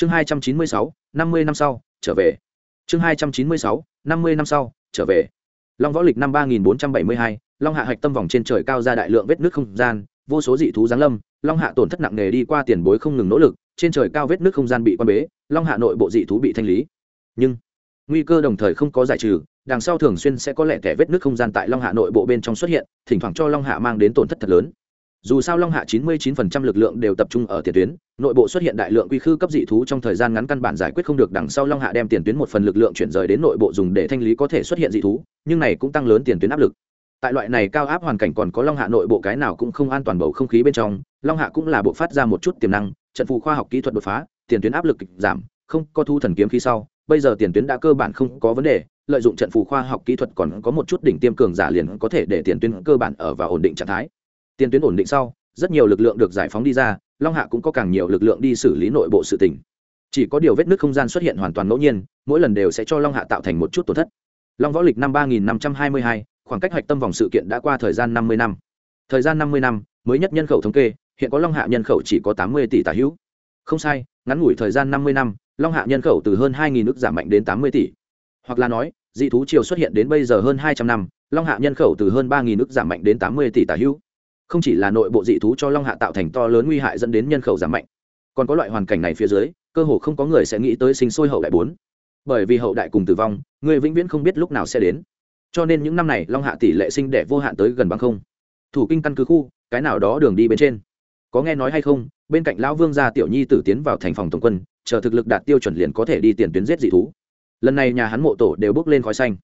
chương hai trăm chín mươi sáu, năm mươi năm sau, trở về. Chương hai trăm chín mươi sáu, năm mươi năm sau, trở về. Long võ lịch năm ba nghìn bốn trăm bảy mươi hai, long hạ hạch tâm vòng trên trời cao ra đại lượng vết nước không gian, vô số dị thú giáng lâm, long hạ tổn thất nặng nề đi qua tiền bối không ngừng nỗ lực, trên trời cao vết nước không gian bị quan bế, long hạ nội bộ dị thú bị thanh lý. Nhưng, nguy cơ đồng thời không có giải trừ, đằng sau thường xuyên sẽ có lẽ kẻ vết nước không gian tại long hạ nội bộ bên trong xuất hiện, thỉnh thoảng cho long hạ mang đến tổn thất thật lớn dù sao long hạ 99% lực lượng đều tập trung ở tiền tuyến, nội bộ xuất hiện đại lượng quy khư cấp dị thú trong thời gian ngắn căn bản giải quyết không được, đằng sau long hạ đem tiền tuyến một phần lực lượng chuyển rời đến nội bộ dùng để thanh lý có thể xuất hiện dị thú, nhưng này cũng tăng lớn tiền tuyến áp lực. Tại loại này cao áp hoàn cảnh còn có long hạ nội bộ cái nào cũng không an toàn bầu không khí bên trong, long hạ cũng là bộ phát ra một chút tiềm năng, trận phù khoa học kỹ thuật đột phá, tiền tuyến áp lực giảm, không có thu thần kiếm khí sau, bây giờ tiền tuyến đã cơ bản không có vấn đề, lợi dụng trận phù khoa học kỹ thuật còn có một chút đỉnh tiêm cường giả liền có thể để tiền tuyến cơ bản ở và ổn định trạng thái tiền tuyến ổn định sau, rất nhiều lực lượng được giải phóng đi ra, long hạ cũng có càng nhiều lực lượng đi xử lý nội bộ sự tỉnh chỉ có điều vết nứt không gian xuất hiện hoàn toàn ngẫu nhiên, mỗi lần đều sẽ cho long hạ tạo thành một chút tổn thất. Long võ lịch năm ba nghìn năm trăm hai mươi hai, khoảng cách hạch tâm vòng sự kiện đã qua thời gian năm mươi năm. Thời gian năm mươi năm, mới nhất nhân khẩu thống kê, hiện có long hạ nhân khẩu chỉ có tám mươi tỷ tả hữu. Không sai, ngắn ngủi thời gian năm mươi năm, long hạ nhân khẩu từ hơn hai nghìn nước giảm mạnh đến tám mươi tỷ. Hoặc là nói, dị thú triều xuất hiện đến bây giờ hơn hai trăm năm, long hạ nhân khẩu từ hơn ba nghìn nước giảm mạnh đến tám mươi tỷ tả hữu không chỉ là nội bộ dị thú cho long hạ tạo thành to lớn nguy hại dẫn đến nhân khẩu giảm mạnh, còn có loại hoàn cảnh này phía dưới, cơ hồ không có người sẽ nghĩ tới sinh sôi hậu đại bốn. Bởi vì hậu đại cùng tử vong, người vĩnh viễn không biết lúc nào sẽ đến. Cho nên những năm này, long hạ tỷ lệ sinh đẻ vô hạn tới gần bằng không. Thủ kinh căn cứ khu, cái nào đó đường đi bên trên. Có nghe nói hay không, bên cạnh lão vương gia tiểu nhi tử tiến vào thành phòng tổng quân, chờ thực lực đạt tiêu chuẩn liền có thể đi tiền tuyến giết dị thú. Lần này nhà hắn mộ tổ đều bước lên khói xanh.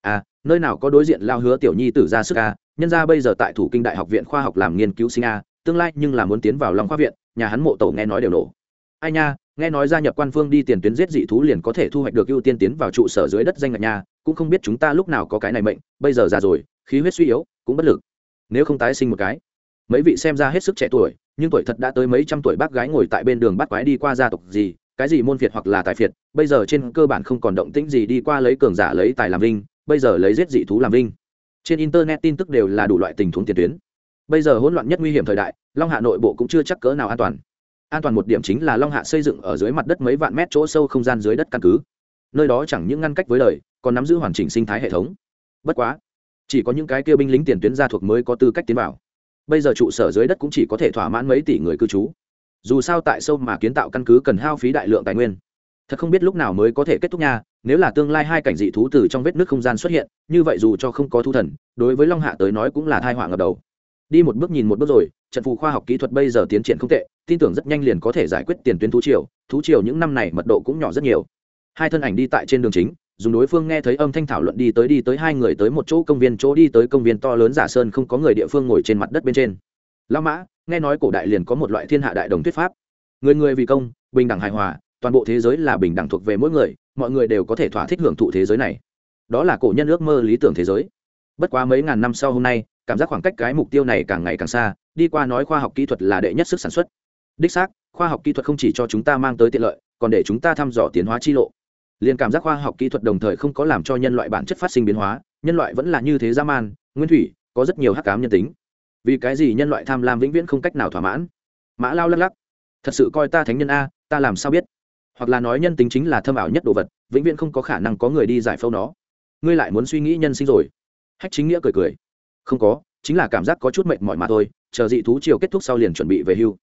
À nơi nào có đối diện lao hứa tiểu nhi tử ra sức a, nhân ra bây giờ tại thủ kinh đại học viện khoa học làm nghiên cứu sinh a, tương lai nhưng là muốn tiến vào lòng khoa viện, nhà hắn mộ tổ nghe nói đều nổ. Ai nha, nghe nói gia nhập quan phương đi tiền tuyến giết dị thú liền có thể thu hoạch được ưu tiên tiến vào trụ sở dưới đất danh ngạch nha, cũng không biết chúng ta lúc nào có cái này mệnh, bây giờ già rồi, khí huyết suy yếu, cũng bất lực. Nếu không tái sinh một cái, mấy vị xem ra hết sức trẻ tuổi, nhưng tuổi thật đã tới mấy trăm tuổi bác gái ngồi tại bên đường bắt quái đi qua gia tộc gì, cái gì môn phiệt hoặc là tài phiệt, bây giờ trên cơ bản không còn động tĩnh gì đi qua lấy cường giả lấy tài làm linh bây giờ lấy giết dị thú làm vinh. Trên internet tin tức đều là đủ loại tình huống tiền tuyến. Bây giờ hỗn loạn nhất nguy hiểm thời đại, long hạ nội bộ cũng chưa chắc cỡ nào an toàn. An toàn một điểm chính là long hạ xây dựng ở dưới mặt đất mấy vạn mét chỗ sâu không gian dưới đất căn cứ. Nơi đó chẳng những ngăn cách với lời còn nắm giữ hoàn chỉnh sinh thái hệ thống. Bất quá, chỉ có những cái kia binh lính tiền tuyến gia thuộc mới có tư cách tiến vào. Bây giờ trụ sở dưới đất cũng chỉ có thể thỏa mãn mấy tỷ người cư trú. Dù sao tại sâu mà kiến tạo căn cứ cần hao phí đại lượng tài nguyên. Thật không biết lúc nào mới có thể kết thúc nha nếu là tương lai hai cảnh dị thú từ trong vết nước không gian xuất hiện, như vậy dù cho không có thu thần, đối với long hạ tới nói cũng là thai họa ngập đầu. Đi một bước nhìn một bước rồi, trận phù khoa học kỹ thuật bây giờ tiến triển không tệ, tin tưởng rất nhanh liền có thể giải quyết tiền tuyến thú triều thú triều những năm này mật độ cũng nhỏ rất nhiều. Hai thân ảnh đi tại trên đường chính, dùng đối phương nghe thấy âm thanh thảo luận đi tới đi tới hai người tới một chỗ công viên, chỗ đi tới công viên to lớn giả sơn không có người địa phương ngồi trên mặt đất bên trên. Lao mã, nghe nói cổ đại liền có một loại thiên hạ đại đồng thuyết pháp. Người người vì công, bình đẳng hài hòa toàn bộ thế giới là bình đẳng thuộc về mỗi người, mọi người đều có thể thỏa thích hưởng thụ thế giới này. Đó là cổ nhân ước mơ lý tưởng thế giới. Bất quá mấy ngàn năm sau hôm nay, cảm giác khoảng cách cái mục tiêu này càng ngày càng xa, đi qua nói khoa học kỹ thuật là đệ nhất sức sản xuất. Đích xác, khoa học kỹ thuật không chỉ cho chúng ta mang tới tiện lợi, còn để chúng ta thăm dò tiến hóa chi lộ. Liền cảm giác khoa học kỹ thuật đồng thời không có làm cho nhân loại bản chất phát sinh biến hóa, nhân loại vẫn là như thế gia man, nguyên thủy, có rất nhiều hắc cám nhân tính. Vì cái gì nhân loại tham lam vĩnh viễn không cách nào thỏa mãn? Mã lao lắc lắc. Thật sự coi ta thánh nhân a, ta làm sao biết? Hoặc là nói nhân tính chính là thâm ảo nhất đồ vật, vĩnh viễn không có khả năng có người đi giải phẫu nó. Ngươi lại muốn suy nghĩ nhân sinh rồi. Hách chính nghĩa cười cười. Không có, chính là cảm giác có chút mệnh mỏi mà thôi, chờ dị thú chiều kết thúc sau liền chuẩn bị về hưu.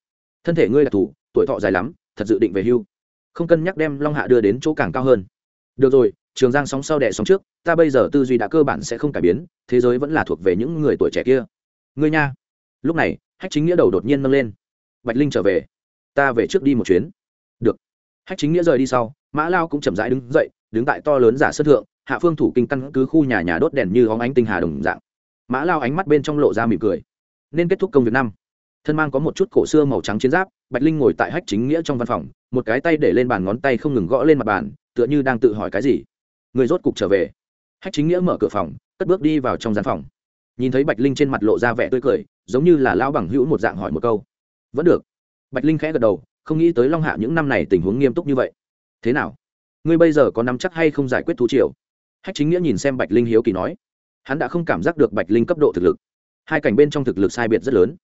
Thân thể ngươi là thủ, tuổi thọ dài lắm, thật dự định về hưu. Không cân nhắc đem long hạ đưa đến chỗ càng cao hơn. Được rồi, trường giang sóng sau đẻ sóng trước, ta bây giờ tư duy đã cơ bản sẽ không cải biến, thế giới vẫn là thuộc về những người tuổi trẻ kia. Ngươi nha. Lúc này, hách chính nghĩa đầu đột nhiên nâng lên. Bạch linh trở về. Ta về trước đi một chuyến. Được hách chính nghĩa rời đi sau, mã lao cũng chậm rãi đứng dậy, đứng tại to lớn giả sân thượng, hạ phương thủ kinh căn cứ khu nhà nhà đốt đèn như hóng ánh tinh hà đồng dạng. Mã lao ánh mắt bên trong lộ ra mỉm cười. Nên kết thúc công việc năm. Thân mang có một chút cổ xưa màu trắng chiến giáp, bạch linh ngồi tại hách chính nghĩa trong văn phòng, một cái tay để lên bàn ngón tay không ngừng gõ lên mặt bàn, tựa như đang tự hỏi cái gì. Người rốt cục trở về. Hách chính nghĩa mở cửa phòng, cất bước đi vào trong gian phòng. Nhìn thấy bạch linh trên mặt lộ ra vẻ tươi cười, giống như là lão bằng hữu một dạng hỏi một câu. Vẫn được. Bạch linh khẽ gật đầu không nghĩ tới long hạ những năm này tình huống nghiêm túc như vậy. Thế nào? Ngươi bây giờ có nắm chắc hay không giải quyết thú triều? Hách chính nghĩa nhìn xem bạch linh hiếu kỳ nói. Hắn đã không cảm giác được bạch linh cấp độ thực lực. Hai cảnh bên trong thực lực sai biệt rất lớn.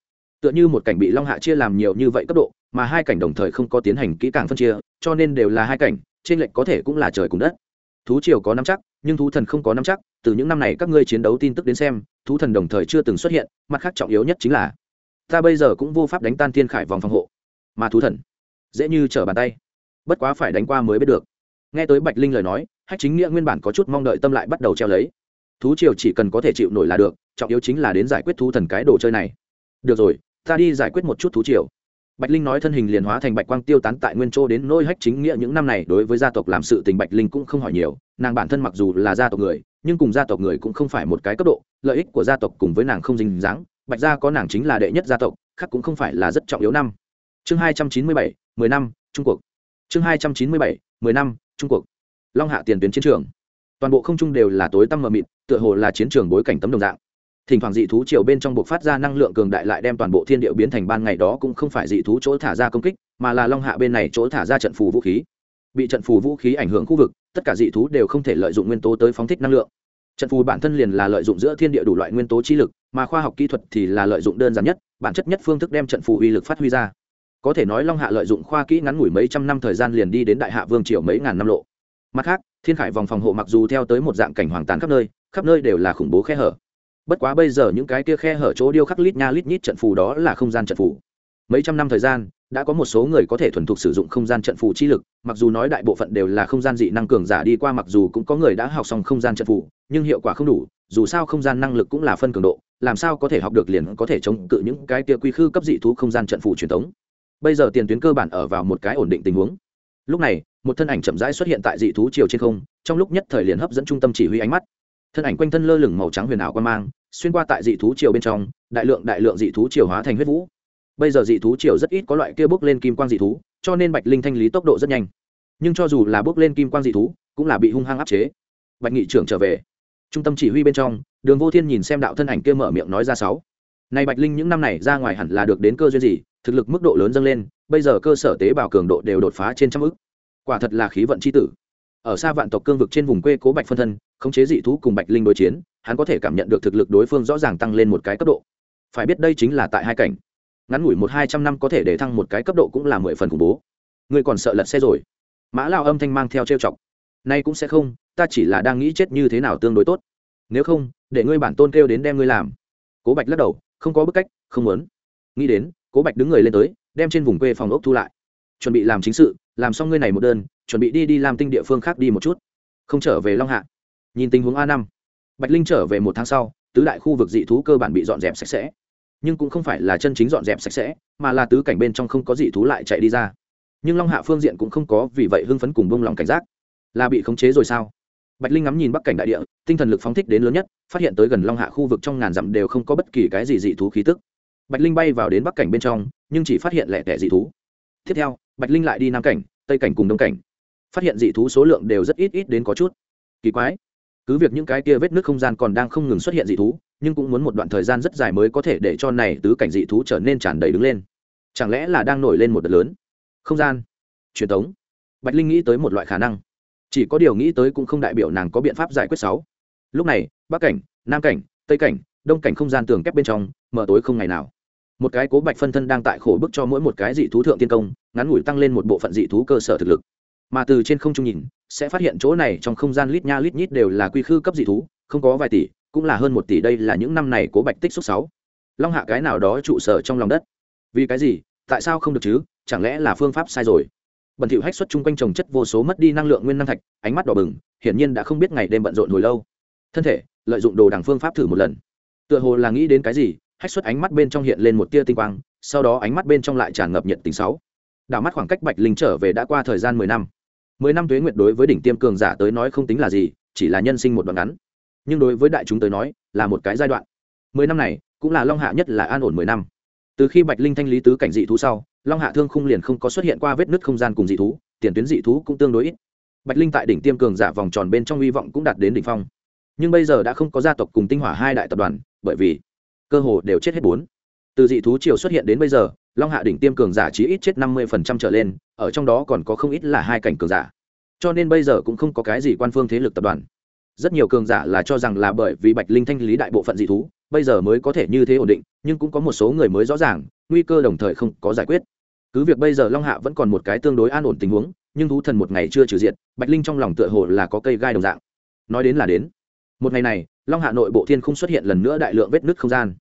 Tựa như một cảnh bị long hạ chia làm nhiều như vậy cấp độ, mà hai cảnh đồng thời không có tiến hành kỹ càng phân chia, cho nên đều là hai cảnh, trên lệnh có thể cũng là trời cùng đất. Thú triều có nắm chắc, nhưng thú thần không có nắm chắc. Từ những năm này các ngươi chiến đấu tin tức đến xem, thú thần đồng thời chưa từng xuất hiện, mặt khác trọng yếu nhất chính là, ta bây giờ cũng vô pháp đánh tan thiên khải vòng phòng hộ. Mà thú thần dễ như trở bàn tay. Bất quá phải đánh qua mới biết được. Nghe tới bạch linh lời nói, hách chính nghĩa nguyên bản có chút mong đợi tâm lại bắt đầu treo lấy. Thú triều chỉ cần có thể chịu nổi là được, trọng yếu chính là đến giải quyết thú thần cái đồ chơi này. Được rồi, ta đi giải quyết một chút thú triều. Bạch linh nói thân hình liền hóa thành bạch quang tiêu tán tại nguyên châu đến nôi hách chính nghĩa những năm này đối với gia tộc làm sự tình bạch linh cũng không hỏi nhiều, nàng bản thân mặc dù là gia tộc người, nhưng cùng gia tộc người cũng không phải một cái cấp độ, lợi ích của gia tộc cùng với nàng không dính dáng, bạch gia có nàng chính là đệ nhất gia tộc, khác cũng không phải là rất trọng yếu năm chương hai trăm chín mươi bảy, mười năm, trung cuộc chương hai trăm chín mươi bảy, mười năm, trung cuộc long hạ tiền tuyến chiến trường. Toàn bộ không trung đều là tối tăm mờ mịt, tựa hồ là chiến trường bối cảnh tấm đồng dạng. Thỉnh thoảng dị thú chiều bên trong buộc phát ra năng lượng cường đại lại đem toàn bộ thiên địa biến thành ban ngày đó cũng không phải dị thú chỗ thả ra công kích, mà là long hạ bên này chỗ thả ra trận phù vũ khí. Bị trận phù vũ khí ảnh hưởng khu vực, tất cả dị thú đều không thể lợi dụng nguyên tố tới phóng thích năng lượng. Trận phù bản thân liền là lợi dụng giữa thiên địa đủ loại nguyên tố chi lực, mà khoa học kỹ thuật thì là lợi dụng đơn giản nhất, bản chất nhất phương thức đem trận phù uy lực phát huy ra có thể nói long hạ lợi dụng khoa kỹ ngắn ngủi mấy trăm năm thời gian liền đi đến đại hạ vương triều mấy ngàn năm lộ. Mặt khác, thiên khải vòng phòng hộ mặc dù theo tới một dạng cảnh hoàng tàn khắp nơi khắp nơi đều là khủng bố khe hở. Bất quá bây giờ những cái kia khe hở chỗ điêu khắc lít nha lít nhít trận phù đó là không gian trận phù. Mấy trăm năm thời gian, đã có một số người có thể thuần thục sử dụng không gian trận phù chi lực, mặc dù nói đại bộ phận đều là không gian dị năng cường giả đi qua mặc dù cũng có người đã học xong không gian trận phù, nhưng hiệu quả không đủ, dù sao không gian năng lực cũng là phân cường độ, làm sao có thể học được liền có thể chống cự những cái kia quy khư cấp dị thú không gian trận phù truyền thống bây giờ tiền tuyến cơ bản ở vào một cái ổn định tình huống. Lúc này, một thân ảnh chậm rãi xuất hiện tại dị thú chiều trên không, trong lúc nhất thời liền hấp dẫn trung tâm chỉ huy ánh mắt. Thân ảnh quanh thân lơ lửng màu trắng huyền ảo quan mang, xuyên qua tại dị thú chiều bên trong, đại lượng đại lượng dị thú chiều hóa thành huyết vũ. Bây giờ dị thú chiều rất ít có loại kia bước lên kim quang dị thú, cho nên bạch linh thanh lý tốc độ rất nhanh. Nhưng cho dù là bước lên kim quang dị thú, cũng là bị hung hăng áp chế. Bạch nghị trưởng trở về. Trung tâm chỉ huy bên trong, đường vô thiên nhìn xem đạo thân ảnh kia mở miệng nói ra sáu này bạch linh những năm này ra ngoài hẳn là được đến cơ duyên gì, thực lực mức độ lớn dâng lên, bây giờ cơ sở tế bào cường độ đều đột phá trên trăm ức. Quả thật là khí vận c h i tử. Ở xa vạn tộc cương vực trên vùng quê cố bạch phân thân, khống chế dị thú cùng bạch linh đối chiến, hắn có thể cảm nhận được thực lực đối phương rõ ràng tăng lên một cái cấp độ. Phải biết đây chính là tại hai cảnh. Ngắn ngủi một hai trăm năm có thể để thăng một cái cấp độ cũng là mười phần khủng bố. Ngươi còn sợ lật xe rồi. Mã lao âm thanh mang theo trêu chọc. Nay cũng sẽ không, ta chỉ là đang nghĩ chết như thế nào tương đối tốt. Nếu không, để ngươi bản tôn kêu đến đem ngươi làm. Cố bạch lắc đầu không có bức cách, không muốn. Nghĩ đến, cố bạch đứng người lên tới, đem trên vùng quê phòng ốc thu lại. Chuẩn bị làm chính sự, làm xong ngươi này một đơn, chuẩn bị đi đi làm tinh địa phương khác đi một chút. Không trở về long hạ. Nhìn tình huống a năm, bạch linh trở về một tháng sau, tứ đại khu vực dị thú cơ bản bị dọn dẹp sạch sẽ. Nhưng cũng không phải là chân chính dọn dẹp sạch sẽ, mà là tứ cảnh bên trong không có dị thú lại chạy đi ra. Nhưng long hạ phương diện cũng không có vì vậy hưng phấn cùng bông lòng cảnh giác. Là bị khống chế rồi sao? Bạch linh ngắm nhìn bắc cảnh đại địa, tinh thần lực phóng thích đến lớn nhất, phát hiện tới gần long hạ khu vực trong ngàn dặm đều không có bất kỳ cái gì dị thú khí tức. Bạch linh bay vào đến bắc cảnh bên trong, nhưng chỉ phát hiện lẻ tẻ dị thú. Tiếp theo, bạch linh lại đi nam cảnh, tây cảnh cùng đông cảnh. Phát hiện dị thú số lượng đều rất ít ít đến có chút. Kỳ quái, cứ việc những cái kia vết nước không gian còn đang không ngừng xuất hiện dị thú, nhưng cũng muốn một đoạn thời gian rất dài mới có thể để cho này tứ cảnh dị thú trở nên tràn đầy đứng lên. Chẳng lẽ là đang nổi lên một đợt lớn? Không gian, truyền thống bạch linh nghĩ tới một loại khả năng chỉ có điều nghĩ tới cũng không đại biểu nàng có biện pháp giải quyết sáu. Lúc này, bắc cảnh, nam cảnh, tây cảnh, đông cảnh không gian tường kép bên trong, mở tối không ngày nào. Một cái cố bạch phân thân đang tại khổ bức cho mỗi một cái dị thú thượng tiên công, ngắn ngủi tăng lên một bộ phận dị thú cơ sở thực lực. Mà từ trên không trung nhìn, sẽ phát hiện chỗ này trong không gian lít nha lít nhít đều là quy khư cấp dị thú, không có vài tỷ, cũng là hơn một tỷ đây là những năm này cố bạch tích xúc sáu. Long hạ cái nào đó trụ sở trong lòng đất. Vì cái gì? Tại sao không được chứ? Chẳng lẽ là phương pháp sai rồi? Bẩn thỉu hách xuất chung quanh trồng chất vô số mất đi năng lượng nguyên năng thạch, ánh mắt đỏ bừng, hiển nhiên đã không biết ngày đêm bận rộn hồi lâu. Thân thể, lợi dụng đồ đằng phương pháp thử một lần. Tựa hồ là nghĩ đến cái gì, hách xuất ánh mắt bên trong hiện lên một tia tinh quang, sau đó ánh mắt bên trong lại tràn ngập nhiệt tình sáu. Đảo mắt khoảng cách bạch linh trở về đã qua thời gian mười năm. Mười năm tuế nguyệt đối với đỉnh tiêm cường giả tới nói không tính là gì, chỉ là nhân sinh một đoạn ngắn. Nhưng đối với đại chúng tới nói, là một cái giai đoạn. Mười năm này, cũng là long hạ nhất là an ổn mười năm từ khi bạch linh thanh lý tứ cảnh dị thú sau, long hạ thương khung liền không có xuất hiện qua vết nứt không gian cùng dị thú, tiền tuyến dị thú cũng tương đối ít. Bạch linh tại đỉnh tiêm cường giả vòng tròn bên trong hy vọng cũng đạt đến đỉnh phong. Nhưng bây giờ đã không có gia tộc cùng tinh hỏa hai đại tập đoàn, bởi vì cơ hồ đều chết hết bốn. Từ dị thú triều xuất hiện đến bây giờ, long hạ đỉnh tiêm cường giả chỉ ít chết năm mươi phần trăm trở lên, ở trong đó còn có không ít là hai cảnh cường giả. Cho nên bây giờ cũng không có cái gì quan phương thế lực tập đoàn. Rất nhiều cường giả là cho rằng là bởi vì bạch linh thanh lý đại bộ phận dị thú bây giờ mới có thể như thế ổn định, nhưng cũng có một số người mới rõ ràng, nguy cơ đồng thời không có giải quyết. Cứ việc bây giờ long hạ vẫn còn một cái tương đối an ổn tình huống, nhưng thú thần một ngày chưa trừ diệt, bạch linh trong lòng tựa hồ là có cây gai đồng dạng. Nói đến là đến. Một ngày này, long hạ nội bộ thiên không xuất hiện lần nữa đại lượng vết nứt không gian.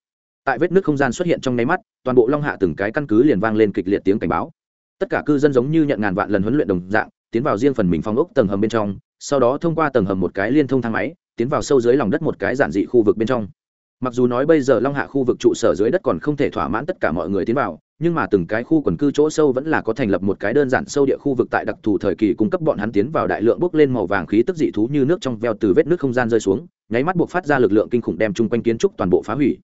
Tại vết nứt không gian xuất hiện trong nháy mắt, toàn bộ long hạ từng cái căn cứ liền vang lên kịch liệt tiếng cảnh báo. Tất cả cư dân giống như nhận ngàn vạn lần huấn luyện đồng dạng, tiến vào riêng phần mình phong ốc tầng hầm bên trong, sau đó thông qua tầng hầm một cái liên thông thang máy, tiến vào sâu dưới lòng đất một cái giản dị khu vực bên trong mặc dù nói bây giờ long hạ khu vực trụ sở dưới đất còn không thể thỏa mãn tất cả mọi người tiến vào, nhưng mà từng cái khu quần cư chỗ sâu vẫn là có thành lập một cái đơn giản sâu địa khu vực tại đặc thù thời kỳ cung cấp bọn hắn tiến vào đại lượng bốc lên màu vàng khí tức dị thú như nước trong veo từ vết nước không gian rơi xuống, nháy mắt buộc phát ra lực lượng kinh khủng đem chung quanh kiến trúc toàn bộ phá hủy.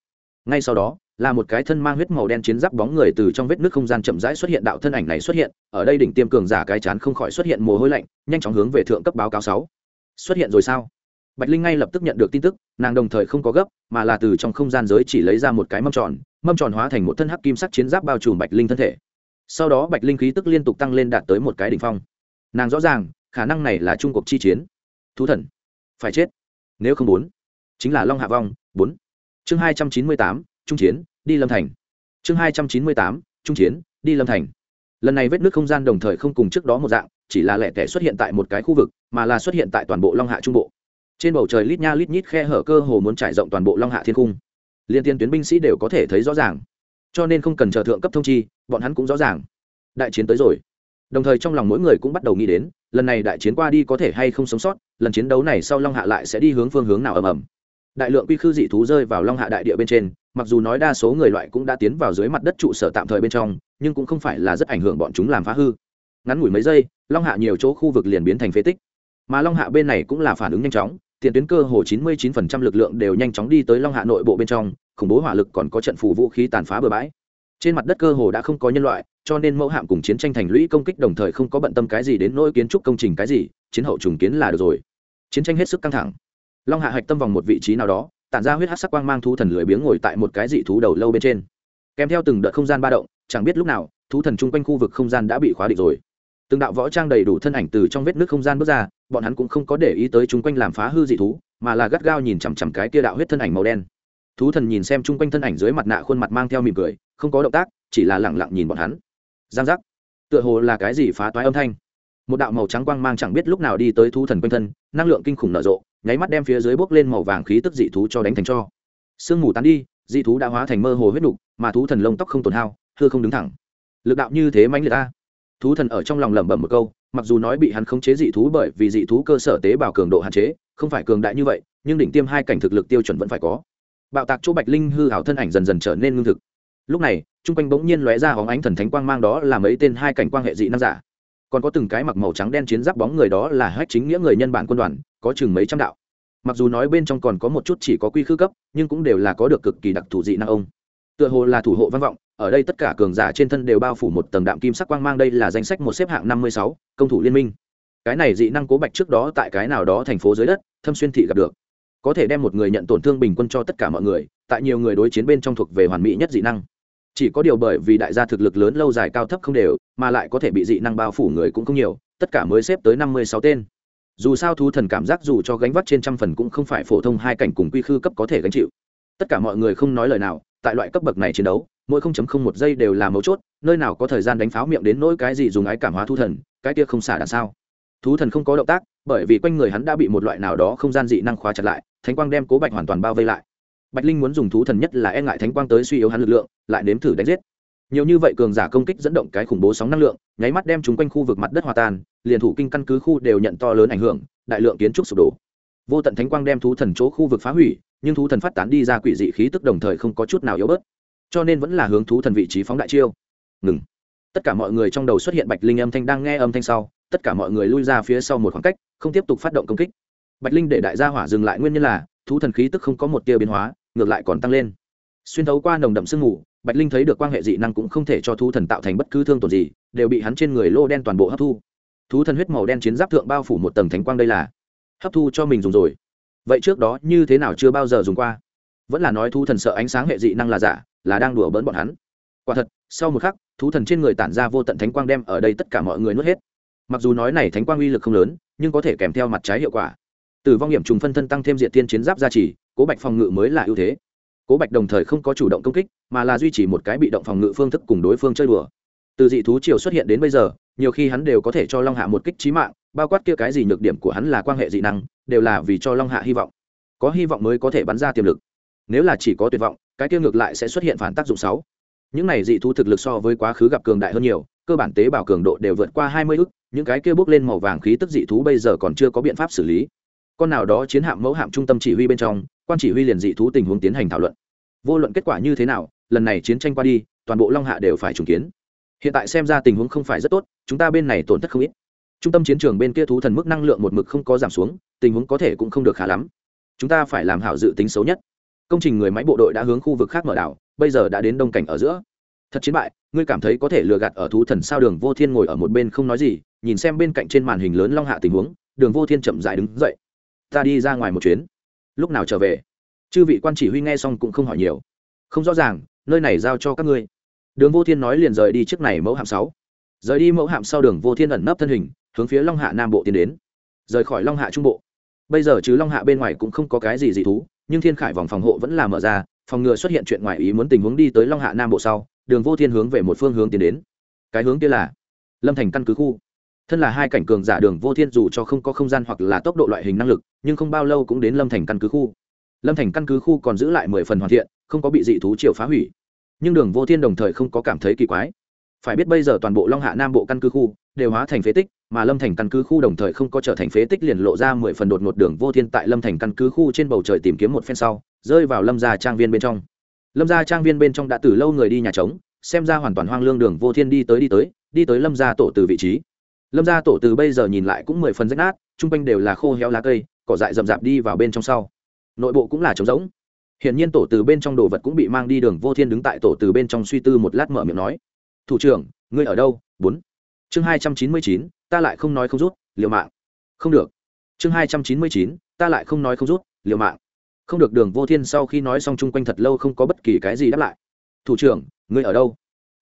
Ngay sau đó, là một cái thân mang huyết màu đen chiến giáp bóng người từ trong vết nước không gian chậm rãi xuất hiện, đạo thân ảnh này xuất hiện, ở đây đỉnh tiêm cường giả cái chán không khỏi xuất hiện mồ hôi lạnh, nhanh chóng hướng về thượng cấp báo cáo sáu. Xuất hiện rồi sao? Bạch linh ngay lập tức nhận được tin tức, nàng đồng thời không có gấp, mà là từ trong không gian giới chỉ lấy ra một cái mâm tròn mâm tròn hóa thành một thân hắc kim sắc chiến giáp bao trùm bạch linh thân thể. Sau đó bạch linh khí tức liên tục tăng lên đạt tới một cái đỉnh phong. Nàng rõ ràng, khả năng này là trung cuộc chi chiến. Thú thần, phải chết. Nếu không bốn chính là long hạ vong, bốn. Chương hai trăm chín mươi tám, trung chiến, đi lâm thành. Chương hai trăm chín mươi tám, trung chiến, đi lâm thành. Lần này vết nước không gian đồng thời không cùng trước đó một dạng, chỉ là lẻ tẻ xuất hiện tại một cái khu vực, mà là xuất hiện tại toàn bộ long hạ trung bộ trên bầu trời lít nha lít nhít khe hở cơ hồ muốn trải rộng toàn bộ long hạ thiên cung. Liên tiên tuyến binh sĩ đều có thể thấy rõ ràng. Cho nên không cần chờ thượng cấp thông chi, bọn hắn cũng rõ ràng. Đại chiến tới rồi. Đồng thời trong lòng mỗi người cũng bắt đầu nghĩ đến, lần này đại chiến qua đi có thể hay không sống sót, lần chiến đấu này sau long hạ lại sẽ đi hướng phương hướng nào ầm ầm. Đại lượng quy khư dị thú rơi vào long hạ đại địa bên trên, mặc dù nói đa số người loại cũng đã tiến vào dưới mặt đất trụ sở tạm thời bên trong, nhưng cũng không phải là rất ảnh hưởng bọn chúng làm phá hư. Ngắn ngủi mấy giây, long hạ nhiều chỗ khu vực liền biến thành phế tích. Mà long hạ bên này cũng là phản ứng nhanh chóng tiền tuyến cơ hồ 99% lực lượng đều nhanh chóng đi tới long hạ nội bộ bên trong, khủng bố hỏa lực còn có trận phù vũ khí tàn phá bừa bãi. Trên mặt đất cơ hồ đã không có nhân loại, cho nên mẫu hạm cùng chiến tranh thành lũy công kích đồng thời không có bận tâm cái gì đến nỗi kiến trúc công trình cái gì, chiến hậu trùng kiến là được rồi. Chiến tranh hết sức căng thẳng. Long hạ hạch tâm vòng một vị trí nào đó, tản ra huyết hắc sắc quang mang thú thần lười biếng ngồi tại một cái dị thú đầu lâu bên trên. Kèm theo từng đợt không gian ba động, chẳng biết lúc nào, thú thần chung quanh khu vực không gian đã bị khóa định rồi từng đạo võ trang đầy đủ thân ảnh từ trong vết nước không gian bước ra, bọn hắn cũng không có để ý tới chung quanh làm phá hư dị thú, mà là gắt gao nhìn chằm chằm cái kia đạo huyết thân ảnh màu đen. Thú thần nhìn xem chung quanh thân ảnh dưới mặt nạ khuôn mặt mang theo mỉm cười, không có động tác, chỉ là lẳng lặng nhìn bọn hắn. Giang giác. Tựa hồ là cái gì phá toái âm thanh. Một đạo màu trắng quang mang chẳng biết lúc nào đi tới thú thần quanh thân, năng lượng kinh khủng nở rộ, nháy mắt đem phía dưới bốc lên màu vàng khí tức dị thú cho đánh thành cho. Sương mù tán đi, dị thú đã hóa thành mơ hồ huyết nục, mà thú thần lông tóc không tổn hao, hư không đứng thẳng. Lực đạo như thế mãnh liệt ta thú thần ở trong lòng lẩm bẩm một câu, mặc dù nói bị hắn khống chế dị thú bởi vì dị thú cơ sở tế bào cường độ hạn chế, không phải cường đại như vậy, nhưng đỉnh tiêm hai cảnh thực lực tiêu chuẩn vẫn phải có. Bạo tạc chỗ bạch linh hư hảo thân ảnh dần dần trở nên ngưng thực. Lúc này chung quanh bỗng nhiên lóe ra hóng ánh thần thánh quang mang đó là mấy tên hai cảnh quang hệ dị nam giả. Còn có từng cái mặc màu trắng đen chiến giáp bóng người đó là hách chính nghĩa người nhân bản quân đoàn, có chừng mấy trăm đạo. Mặc dù nói bên trong còn có một chút chỉ có quy khư cấp, nhưng cũng đều là có được cực kỳ đặc thù dị năng ông. Tựa hồ là thủ hộ văn vọng ở đây tất cả cường giả trên thân đều bao phủ một tầng đạm kim sắc quang mang, đây là danh sách một xếp hạng năm mươi sáu, công thủ liên minh. Cái này dị năng cố bạch trước đó tại cái nào đó thành phố dưới đất, thâm xuyên thị gặp được. Có thể đem một người nhận tổn thương bình quân cho tất cả mọi người, tại nhiều người đối chiến bên trong thuộc về hoàn mỹ nhất dị năng. Chỉ có điều bởi vì đại gia thực lực lớn lâu dài cao thấp không đều, mà lại có thể bị dị năng bao phủ người cũng không nhiều, tất cả mới xếp tới năm mươi sáu tên. Dù sao thú thần cảm giác dù cho gánh vác trên trăm phần cũng không phải phổ thông hai cảnh cùng quy khư cấp có thể gánh chịu. Tất cả mọi người không nói lời nào, tại loại cấp bậc này chiến đấu mỗi không chấm không một giây đều là mấu chốt, nơi nào có thời gian đánh pháo miệng đến nỗi cái gì dùng ái cảm hóa thú thần, cái kia không xả đằng sao? Thú thần không có động tác, bởi vì quanh người hắn đã bị một loại nào đó không gian dị năng khóa chặt lại, thánh quang đem cố bạch hoàn toàn bao vây lại. Bạch linh muốn dùng thú thần nhất là e ngại thánh quang tới suy yếu hắn lực lượng, lại nếm thử đánh giết. Nhiều như vậy cường giả công kích dẫn động cái khủng bố sóng năng lượng, nháy mắt đem chúng quanh khu vực mặt đất hòa tan, liền thủ kinh căn cứ khu đều nhận to lớn ảnh hưởng, đại lượng kiến trúc sụp đổ. Vô tận thánh quang đem thú thần chỗ khu vực phá hủy, nhưng thú thần phát tán đi ra quỷ dị khí tức đồng thời không có chút nào yếu bớt cho nên vẫn là hướng thú thần vị trí phóng đại chiêu. Ngừng. Tất cả mọi người trong đầu xuất hiện bạch linh âm thanh, đang nghe âm thanh sau, tất cả mọi người lui ra phía sau một khoảng cách, không tiếp tục phát động công kích. Bạch linh để đại gia hỏa dừng lại, nguyên nhân là, thú thần khí tức không có một tia biến hóa, ngược lại còn tăng lên. Xuyên thấu qua nồng đậm sương mù, bạch linh thấy được quan hệ dị năng cũng không thể cho thú thần tạo thành bất cứ thương tổn gì, đều bị hắn trên người lô đen toàn bộ hấp thu. Thú thần huyết màu đen chiến giáp thượng bao phủ một tầng thánh quang đây là hấp thu cho mình dùng rồi. Vậy trước đó như thế nào chưa bao giờ dùng qua? Vẫn là nói thú thần sợ ánh sáng hệ dị năng là giả, là đang đùa bỡn bọn hắn. Quả thật, sau một khắc, thú thần trên người tản ra vô tận thánh quang đem ở đây tất cả mọi người nuốt hết. Mặc dù nói này thánh quang uy lực không lớn, nhưng có thể kèm theo mặt trái hiệu quả. Từ vong hiểm trùng phân thân tăng thêm diện tiên chiến giáp gia trì, cố bạch phòng ngự mới là ưu thế. Cố bạch đồng thời không có chủ động công kích, mà là duy trì một cái bị động phòng ngự phương thức cùng đối phương chơi đùa. Từ dị thú triều xuất hiện đến bây giờ, nhiều khi hắn đều có thể cho long hạ một kích trí mạng, bao quát kia cái gì nhược điểm của hắn là quan hệ dị năng, đều là vì cho long hạ hy vọng. Có hy vọng mới có thể bắn ra tiềm lực nếu là chỉ có tuyệt vọng, cái kia ngược lại sẽ xuất hiện phản tác dụng sáu. Những này dị thú thực lực so với quá khứ gặp cường đại hơn nhiều, cơ bản tế bào cường độ đều vượt qua hai mươi ức, những cái kia bốc lên màu vàng khí tức dị thú bây giờ còn chưa có biện pháp xử lý. Con nào đó chiến hạm mẫu hạm trung tâm chỉ huy bên trong, quan chỉ huy liền dị thú tình huống tiến hành thảo luận. Vô luận kết quả như thế nào, lần này chiến tranh qua đi, toàn bộ long hạ đều phải trùng kiến. Hiện tại xem ra tình huống không phải rất tốt, chúng ta bên này tổn thất không ít. Trung tâm chiến trường bên kia thú thần mức năng lượng một mực không có giảm xuống, tình huống có thể cũng không được khá lắm. Chúng ta phải làm hảo dự tính xấu nhất công trình người máy bộ đội đã hướng khu vực khác mở đảo, bây giờ đã đến đông cảnh ở giữa. Thật chiến bại, ngươi cảm thấy có thể lừa gạt ở thú thần sao đường vô thiên ngồi ở một bên không nói gì, nhìn xem bên cạnh trên màn hình lớn long hạ tình huống, đường vô thiên chậm dại đứng dậy. Ta đi ra ngoài một chuyến. Lúc nào trở về? Chư vị quan chỉ huy nghe xong cũng không hỏi nhiều. Không rõ ràng, nơi này giao cho các ngươi. Đường vô thiên nói liền rời đi trước này mẫu hạm sáu. Rời đi mẫu hạm sau đường vô thiên ẩn nấp thân hình, hướng phía long hạ nam bộ tiến đến. Rời khỏi long hạ trung bộ. Bây giờ chứ long hạ bên ngoài cũng không có cái gì dị thú nhưng thiên khải vòng phòng hộ vẫn là mở ra, phòng ngừa xuất hiện chuyện ngoài ý muốn tình huống đi tới long hạ nam bộ sau, đường vô thiên hướng về một phương hướng tiến đến. Cái hướng kia là lâm thành căn cứ khu. Thân là hai cảnh cường giả đường vô thiên dù cho không có không gian hoặc là tốc độ loại hình năng lực, nhưng không bao lâu cũng đến lâm thành căn cứ khu. Lâm thành căn cứ khu còn giữ lại mười phần hoàn thiện, không có bị dị thú triều phá hủy. Nhưng đường vô thiên đồng thời không có cảm thấy kỳ quái phải biết bây giờ toàn bộ long hạ nam bộ căn cứ khu đều hóa thành phế tích, mà lâm thành căn cứ khu đồng thời không có trở thành phế tích liền lộ ra mười phần đột ngột đường vô thiên tại lâm thành căn cứ khu trên bầu trời tìm kiếm một phen sau, rơi vào lâm gia trang viên bên trong. Lâm gia trang viên bên trong đã từ lâu người đi nhà trống, xem ra hoàn toàn hoang lương đường vô thiên đi tới đi tới đi tới lâm gia tổ từ vị trí. Lâm gia tổ từ bây giờ nhìn lại cũng mười phần rách nát chung quanh đều là khô héo lá cây, cỏ dại rậm rạp đi vào bên trong sau. Nội bộ cũng là trống rỗng. Hiển nhiên tổ từ bên trong đồ vật cũng bị mang đi đường vô thiên đứng tại tổ từ bên trong suy tư một lát mở miệng nói thủ trưởng, ngươi ở đâu? Bốn. Chương hai trăm chín mươi chín, ta lại không nói không rút, liều mạng. Không được. Chương hai trăm chín mươi chín, ta lại không nói không rút, liều mạng. Không được, đường vô thiên sau khi nói xong chung quanh thật lâu không có bất kỳ cái gì đáp lại. Thủ trưởng, ngươi ở đâu?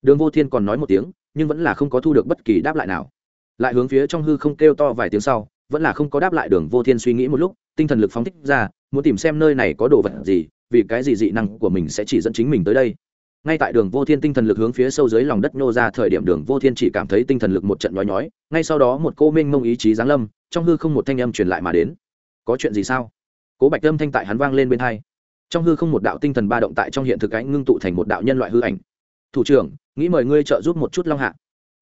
Đường vô thiên còn nói một tiếng, nhưng vẫn là không có thu được bất kỳ đáp lại nào. Lại hướng phía trong hư không kêu to vài tiếng sau, vẫn là không có đáp lại đường vô thiên suy nghĩ một lúc, tinh thần lực phóng thích ra, muốn tìm xem nơi này có đồ vật gì, vì cái gì dị năng của mình sẽ chỉ dẫn chính mình tới đây ngay tại đường vô thiên tinh thần lực hướng phía sâu dưới lòng đất nô ra thời điểm, đường vô thiên chỉ cảm thấy tinh thần lực một trận nhói nhói, ngay sau đó một cô minh mông ý chí giáng lâm, trong hư không một thanh âm truyền lại mà đến. Có chuyện gì sao? Cố bạch âm thanh tại hắn vang lên bên hai. Trong hư không một đạo tinh thần ba động tại trong hiện thực ánh ngưng tụ thành một đạo nhân loại hư ảnh. Thủ trưởng, nghĩ mời ngươi trợ giúp một chút long hạ.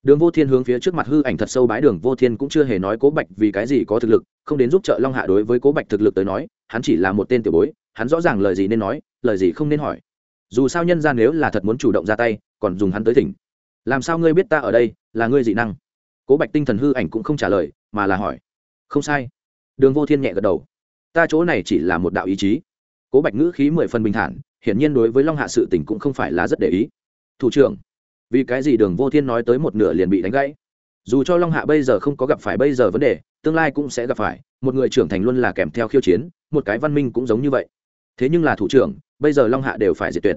Đường vô thiên hướng phía trước mặt hư ảnh thật sâu bái, đường vô thiên cũng chưa hề nói cố bạch vì cái gì có thực lực, không đến giúp trợ long hạ đối với cố bạch thực lực tới nói, hắn chỉ là một tên tiểu bối, hắn rõ ràng lời gì nên nói, lời gì không nên hỏi dù sao nhân ra nếu là thật muốn chủ động ra tay, còn dùng hắn tới thỉnh. Làm sao ngươi biết ta ở đây, là ngươi dị năng? Cố bạch tinh thần hư ảnh cũng không trả lời, mà là hỏi. Không sai. Đường vô thiên nhẹ gật đầu. Ta chỗ này chỉ là một đạo ý chí. Cố bạch ngữ khí mười phần bình thản, hiển nhiên đối với long hạ sự tình cũng không phải là rất để ý. Thủ trưởng, vì cái gì đường vô thiên nói tới một nửa liền bị đánh gãy? Dù cho long hạ bây giờ không có gặp phải bây giờ vấn đề, tương lai cũng sẽ gặp phải, một người trưởng thành luôn là kèm theo khiêu chiến, một cái văn minh cũng giống như vậy. Thế nhưng là thủ trưởng bây giờ long hạ đều phải diệt tuyệt.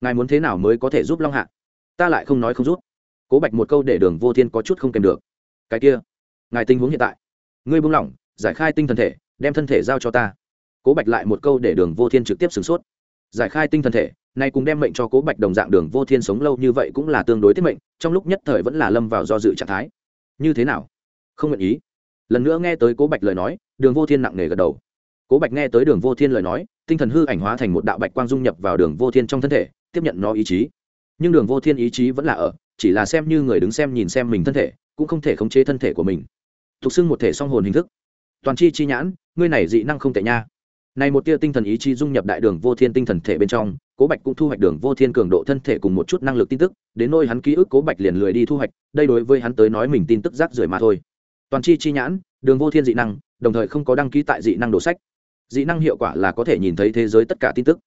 Ngài muốn thế nào mới có thể giúp long hạ? Ta lại không nói không giúp. Cố bạch một câu để đường vô thiên có chút không kèm được. Cái kia, ngài tình huống hiện tại. Ngươi buông lỏng, giải khai tinh thần thể, đem thân thể giao cho ta. Cố bạch lại một câu để đường vô thiên trực tiếp sửng sốt. Giải khai tinh thần thể, nay cùng đem mệnh cho cố bạch đồng dạng đường vô thiên sống lâu như vậy cũng là tương đối tiết mệnh, trong lúc nhất thời vẫn là lâm vào do dự trạng thái. Như thế nào? Không nguyện ý. Lần nữa nghe tới cố bạch lời nói, đường vô thiên nặng nề gật đầu cố bạch nghe tới đường vô thiên lời nói, tinh thần hư ảnh hóa thành một đạo bạch quang dung nhập vào đường vô thiên trong thân thể, tiếp nhận nó ý chí. Nhưng đường vô thiên ý chí vẫn là ở, chỉ là xem như người đứng xem nhìn xem mình thân thể, cũng không thể khống chế thân thể của mình. Thuộc xưng một thể song hồn hình thức. Toàn chi chi nhãn, ngươi này dị năng không tệ nha. Này một tia tinh thần ý chí dung nhập đại đường vô thiên tinh thần thể bên trong, cố bạch cũng thu hoạch đường vô thiên cường độ thân thể cùng một chút năng lực tin tức, đến nôi hắn ký ức cố bạch liền lười đi thu hoạch, đây đối với hắn tới nói mình tin tức rác rưởi mà thôi. Toàn chi chi nhãn, đường vô thiên dị năng, đồng thời không có đăng ký tại dị năng đồ sách dị năng hiệu quả là có thể nhìn thấy thế giới tất cả tin tức.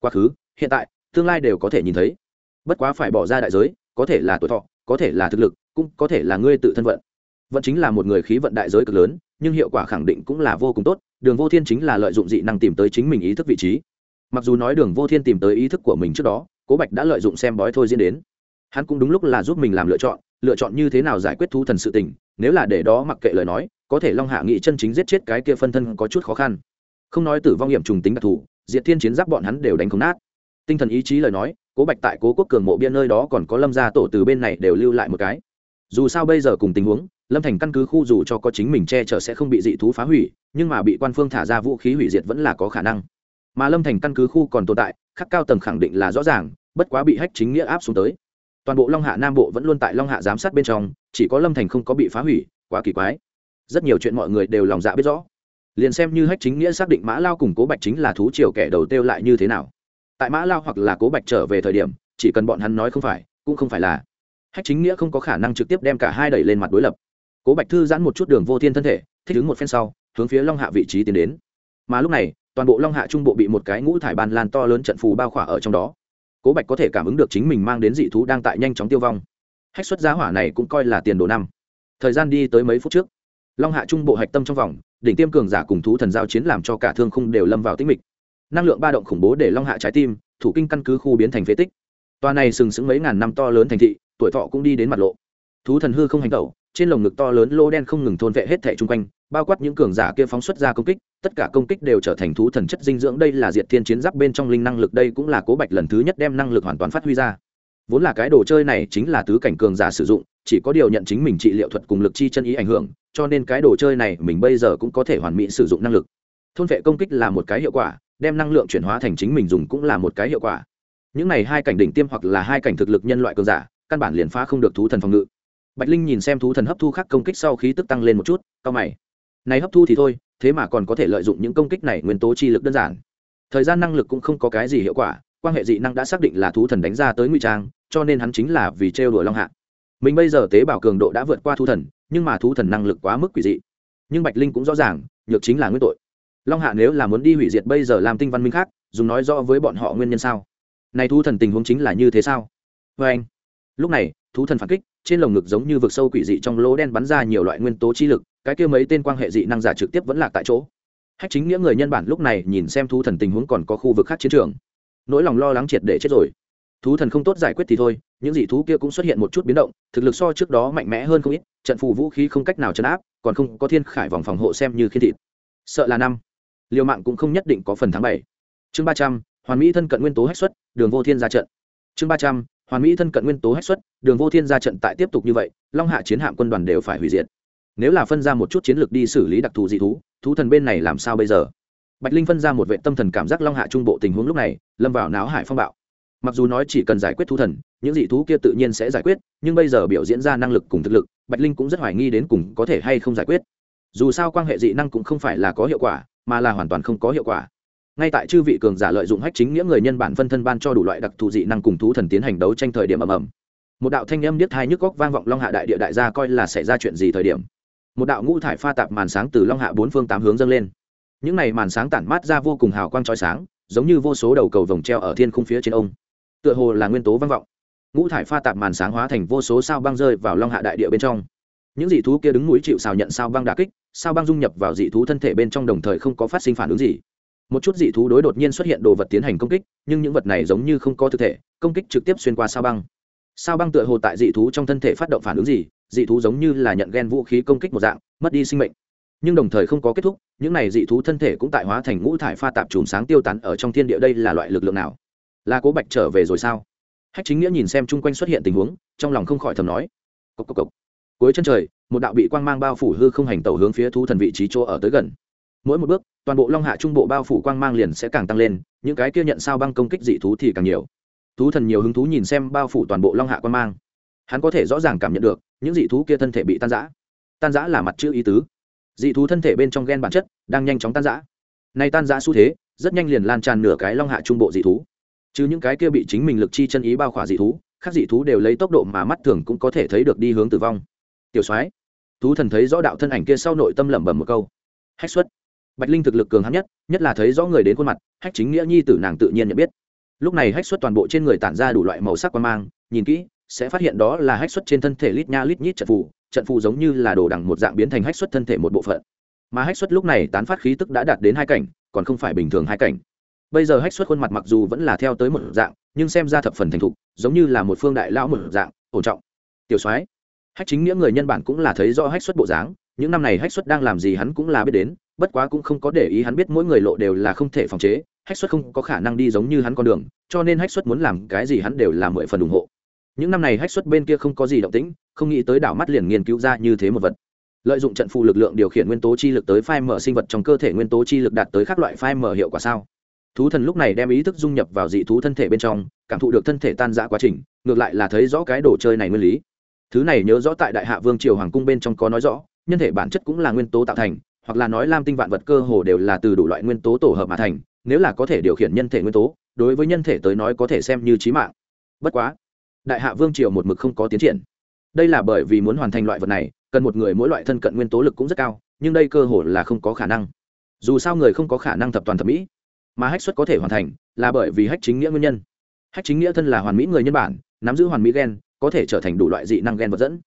Quá khứ, hiện tại, tương lai đều có thể nhìn thấy. Bất quá phải bỏ ra đại giới, có thể là tuổi thọ, có thể là thực lực, cũng có thể là ngươi tự thân vận. Vận chính là một người khí vận đại giới cực lớn, nhưng hiệu quả khẳng định cũng là vô cùng tốt, đường vô thiên chính là lợi dụng dị năng tìm tới chính mình ý thức vị trí. Mặc dù nói đường vô thiên tìm tới ý thức của mình trước đó, cố bạch đã lợi dụng xem bói thôi diễn đến. Hắn cũng đúng lúc là giúp mình làm lựa chọn lựa chọn như thế nào giải quyết thú thần sự tình, nếu là để đó mặc kệ lời nói, có thể long hạ nghị chân chính giết chết cái kia phân thân có chút khó khăn không nói tử vong hiểm trùng tính đặc thù, diệt thiên chiến giáp bọn hắn đều đánh không nát. Tinh thần ý chí lời nói, cố bạch tại cố quốc cường mộ biên nơi đó còn có lâm gia tổ từ bên này đều lưu lại một cái. Dù sao bây giờ cùng tình huống, lâm thành căn cứ khu dù cho có chính mình che chở sẽ không bị dị thú phá hủy, nhưng mà bị quan phương thả ra vũ khí hủy diệt vẫn là có khả năng. Mà lâm thành căn cứ khu còn tồn tại, khắc cao tầng khẳng định là rõ ràng, bất quá bị hách chính nghĩa áp xuống tới. Toàn bộ long hạ nam bộ vẫn luôn tại long hạ giám sát bên trong, chỉ có lâm thành không có bị phá hủy, quá kỳ quái. Rất nhiều chuyện mọi người đều lòng dạ biết rõ liền xem như hách chính nghĩa xác định mã lao cùng cố bạch chính là thú triều kẻ đầu tiêu lại như thế nào. Tại mã lao hoặc là cố bạch trở về thời điểm, chỉ cần bọn hắn nói không phải, cũng không phải là. Hách chính nghĩa không có khả năng trực tiếp đem cả hai đẩy lên mặt đối lập. Cố bạch thư giãn một chút đường vô thiên thân thể, thích ứng một phen sau, hướng phía long hạ vị trí tiến đến. Mà lúc này, toàn bộ long hạ trung bộ bị một cái ngũ thải ban lan to lớn trận phù bao khỏa ở trong đó. Cố bạch có thể cảm ứng được chính mình mang đến dị thú đang tại nhanh chóng tiêu vong. Hách xuất giá hỏa này cũng coi là tiền đồ năm. Thời gian đi tới mấy phút trước, long hạ trung bộ hạch tâm trong vòng đỉnh tiêm cường giả cùng thú thần giao chiến làm cho cả thương khung đều lâm vào tĩnh mịch. Năng lượng ba động khủng bố để long hạ trái tim, thủ kinh căn cứ khu biến thành phế tích. Tòa này sừng sững mấy ngàn năm to lớn thành thị, tuổi thọ cũng đi đến mặt lộ. Thú thần hư không hành tẩu, trên lồng ngực to lớn lô đen không ngừng thôn vệ hết thẻ chung quanh, bao quát những cường giả kia phóng xuất ra công kích, tất cả công kích đều trở thành thú thần chất dinh dưỡng. Đây là diệt thiên chiến giáp bên trong linh năng lực, đây cũng là cố bạch lần thứ nhất đem năng lực hoàn toàn phát huy ra vốn là cái đồ chơi này chính là tứ cảnh cường giả sử dụng, chỉ có điều nhận chính mình trị liệu thuật cùng lực chi chân ý ảnh hưởng, cho nên cái đồ chơi này mình bây giờ cũng có thể hoàn mỹ sử dụng năng lực. Thôn vệ công kích là một cái hiệu quả, đem năng lượng chuyển hóa thành chính mình dùng cũng là một cái hiệu quả. Những này hai cảnh đỉnh tiêm hoặc là hai cảnh thực lực nhân loại cường giả, căn bản liền phá không được thú thần phòng ngự. Bạch linh nhìn xem thú thần hấp thu khắc công kích sau khí tức tăng lên một chút cao mày. Này hấp thu thì thôi, thế mà còn có thể lợi dụng những công kích này nguyên tố chi lực đơn giản. Thời gian năng lực cũng không có cái gì hiệu quả quan hệ dị năng đã xác định là thú thần đánh ra tới ngụy trang, cho nên hắn chính là vì trêu đùa long hạ. Mình bây giờ tế bào cường độ đã vượt qua thú thần, nhưng mà thú thần năng lực quá mức quỷ dị. Nhưng bạch linh cũng rõ ràng, nhược chính là nguyên tội. Long hạ nếu là muốn đi hủy diệt bây giờ làm tinh văn minh khác, dùng nói rõ với bọn họ nguyên nhân sao? Này thú thần tình huống chính là như thế sao? Vê anh, lúc này, thú thần phản kích, trên lồng ngực giống như vực sâu quỷ dị trong lỗ đen bắn ra nhiều loại nguyên tố chi lực, cái kia mấy tên quan hệ dị năng giả trực tiếp vẫn lạc tại chỗ. Hách chính nghĩa người nhân bản lúc này nhìn xem thú thần tình huống còn có khu vực khác chiến trường nỗi lòng lo lắng triệt để chết rồi. Thú thần không tốt giải quyết thì thôi, những dị thú kia cũng xuất hiện một chút biến động, thực lực so trước đó mạnh mẽ hơn không ít, trận phù vũ khí không cách nào chấn áp, còn không có thiên khải vòng phòng hộ xem như khiên thịt. Sợ là năm. Liều mạng cũng không nhất định có phần thắng bảy. Chương ba trăm, hoàn mỹ thân cận nguyên tố hách xuất, đường vô thiên ra trận. Chương ba trăm, hoàn mỹ thân cận nguyên tố hách xuất, đường vô thiên ra trận tại tiếp tục như vậy, long hạ chiến hạm quân đoàn đều phải hủy diệt. Nếu là phân ra một chút chiến lược đi xử lý đặc thù dị thú thú thần bên này làm sao bây giờ? Bạch linh phân ra một vệ tâm thần cảm giác long hạ trung bộ tình huống lúc này, lâm vào náo hải phong bạo. Mặc dù nói chỉ cần giải quyết thú thần, những dị thú kia tự nhiên sẽ giải quyết, nhưng bây giờ biểu diễn ra năng lực cùng thực lực, bạch linh cũng rất hoài nghi đến cùng có thể hay không giải quyết. Dù sao quan hệ dị năng cũng không phải là có hiệu quả, mà là hoàn toàn không có hiệu quả. Ngay tại chư vị cường giả lợi dụng hách chính nghĩa người nhân bản phân thân ban cho đủ loại đặc thù dị năng cùng thú thần tiến hành đấu tranh thời điểm ầm ầm. Một đạo thanh âm biết thai nhức góc vang vọng long hạ đại địa đại gia coi là xảy ra chuyện gì thời điểm. Một đạo ngũ thải pha tạp màn sáng từ long hạ bốn phương tám hướng dâng lên những này màn sáng tản mát ra vô cùng hào quang trói sáng, giống như vô số đầu cầu vồng treo ở thiên khung phía trên ông. Tựa hồ là nguyên tố vang vọng. Ngũ thải pha tạp màn sáng hóa thành vô số sao băng rơi vào long hạ đại địa bên trong. Những dị thú kia đứng núi chịu xào nhận sao băng đà kích, sao băng dung nhập vào dị thú thân thể bên trong đồng thời không có phát sinh phản ứng gì. Một chút dị thú đối đột nhiên xuất hiện đồ vật tiến hành công kích, nhưng những vật này giống như không có thực thể, công kích trực tiếp xuyên qua sao băng. Sao băng tựa hồ tại dị thú trong thân thể phát động phản ứng gì, dị thú giống như là nhận ghen vũ khí công kích một dạng, mất đi sinh mệnh nhưng đồng thời không có kết thúc, những này dị thú thân thể cũng tại hóa thành ngũ thải pha tạp chùm sáng tiêu tán ở trong thiên địa đây là loại lực lượng nào? Là cố bạch trở về rồi sao? Hách chính nghĩa nhìn xem chung quanh xuất hiện tình huống, trong lòng không khỏi thầm nói. Cốc cốc cốc. cuối chân trời, một đạo bị quang mang bao phủ hư không hành tẩu hướng phía thú thần vị trí chỗ ở tới gần. Mỗi một bước, toàn bộ long hạ trung bộ bao phủ quang mang liền sẽ càng tăng lên, những cái kia nhận sao băng công kích dị thú thì càng nhiều. Thú thần nhiều hứng thú nhìn xem bao phủ toàn bộ long hạ quang mang. Hắn có thể rõ ràng cảm nhận được, những dị thú kia thân thể bị tan giã tan giã là mặt chữ ý tứ dị thú thân thể bên trong gen bản chất đang nhanh chóng tan giã nay tan giã xu thế, rất nhanh liền lan tràn nửa cái long hạ trung bộ dị thú. Chứ những cái kia bị chính mình lực chi chân ý bao khỏa dị thú các dị thú đều lấy tốc độ mà mắt thường cũng có thể thấy được đi hướng tử vong. Tiểu soái, thú thần thấy rõ đạo thân ảnh kia sau nội tâm lẩm bẩm một câu. Hách xuất. Bạch linh thực lực cường hắn nhất nhất là thấy rõ người đến khuôn mặt, hách chính nghĩa nhi tử nàng tự nhiên nhận biết. Lúc này hách xuất toàn bộ trên người tản ra đủ loại màu sắc quan mang, nhìn kỹ, sẽ phát hiện đó là hách xuất trên thân thể lít nha lít nhít trận phù trận phù giống như là đồ đằng một dạng biến thành hách xuất thân thể một bộ phận. Mà hách xuất lúc này tán phát khí tức đã đạt đến hai cảnh, còn không phải bình thường hai cảnh. Bây giờ hách xuất khuôn mặt mặc dù vẫn là theo tới một dạng, nhưng xem ra thập phần thành thục, giống như là một phương đại lão một dạng, ổn trọng. Tiểu soái, hách chính nghĩa người nhân bản cũng là thấy rõ hách xuất bộ dáng, những năm này hách xuất đang làm gì hắn cũng là biết đến, bất quá cũng không có để ý hắn biết mỗi người lộ đều là không thể phòng chế, hách xuất không có khả năng đi giống như hắn con đường, cho nên hách xuất muốn làm cái gì hắn đều là mười phần ủng hộ. Những năm này hách xuất bên kia không có gì động tĩnh không nghĩ tới đảo mắt liền nghiên cứu ra như thế một vật. Lợi dụng trận phù lực lượng điều khiển nguyên tố chi lực tới phai mở sinh vật trong cơ thể nguyên tố chi lực đạt tới các loại phai mở hiệu quả sao? Thú thần lúc này đem ý thức dung nhập vào dị thú thân thể bên trong, cảm thụ được thân thể tan giã quá trình, ngược lại là thấy rõ cái đồ chơi này nguyên lý. Thứ này nhớ rõ tại đại hạ vương triều hoàng cung bên trong có nói rõ, nhân thể bản chất cũng là nguyên tố tạo thành, hoặc là nói lam tinh vạn vật cơ hồ đều là từ đủ loại nguyên tố tổ hợp mà thành, nếu là có thể điều khiển nhân thể nguyên tố, đối với nhân thể tới nói có thể xem như trí mạng. Bất quá, đại hạ vương triều một mực không có tiến triển đây là bởi vì muốn hoàn thành loại vật này, cần một người mỗi loại thân cận nguyên tố lực cũng rất cao, nhưng đây cơ hồ là không có khả năng. Dù sao người không có khả năng thập toàn thẩm mỹ, mà hách xuất có thể hoàn thành, là bởi vì hách chính nghĩa nguyên nhân. Hách chính nghĩa thân là hoàn mỹ người nhân bản, nắm giữ hoàn mỹ gen, có thể trở thành đủ loại dị năng gen vật dẫn.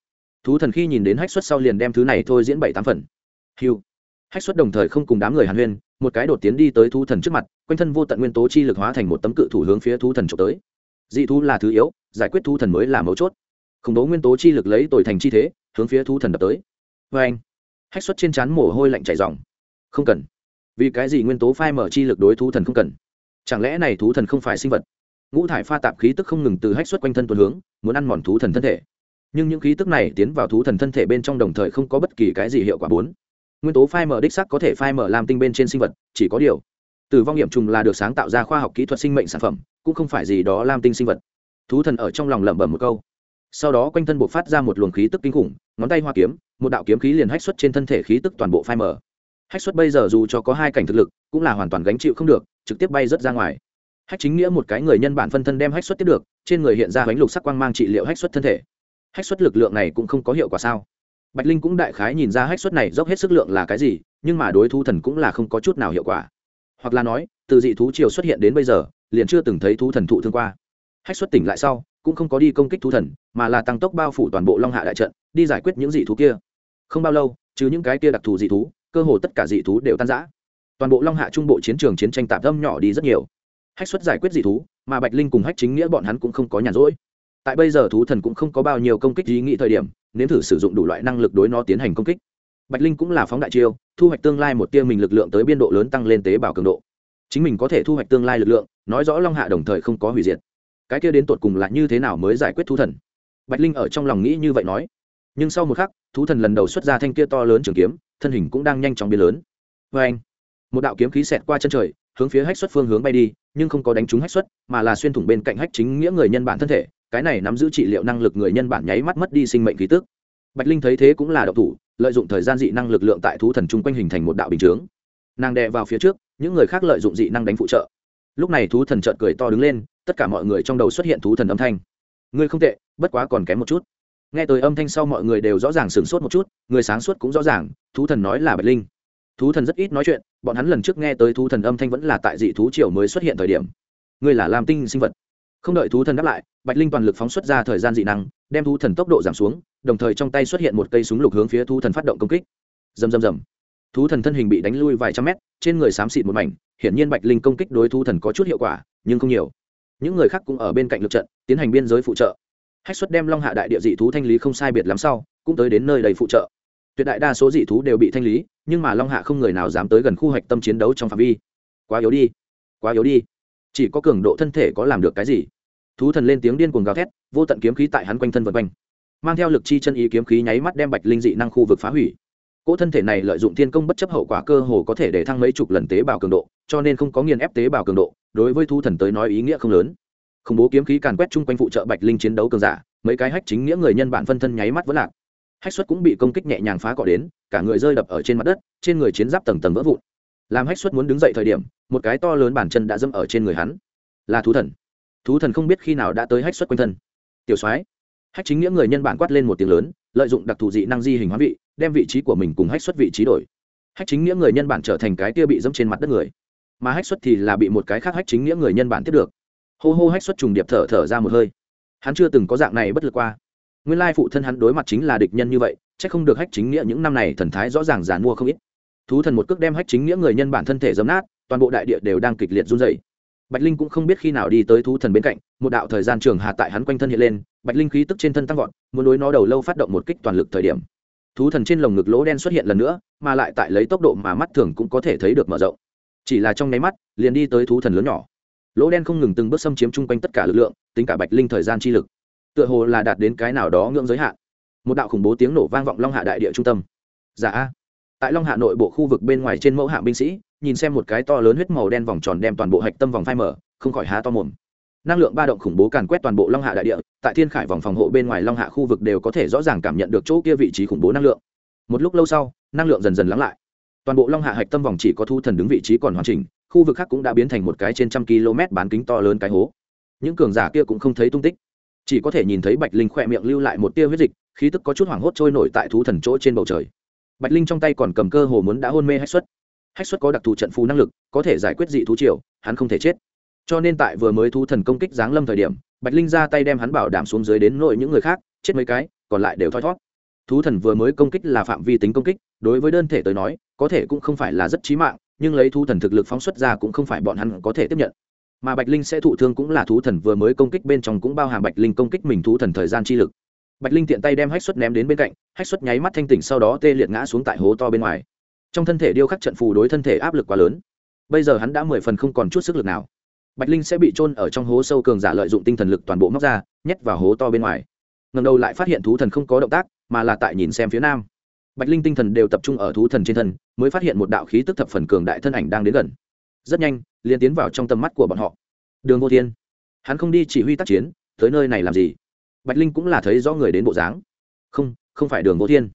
Thú thần khi nhìn đến hách xuất sau liền đem thứ này thôi diễn bảy tám phần. Hiu hách xuất đồng thời không cùng đám người hàn huyên, một cái đột tiến đi tới thú thần trước mặt, quanh thân vô tận nguyên tố chi lực hóa thành một tấm cự thủ hướng phía thú thần trộm tới. Dị thú là thứ yếu, giải quyết thú thần mới là mấu chốt khủng bố nguyên tố chi lực lấy tồi thành chi thế, hướng phía thú thần đập tới. Vê anh, hách xuất trên trán mồ hôi lạnh chảy dòng không cần. Vì cái gì nguyên tố phai mở chi lực đối thú thần không cần? Chẳng lẽ này thú thần không phải sinh vật? Ngũ thải pha tạp khí tức không ngừng từ hách xuất quanh thân tuần hướng, muốn ăn mòn thú thần thân thể. Nhưng những khí tức này tiến vào thú thần thân thể bên trong đồng thời không có bất kỳ cái gì hiệu quả bốn. Nguyên tố phai mở đích sắc có thể phai mở làm tinh bên trên sinh vật, chỉ có điều, tử vong hiểm trùng là được sáng tạo ra khoa học kỹ thuật sinh mệnh sản phẩm, cũng không phải gì đó làm tinh sinh vật. Thú thần ở trong lòng lẩm bẩm một câu sau đó quanh thân buộc phát ra một luồng khí tức kinh khủng, ngón tay hoa kiếm, một đạo kiếm khí liền hách xuất trên thân thể khí tức toàn bộ phai mở hách xuất bây giờ dù cho có hai cảnh thực lực, cũng là hoàn toàn gánh chịu không được, trực tiếp bay rớt ra ngoài. Hách chính nghĩa một cái người nhân bản phân thân đem hách xuất tiếp được, trên người hiện ra bánh lục sắc quang mang trị liệu hách xuất thân thể. Hách xuất lực lượng này cũng không có hiệu quả sao? Bạch linh cũng đại khái nhìn ra hách xuất này dốc hết sức lượng là cái gì, nhưng mà đối thú thần cũng là không có chút nào hiệu quả. Hoặc là nói, từ dị thú triều xuất hiện đến bây giờ, liền chưa từng thấy thú thần thụ thương qua. Hách xuất tỉnh lại sau cũng không có đi công kích thú thần, mà là tăng tốc bao phủ toàn bộ long hạ đại trận, đi giải quyết những dị thú kia. Không bao lâu chứ những cái kia đặc thù dị thú, cơ hồ tất cả dị thú đều tan rã. Toàn bộ long hạ trung bộ chiến trường chiến tranh tạm âm nhỏ đi rất nhiều. Hách xuất giải quyết dị thú, mà bạch linh cùng hách chính nghĩa bọn hắn cũng không có nhàn rỗi. Tại bây giờ thú thần cũng không có bao nhiêu công kích ý nghĩ thời điểm, nếm thử sử dụng đủ loại năng lực đối nó tiến hành công kích. Bạch linh cũng là phóng đại chiêu, thu hoạch tương lai một tia mình lực lượng tới biên độ lớn tăng lên tế bào cường độ. Chính mình có thể thu hoạch tương lai lực lượng, nói rõ long hạ đồng thời không có hủy diệt cái kia đến tột cùng là như thế nào mới giải quyết thú thần? Bạch linh ở trong lòng nghĩ như vậy nói. Nhưng sau một khắc, thú thần lần đầu xuất ra thanh kia to lớn trường kiếm, thân hình cũng đang nhanh chóng biến lớn. Vê anh, một đạo kiếm khí xẹt qua chân trời, hướng phía hách xuất phương hướng bay đi, nhưng không có đánh trúng hách xuất, mà là xuyên thủng bên cạnh hách chính nghĩa người nhân bản thân thể, cái này nắm giữ trị liệu năng lực người nhân bản nháy mắt mất đi sinh mệnh khí tức. Bạch linh thấy thế cũng là độc thủ, lợi dụng thời gian dị năng lực lượng tại thú thần chung quanh hình thành một đạo bình chướng. Nàng đè vào phía trước, những người khác lợi dụng dị năng đánh phụ trợ. Lúc này thú thần trợn cười to đứng lên tất cả mọi người trong đầu xuất hiện thú thần âm thanh. Ngươi không tệ, bất quá còn kém một chút. Nghe tới âm thanh sau mọi người đều rõ ràng sửng sốt một chút, người sáng suốt cũng rõ ràng, thú thần nói là bạch linh. Thú thần rất ít nói chuyện, bọn hắn lần trước nghe tới thú thần âm thanh vẫn là tại dị thú triều mới xuất hiện thời điểm. Ngươi là lam tinh sinh vật. Không đợi thú thần đáp lại, bạch linh toàn lực phóng xuất ra thời gian dị năng, đem thú thần tốc độ giảm xuống, đồng thời trong tay xuất hiện một cây súng lục hướng phía thú thần phát động công kích. Dầm dầm dầm thú thần thân hình bị đánh lui vài trăm mét, trên người xám xịt một mảnh, hiển nhiên bạch linh công kích đối thú thần có chút hiệu quả, nhưng không nhiều những người khác cũng ở bên cạnh lực trận, tiến hành biên giới phụ trợ. Hách xuất đem long hạ đại địa dị thú thanh lý không sai biệt lắm sau, cũng tới đến nơi đầy phụ trợ. Tuyệt đại đa số dị thú đều bị thanh lý, nhưng mà long hạ không người nào dám tới gần khu hoạch tâm chiến đấu trong phạm vi. Quá yếu đi, quá yếu đi. Chỉ có cường độ thân thể có làm được cái gì? Thú thần lên tiếng điên cuồng gào thét, vô tận kiếm khí tại hắn quanh thân vật quanh. Mang theo lực chi chân ý kiếm khí nháy mắt đem bạch linh dị năng khu vực phá hủy. Cỗ thân thể này lợi dụng thiên công bất chấp hậu quả cơ hồ có thể để thăng mấy chục lần tế bào cường độ, cho nên không có nghiền ép tế bào cường độ đối với thu thần tới nói ý nghĩa không lớn. Khủng bố kiếm khí càn quét chung quanh phụ trợ bạch linh chiến đấu cường giả, mấy cái hách chính nghĩa người nhân bản phân thân nháy mắt vẫn lạc. Hách xuất cũng bị công kích nhẹ nhàng phá cọ đến, cả người rơi đập ở trên mặt đất, trên người chiến giáp tầng tầng vỡ vụn. Làm hách xuất muốn đứng dậy thời điểm, một cái to lớn bản chân đã dâm ở trên người hắn. Là thú thần. Thú thần không biết khi nào đã tới hách xuất quanh thân. Tiểu soái. Hách chính nghĩa người nhân bản quát lên một tiếng lớn, lợi dụng đặc thù dị năng di hình hóa vị, đem vị trí của mình cùng hách xuất vị trí đổi. Hách chính nghĩa người nhân bản trở thành cái tia bị dẫm trên mặt đất người mà hách xuất thì là bị một cái khác hách chính nghĩa người nhân bản tiếp được. Hô hô hách xuất trùng điệp thở thở ra một hơi. Hắn chưa từng có dạng này bất lực qua. Nguyên lai phụ thân hắn đối mặt chính là địch nhân như vậy c h ắ c không được hách chính nghĩa những năm này thần thái rõ ràng giàn mua không ít. Thú thần một cước đem hách chính nghĩa người nhân bản thân thể dấm nát, toàn bộ đại địa đều đang kịch liệt run dày bạch linh cũng không biết khi nào đi tới thú thần bên cạnh, một đạo thời gian trường hà tại hắn quanh thân hiện lên, bạch linh khí tức trên thân tăng vọt, muốn đối nó đầu lâu phát động một kích toàn lực thời điểm. Thú thần trên lồng ngực lỗ đen xuất hiện lần nữa, mà lại tại lấy tốc độ mà mắt thường cũng có thể thấy được mở rộng chỉ là trong nháy mắt, liền đi tới thú thần lớn nhỏ. Lỗ đen không ngừng từng bước xâm chiếm chung quanh tất cả lực lượng, tính cả bạch linh thời gian chi lực. Tựa hồ là đạt đến cái nào đó ngưỡng giới hạn. Một đạo khủng bố tiếng nổ vang vọng long hạ đại địa trung tâm. Giả dạ. tại long hạ nội bộ khu vực bên ngoài trên mẫu hạng binh sĩ, nhìn xem một cái to lớn huyết màu đen vòng tròn đem toàn bộ hạch tâm vòng phai mở, không khỏi há to mồm. Năng lượng ba động khủng bố càn quét toàn bộ long hạ đại địa, tại thiên khải vòng phòng hộ bên ngoài long hạ khu vực đều có thể rõ ràng cảm nhận được chỗ kia vị trí khủng bố năng lượng. Một lúc lâu sau, năng lượng dần dần lắng lại toàn bộ long hạ hạch tâm vòng chỉ có thu thần đứng vị trí còn hoàn chỉnh, khu vực khác cũng đã biến thành một cái trên trăm km bán kính to lớn cái hố. Những cường giả kia cũng không thấy tung tích, chỉ có thể nhìn thấy bạch linh khỏe miệng lưu lại một tia huyết dịch, khí tức có chút hoảng hốt trôi nổi tại thú thần chỗ trên bầu trời. Bạch linh trong tay còn cầm cơ hồ muốn đã hôn mê hách xuất. Hách xuất có đặc thù trận phù năng lực, có thể giải quyết dị thú triều, hắn không thể chết. Cho nên tại vừa mới thú thần công kích giáng lâm thời điểm, bạch linh ra tay đem hắn bảo đảm xuống dưới đến nội những người khác, chết mấy cái, còn lại đều thoi thót. Thú thần vừa mới công kích là phạm vi tính công kích, đối với đơn thể tới nói có thể cũng không phải là rất chí mạng, nhưng lấy thú thần thực lực phóng xuất ra cũng không phải bọn hắn có thể tiếp nhận. Mà bạch linh sẽ thụ thương cũng là thú thần vừa mới công kích bên trong cũng bao hàm bạch linh công kích mình thú thần thời gian chi lực. Bạch linh tiện tay đem hách xuất ném đến bên cạnh, hách xuất nháy mắt thanh tỉnh sau đó tê liệt ngã xuống tại hố to bên ngoài. Trong thân thể điêu khắc trận phù đối thân thể áp lực quá lớn. Bây giờ hắn đã mười phần không còn chút sức lực nào. Bạch linh sẽ bị trôn ở trong hố sâu cường giả lợi dụng tinh thần lực toàn bộ móc ra, nhét vào hố to bên ngoài. Ngầm đầu lại phát hiện thú thần không có động tác, mà là tại nhìn xem phía nam bạch linh tinh thần đều tập trung ở thú thần trên thân, mới phát hiện một đạo khí tức thập phần cường đại thân ảnh đang đến gần. Rất nhanh, liền tiến vào trong tầm mắt của bọn họ. Đường vô thiên, hắn không đi chỉ huy tác chiến, tới nơi này làm gì? Bạch linh cũng là thấy rõ người đến bộ dáng. Không không phải đường vô thiên.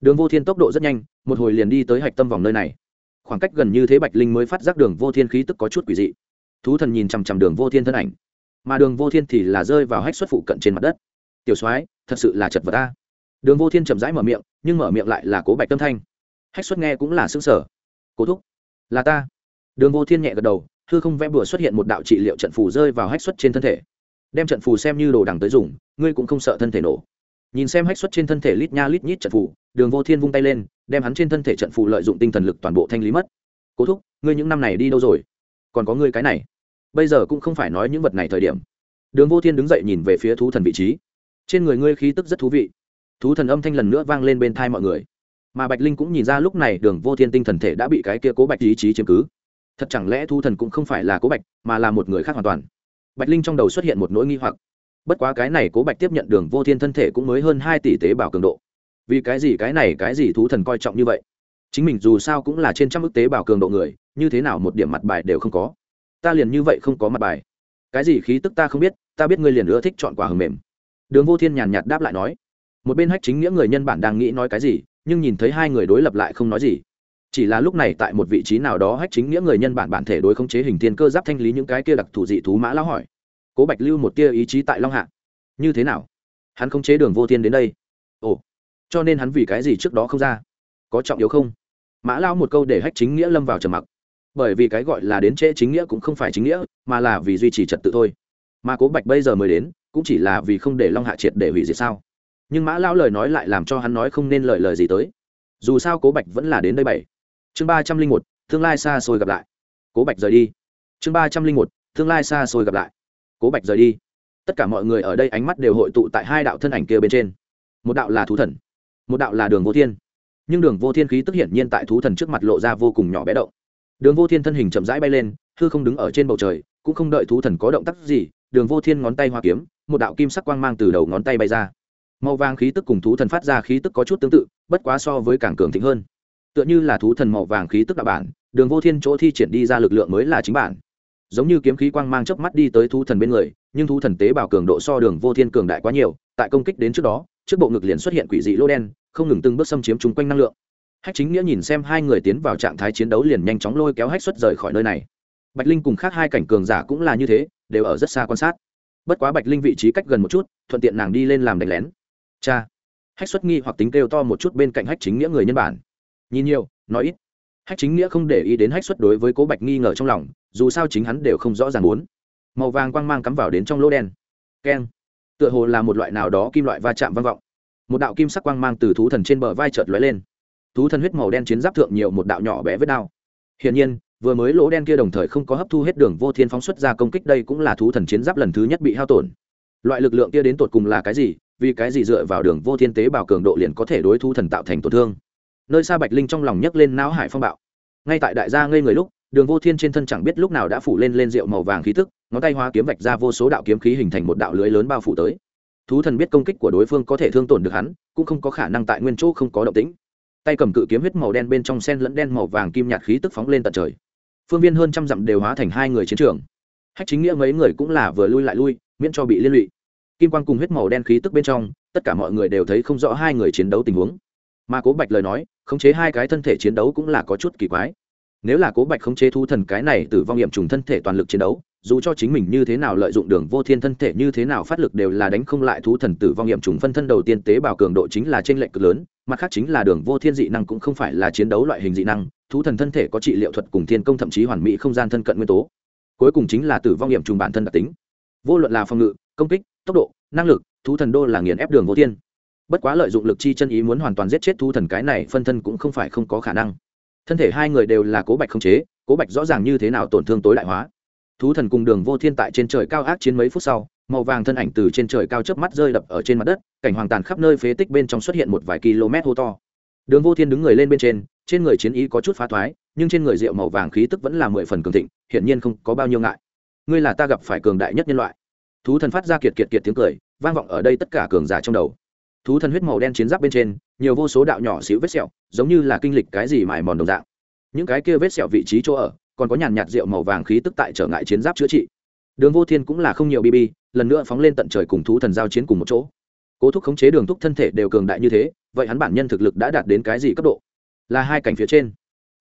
Đường vô thiên tốc độ rất nhanh, một hồi liền đi tới hạch tâm vòng nơi này. Khoảng cách gần như thế bạch linh mới phát giác đường vô thiên khí tức có chút quỷ dị. Thú thần nhìn chằm chằm đường vô thiên thân ảnh. Mà đường vô thiên thì là rơi vào hách xuất phụ cận trên mặt đất. Tiểu soái, thật sự là chật vật ta đường vô thiên chậm rãi mở miệng, nhưng mở miệng lại là cố bạch tâm thanh. Hách xuất nghe cũng là xứng sở cố thúc, là ta. Đường vô thiên nhẹ gật đầu, hư không vẽ bừa xuất hiện một đạo trị liệu trận phù rơi vào hách xuất trên thân thể. Đem trận phù xem như đồ đằng tới dùng, ngươi cũng không sợ thân thể nổ. Nhìn xem hách xuất trên thân thể lít nha lít nhít trận phù, đường vô thiên vung tay lên, đem hắn trên thân thể trận phù lợi dụng tinh thần lực toàn bộ thanh lý mất. Cố thúc, ngươi những năm này đi đâu rồi? Còn có ngươi cái này. Bây giờ cũng không phải nói những vật này thời điểm. Đường vô thiên đứng dậy nhìn về phía thú thần vị trí. Trên người ngươi khí tức rất thú vị thú thần âm thanh lần nữa vang lên bên thai mọi người. Mà bạch linh cũng nhìn ra lúc này đường vô thiên tinh thần thể đã bị cái kia cố bạch ý chí chiếm cứ. Thật chẳng lẽ thú thần cũng không phải là cố bạch, mà là một người khác hoàn toàn? Bạch linh trong đầu xuất hiện một nỗi nghi hoặc. Bất quá cái này cố bạch tiếp nhận đường vô thiên thân thể cũng mới hơn hai tỷ tế bào cường độ. Vì cái gì cái này, cái gì thú thần coi trọng như vậy? Chính mình dù sao cũng là trên trăm ước tế bào cường độ người, như thế nào một điểm mặt bài đều không có. Ta liền như vậy không có mặt bài. Cái gì khí tức ta không biết, ta biết ngươi liền ưa thích chọn quả hầm mềm. Đường vô thiên nhàn nhạt đáp lại nói một bên hách chính nghĩa người nhân bản đang nghĩ nói cái gì, nhưng nhìn thấy hai người đối lập lại không nói gì. Chỉ là lúc này tại một vị trí nào đó hách chính nghĩa người nhân bản bản thể đối khống chế hình thiên cơ giáp thanh lý những cái kia đặc thù dị thú mã lão hỏi. Cố bạch lưu một tia ý chí tại long hạ. Như thế nào? Hắn khống chế đường vô thiên đến đây. Ồ, cho nên hắn vì cái gì trước đó không ra? Có trọng yếu không? Mã lao một câu để hách chính nghĩa lâm vào trầm mặc. Bởi vì cái gọi là đến trễ chính nghĩa cũng không phải chính nghĩa, mà là vì duy trì trật tự thôi. Mà cố bạch bây giờ mới đến, cũng chỉ là vì không để long hạ triệt để hủy diệt sao? Nhưng mã lão lời nói lại làm cho hắn nói không nên lời lời gì tới. Dù sao cố bạch vẫn là đến đây bảy. Chương ba trăm linh một, tương lai xa xôi gặp lại. Cố bạch rời đi. Chương ba trăm linh một, tương lai xa xôi gặp lại. Cố bạch rời đi. Tất cả mọi người ở đây ánh mắt đều hội tụ tại hai đạo thân ảnh kia bên trên. Một đạo là thú thần, một đạo là đường vô thiên. Nhưng đường vô thiên khí tức hiển nhiên tại thú thần trước mặt lộ ra vô cùng nhỏ bé động. Đường vô thiên thân hình chậm rãi bay lên, hư không đứng ở trên bầu trời, cũng không đợi thú thần có động tác gì, đường vô thiên ngón tay hoa kiếm, một đạo kim sắc quang mang từ đầu ngón tay bay ra màu vàng khí tức cùng thú thần phát ra khí tức có chút tương tự, bất quá so với càng cường thịnh hơn. Tựa như là thú thần màu vàng khí tức đạo bản, đường vô thiên chỗ thi triển đi ra lực lượng mới là chính bản. Giống như kiếm khí quang mang chớp mắt đi tới thú thần bên người, nhưng thú thần tế bào cường độ so đường vô thiên cường đại quá nhiều, tại công kích đến trước đó, trước bộ ngực liền xuất hiện quỷ dị lô đen, không ngừng từng bước xâm chiếm chung quanh năng lượng. Hách chính nghĩa nhìn xem hai người tiến vào trạng thái chiến đấu liền nhanh chóng lôi kéo hách xuất rời khỏi nơi này. Bạch linh cùng khác hai cảnh cường giả cũng là như thế, đều ở rất xa quan sát. Bất quá bạch linh vị trí cách gần một chút, thuận tiện nàng đi lên làm đánh lén cha. Hách xuất nghi hoặc tính kêu to một chút bên cạnh hách chính nghĩa người nhân bản. Nhìn nhiều, nói ít. Hách chính nghĩa không để ý đến hách xuất đối với cố bạch nghi ngờ trong lòng, dù sao chính hắn đều không rõ ràng muốn. Màu vàng quang mang cắm vào đến trong lỗ đen. Keng. Tựa hồ là một loại nào đó kim loại va chạm vang vọng. Một đạo kim sắc quang mang từ thú thần trên bờ vai chợt lóe lên. Thú thần huyết màu đen chiến giáp thượng nhiều một đạo nhỏ bé vết đao. Hiển nhiên, vừa mới lỗ đen kia đồng thời không có hấp thu hết đường vô thiên phóng xuất ra công kích đây cũng là thú thần chiến giáp lần thứ nhất bị hao tổn. Loại lực lượng kia đến tột cùng là cái gì vì cái gì dựa vào đường vô thiên tế bào cường độ liền có thể đối thu thần tạo thành tổn thương? Nơi xa bạch linh trong lòng nhấc lên não hải phong bạo. Ngay tại đại gia ngây người lúc, đường vô thiên trên thân chẳng biết lúc nào đã phủ lên lên rượu màu vàng khí tức, ngón tay hoa kiếm vạch ra vô số đạo kiếm khí hình thành một đạo lưới lớn bao phủ tới. Thú thần biết công kích của đối phương có thể thương tổn được hắn, cũng không có khả năng tại nguyên chỗ không có động tĩnh. Tay cầm cự kiếm huyết màu đen bên trong sen lẫn đen màu vàng kim nhạt khí tức phóng lên tận trời. Phương viên hơn trăm dặm đều hóa thành hai người chiến trường. Hách chính nghĩa mấy người cũng là vừa lui lại lui, miễn cho bị liên lụy kim quang cùng huyết màu đen khí tức bên trong, tất cả mọi người đều thấy không rõ hai người chiến đấu tình huống. Mà cố bạch lời nói, khống chế hai cái thân thể chiến đấu cũng là có chút kỳ quái. Nếu là cố bạch khống chế thu thần cái này tử vong nghiệm trùng thân thể toàn lực chiến đấu, dù cho chính mình như thế nào lợi dụng đường vô thiên thân thể như thế nào phát lực đều là đánh không lại thú thần tử vong nghiệm trùng phân thân đầu tiên tế bào cường độ chính là t r ê n lệch cực lớn, mặt khác chính là đường vô thiên dị năng cũng không phải là chiến đấu loại hình dị năng thú thần thân thể có trị liệu thuật cùng thiên công thậm chí hoàn mỹ không gian thân cận nguyên tố. Cuối cùng chính là tử vong nghiệm trùng bản thân đặc tính. Vô luận là phòng ngự, công kích tốc độ, năng lực, thú thần đô là nghiền ép đường vô thiên. Bất quá lợi dụng lực chi chân ý muốn hoàn toàn giết chết thú thần cái này phân thân cũng không phải không có khả năng. Thân thể hai người đều là cố bạch không chế, cố bạch rõ ràng như thế nào tổn thương tối đại hóa. Thú thần cùng đường vô thiên tại trên trời cao ác chiến mấy phút sau, màu vàng thân ảnh từ trên trời cao chớp mắt rơi đập ở trên mặt đất, cảnh hoàng tàn khắp nơi phế tích bên trong xuất hiện một vài km hô to. Đường vô thiên đứng người lên bên trên trên người chiến ý có chút phá thoái, nhưng trên người rượu màu vàng khí tức vẫn là mười phần cường thịnh, hiển nhiên không có bao nhiêu ngại. Ngươi là ta gặp phải cường đại nhất nhân loại thú thần phát ra kiệt kiệt kiệt tiếng cười, vang vọng ở đây tất cả cường giả trong đầu. Thú thần huyết màu đen chiến giáp bên trên, nhiều vô số đạo nhỏ xíu vết sẹo, giống như là kinh lịch cái gì mài mòn đồng dạng. Những cái kia vết sẹo vị trí chỗ ở, còn có nhàn nhạt rượu màu vàng khí tức tại trở ngại chiến giáp chữa trị. Đường vô thiên cũng là không nhiều bb lần nữa phóng lên tận trời cùng thú thần giao chiến cùng một chỗ. Cố thúc khống chế đường thúc thân thể đều cường đại như thế, vậy hắn bản nhân thực lực đã đạt đến cái gì cấp độ? Là hai cảnh phía trên.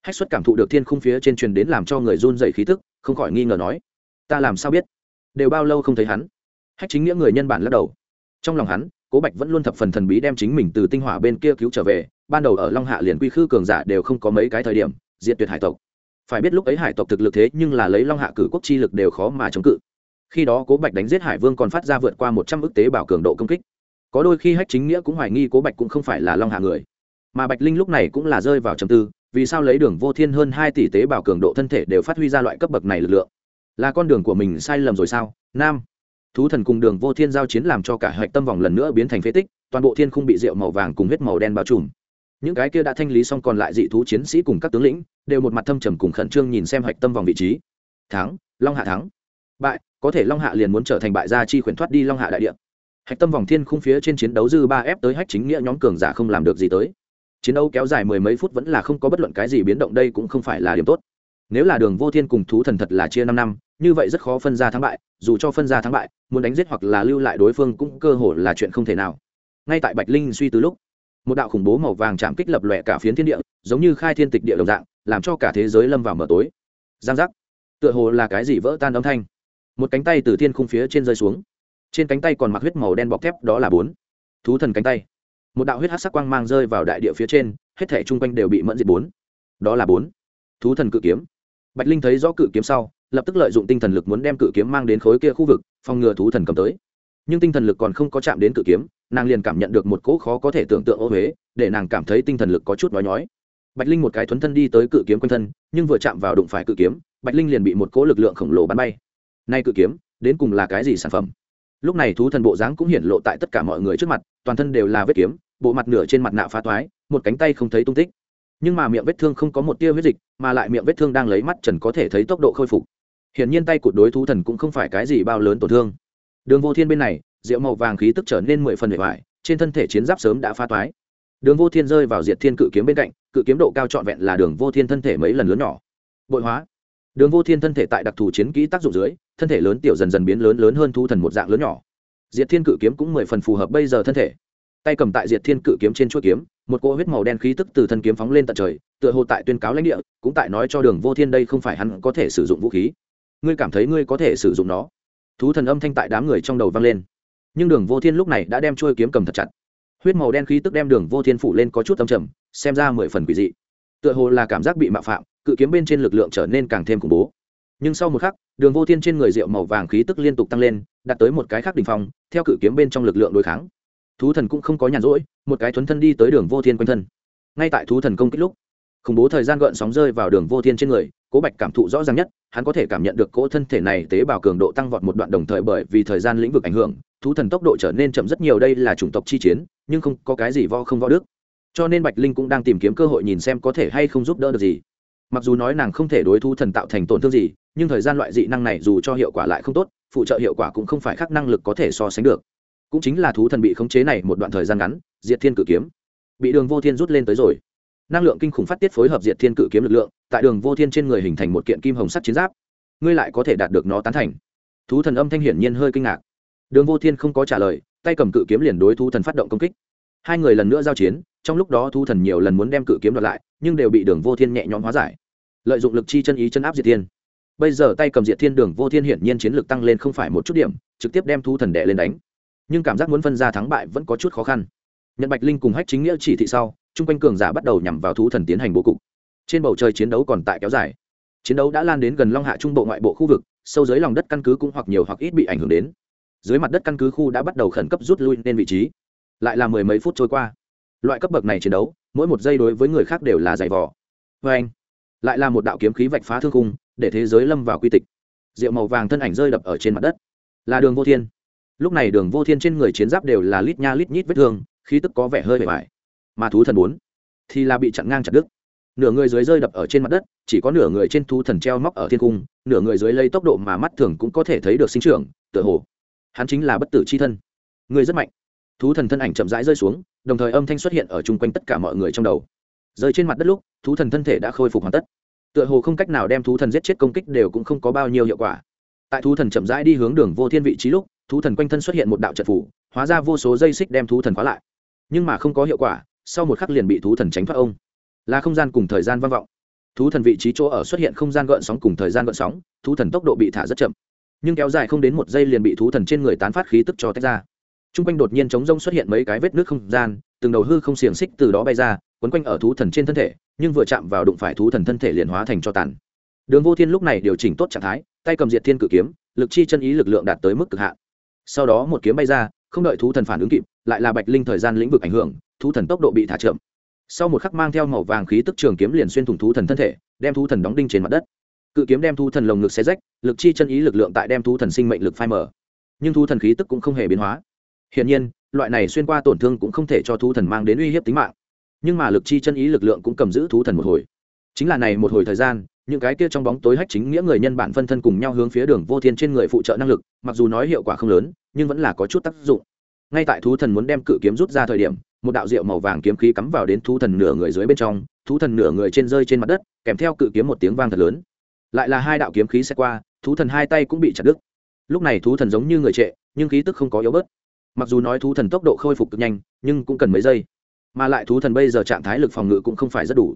Hách xuất cảm thụ được thiên khung phía trên truyền đến làm cho người run dày khí tức, không khỏi nghi ngờ nói, ta làm sao biết? Đều bao lâu không thấy hắn. Hách chính nghĩa người nhân bản lắc đầu. Trong lòng hắn, cố bạch vẫn luôn thập phần thần bí đem chính mình từ tinh hỏa bên kia cứu trở về, ban đầu ở long hạ liền quy khư cường giả đều không có mấy cái thời điểm, diệt tuyệt hải tộc. Phải biết lúc ấy hải tộc thực lực thế nhưng là lấy long hạ cử quốc chi lực đều khó mà chống cự. Khi đó cố bạch đánh giết hải vương còn phát ra vượt qua một trăm ước tế bảo cường độ công kích. Có đôi khi hách chính nghĩa cũng hoài nghi cố bạch cũng không phải là long hạ người. Mà bạch linh lúc này cũng là rơi vào trầm tư, vì sao lấy đường vô thiên hơn hai tỷ tế bào cường độ thân thể đều phát huy ra loại cấp bậc này lực lượng? Là con đường của mình sai lầm rồi sao? Nam, thú thần cùng đường vô thiên giao chiến làm cho cả hạch tâm vòng lần nữa biến thành phế tích, toàn bộ thiên không bị rượu màu vàng cùng huyết màu đen bao trùm. Những cái kia đã thanh lý xong còn lại dị thú chiến sĩ cùng các tướng lĩnh, đều một mặt thâm trầm cùng khẩn trương nhìn xem hạch tâm vòng vị trí. Thắng, long hạ thắng. Bại, có thể long hạ liền muốn trở thành bại gia chi khuyển thoát đi long hạ đại địa. Hạch tâm vòng thiên khung phía trên chiến đấu dư ba ép tới hách chính nghĩa nhóm cường giả không làm được gì tới. Chiến đấu kéo dài mười mấy phút vẫn là không có bất luận cái gì biến động, đây cũng không phải là điểm tốt nếu là đường vô thiên cùng thú thần thật là chia năm năm, như vậy rất khó phân ra thắng bại, dù cho phân ra thắng bại, muốn đánh giết hoặc là lưu lại đối phương cũng cơ hồ là chuyện không thể nào. Ngay tại bạch linh suy từ lúc, một đạo khủng bố màu vàng chạm kích lập lòe cả phiến thiên địa, giống như khai thiên tịch địa đồng dạng, làm cho cả thế giới lâm vào mở tối. Giang giác. Tựa hồ là cái gì vỡ tan âm thanh. Một cánh tay từ thiên khung phía trên rơi xuống. Trên cánh tay còn mặc huyết màu đen bọc thép, đó là bốn. Thú thần cánh tay. Một đạo huyết hát sắc quang mang rơi vào đại địa phía trên, hết thể chung quanh đều bị mẫn diệt bốn. Đó là bốn. Thú thần cự kiếm bạch linh thấy rõ cự kiếm sau, lập tức lợi dụng tinh thần lực muốn đem cự kiếm mang đến khối kia khu vực, phòng ngừa thú thần cầm tới. Nhưng tinh thần lực còn không có chạm đến cự kiếm, nàng liền cảm nhận được một cỗ khó có thể tưởng tượng ô huế để nàng cảm thấy tinh thần lực có chút nói nhói. Bạch linh một cái thuấn thân đi tới cự kiếm quanh thân, nhưng vừa chạm vào đụng phải cự kiếm, bạch linh liền bị một cỗ lực lượng khổng lồ bắn bay. Nay cự kiếm, đến cùng là cái gì sản phẩm? Lúc này thú thần bộ dáng cũng hiển lộ tại tất cả mọi người trước mặt, toàn thân đều là vết kiếm, bộ mặt nửa trên mặt nạ phá toái, một cánh tay không thấy tung tích nhưng mà miệng vết thương không có một tia huyết dịch, mà lại miệng vết thương đang lấy mắt trần có thể thấy tốc độ khôi phục. Hiển nhiên tay cụt đối thú thần cũng không phải cái gì bao lớn tổn thương. Đường vô thiên bên này, rượu màu vàng khí tức trở nên mười phần bề ngoài trên thân thể chiến giáp sớm đã pha toái. Đường vô thiên rơi vào diệt thiên cự kiếm bên cạnh, cự kiếm độ cao trọn vẹn là đường vô thiên thân thể mấy lần lớn nhỏ. Bội hóa. Đường vô thiên thân thể tại đặc thù chiến kỹ tác dụng dưới, thân thể lớn tiểu dần dần biến lớn lớn hơn thu thần một dạng lớn nhỏ. Diệt thiên cự kiếm cũng mười phần phù hợp bây giờ thân thể tay cầm tại diệt thiên cự kiếm trên chuỗi kiếm, một cỗ huyết màu đen khí tức từ thân kiếm phóng lên tận trời, tựa hồ tại tuyên cáo lãnh địa, cũng tại nói cho đường vô thiên đây không phải hắn có thể sử dụng vũ khí. Ngươi cảm thấy ngươi có thể sử dụng nó? Thú thần âm thanh tại đám người trong đầu vang lên. Nhưng đường vô thiên lúc này đã đem chuôi kiếm cầm thật chặt. Huyết màu đen khí tức đem đường vô thiên phủ lên có chút âm trầm, xem ra mười phần quỷ dị. Tựa hồ là cảm giác bị mạo phạm, cự kiếm bên trên lực lượng trở nên càng thêm khủng bố. Nhưng sau một khắc, đường vô thiên trên người rượu màu vàng khí tức liên tục tăng lên, đạt tới một cái khác đ ỉ n h phong, theo cự kiếm bên trong lực lượng đối kháng thú thần cũng không có nhàn rỗi, một cái thuấn thân đi tới đường vô thiên quanh thân. Ngay tại thú thần công kích lúc, khủng bố thời gian gợn sóng rơi vào đường vô thiên trên người, cố bạch cảm thụ rõ ràng nhất, hắn có thể cảm nhận được cỗ thân thể này tế bào cường độ tăng vọt một đoạn đồng thời bởi vì thời gian lĩnh vực ảnh hưởng, thú thần tốc độ trở nên chậm rất nhiều, đây là chủng tộc chi chiến, nhưng không có cái gì vo không võ đức. Cho nên bạch linh cũng đang tìm kiếm cơ hội nhìn xem có thể hay không giúp đỡ được gì. Mặc dù nói nàng không thể đối thú thần tạo thành tổn thương gì, nhưng thời gian loại dị năng này dù cho hiệu quả lại không tốt, phụ trợ hiệu quả cũng không phải khác năng lực có thể so sánh được cũng chính là thú thần bị khống chế này một đoạn thời gian ngắn, diệt thiên cự kiếm. Bị đường vô thiên rút lên tới rồi. Năng lượng kinh khủng phát tiết phối hợp diệt thiên cự kiếm lực lượng, tại đường vô thiên trên người hình thành một kiện kim hồng sắt chiến giáp. Ngươi lại có thể đạt được nó tán thành. Thú thần âm thanh hiển nhiên hơi kinh ngạc. Đường vô thiên không có trả lời, tay cầm cự kiếm liền đối thú thần phát động công kích. Hai người lần nữa giao chiến, trong lúc đó thú thần nhiều lần muốn đem cự kiếm đoạt lại, nhưng đều bị đường vô thiên nhẹ nhõm hóa giải. Lợi dụng lực chi chân ý chân áp diệt thiên. Bây giờ tay cầm diệt thiên, đường vô thiên hiển nhiên chiến lực tăng lên không phải một chút điểm, trực tiếp đem thú thần đệ lên đánh nhưng cảm giác muốn phân ra thắng bại vẫn có chút khó khăn. Nhận bạch linh cùng hách chính nghĩa chỉ thị sau, chung quanh cường giả bắt đầu nhằm vào thú thần tiến hành bố cục. Trên bầu trời chiến đấu còn tại kéo dài. Chiến đấu đã lan đến gần long hạ trung bộ ngoại bộ khu vực, sâu dưới lòng đất căn cứ cũng hoặc nhiều hoặc ít bị ảnh hưởng đến. Dưới mặt đất căn cứ khu đã bắt đầu khẩn cấp rút lui lên vị trí. Lại là mười mấy phút trôi qua. Loại cấp bậc này chiến đấu, mỗi một giây đối với người khác đều là giày vò. Vê anh, lại là một đạo kiếm khí vạch phá thương khung, để thế giới lâm vào quy tịch. Rượu màu vàng thân ảnh rơi đập ở trên mặt đất. Là đường vô thiên lúc này đường vô thiên trên người chiến giáp đều là lít nha lít nhít vết thương, khí tức có vẻ hơi bề bài mà thú thần bốn thì là bị chặn ngang chặt đứt. Nửa người dưới rơi đập ở trên mặt đất, chỉ có nửa người trên thú thần treo móc ở thiên cung, nửa người dưới lấy tốc độ mà mắt thường cũng có thể thấy được sinh trưởng, tựa hồ. Hắn chính là bất tử c h i thân. Người rất mạnh. Thú thần thân ảnh chậm rãi rơi xuống, đồng thời âm thanh xuất hiện ở chung quanh tất cả mọi người trong đầu. Rơi trên mặt đất lúc, thú thần thân thể đã khôi phục hoàn tất. Tựa hồ không cách nào đem thú thần giết chết công kích đều cũng không có bao nhiêu hiệu quả. Tại thú thần chậm rãi đi hướng đường vô thiên vị trí lúc thú thần quanh thân xuất hiện một đạo trận phủ, hóa ra vô số dây xích đem thú thần khóa lại. Nhưng mà không có hiệu quả, sau một khắc liền bị thú thần tránh thoát ông. Là không gian cùng thời gian vang vọng. Thú thần vị trí chỗ ở xuất hiện không gian gợn sóng cùng thời gian gợn sóng, thú thần tốc độ bị thả rất chậm. Nhưng kéo dài không đến một giây liền bị thú thần trên người tán phát khí tức cho tách ra. T r u n g quanh đột nhiên chống rông xuất hiện mấy cái vết nước không gian, từng đầu hư không xiềng xích từ đó bay ra, quấn quanh ở thú thần trên thân thể, nhưng vừa chạm vào đụng phải thú thần thân thể liền hóa thành cho tàn. Đường vô thiên lúc này điều chỉnh tốt trạng thái, tay cầm diệt thiên cử kiếm, lực chi chân ý lực lượng đạt tới mức cực hạn sau đó một kiếm bay ra, không đợi thú thần phản ứng kịp, lại là bạch linh thời gian lĩnh vực ảnh hưởng, thú thần tốc độ bị thả chậm. Sau một khắc mang theo màu vàng khí tức trường kiếm liền xuyên thủng thú thần thân thể, đem thú thần đóng đinh trên mặt đất. Cự kiếm đem thú thần lồng ngực xe rách, lực chi chân ý lực lượng tại đem thú thần sinh mệnh lực phai mở nhưng thú thần khí tức cũng không hề biến hóa. Hiển nhiên, loại này xuyên qua tổn thương cũng không thể cho thú thần mang đến uy hiếp tính mạng. Nhưng mà lực chi chân ý lực lượng cũng cầm giữ thú thần một hồi. Chính là này một hồi thời gian những cái kia trong bóng tối hách chính nghĩa người nhân bản phân thân cùng nhau hướng phía đường vô thiên trên người phụ trợ năng lực, mặc dù nói hiệu quả không lớn, nhưng vẫn là có chút tác dụng. Ngay tại thú thần muốn đem cự kiếm rút ra thời điểm, một đạo rượu màu vàng kiếm khí cắm vào đến thú thần nửa người dưới bên trong, thú thần nửa người trên rơi trên mặt đất, kèm theo cự kiếm một tiếng vang thật lớn. Lại là hai đạo kiếm khí xe qua, thú thần hai tay cũng bị chặt đứt. Lúc này thú thần giống như người trệ, nhưng khí tức không có yếu bớt. Mặc dù nói thú thần tốc độ khôi phục cực nhanh, nhưng cũng cần mấy giây. Mà lại thú thần bây giờ trạng thái lực phòng ngự cũng không phải rất đủ.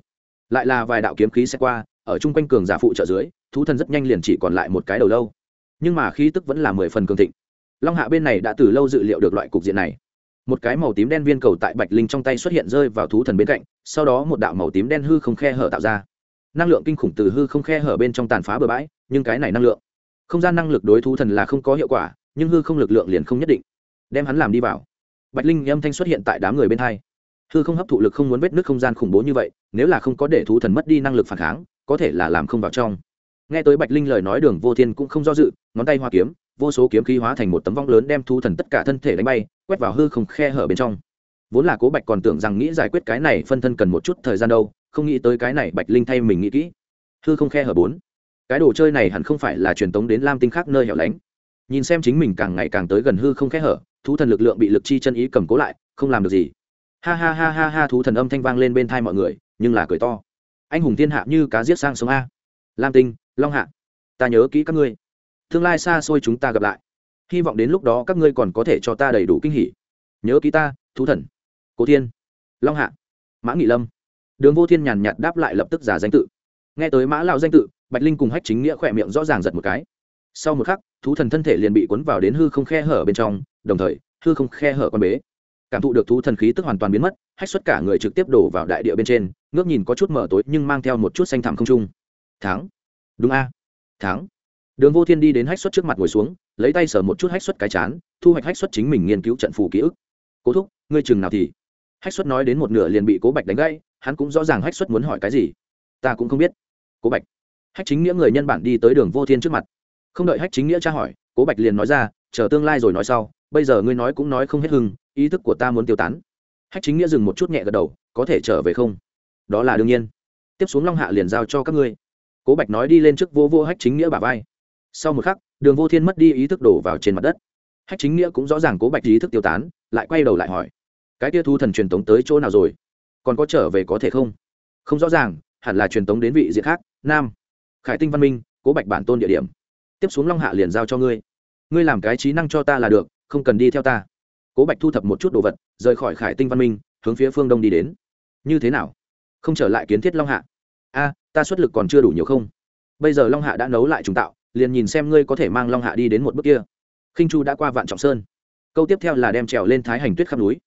Lại là vài đạo kiếm khí xe qua ở chung quanh cường giả phụ trợ dưới, thú thần rất nhanh liền chỉ còn lại một cái đầu lâu. Nhưng mà khí tức vẫn là mười phần cường thịnh. Long hạ bên này đã từ lâu dự liệu được loại cục diện này. Một cái màu tím đen viên cầu tại bạch linh trong tay xuất hiện rơi vào thú thần bên cạnh, sau đó một đạo màu tím đen hư không khe hở tạo ra. Năng lượng kinh khủng từ hư không khe hở bên trong tàn phá bừa bãi, nhưng cái này năng lượng, không gian năng lực đối thú thần là không có hiệu quả, nhưng hư không lực lượng liền không nhất định. Đem hắn làm đi vào. Bạch linh âm thanh xuất hiện tại đám người bên hai. Hư không hấp thụ lực không muốn vết nước không gian khủng bố như vậy, nếu là không có để thú thần mất đi năng lực phản kháng có thể là làm không vào trong. Nghe tới bạch linh lời nói đường vô thiên cũng không do dự, ngón tay hoa kiếm, vô số kiếm khí hóa thành một tấm vong lớn đem thu thần tất cả thân thể đánh bay, quét vào hư không khe hở bên trong. Vốn là cố bạch còn tưởng rằng nghĩ giải quyết cái này phân thân cần một chút thời gian đâu, không nghĩ tới cái này bạch linh thay mình nghĩ kỹ. Hư không khe hở bốn. Cái đồ chơi này hẳn không phải là truyền tống đến lam tinh khác nơi hẻo lánh. Nhìn xem chính mình càng ngày càng tới gần hư không khe hở, thú thần lực lượng bị lực chi chân ý cầm cố lại, không làm được gì. Ha ha ha ha ha, thú thần âm thanh vang lên bên thai mọi người, nhưng là cười to anh hùng thiên hạ như cá giết sang sống a. Lam tinh, long hạ, ta nhớ kỹ các ngươi. Tương lai xa xôi chúng ta gặp lại. Hy vọng đến lúc đó các ngươi còn có thể cho ta đầy đủ kinh hỉ. Nhớ ký ta, thú thần. Cố thiên, long hạ, mã nghị lâm. Đường vô thiên nhàn nhạt đáp lại lập tức giả danh tự. Nghe tới mã lão danh tự, bạch linh cùng hách chính nghĩa khỏe miệng rõ ràng giật một cái. Sau một khắc, thú thần thân thể liền bị cuốn vào đến hư không khe hở bên trong, đồng thời, hư không khe hở con bế cảm thụ được thú thần khí tức hoàn toàn biến mất, hách xuất cả người trực tiếp đổ vào đại địa bên trên, ngước nhìn có chút mở tối nhưng mang theo một chút xanh thẳm không trung. Tháng đúng a. Tháng đường vô thiên đi đến hách xuất trước mặt ngồi xuống, lấy tay sờ một chút hách xuất cái chán, thu hoạch hách xuất chính mình nghiên cứu trận phù ký ức. Cố thúc, ngươi chừng nào thì? Hách xuất nói đến một nửa liền bị cố bạch đánh gãy, hắn cũng rõ ràng hách xuất muốn hỏi cái gì. Ta cũng không biết. Cố bạch. Hách chính nghĩa người nhân bản đi tới đường vô thiên trước mặt. Không đợi hách chính nghĩa tra hỏi, cố bạch liền nói ra, chờ tương lai rồi nói sau, bây giờ ngươi nói cũng nói không hết hưng ý thức của ta muốn tiêu tán. Hách chính nghĩa dừng một chút nhẹ gật đầu, có thể trở về không? Đó là đương nhiên. Tiếp xuống long hạ liền giao cho các ngươi. Cố bạch nói đi lên trước vô vô hách chính nghĩa bà vai. Sau một khắc, đường vô thiên mất đi ý thức đổ vào trên mặt đất. Hách chính nghĩa cũng rõ ràng cố bạch ý thức tiêu tán, lại quay đầu lại hỏi, cái tia thu thần truyền tống tới chỗ nào rồi? Còn có trở về có thể không? Không rõ ràng, hẳn là truyền tống đến vị diện khác, nam. Khải tinh văn minh, cố bạch bản tôn địa điểm. Tiếp xuống long hạ liền giao cho ngươi. Ngươi làm cái trí năng cho ta là được, không cần đi theo ta cố bạch thu thập một chút đồ vật, rời khỏi khải tinh văn minh, hướng phía phương đông đi đến. Như thế nào? Không trở lại kiến thiết long hạ? A, ta xuất lực còn chưa đủ nhiều không? Bây giờ long hạ đã nấu lại trùng tạo, liền nhìn xem ngươi có thể mang long hạ đi đến một bước kia. Khinh chu đã qua vạn trọng sơn. Câu tiếp theo là đem trèo lên thái hành tuyết khắp núi.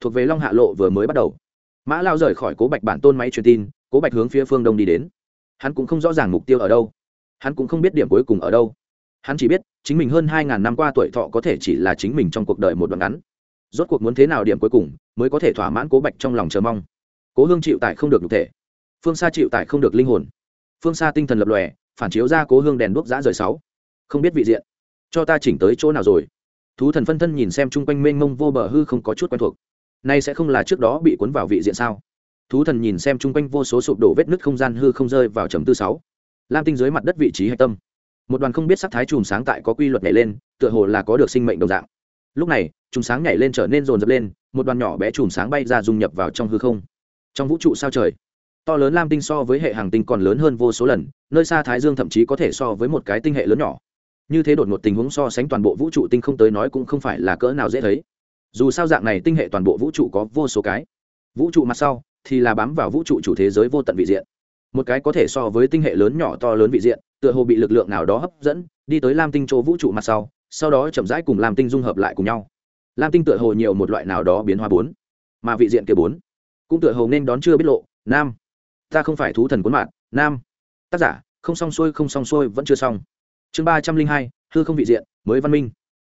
Thuộc về long hạ lộ vừa mới bắt đầu. Mã lao rời khỏi cố bạch bản tôn máy truyền tin, cố bạch hướng phía phương đông đi đến. Hắn cũng không rõ ràng mục tiêu ở đâu. Hắn cũng không biết điểm cuối cùng ở đâu. Hắn chỉ biết, chính mình hơn hai ngàn năm qua tuổi thọ có thể chỉ là chính mình trong cuộc đời một đoạn ngắn rốt cuộc muốn thế nào điểm cuối cùng mới có thể thỏa mãn cố bạch trong lòng chờ mong? Cố hương chịu tại không được nhục thể. Phương xa chịu tại không được linh hồn. Phương xa tinh thần lập lòe, phản chiếu ra cố hương đèn đuốc giã rời sáu. Không biết vị diện. Cho ta chỉnh tới chỗ nào rồi? Thú thần phân thân nhìn xem chung quanh mênh mông vô bờ hư không có chút quen thuộc. Nay sẽ không là trước đó bị cuốn vào vị diện sao? Thú thần nhìn xem chung quanh vô số sụp đổ vết nứt không gian hư không rơi vào trầm tư sáu. Lam tinh dưới mặt đất vị trí hạch tâm. Một đoàn không biết sắc thái chùm sáng tại có quy luật nhảy lên, tựa hồ là có được sinh mệnh đồng dạng. Lúc này chùm sáng nhảy lên trở nên rồn rập lên, một đoàn nhỏ bé chùm sáng bay ra dung nhập vào trong hư không. Trong vũ trụ sao trời, to lớn lam tinh so với hệ hàng tinh còn lớn hơn vô số lần, nơi xa thái dương thậm chí có thể so với một cái tinh hệ lớn nhỏ. Như thế đột ngột tình huống so sánh toàn bộ vũ trụ tinh không tới nói cũng không phải là cỡ nào dễ thấy. Dù sao dạng này tinh hệ toàn bộ vũ trụ có vô số cái. Vũ trụ mặt sau thì là bám vào vũ trụ chủ thế giới vô tận vị diện. Một cái có thể so với tinh hệ lớn nhỏ to lớn vị diện, tựa hồ bị lực lượng nào đó hấp dẫn, đi tới lam tinh chỗ vũ trụ mặt sau sau đó chậm rãi cùng lam tinh dung hợp lại cùng nhau lam tinh tựa hồ nhiều một loại nào đó biến hóa bốn, mà vị diện kia bốn cũng tựa hồ nên đón chưa biết lộ, nam. Ta không phải thú thần cuốn mạng, nam. Tác giả, không xong xuôi, không xong xuôi, vẫn chưa xong. Chương ba trăm linh hai, hư không vị diện, mới văn minh.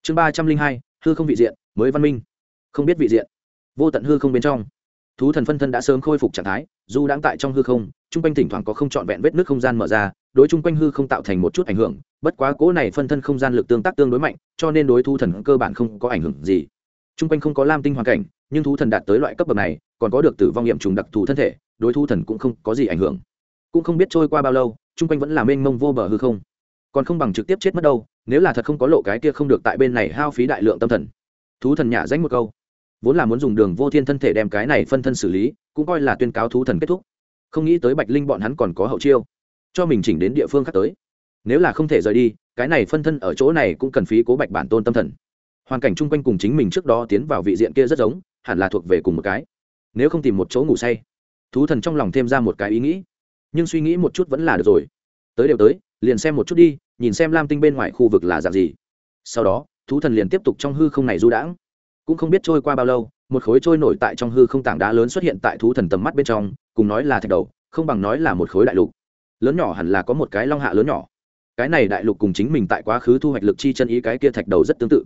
Chương ba trăm linh hai, hư không vị diện, mới văn minh. Không biết vị diện. Vô tận hư không bên trong. Thú thần phân thân đã sớm khôi phục trạng thái, dù đang tại trong hư không, chung quanh thỉnh thoảng có không trọn vẹn vết nước không gian mở ra, đối chung quanh hư không tạo thành một chút ảnh hưởng bất quá cỗ này phân thân không gian lực tương tác tương đối mạnh, cho nên đối thu thần cơ bản không có ảnh hưởng gì. Chung quanh không có lam tinh hoàn cảnh, nhưng thú thần đạt tới loại cấp bậc này, còn có được tử vong nghiệm trùng đặc thù thân thể, đối thu thần cũng không có gì ảnh hưởng. Cũng không biết trôi qua bao lâu chung quanh vẫn là mênh mông vô bờ hư không. Còn không bằng trực tiếp chết mất đâu, nếu là thật không có lộ cái kia không được tại bên này hao phí đại lượng tâm thần. Thú thần nhả danh một câu. Vốn là muốn dùng đường vô thiên thân thể đem cái này phân thân xử lý, cũng coi là tuyên cáo thú thần kết thúc. Không nghĩ tới bạch linh bọn hắn còn có hậu chiêu, cho mình chỉnh đến địa phương khác tới nếu là không thể rời đi, cái này phân thân ở chỗ này cũng cần phí cố bạch bản tôn tâm thần. Hoàn cảnh chung quanh cùng chính mình trước đó tiến vào vị diện kia rất giống, hẳn là thuộc về cùng một cái. Nếu không tìm một chỗ ngủ say. Thú thần trong lòng thêm ra một cái ý nghĩ. Nhưng suy nghĩ một chút vẫn là được rồi. Tới đều tới, liền xem một chút đi, nhìn xem lam tinh bên ngoài khu vực là dạng gì. Sau đó, thú thần liền tiếp tục trong hư không này du đãng. Cũng không biết trôi qua bao lâu, một khối trôi nổi tại trong hư không tảng đá lớn xuất hiện tại thú thần tầm mắt bên trong, cùng nói là thạch đầu, không bằng nói là một khối đại lục. Lớn nhỏ hẳn là có một cái long hạ lớn nhỏ cái này đại lục cùng chính mình tại quá khứ thu hoạch lực chi chân ý cái kia thạch đầu rất tương tự.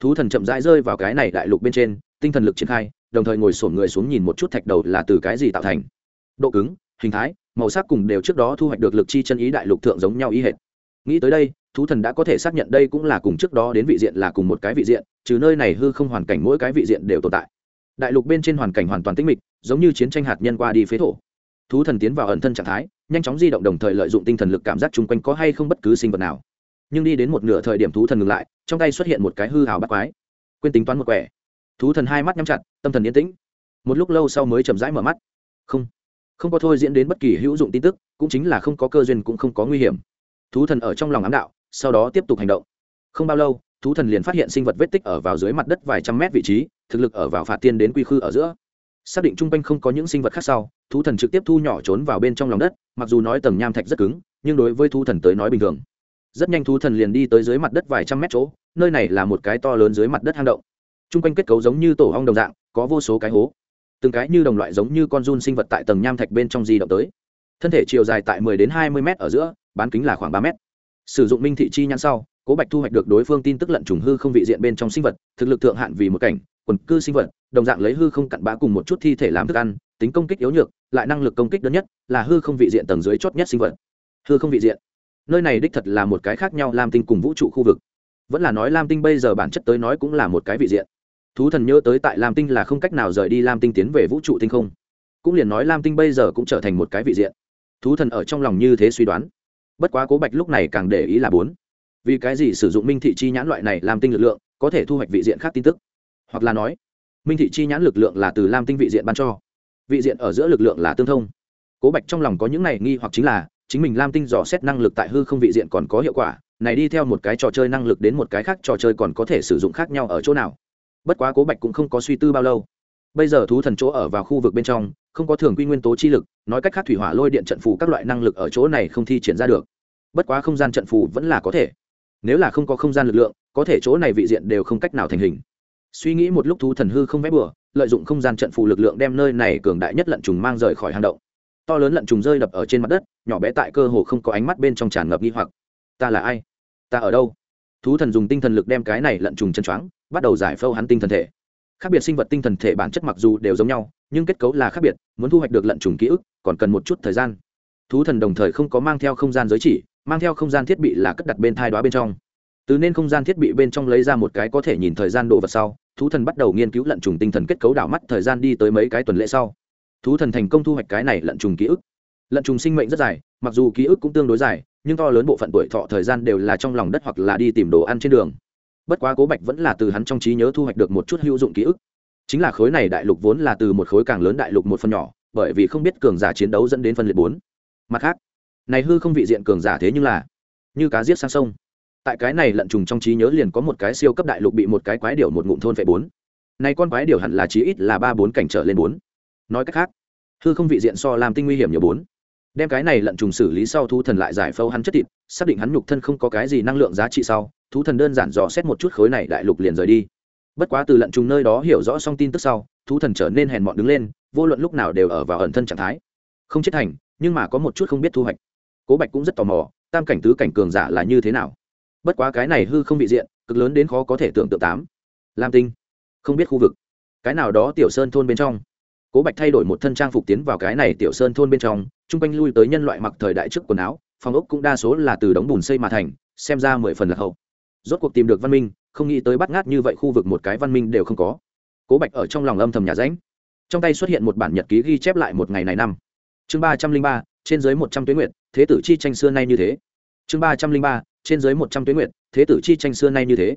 Thú thần chậm rãi rơi vào cái này đại lục bên trên, tinh thần lực triển khai, đồng thời ngồi sổn người xuống nhìn một chút thạch đầu là từ cái gì tạo thành. Độ cứng, hình thái, màu sắc cùng đều trước đó thu hoạch được lực chi chân ý đại lục thượng giống nhau ý hệt. Nghĩ tới đây, thú thần đã có thể xác nhận đây cũng là cùng trước đó đến vị diện là cùng một cái vị diện, trừ nơi này hư không hoàn cảnh mỗi cái vị diện đều tồn tại. Đại lục bên trên hoàn cảnh hoàn toàn tĩnh mịch, giống như chiến tranh hạt nhân qua đi phế thổ thú thần tiến vào ẩn thân trạng thái, nhanh chóng di động đồng thời lợi dụng tinh thần lực cảm giác chung quanh có hay không bất cứ sinh vật nào. Nhưng đi đến một nửa thời điểm thú thần ngừng lại, trong tay xuất hiện một cái hư hào bắt quái. Quên tính toán một quẻ. Thú thần hai mắt nhắm chặt, tâm thần yên tĩnh. Một lúc lâu sau mới chậm rãi mở mắt. Không không có thôi diễn đến bất kỳ hữu dụng tin tức, cũng chính là không có cơ duyên cũng không có nguy hiểm. Thú thần ở trong lòng ám đạo, sau đó tiếp tục hành động. Không bao lâu, thú thần liền phát hiện sinh vật vết tích ở vào dưới mặt đất vài trăm mét vị trí, thực lực ở vào phạt tiên đến quy khư ở giữa xác định chung quanh không có những sinh vật khác sau, thú thần trực tiếp thu nhỏ trốn vào bên trong lòng đất, mặc dù nói tầng nham thạch rất cứng, nhưng đối với thú thần tới nói bình thường. Rất nhanh thú thần liền đi tới dưới mặt đất vài trăm mét chỗ, nơi này là một cái to lớn dưới mặt đất hang động. Chung quanh kết cấu giống như tổ hong đồng dạng, có vô số cái hố. Từng cái như đồng loại giống như con run sinh vật tại tầng nham thạch bên trong di động tới. Thân thể chiều dài tại 10 đến 20 m ở giữa, bán kính là khoảng ba m sử dụng minh thị chi nhãn sau, cố bạch thu hoạch được đối phương tin tức lận trùng hư không vị diện bên trong sinh vật, thực lực thượng hạn vì một cảnh quần cư sinh vật, đồng dạng lấy hư không cặn bã cùng một chút thi thể làm thức ăn, tính công kích yếu nhược, lại năng lực công kích đơn nhất, là hư không vị diện tầng dưới chót nhất sinh vật. Hư không vị diện. Nơi này đích thật là một cái khác nhau, lam tinh cùng vũ trụ khu vực. Vẫn là nói lam tinh bây giờ bản chất tới nói cũng là một cái vị diện. Thú thần nhớ tới tại lam tinh là không cách nào rời đi lam tinh tiến về vũ trụ tinh không. Cũng liền nói lam tinh bây giờ cũng trở thành một cái vị diện. Thú thần ở trong lòng như thế suy đoán. Bất quá cố bạch lúc này càng để ý là bốn. Vì cái gì sử dụng minh thị chi nhãn loại này làm tinh lực lượng, có thể thu hoạch vị diện khác tin tức? Hoặc là nói, minh thị chi nhãn lực lượng là từ lam tinh vị diện ban cho, vị diện ở giữa lực lượng là tương thông. Cố bạch trong lòng có những này nghi hoặc chính là, chính mình lam tinh dò xét năng lực tại hư không vị diện còn có hiệu quả, này đi theo một cái trò chơi năng lực đến một cái khác trò chơi còn có thể sử dụng khác nhau ở chỗ nào. Bất quá cố bạch cũng không có suy tư bao lâu. Bây giờ thú thần chỗ ở vào khu vực bên trong, không có thường quy nguyên tố chi lực, nói cách khác thủy hỏa lôi điện trận phù các loại năng lực ở chỗ này không thi triển ra được. Bất quá không gian trận phù vẫn là có thể. Nếu là không có không gian lực lượng, có thể chỗ này vị diện đều không cách nào thành hình suy nghĩ một lúc thú thần hư không vẽ bừa, lợi dụng không gian trận phù lực lượng đem nơi này cường đại nhất lận trùng mang rời khỏi hang động. To lớn lận trùng rơi đập ở trên mặt đất, nhỏ bé tại cơ hồ không có ánh mắt bên trong tràn ngập nghi hoặc. Ta là ai? Ta ở đâu? Thú thần dùng tinh thần lực đem cái này lận trùng chân choáng, bắt đầu giải phâu hắn tinh thần thể. Khác biệt sinh vật tinh thần thể bản chất mặc dù đều giống nhau, nhưng kết cấu là khác biệt, muốn thu hoạch được lận trùng ký ức, còn cần một chút thời gian. Thú thần đồng thời không có mang theo không gian giới chỉ, mang theo không gian thiết bị là cất đặt bên thai đoá bên trong từ nên không gian thiết bị bên trong lấy ra một cái có thể nhìn thời gian đồ vật sau, thú thần bắt đầu nghiên cứu lận trùng tinh thần kết cấu đảo mắt thời gian đi tới mấy cái tuần lễ sau. Thú thần thành công thu hoạch cái này lận trùng ký ức. Lận trùng sinh mệnh rất dài, mặc dù ký ức cũng tương đối dài, nhưng to lớn bộ phận tuổi thọ thời gian đều là trong lòng đất hoặc là đi tìm đồ ăn trên đường. Bất quá cố bạch vẫn là từ hắn trong trí nhớ thu hoạch được một chút hữu dụng ký ức. Chính là khối này đại lục vốn là từ một khối càng lớn đại lục một phần nhỏ, bởi vì không biết cường giả chiến đấu dẫn đến phân liệt bốn. Mặt khác, này hư không vị diện cường giả thế nhưng là như cá giết sang sông tại cái này lận trùng trong trí nhớ liền có một cái siêu cấp đại lục bị một cái quái điểu một ngụm thôn phệ bốn. Nay con quái điểu hẳn là chí ít là ba bốn cảnh trở lên bốn. Nói cách khác, hư không vị diện so làm tinh nguy hiểm nhiều bốn. Đem cái này lận trùng xử lý sau thú thần lại giải phâu hắn chất thịt, xác định hắn nhục thân không có cái gì năng lượng giá trị sau, thú thần đơn giản dò xét một chút khối này đại lục liền rời đi. Bất quá từ lận trùng nơi đó hiểu rõ xong tin tức sau, thú thần trở nên hèn mọn đứng lên, vô luận lúc nào đều ở vào ẩn thân trạng thái. Không chết thành, nhưng mà có một chút không biết thu hoạch. Cố bạch cũng rất tò mò, tam cảnh tứ cảnh cường giả là như thế nào? Bất quá cái này hư không bị diện, cực lớn đến khó có thể tưởng tượng tám. Lam tinh, không biết khu vực. Cái nào đó tiểu sơn thôn bên trong. Cố bạch thay đổi một thân trang phục tiến vào cái này tiểu sơn thôn bên trong, chung quanh lui tới nhân loại mặc thời đại trước quần áo, phòng ốc cũng đa số là từ đống bùn xây mà thành, xem ra mười phần là hậu. Rốt cuộc tìm được văn minh, không nghĩ tới bắt ngát như vậy khu vực một cái văn minh đều không có. Cố bạch ở trong lòng âm thầm nhà ránh. Trong tay xuất hiện một bản nhật ký ghi chép lại một ngày này năm. Chương ba trăm linh ba, trên dưới một trăm tuyến nguyện thế tử chi tranh xưa nay như thế. Chương ba trăm linh ba trên dưới một trăm tuyến nguyện thế tử chi tranh xưa nay như thế.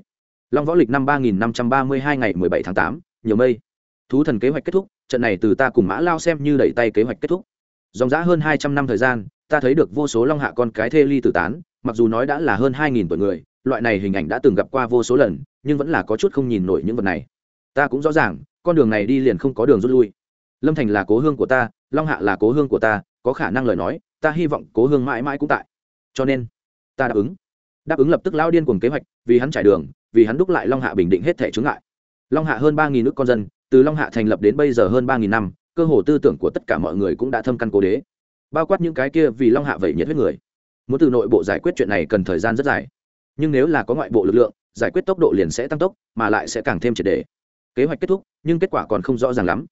Long võ lịch năm ba nghìn năm trăm ba mươi hai ngày mười bảy tháng tám, nhiều mây. Thú thần kế hoạch kết thúc, trận này từ ta cùng mã lao xem như đẩy tay kế hoạch kết thúc. Dòng dã hơn hai trăm năm thời gian, ta thấy được vô số long hạ con cái thê ly tử tán, mặc dù nói đã là hơn hai nghìn tuổi người, loại này hình ảnh đã từng gặp qua vô số lần, nhưng vẫn là có chút không nhìn nổi những vật này. Ta cũng rõ ràng, con đường này đi liền không có đường rút lui. Lâm thành là cố hương của ta, long hạ là cố hương của ta, có khả năng lời nói, ta hy vọng cố hương mãi mãi cũng tại. Cho nên, ta đáp ứng đáp ứng lập tức lao điên cùng kế hoạch, vì hắn trải đường, vì hắn đúc lại long hạ bình định hết thể chướng ngại. Long hạ hơn ba nghìn nước con dân, từ long hạ thành lập đến bây giờ hơn ba nghìn năm, cơ hồ tư tưởng của tất cả mọi người cũng đã thâm căn cố đế. Bao quát những cái kia vì long hạ vậy nhiệt huyết người. Muốn từ nội bộ giải quyết chuyện này cần thời gian rất dài. Nhưng nếu là có ngoại bộ lực lượng, giải quyết tốc độ liền sẽ tăng tốc, mà lại sẽ càng thêm triệt đề. Kế hoạch kết thúc, nhưng kết quả còn không rõ ràng lắm.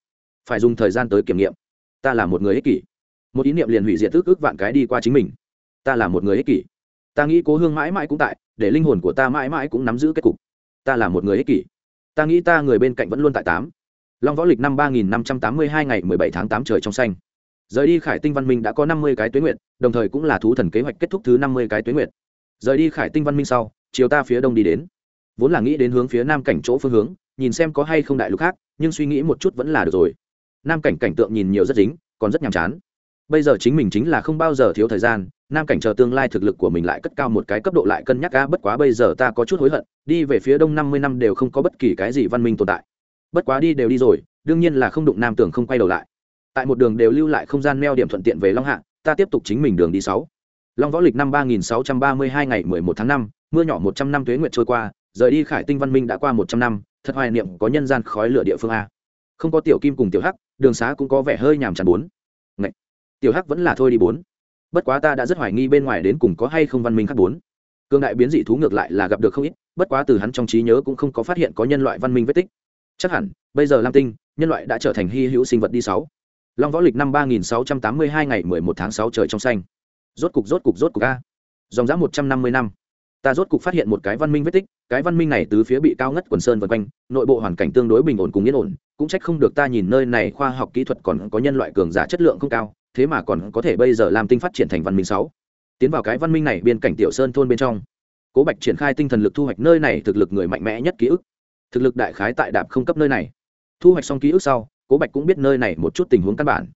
Phải dùng thời gian tới kiểm nghiệm. Ta là một người ích kỷ. Một ý niệm liền hủy diệt ước ước vạn cái đi qua chính mình. Ta là một người ích kỷ ta nghĩ cố hương mãi mãi cũng tại, để linh hồn của ta mãi mãi cũng nắm giữ kết cục. Ta là một người ích kỷ. Ta nghĩ ta người bên cạnh vẫn luôn tại tám. Long võ lịch năm ba nghìn năm trăm tám mươi hai ngày mười bảy tháng tám trời trong xanh. Rời đi khải tinh văn minh đã có năm mươi cái tuyến nguyện đồng thời cũng là thú thần kế hoạch kết thúc thứ năm mươi cái tuyến nguyện rời đi khải tinh văn minh sau, chiều ta phía đông đi đến. Vốn là nghĩ đến hướng phía nam cảnh chỗ phương hướng, nhìn xem có hay không đại lục khác, nhưng suy nghĩ một chút vẫn là được rồi. Nam cảnh cảnh tượng nhìn nhiều rất dính, còn rất nhàm chán. Bây giờ chính mình chính là không bao giờ thiếu thời gian nam cảnh chờ tương lai thực lực của mình lại cất cao một cái cấp độ lại cân nhắc, a, bất quá bây giờ ta có chút hối hận, đi về phía đông năm mươi năm đều không có bất kỳ cái gì văn minh tồn tại. Bất quá đi đều đi rồi, đương nhiên là không đụng nam tưởng không quay đầu lại. Tại một đường đều lưu lại không gian neo điểm thuận tiện về long hạ, ta tiếp tục chính mình đường đi sáu. Long võ lịch năm ba nghìn sáu trăm ba mươi hai ngày mười một tháng năm, mưa nhỏ một trăm năm tuế nguyện trôi qua, rời đi khải tinh văn minh đã qua một trăm năm, thật hoài niệm có nhân gian khói lửa địa phương a. Không có tiểu kim cùng tiểu hắc, đường xá cũng có vẻ hơi nhàm chán bốn. Ngậy. tiểu hắc vẫn là thôi đi bốn bất quá ta đã rất hoài nghi bên ngoài đến cùng có hay không văn minh khác bốn. Cương đại biến dị thú ngược lại là gặp được không ít, bất quá từ hắn trong trí nhớ cũng không có phát hiện có nhân loại văn minh vết tích. Chắc hẳn, bây giờ lam tinh, nhân loại đã trở thành hy hữu sinh vật đi sáu. Long võ lịch năm ba nghìn sáu trăm tám mươi hai ngày mười một tháng sáu trời trong xanh. Rốt cục rốt cục rốt cục a. Dòng dã một trăm năm mươi năm. Ta rốt cục phát hiện một cái văn minh vết tích, cái văn minh này từ phía bị cao ngất quần sơn vân quanh, nội bộ hoàn cảnh tương đối bình ổn cùng yên ổn, cũng trách không được ta nhìn nơi này khoa học kỹ thuật còn có nhân loại cường giả chất lượng không cao thế mà còn có thể bây giờ làm tinh phát triển thành văn minh sáu. Tiến vào cái văn minh này biên cảnh tiểu sơn thôn bên trong. Cố bạch triển khai tinh thần lực thu hoạch nơi này thực lực người mạnh mẽ nhất ký ức. Thực lực đại khái tại đạp không cấp nơi này. Thu hoạch xong ký ức sau, cố bạch cũng biết nơi này một chút tình huống căn bản.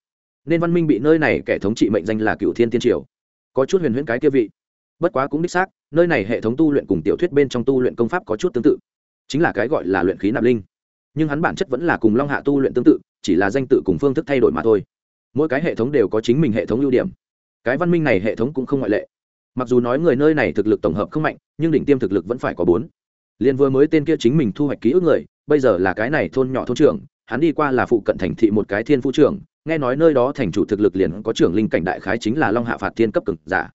Nên văn minh bị nơi này kẻ thống trị mệnh danh là cựu thiên tiên triều. Có chút huyền huyễn cái kia vị. Bất quá cũng đích xác, nơi này hệ thống tu luyện cùng tiểu thuyết bên trong tu luyện công pháp có chút tương tự. Chính là cái gọi là luyện khí nạp linh. Nhưng hắn bản chất vẫn là cùng long hạ tu luyện tương tự, chỉ là danh tự cùng phương thức thay đổi mà thôi mỗi cái hệ thống đều có chính mình hệ thống ưu điểm. Cái văn minh này hệ thống cũng không ngoại lệ. Mặc dù nói người nơi này thực lực tổng hợp không mạnh, nhưng đỉnh tiêm thực lực vẫn phải có bốn. Liền vừa mới tên kia chính mình thu hoạch ký ức người, bây giờ là cái này thôn nhỏ thôn trưởng, hắn đi qua là phụ cận thành thị một cái thiên phu trưởng, nghe nói nơi đó thành chủ thực lực liền có trưởng linh cảnh đại khái chính là long hạ phạt thiên cấp cực giả.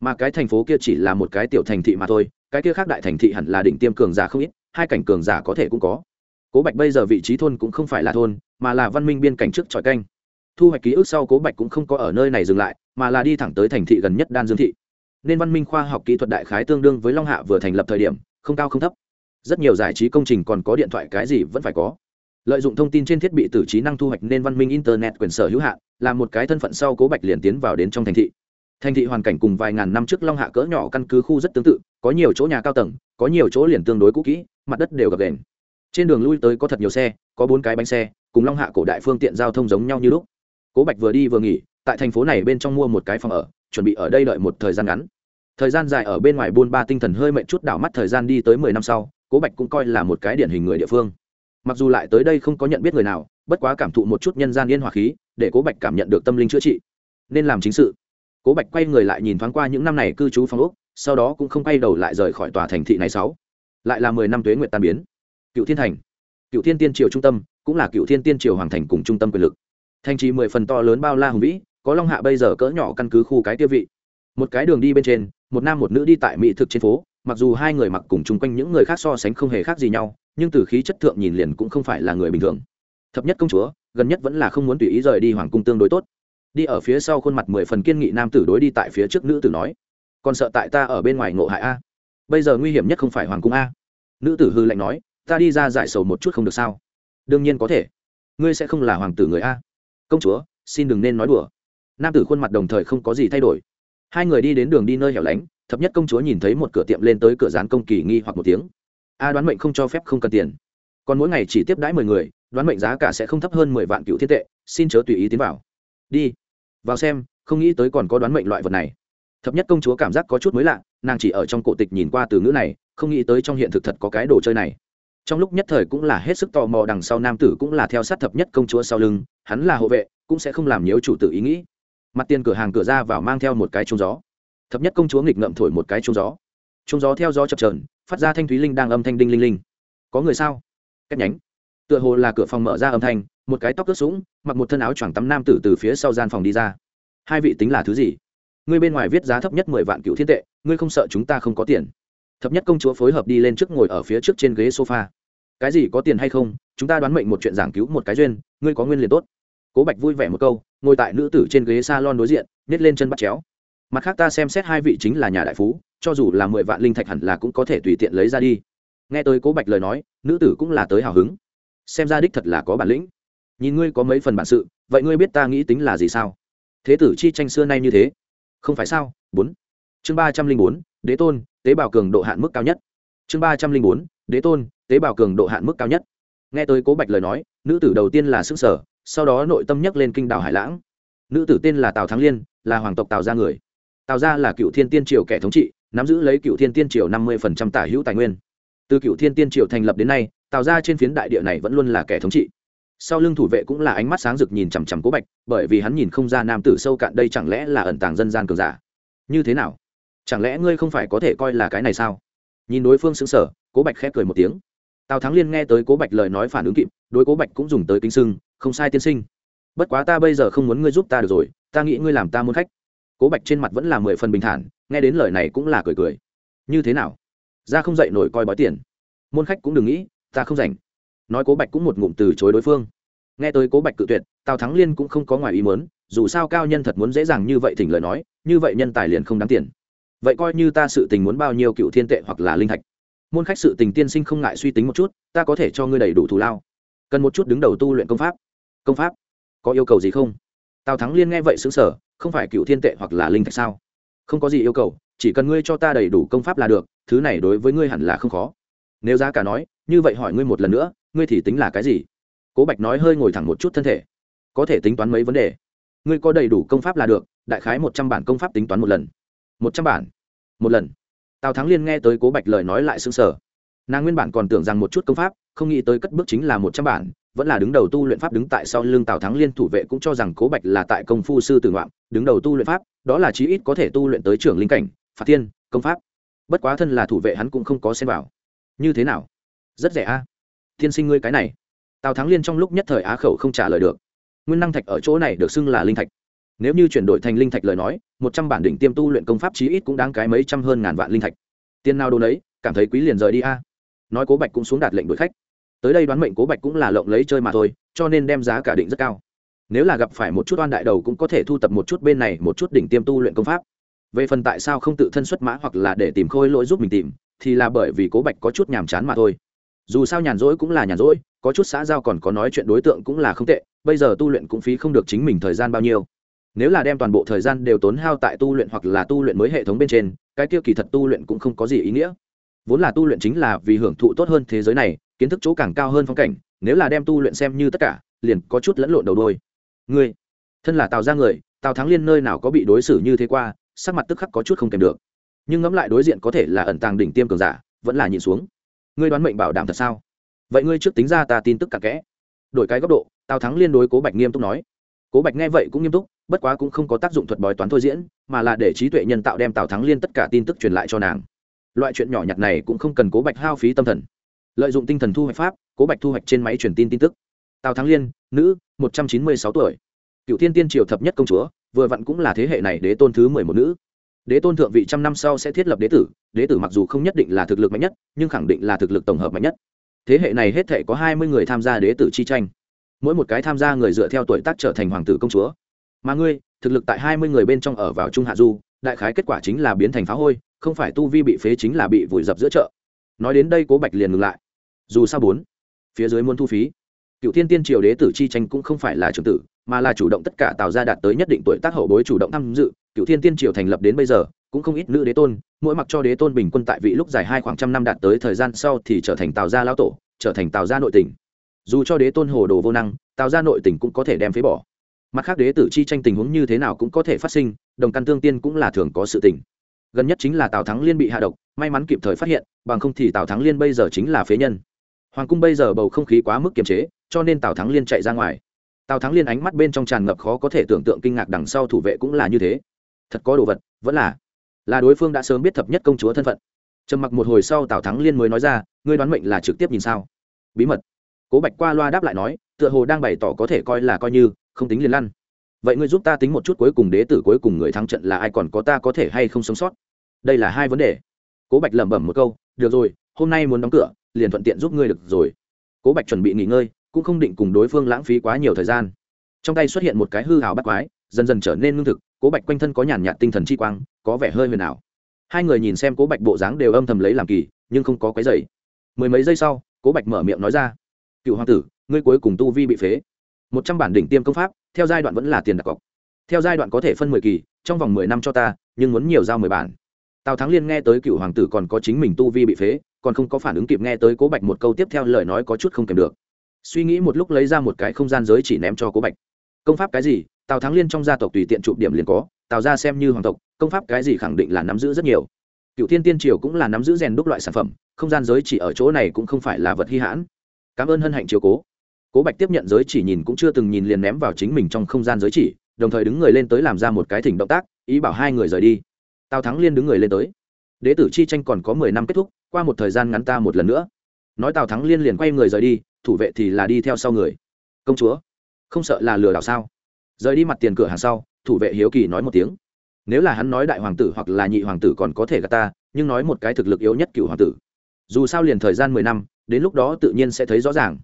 Mà cái thành phố kia chỉ là một cái tiểu thành thị mà thôi, cái kia khác đại thành thị hẳn là đỉnh tiêm cường giả không ít, hai cảnh cường giả có thể cũng có. Cố bạch bây giờ vị trí thôn cũng không phải là thôn, mà là văn minh biên cảnh trước tròi canh thu hoạch ký ức sau cố bạch cũng không có ở nơi này dừng lại, mà là đi thẳng tới thành thị gần nhất đan dương thị. Nên văn minh khoa học kỹ thuật đại khái tương đương với long hạ vừa thành lập thời điểm, không cao không thấp. Rất nhiều giải trí công trình còn có điện thoại cái gì vẫn phải có. Lợi dụng thông tin trên thiết bị tử trí năng thu hoạch nên văn minh internet quyền sở hữu hạn, là một cái thân phận sau cố bạch liền tiến vào đến trong thành thị. Thành thị hoàn cảnh cùng vài ngàn năm trước long hạ cỡ nhỏ căn cứ khu rất tương tự, có nhiều chỗ nhà cao tầng, có nhiều chỗ liền tương đối cũ kỹ, mặt đất đều gập đền trên đường lui tới có thật nhiều xe, có bốn cái bánh xe, cùng long hạ cổ đại phương tiện giao thông giống nhau như lúc cố bạch vừa đi vừa nghỉ, tại thành phố này bên trong mua một cái phòng ở, chuẩn bị ở đây đợi một thời gian ngắn. Thời gian dài ở bên ngoài buôn ba tinh thần hơi mệnh chút đảo mắt thời gian đi tới mười năm sau, cố bạch cũng coi là một cái điển hình người địa phương. Mặc dù lại tới đây không có nhận biết người nào, bất quá cảm thụ một chút nhân gian yên hòa khí, để cố bạch cảm nhận được tâm linh chữa trị. Nên làm chính sự. Cố bạch quay người lại nhìn thoáng qua những năm này cư trú phong úc sau đó cũng không quay đầu lại rời khỏi tòa thành thị này sáu. Lại là mười năm tuế nguyện tan biến. Cựu thiên thành. Cựu thiên tiên triều trung tâm, cũng là cựu thiên tiên triều hoàng thành cùng trung tâm quyền lực thành trì mười phần to lớn bao la hùng vĩ, có long hạ bây giờ cỡ nhỏ căn cứ khu cái tiêu vị. Một cái đường đi bên trên, một nam một nữ đi tại mỹ thực trên phố, mặc dù hai người mặc cùng chung quanh những người khác so sánh không hề khác gì nhau, nhưng từ khí chất thượng nhìn liền cũng không phải là người bình thường. Thập nhất công chúa, gần nhất vẫn là không muốn tùy ý rời đi hoàng cung tương đối tốt. Đi ở phía sau khuôn mặt mười phần kiên nghị nam tử đối đi tại phía trước nữ tử nói, còn sợ tại ta ở bên ngoài ngộ hại a? Bây giờ nguy hiểm nhất không phải hoàng cung a. Nữ tử hư lạnh nói, ta đi ra giải sầu một chút không được sao? Đương nhiên có thể. Ngươi sẽ không là hoàng tử người a công chúa, xin đừng nên nói đùa. Nam tử khuôn mặt đồng thời không có gì thay đổi. Hai người đi đến đường đi nơi hẻo lánh, thập nhất công chúa nhìn thấy một cửa tiệm lên tới cửa dán công kỳ nghi hoặc một tiếng. A, đoán mệnh không cho phép, không cần tiền. Còn mỗi ngày chỉ tiếp đãi mười người, đoán mệnh giá cả sẽ không thấp hơn mười vạn cựu thiết tệ, xin chớ tùy ý tiến vào. Đi. Vào xem, không nghĩ tới còn có đoán mệnh loại vật này. Thập nhất công chúa cảm giác có chút mới lạ, nàng chỉ ở trong cổ tịch nhìn qua từ ngữ này, không nghĩ tới trong hiện thực thật có cái đồ chơi này trong lúc nhất thời cũng là hết sức tò mò đằng sau nam tử cũng là theo sát thập nhất công chúa sau lưng, hắn là hộ vệ, cũng sẽ không làm nhiễu chủ tử ý nghĩ. Mặt tiền cửa hàng cửa ra vào mang theo một cái trúng gió. Thập nhất công chúa nghịch ngậm thổi một cái trúng gió. Trúng gió theo gió chập trờn phát ra thanh thúy linh đang âm thanh đinh linh linh. Có người sao? Cách nhánh. Tựa hồ là cửa phòng mở ra âm thanh, một cái tóc ướt sũng, mặc một thân áo choàng tắm nam tử từ phía sau gian phòng đi ra. Hai vị tính là thứ gì? Ngươi bên ngoài viết giá thấp nhất mười vạn cựu thiên tệ, ngươi không sợ chúng ta không có tiền? Thập nhất công chúa phối hợp đi lên trước ngồi ở phía trước trên ghế sofa. Cái gì có tiền hay không, chúng ta đoán mệnh một chuyện giảng cứu một cái duyên, ngươi có nguyên liền tốt. Cố bạch vui vẻ một câu, ngồi tại nữ tử trên ghế s a lon đối diện nhét lên chân bắt chéo. Mặt khác ta xem xét hai vị chính là nhà đại phú, cho dù là mười vạn linh thạch hẳn là cũng có thể tùy tiện lấy ra đi. Nghe tới cố bạch lời nói, nữ tử cũng là tới hào hứng. Xem ra đích thật là có bản lĩnh. Nhìn ngươi có mấy phần bản sự, vậy ngươi biết ta nghĩ tính là gì sao? Thế tử chi tranh xưa nay như thế. Không phải sao? Bốn. Chương ba trăm linh bốn, đế tôn tế bào cường độ hạn mức cao nhất. Chương ba trăm linh bốn, đế tôn, tế bào cường độ hạn mức cao nhất. Nghe tới cố bạch lời nói, nữ tử đầu tiên là xứ sở sau đó nội tâm nhắc lên kinh đảo hải lãng. Nữ tử tên là tào thắng liên, là hoàng tộc tào gia người. Tào gia là cựu thiên tiên triều kẻ thống trị, nắm giữ lấy cựu thiên tiên triều năm mươi tả hữu tài nguyên. Từ cựu thiên tiên triều thành lập đến nay, tào gia trên phiến đại địa này vẫn luôn là kẻ thống trị. Sau lưng thủ vệ cũng là ánh mắt sáng rực nhìn chằm chằm cố bạch, bởi vì hắn nhìn không ra nam tử sâu cạn đây chẳng lẽ là ẩn tàng dân gian cường giả. Như thế nào? Chẳng lẽ ngươi không phải có thể coi là cái này sao? Nhìn đối phương xứng sở cố bạch khép cười một tiếng. Tào thắng liên nghe tới cố bạch lời nói phản ứng kịp, đối cố bạch cũng dùng tới kính sưng, không sai tiên sinh. Bất quá ta bây giờ không muốn ngươi giúp ta được rồi, ta nghĩ ngươi làm ta muốn khách. Cố bạch trên mặt vẫn là mười phần bình thản, nghe đến lời này cũng là cười cười. Như thế nào? Ra không dậy nổi coi bói tiền. Môn khách cũng đừng nghĩ, ta không rảnh. Nói cố bạch cũng một ngụm từ chối đối phương. Nghe tới cố bạch cự tuyệt, tào thắng liên cũng không có ngoài ý muốn, dù sao cao nhân thật muốn dễ dàng như vậy thỉnh lời nói, như vậy nhân tài liền không đáng tiền vậy coi như ta sự tình muốn bao nhiêu cựu thiên tệ hoặc là linh thạch. Môn khách sự tình tiên sinh không ngại suy tính một chút, ta có thể cho ngươi đầy đủ thù lao. Cần một chút đứng đầu tu luyện công pháp. Công pháp? Có yêu cầu gì không? Tào thắng liên nghe vậy xứng sở không phải cựu thiên tệ hoặc là linh thạch sao? Không có gì yêu cầu, chỉ cần ngươi cho ta đầy đủ công pháp là được, thứ này đối với ngươi hẳn là không khó. Nếu giá cả nói, như vậy hỏi ngươi một lần nữa, ngươi thì tính là cái gì? Cố bạch nói hơi ngồi thẳng một chút thân thể. Có thể tính toán mấy vấn đề. Ngươi có đầy đủ công pháp là được, đại khái một trăm bản công pháp tính toán một lần một trăm bản. Một lần. Tào thắng liên nghe tới cố bạch lời nói lại xứng sở nàng nguyên bản còn tưởng rằng một chút công pháp, không nghĩ tới cất bước chính là một trăm bản, vẫn là đứng đầu tu luyện pháp đứng tại sau lưng tào thắng liên thủ vệ cũng cho rằng cố bạch là tại công phu sư tử ngoạm đứng đầu tu luyện pháp, đó là chí ít có thể tu luyện tới trưởng linh cảnh, phạt tiên công pháp. Bất quá thân là thủ vệ hắn cũng không có xem vào. Như thế nào? Rất rẻ a. À? tiên sinh ngươi cái này. Tào thắng liên trong lúc nhất thời á khẩu không trả lời được. Nguyên năng thạch ở chỗ này được xưng là linh thạch nếu như chuyển đổi thành linh thạch lời nói, một trăm bản đỉnh tiêm tu luyện công pháp chí ít cũng đáng cái mấy trăm hơn ngàn vạn linh thạch. Tiền nào đồ đấy cảm thấy quý liền rời đi a. Nói cố bạch cũng xuống đạt lệnh đuổi khách. Tới đây đoán mệnh cố bạch cũng là lộng lấy chơi mà thôi, cho nên đem giá cả định rất cao. Nếu là gặp phải một chút oan đại đầu cũng có thể thu tập một chút bên này một chút đỉnh tiêm tu luyện công pháp. Về phần tại sao không tự thân xuất mã hoặc là để tìm khôi lỗi giúp mình tìm, thì là bởi vì cố bạch có chút nhàm chán mà thôi. Dù sao nhàn rỗi cũng là nhàn rỗi, có chút xã giao còn có nói chuyện đối tượng cũng là không tệ, bây giờ tu luyện cũng phí không được chính mình thời gian bao nhiêu nếu là đem toàn bộ thời gian đều tốn hao tại tu luyện hoặc là tu luyện mới hệ thống bên trên, cái kia kỳ thật tu luyện cũng không có gì ý nghĩa. Vốn là tu luyện chính là vì hưởng thụ tốt hơn thế giới này, kiến thức chỗ càng cao hơn phong cảnh, nếu là đem tu luyện xem như tất cả, liền có chút lẫn lộn đầu đôi. Ngươi, thân là tào ra người, tào thắng liên nơi nào có bị đối xử như thế qua, sắc mặt tức khắc có chút không kèm được. Nhưng ngẫm lại đối diện có thể là ẩn tàng đỉnh tiêm cường giả, vẫn là nhìn xuống. Ngươi đoán mệnh bảo đảm thật sao? Vậy ngươi trước tính ra ta tin tức cặn kẽ. Đổi cái góc độ, tào thắng liên đối cố bạch nghiêm túc nói. Cố bạch nghe vậy cũng nghiêm túc bất quá cũng không có tác dụng thuật bói toán thôi diễn, mà là để trí tuệ nhân tạo đem tào thắng liên tất cả tin tức truyền lại cho nàng. Loại chuyện nhỏ nhặt này cũng không cần cố bạch hao phí tâm thần. Lợi dụng tinh thần thu hoạch pháp, cố bạch thu hoạch trên máy truyền tin tin tức. Tào thắng liên, nữ, một trăm chín mươi sáu tuổi. Cựu thiên tiên triều thập nhất công chúa, vừa vặn cũng là thế hệ này đế tôn thứ mười một nữ. Đế tôn thượng vị trăm năm sau sẽ thiết lập đế tử đế tử mặc dù không nhất định là thực lực mạnh nhất, nhưng khẳng định là thực lực tổng hợp mạnh nhất. Thế hệ này hết thể có hai mươi người tham gia đế tử chi tranh. Mỗi một cái tham gia người dựa theo tuổi tác trở thành hoàng tử công chúa mà ngươi, thực lực tại hai mươi người bên trong ở vào trung hạ du, đại khái kết quả chính là biến thành phá hôi, không phải tu vi bị phế chính là bị vùi dập giữa chợ. Nói đến đây cố bạch liền ngừng lại. Dù sao bốn, phía dưới muốn thu phí. Cựu thiên tiên triều đế tử chi tranh cũng không phải là trường tử, mà là chủ động tất cả tạo ra đạt tới nhất định tuổi tác hậu bối chủ động tham dự. Cựu thiên tiên triều thành lập đến bây giờ, cũng không ít nữ đế tôn, mỗi mặc cho đế tôn bình quân tại vị lúc dài hai khoảng trăm năm đạt tới thời gian sau thì trở thành tào gia lao tổ, trở thành tào gia nội tỉnh. Dù cho đế tôn hồ đồ vô năng tào gia nội tỉnh cũng có thể đem phế bỏ mặt khác đế tử chi tranh tình huống như thế nào cũng có thể phát sinh, đồng căn tương tiên cũng là thường có sự tình. Gần nhất chính là tào thắng liên bị hạ độc, may mắn kịp thời phát hiện, bằng không thì tào thắng liên bây giờ chính là phế nhân. Hoàng cung bây giờ bầu không khí quá mức kiềm chế, cho nên tào thắng liên chạy ra ngoài. Tào thắng liên ánh mắt bên trong tràn ngập khó có thể tưởng tượng kinh ngạc đằng sau thủ vệ cũng là như thế. Thật có đồ vật, vẫn là là đối phương đã sớm biết thập nhất công chúa thân phận. Trầm mặc một hồi sau tào thắng liên mới nói ra, ngươi đoán mệnh là trực tiếp nhìn sao? Bí mật. Cố bạch qua loa đáp lại nói, tựa hồ đang bày tỏ có thể coi là coi như không tính liền lăn. Vậy ngươi giúp ta tính một chút cuối cùng đế tử cuối cùng người thắng trận là ai, còn có ta có thể hay không sống sót? Đây là hai vấn đề. Cố bạch lẩm bẩm một câu, được rồi, hôm nay muốn đóng cửa, liền thuận tiện giúp ngươi được rồi. Cố bạch chuẩn bị nghỉ ngơi, cũng không định cùng đối phương lãng phí quá nhiều thời gian. Trong tay xuất hiện một cái hư hào bắt quái, dần dần trở nên lương thực, cố bạch quanh thân có nhàn nhạt tinh thần chi quang, có vẻ hơi huyền ảo. Hai người nhìn xem cố bạch bộ dáng đều âm thầm lấy làm kỳ, nhưng không có cái giày mười mấy giây sau, cố bạch mở miệng nói ra, cựu hoàng tử, ngươi cuối cùng tu vi bị phế một trăm bản đỉnh tiêm công pháp, theo giai đoạn vẫn là tiền đặt cọc. Theo giai đoạn có thể phân mười kỳ, trong vòng mười năm cho ta, nhưng muốn nhiều giao mười bản. Tào thắng liên nghe tới cựu hoàng tử còn có chính mình tu vi bị phế, còn không có phản ứng kịp nghe tới cố bạch một câu tiếp theo lời nói có chút không kèm được. Suy nghĩ một lúc lấy ra một cái không gian giới chỉ ném cho cố bạch. Công pháp cái gì? Tào thắng liên trong gia tộc tùy tiện chụp điểm liền có, tào ra xem như hoàng tộc, công pháp cái gì khẳng định là nắm giữ rất nhiều. Cựu thiên tiên triều cũng là nắm giữ rèn đúc loại sản phẩm, không gian giới chỉ ở chỗ này cũng không phải là vật hy hãn. Cảm ơn hân hạnh chiều cố cố bạch tiếp nhận giới chỉ nhìn cũng chưa từng nhìn liền ném vào chính mình trong không gian giới chỉ, đồng thời đứng người lên tới làm ra một cái thỉnh động tác, ý bảo hai người rời đi. Tào thắng liên đứng người lên tới. Đế tử chi tranh còn có mười năm kết thúc, qua một thời gian ngắn ta một lần nữa. Nói tào thắng liên liền quay người rời đi, thủ vệ thì là đi theo sau người. Công chúa, không sợ là lừa đảo sao? Rời đi mặt tiền cửa hàng sau, thủ vệ hiếu kỳ nói một tiếng. Nếu là hắn nói đại hoàng tử hoặc là nhị hoàng tử còn có thể gạt ta, nhưng nói một cái thực lực yếu nhất cựu hoàng tử. Dù sao liền thời gian mười năm, đến lúc đó tự nhiên sẽ thấy rõ ràng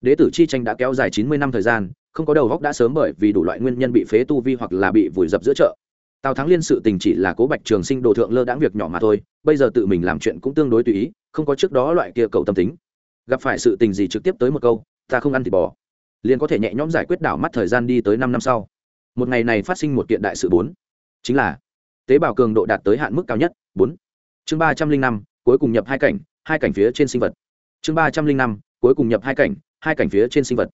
đế tử chi tranh đã kéo dài chín mươi năm thời gian, không có đầu góc đã sớm bởi vì đủ loại nguyên nhân bị phế tu vi hoặc là bị vùi dập giữa chợ. Tào thắng liên sự tình chỉ là cố bạch trường sinh đồ thượng lơ đãng việc nhỏ mà thôi, bây giờ tự mình làm chuyện cũng tương đối tùy ý, không có trước đó loại kia cầu tâm tính. Gặp phải sự tình gì trực tiếp tới một câu, ta không ăn thịt bò. Liền có thể nhẹ nhõm giải quyết đảo mắt thời gian đi tới năm năm sau. Một ngày này phát sinh một kiện đại sự bốn. Chính là, tế bào cường độ đạt tới hạn mức cao nhất, bốn. Chương ba trăm linh năm, cuối cùng nhập hai cảnh hai cảnh phía trên sinh vật. Chương ba trăm linh năm cuối cùng nhập hai cảnh hai cảnh phía trên sinh vật.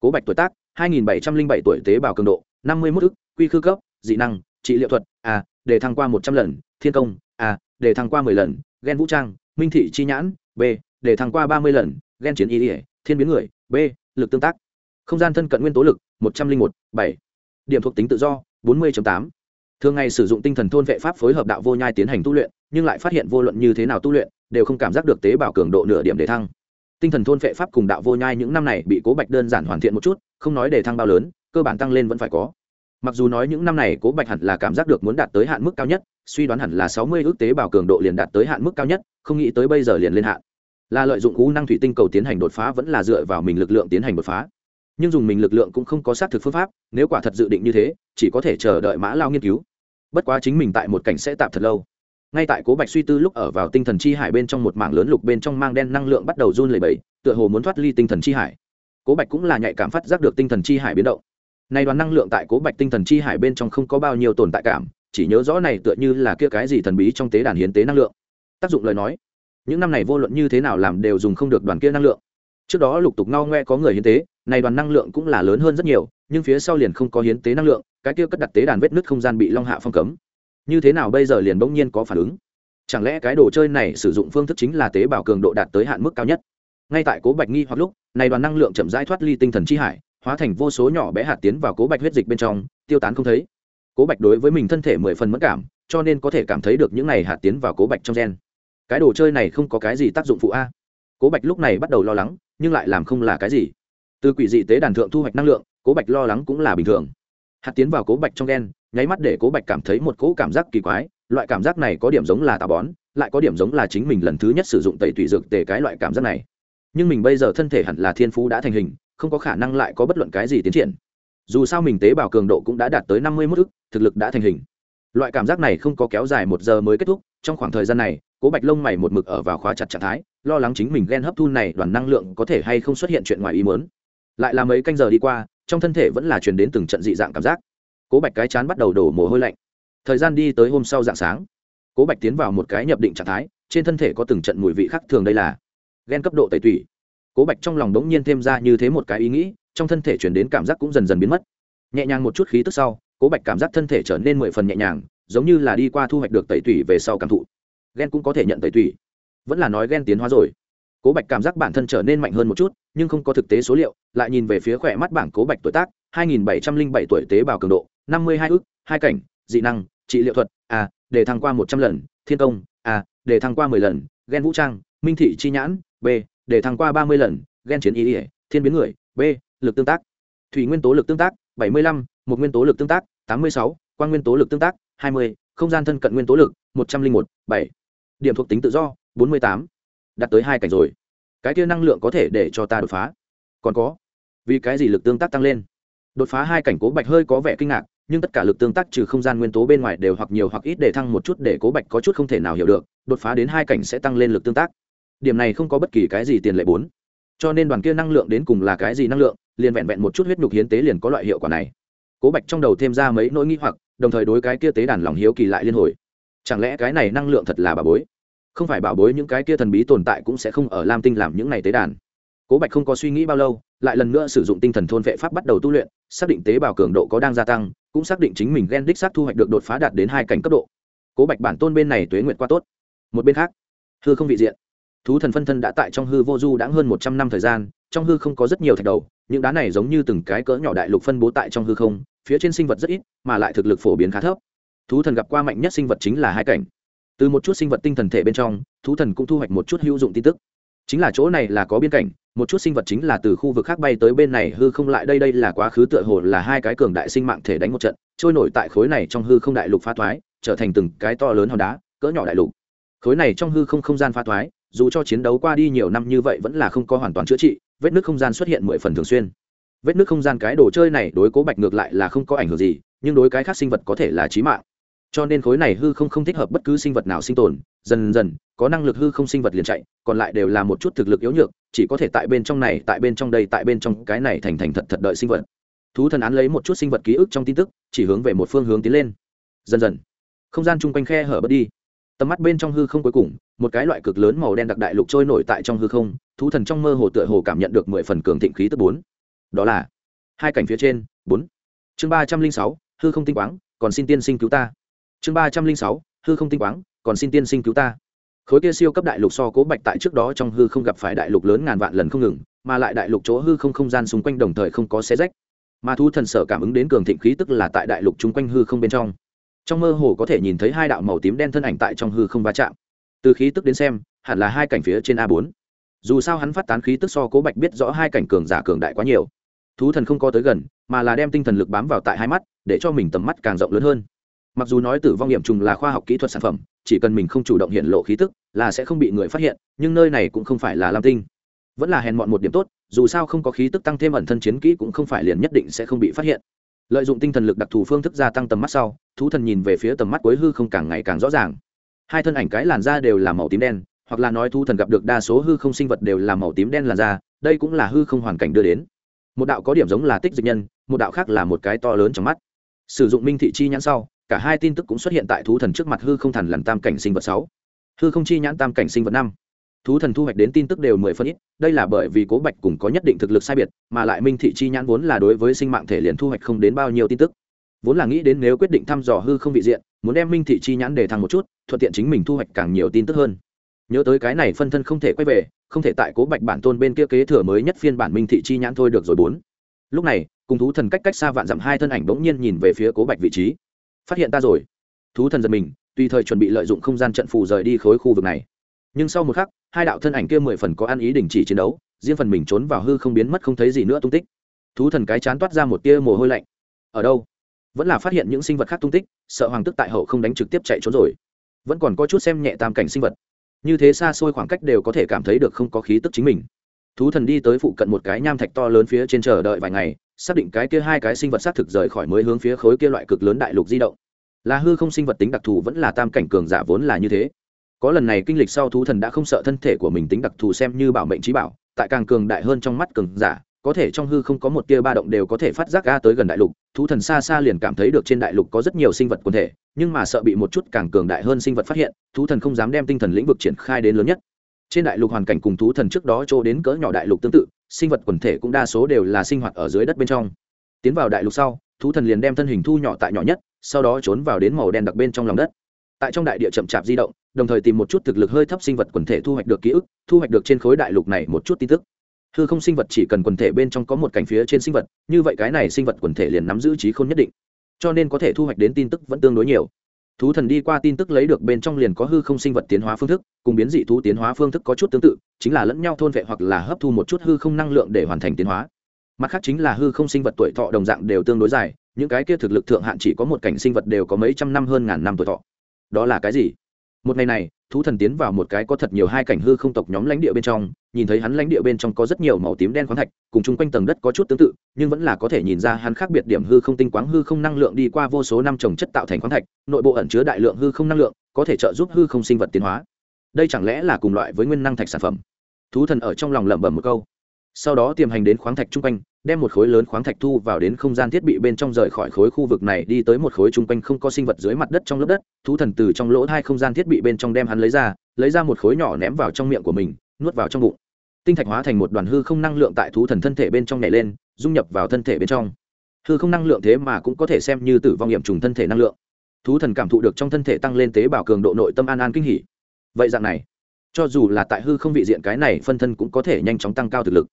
Cố bạch tuổi tác, hai nghìn bảy trăm linh bảy tuổi tế bào cường độ, năm mươi mốt ức, quy khư cấp, dị năng, trị liệu thuật a để thăng qua một trăm lần, thiên công a để thăng qua mười lần ghen vũ trang, minh thị chi nhãn, b, để thăng qua ba mươi lần ghen chiến y ỉa thiên biến người, b, lực tương tác. Không gian thân cận nguyên tố lực, một trăm linh một, bảy. Điểm thuộc tính tự do, bốn mươi tám. Thường ngày sử dụng tinh thần thôn vệ pháp phối hợp đạo vô nhai tiến hành tu luyện, nhưng lại phát hiện vô luận như thế nào tu luyện, đều không cảm giác được tế bào cường độ nửa điểm để thăng tinh thần thôn phệ pháp cùng đạo vô nhai những năm này bị cố bạch đơn giản hoàn thiện một chút, không nói để thăng bao lớn, cơ bản tăng lên vẫn phải có. Mặc dù nói những năm này cố bạch hẳn là cảm giác được muốn đạt tới hạn mức cao nhất, suy đoán hẳn là sáu mươi ước tế bào cường độ liền đạt tới hạn mức cao nhất, không nghĩ tới bây giờ liền lên hạn. Là lợi dụng cú năng thủy tinh cầu tiến hành đột phá vẫn là dựa vào mình lực lượng tiến hành đột phá. Nhưng dùng mình lực lượng cũng không có xác thực phương pháp, nếu quả thật dự định như thế, chỉ có thể chờ đợi mã lao nghiên cứu. Bất quá chính mình tại một cảnh sẽ tạm thật lâu ngay tại cố bạch suy tư lúc ở vào tinh thần chi hải bên trong một mảng lớn lục bên trong mang đen năng lượng bắt đầu run lẩy bẩy, tựa hồ muốn thoát ly tinh thần chi hải. Cố bạch cũng là nhạy cảm phát giác được tinh thần chi hải biến động. Nay đoàn năng lượng tại cố bạch tinh thần chi hải bên trong không có bao nhiêu tồn tại cảm, chỉ nhớ rõ này tựa như là kia cái gì thần bí trong tế đàn hiến tế năng lượng. Tác dụng lời nói, những năm này vô luận như thế nào làm đều dùng không được đoàn kia năng lượng. Trước đó lục tục ngao ngoe có người hiến tế này đoàn năng lượng cũng là lớn hơn rất nhiều, nhưng phía sau liền không có hiến tế năng lượng, cái kia cất đặt tế đàn vết nứt không gian bị long hạ phong cấm như thế nào bây giờ liền bỗng nhiên có phản ứng? Chẳng lẽ cái đồ chơi này sử dụng phương thức chính là tế bào cường độ đạt tới hạn mức cao nhất? Ngay tại cố bạch nghi hoặc lúc, này đoàn năng lượng chậm rãi thoát ly tinh thần chi hải, hóa thành vô số nhỏ bé hạt tiến vào cố bạch huyết dịch bên trong, tiêu tán không thấy. Cố bạch đối với mình thân thể mười phần mất cảm, cho nên có thể cảm thấy được những này hạt tiến vào cố bạch trong gen. Cái đồ chơi này không có cái gì tác dụng phụ a. Cố bạch lúc này bắt đầu lo lắng, nhưng lại làm không là cái gì. Từ quỷ dị tế đàn thượng thu hoạch năng lượng, cố bạch lo lắng cũng là bình thường. Hạt tiến vào cố bạch trong gen nháy mắt để cố bạch cảm thấy một cỗ cảm giác kỳ quái, loại cảm giác này có điểm giống là tà bón, lại có điểm giống là chính mình lần thứ nhất sử dụng tẩy tủy dược tề cái loại cảm giác này. Nhưng mình bây giờ thân thể hẳn là thiên phú đã thành hình, không có khả năng lại có bất luận cái gì tiến triển. Dù sao mình tế bào cường độ cũng đã đạt tới năm mươi mức ức, thực lực đã thành hình. Loại cảm giác này không có kéo dài một giờ mới kết thúc, trong khoảng thời gian này, cố bạch lông mày một mực ở vào khóa chặt trạng thái, lo lắng chính mình ghen hấp thu này đoàn năng lượng có thể hay không xuất hiện chuyện ngoài ý muốn. Lại là mấy canh giờ đi qua, trong thân thể vẫn là truyền đến từng trận dị dạng cảm giác cố bạch cái chán bắt đầu đổ mồ hôi lạnh. Thời gian đi tới hôm sau dạng sáng, cố bạch tiến vào một cái nhập định trạng thái, trên thân thể có từng trận mùi vị khác thường đây là ghen cấp độ tẩy tủy. Cố bạch trong lòng đống nhiên thêm ra như thế một cái ý nghĩ, trong thân thể chuyển đến cảm giác cũng dần dần biến mất. Nhẹ nhàng một chút khí tức sau, cố bạch cảm giác thân thể trở nên mười phần nhẹ nhàng, giống như là đi qua thu hoạch được tẩy tủy về sau cảm thụ. Ghen cũng có thể nhận tẩy tủy. Vẫn là nói ghen tiến hóa rồi. Cố bạch cảm giác bản thân trở nên mạnh hơn một chút, nhưng không có thực tế số liệu, lại nhìn về phía khỏe mắt bảng cố bạch tuổi tác 2707 tuổi tế bào cường độ 52 ước, hai cảnh, dị năng, trị liệu thuật a để thăng qua một trăm lần, thiên công a để thăng qua mười lần ghen vũ trang, minh thị chi nhãn, b, để thăng qua ba mươi lần ghen chiến ý ỉa, thiên biến người, b, lực tương tác. Thủy nguyên tố lực tương tác, bảy mươi lăm, một nguyên tố lực tương tác, tám mươi sáu quan nguyên tố lực tương tác, hai mươi, không gian thân cận nguyên tố lực, một trăm linh một, bảy. Điểm thuộc tính tự do, bốn mươi tám. Đạt tới hai cảnh rồi. Cái kia năng lượng có thể để cho ta đột phá. Còn có. Vì cái gì lực tương tác tăng lên? Đột phá hai cảnh cố bạch hơi có vẻ kinh ngạc, nhưng tất cả lực tương tác trừ không gian nguyên tố bên ngoài đều hoặc nhiều hoặc ít để thăng một chút để cố bạch có chút không thể nào hiểu được, đột phá đến hai cảnh sẽ tăng lên lực tương tác. Điểm này không có bất kỳ cái gì tiền lệ bốn. Cho nên đoàn kia năng lượng đến cùng là cái gì năng lượng, liền vẹn vẹn một chút huyết nhục hiến tế liền có loại hiệu quả này. Cố bạch trong đầu thêm ra mấy nỗi nghĩ hoặc, đồng thời đối cái kia tế đàn lòng hiếu kỳ lại liên hồi. Chẳng lẽ cái này năng lượng thật là bà bối? Không phải bảo bối những cái kia thần bí tồn tại cũng sẽ không ở lam tinh làm những này tế đàn. Cố bạch không có suy nghĩ bao lâu lại lần nữa sử dụng tinh thần thôn vệ pháp bắt đầu tu luyện, xác định tế bào cường độ có đang gia tăng, cũng xác định chính mình gen đích xác thu hoạch được đột phá đạt đến hai cảnh cấp độ. Cố bạch bản tôn bên này tuế nguyện qua tốt. Một bên khác, hư không vị diện. Thú thần phân thân đã tại trong hư vô du đã hơn một trăm năm thời gian, trong hư không có rất nhiều thạch đầu, những đá này giống như từng cái cỡ nhỏ đại lục phân bố tại trong hư không, phía trên sinh vật rất ít, mà lại thực lực phổ biến khá thấp. Thú thần gặp qua mạnh nhất sinh vật chính là hai cảnh. Từ một chút sinh vật tinh thần thể bên trong, thú thần cũng thu hoạch một chút hữu dụng tin tức. Chính là chỗ này là có biên cảnh một chút sinh vật chính là từ khu vực khác bay tới bên này, hư không lại đây đây là quá khứ, tựa hồ là hai cái cường đại sinh mạng thể đánh một trận, trôi nổi tại khối này trong hư không đại lục phá thoái, trở thành từng cái to lớn hòn đá, cỡ nhỏ đại lục. Khối này trong hư không không gian phá thoái, dù cho chiến đấu qua đi nhiều năm như vậy vẫn là không có hoàn toàn chữa trị, vết nước không gian xuất hiện mười phần thường xuyên. Vết nước không gian cái đồ chơi này đối cố bạch ngược lại là không có ảnh hưởng gì, nhưng đối cái khác sinh vật có thể là trí mạng. Cho nên khối này hư không không thích hợp bất cứ sinh vật nào sinh tồn, dần dần, có năng lực hư không sinh vật liền chạy, còn lại đều là một chút thực lực yếu nhược chỉ có thể tại bên trong này, tại bên trong đây, tại bên trong cái này thành thành thật thật đợi sinh vật. Thú thần án lấy một chút sinh vật ký ức trong tin tức, chỉ hướng về một phương hướng tiến lên. Dần dần, không gian chung quanh khe hở bớt đi. Tầm mắt bên trong hư không cuối cùng, một cái loại cực lớn màu đen đặc đại lục trôi nổi tại trong hư không, thú thần trong mơ hồ tựa hồ cảm nhận được mười phần cường thịnh khí tức bốn. Đó là hai cảnh phía trên, bốn. Chương ba trăm linh sáu, hư không tinh quáng, còn xin tiên sinh cứu ta. Chương ba trăm linh sáu, hư không tinh quáng, còn xin tiên sinh cứu ta khối kia siêu cấp đại lục so cố bạch tại trước đó trong hư không gặp phải đại lục lớn ngàn vạn lần không ngừng, mà lại đại lục chỗ hư không không gian xung quanh đồng thời không có xé rách. Mà thú thần sở cảm ứng đến cường thịnh khí tức là tại đại lục chung quanh hư không bên trong. Trong mơ hồ có thể nhìn thấy hai đạo màu tím đen thân ảnh tại trong hư không va chạm. Từ khí tức đến xem, hẳn là hai cảnh phía trên a bốn. Dù sao hắn phát tán khí tức so cố bạch biết rõ hai cảnh cường giả cường đại quá nhiều. Thú thần không có tới gần, mà là đem tinh thần lực bám vào tại hai mắt, để cho mình tầm mắt càng rộng lớn hơn mặc dù nói tử vong nghiệm trùng là khoa học kỹ thuật sản phẩm, chỉ cần mình không chủ động hiện lộ khí tức là sẽ không bị người phát hiện, nhưng nơi này cũng không phải là lam tinh. Vẫn là hèn mọn một điểm tốt, dù sao không có khí tức tăng thêm ẩn thân chiến kỹ cũng không phải liền nhất định sẽ không bị phát hiện. Lợi dụng tinh thần lực đặc thù phương thức gia tăng tầm mắt sau, thú thần nhìn về phía tầm mắt cuối hư không càng ngày càng rõ ràng. Hai thân ảnh cái làn da đều là màu tím đen, hoặc là nói thú thần gặp được đa số hư không sinh vật đều là màu tím đen làn da, đây cũng là hư không hoàn cảnh đưa đến. Một đạo có điểm giống là tích dịch nhân, một đạo khác là một cái to lớn trong mắt. Sử dụng minh thị chi nhãn sau cả hai tin tức cũng xuất hiện tại thú thần trước mặt hư không thần làm tam cảnh sinh vật sáu. Hư không chi nhãn tam cảnh sinh vật năm. Thú thần thu hoạch đến tin tức đều mười phân ít, đây là bởi vì cố bạch cùng có nhất định thực lực sai biệt, mà lại minh thị chi nhãn vốn là đối với sinh mạng thể liền thu hoạch không đến bao nhiêu tin tức. Vốn là nghĩ đến nếu quyết định thăm dò hư không vị diện, muốn đem minh thị chi nhãn để thăng một chút, thuận tiện chính mình thu hoạch càng nhiều tin tức hơn. Nhớ tới cái này phân thân không thể quay về, không thể tại cố bạch bản tôn bên kia kế thừa mới nhất phiên bản minh thị chi nhãn thôi được rồi bốn. Lúc này, cùng thú thần cách cách xa vạn dặm hai thân ảnh bỗng nhiên nhìn về phía cố bạch vị trí phát hiện ta rồi. Thú thần giật mình, tùy thời chuẩn bị lợi dụng không gian trận phù rời đi khối khu vực này. Nhưng sau một khắc, hai đạo thân ảnh kia mười phần có ăn ý đình chỉ chiến đấu, riêng phần mình trốn vào hư không biến mất không thấy gì nữa tung tích. Thú thần cái chán toát ra một tia mồ hôi lạnh. Ở đâu? Vẫn là phát hiện những sinh vật khác tung tích, sợ hoàng tức tại hậu không đánh trực tiếp chạy trốn rồi. Vẫn còn có chút xem nhẹ tam cảnh sinh vật. Như thế xa xôi khoảng cách đều có thể cảm thấy được không có khí tức chính mình thú thần đi tới phụ cận một cái nham thạch to lớn phía trên chờ đợi vài ngày, xác định cái kia hai cái sinh vật xác thực rời khỏi mới hướng phía khối kia loại cực lớn đại lục di động. Là hư không sinh vật tính đặc thù vẫn là tam cảnh cường giả vốn là như thế. Có lần này kinh lịch sau thú thần đã không sợ thân thể của mình tính đặc thù xem như bảo mệnh trí bảo, tại càng cường đại hơn trong mắt cường giả, có thể trong hư không có một tia ba động đều có thể phát giác ga tới gần đại lục. Thú thần xa xa liền cảm thấy được trên đại lục có rất nhiều sinh vật quần thể, nhưng mà sợ bị một chút càng cường đại hơn sinh vật phát hiện, thú thần không dám đem tinh thần lĩnh vực triển khai đến lớn nhất trên đại lục hoàn cảnh cùng thú thần trước đó chỗ đến cỡ nhỏ đại lục tương tự, sinh vật quần thể cũng đa số đều là sinh hoạt ở dưới đất bên trong. Tiến vào đại lục sau, thú thần liền đem thân hình thu nhỏ tại nhỏ nhất, sau đó trốn vào đến màu đen đặc bên trong lòng đất. Tại trong đại địa chậm chạp di động, đồng thời tìm một chút thực lực hơi thấp sinh vật quần thể thu hoạch được ký ức, thu hoạch được trên khối đại lục này một chút tin tức. Hư không sinh vật chỉ cần quần thể bên trong có một cảnh phía trên sinh vật, như vậy cái này sinh vật quần thể liền nắm giữ trí không nhất định. Cho nên có thể thu hoạch đến tin tức vẫn tương đối nhiều thú thần đi qua tin tức lấy được bên trong liền có hư không sinh vật tiến hóa phương thức, cùng biến dị thú tiến hóa phương thức có chút tương tự, chính là lẫn nhau thôn vệ hoặc là hấp thu một chút hư không năng lượng để hoàn thành tiến hóa. Mặt khác chính là hư không sinh vật tuổi thọ đồng dạng đều tương đối dài, những cái kia thực lực thượng hạn chỉ có một cảnh sinh vật đều có mấy trăm năm hơn ngàn năm tuổi thọ. Đó là cái gì? Một ngày này, thú thần tiến vào một cái có thật nhiều hai cảnh hư không tộc nhóm lãnh địa bên trong nhìn thấy hắn lãnh địa bên trong có rất nhiều màu tím đen khoáng thạch, cùng chung quanh tầng đất có chút tương tự, nhưng vẫn là có thể nhìn ra hắn khác biệt điểm hư không tinh quáng, hư không năng lượng đi qua vô số năm trồng chất tạo thành khoáng thạch, nội bộ ẩn chứa đại lượng hư không năng lượng, có thể trợ giúp hư không sinh vật tiến hóa. Đây chẳng lẽ là cùng loại với nguyên năng thạch sản phẩm? Thú thần ở trong lòng lẩm bẩm một câu. Sau đó tiềm hành đến khoáng thạch chung quanh, đem một khối lớn khoáng thạch thu vào đến không gian thiết bị bên trong rời khỏi khối khu vực này, đi tới một khối chung quanh không có sinh vật dưới mặt đất trong lớp đất. Thú thần từ trong lỗ hai không gian thiết bị bên trong đem hắn lấy ra lấy ra một khối nhỏ ném vào trong miệng của mình nuốt vào trong bụng. Tinh thạch hóa thành một đoàn hư không năng lượng tại thú thần thân thể bên trong nhảy lên, dung nhập vào thân thể bên trong. Hư không năng lượng thế mà cũng có thể xem như tử vong hiểm trùng thân thể năng lượng. Thú thần cảm thụ được trong thân thể tăng lên tế bào cường độ nội tâm an an kinh hỉ. Vậy dạng này, cho dù là tại hư không vị diện cái này phân thân cũng có thể nhanh chóng tăng cao thực lực.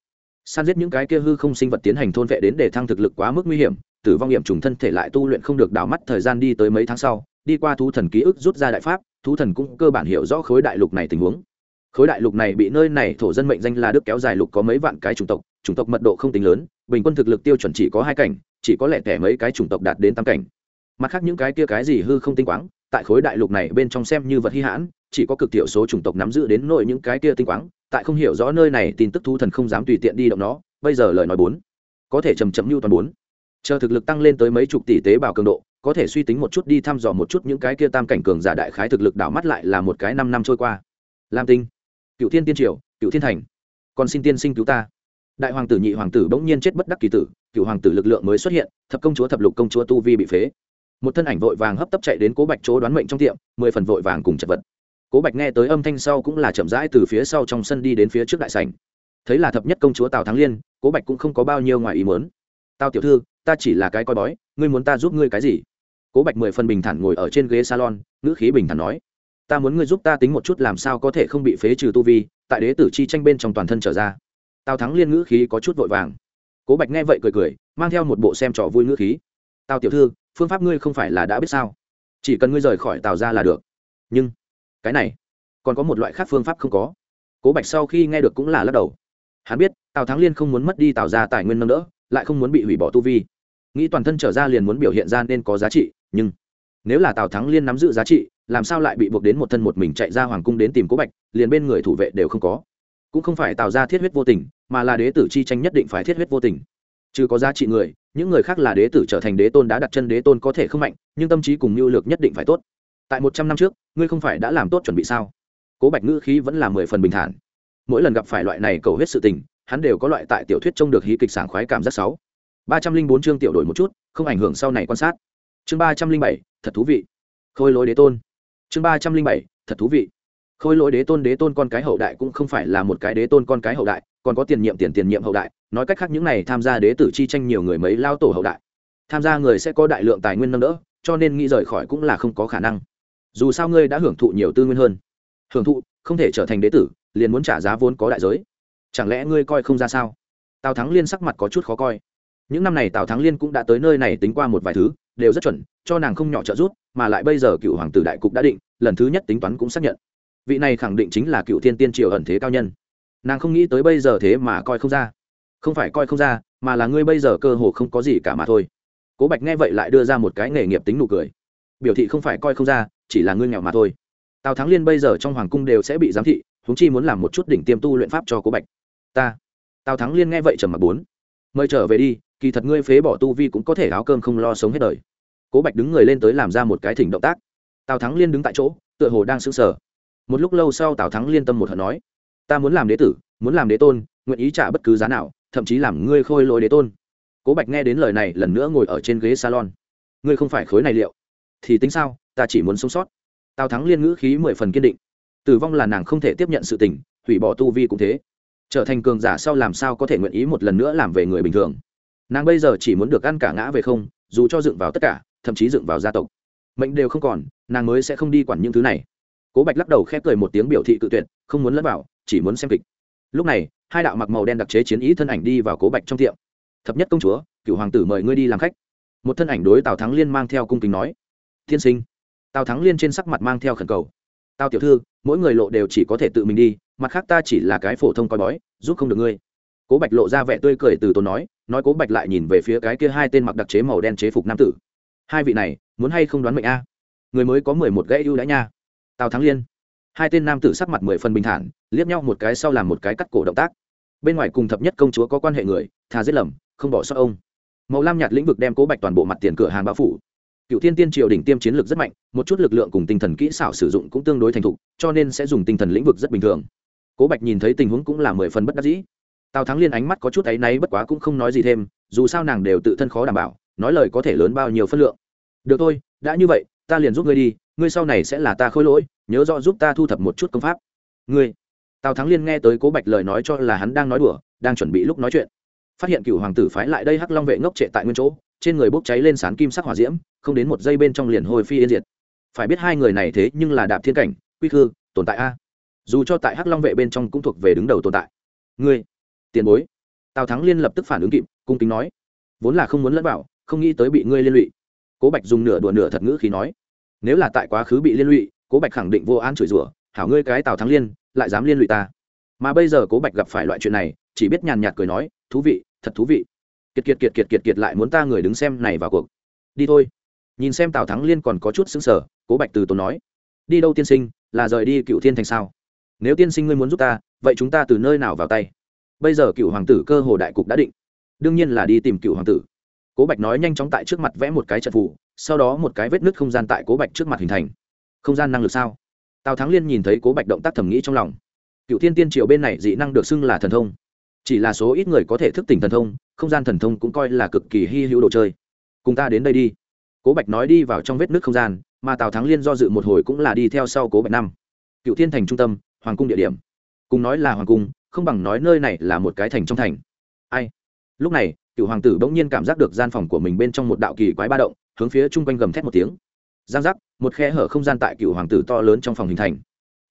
San giết những cái kia hư không sinh vật tiến hành thôn vệ đến để thăng thực lực quá mức nguy hiểm, tử vong hiểm trùng thân thể lại tu luyện không được đảo mắt thời gian đi tới mấy tháng sau, đi qua thú thần ký ức rút ra đại pháp, thú thần cũng cơ bản hiểu rõ khối đại lục này tình huống khối đại lục này bị nơi này thổ dân mệnh danh là đức kéo dài lục có mấy vạn cái chủng tộc chủng tộc mật độ không tính lớn, bình quân thực lực tiêu chuẩn chỉ có hai cảnh, chỉ có lẻ tẻ mấy cái chủng tộc đạt đến tam cảnh. Mặt khác những cái kia cái gì hư không tinh quáng, tại khối đại lục này bên trong xem như vật hy hãn, chỉ có cực thiểu số chủng tộc nắm giữ đến nội những cái kia tinh quáng, tại không hiểu rõ nơi này tin tức thu thần không dám tùy tiện đi động nó, bây giờ lời nói bốn, có thể chầm chậm như toàn bốn. Chờ thực lực tăng lên tới mấy chục tỷ tế bào cường độ, có thể suy tính một chút đi thăm dò một chút những cái kia tam cảnh cường giả đại khái thực lực đảo mắt lại là một cái năm năm trôi qua. Lam tinh cựu thiên tiên triều cựu thiên thành. Còn xin tiên sinh cứu ta. Đại hoàng tử nhị hoàng tử bỗng nhiên chết bất đắc kỳ tử cựu hoàng tử lực lượng mới xuất hiện, thập công chúa thập lục công chúa tu vi bị phế. Một thân ảnh vội vàng hấp tấp chạy đến cố bạch chỗ đoán mệnh trong tiệm, mười phần vội vàng cùng chật vật. Cố bạch nghe tới âm thanh sau cũng là chậm rãi từ phía sau trong sân đi đến phía trước đại sảnh. Thấy là thập nhất công chúa tào thắng liên, cố bạch cũng không có bao nhiêu ngoài ý muốn. Tao tiểu thư, ta chỉ là cái coi bói, ngươi muốn ta giúp ngươi cái gì? Cố bạch mười phần bình thản ngồi ở trên ghế salon, ngữ khí bình thản nói ta muốn ngươi giúp ta tính một chút làm sao có thể không bị phế trừ tu vi, tại đế tử chi tranh bên trong toàn thân trở ra. Tào thắng liên ngữ khí có chút vội vàng. Cố bạch nghe vậy cười cười, mang theo một bộ xem trò vui ngữ khí. Tào tiểu thư, phương pháp ngươi không phải là đã biết sao? Chỉ cần ngươi rời khỏi tào ra là được. Nhưng, cái này, còn có một loại khác phương pháp không có. Cố bạch sau khi nghe được cũng là lắc đầu. Hắn biết, tào thắng liên không muốn mất đi tào ra tài nguyên nâng đỡ, lại không muốn bị hủy bỏ tu vi. Nghĩ toàn thân trở ra liền muốn biểu hiện ra nên có giá trị, nhưng, nếu là tào thắng liên nắm giữ giá trị làm sao lại bị buộc đến một thân một mình chạy ra hoàng cung đến tìm cố bạch, liền bên người thủ vệ đều không có. Cũng không phải tạo ra thiết huyết vô tình, mà là đế tử chi tranh nhất định phải thiết huyết vô tình. Chứ có giá trị người, những người khác là đế tử trở thành đế tôn đã đặt chân đế tôn có thể không mạnh, nhưng tâm trí cùng mưu lược nhất định phải tốt. Tại một trăm năm trước, ngươi không phải đã làm tốt chuẩn bị sao? Cố bạch ngữ khí vẫn là mười phần bình thản. Mỗi lần gặp phải loại này cầu huyết sự tình, hắn đều có loại tại tiểu thuyết trông được hí kịch sảng khoái cảm giác sáu. Ba trăm linh bốn chương tiểu đổi một chút, không ảnh hưởng sau này quan sát. Chương ba trăm linh bảy, thật thú vị. Khôi lối đế tôn chương ba trăm linh bảy, thật thú vị. Khôi lỗi đế tôn đế tôn con cái hậu đại cũng không phải là một cái đế tôn con cái hậu đại, còn có tiền nhiệm tiền tiền nhiệm hậu đại. Nói cách khác những này tham gia đế tử chi tranh nhiều người mấy lao tổ hậu đại. Tham gia người sẽ có đại lượng tài nguyên nâng đỡ, cho nên nghĩ rời khỏi cũng là không có khả năng. Dù sao ngươi đã hưởng thụ nhiều tư nguyên hơn. Hưởng thụ, không thể trở thành đế tử, liền muốn trả giá vốn có đại giới. Chẳng lẽ ngươi coi không ra sao? Tào thắng liên sắc mặt có chút khó coi. Những năm này tào thắng liên cũng đã tới nơi này tính qua một vài thứ, đều rất chuẩn, cho nàng không nhỏ trợ giúp mà lại bây giờ cựu hoàng tử đại cục đã định, lần thứ nhất tính toán cũng xác nhận. Vị này khẳng định chính là cựu thiên tiên triều ẩn thế cao nhân. Nàng không nghĩ tới bây giờ thế mà coi không ra. Không phải coi không ra, mà là ngươi bây giờ cơ hồ không có gì cả mà thôi. Cố bạch nghe vậy lại đưa ra một cái nghề nghiệp tính nụ cười. Biểu thị không phải coi không ra, chỉ là ngươi nghèo mà thôi. Tào thắng liên bây giờ trong hoàng cung đều sẽ bị giám thị húng chi muốn làm một chút đỉnh tiêm tu luyện pháp cho cố bạch. Ta. Tào thắng liên nghe vậy trầm mặc bốn. Mời trở về đi, kỳ thật ngươi phế bỏ tu vi cũng có thể áo cơm không lo sống hết đời cố bạch đứng người lên tới làm ra một cái thỉnh động tác tào thắng liên đứng tại chỗ tựa hồ đang sững sờ một lúc lâu sau tào thắng liên tâm một hận nói ta muốn làm đế tử muốn làm đế tôn nguyện ý trả bất cứ giá nào thậm chí làm ngươi khôi lỗi đế tôn cố bạch nghe đến lời này lần nữa ngồi ở trên ghế salon ngươi không phải khối này liệu thì tính sao ta chỉ muốn sống sót tào thắng liên ngữ khí mười phần kiên định tử vong là nàng không thể tiếp nhận sự tình hủy bỏ tu vi cũng thế trở thành cường giả sau làm sao có thể nguyện ý một lần nữa làm về người bình thường nàng bây giờ chỉ muốn được ăn cả ngã về không dù cho dựng vào tất cả thậm chí dựng vào gia tộc. Mệnh đều không còn, nàng mới sẽ không đi quản những thứ này. Cố bạch lắc đầu khép cười một tiếng biểu thị cự tuyệt, không muốn lẫn vào, chỉ muốn xem kịch. Lúc này, hai đạo mặc màu đen đặc chế chiến ý thân ảnh đi vào cố bạch trong tiệm. Thập nhất công chúa cựu hoàng tử mời ngươi đi làm khách. Một thân ảnh đối tào thắng liên mang theo cung kính nói. Tiên sinh. Tào thắng liên trên sắc mặt mang theo khẩn cầu. Tào tiểu thư, mỗi người lộ đều chỉ có thể tự mình đi, mặt khác ta chỉ là cái phổ thông coi bói, giúp không được ngươi. Cố bạch lộ ra vẻ tươi cười từ tốn nói nói cố bạch lại nhìn về phía cái kia hai tên mặc đặc chế màu đen chế phục nam tử hai vị này muốn hay không đoán mệnh a? Người mới có mười một gãy ưu đãi nha. Tào thắng liên. Hai tên nam tử sắc mặt mười phần bình thản, liếc nhau một cái sau làm một cái cắt cổ động tác. Bên ngoài cùng thập nhất công chúa có quan hệ người, thà giết lầm, không bỏ sót ông. Màu lam nhạt lĩnh vực đem cố bạch toàn bộ mặt tiền cửa hàng bao phủ. Cựu thiên tiên triều đỉnh tiêm chiến lược rất mạnh, một chút lực lượng cùng tinh thần kỹ xảo sử dụng cũng tương đối thành thục, cho nên sẽ dùng tinh thần lĩnh vực rất bình thường. Cố bạch nhìn thấy tình huống cũng là mười phần bất đắc dĩ. Tào thắng liên ánh mắt có chút áy náy bất quá cũng không nói gì thêm, dù sao nàng đều tự thân khó đảm bảo nói lời có thể lớn bao nhiêu phân lượng. Được thôi, đã như vậy, ta liền giúp ngươi đi, ngươi sau này sẽ là ta khôi lỗi, nhớ rõ giúp ta thu thập một chút công pháp. Ngươi. Tào thắng liên nghe tới cố bạch lời nói cho là hắn đang nói đùa, đang chuẩn bị lúc nói chuyện. Phát hiện cựu hoàng tử phái lại đây hắc long vệ ngốc trệ tại nguyên chỗ, trên người bốc cháy lên sán kim sắc hỏa diễm, không đến một giây bên trong liền hồi phi yên diệt. Phải biết hai người này thế nhưng là đạp thiên cảnh, quy khư, tồn tại a. Dù cho tại hắc long vệ bên trong cũng thuộc về đứng đầu tồn tại. Ngươi. Tiền bối. Tào thắng liên lập tức phản ứng kịp, cung kính nói. Vốn là không muốn lẫn vào không nghĩ tới bị ngươi liên lụy. Cố bạch dùng nửa đùa nửa thật ngữ khí nói, nếu là tại quá khứ bị liên lụy, cố bạch khẳng định vô án chửi rủa, hảo ngươi cái tào thắng liên, lại dám liên lụy ta. Mà bây giờ cố bạch gặp phải loại chuyện này, chỉ biết nhàn nhạt cười nói, thú vị, thật thú vị. Kiệt kiệt kiệt kiệt kiệt kiệt lại muốn ta người đứng xem này vào cuộc. Đi thôi. Nhìn xem tào thắng liên còn có chút xứng sở cố bạch từ tốn nói, đi đâu tiên sinh, là rời đi cựu thiên thành sao? Nếu tiên sinh ngươi muốn giúp ta, vậy chúng ta từ nơi nào vào tay? Bây giờ cựu hoàng tử cơ hồ đại cục đã định, đương nhiên là đi tìm cựu hoàng tử cố bạch nói nhanh chóng tại trước mặt vẽ một cái trận phủ sau đó một cái vết nứt không gian tại cố bạch trước mặt hình thành. Không gian năng lực sao? Tào thắng liên nhìn thấy cố bạch động tác thẩm nghĩ trong lòng. Cựu thiên tiên triều bên này dị năng được xưng là thần thông. Chỉ là số ít người có thể thức tỉnh thần thông, không gian thần thông cũng coi là cực kỳ hy hữu đồ chơi. Cùng ta đến đây đi. Cố bạch nói đi vào trong vết nước không gian, mà tào thắng liên do dự một hồi cũng là đi theo sau cố bạch năm. Cựu thiên thành trung tâm, hoàng cung địa điểm. Cùng nói là hoàng cung, không bằng nói nơi này là một cái thành trong thành. Ai? Lúc này, cựu hoàng tử bỗng nhiên cảm giác được gian phòng của mình bên trong một đạo kỳ quái ba động, hướng phía chung quanh gầm thét một tiếng. Giang giác, một khe hở không gian tại cựu hoàng tử to lớn trong phòng hình thành.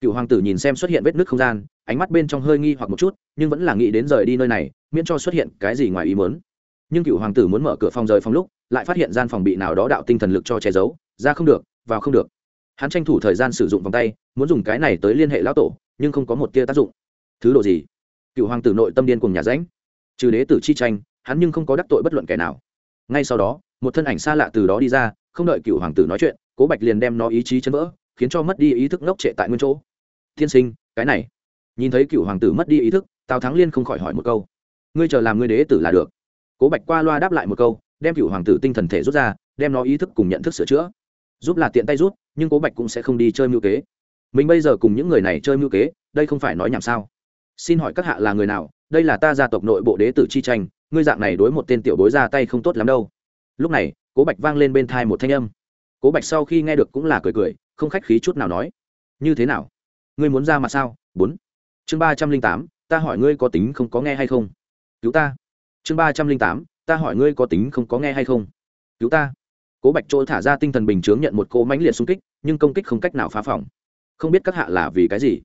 Cựu hoàng tử nhìn xem xuất hiện vết nứt không gian, ánh mắt bên trong hơi nghi hoặc một chút, nhưng vẫn là nghĩ đến rời đi nơi này, miễn cho xuất hiện cái gì ngoài ý muốn. Nhưng cựu hoàng tử muốn mở cửa phòng rời phòng lúc, lại phát hiện gian phòng bị nào đó đạo tinh thần lực cho che giấu, ra không được, vào không được. Hắn tranh thủ thời gian sử dụng vòng tay, muốn dùng cái này tới liên hệ lão tổ, nhưng không có một tia tác dụng. Thứ độ gì? Cựu hoàng tử nội tâm điên cùng nhà ránh trừ đế tử chi tranh, hắn nhưng không có đắc tội bất luận kẻ nào. Ngay sau đó, một thân ảnh xa lạ từ đó đi ra, không đợi cựu hoàng tử nói chuyện, cố bạch liền đem nó ý chí chấn vỡ, khiến cho mất đi ý thức ngốc trệ tại nguyên chỗ. Tiên sinh, cái này. Nhìn thấy cựu hoàng tử mất đi ý thức, tào thắng liên không khỏi hỏi một câu. Ngươi chờ làm ngươi đế tử là được. Cố bạch qua loa đáp lại một câu, đem cựu hoàng tử tinh thần thể rút ra, đem nó ý thức cùng nhận thức sửa chữa. Giúp là tiện tay rút, nhưng cố bạch cũng sẽ không đi chơi mưu kế. Mình bây giờ cùng những người này chơi mưu kế, đây không phải nói nhảm sao? Xin hỏi các hạ là người nào? Đây là ta gia tộc nội bộ đế tử chi tranh, ngươi dạng này đối một tên tiểu bối ra tay không tốt lắm đâu. Lúc này, cố bạch vang lên bên thai một thanh âm. Cố bạch sau khi nghe được cũng là cười cười, không khách khí chút nào nói. Như thế nào? Ngươi muốn ra mà sao? Bốn. Chương ba trăm linh tám, ta hỏi ngươi có tính không có nghe hay không? Cứu ta. Chương ba trăm linh tám, ta hỏi ngươi có tính không có nghe hay không? Cứu ta. Cố bạch chỗ thả ra tinh thần bình chướng nhận một cô mãnh liệt xung kích, nhưng công kích không cách nào phá phòng. Không biết các hạ là vì cái gì?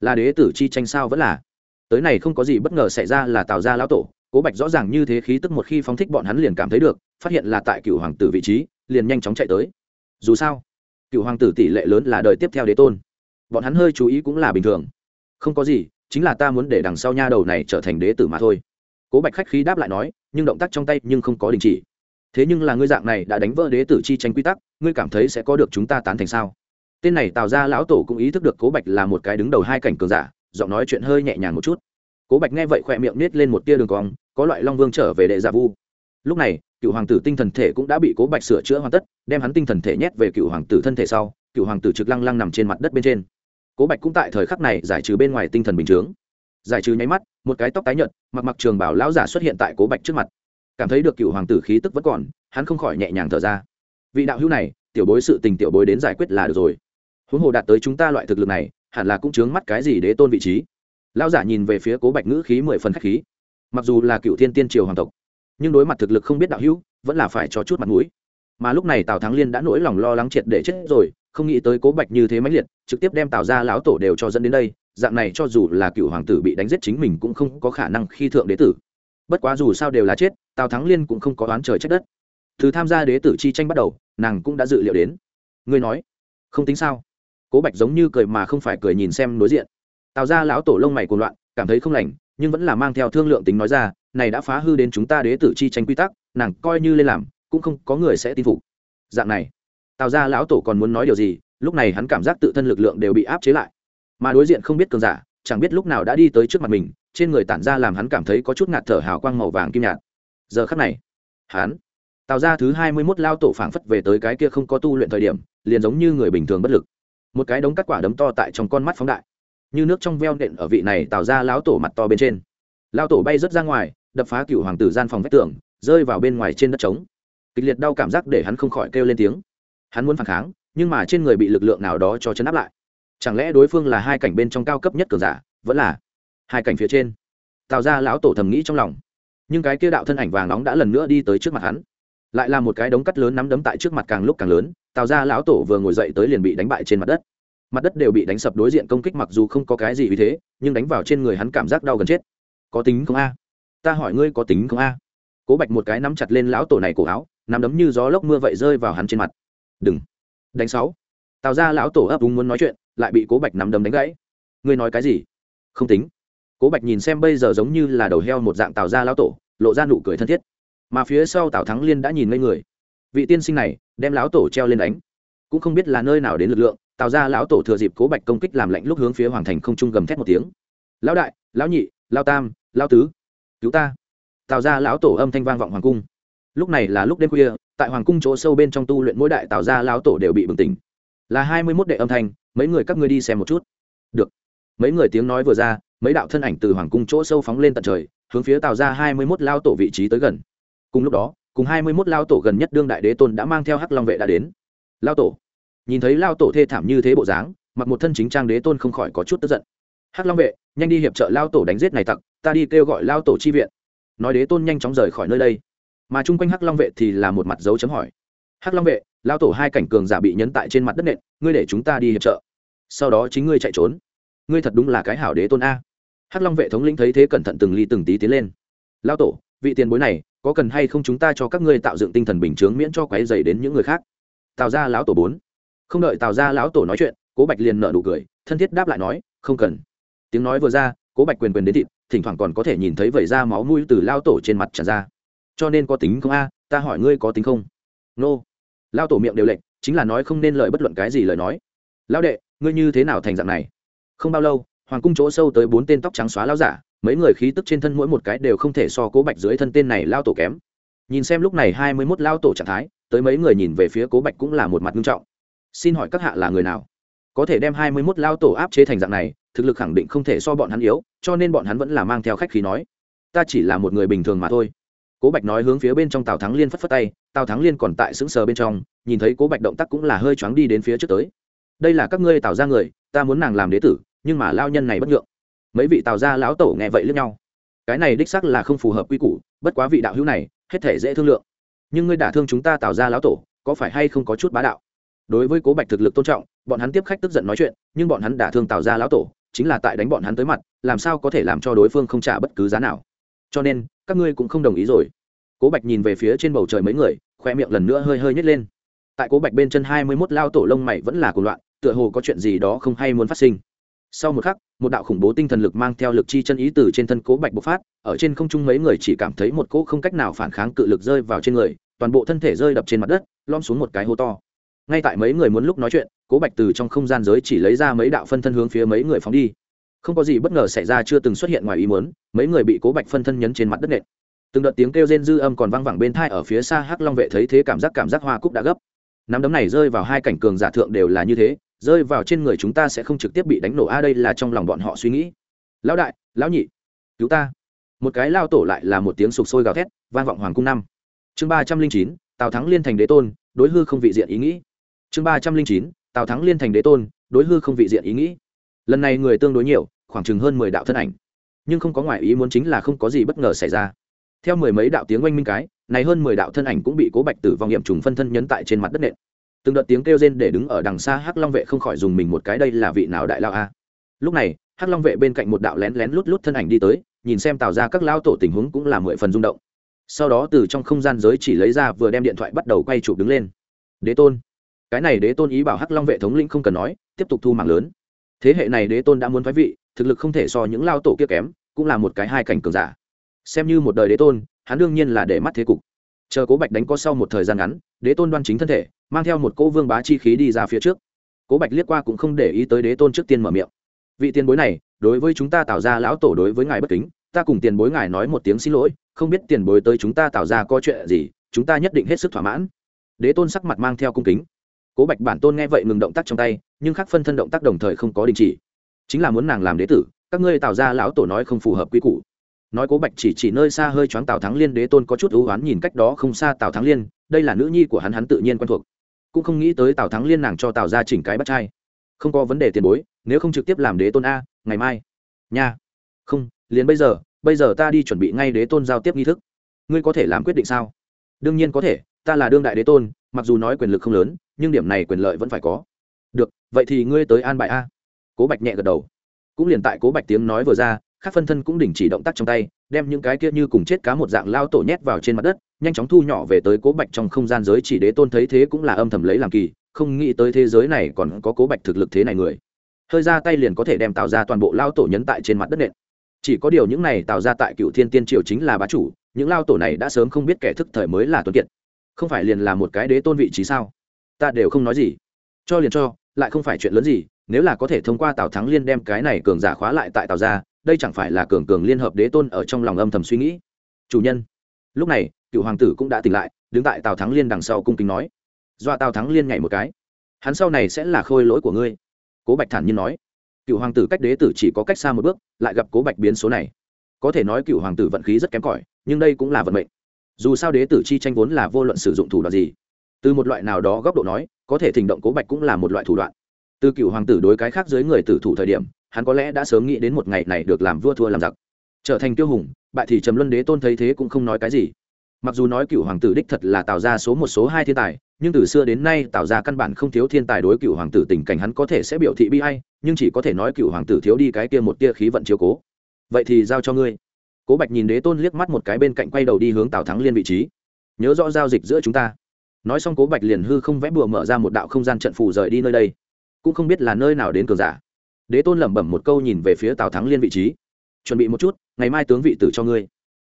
Là đế tử chi tranh sao vẫn là? Tới này không có gì bất ngờ xảy ra là tạo ra lão tổ, cố bạch rõ ràng như thế khí tức một khi phóng thích bọn hắn liền cảm thấy được, phát hiện là tại cựu hoàng tử vị trí, liền nhanh chóng chạy tới. Dù sao cựu hoàng tử tỷ lệ lớn là đời tiếp theo đế tôn. Bọn hắn hơi chú ý cũng là bình thường. Không có gì, chính là ta muốn để đằng sau nha đầu này trở thành đế tử mà thôi. Cố bạch khách khí đáp lại nói, nhưng động tác trong tay nhưng không có đình chỉ. Thế nhưng là ngươi dạng này đã đánh vỡ đế tử chi tranh quy tắc, ngươi cảm thấy sẽ có được chúng ta tán thành sao? Tên này tạo ra lão tổ cũng ý thức được cố bạch là một cái đứng đầu hai cảnh cường giả giọng nói chuyện hơi nhẹ nhàng một chút. Cố bạch nghe vậy khỏe miệng nết lên một tia đường cong, có loại long vương trở về đệ giả vu. Lúc này, cựu hoàng tử tinh thần thể cũng đã bị cố bạch sửa chữa hoàn tất, đem hắn tinh thần thể nhét về cựu hoàng tử thân thể sau, cựu hoàng tử trực lăng lăng nằm trên mặt đất bên trên. Cố bạch cũng tại thời khắc này giải trừ bên ngoài tinh thần bình chướng giải trừ nháy mắt, một cái tóc tái nhợt, mặc mặc trường bảo lão giả xuất hiện tại cố bạch trước mặt. Cảm thấy được cựu hoàng tử khí tức vẫn còn, hắn không khỏi nhẹ nhàng thở ra. Vị đạo hữu này, tiểu bối sự tình tiểu bối đến giải quyết là được rồi. Huống hồ đạt tới chúng ta loại thực lực này hẳn là cũng chướng mắt cái gì để tôn vị trí. Lão giả nhìn về phía cố bạch ngữ khí mười phần khách khí. Mặc dù là cựu thiên tiên triều hoàng tộc, nhưng đối mặt thực lực không biết đạo hữu, vẫn là phải cho chút mặt mũi. Mà lúc này tào thắng liên đã nỗi lòng lo lắng triệt để chết rồi, không nghĩ tới cố bạch như thế mãnh liệt, trực tiếp đem tào ra lão tổ đều cho dẫn đến đây, dạng này cho dù là cựu hoàng tử bị đánh giết chính mình cũng không có khả năng khi thượng đế tử. Bất quá dù sao đều là chết, tào thắng liên cũng không có oán trời trách đất. Từ tham gia đế tử chi tranh bắt đầu, nàng cũng đã dự liệu đến. Ngươi nói, không tính sao? Cố bạch giống như cười mà không phải cười nhìn xem đối diện. Tào ra lão tổ lông mày cuồng loạn, cảm thấy không lành, nhưng vẫn là mang theo thương lượng tính nói ra, này đã phá hư đến chúng ta đế tử chi tranh quy tắc, nàng coi như lên làm, cũng không có người sẽ tin phục. Dạng này, tào ra lão tổ còn muốn nói điều gì, lúc này hắn cảm giác tự thân lực lượng đều bị áp chế lại. Mà đối diện không biết cường giả, chẳng biết lúc nào đã đi tới trước mặt mình, trên người tản ra làm hắn cảm thấy có chút ngạt thở hào quang màu vàng kim nhạt. Giờ khắc này, hắn tạo ra thứ hai mươi mốt lao tổ phảng phất về tới cái kia không có tu luyện thời điểm, liền giống như người bình thường bất lực một cái đống cắt quả đấm to tại trong con mắt phóng đại, như nước trong veo nện ở vị này tạo ra lão tổ mặt to bên trên. Lao tổ bay rớt ra ngoài, đập phá cựu hoàng tử gian phòng vách tường, rơi vào bên ngoài trên đất trống. Kịch liệt đau cảm giác để hắn không khỏi kêu lên tiếng. Hắn muốn phản kháng, nhưng mà trên người bị lực lượng nào đó cho chấn áp lại. Chẳng lẽ đối phương là hai cảnh bên trong cao cấp nhất cường giả, vẫn là hai cảnh phía trên? Tạo ra lão tổ thầm nghĩ trong lòng. Nhưng cái kia đạo thân ảnh vàng nóng đã lần nữa đi tới trước mặt hắn. Lại là một cái đống cắt lớn nắm đấm tại trước mặt càng lúc càng lớn Tào ra lão tổ vừa ngồi dậy tới liền bị đánh bại trên mặt đất. Mặt đất đều bị đánh sập đối diện công kích mặc dù không có cái gì vì thế, nhưng đánh vào trên người hắn cảm giác đau gần chết. Có tính không a? Ta hỏi ngươi có tính không a? Cố bạch một cái nắm chặt lên lão tổ này cổ áo, nắm đấm như gió lốc mưa vậy rơi vào hắn trên mặt. Đừng. Đánh sáu. Tào ra lão tổ ấp úng muốn nói chuyện, lại bị cố bạch nắm đấm đánh gãy. Ngươi nói cái gì? Không tính. Cố bạch nhìn xem bây giờ giống như là đầu heo một dạng tào ra lão tổ, lộ ra nụ cười thân thiết. Mà phía sau tào thắng liên đã nhìn ngây người vị tiên sinh này đem lão tổ treo lên đánh. Cũng không biết là nơi nào đến lực lượng tào ra lão tổ thừa dịp cố bạch công kích làm lạnh lúc hướng phía hoàng thành không trung gầm thét một tiếng. Lão đại, lão nhị lao tam lao tứ, cứu ta. Tào ra lão tổ âm thanh vang vọng hoàng cung. Lúc này là lúc đêm khuya, tại hoàng cung chỗ sâu bên trong tu luyện mỗi đại tào ra lão tổ đều bị bừng tỉnh. Là hai mươi mốt đệ âm thanh, mấy người các ngươi đi xem một chút. Được. Mấy người tiếng nói vừa ra, mấy đạo thân ảnh từ hoàng cung chỗ sâu phóng lên tận trời, hướng phía tào ra hai mươi mốt lao tổ vị trí tới gần. Cùng lúc đó cùng hai mươi mốt lao tổ gần nhất đương đại đế tôn đã mang theo hắc long vệ đã đến. Lao tổ. Nhìn thấy lao tổ thê thảm như thế bộ dáng, mặc một thân chính trang đế tôn không khỏi có chút tức giận. Hắc long vệ, nhanh đi hiệp trợ lao tổ đánh giết này tặc, ta đi kêu gọi lao tổ chi viện. Nói đế tôn nhanh chóng rời khỏi nơi đây. Mà chung quanh hắc long vệ thì là một mặt dấu chấm hỏi. Hắc long vệ, lao tổ hai cảnh cường giả bị nhấn tại trên mặt đất nện, ngươi để chúng ta đi hiệp trợ. Sau đó chính ngươi chạy trốn. Ngươi thật đúng là cái hảo đế tôn a. Hắc long vệ thống lĩnh thấy thế cẩn thận từng ly từng tí tiến lên. Lao tổ vị tiền bối này, có cần hay không chúng ta cho các ngươi tạo dựng tinh thần bình chướng miễn cho quấy dày đến những người khác? Tào ra lão tổ bốn. Không đợi tào ra lão tổ nói chuyện, cố bạch liền nợ nụ cười, thân thiết đáp lại nói, không cần. Tiếng nói vừa ra, cố bạch quyền quyền đến thịt, thỉnh thoảng còn có thể nhìn thấy vẩy ra máu mũi từ lao tổ trên mặt tràn ra. Cho nên có tính không a? Ta hỏi ngươi có tính không? Nô. Lao tổ miệng đều lệnh chính là nói không nên lời bất luận cái gì lời nói. Lao đệ, ngươi như thế nào thành dạng này? Không bao lâu, hoàng cung chỗ sâu tới bốn tên tóc trắng xóa lao giả mấy người khí tức trên thân mỗi một cái đều không thể so cố bạch dưới thân tên này lao tổ kém. Nhìn xem lúc này hai mươi mốt lao tổ trạng thái, tới mấy người nhìn về phía cố bạch cũng là một mặt nghiêm trọng. Xin hỏi các hạ là người nào? Có thể đem hai mươi mốt lao tổ áp chế thành dạng này, thực lực khẳng định không thể so bọn hắn yếu, cho nên bọn hắn vẫn là mang theo khách khí nói. Ta chỉ là một người bình thường mà thôi. Cố bạch nói hướng phía bên trong tào thắng liên phất phất tay, tào thắng liên còn tại sững sờ bên trong, nhìn thấy cố bạch động tác cũng là hơi choáng đi đến phía trước tới. Đây là các ngươi tào ra người, ta muốn nàng làm đế tử, nhưng mà lao nhân này bất nhượng mấy vị tào gia lão tổ nghe vậy lướt nhau. Cái này đích sắc là không phù hợp quy củ, bất quá vị đạo hữu này, hết thể dễ thương lượng. Nhưng ngươi đả thương chúng ta tào gia lão tổ, có phải hay không có chút bá đạo? Đối với cố bạch thực lực tôn trọng, bọn hắn tiếp khách tức giận nói chuyện, nhưng bọn hắn đả thương tào gia lão tổ, chính là tại đánh bọn hắn tới mặt, làm sao có thể làm cho đối phương không trả bất cứ giá nào. Cho nên, các ngươi cũng không đồng ý rồi. Cố bạch nhìn về phía trên bầu trời mấy người, khoe miệng lần nữa hơi hơi nhét lên. Tại cố bạch bên chân hai mươi mốt lao tổ lông mày vẫn là cuộc loạn, tựa hồ có chuyện gì đó không hay muốn phát sinh sau một khắc, một đạo khủng bố tinh thần lực mang theo lực chi chân ý từ trên thân cố bạch bộc phát, ở trên không trung mấy người chỉ cảm thấy một cỗ không cách nào phản kháng cự lực rơi vào trên người, toàn bộ thân thể rơi đập trên mặt đất lom xuống một cái hố to. Ngay tại mấy người muốn lúc nói chuyện, cố bạch từ trong không gian giới chỉ lấy ra mấy đạo phân thân hướng phía mấy người phóng đi. Không có gì bất ngờ xảy ra chưa từng xuất hiện ngoài ý muốn, mấy người bị cố bạch phân thân nhấn trên mặt đất nện. Từng đợt tiếng kêu rên dư âm còn văng vẳng bên thai ở phía xa hắc long vệ thấy thế cảm giác cảm giác hoa cúc đã gấp. Nắm đấm này rơi vào hai cảnh cường giả thượng đều là như thế rơi vào trên người chúng ta sẽ không trực tiếp bị đánh nổ. A, đây là trong lòng bọn họ suy nghĩ. Lão đại, lão nhị, cứu ta. Một cái lao tổ lại là một tiếng sục sôi gào thét, vang vọng hoàng cung năm. Chương ba trăm linh chín, tào thắng liên thành đế tôn, đối hư không vị diện ý nghĩ. Chương ba trăm linh chín, tào thắng liên thành đế tôn, đối hư không vị diện ý nghĩ. Lần này người tương đối nhiều, khoảng chừng hơn mười đạo thân ảnh. Nhưng không có ngoại ý muốn chính là không có gì bất ngờ xảy ra. Theo mười mấy đạo tiếng oanh minh cái, này hơn mười đạo thân ảnh cũng bị cố bạch tử vong nghiệm trùng phân thân nhấn tại trên mặt đất nện từng đợt tiếng kêu rên để đứng ở đằng xa hắc long vệ không khỏi dùng mình một cái, đây là vị nào đại lao a? Lúc này, hắc long vệ bên cạnh một đạo lén lén lút lút thân ảnh đi tới, nhìn xem tạo ra các lao tổ tình huống cũng là mười phần rung động. Sau đó từ trong không gian giới chỉ lấy ra vừa đem điện thoại bắt đầu quay chụp đứng lên. Đế tôn. Cái này đế tôn ý bảo hắc long vệ thống lĩnh không cần nói, tiếp tục thu mạng lớn. Thế hệ này đế tôn đã muốn phái vị, thực lực không thể so những lao tổ kia kém, cũng là một cái hai cảnh cường giả. Xem như một đời đế tôn, hắn đương nhiên là để mắt thế cục chờ cố bạch đánh có sau một thời gian ngắn, đế tôn đoan chính thân thể, mang theo một cỗ vương bá chi khí đi ra phía trước. Cố bạch liếc qua cũng không để ý tới đế tôn trước tiên mở miệng. Vị tiền bối này, đối với chúng ta tạo ra lão tổ đối với ngài bất kính, ta cùng tiền bối ngài nói một tiếng xin lỗi, không biết tiền bối tới chúng ta tạo ra có chuyện gì, chúng ta nhất định hết sức thỏa mãn. Đế tôn sắc mặt mang theo cung kính. Cố bạch bản tôn nghe vậy ngừng động tác trong tay, nhưng khắc phân thân động tác đồng thời không có đình chỉ. Chính là muốn nàng làm đế tử, các ngươi tạo ra lão tổ nói không phù hợp quy củ nói cố bạch chỉ chỉ nơi xa hơi choáng tào thắng liên đế tôn có chút ưu oán nhìn cách đó không xa tào thắng liên, đây là nữ nhi của hắn hắn tự nhiên quen thuộc. Cũng không nghĩ tới tào thắng liên nàng cho tào ra chỉnh cái bắt trai. Không có vấn đề tiền bối, nếu không trực tiếp làm đế tôn a, ngày mai. Nha. Không, liền bây giờ bây giờ ta đi chuẩn bị ngay đế tôn giao tiếp nghi thức. Ngươi có thể làm quyết định sao? Đương nhiên có thể, ta là đương đại đế tôn, mặc dù nói quyền lực không lớn, nhưng điểm này quyền lợi vẫn phải có. Được, vậy thì ngươi tới an bài a. Cố bạch nhẹ gật đầu. Cũng liền tại cố bạch tiếng nói vừa ra Khác phân thân cũng đình chỉ động tác trong tay, đem những cái kia như cùng chết cá một dạng lao tổ nhét vào trên mặt đất, nhanh chóng thu nhỏ về tới cố bạch trong không gian giới chỉ đế tôn thấy thế cũng là âm thầm lấy làm kỳ, không nghĩ tới thế giới này còn có cố bạch thực lực thế này người. Hơi ra tay liền có thể đem tạo ra toàn bộ lao tổ nhấn tại trên mặt đất nện. Chỉ có điều những này tạo ra tại cựu thiên tiên triều chính là bá chủ, những lao tổ này đã sớm không biết kẻ thức thời mới là tuấn kiệt. Không phải liền là một cái đế tôn vị trí sao? Ta đều không nói gì. Cho liền cho, lại không phải chuyện lớn gì, nếu là có thể thông qua tào thắng liên đem cái này cường giả khóa lại tại tào gia đây chẳng phải là cường cường liên hợp đế tôn ở trong lòng âm thầm suy nghĩ. Chủ nhân. Lúc này, cựu hoàng tử cũng đã tỉnh lại, đứng tại tào thắng liên đằng sau cung kính nói. Dọa tào thắng liên nhảy một cái. Hắn sau này sẽ là khôi lỗi của ngươi. Cố bạch thản nhiên nói. Cựu hoàng tử cách đế tử chỉ có cách xa một bước, lại gặp cố bạch biến số này. Có thể nói cựu hoàng tử vận khí rất kém cỏi, nhưng đây cũng là vận mệnh. Dù sao đế tử chi tranh vốn là vô luận sử dụng thủ đoạn gì, từ một loại nào đó góc độ nói, có thể thỉnh động cố bạch cũng là một loại thủ đoạn. Từ cựu hoàng tử đối cái khác dưới người tử thủ thời điểm hắn có lẽ đã sớm nghĩ đến một ngày này được làm vua thua làm giặc. Trở thành tiêu hùng, bại thì trầm luân đế tôn thấy thế cũng không nói cái gì. Mặc dù nói cựu hoàng tử đích thật là tạo ra số một số hai thiên tài, nhưng từ xưa đến nay tạo ra căn bản không thiếu thiên tài đối cựu hoàng tử tình cảnh hắn có thể sẽ biểu thị bi hay nhưng chỉ có thể nói cựu hoàng tử thiếu đi cái kia một tia khí vận chiếu cố. Vậy thì giao cho ngươi. Cố bạch nhìn đế tôn liếc mắt một cái bên cạnh quay đầu đi hướng tào thắng liên vị trí. Nhớ rõ giao dịch giữa chúng ta. Nói xong cố bạch liền hư không vẽ bùa mở ra một đạo không gian trận phù rời đi nơi đây. Cũng không biết là nơi nào đến cường giả đế tôn lẩm bẩm một câu nhìn về phía tào thắng liên vị trí. Chuẩn bị một chút, ngày mai tướng vị tử cho ngươi.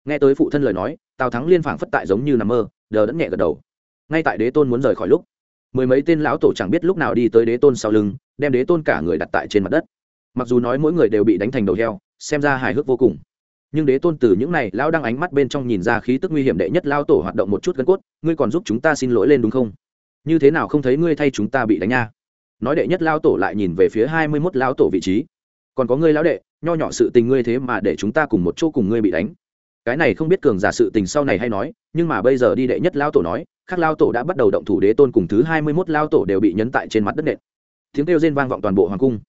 Nghe tới phụ thân lời nói, tào thắng liên phảng phất tại giống như nằm mơ, đờ đẫn nhẹ gật đầu. Ngay tại đế tôn muốn rời khỏi lúc, mười mấy tên lão tổ chẳng biết lúc nào đi tới đế tôn sau lưng, đem đế tôn cả người đặt tại trên mặt đất. Mặc dù nói mỗi người đều bị đánh thành đầu heo, xem ra hài hước vô cùng. Nhưng đế tôn từ những này lão đang ánh mắt bên trong nhìn ra khí tức nguy hiểm đệ nhất lao tổ hoạt động một chút gân cốt, ngươi còn giúp chúng ta xin lỗi lên đúng không? Như thế nào không thấy ngươi thay chúng ta bị đánh nha? Nói đệ nhất lao tổ lại nhìn về phía hai mươi mốt lao tổ vị trí. Còn có ngươi lão đệ, nho nhỏ sự tình ngươi thế mà để chúng ta cùng một chỗ cùng ngươi bị đánh. Cái này không biết cường giả sự tình sau này hay nói, nhưng mà bây giờ đi đệ nhất lao tổ nói, khác lao tổ đã bắt đầu động thủ đế tôn cùng thứ hai mươi mốt lao tổ đều bị nhấn tại trên mặt đất nện. Tiếng kêu rên vang vọng toàn bộ hoàng cung.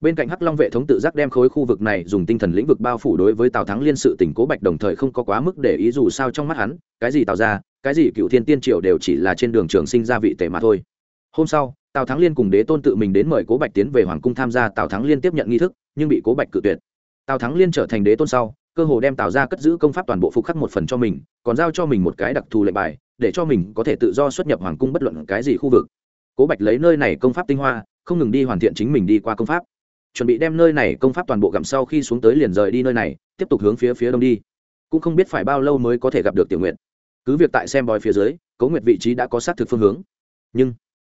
Bên cạnh hắc long vệ thống tự giác đem khối khu vực này dùng tinh thần lĩnh vực bao phủ đối với tào thắng liên sự tỉnh cố bạch đồng thời không có quá mức để ý dù sao trong mắt hắn, cái gì tào ra cái gì cựu thiên tiên triều đều chỉ là trên đường trường sinh ra vị tể mà thôi. Hôm sau tào thắng liên cùng đế tôn tự mình đến mời cố bạch tiến về hoàng cung tham gia tào thắng liên tiếp nhận nghi thức, nhưng bị cố bạch cự tuyệt. Tào thắng liên trở thành đế tôn sau, cơ hồ đem tào ra cất giữ công pháp toàn bộ phục khắc một phần cho mình, còn giao cho mình một cái đặc thù lệnh bài, để cho mình có thể tự do xuất nhập hoàng cung bất luận cái gì khu vực. Cố bạch lấy nơi này công pháp tinh hoa, không ngừng đi hoàn thiện chính mình đi qua công pháp. Chuẩn bị đem nơi này công pháp toàn bộ gặm sau khi xuống tới liền rời đi nơi này, tiếp tục hướng phía phía đông đi. Cũng không biết phải bao lâu mới có thể gặp được tiểu nguyện cứ việc tại xem bòi phía dưới cấu nguyệt vị trí đã có xác thực phương hướng. Nhưng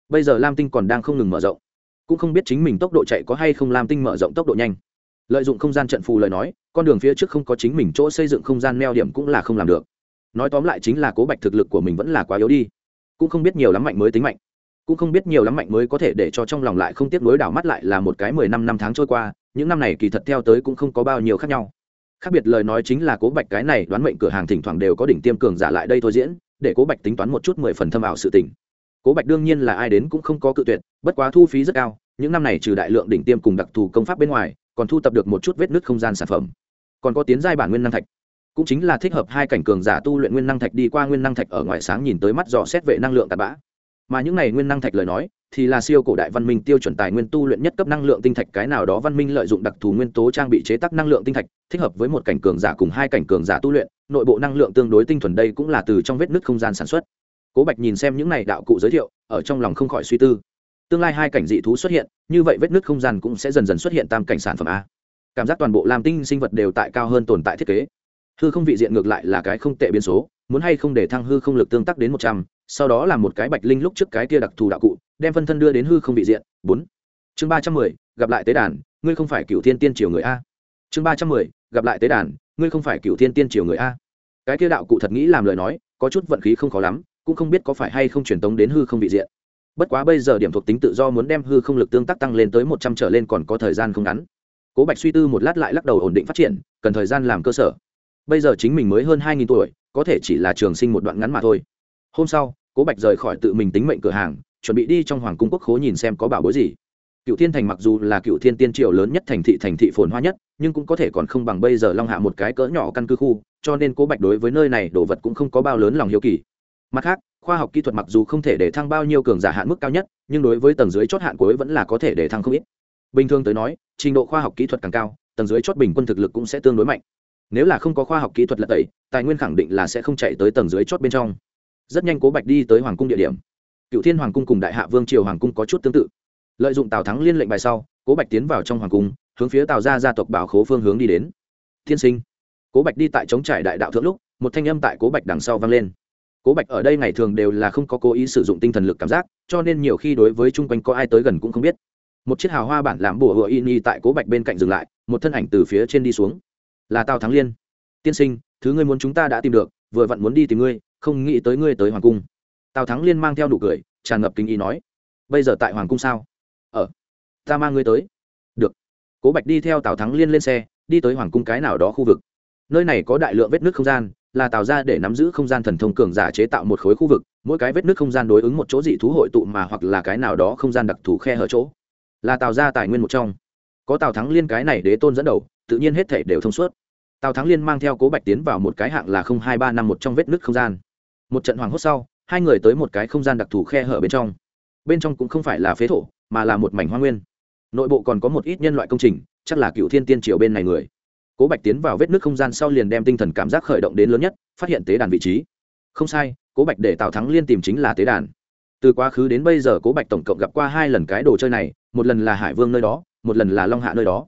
bây giờ lam tinh còn đang không ngừng mở rộng cũng không biết chính mình tốc độ chạy có hay không lam tinh mở rộng tốc độ nhanh lợi dụng không gian trận phù lời nói con đường phía trước không có chính mình chỗ xây dựng không gian neo điểm cũng là không làm được nói tóm lại chính là cố bạch thực lực của mình vẫn là quá yếu đi cũng không biết nhiều lắm mạnh mới tính mạnh cũng không biết nhiều lắm mạnh mới có thể để cho trong lòng lại không tiếc nối đảo mắt lại là một cái mười năm năm tháng trôi qua những năm này kỳ thật theo tới cũng không có bao nhiêu khác nhau khác biệt lời nói chính là cố bạch cái này đoán mệnh cửa hàng thỉnh thoảng đều có đỉnh tiêm cường giả lại đây thôi diễn để cố bạch tính toán một chút mười phần thâm ảo sự tình cố bạch đương nhiên là ai đến cũng không có cự tuyệt, bất quá thu phí rất cao, những năm này trừ đại lượng đỉnh tiêm cùng đặc thù công pháp bên ngoài, còn thu tập được một chút vết nứt không gian sản phẩm. Còn có tiến giai bản nguyên năng thạch. Cũng chính là thích hợp hai cảnh cường giả tu luyện nguyên năng thạch đi qua nguyên năng thạch ở ngoài sáng nhìn tới mắt dò xét vệ năng lượng tạt bã. Mà những này nguyên năng thạch lời nói, thì là siêu cổ đại văn minh tiêu chuẩn tài nguyên tu luyện nhất cấp năng lượng tinh thạch, cái nào đó văn minh lợi dụng đặc thù nguyên tố trang bị chế tác năng lượng tinh thạch, thích hợp với một cảnh cường giả cùng hai cảnh cường giả tu luyện, nội bộ năng lượng tương đối tinh thuần đây cũng là từ trong vết nứt không gian sản xuất cố bạch nhìn xem những này đạo cụ giới thiệu, ở trong lòng không khỏi suy tư. Tương lai hai cảnh dị thú xuất hiện, như vậy vết nứt không gian cũng sẽ dần dần xuất hiện tam cảnh sản phẩm a. Cảm giác toàn bộ lam tinh sinh vật đều tại cao hơn tồn tại thiết kế. Hư không vị diện ngược lại là cái không tệ biến số, muốn hay không để thăng hư không lực tương tác đến một trăm, sau đó làm một cái bạch linh lúc trước cái kia đặc thù đạo cụ, đem phân thân đưa đến hư không vị diện. Bốn. Chương ba trăm mười, gặp lại tế đàn, ngươi không phải cựu thiên tiên triều người a. Chương ba trăm mười, gặp lại tế đàn, ngươi không phải cựu thiên tiên triều người a. Cái kia đạo cụ thật nghĩ làm lời nói, có chút vận khí không khó lắm cũng không biết có phải hay không truyền tống đến hư không vị diện. Bất quá bây giờ điểm thuộc tính tự do muốn đem hư không lực tương tác tăng lên tới một trăm trở lên còn có thời gian không ngắn. Cố bạch suy tư một lát lại lắc đầu ổn định phát triển, cần thời gian làm cơ sở. Bây giờ chính mình mới hơn hai nghìn tuổi, có thể chỉ là trường sinh một đoạn ngắn mà thôi. Hôm sau, cố bạch rời khỏi tự mình tính mệnh cửa hàng, chuẩn bị đi trong hoàng cung quốc khố nhìn xem có bảo bối gì. Cựu thiên thành mặc dù là cựu thiên tiên triều lớn nhất thành thị thành thị phồn hoa nhất, nhưng cũng có thể còn không bằng bây giờ long hạ một cái cỡ nhỏ căn cứ khu, cho nên cố bạch đối với nơi này đồ vật cũng không có bao lớn lòng hiếu kỳ mặt khác, khoa học kỹ thuật mặc dù không thể để thăng bao nhiêu cường giả hạn mức cao nhất, nhưng đối với tầng dưới chót hạn cuối vẫn là có thể để thăng không ít. Bình thường tới nói, trình độ khoa học kỹ thuật càng cao, tầng dưới chót bình quân thực lực cũng sẽ tương đối mạnh. Nếu là không có khoa học kỹ thuật lật tẩy, tài nguyên khẳng định là sẽ không chạy tới tầng dưới chót bên trong. Rất nhanh cố bạch đi tới hoàng cung địa điểm. Cựu thiên hoàng cung cùng đại hạ vương triều hoàng cung có chút tương tự. Lợi dụng tào thắng liên lệnh bài sau, cố bạch tiến vào trong hoàng cung, hướng phía tào gia gia tộc bảo khố phương hướng đi đến. Thiên sinh. Cố bạch đi tại chống trải đại đạo thượng lúc, một thanh âm tại cố bạch đằng sau vang lên cố bạch ở đây ngày thường đều là không có cố ý sử dụng tinh thần lực cảm giác cho nên nhiều khi đối với chung quanh có ai tới gần cũng không biết. Một chiếc hào hoa bản làm bùa hựa y y tại cố bạch bên cạnh dừng lại một thân ảnh từ phía trên đi xuống. Là tào thắng liên. Tiên sinh thứ ngươi muốn chúng ta đã tìm được vừa vặn muốn đi tìm ngươi không nghĩ tới ngươi tới hoàng cung. Tào thắng liên mang theo nụ cười tràn ngập kinh ý nói bây giờ tại hoàng cung sao? Ở ờ, ta mang ngươi tới. Được. Cố bạch đi theo tào thắng liên lên xe đi tới hoàng cung cái nào đó khu vực. Nơi này có đại lượng vết nước không gian là tạo ra để nắm giữ không gian thần thông cường giả chế tạo một khối khu vực, mỗi cái vết nước không gian đối ứng một chỗ dị thú hội tụ mà hoặc là cái nào đó không gian đặc thù khe hở chỗ. Là tạo ra tài nguyên một trong. Có tào thắng liên cái này đế tôn dẫn đầu, tự nhiên hết thể đều thông suốt. Tào thắng liên mang theo cố bạch tiến vào một cái hạng là không hai ba năm một trong vết nứt không gian. Một trận hoàng hốt sau, hai người tới một cái không gian đặc thù khe hở bên trong. Bên trong cũng không phải là phế thổ, mà là một mảnh hoa nguyên. Nội bộ còn có một ít nhân loại công trình, chắc là cựu thiên tiên triều bên này người cố bạch tiến vào vết nước không gian sau liền đem tinh thần cảm giác khởi động đến lớn nhất, phát hiện tế đàn vị trí. Không sai, cố bạch để tào thắng liên tìm chính là tế đàn. Từ quá khứ đến bây giờ cố bạch tổng cộng gặp qua hai lần cái đồ chơi này, một lần là hải vương nơi đó, một lần là long hạ nơi đó.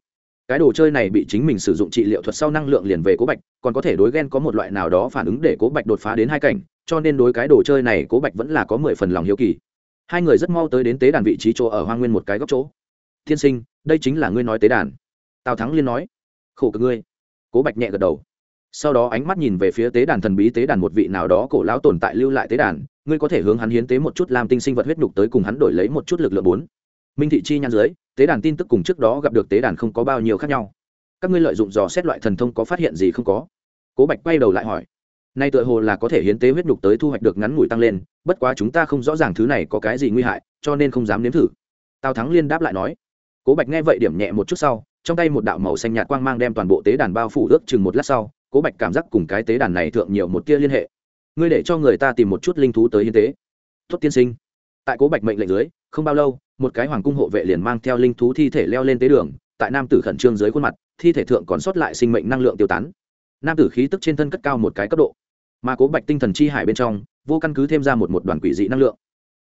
Cái đồ chơi này bị chính mình sử dụng trị liệu thuật sau năng lượng liền về cố bạch, còn có thể đối ghen có một loại nào đó phản ứng để cố bạch đột phá đến hai cảnh, cho nên đối cái đồ chơi này cố bạch vẫn là có mười phần lòng hiếu kỳ. Hai người rất mau tới đến tế đàn vị trí chỗ ở hoa nguyên một cái góc chỗ. Thiên sinh, đây chính là ngươi nói tế đàn. Tào thắng liên nói khổ cực ngươi. Cố bạch nhẹ gật đầu. Sau đó ánh mắt nhìn về phía tế đàn thần bí tế đàn một vị nào đó cổ lão tồn tại lưu lại tế đàn, ngươi có thể hướng hắn hiến tế một chút làm tinh sinh vật huyết nhục tới cùng hắn đổi lấy một chút lực lượng bốn. Minh thị chi nhăn dưới, tế đàn tin tức cùng trước đó gặp được tế đàn không có bao nhiêu khác nhau. Các ngươi lợi dụng dò xét loại thần thông có phát hiện gì không có? Cố bạch quay đầu lại hỏi. Nay tựa hồ là có thể hiến tế huyết nhục tới thu hoạch được ngắn ngủi tăng lên, bất quá chúng ta không rõ ràng thứ này có cái gì nguy hại, cho nên không dám nếm thử. Tào thắng liên đáp lại nói. Cố bạch nghe vậy điểm nhẹ một chút sau trong tay một đạo màu xanh nhạt quang mang đem toàn bộ tế đàn bao phủ ước chừng một lát sau, cố bạch cảm giác cùng cái tế đàn này thượng nhiều một tia liên hệ. Ngươi để cho người ta tìm một chút linh thú tới hiến tế. Tốt tiên sinh. Tại cố bạch mệnh lệnh dưới, không bao lâu, một cái hoàng cung hộ vệ liền mang theo linh thú thi thể leo lên tế đường, tại nam tử khẩn trương dưới khuôn mặt, thi thể thượng còn sót lại sinh mệnh năng lượng tiêu tán. Nam tử khí tức trên thân cất cao một cái cấp độ. Mà cố bạch tinh thần chi hải bên trong, vô căn cứ thêm ra một một đoàn quỷ dị năng lượng.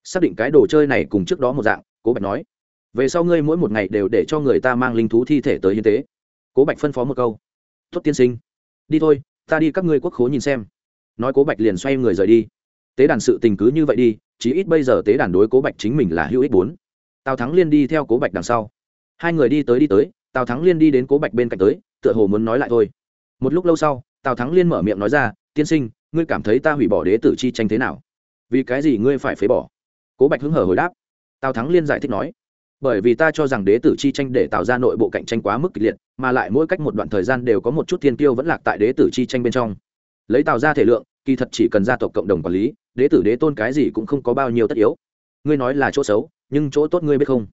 Xác định cái đồ chơi này cùng trước đó một dạng, cố bạch nói về sau ngươi mỗi một ngày đều để cho người ta mang linh thú thi thể tới hiến tế. Cố bạch phân phó một câu. Tuất tiên sinh. Đi thôi, ta đi các ngươi quốc khố nhìn xem. Nói cố bạch liền xoay người rời đi. Tế đàn sự tình cứ như vậy đi, chí ít bây giờ tế đàn đối cố bạch chính mình là hữu ích bốn. Tào thắng liên đi theo cố bạch đằng sau. Hai người đi tới đi tới, tào thắng liên đi đến cố bạch bên cạnh tới, tựa hồ muốn nói lại thôi. Một lúc lâu sau, tào thắng liên mở miệng nói ra, tiên sinh, ngươi cảm thấy ta hủy bỏ đế tử chi tranh thế nào? Vì cái gì ngươi phải phế bỏ? Cố bạch hứng hở hồi đáp. Tào thắng liên giải thích nói bởi vì ta cho rằng đế tử chi tranh để tạo ra nội bộ cạnh tranh quá mức kịch liệt, mà lại mỗi cách một đoạn thời gian đều có một chút thiên tiêu vẫn lạc tại đế tử chi tranh bên trong. Lấy tạo ra thể lượng, kỳ thật chỉ cần gia tộc cộng đồng quản lý, đế tử đế tôn cái gì cũng không có bao nhiêu tất yếu. Ngươi nói là chỗ xấu, nhưng chỗ tốt ngươi biết không?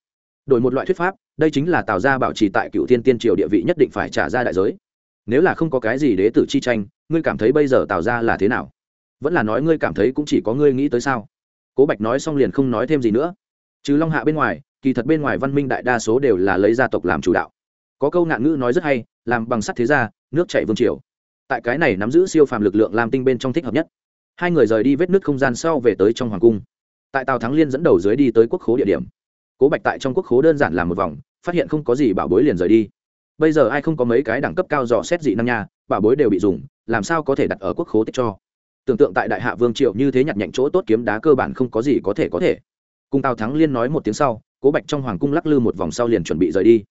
Đổi một loại thuyết pháp, đây chính là tạo ra bảo trì tại cựu thiên tiên triều địa vị nhất định phải trả ra đại giới. Nếu là không có cái gì đế tử chi tranh, ngươi cảm thấy bây giờ tạo ra là thế nào? Vẫn là nói ngươi cảm thấy cũng chỉ có ngươi nghĩ tới sao? Cố bạch nói xong liền không nói thêm gì nữa. Trừ long hạ bên ngoài kỳ thật bên ngoài văn minh đại đa số đều là lấy gia tộc làm chủ đạo. Có câu nạn ngữ nói rất hay, làm bằng sắt thế gia, nước chảy vương triều. Tại cái này nắm giữ siêu phàm lực lượng làm tinh bên trong thích hợp nhất. Hai người rời đi vết nước không gian sau về tới trong hoàng cung. Tại tào thắng liên dẫn đầu dưới đi tới quốc khố địa điểm. Cố bạch tại trong quốc khố đơn giản làm một vòng, phát hiện không có gì bảo bối liền rời đi. Bây giờ ai không có mấy cái đẳng cấp cao dò xét dị năng nha, bảo bối đều bị dùng, làm sao có thể đặt ở quốc khố tích cho? Tưởng tượng tại đại hạ vương triệu như thế nhặt nhạnh chỗ tốt kiếm đá cơ bản không có gì có thể có thể. Cùng tào thắng liên nói một tiếng sau cố bạch trong hoàng cung lắc lư một vòng sau liền chuẩn bị rời đi.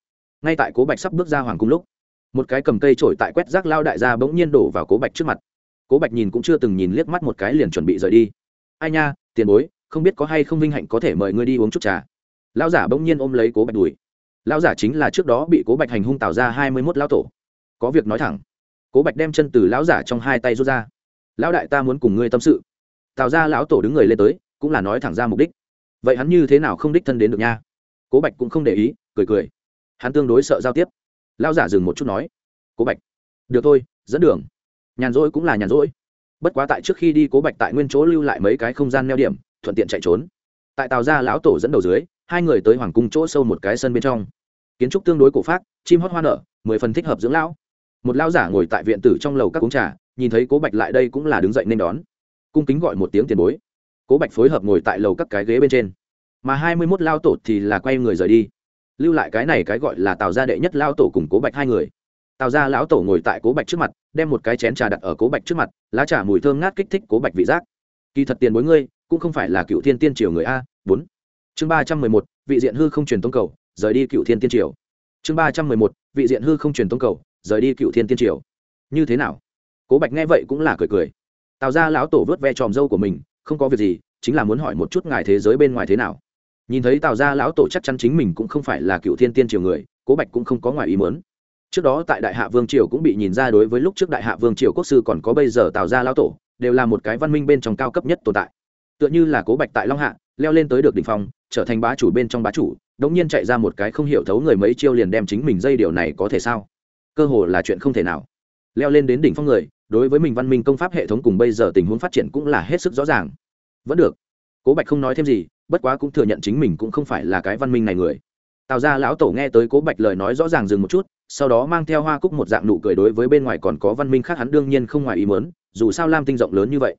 Ngay tại cố bạch sắp bước ra hoàng cung lúc, một cái cầm cây trổi tại quét rác lao đại gia bỗng nhiên đổ vào cố bạch trước mặt. Cố bạch nhìn cũng chưa từng nhìn liếc mắt một cái liền chuẩn bị rời đi. Ai nha, tiền bối, không biết có hay không vinh hạnh có thể mời ngươi đi uống chút trà? Lao giả bỗng nhiên ôm lấy cố bạch đùi. Lao giả chính là trước đó bị cố bạch hành hung tạo ra hai mươi mốt lao tổ. Có việc nói thẳng. Cố bạch đem chân từ lão giả trong hai tay rút ra. Lão đại ta muốn cùng ngươi tâm sự. Tạo ra lão tổ đứng người lên tới, cũng là nói thẳng ra mục đích vậy hắn như thế nào không đích thân đến được nha? Cố bạch cũng không để ý, cười cười. Hắn tương đối sợ giao tiếp. Lao giả dừng một chút nói, cố bạch, được thôi, dẫn đường. Nhàn rỗi cũng là nhàn rỗi. Bất quá tại trước khi đi, cố bạch tại nguyên chỗ lưu lại mấy cái không gian neo điểm, thuận tiện chạy trốn. Tại tàu ra lão tổ dẫn đầu dưới, hai người tới hoàng cung chỗ sâu một cái sân bên trong. Kiến trúc tương đối cổ pháp chim hót hoa nở, mười phần thích hợp dưỡng lão. Một lao giả ngồi tại viện tử trong lầu các cống trà, nhìn thấy cố bạch lại đây cũng là đứng dậy nên đón. Cung kính gọi một tiếng tiền bối cố bạch phối hợp ngồi tại lầu các cái ghế bên trên. Mà hai mươi mốt lao tổ thì là quay người rời đi. Lưu lại cái này cái gọi là tào gia đệ nhất lao tổ cùng cố bạch hai người. Tào gia lão tổ ngồi tại cố bạch trước mặt, đem một cái chén trà đặt ở cố bạch trước mặt, lá trà mùi thơm ngát kích thích cố bạch vị giác. Kỳ thật tiền bối ngươi, cũng không phải là cựu thiên tiên triều người a, bốn. Chương ba trăm mười một, vị diện hư không truyền tông cầu, rời đi cựu thiên tiên triều. Chương ba trăm mười một, vị diện hư không truyền tông cầu, rời đi cựu thiên tiên triều. Như thế nào? Cố bạch nghe vậy cũng là cười cười. Tào ra lão tổ vớt ve tròm dâu của mình không có việc gì, chính là muốn hỏi một chút ngài thế giới bên ngoài thế nào. Nhìn thấy tào gia lão tổ chắc chắn chính mình cũng không phải là cựu thiên tiên triều người, cố bạch cũng không có ngoài ý mớn trước đó tại đại hạ vương triều cũng bị nhìn ra đối với lúc trước đại hạ vương triều quốc sư còn có bây giờ tào gia lão tổ, đều là một cái văn minh bên trong cao cấp nhất tồn tại. Tựa như là cố bạch tại long hạ, leo lên tới được đỉnh phong, trở thành bá chủ bên trong bá chủ, đống nhiên chạy ra một cái không hiểu thấu người mấy chiêu liền đem chính mình dây điều này có thể sao? Cơ hồ là chuyện không thể nào. Leo lên đến đỉnh phong người đối với mình văn minh công pháp hệ thống cùng bây giờ tình huống phát triển cũng là hết sức rõ ràng. Vẫn được. Cố bạch không nói thêm gì, bất quá cũng thừa nhận chính mình cũng không phải là cái văn minh này người. Tào ra lão tổ nghe tới cố bạch lời nói rõ ràng dừng một chút, sau đó mang theo hoa cúc một dạng nụ cười đối với bên ngoài còn có văn minh khác hắn đương nhiên không ngoài ý mớn dù sao lam tinh rộng lớn như vậy.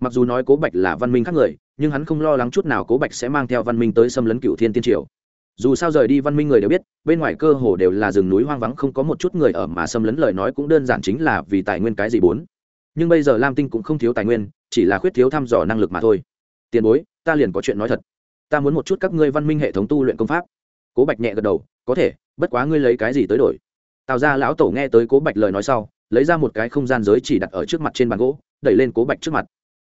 Mặc dù nói cố bạch là văn minh khác người, nhưng hắn không lo lắng chút nào cố bạch sẽ mang theo văn minh tới xâm lấn cựu thiên tiên triều dù sao rời đi văn minh người đều biết, bên ngoài cơ hồ đều là rừng núi hoang vắng, không có một chút người ở mà xâm lấn lời nói cũng đơn giản chính là vì tài nguyên cái gì bốn. Nhưng bây giờ lam tinh cũng không thiếu tài nguyên, chỉ là khuyết thiếu thăm dò năng lực mà thôi. Tiền bối, ta liền có chuyện nói thật. Ta muốn một chút các ngươi văn minh hệ thống tu luyện công pháp. Cố bạch nhẹ gật đầu, có thể, bất quá ngươi lấy cái gì tới đổi? Tào ra lão tổ nghe tới cố bạch lời nói sau, lấy ra một cái không gian giới chỉ đặt ở trước mặt trên bàn gỗ, đẩy lên cố bạch trước mặt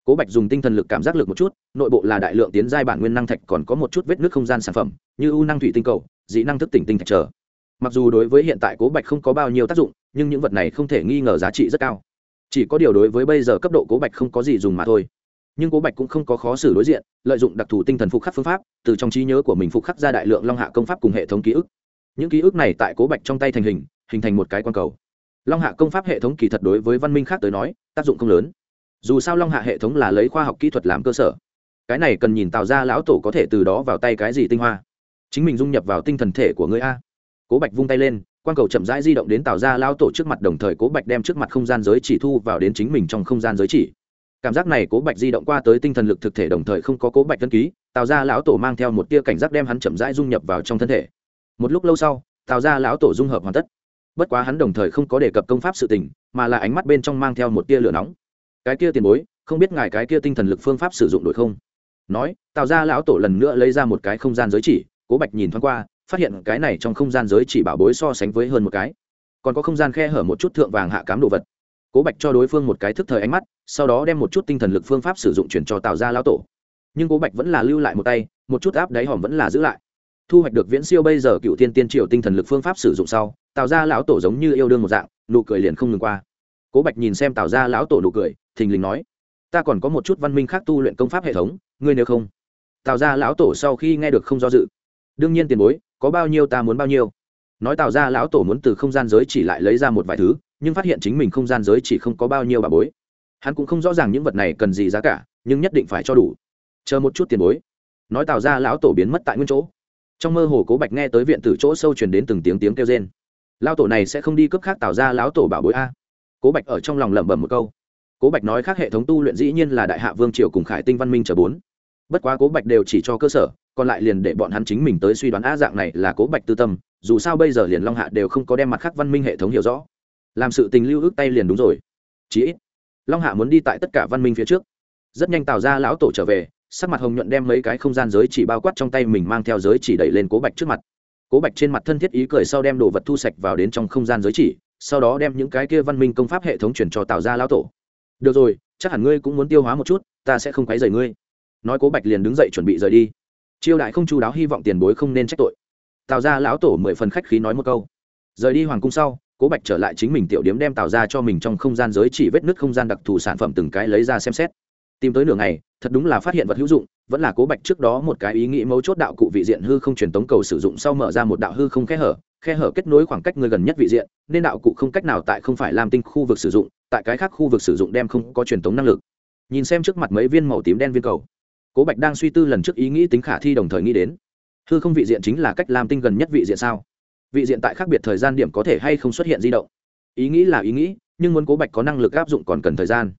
cố bạch dùng tinh thần lực cảm giác lực một chút, nội bộ là đại lượng tiến giai bản nguyên năng thạch, còn có một chút vết nước không gian sản phẩm, như u năng thủy tinh cầu, dị năng thức tỉnh tinh thạch trở mặc dù đối với hiện tại cố bạch không có bao nhiêu tác dụng, nhưng những vật này không thể nghi ngờ giá trị rất cao. Chỉ có điều đối với bây giờ cấp độ cố bạch không có gì dùng mà thôi. Nhưng cố bạch cũng không có khó xử đối diện, lợi dụng đặc thù tinh thần phục khắc phương pháp, từ trong trí nhớ của mình phục khắc ra đại lượng long hạ công pháp cùng hệ thống ký ức. Những ký ức này tại cố bạch trong tay thành hình hình thành một cái quan cầu. Long hạ công pháp hệ thống kỳ thật đối với văn minh khác tới nói, tác dụng không lớn dù sao long hạ hệ thống là lấy khoa học kỹ thuật làm cơ sở cái này cần nhìn tạo ra lão tổ có thể từ đó vào tay cái gì tinh hoa chính mình dung nhập vào tinh thần thể của người a cố bạch vung tay lên quan cầu chậm rãi di động đến tạo ra lão tổ trước mặt đồng thời cố bạch đem trước mặt không gian giới chỉ thu vào đến chính mình trong không gian giới chỉ cảm giác này cố bạch di động qua tới tinh thần lực thực thể đồng thời không có cố bạch tân ký tạo ra lão tổ mang theo một tia cảnh giác đem hắn chậm rãi dung nhập vào trong thân thể một lúc lâu sau tạo ra lão tổ dung hợp hoàn tất bất quá hắn đồng thời không có đề cập công pháp sự tình mà là ánh mắt bên trong mang theo một tia lửa nóng cái kia tiền bối, không biết ngài cái kia tinh thần lực phương pháp sử dụng đổi không? Nói tạo ra lão tổ lần nữa lấy ra một cái không gian giới chỉ, cố bạch nhìn thoáng qua, phát hiện cái này trong không gian giới chỉ bảo bối so sánh với hơn một cái. Còn có không gian khe hở một chút thượng vàng hạ cám đồ vật. Cố bạch cho đối phương một cái thức thời ánh mắt, sau đó đem một chút tinh thần lực phương pháp sử dụng chuyển cho tạo ra lão tổ. Nhưng cố bạch vẫn là lưu lại một tay, một chút áp đáy hòm vẫn là giữ lại. Thu hoạch được viễn siêu bây giờ cựu tiên tiên triều tinh thần lực phương pháp sử dụng sau tạo ra lão tổ giống như yêu đương một dạng, nụ cười liền không ngừng qua cố bạch nhìn xem Tào ra lão tổ nụ cười, thình lình nói, ta còn có một chút văn minh khác tu luyện công pháp hệ thống, ngươi nếu không. Tào ra lão tổ sau khi nghe được không do dự, đương nhiên tiền bối, có bao nhiêu ta muốn bao nhiêu. Nói Tào ra lão tổ muốn từ không gian giới chỉ lại lấy ra một vài thứ, nhưng phát hiện chính mình không gian giới chỉ không có bao nhiêu bà bối. Hắn cũng không rõ ràng những vật này cần gì giá cả, nhưng nhất định phải cho đủ. Chờ một chút tiền bối. Nói Tào ra lão tổ biến mất tại nguyên chỗ. Trong mơ hồ cố bạch nghe tới viện từ chỗ sâu truyền đến từng tiếng tiếng kêu rên. Lão tổ này sẽ không đi cướp khác tạo ra lão tổ bảo bối a cố bạch ở trong lòng lẩm bẩm một câu. Cố bạch nói khác hệ thống tu luyện dĩ nhiên là đại hạ vương triều cùng khải tinh văn minh chờ bốn. Bất quá cố bạch đều chỉ cho cơ sở, còn lại liền để bọn hắn chính mình tới suy đoán a dạng này là cố bạch tư tâm, dù sao bây giờ liền long hạ đều không có đem mặt khác văn minh hệ thống hiểu rõ. Làm sự tình lưu ước tay liền đúng rồi. Chí ít, long hạ muốn đi tại tất cả văn minh phía trước. Rất nhanh tạo ra lão tổ trở về, sắc mặt hồng nhuận đem mấy cái không gian giới chỉ bao quát trong tay mình mang theo giới chỉ đẩy lên cố bạch trước mặt. Cố bạch trên mặt thân thiết ý cười sau đem đồ vật thu sạch vào đến trong không gian giới chỉ sau đó đem những cái kia văn minh công pháp hệ thống chuyển cho tạo ra lão tổ. Được rồi, chắc hẳn ngươi cũng muốn tiêu hóa một chút, ta sẽ không quấy rầy ngươi. Nói cố bạch liền đứng dậy chuẩn bị rời đi. Chiêu đại không chú đáo hy vọng tiền bối không nên trách tội. Tạo ra lão tổ mười phần khách khí nói một câu. Rời đi hoàng cung sau, cố bạch trở lại chính mình tiểu điếm đem tạo ra cho mình trong không gian giới chỉ vết nứt không gian đặc thù sản phẩm từng cái lấy ra xem xét. Tìm tới nửa ngày, thật đúng là phát hiện vật hữu dụng, vẫn là cố bạch trước đó một cái ý nghĩ mấu chốt đạo cụ vị diện hư không truyền tống cầu sử dụng sau mở ra một đạo hư không khe hở khe hở kết nối khoảng cách người gần nhất vị diện, nên đạo cụ không cách nào tại không phải làm tinh khu vực sử dụng, tại cái khác khu vực sử dụng đem không có truyền tống năng lực. Nhìn xem trước mặt mấy viên màu tím đen viên cầu. Cố bạch đang suy tư lần trước ý nghĩ tính khả thi đồng thời nghĩ đến. Hư không vị diện chính là cách làm tinh gần nhất vị diện sao? Vị diện tại khác biệt thời gian điểm có thể hay không xuất hiện di động? Ý nghĩ là ý nghĩ, nhưng muốn cố bạch có năng lực áp dụng còn cần thời gian.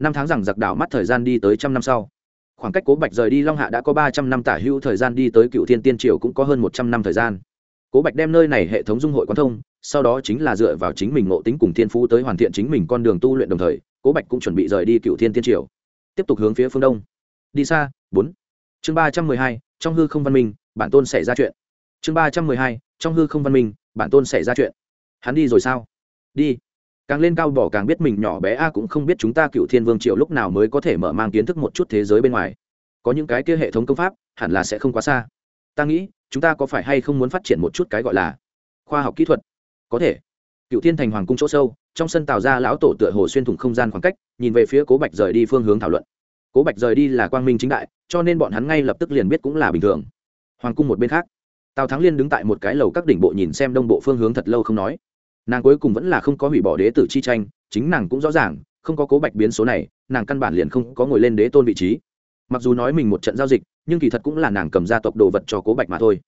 Năm tháng rằng giặc đảo mắt thời gian đi tới trăm năm sau. Khoảng cách cố bạch rời đi long hạ đã có ba trăm năm, tả hữu thời gian đi tới cựu thiên tiên triều cũng có hơn một trăm năm thời gian cố bạch đem nơi này hệ thống dung hội quan thông, sau đó chính là dựa vào chính mình ngộ tính cùng thiên phú tới hoàn thiện chính mình con đường tu luyện đồng thời, cố bạch cũng chuẩn bị rời đi cựu thiên tiên triều. Tiếp tục hướng phía phương đông. Đi xa, bốn. Chương ba trăm mười hai, trong hư không văn minh, bản tôn xảy ra chuyện. Chương ba trăm mười hai, trong hư không văn minh, bản tôn xảy ra chuyện. Hắn đi rồi sao? Đi. Càng lên cao bỏ càng biết mình nhỏ bé a cũng không biết chúng ta cựu thiên vương triều lúc nào mới có thể mở mang kiến thức một chút thế giới bên ngoài. Có những cái kia hệ thống công pháp, hẳn là sẽ không quá xa. Ta nghĩ chúng ta có phải hay không muốn phát triển một chút cái gọi là khoa học kỹ thuật? Có thể. Cựu thiên thành hoàng cung chỗ sâu, trong sân tào ra lão tổ tựa hồ xuyên thủng không gian khoảng cách, nhìn về phía cố bạch rời đi phương hướng thảo luận. Cố bạch rời đi là quang minh chính đại, cho nên bọn hắn ngay lập tức liền biết cũng là bình thường. Hoàng cung một bên khác, tào thắng liên đứng tại một cái lầu các đỉnh bộ nhìn xem đông bộ phương hướng thật lâu không nói. Nàng cuối cùng vẫn là không có hủy bỏ đế tử chi tranh, chính nàng cũng rõ ràng, không có cố bạch biến số này, nàng căn bản liền không có ngồi lên đế tôn vị trí. Mặc dù nói mình một trận giao dịch nhưng kỳ thật cũng là nàng cầm gia tộc đồ vật cho cố bạch mà thôi.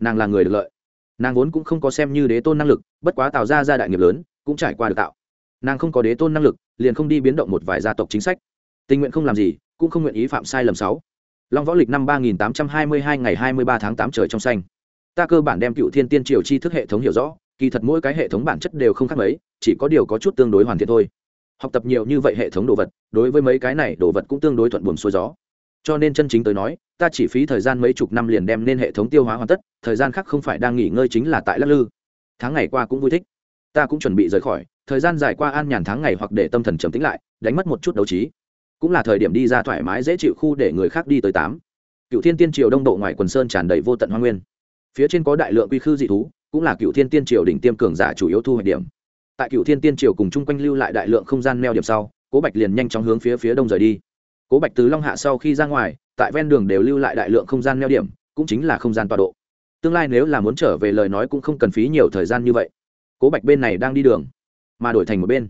Nàng là người được lợi. Nàng vốn cũng không có xem như đế tôn năng lực, bất quá tạo ra gia đại nghiệp lớn, cũng trải qua được tạo. Nàng không có đế tôn năng lực, liền không đi biến động một vài gia tộc chính sách. Tình nguyện không làm gì, cũng không nguyện ý phạm sai lầm sáu. Long võ lịch năm ba nghìn tám trăm hai mươi hai ngày hai mươi ba tháng tám trời trong xanh. Ta cơ bản đem cựu thiên tiên triều chi thức hệ thống hiểu rõ, kỳ thật mỗi cái hệ thống bản chất đều không khác mấy, chỉ có điều có chút tương đối hoàn thiện thôi. Học tập nhiều như vậy hệ thống đồ vật, đối với mấy cái này đồ vật cũng tương đối thuận buồm xuôi gió cho nên chân chính tới nói, ta chỉ phí thời gian mấy chục năm liền đem nên hệ thống tiêu hóa hoàn tất, thời gian khác không phải đang nghỉ ngơi chính là tại lắc lư. Tháng ngày qua cũng vui thích. Ta cũng chuẩn bị rời khỏi, thời gian dài qua an nhàn tháng ngày hoặc để tâm thần trầm tĩnh lại, đánh mất một chút đấu trí. Cũng là thời điểm đi ra thoải mái dễ chịu khu để người khác đi tới tám. Cựu thiên tiên triều đông độ ngoài quần sơn tràn đầy vô tận hoa nguyên. Phía trên có đại lượng quy khư dị thú, cũng là cựu thiên tiên triều đỉnh tiêm cường giả chủ yếu thu hoạch điểm. Tại cựu thiên tiên triều cùng chung quanh lưu lại đại lượng không gian neo điểm sau, cố bạch liền nhanh chóng hướng phía phía đông rời đi cố bạch từ long hạ sau khi ra ngoài, tại ven đường đều lưu lại đại lượng không gian neo điểm, cũng chính là không gian tọa độ. Tương lai nếu là muốn trở về lời nói cũng không cần phí nhiều thời gian như vậy. Cố bạch bên này đang đi đường, mà đổi thành một bên.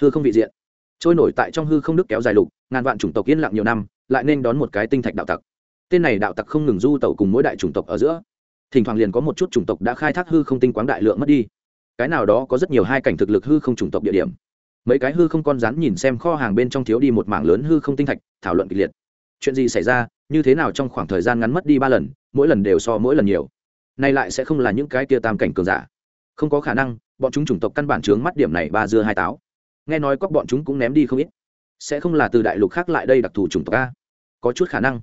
Hư không vị diện. Trôi nổi tại trong hư không đức kéo dài lục, ngàn vạn chủng tộc yên lặng nhiều năm, lại nên đón một cái tinh thạch đạo tặc. Tên này đạo tặc không ngừng du tẩu cùng mỗi đại chủng tộc ở giữa. Thỉnh thoảng liền có một chút chủng tộc đã khai thác hư không tinh quáng đại lượng mất đi. Cái nào đó có rất nhiều hai cảnh thực lực hư không chủng tộc địa điểm mấy cái hư không con rắn nhìn xem kho hàng bên trong thiếu đi một mảng lớn hư không tinh thạch, thảo luận kịch liệt. Chuyện gì xảy ra, như thế nào trong khoảng thời gian ngắn mất đi ba lần, mỗi lần đều so mỗi lần nhiều. Nay lại sẽ không là những cái tia tam cảnh cường giả. Không có khả năng, bọn chúng chủng tộc căn bản chướng mắt điểm này ba dưa hai táo. Nghe nói có bọn chúng cũng ném đi không ít. Sẽ không là từ đại lục khác lại đây đặc thù chủng tộc a? Có chút khả năng.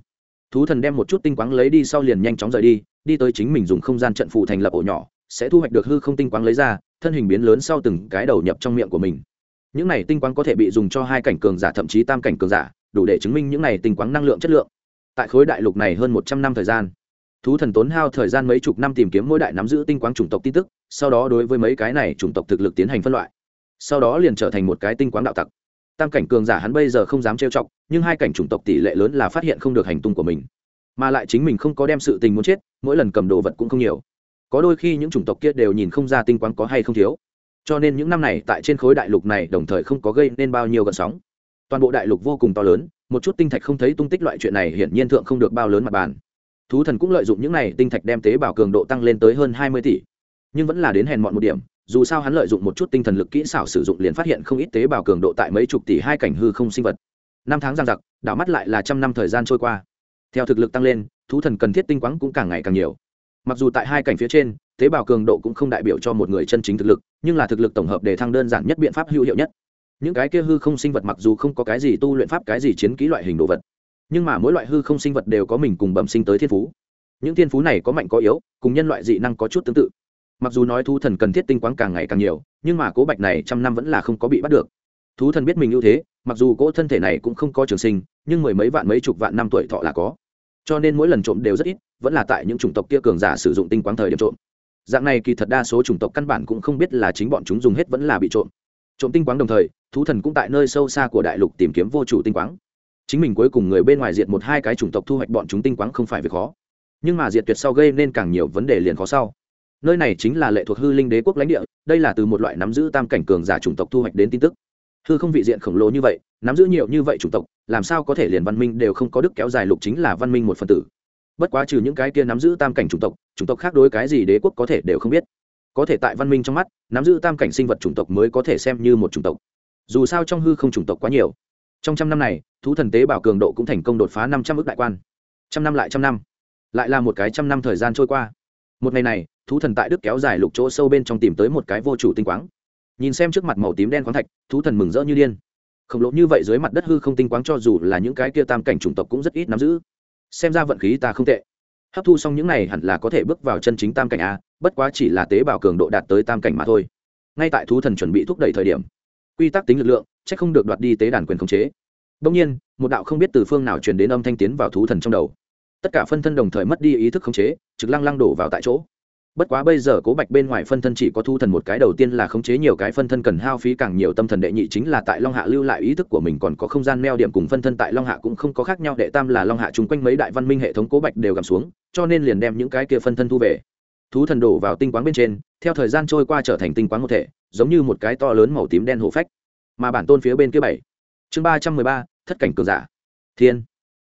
Thú thần đem một chút tinh quáng lấy đi sau liền nhanh chóng rời đi đi tới chính mình dùng không gian trận phụ thành lập ổ nhỏ, sẽ thu hoạch được hư không tinh quáng lấy ra, thân hình biến lớn sau từng cái đầu nhập trong miệng của mình những này tinh quang có thể bị dùng cho hai cảnh cường giả, thậm chí tam cảnh cường giả, đủ để chứng minh những này tinh quang năng lượng chất lượng. Tại khối đại lục này hơn một trăm năm thời gian, thú thần tốn hao thời gian mấy chục năm tìm kiếm mỗi đại nắm giữ tinh quang chủng tộc tin tức, sau đó đối với mấy cái này chủng tộc thực lực tiến hành phân loại. Sau đó liền trở thành một cái tinh quang đạo tặc. Tam cảnh cường giả hắn bây giờ không dám trêu chọc, nhưng hai cảnh chủng tộc tỷ lệ lớn là phát hiện không được hành tung của mình. Mà lại chính mình không có đem sự tình muốn chết, mỗi lần cầm đồ vật cũng không nhiều. Có đôi khi những chủng tộc kia đều nhìn không ra tinh quang có hay không thiếu cho nên những năm này tại trên khối đại lục này đồng thời không có gây nên bao nhiêu gợn sóng. Toàn bộ đại lục vô cùng to lớn, một chút tinh thạch không thấy tung tích loại chuyện này hiển nhiên thượng không được bao lớn mặt bàn. Thú thần cũng lợi dụng những này tinh thạch đem tế bào cường độ tăng lên tới hơn hai mươi tỷ. Nhưng vẫn là đến hèn mọn một điểm, dù sao hắn lợi dụng một chút tinh thần lực kỹ xảo sử dụng liền phát hiện không ít tế bào cường độ tại mấy chục tỷ hai cảnh hư không sinh vật. Năm tháng giang giặc, đảo mắt lại là trăm năm thời gian trôi qua. Theo thực lực tăng lên, thú thần cần thiết tinh quáng cũng càng ngày càng nhiều mặc dù tại hai cảnh phía trên, tế bào cường độ cũng không đại biểu cho một người chân chính thực lực, nhưng là thực lực tổng hợp để thăng đơn giản nhất biện pháp hữu hiệu nhất. Những cái kia hư không sinh vật mặc dù không có cái gì tu luyện pháp, cái gì chiến kỹ loại hình đồ vật, nhưng mà mỗi loại hư không sinh vật đều có mình cùng bẩm sinh tới thiên phú. Những thiên phú này có mạnh có yếu, cùng nhân loại dị năng có chút tương tự. Mặc dù nói thú thần cần thiết tinh quáng càng ngày càng nhiều, nhưng mà cố bạch này trăm năm vẫn là không có bị bắt được. Thú thần biết mình ưu thế, mặc dù cỗ thân thể này cũng không có trường sinh, nhưng mười mấy vạn mấy chục vạn năm tuổi thọ là có. Cho nên mỗi lần trộm đều rất ít vẫn là tại những chủng tộc kia cường giả sử dụng tinh quáng thời điểm trộm. Dạng này kỳ thật đa số chủng tộc căn bản cũng không biết là chính bọn chúng dùng hết vẫn là bị trộm. Trộm tinh quáng đồng thời, thú thần cũng tại nơi sâu xa của đại lục tìm kiếm vô chủ tinh quáng. Chính mình cuối cùng người bên ngoài diệt một hai cái chủng tộc thu hoạch bọn chúng tinh quáng không phải việc khó. Nhưng mà diệt tuyệt sau gây nên càng nhiều vấn đề liền khó sau. Nơi này chính là lệ thuộc hư linh đế quốc lãnh địa, đây là từ một loại nắm giữ tam cảnh cường giả chủng tộc thu hoạch đến tin tức. Hư không vị diện khổng lồ như vậy, nắm giữ nhiều như vậy chủng tộc, làm sao có thể liền văn minh đều không có đức kéo dài lục chính là văn minh một phần tử? Bất quá trừ những cái kia nắm giữ tam cảnh chủng tộc chủng tộc khác đối cái gì đế quốc có thể đều không biết. Có thể tại văn minh trong mắt, nắm giữ tam cảnh sinh vật chủng tộc mới có thể xem như một chủng tộc. Dù sao trong hư không chủng tộc quá nhiều. Trong trăm năm này, thú thần tế bảo cường độ cũng thành công đột phá năm trăm ước đại quan. Trăm năm lại trăm năm. Lại là một cái trăm năm thời gian trôi qua. Một ngày này, thú thần tại đức kéo dài lục chỗ sâu bên trong tìm tới một cái vô chủ tinh quáng. Nhìn xem trước mặt màu tím đen khoáng thạch, thú thần mừng rỡ như điên. Khổng lồ như vậy dưới mặt đất hư không tinh quáng cho dù là những cái kia tam cảnh chủng tộc cũng rất ít nắm giữ xem ra vận khí ta không tệ. Hấp thu xong những này hẳn là có thể bước vào chân chính tam cảnh a, bất quá chỉ là tế bào cường độ đạt tới tam cảnh mà thôi. Ngay tại thú thần chuẩn bị thúc đẩy thời điểm, quy tắc tính lực lượng c h ắ c không được đoạt đi tế đàn quyền khống chế. Đông nhiên, một đạo không biết từ phương nào truyền đến âm thanh tiến vào thú thần trong đầu. Tất cả phân thân đồng thời mất đi ý thức khống chế, trực lăng lăng đổ vào tại chỗ bất quá bây giờ cố bạch bên ngoài phân thân chỉ có thu thần một cái đầu tiên là khống chế nhiều cái phân thân cần hao phí càng nhiều tâm thần đệ nhị chính là tại long hạ lưu lại ý thức của mình, còn có không gian neo điểm cùng phân thân tại long hạ cũng không có khác nhau, đệ tam là long hạ chung quanh mấy đại văn minh hệ thống cố bạch đều gầm xuống, cho nên liền đem những cái kia phân thân thu về. Thú thần đổ vào tinh quáng bên trên, theo thời gian trôi qua trở thành tinh quáng một thể, giống như một cái to lớn màu tím đen hổ phách. Mà bản tôn phía bên kia bảy. Chương ba trăm mười ba, thất cảnh cường giả. Thiên.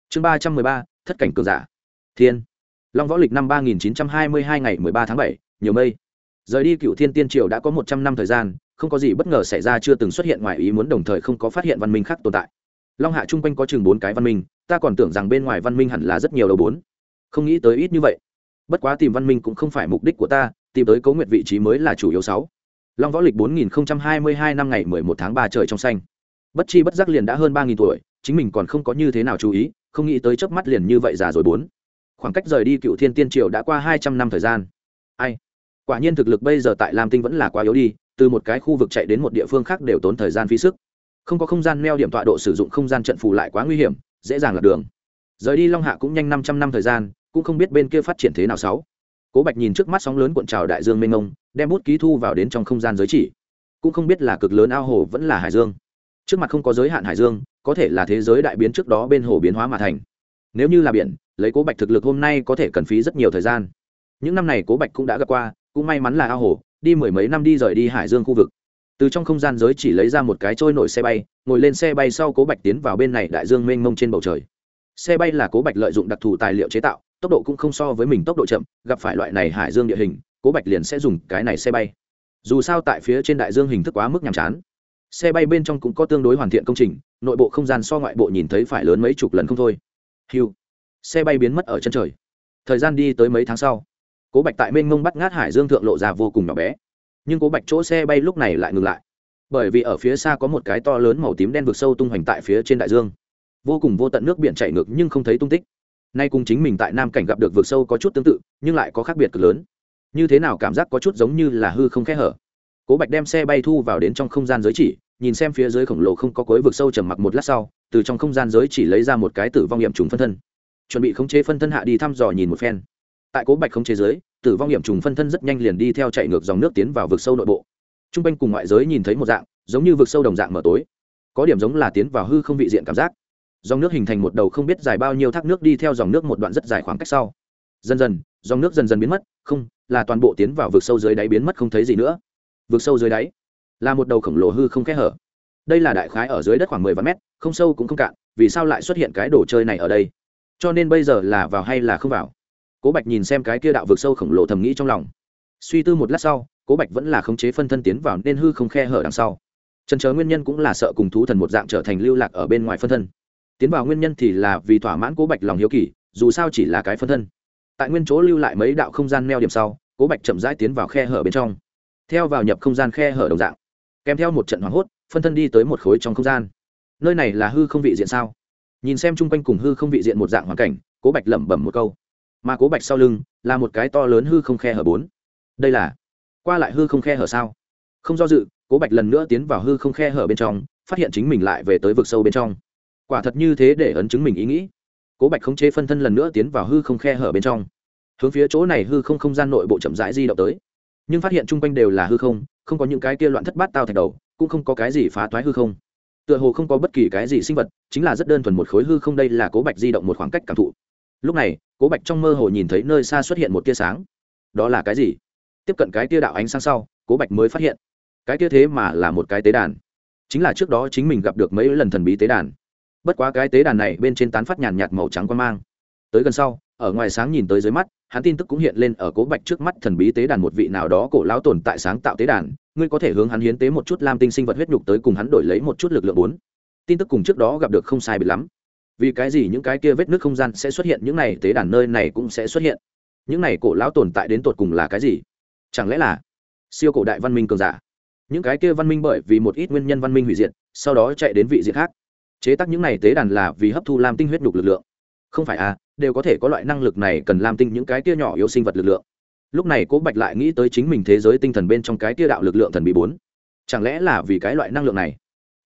Chương ba trăm mười ba, thất cảnh cường giả. Thiên long võ lịch năm ba nghìn chín trăm hai mươi hai ngày mười ba tháng bảy, nhiều mây. Rời đi cựu thiên tiên triều đã có một trăm năm thời gian, không có gì bất ngờ xảy ra chưa từng xuất hiện ngoài ý muốn đồng thời không có phát hiện văn minh khác tồn tại. Long hạ chung quanh có chừng bốn cái văn minh, ta còn tưởng rằng bên ngoài văn minh hẳn là rất nhiều đầu bốn. Không nghĩ tới ít như vậy. Bất quá tìm văn minh cũng không phải mục đích của ta, tìm tới cấu nguyện vị trí mới là chủ yếu sáu. Long võ lịch bốn nghìn hai mươi hai năm ngày mười một tháng ba trời trong xanh. Bất chi bất giác liền đã hơn ba nghìn tuổi, chính mình còn không có như thế nào chú ý, không nghĩ tới chớp mắt liền như vậy già rồi bốn khoảng cách rời đi cựu thiên tiên triều đã qua hai trăm năm thời gian. Ai? Quả nhiên thực lực bây giờ tại lam tinh vẫn là quá yếu đi, từ một cái khu vực chạy đến một địa phương khác đều tốn thời gian phí sức. Không có không gian neo điểm tọa độ sử dụng không gian trận phù lại quá nguy hiểm, dễ dàng lạc đường. Rời đi long hạ cũng nhanh năm trăm năm thời gian, cũng không biết bên kia phát triển thế nào sáu. Cố bạch nhìn trước mắt sóng lớn cuộn trào đại dương mênh mông, đem bút ký thu vào đến trong không gian giới chỉ. Cũng không biết là cực lớn ao hồ vẫn là hải dương. Trước mặt không có giới hạn hải dương, có thể là thế giới đại biến trước đó bên hồ biến hóa mà thành. Nếu như là biển lấy cố bạch thực lực hôm nay có thể cần phí rất nhiều thời gian. Những năm này cố bạch cũng đã gặp qua, cũng may mắn là ao hồ, đi mười mấy năm đi rời đi hải dương khu vực. Từ trong không gian giới chỉ lấy ra một cái trôi nổi xe bay, ngồi lên xe bay sau cố bạch tiến vào bên này đại dương mênh mông trên bầu trời. Xe bay là cố bạch lợi dụng đặc thù tài liệu chế tạo, tốc độ cũng không so với mình tốc độ chậm, gặp phải loại này hải dương địa hình, cố bạch liền sẽ dùng cái này xe bay. Dù sao tại phía trên đại dương hình thức quá mức nhàm chán. Xe bay bên trong cũng có tương đối hoàn thiện công trình, nội bộ không gian so ngoại bộ nhìn thấy phải lớn mấy chục lần không thôi. Hiu xe bay biến mất ở chân trời. Thời gian đi tới mấy tháng sau, cố bạch tại mênh mông bắt ngát hải dương thượng lộ ra vô cùng nhỏ bé. Nhưng cố bạch chỗ xe bay lúc này lại ngừng lại, bởi vì ở phía xa có một cái to lớn màu tím đen vực sâu tung hoành tại phía trên đại dương. Vô cùng vô tận nước biển chảy ngược nhưng không thấy tung tích. Nay cùng chính mình tại nam cảnh gặp được vực sâu có chút tương tự, nhưng lại có khác biệt cực lớn. Như thế nào cảm giác có chút giống như là hư không khẽ hở. Cố bạch đem xe bay thu vào đến trong không gian giới chỉ, nhìn xem phía dưới khổng lồ không có cối vực sâu trầm mặc một lát sau, từ trong không gian giới chỉ lấy ra một cái tử vong nghiệm trùng phân thân chuẩn bị khống chế phân thân hạ đi thăm dò nhìn một phen. Tại cố bạch khống chế giới tử vong nghiệm trùng phân thân rất nhanh liền đi theo chạy ngược dòng nước tiến vào vực sâu nội bộ. T r u n g quanh cùng ngoại giới nhìn thấy một dạng, giống như vực sâu đồng dạng mở tối. Có điểm giống là tiến vào hư không vị diện cảm giác. Dòng nước hình thành một đầu không biết dài bao nhiêu thác nước đi theo dòng nước một đoạn rất dài khoảng cách sau. Dần dần, dòng nước dần dần biến mất, không, là toàn bộ tiến vào vực sâu dưới đáy biến mất không thấy gì nữa. Vực sâu dưới đáy, là một đầu khổng lồ hư không kẽ hở. Đây là đại khái ở dưới đất khoảng mười vạn mét, không sâu cũng không cạn, vì sao lại xuất hiện cái đồ chơi này ở đây? Cho nên bây giờ là vào hay là không vào? Cố bạch nhìn xem cái kia đạo vực sâu khổng lồ thầm nghĩ trong lòng. Suy tư một lát sau, cố bạch vẫn là khống chế phân thân tiến vào nên hư không khe hở đằng sau. Trần chớ nguyên nhân cũng là sợ cùng thú thần một dạng trở thành lưu lạc ở bên ngoài phân thân. Tiến vào nguyên nhân thì là vì thỏa mãn cố bạch lòng hiếu kỳ, dù sao chỉ là cái phân thân. Tại nguyên chỗ lưu lại mấy đạo không gian neo điểm sau, cố bạch chậm rãi tiến vào khe hở bên trong. Theo vào nhập không gian khe hở đồng dạng, kèm theo một trận hoảng hốt, phân thân đi tới một khối trong không gian. Nơi này là hư không vị diện sao? Nhìn xem chung quanh cùng hư không vị diện một dạng hoàn cảnh, cố bạch lẩm bẩm một câu. Mà cố bạch sau lưng là một cái to lớn hư không khe hở bốn. Đây là qua lại hư không khe hở sao? Không do dự, cố bạch lần nữa tiến vào hư không khe hở bên trong, phát hiện chính mình lại về tới vực sâu bên trong. Quả thật như thế để ấn chứng mình ý nghĩ. Cố bạch khống chế phân thân lần nữa tiến vào hư không khe hở bên trong. Hướng phía chỗ này hư không không gian nội bộ chậm rãi di động tới. Nhưng phát hiện chung quanh đều là hư không không có những cái kia loạn thất bát tao thạch đầu, cũng không có cái gì phá toái hư không tựa hồ không có bất kỳ cái gì sinh vật, chính là rất đơn thuần một khối hư không đây là cố bạch di động một khoảng cách cảm thụ. Lúc này, cố bạch trong mơ hồ nhìn thấy nơi xa xuất hiện một tia sáng. Đó là cái gì? Tiếp cận cái tia đạo ánh sáng sau, cố bạch mới phát hiện. Cái tia thế mà là một cái tế đàn. Chính là trước đó chính mình gặp được mấy lần thần bí tế đàn. Bất quá cái tế đàn này bên trên tán phát nhàn nhạt màu trắng quan mang. Tới gần sau ở ngoài sáng nhìn tới dưới mắt, hắn tin tức cũng hiện lên ở cố bạch trước mắt thần bí tế đàn một vị nào đó cổ lão tồn tại sáng tạo tế đàn, ngươi có thể hướng hắn hiến tế một chút lam tinh sinh vật huyết nhục tới cùng hắn đổi lấy một chút lực lượng bốn. Tin tức cùng trước đó gặp được không sai biệt lắm. Vì cái gì những cái kia vết nước không gian sẽ xuất hiện, những này tế đàn nơi này cũng sẽ xuất hiện. Những này cổ lão tồn tại đến tột cùng là cái gì? Chẳng lẽ là siêu cổ đại văn minh cường giả? Những cái kia văn minh bởi vì một ít nguyên nhân văn minh hủy diệt, sau đó chạy đến vị diện khác. Chế tác những này tế đàn là vì hấp thu lam tinh huyết nhục lực lượng. Không phải à? Đều có thể có loại năng lực này cần lam tinh những cái kia nhỏ yếu sinh vật lực lượng. Lúc này cố bạch lại nghĩ tới chính mình thế giới tinh thần bên trong cái kia đạo lực lượng thần bị bốn. Chẳng lẽ là vì cái loại năng lượng này?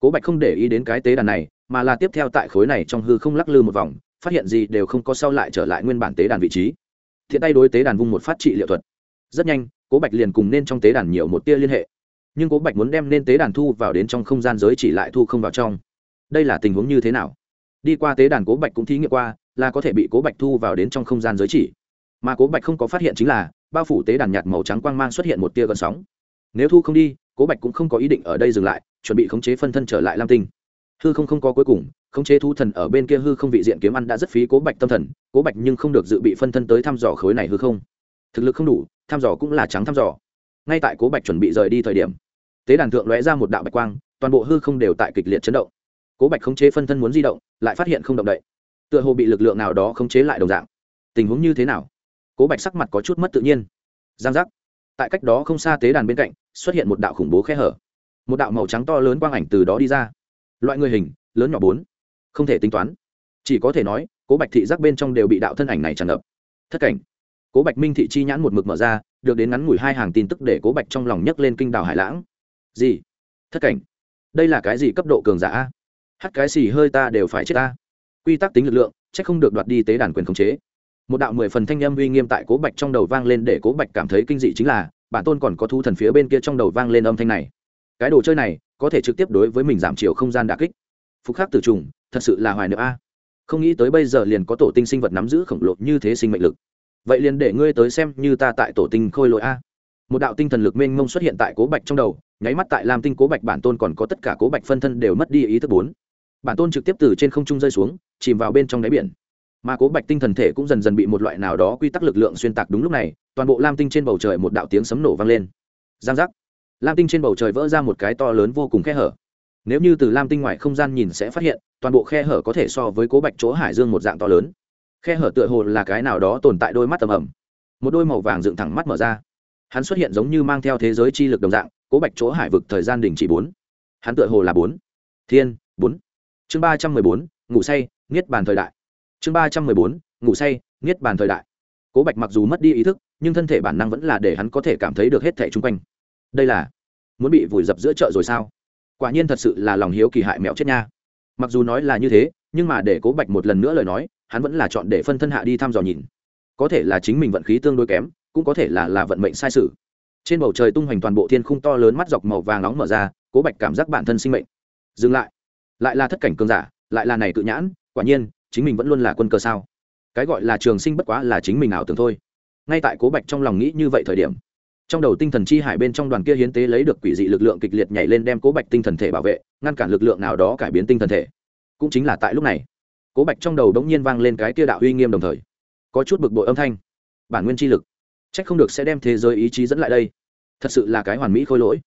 Cố bạch không để ý đến cái tế đàn này, mà là tiếp theo tại khối này trong hư không lắc lư một vòng, phát hiện gì đều không có sau lại trở lại nguyên bản tế đàn vị trí. Thiện tay đối tế đàn vung một phát trị liệu thuật. Rất nhanh, cố bạch liền cùng nên trong tế đàn nhiều một tia liên hệ. Nhưng cố bạch muốn đem nên tế đàn thu vào đến trong không gian giới chỉ lại thu không vào trong. Đây là tình huống như thế nào? Đi qua tế đàn cố bạch cũng thí nghiệm qua là có thể bị cố bạch thu vào đến trong không gian giới chỉ. Mà cố bạch không có phát hiện chính là, bao phủ tế đàn nhạt màu trắng quang mang xuất hiện một tia gần sóng. Nếu thu không đi, cố bạch cũng không có ý định ở đây dừng lại, chuẩn bị khống chế phân thân trở lại lam tinh. Hư không không có cuối cùng, khống chế thu thần ở bên kia hư không vị diện kiếm ăn đã rất phí cố bạch tâm thần, cố bạch nhưng không được dự bị phân thân tới thăm dò khối này hư không. Thực lực không đủ, thăm dò cũng là trắng thăm dò. Ngay tại cố bạch chuẩn bị rời đi thời điểm, tế đàn thượng lóe ra một đạo bạch quang, toàn bộ hư không đều tại kịch liệt chấn động. Cố bạch khống chế phân thân muốn di động, lại phát hiện không động đậy tựa hồ bị lực lượng nào đó khống chế lại đồng dạng. Tình huống như thế nào? Cố bạch sắc mặt có chút mất tự nhiên. Giang giác. Tại cách đó không xa tế đàn bên cạnh, xuất hiện một đạo khủng bố khe hở. Một đạo màu trắng to lớn quang ảnh từ đó đi ra. Loại người hình, lớn nhỏ bốn. Không thể tính toán. Chỉ có thể nói, cố bạch thị giác bên trong đều bị đạo thân ảnh này tràn ngập. Thất cảnh. Cố bạch minh thị chi nhãn một mực mở ra, được đến ngắn ngủi hai hàng tin tức để cố bạch trong lòng nhấc lên kinh đảo hải lãng. Gì? Thất cảnh. Đây là cái gì cấp độ cường giả hắt cái xì hơi ta đều phải chết ta quy tắc tính lực lượng, chắc không được đoạt đi tế đàn quyền khống chế. Một đạo mười phần thanh â m uy nghiêm tại cố bạch trong đầu vang lên để cố bạch cảm thấy kinh dị chính là, bản tôn còn có thu thần phía bên kia trong đầu vang lên âm thanh này. Cái đồ chơi này, có thể trực tiếp đối với mình giảm chiều không gian đà kích. Phục khắc tử trùng, thật sự là hoài nữa a. À. Không nghĩ tới bây giờ liền có tổ tinh sinh vật nắm giữ khổng lồ như thế sinh mệnh lực. Vậy liền để ngươi tới xem như ta tại tổ tinh khôi lội a. À. Một đạo tinh thần lực mênh mông xuất hiện tại cố bạch trong đầu, nháy mắt tại lam tinh cố bạch bản tôn còn có tất cả cố bạch phân thân đều mất đi ý thức bốn bản tôn trực tiếp từ trên không trung rơi xuống, chìm vào bên trong đáy biển. Mà cố bạch tinh thần thể cũng dần dần bị một loại nào đó quy tắc lực lượng xuyên tạc đúng lúc này, toàn bộ lam tinh trên bầu trời một đạo tiếng sấm nổ vang lên. Giang giác. Lam tinh trên bầu trời vỡ ra một cái to lớn vô cùng khe hở. Nếu như từ lam tinh ngoài không gian nhìn sẽ phát hiện, toàn bộ khe hở có thể so với cố bạch chỗ hải dương một dạng to lớn. Khe hở tựa hồ là cái nào đó tồn tại đôi mắt tầm ẩm một đôi màu vàng dựng thẳng mắt mở ra. Hắn xuất hiện giống như mang theo thế giới chi lực đồng dạng, cố bạch chỗ hải vực thời gian đình chỉ bốn. Hắn tựa hồ là bốn. Thiên, bốn chương ba trăm mười bốn, ngủ say, niết bàn thời đại. Chương ba trăm mười bốn, ngủ say, niết bàn thời đại. Cố bạch mặc dù mất đi ý thức, nhưng thân thể bản năng vẫn là để hắn có thể cảm thấy được hết thẻ chung quanh. Đây là, muốn bị vùi dập giữa chợ rồi sao? Quả nhiên thật sự là lòng hiếu kỳ hại mẹo chết nha. Mặc dù nói là như thế, nhưng mà để cố bạch một lần nữa lời nói, hắn vẫn là chọn để phân thân hạ đi thăm dò nhìn. Có thể là chính mình vận khí tương đối kém, cũng có thể là là vận mệnh sai sự. Trên bầu trời tung hoành toàn bộ thiên khung to lớn mắt dọc màu vàng nóng mở ra, cố bạch cảm giác bản thân sinh mệnh. Dừng lại lại là thất cảnh cường giả, lại là này cự nhãn, quả nhiên, chính mình vẫn luôn là quân cơ sao. Cái gọi là trường sinh bất quá là chính mình ảo tưởng thôi. Ngay tại cố bạch trong lòng nghĩ như vậy thời điểm, trong đầu tinh thần chi hải bên trong đoàn kia hiến tế lấy được quỷ dị lực lượng kịch liệt nhảy lên đem cố bạch tinh thần thể bảo vệ, ngăn cản lực lượng nào đó cải biến tinh thần thể. Cũng chính là tại lúc này, cố bạch trong đầu đống nhiên vang lên cái kia đạo uy nghiêm đồng thời, có chút bực bội âm thanh. Bản nguyên chi lực c h ắ c không được sẽ đem thế giới ý chí dẫn lại đây. Thật sự là cái hoàn mỹ khôi lỗi.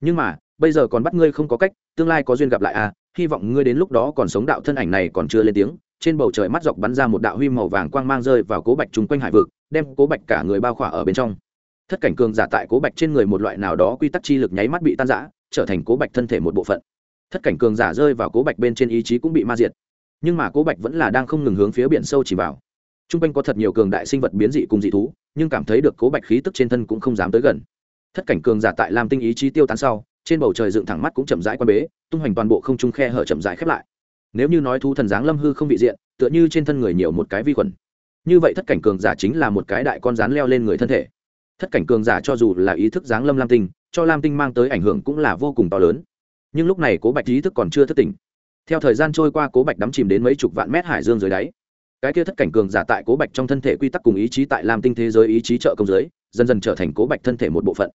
Nhưng mà, bây giờ còn bắt ngươi không có cách, tương lai có duyên gặp lại à hy vọng ngươi đến lúc đó còn sống đạo thân ảnh này còn chưa lên tiếng. Trên bầu trời mắt dọc bắn ra một đạo huy màu vàng quang mang rơi vào cố bạch chung quanh hải vực, đem cố bạch cả người bao khỏa ở bên trong. Thất cảnh cường giả tại cố bạch trên người một loại nào đó quy tắc chi lực nháy mắt bị tan giã trở thành cố bạch thân thể một bộ phận. Thất cảnh cường giả rơi vào cố bạch bên trên ý chí cũng bị ma diệt. Nhưng mà cố bạch vẫn là đang không ngừng hướng phía biển sâu chỉ vào. T r u n g quanh có thật nhiều cường đại sinh vật biến dị cùng dị thú, nhưng cảm thấy được cố bạch khí tức trên thân cũng không dám tới gần. Thất cảnh cường giả tại làm tinh ý chí tiêu tán sau trên bầu trời dựng thẳng mắt cũng chậm rãi quan bế, tung hoành toàn bộ không trung khe hở chậm rãi khép lại. Nếu như nói thú thần giáng lâm hư không bị diện, tựa như trên thân người nhiều một cái vi khuẩn. Như vậy thất cảnh cường giả chính là một cái đại con rán leo lên người thân thể. Thất cảnh cường giả cho dù là ý thức giáng lâm lam tinh, cho lam tinh mang tới ảnh hưởng cũng là vô cùng to lớn. Nhưng lúc này cố bạch ý thức còn chưa thất tỉnh. Theo thời gian trôi qua cố bạch đắm chìm đến mấy chục vạn mét hải dương dưới đáy. Cái kia thất cảnh cường giả tại cố bạch trong thân thể quy tắc cùng ý chí tại lam tinh thế giới ý chí trợ công giới, dần dần trở thành cố bạch thân thể một bộ phận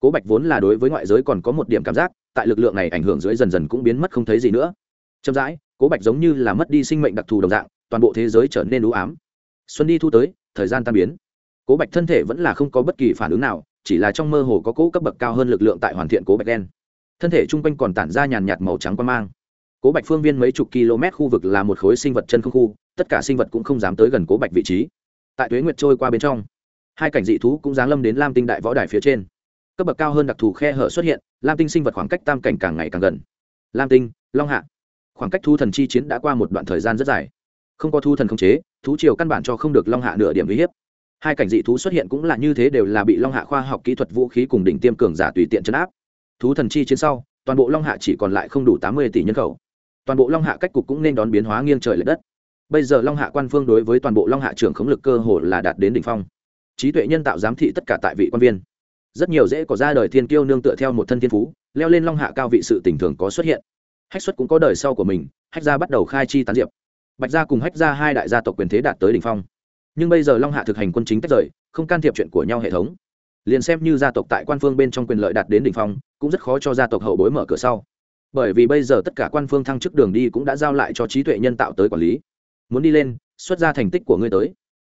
cố bạch vốn là đối với ngoại giới còn có một điểm cảm giác, tại lực lượng này ảnh hưởng dưới dần dần cũng biến mất không thấy gì nữa. Chậm rãi, cố bạch giống như là mất đi sinh mệnh đặc thù đồng dạng, toàn bộ thế giới trở nên ưu ám. Xuân đi thu tới, thời gian tan biến. Cố bạch thân thể vẫn là không có bất kỳ phản ứng nào, chỉ là trong mơ hồ có cố cấp bậc cao hơn lực lượng tại hoàn thiện cố bạch đen. Thân thể chung quanh còn tản ra nhàn nhạt màu trắng quan mang. Cố bạch phương viên mấy chục km khu vực là một khối sinh vật chân không khu, tất cả sinh vật cũng không dám tới gần cố bạch vị trí. Tại tuế nguyệt trôi qua bên trong, hai cảnh dị thú cũng giáng lâm đến lam tinh đại võ đài phía trên cấp bậc cao hơn đặc thù khe hở xuất hiện, lam tinh sinh vật khoảng cách tam cảnh càng ngày càng gần. Lam tinh, long hạ. Khoảng cách thu thần chi chiến đã qua một đoạn thời gian rất dài. Không có thu thần khống chế, thú triều căn bản cho không được long hạ nửa điểm uy hiếp. Hai cảnh dị thú xuất hiện cũng là như thế đều là bị long hạ khoa học kỹ thuật vũ khí cùng đỉnh tiêm cường giả tùy tiện chấn áp. Thú thần chi chiến sau, toàn bộ long hạ chỉ còn lại không đủ tám mươi tỷ nhân khẩu. Toàn bộ long hạ cách cục cũng nên đón biến hóa nghiêng trời l ệ đất. Bây giờ long hạ quan phương đối với toàn bộ long hạ trưởng khống lực cơ hồ là đạt đến đ ỉ n h phong. Trí tuệ nhân tạo giám thị tất cả tại vị quan viên rất nhiều dễ có ra đời thiên kiêu nương tựa theo một thân thiên phú, leo lên long hạ cao vị sự tình thường có xuất hiện. Hách xuất cũng có đời sau của mình, hách gia bắt đầu khai chi tán diệp. Bạch gia cùng hách gia hai đại gia tộc quyền thế đạt tới đỉnh phong. Nhưng bây giờ long hạ thực hành quân chính tách rời, không can thiệp chuyện của nhau hệ thống. Liền xem như gia tộc tại quan phương bên trong quyền lợi đạt đến đỉnh phong, cũng rất khó cho gia tộc hậu bối mở cửa sau. Bởi vì bây giờ tất cả quan phương thăng chức đường đi cũng đã giao lại cho trí tuệ nhân tạo tới quản lý. Muốn đi lên, xuất ra thành tích của ngươi tới.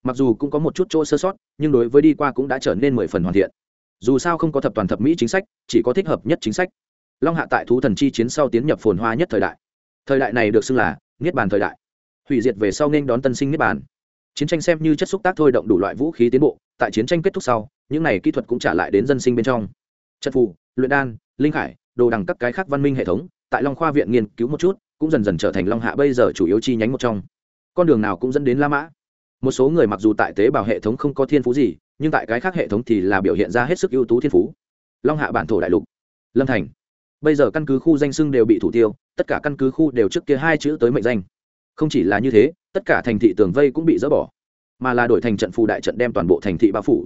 Mặc dù cũng có một chút chỗ sơ sót, nhưng đối với đi qua cũng đã trở nên mười phần hoàn thiện dù sao không có thập toàn thập mỹ chính sách, chỉ có thích hợp nhất chính sách. Long hạ tại thú thần chi chiến sau tiến nhập phồn hoa nhất thời đại. Thời đại này được xưng là niết bàn thời đại. Hủy diệt về sau nên đón tân sinh niết bàn. Chiến tranh xem như chất xúc tác thôi động đủ loại vũ khí tiến bộ, tại chiến tranh kết thúc sau, những này kỹ thuật cũng trả lại đến dân sinh bên trong. Chất phù, luyện đan, linh khải, đồ đằng các cái khác văn minh hệ thống, tại long khoa viện nghiên cứu một chút, cũng dần dần trở thành long hạ bây giờ chủ yếu chi nhánh một trong. Con đường nào cũng dẫn đến la mã. Một số người mặc dù tại tế bào hệ thống không có thiên phú gì nhưng tại cái khác hệ thống thì là biểu hiện ra hết sức ưu tú thiên phú. Long hạ bản thổ đại lục, lâm thành. Bây giờ căn cứ khu danh sưng đều bị thủ tiêu, tất cả căn cứ khu đều trước kia hai chữ tới mệnh danh. Không chỉ là như thế, tất cả thành thị tường vây cũng bị dỡ bỏ, mà là đổi thành trận phù đại trận đem toàn bộ thành thị bao phủ.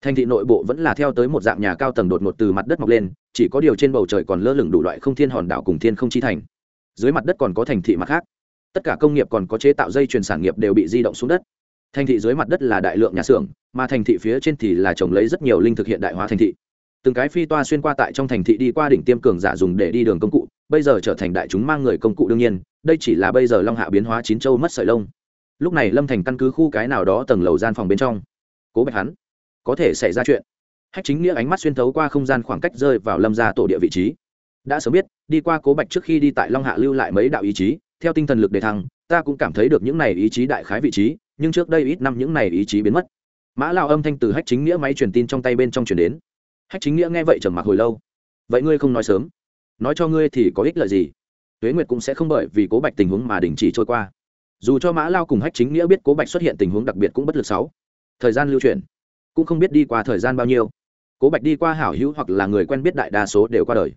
Thành thị nội bộ vẫn là theo tới một dạng nhà cao tầng đột ngột từ mặt đất mọc lên, chỉ có điều trên bầu trời còn lơ lửng đủ loại không thiên hòn đảo cùng thiên không chi thành. Dưới mặt đất còn có thành thị mặt khác. Tất cả công nghiệp còn có chế tạo dây chuyền sản nghiệp đều bị di động xuống đất thành thị dưới mặt đất là đại lượng nhà xưởng, mà thành thị phía trên thì là trồng lấy rất nhiều linh thực hiện đại hóa thành thị. Từng cái phi toa xuyên qua tại trong thành thị đi qua đỉnh tiêm cường giả dùng để đi đường công cụ, bây giờ trở thành đại chúng mang người công cụ đương nhiên, đây chỉ là bây giờ long hạ biến hóa chín châu mất sợi lông. Lúc này lâm thành căn cứ khu cái nào đó tầng lầu gian phòng bên trong. Cố bạch hắn, có thể xảy ra chuyện. Hách chính nghĩa ánh mắt xuyên thấu qua không gian khoảng cách rơi vào lâm ra tổ địa vị trí. Đã sớm biết, đi qua cố bạch trước khi đi tại long hạ lưu lại mấy đạo ý chí, theo tinh thần lực đề thăng, ta cũng cảm thấy được những này ý chí đại khái vị trí nhưng trước đây ít năm những này ý chí biến mất. Mã lao âm thanh từ hách chính nghĩa máy truyền tin trong tay bên trong truyền đến. Hách chính nghĩa nghe vậy trầm mặc hồi lâu. Vậy ngươi không nói sớm. Nói cho ngươi thì có ích lợi gì? Tuế nguyệt cũng sẽ không bởi vì cố bạch tình huống mà đình chỉ trôi qua. Dù cho mã lao cùng hách chính nghĩa biết cố bạch xuất hiện tình huống đặc biệt cũng bất lực sáu. Thời gian lưu truyền. Cũng không biết đi qua thời gian bao nhiêu. Cố bạch đi qua hảo hữu hoặc là người quen biết đại đa số đều qua đời.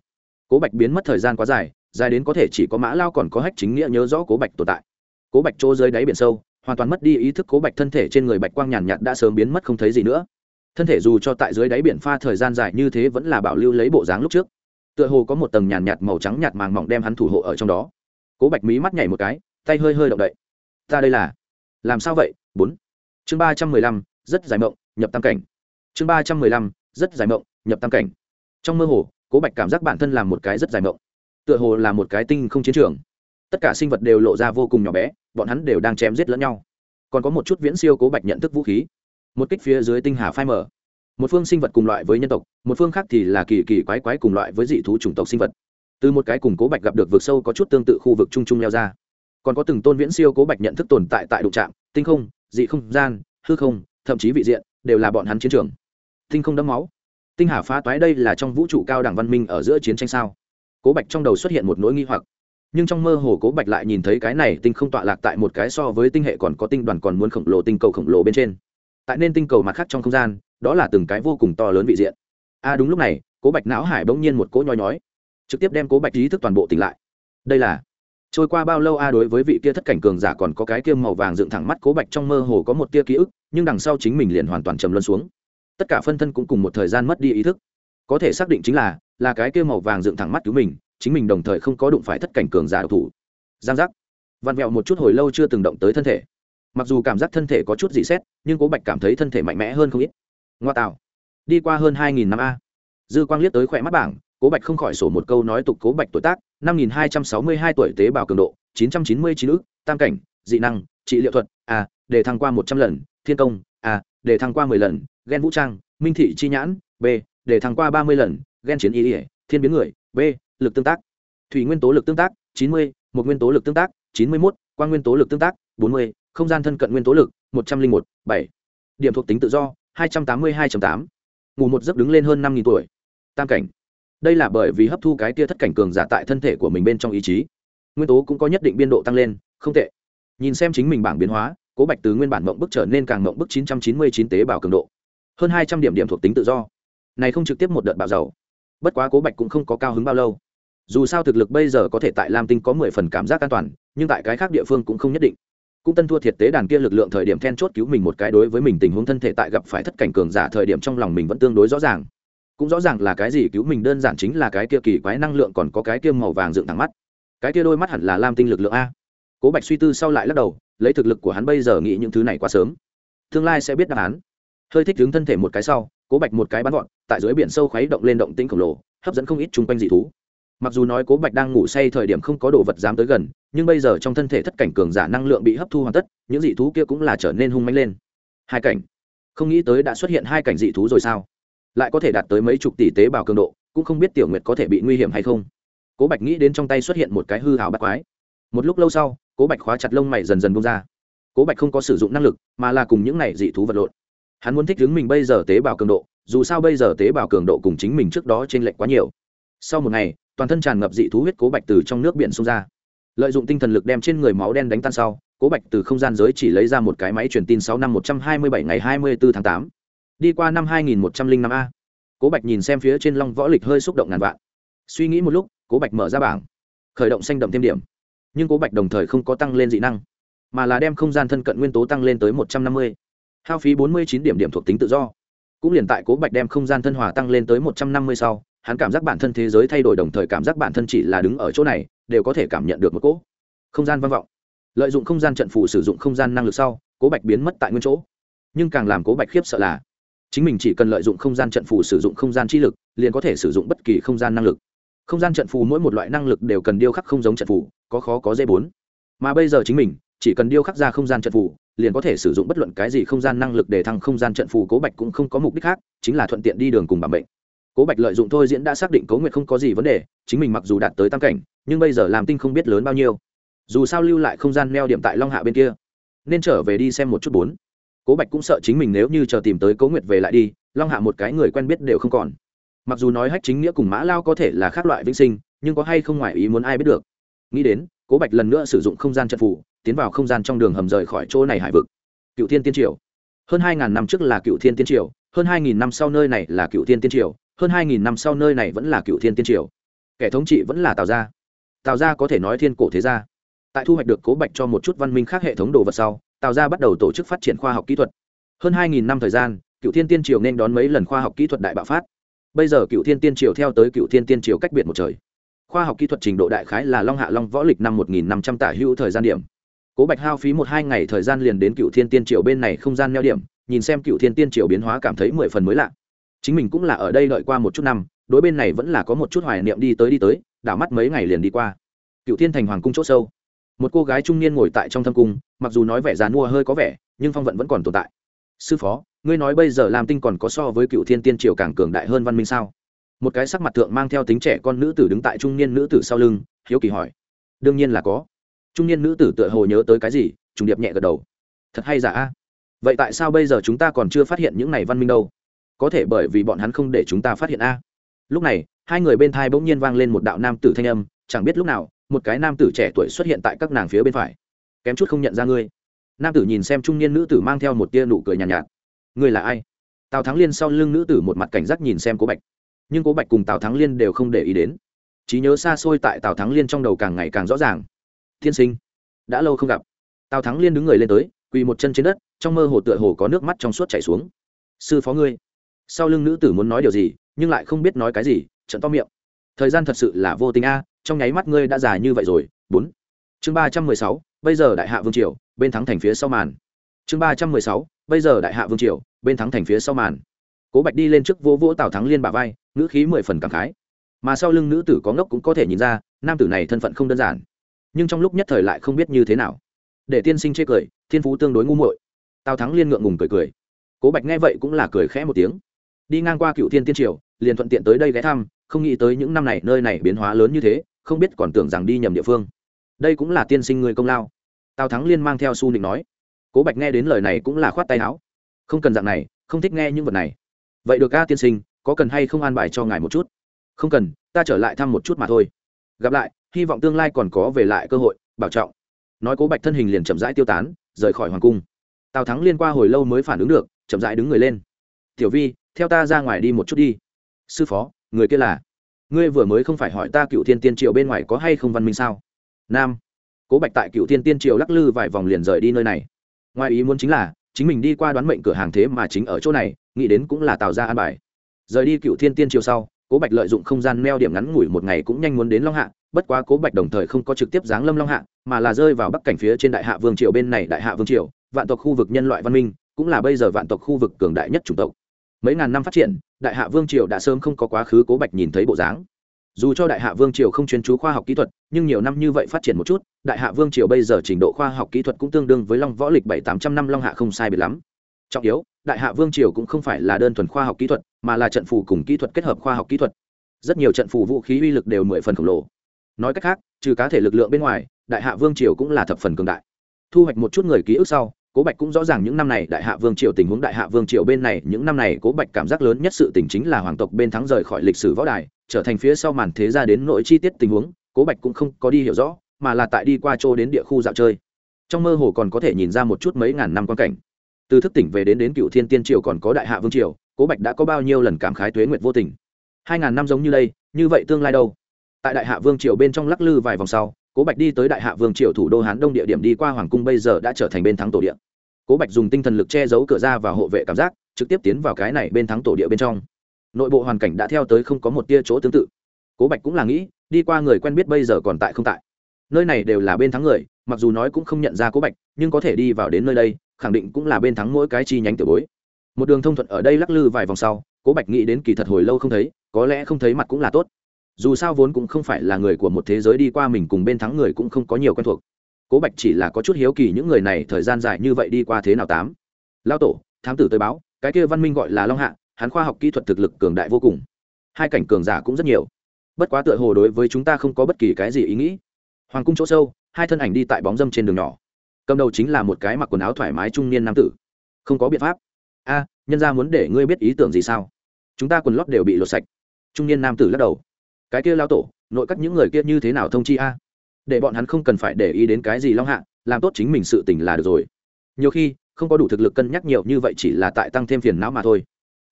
Cố bạch biến mất thời gian quá dài dài đến có thể chỉ có mã lao còn có hách chính nghĩa nhớ rõ cố bạch tồn tại. Cố bạch chỗ dưới đáy biển sâu hoàn toàn mất đi ý thức cố bạch thân thể trên người bạch quang nhàn nhạt đã sớm biến mất không thấy gì nữa. Thân thể dù cho tại dưới đáy biển pha thời gian dài như thế vẫn là bảo lưu lấy bộ dáng lúc trước. Tựa hồ có một tầng nhàn nhạt màu trắng nhạt màng mỏng đem hắn thủ hộ ở trong đó. Cố bạch mí mắt nhảy một cái, tay hơi hơi động đậy. Ta đây là làm sao vậy? Bốn. Chương ba trăm mười lăm, rất dài mộng, nhập tam cảnh. Chương ba trăm mười lăm, rất dài mộng, nhập tam cảnh. Trong mơ hồ, cố bạch cảm giác bản thân làm một cái rất dài mộng. Tựa hồ là một cái tinh không chiến trường. Tất cả sinh vật đều lộ ra vô cùng nhỏ bé bọn hắn đều đang chém giết lẫn nhau. Còn có một chút viễn siêu cố bạch nhận thức vũ khí. Một kích phía dưới tinh hà phai mở một phương sinh vật cùng loại với nhân tộc, một phương khác thì là kỳ kỳ quái quái cùng loại với dị thú chủng tộc sinh vật. Từ một cái cùng cố bạch gặp được vực sâu có chút tương tự khu vực chung chung leo ra. Còn có từng tôn viễn siêu cố bạch nhận thức tồn tại tại đụng trạm tinh không, dị không gian, hư không, thậm chí vị diện, đều là bọn hắn chiến trường. Tinh không đẫm máu. Tinh hà phá toái đây là trong vũ trụ cao đẳng văn minh ở giữa chiến tranh sao? Cố bạch trong đầu xuất hiện một nỗi nghi hoặc nhưng trong mơ hồ cố bạch lại nhìn thấy cái này tinh không tọa lạc tại một cái so với tinh hệ còn có tinh đoàn còn muốn khổng lồ tinh cầu khổng lồ bên trên. Tại nên tinh cầu mặt khác trong không gian, đó là từng cái vô cùng to lớn vị diện. A à đúng lúc này, cố bạch não hải bỗng nhiên một cỗ nhói nhói, trực tiếp đem cố bạch ý thức toàn bộ tỉnh lại. Đây là, trôi qua bao lâu a, đối với vị kia thất cảnh cường giả còn có cái kia màu vàng dựng thẳng mắt cố bạch trong mơ hồ có một tia ký ức, nhưng đằng sau chính mình liền hoàn toàn trầm luân xuống. Tất cả phân thân cũng cùng một thời gian mất đi ý thức. Có thể xác định chính là là cái kia màu vàng dựng thẳng mắt cứu mình chính mình đồng thời không có đụng phải thất cảnh cường giả độc thủ. Giang giác. Vặn vẹo một chút hồi lâu chưa từng động tới thân thể. Mặc dù cảm giác thân thể có chút dị xét, nhưng cố bạch cảm thấy thân thể mạnh mẽ hơn không ít. Ngoa tạo. Đi qua hơn hai nghìn năm a. Dư quang liếc tới khỏe mắt bảng, cố bạch không khỏi sổ một câu nói tục cố bạch tuổi tác, năm nghìn hai trăm sáu mươi hai tuổi tế bào cường độ, chín trăm chín mươi chín ước tam cảnh, dị năng, trị liệu thuật, a, để thăng qua một trăm lần, thiên công, a, để thăng qua mười lần ghen vũ trang, minh thị chi nhãn, b, để thăng qua ba mươi lần ghen chiến y ỉa thiên biến người, b lực tương tác. Thủy nguyên tố lực tương tác, chín mươi, một nguyên tố lực tương tác, chín mươi một quan nguyên tố lực tương tác, bốn mươi, không gian thân cận nguyên tố lực, một trăm linh một, bảy. Điểm thuộc tính tự do, hai trăm tám mươi hai tám. Ngủ một giấc đứng lên hơn năm tuổi. Tam cảnh. Đây là bởi vì hấp thu cái tia thất cảnh cường giả tại thân thể của mình bên trong ý chí. Nguyên tố cũng có nhất định biên độ tăng lên, không tệ. Nhìn xem chính mình bảng biến hóa, cố bạch từ nguyên bản mộng bức trở nên càng mộng bức chín trăm chín mươi chín tế bào cường độ. Hơn hai trăm điểm điểm thuộc tính tự do. Này không trực tiếp một đợt bạo dầu. Bất quá cố bạch cũng không có cao hứng bao lâu dù sao thực lực bây giờ có thể tại lam tinh có mười phần cảm giác an toàn, nhưng tại cái khác địa phương cũng không nhất định. Cũng tân thua thiệt tế đàn kia lực lượng thời điểm then chốt cứu mình một cái đối với mình tình huống thân thể tại gặp phải thất cảnh cường giả thời điểm trong lòng mình vẫn tương đối rõ ràng. Cũng rõ ràng là cái gì cứu mình đơn giản chính là cái kia kỳ quái năng lượng còn có cái kia màu vàng dựng thẳng mắt. Cái kia đôi mắt hẳn là lam tinh lực lượng a. Cố bạch suy tư sau lại lắc đầu, lấy thực lực của hắn bây giờ nghĩ những thứ này quá sớm. Tương lai sẽ biết đáp án. Hơi thích đứng thân thể một cái sau, cố bạch một cái bắn gọn, tại dưới biển sâu khuấy động lên động tĩnh khổng lồ, hấp dẫn không ít chung quanh dị thú mặc dù nói cố bạch đang ngủ say thời điểm không có đồ vật dám tới gần, nhưng bây giờ trong thân thể thất cảnh cường giả năng lượng bị hấp thu hoàn tất, những dị thú kia cũng là trở nên hung mạnh lên. Hai cảnh. Không nghĩ tới đã xuất hiện hai cảnh dị thú rồi sao? Lại có thể đạt tới mấy chục tỷ tế bào cường độ, cũng không biết tiểu nguyệt có thể bị nguy hiểm hay không. Cố bạch nghĩ đến trong tay xuất hiện một cái hư hào bắt quái. Một lúc lâu sau, cố bạch khóa chặt lông mày dần dần bung ra. Cố bạch không có sử dụng năng lực, mà là cùng những này dị thú vật lộn. Hắn muốn thích ứng mình bây giờ tế bào cường độ, dù sao bây giờ tế bào cường độ cùng chính mình trước đó t r ê n lệch quá nhiều. Sau một ngày toàn thân tràn ngập dị thú huyết cố bạch từ trong nước biển xông ra. Lợi dụng tinh thần lực đem trên người máu đen đánh tan sau, cố bạch từ không gian giới chỉ lấy ra một cái máy truyền tin sáu năm một trăm hai mươi bảy ngày hai mươi bốn tháng tám. Đi qua năm hai nghìn một trăm linh năm a. Cố bạch nhìn xem phía trên long võ lịch hơi xúc động ngàn vạn. Suy nghĩ một lúc, cố bạch mở ra bảng. Khởi động xanh đậm thêm điểm. Nhưng cố bạch đồng thời không có tăng lên dị năng, mà là đem không gian thân cận nguyên tố tăng lên tới một trăm năm mươi. Hao phí bốn mươi chín điểm điểm thuộc tính tự do. Cũng liền tại cố bạch đem không gian thân hòa tăng lên tới một trăm năm mươi sau hắn cảm giác bản thân thế giới thay đổi đồng thời cảm giác bản thân chỉ là đứng ở chỗ này, đều có thể cảm nhận được một cỗ không gian vang vọng. Lợi dụng không gian trận phù sử dụng không gian năng lực sau, cố bạch biến mất tại nguyên chỗ. Nhưng càng làm cố bạch khiếp sợ là, chính mình chỉ cần lợi dụng không gian trận phù sử dụng không gian chi lực, liền có thể sử dụng bất kỳ không gian năng lực. Không gian trận phù mỗi một loại năng lực đều cần điêu khắc không giống trận phù, có khó có dễ bốn. Mà bây giờ chính mình, chỉ cần điêu khắc ra không gian trận phù, liền có thể sử dụng bất luận cái gì không gian năng lực để thăng không gian trận phù, cố bạch cũng không có mục đích khác, chính là thuận tiện đi đường cùng bằng bệnh cố bạch lợi dụng thôi diễn đã xác định cố nguyệt không có gì vấn đề, chính mình mặc dù đạt tới tam cảnh, nhưng bây giờ làm tinh không biết lớn bao nhiêu. Dù sao lưu lại không gian neo điểm tại long hạ bên kia, nên trở về đi xem một chút bốn. Cố bạch cũng sợ chính mình nếu như chờ tìm tới cố nguyệt về lại đi, long hạ một cái người quen biết đều không còn. Mặc dù nói hách chính nghĩa cùng mã lao có thể là khác loại vĩnh sinh, nhưng có hay không ngoài ý muốn ai biết được. Nghĩ đến, cố bạch lần nữa sử dụng không gian trận phủ tiến vào không gian trong đường hầm rời khỏi chỗ này hải vực. Cựu thiên tiên triều. Hơn hai ngàn năm trước là cựu thiên tiên triều, hơn hai nghìn năm sau nơi này là cựu thiên tiên triều hơn hai nghìn năm sau nơi này vẫn là cựu thiên tiên triều. Kẻ thống trị vẫn là tào gia. Tào gia có thể nói thiên cổ thế gia. Tại thu hoạch được cố bạch cho một chút văn minh khác hệ thống đồ vật sau, tào gia bắt đầu tổ chức phát triển khoa học kỹ thuật. Hơn hai nghìn năm thời gian, cựu thiên tiên triều nên đón mấy lần khoa học kỹ thuật đại bạo phát. Bây giờ cựu thiên tiên triều theo tới cựu thiên tiên triều cách biệt một trời. Khoa học kỹ thuật trình độ đại khái là long hạ long võ lịch năm một nghìn năm trăm tả hữu thời gian điểm. Cố bạch hao phí một hai ngày thời gian liền đến cựu thiên tiên triều bên này không gian neo điểm, nhìn xem cựu thiên tiên triều biến hóa cảm thấy mười phần mới lạ chính mình cũng là ở đây đợi qua một chút năm, đối bên này vẫn là có một chút hoài niệm đi tới đi tới, đảo mắt mấy ngày liền đi qua. Cựu thiên thành hoàng cung c h ỗ sâu, một cô gái trung niên ngồi tại trong thâm cung, mặc dù nói vẻ dàn mua hơi có vẻ, nhưng phong vận vẫn còn tồn tại. Sư phó, ngươi nói bây giờ làm tinh còn có so với cựu thiên tiên triều càng cường đại hơn văn minh sao? Một cái sắc mặt thượng mang theo tính trẻ con nữ tử đứng tại trung niên nữ tử sau lưng, hiếu kỳ hỏi. Đương nhiên là có. Trung niên nữ tử tựa hồ nhớ tới cái gì, trùng điệp nhẹ gật đầu. Thật hay giả a? Vậy tại sao bây giờ chúng ta còn chưa phát hiện những này văn minh đâu? Có thể bởi vì bọn hắn không để chúng ta phát hiện a. Lúc này hai người bên thai bỗng nhiên vang lên một đạo nam tử thanh âm chẳng biết lúc nào một cái nam tử trẻ tuổi xuất hiện tại các nàng phía bên phải. Kém chút không nhận ra ngươi. Nam tử nhìn xem trung niên nữ tử mang theo một tia nụ cười nhàn nhạt, nhạt. Ngươi là ai? Tào thắng liên sau lưng nữ tử một mặt cảnh giác nhìn xem cố bạch. Nhưng cố bạch cùng tào thắng liên đều không để ý đến. Trí nhớ xa xôi tại tào thắng liên trong đầu càng ngày càng rõ ràng. Thiên sinh đã lâu không gặp. Tào thắng liên đứng người lên tới quỳ một chân trên đất trong mơ hồ tựa hồ có nước mắt trong suốt chảy xuống. Sư phó ngươi sau lưng nữ tử muốn nói điều gì, nhưng lại không biết nói cái gì trận to miệng. Thời gian thật sự là vô tình a, trong nháy mắt ngươi đã dài như vậy rồi, bốn. Chương ba trăm mười sáu, bây giờ đại hạ vương triều, bên thắng thành phía sau màn. Chương ba trăm mười sáu, bây giờ đại hạ vương triều, bên thắng thành phía sau màn. Cố bạch đi lên trước vỗ vỗ tào thắng liên bà vai, ngữ khí mười phần cảm khái. Mà sau lưng nữ tử có ngốc cũng có thể nhìn ra, nam tử này thân phận không đơn giản. Nhưng trong lúc nhất thời lại không biết như thế nào. Để tiên sinh chê cười, thiên phú tương đối ngu muội. Tào thắng liên ngượng ngùng cười cười. Cố bạch nghe vậy cũng là cười khẽ một tiếng đi ngang qua cựu thiên tiên triều, liền thuận tiện tới đây ghé thăm, không nghĩ tới những năm này nơi này biến hóa lớn như thế, không biết còn tưởng rằng đi nhầm địa phương. Đây cũng là tiên sinh người công lao. Tào thắng liên mang theo su nịnh nói. Cố bạch nghe đến lời này cũng là khoát tay áo. Không cần dạng này, không thích nghe những vật này. Vậy được ca tiên sinh, có cần hay không an bài cho ngài một chút? Không cần, ta trở lại thăm một chút mà thôi. Gặp lại, hy vọng tương lai còn có về lại cơ hội, bảo trọng. Nói cố bạch thân hình liền chậm rãi tiêu tán, rời khỏi hoàng cung. Tào thắng liên qua hồi lâu mới phản ứng được, chậm rãi đứng người lên. Tiểu vi theo ta ra ngoài đi một chút đi. Sư phó, người kia là? Ngươi vừa mới không phải hỏi ta cựu thiên tiên triều bên ngoài có hay không văn minh sao? Nam. Cố bạch tại cựu thiên tiên triều lắc lư vài vòng liền rời đi nơi này. Ngoài ý muốn chính là, chính mình đi qua đoán mệnh cửa hàng thế mà chính ở chỗ này, nghĩ đến cũng là tạo ra an bài. Rời đi cựu thiên tiên triều sau, cố bạch lợi dụng không gian meo điểm ngắn ngủi một ngày cũng nhanh muốn đến long hạ, bất quá cố bạch đồng thời không có trực tiếp giáng lâm long hạ, mà là rơi vào bắc cảnh phía trên đại hạ vương triều bên này đại hạ vương triều, vạn tộc khu vực nhân loại văn minh, cũng là bây giờ vạn tộc khu vực cường đại nhất chủng tộc mấy ngàn năm phát triển, đại hạ vương triều đã sớm không có quá khứ cố bạch nhìn thấy bộ dáng. Dù cho đại hạ vương triều không chuyên chú khoa học kỹ thuật, nhưng nhiều năm như vậy phát triển một chút, đại hạ vương triều bây giờ trình độ khoa học kỹ thuật cũng tương đương với long võ lịch bảy tám trăm năm long hạ không sai biệt lắm. Trọng yếu, đại hạ vương triều cũng không phải là đơn thuần khoa học kỹ thuật, mà là trận phù cùng kỹ thuật kết hợp khoa học kỹ thuật. Rất nhiều trận phù vũ khí uy lực đều mười phần khổng lồ. Nói cách khác, trừ cá thể lực lượng bên ngoài, đại hạ vương triều cũng là thập phần cường đại. Thu hoạch một chút người ký ức sau cố bạch cũng rõ ràng những năm này đại hạ vương triều tình huống, đại hạ vương triều bên này, những năm này cố bạch cảm giác lớn nhất sự tình chính là hoàng tộc bên thắng rời khỏi lịch sử võ đài, trở thành phía sau màn thế ra đến nội chi tiết tình huống, cố bạch cũng không có đi hiểu rõ, mà là tại đi qua chỗ đến địa khu dạo chơi. Trong mơ hồ còn có thể nhìn ra một chút mấy ngàn năm quan cảnh. Từ thức tỉnh về đến đến cựu thiên tiên triều còn có đại hạ vương triều, cố bạch đã có bao nhiêu lần cảm khái tuế nguyệt vô tình. Hai ngàn năm giống như đây, như vậy tương lai đâu? Tại đại hạ vương triều bên trong lắc lư vài vòng sau cố bạch đi tới đại hạ vương triều thủ đô hán đông địa điểm đi qua hoàng cung bây giờ đã trở thành bên thắng tổ địa. Cố bạch dùng tinh thần lực che giấu cửa ra và hộ vệ cảm giác, trực tiếp tiến vào cái này bên thắng tổ địa bên trong. Nội bộ hoàn cảnh đã theo tới không có một tia chỗ tương tự. Cố bạch cũng là nghĩ, đi qua người quen biết bây giờ còn tại không tại. Nơi này đều là bên thắng người, mặc dù nói cũng không nhận ra cố bạch, nhưng có thể đi vào đến nơi đây, khẳng định cũng là bên thắng mỗi cái chi nhánh tiểu bối. Một đường thông thuận ở đây lắc lư vài vòng sau, cố bạch nghĩ đến kỳ thật hồi lâu không thấy, có lẽ không thấy mặt cũng là tốt dù sao vốn cũng không phải là người của một thế giới đi qua mình cùng bên thắng người cũng không có nhiều quen thuộc. Cố bạch chỉ là có chút hiếu kỳ những người này thời gian dài như vậy đi qua thế nào tám. Lao tổ, thám tử tới báo, cái kia văn minh gọi là long hạ, hắn khoa học kỹ thuật thực lực cường đại vô cùng. Hai cảnh cường giả cũng rất nhiều. Bất quá tựa hồ đối với chúng ta không có bất kỳ cái gì ý nghĩ. Hoàng cung chỗ sâu, hai thân ảnh đi tại bóng dâm trên đường nhỏ. Cầm đầu chính là một cái mặc quần áo thoải mái trung niên nam tử. Không có biện pháp. A, nhân ra muốn để ngươi biết ý tưởng gì sao? Chúng ta quần lót đều bị lột sạch. Trung niên nam tử lắc đầu cái kia lao tổ, nội các những người kia như thế nào thông chi a? Để bọn hắn không cần phải để ý đến cái gì long hạ, làm tốt chính mình sự tình là được rồi. Nhiều khi, không có đủ thực lực cân nhắc nhiều như vậy chỉ là tại tăng thêm phiền não mà thôi.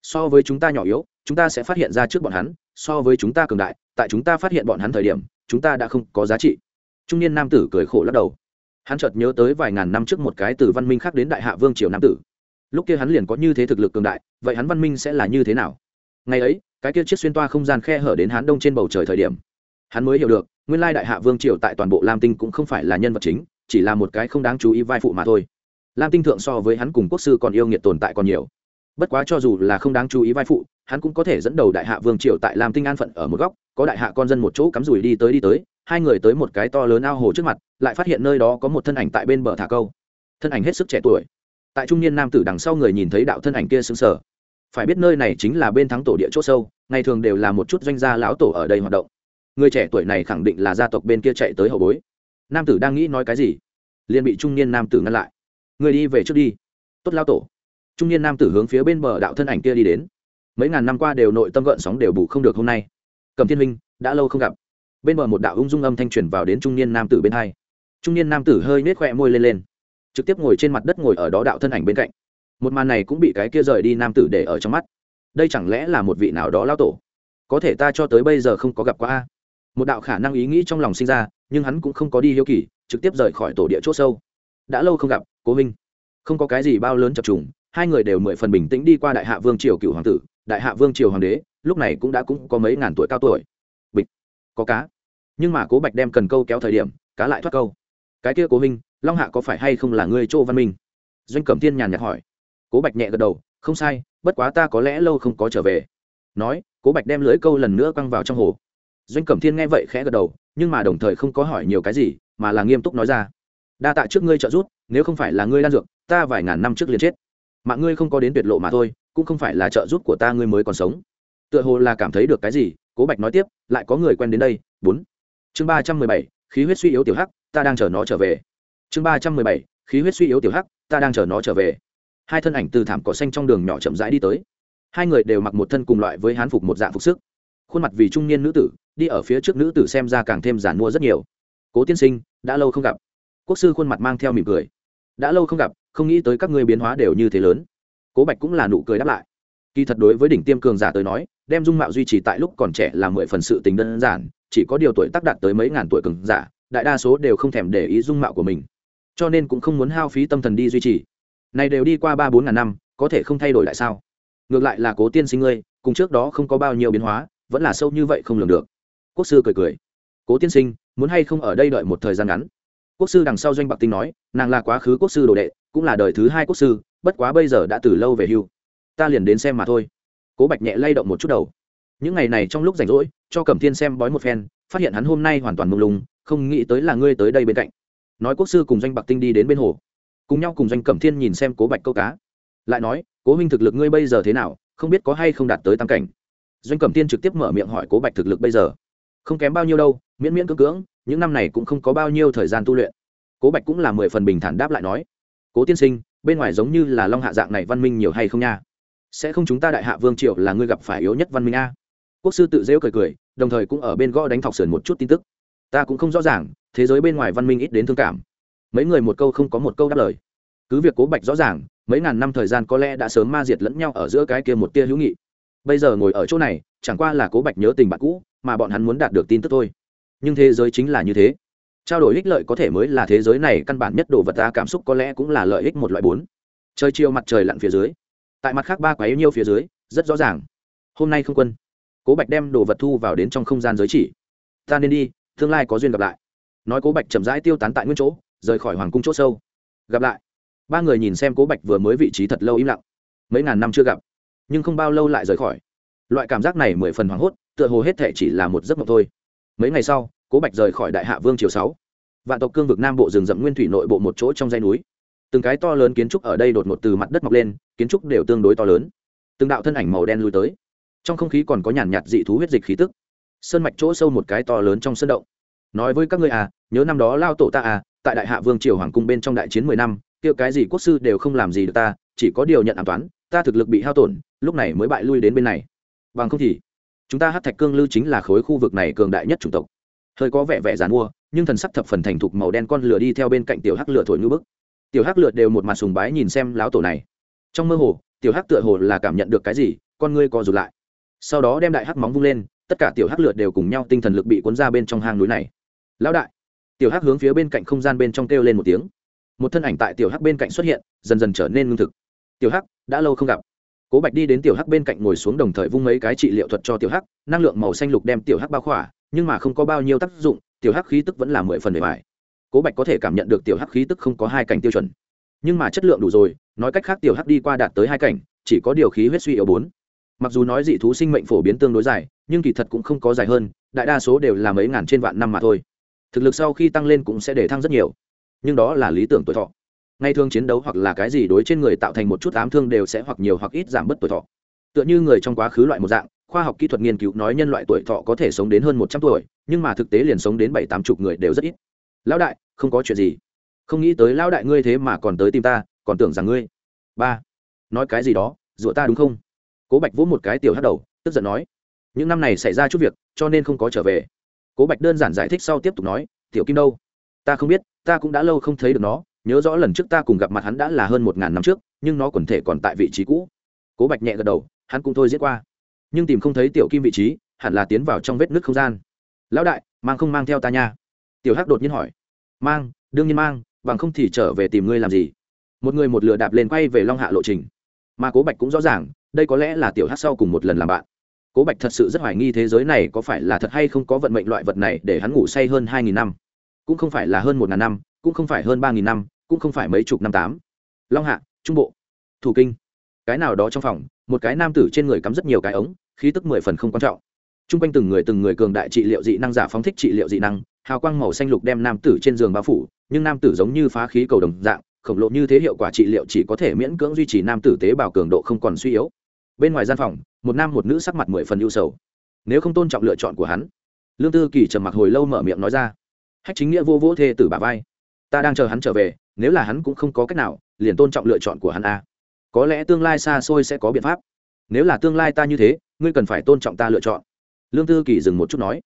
So với chúng ta nhỏ yếu, chúng ta sẽ phát hiện ra trước bọn hắn, so với chúng ta cường đại, tại chúng ta phát hiện bọn hắn thời điểm, chúng ta đã không có giá trị. Trung niên nam tử cười khổ lắc đầu. Hắn chợt nhớ tới vài ngàn năm trước một cái từ văn minh khác đến đại hạ vương triều nam tử. Lúc kia hắn liền có như thế thực lực cường đại, vậy hắn văn minh sẽ là như thế nào? Ngày ấy cái kia chiếc xuyên toa không gian khe hở đến hắn đông trên bầu trời thời điểm. Hắn mới hiểu được, nguyên lai đại hạ vương triều tại toàn bộ lam tinh cũng không phải là nhân vật chính, chỉ là một cái không đáng chú ý vai phụ mà thôi. Lam tinh thượng so với hắn cùng quốc sư còn yêu nghiệt tồn tại còn nhiều. Bất quá cho dù là không đáng chú ý vai phụ, hắn cũng có thể dẫn đầu đại hạ vương triều tại lam tinh an phận ở một góc, có đại hạ con dân một chỗ cắm rủi đi tới đi tới, hai người tới một cái to lớn ao hồ trước mặt, lại phát hiện nơi đó có một thân ảnh tại bên bờ thả câu. Thân ảnh hết sức trẻ tuổi. Tại trung niên nam tử đằng sau người nhìn thấy đạo thân ảnh kia xứng sở phải biết nơi này chính là bên thắng tổ địa c h ỗ sâu, ngày thường đều là một chút doanh gia lão tổ ở đây hoạt động. Người trẻ tuổi này khẳng định là gia tộc bên kia chạy tới hậu bối. Nam tử đang nghĩ nói cái gì? Liền bị trung niên nam tử ngăn lại. Người đi về trước đi. Tốt lao tổ. Trung niên nam tử hướng phía bên bờ đạo thân ảnh kia đi đến. Mấy ngàn năm qua đều nội tâm gợn sóng đều bù không được hôm nay. Cầm thiên minh, đã lâu không gặp. Bên bờ một đạo ung dung âm thanh truyền vào đến trung niên nam tử bên hai. Trung niên nam tử hơi nết khoe môi lên lên. Trực tiếp ngồi trên mặt đất ngồi ở đó đạo thân ảnh bên cạnh một màn này cũng bị cái kia rời đi nam tử để ở trong mắt. Đây chẳng lẽ là một vị nào đó lao tổ? Có thể ta cho tới bây giờ không có gặp qua a. Một đạo khả năng ý nghĩ trong lòng sinh ra, nhưng hắn cũng không có đi hiếu kỳ, trực tiếp rời khỏi tổ địa c h ỗ sâu. Đã lâu không gặp, cố minh không có cái gì bao lớn chập trùng, hai người đều mười phần bình tĩnh đi qua đại hạ vương triều cựu hoàng tử, đại hạ vương triều hoàng đế, lúc này cũng đã cũng có mấy ngàn tuổi cao tuổi. Bịch. Có cá. Nhưng mà cố bạch đem cần câu kéo thời điểm, cá lại thoát câu. Cái kia cố minh long hạ có phải hay không là ngươi châu văn minh? Doanh cẩm tiên nhàn nhạt hỏi cố bạch nhẹ gật đầu, không sai, bất quá ta có lẽ lâu không có trở về. Nói, cố bạch đem lưới câu lần nữa quăng vào trong hồ. Doanh cẩm thiên nghe vậy khẽ gật đầu, nhưng mà đồng thời không có hỏi nhiều cái gì, mà là nghiêm túc nói ra, đa tạ trước ngươi trợ giúp, nếu không phải là ngươi đan dược, ta vài ngàn năm trước liền chết. Mạng ngươi không có đến tuyệt lộ mà thôi, cũng không phải là trợ giúp của ta ngươi mới còn sống. Tựa hồ là cảm thấy được cái gì, cố bạch nói tiếp, lại có người quen đến đây, bốn. Chương ba trăm mười bảy, khí huyết suy yếu tiểu hắc, ta đang chờ nó trở về. Chương ba trăm mười bảy, khí huyết suy yếu tiểu hắc, ta đang chờ nó trở về hai thân ảnh từ thảm cỏ xanh trong đường nhỏ chậm rãi đi tới. Hai người đều mặc một thân cùng loại với hán phục một dạng phục sức. Khuôn mặt vì trung niên nữ tử, đi ở phía trước nữ tử xem ra càng thêm giản mua rất nhiều. Cố tiên sinh, đã lâu không gặp. Quốc sư khuôn mặt mang theo mỉm cười. Đã lâu không gặp, không nghĩ tới các ngươi biến hóa đều như thế lớn. Cố bạch cũng là nụ cười đáp lại. Kỳ thật đối với đỉnh tiêm cường giả tới nói, đem dung mạo duy trì tại lúc còn trẻ là mười phần sự tình đơn giản, chỉ có điều tuổi tác đạt tới mấy ngàn tuổi cường giả, đại đa số đều không thèm để ý dung mạo của mình. Cho nên cũng không muốn hao phí tâm thần đi duy trì này đều đi qua ba bốn ngàn năm, có thể không thay đổi lại sao? Ngược lại là cố tiên sinh ngươi, cùng trước đó không có bao nhiêu biến hóa, vẫn là sâu như vậy không lường được. Quốc sư cười cười. Cố tiên sinh, muốn hay không ở đây đợi một thời gian ngắn? Quốc sư đằng sau doanh bạc tinh nói, nàng là quá khứ quốc sư đồ đệ, cũng là đời thứ hai quốc sư, bất quá bây giờ đã từ lâu về hưu. Ta liền đến xem mà thôi. Cố bạch nhẹ lay động một chút đầu. Những ngày này trong lúc rảnh rỗi, cho cẩm thiên xem bói một phen, phát hiện hắn hôm nay hoàn toàn mông lung, không nghĩ tới là ngươi tới đây bên cạnh. Nói quốc sư cùng doanh bạc tinh đi đến bên hồ cùng nhau cùng doanh cẩm thiên nhìn xem cố bạch câu cá. Lại nói, cố huynh thực lực ngươi bây giờ thế nào? Không biết có hay không đạt tới tam cảnh? Doanh cẩm thiên trực tiếp mở miệng hỏi cố bạch thực lực bây giờ. Không kém bao nhiêu đâu, miễn miễn cưỡng cưỡng, những năm này cũng không có bao nhiêu thời gian tu luyện. Cố bạch cũng là mười phần bình thản đáp lại nói, cố tiên sinh, bên ngoài giống như là long hạ dạng này văn minh nhiều hay không nha? Sẽ không chúng ta đại hạ vương triệu là ngươi gặp phải yếu nhất văn minh a? Quốc sư tự dễu cười cười, đồng thời cũng ở bên gõ đánh thọc sườn một chút tin tức. Ta cũng không rõ ràng, thế giới bên ngoài văn minh ít đến thương cảm mấy người một câu không có một câu đáp lời. Cứ việc cố bạch rõ ràng, mấy ngàn năm thời gian có lẽ đã sớm ma diệt lẫn nhau ở giữa cái kia một tia hữu nghị. Bây giờ ngồi ở chỗ này, chẳng qua là cố bạch nhớ tình bạn cũ, mà bọn hắn muốn đạt được tin tức thôi. Nhưng thế giới chính là như thế. Trao đổi ích lợi có thể mới là thế giới này căn bản nhất đồ vật ta cảm xúc có lẽ cũng là lợi ích một loại bốn. Trời chiều mặt trời lặn phía dưới. Tại mặt khác ba quá yêu nhiêu phía dưới, rất rõ ràng. Hôm nay không quân. Cố bạch đem đồ vật thu vào đến trong không gian giới chỉ. Ta nên đi, tương lai có duyên gặp lại. Nói cố bạch chậm rãi tiêu tán tại nguyên chỗ rời khỏi hoàng cung c h ỗ sâu. Gặp lại. Ba người nhìn xem cố bạch vừa mới vị trí thật lâu im lặng. Mấy ngàn năm chưa gặp, nhưng không bao lâu lại rời khỏi. Loại cảm giác này mười phần hoảng hốt, tựa hồ hết thể chỉ là một giấc mộng thôi. Mấy ngày sau, cố bạch rời khỏi đại hạ vương triều sáu. Vạn tộc cương vực nam bộ rừng rậm nguyên thủy nội bộ một chỗ trong dây núi. Từng cái to lớn kiến trúc ở đây đột ngột từ mặt đất mọc lên, kiến trúc đều tương đối to lớn. Từng đạo thân ảnh màu đen lui tới. Trong không khí còn có nhàn nhạt dị thú huyết dịch khí tức. Sơn mạch chỗ sâu một cái to lớn trong sân động. Nói với các ngươi à nhớ năm đó lao tổ ta à tại đại hạ vương triều hoàng cung bên trong đại chiến mười năm, kia cái gì quốc sư đều không làm gì được ta, chỉ có điều nhận an toán ta thực lực bị hao tổn, lúc này mới bại lui đến bên này. Bằng không thì, chúng ta hát thạch cương lưu chính là khối khu vực này cường đại nhất chủng tộc. Hơi có vẻ vẻ giàn mua, nhưng thần sắc thập phần thành thục màu đen con lửa đi theo bên cạnh tiểu hắc lửa thổi ngư bức. Tiểu hắc lửa đều một mặt sùng bái nhìn xem láo tổ này. Trong mơ hồ, tiểu hắc tựa hồ là cảm nhận được cái gì, con ngươi co rụt lại. Sau đó đem đại hắc móng vung lên, tất cả tiểu hắc lửa đều cùng nhau tinh thần lực bị cuốn ra bên trong hang núi này. Lão đại tiểu hắc hướng phía bên cạnh không gian bên trong kêu lên một tiếng. Một thân ảnh tại tiểu hắc bên cạnh xuất hiện, dần dần trở nên ngưng thực. Tiểu hắc, đã lâu không gặp. Cố bạch đi đến tiểu hắc bên cạnh ngồi xuống đồng thời vung mấy cái trị liệu thuật cho tiểu hắc, năng lượng màu xanh lục đem tiểu hắc bao khỏa, nhưng mà không có bao nhiêu tác dụng, tiểu hắc khí tức vẫn là mười phần bề bài cố bạch có thể cảm nhận được tiểu hắc khí tức không có hai cảnh tiêu chuẩn. Nhưng mà chất lượng đủ rồi, nói cách khác tiểu hắc đi qua đạt tới hai cảnh, chỉ có điều khí huyết suy yếu bốn. Mặc dù nói dị thú sinh mệnh phổ biến tương đối dài, nhưng kỳ thật cũng không có dài hơn, đại đa số đều là mấy ngàn trên vạn năm mà thôi thực lực sau khi tăng lên cũng sẽ để thăng rất nhiều. Nhưng đó là lý tưởng tuổi thọ. Ngay thương chiến đấu hoặc là cái gì đối trên người tạo thành một chút ám thương đều sẽ hoặc nhiều hoặc ít giảm bớt tuổi thọ. Tựa như người trong quá khứ loại một dạng, khoa học kỹ thuật nghiên cứu nói nhân loại tuổi thọ có thể sống đến hơn một trăm tuổi, nhưng mà thực tế liền sống đến bảy tám chục người đều rất ít. Lão đại, không có chuyện gì. Không nghĩ tới lão đại ngươi thế mà còn tới tìm ta, còn tưởng rằng ngươi. Ba. Nói cái gì đó dựa ta đúng không? Cố bạch vỗ một cái tiểu hắt đầu, tức giận nói. Những năm này xảy ra chút việc, cho nên không có trở về cố bạch đơn giản giải thích sau tiếp tục nói, tiểu kim đâu? Ta không biết, ta cũng đã lâu không thấy được nó, nhớ rõ lần trước ta cùng gặp mặt hắn đã là hơn một ngàn năm trước, nhưng nó quần thể còn tại vị trí cũ. Cố bạch nhẹ gật đầu, hắn cũng thôi giết qua, nhưng tìm không thấy tiểu kim vị trí, hẳn là tiến vào trong vết nước không gian. Lão đại, mang không mang theo ta nha? Tiểu hắc đột nhiên hỏi. Mang, đương nhiên mang, bằng không thì trở về tìm ngươi làm gì? Một người một lừa đạp lên quay về long hạ lộ trình. Mà cố bạch cũng rõ ràng, đây có lẽ là tiểu hắc sau cùng một lần làm bạn cố bạch thật sự rất hoài nghi thế giới này có phải là thật hay không có vận mệnh loại vật này để hắn ngủ say hơn hai nghìn năm. Cũng không phải là hơn một ngàn năm, cũng không phải hơn ba nghìn năm, cũng không phải mấy chục năm tám. Long hạ, trung bộ. Thủ kinh. Cái nào đó trong phòng, một cái nam tử trên người cắm rất nhiều cái ống, khí tức mười phần không quan trọng. T r u n g quanh từng người từng người cường đại trị liệu dị năng, giả phóng thích trị liệu dị năng, hào quang màu xanh lục đem nam tử trên giường bao phủ, nhưng nam tử giống như phá khí cầu đồng dạng, khổng lồ như thế hiệu quả trị liệu chỉ có thể miễn cưỡng duy trì nam tử tế bào cường độ không còn suy yếu bên ngoài gian phòng, một nam một nữ sắc mặt mười phần ưu sầu. Nếu không tôn trọng lựa chọn của hắn, lương tư kỳ trầm mặc hồi lâu mở miệng nói ra, hách chính nghĩa vô vỗ thê tử bà vai. Ta đang chờ hắn trở về, nếu là hắn cũng không có cách nào, liền tôn trọng lựa chọn của hắn a. Có lẽ tương lai xa xôi sẽ có biện pháp. Nếu là tương lai ta như thế, ngươi cần phải tôn trọng ta lựa chọn. Lương tư kỳ dừng một chút nói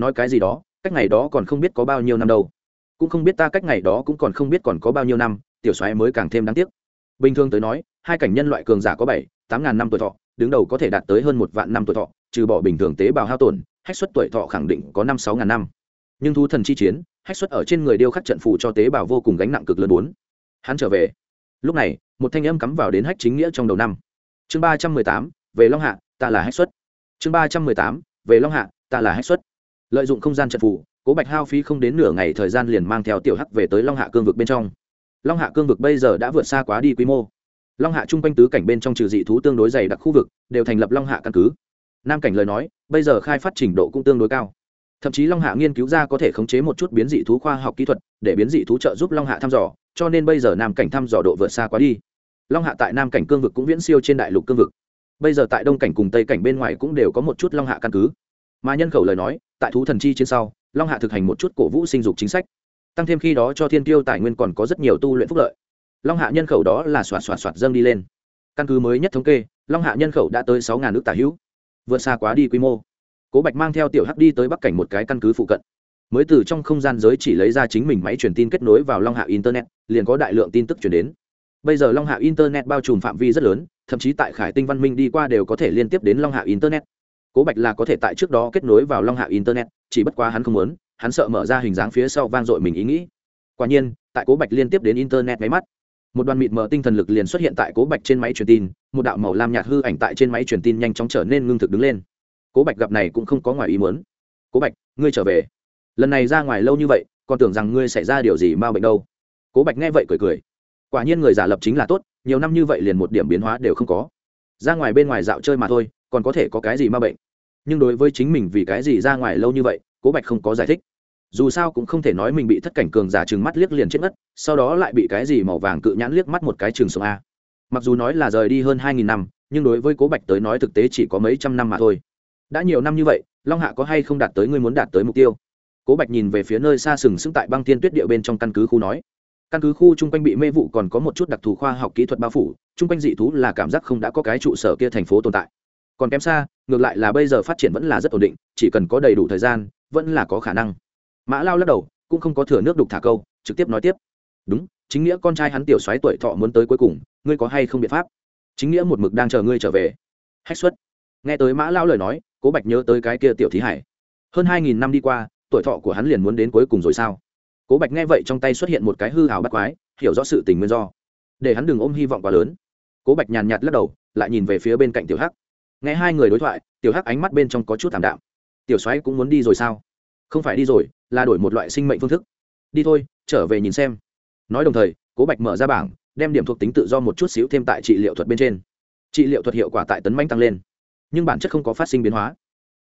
nói cái gì đó, cách ngày đó còn không biết có bao nhiêu năm đâu. Cũng không biết ta cách ngày đó cũng còn không biết còn có bao nhiêu năm, tiểu xoáy mới càng thêm đáng tiếc. Bình thường tới nói, hai cảnh nhân loại cường giả có bảy tám ngàn năm tuổi thọ, đứng đầu có thể đạt tới hơn một vạn năm tuổi thọ, trừ bỏ bình thường tế bào hao tổn, hách suất tuổi thọ khẳng định có năm sáu ngàn năm. Nhưng thu thần chi chiến, hách xuất ở trên người điêu khắc trận phù cho tế bào vô cùng gánh nặng cực lớn bốn. Hắn trở về. Lúc này, một thanh âm cắm vào đến hách chính nghĩa trong đầu năm. Chương ba trăm mười tám, về long hạ, ta là hách xuất. Chương ba trăm mười tám, về long hạ, ta là hách xuất. Lợi dụng không gian trận phù, cố bạch hao phí không đến nửa ngày thời gian liền mang theo tiểu hắc về tới long hạ cương vực bên trong. Long hạ cương vực bây giờ đã vượt xa quá đi quy mô long hạ chung quanh tứ cảnh bên trong trừ dị thú tương đối dày đặc khu vực, đều thành lập long hạ căn cứ. Nam cảnh lời nói, bây giờ khai phát trình độ cũng tương đối cao. Thậm chí long hạ nghiên cứu ra có thể khống chế một chút biến dị thú khoa học kỹ thuật, để biến dị thú trợ giúp long hạ thăm dò, cho nên bây giờ nam cảnh thăm dò độ vượt xa quá đi. Long hạ tại nam cảnh cương vực cũng viễn siêu trên đại lục cương vực. Bây giờ tại đông cảnh cùng tây cảnh bên ngoài cũng đều có một chút long hạ căn cứ. Mà nhân khẩu lời nói, tại thú thần chi trên sau, long hạ thực hành một chút cổ vũ sinh dục chính sách. Tăng thêm khi đó cho thiên tiêu tài nguyên còn có rất nhiều tu luyện phúc lợi long hạ nhân khẩu đó là xoạt xoạt xoạt dâng đi lên. Căn cứ mới nhất thống kê, long hạ nhân khẩu đã tới sáu ngàn nước tả hữu. Vượt xa quá đi quy mô. Cố bạch mang theo tiểu hắc đi tới bắc cảnh một cái căn cứ phụ cận. Mới từ trong không gian giới chỉ lấy ra chính mình máy truyền tin kết nối vào long hạ internet, liền có đại lượng tin tức chuyển đến. Bây giờ long hạ internet bao trùm phạm vi rất lớn, thậm chí tại khải tinh văn minh đi qua đều có thể liên tiếp đến long hạ internet. Cố bạch là có thể tại trước đó kết nối vào long hạ internet, chỉ bất quá hắn không muốn, hắn sợ mở ra hình dáng phía sau vang dội mình ý nghĩ. Quả nhiên, tại cố bạch liên tiếp đến internet máy mắt một đoàn mịt mờ tinh thần lực liền xuất hiện tại cố bạch trên máy truyền tin, một đạo màu lam nhạt hư ảnh tại trên máy truyền tin nhanh chóng trở nên ngưng thực đứng lên. Cố bạch gặp này cũng không có ngoài ý muốn. Cố bạch, ngươi trở về. Lần này ra ngoài lâu như vậy, còn tưởng rằng ngươi xảy ra điều gì m a bệnh đâu. Cố bạch nghe vậy cười cười. Quả nhiên người giả lập chính là tốt, nhiều năm như vậy liền một điểm biến hóa đều không có. Ra ngoài bên ngoài dạo chơi mà thôi, còn có thể có cái gì ma bệnh? Nhưng đối với chính mình vì cái gì ra ngoài lâu như vậy, cố bạch không có giải thích dù sao cũng không thể nói mình bị thất cảnh cường giả trừng mắt liếc liền chết mất, sau đó lại bị cái gì màu vàng cự nhãn liếc mắt một cái trường sống a. Mặc dù nói là rời đi hơn hai nghìn năm, nhưng đối với cố bạch tới nói thực tế chỉ có mấy trăm năm mà thôi. Đã nhiều năm như vậy, long hạ có hay không đạt tới ngươi muốn đạt tới mục tiêu? Cố bạch nhìn về phía nơi xa sừng sững tại băng tiên tuyết địa bên trong căn cứ khu nói. Căn cứ khu chung quanh bị mê vụ còn có một chút đặc thù khoa học kỹ thuật bao phủ, chung quanh dị thú là cảm giác không đã có cái trụ sở kia thành phố tồn tại. Còn kém xa, ngược lại là bây giờ phát triển vẫn là rất ổn định, chỉ cần có đầy đủ thời gian, vẫn là có khả năng mã lao lắc đầu, cũng không có thừa nước đục thả câu, trực tiếp nói tiếp. Đúng, chính nghĩa con trai hắn tiểu xoáy tuổi thọ muốn tới cuối cùng, ngươi có hay không biện pháp? Chính nghĩa một mực đang chờ ngươi trở về. Hách xuất. Nghe tới mã lao lời nói, cố bạch nhớ tới cái kia tiểu thí hải. Hơn hai nghìn năm đi qua, tuổi thọ của hắn liền muốn đến cuối cùng rồi sao? Cố bạch nghe vậy trong tay xuất hiện một cái hư hào bắt quái, hiểu rõ sự tình nguyên do. Để hắn đừng ôm hy vọng quá lớn. Cố bạch nhàn nhạt lắc đầu, lại nhìn về phía bên cạnh tiểu hắc. Nghe hai người đối thoại, tiểu hắc ánh mắt bên trong có chút thảm đạm. Tiểu xoáy cũng muốn đi rồi sao? Không phải đi rồi là đổi một loại sinh mệnh phương thức. Đi thôi, trở về nhìn xem. Nói đồng thời, cố bạch mở ra bảng, đem điểm thuộc tính tự do một chút xíu thêm tại trị liệu thuật bên trên. Trị liệu thuật hiệu quả tại tấn manh tăng lên, nhưng bản chất không có phát sinh biến hóa.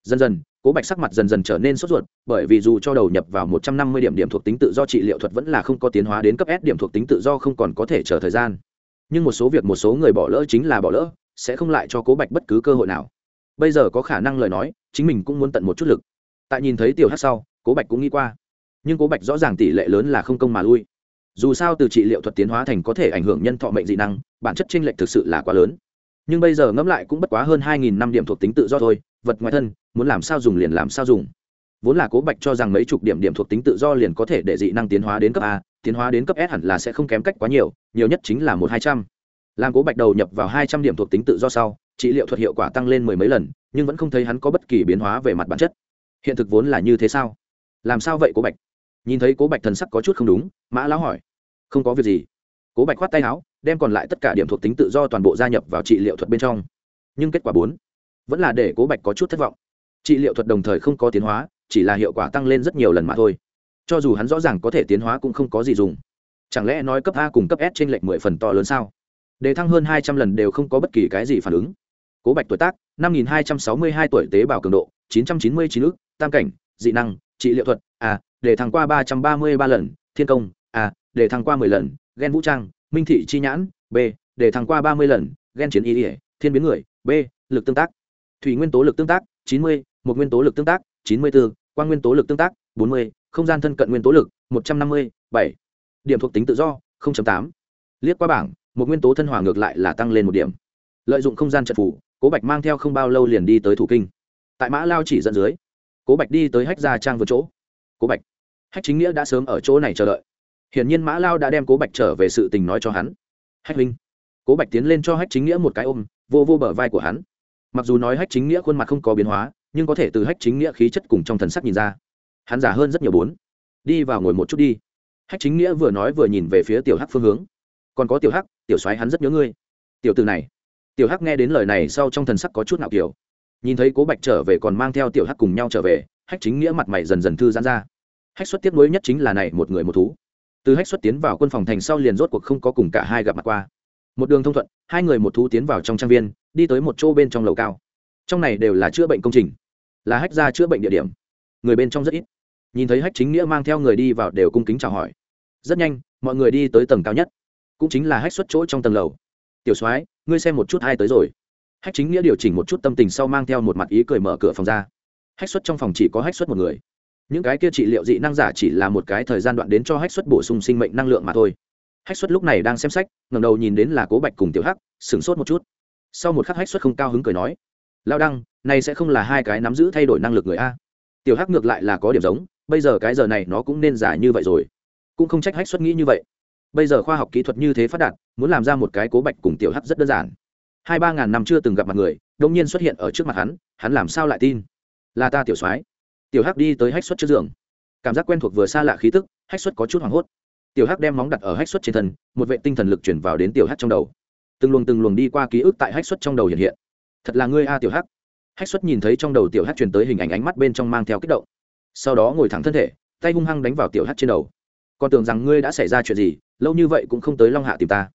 Dần dần, cố bạch sắc mặt dần dần trở nên sốt ruột, bởi vì dù cho đầu nhập vào một trăm năm mươi điểm điểm thuộc tính tự do trị liệu thuật vẫn là không có tiến hóa đến cấp s điểm thuộc tính tự do không còn có thể chờ thời gian. Nhưng một số việc một số người bỏ lỡ chính là bỏ lỡ, sẽ không lại cho cố bạch bất cứ cơ hội nào. Bây giờ có khả năng lời nói, chính mình cũng muốn tận một chút lực. Tại nhìn thấy tiểu hát sau cố bạch cũng nghĩ qua. Nhưng cố bạch rõ ràng tỷ lệ lớn là không công mà lui. Dù sao từ trị liệu thuật tiến hóa thành có thể ảnh hưởng nhân thọ mệnh dị năng, bản chất tranh lệch thực sự là quá lớn. Nhưng bây giờ ngẫm lại cũng bất quá hơn hai nghìn năm điểm thuộc tính tự do thôi, vật ngoài thân, muốn làm sao dùng liền làm sao dùng. Vốn là cố bạch cho rằng mấy chục điểm điểm thuộc tính tự do liền có thể để dị năng tiến hóa đến cấp a, tiến hóa đến cấp s hẳn là sẽ không kém cách quá nhiều nhiều nhất chính là một hai trăm. Làm cố bạch đầu nhập vào hai trăm điểm thuộc tính tự do sau, trị liệu thuật hiệu quả tăng lên mười mấy lần, nhưng vẫn không thấy hắn có bất kỳ biến hóa về mặt bản chất. Hiện thực vốn là như thế sao? Làm sao vậy cố bạch? Nhìn thấy cố bạch thần sắc có chút không đúng, mã lão hỏi. Không có việc gì. Cố bạch khoát tay áo, đem còn lại tất cả điểm thuộc tính tự do toàn bộ gia nhập vào trị liệu thuật bên trong. Nhưng kết quả bốn, vẫn là để cố bạch có chút thất vọng. Trị liệu thuật đồng thời không có tiến hóa, chỉ là hiệu quả tăng lên rất nhiều lần mà thôi. Cho dù hắn rõ ràng có thể tiến hóa cũng không có gì dùng. Chẳng lẽ nói cấp a cùng cấp s trên lệnh mười phần to lớn sao? Đề thăng hơn hai trăm lần đều không có bất kỳ cái gì phản ứng. Cố bạch tuổi tác, năm nghìn hai trăm sáu mươi hai tuổi tế bào cường độ, chín trăm chín mươi chín ước tam cảnh, dị năng trị liệu thuật à, để thăng qua ba trăm ba mươi ba lần thiên công à, để thăng qua mười lần ghen vũ trang minh thị chi nhãn b để thăng qua ba mươi lần ghen chiến ý ỉa thiên biến người b lực tương tác. Thủy nguyên tố lực tương tác chín mươi một nguyên tố lực tương tác chín mươi bốn quan nguyên tố lực tương tác bốn mươi không gian thân cận nguyên tố lực một trăm năm mươi bảy. Điểm thuộc tính tự do tám. Liếc qua bảng một nguyên tố thân hòa ngược lại là tăng lên một điểm. Lợi dụng không gian trận phủ cố bạch mang theo không bao lâu liền đi tới thủ kinh. Tại mã lao chỉ dẫn dưới cố bạch đi tới hách gia trang vừa chỗ. Cố bạch, hách chính nghĩa đã sớm ở chỗ này chờ đợi. Hiển nhiên mã lao đã đem cố bạch trở về sự tình nói cho hắn. Hách linh cố bạch tiến lên cho hách chính nghĩa một cái ôm, vô vô bờ vai của hắn. Mặc dù nói hách chính nghĩa khuôn mặt không có biến hóa, nhưng có thể từ hách chính nghĩa khí chất cùng trong thần sắc nhìn ra, hắn giả hơn rất nhiều bốn. Đi vào ngồi một chút đi. Hách chính nghĩa vừa nói vừa nhìn về phía tiểu hắc phương hướng. Còn có tiểu hắc, tiểu soái hắn rất nhớ ngươi. Tiểu từ này, tiểu hắc nghe đến lời này sau trong thần sắc có chút nào kiểu nhìn thấy cố bạch trở về còn mang theo tiểu hắc cùng nhau trở về, hách chính nghĩa mặt mày dần dần thư giãn ra. Hách xuất tiếp nối nhất chính là này, một người một thú. Từ hách xuất tiến vào quân phòng thành sau liền rốt cuộc không có cùng cả hai gặp mặt qua. Một đường thông thuận, hai người một thú tiến vào trong trang viên, đi tới một chỗ bên trong lầu cao. Trong này đều là chữa bệnh công trình. Là hách ra chữa bệnh địa điểm. Người bên trong rất ít. Nhìn thấy hách chính nghĩa mang theo người đi vào đều cung kính chào hỏi. Rất nhanh, mọi người đi tới tầng cao nhất. Cũng chính là hách xuất chỗ trong tầng lầu. Tiểu soái, ngươi xem một chút hai tới rồi hách chính nghĩa điều chỉnh một chút tâm tình sau mang theo một mặt ý cười mở cửa phòng ra. Hách xuất trong phòng chỉ có hách xuất một người. Những cái kia trị liệu dị năng giả chỉ là một cái thời gian đoạn đến cho hách xuất bổ sung sinh mệnh năng lượng mà thôi. Hách xuất lúc này đang xem sách ngầm đầu nhìn đến là cố bạch cùng tiểu hắc, sửng sốt một chút. Sau một khắc hách xuất không cao hứng cười nói lao đăng, này sẽ không là hai cái nắm giữ thay đổi năng lực người a? Tiểu hắc ngược lại là có điểm giống, bây giờ cái giờ này nó cũng nên giả như vậy rồi. Cũng không trách hách xuất nghĩ như vậy. Bây giờ khoa học kỹ thuật như thế phát đạt, muốn làm ra một cái cố bạch cùng tiểu hắc rất đơn giản hai, ba ngàn năm chưa từng gặp mặt người đông nhiên xuất hiện ở trước mặt hắn hắn làm sao lại tin? Là ta tiểu soái. Tiểu hắc đi tới hách xuất trước giường. Cảm giác quen thuộc vừa xa lạ khí tức, hách xuất có chút hoảng hốt. Tiểu hắc đem móng đặt ở hách xuất trên thân, một vệ tinh thần lực chuyển vào đến tiểu hắc trong đầu. Từng luồng từng luồng đi qua ký ức tại hách xuất trong đầu hiện hiện. Thật là ngươi a, tiểu hắc. Hách xuất nhìn thấy trong đầu tiểu hắc truyền tới hình ảnh ánh mắt bên trong mang theo kích động. Sau đó ngồi thẳng thân thể, tay hung hăng đánh vào tiểu hắc trên đầu. Còn tưởng rằng ngươi đã xảy ra chuyện gì, lâu như vậy cũng không tới long hạ tìm ta.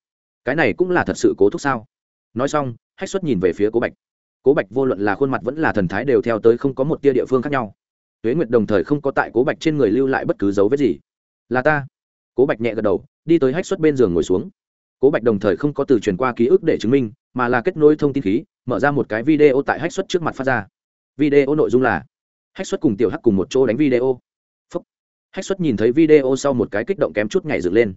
Cái này cũng là thật sự cố thúc sao? Nói xong, hách xuất nhìn về phía cố bạch. Cố bạch vô luận là khuôn mặt vẫn là thần thái đều theo tới không có một tia địa phương khác nhau. Tuế nguyệt đồng thời không có tại cố bạch trên người lưu lại bất cứ dấu vết gì. Là ta. Cố bạch nhẹ gật đầu, đi tới hách xuất bên giường ngồi xuống. Cố bạch đồng thời không có từ truyền qua ký ức để chứng minh, mà là kết nối thông tin khí, mở ra một cái video tại hách xuất trước mặt phát ra. Video nội dung là, hách xuất cùng tiểu hắc cùng một chỗ đánh video. Phúc. hách xuất nhìn thấy video sau một cái kích động kém chút ngày dựng lên.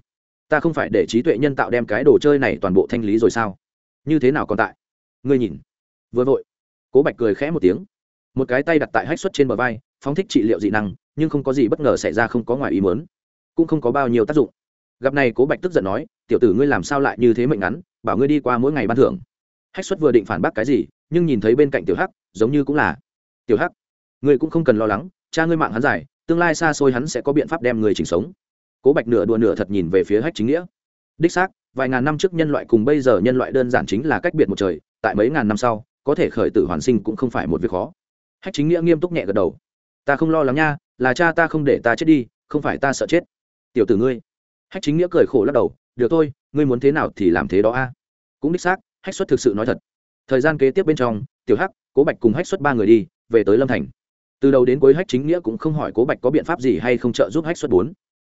Ta không phải để trí tuệ nhân tạo đem cái đồ chơi này toàn bộ thanh lý rồi sao? Như thế nào còn tại? Ngươi nhìn. Vừa vội, cố bạch cười khẽ một tiếng. Một cái tay đặt tại hách xuất trên bờ vai, phóng thích trị liệu dị năng, nhưng không có gì bất ngờ xảy ra không có ngoài ý mớn cũng không có bao nhiêu tác dụng. Gặp này cố bạch tức giận nói, tiểu tử ngươi làm sao lại như thế mệnh ngắn, bảo ngươi đi qua mỗi ngày ban thưởng. Hách xuất vừa định phản bác cái gì, nhưng nhìn thấy bên cạnh tiểu hắc, giống như cũng là, tiểu hắc, ngươi cũng không cần lo lắng, cha ngươi mạng hắn dài, tương lai xa xôi hắn sẽ có biện pháp đem người chỉnh sống. Cố bạch nửa đùa nửa thật nhìn về phía hách chính nghĩa. Đích xác vài ngàn năm trước nhân loại cùng bây giờ nhân loại đơn giản chính là cách biệt một trời, tại mấy ngàn năm sau, có thể khởi tử hoàn sinh cũng không phải một việc khó. Hách chính nghĩa nghiêm túc nhẹ gật đầu. Ta không lo lắng nha, là cha ta không để ta chết đi, không phải ta sợ chết. Tiểu tử ngươi. Hách chính nghĩa cười khổ lắc đầu. Được thôi, ngươi muốn thế nào thì làm thế đó a. Cũng đích xác, hách xuất thực sự nói thật. Thời gian kế tiếp bên trong, tiểu hắc, cố bạch cùng hách xuất ba người đi, về tới lâm thành. Từ đầu đến cuối hách chính nghĩa cũng không hỏi cố bạch có biện pháp gì hay không trợ giúp hách xuất bốn.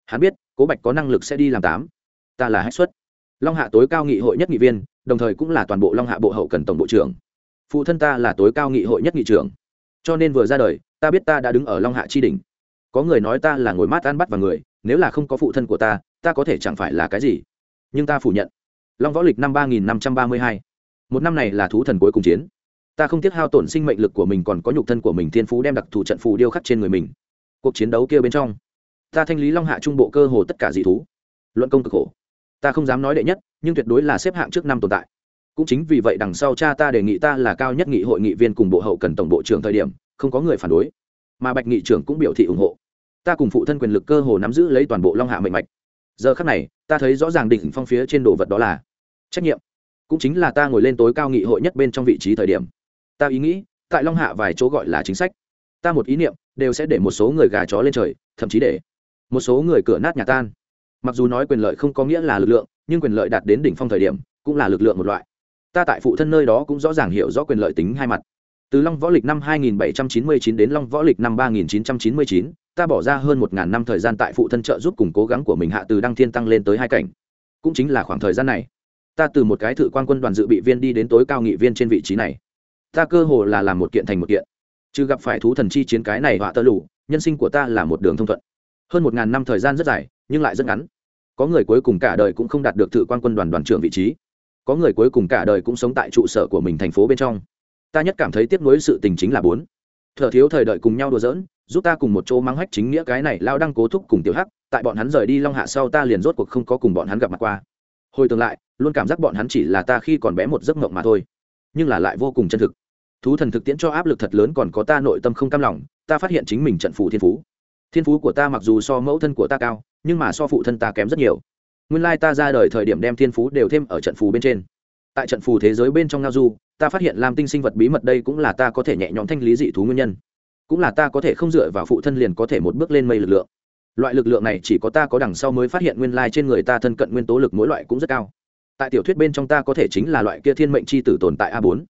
Hắn biết, cố bạch có năng lực sẽ đi làm tám. Ta là hách xuất long hạ tối cao nghị hội nhất nghị viên, đồng thời cũng là toàn bộ long hạ bộ hậu cần tổng bộ trưởng. Phụ thân ta là tối cao nghị hội nhất nghị trưởng. Cho nên vừa ra đời, ta biết ta đã đứng ở long hạ tri đỉnh. Có người nói ta là ngồi mát ăn bắt vào người, nếu là không có phụ thân của ta ta có thể chẳng phải là cái gì. Nhưng ta phủ nhận. Long võ lịch năm ba nghìn năm trăm ba mươi hai. Một năm này là thú thần cuối cùng chiến. Ta không tiếc hao tổn sinh mệnh lực của mình còn có nhục thân của mình thiên phú đem đặc thù trận phù điêu khắc trên người mình. Cuộc chiến đấu kia bên trong, ta thanh lý long hạ trung bộ cơ hồ tất cả dị thú. Luận công cực khổ ta không dám nói đệ nhất, nhưng tuyệt đối là xếp hạng trước năm tồn tại. Cũng chính vì vậy đằng sau cha ta đề nghị ta là cao nhất nghị hội nghị viên cùng bộ hậu cần tổng bộ trưởng thời điểm, không có người phản đối. Mà bạch nghị trưởng cũng biểu thị ủng hộ. Ta cùng phụ thân quyền lực cơ hồ nắm giữ lấy toàn bộ long hạ mệnh mạch. Giờ khắc này, ta thấy rõ ràng đỉnh phong phía trên đồ vật đó là trách nhiệm. Cũng chính là ta ngồi lên tối cao nghị hội nhất bên trong vị trí thời điểm. Ta ý nghĩ, tại long hạ vài chỗ gọi là chính sách. Ta một ý niệm, đều sẽ để một số người gà chó lên trời, thậm chí để một số người cửa nát nhà tan mặc dù nói quyền lợi không có nghĩa là lực lượng nhưng quyền lợi đạt đến đỉnh phong thời điểm cũng là lực lượng một loại. Ta tại phụ thân nơi đó cũng rõ ràng hiểu rõ quyền lợi tính hai mặt. Từ long võ lịch năm 2799 đến long võ lịch năm 3999, ta bỏ ra hơn một ngàn năm thời gian tại phụ thân trợ giúp cùng cố gắng của mình hạ từ đăng thiên tăng lên tới hai cảnh. Cũng chính là khoảng thời gian này ta từ một cái thự quan quân đoàn dự bị viên đi đến tối cao nghị viên trên vị trí này. Ta cơ hồ là làm một kiện thành một kiện. Chứ gặp phải thú thần chi chiến cái này họa tơ lủ nhân sinh của ta là một đường thông thuận. Hơn một ngàn năm thời gian rất dài nhưng lại rất ngắn. Có người cuối cùng cả đời cũng không đạt được thự quan quân đoàn đoàn trưởng vị trí. Có người cuối cùng cả đời cũng sống tại trụ sở của mình thành phố bên trong. Ta nhất cảm thấy tiếc nuối sự tình chính là bốn. Thợ thiếu thời đợi cùng nhau đùa giỡn, giúp ta cùng một chỗ mang hách chính nghĩa cái này lao đăng cố thúc cùng tiểu hắc, tại bọn hắn rời đi long hạ sau ta liền rốt cuộc không có cùng bọn hắn gặp mặt qua. Hồi tương lại, luôn cảm giác bọn hắn chỉ là ta khi còn bé một giấc mộng mà thôi, nhưng là lại vô cùng chân thực. Thú thần thực tiễn cho áp lực thật lớn còn có ta nội tâm không cam lòng, ta phát hiện chính mình trận phù thiên phú. Thiên phú của ta mặc dù so mẫu thân của ta cao nhưng mà so phụ thân ta kém rất nhiều. Nguyên lai ta ra đời thời điểm đem thiên phú đều thêm ở trận phù bên trên. Tại trận phù thế giới bên trong ngao du, ta phát hiện lam tinh sinh vật bí mật đây cũng là ta có thể nhẹ nhõm thanh lý dị thú nguyên nhân. Cũng là ta có thể không dựa vào phụ thân liền có thể một bước lên mây lực lượng. Loại lực lượng này chỉ có ta có đằng sau mới phát hiện nguyên lai trên người ta thân cận nguyên tố lực mỗi loại cũng rất cao. Tại tiểu thuyết bên trong ta có thể chính là loại kia thiên mệnh c h i tử tồn tại a bốn.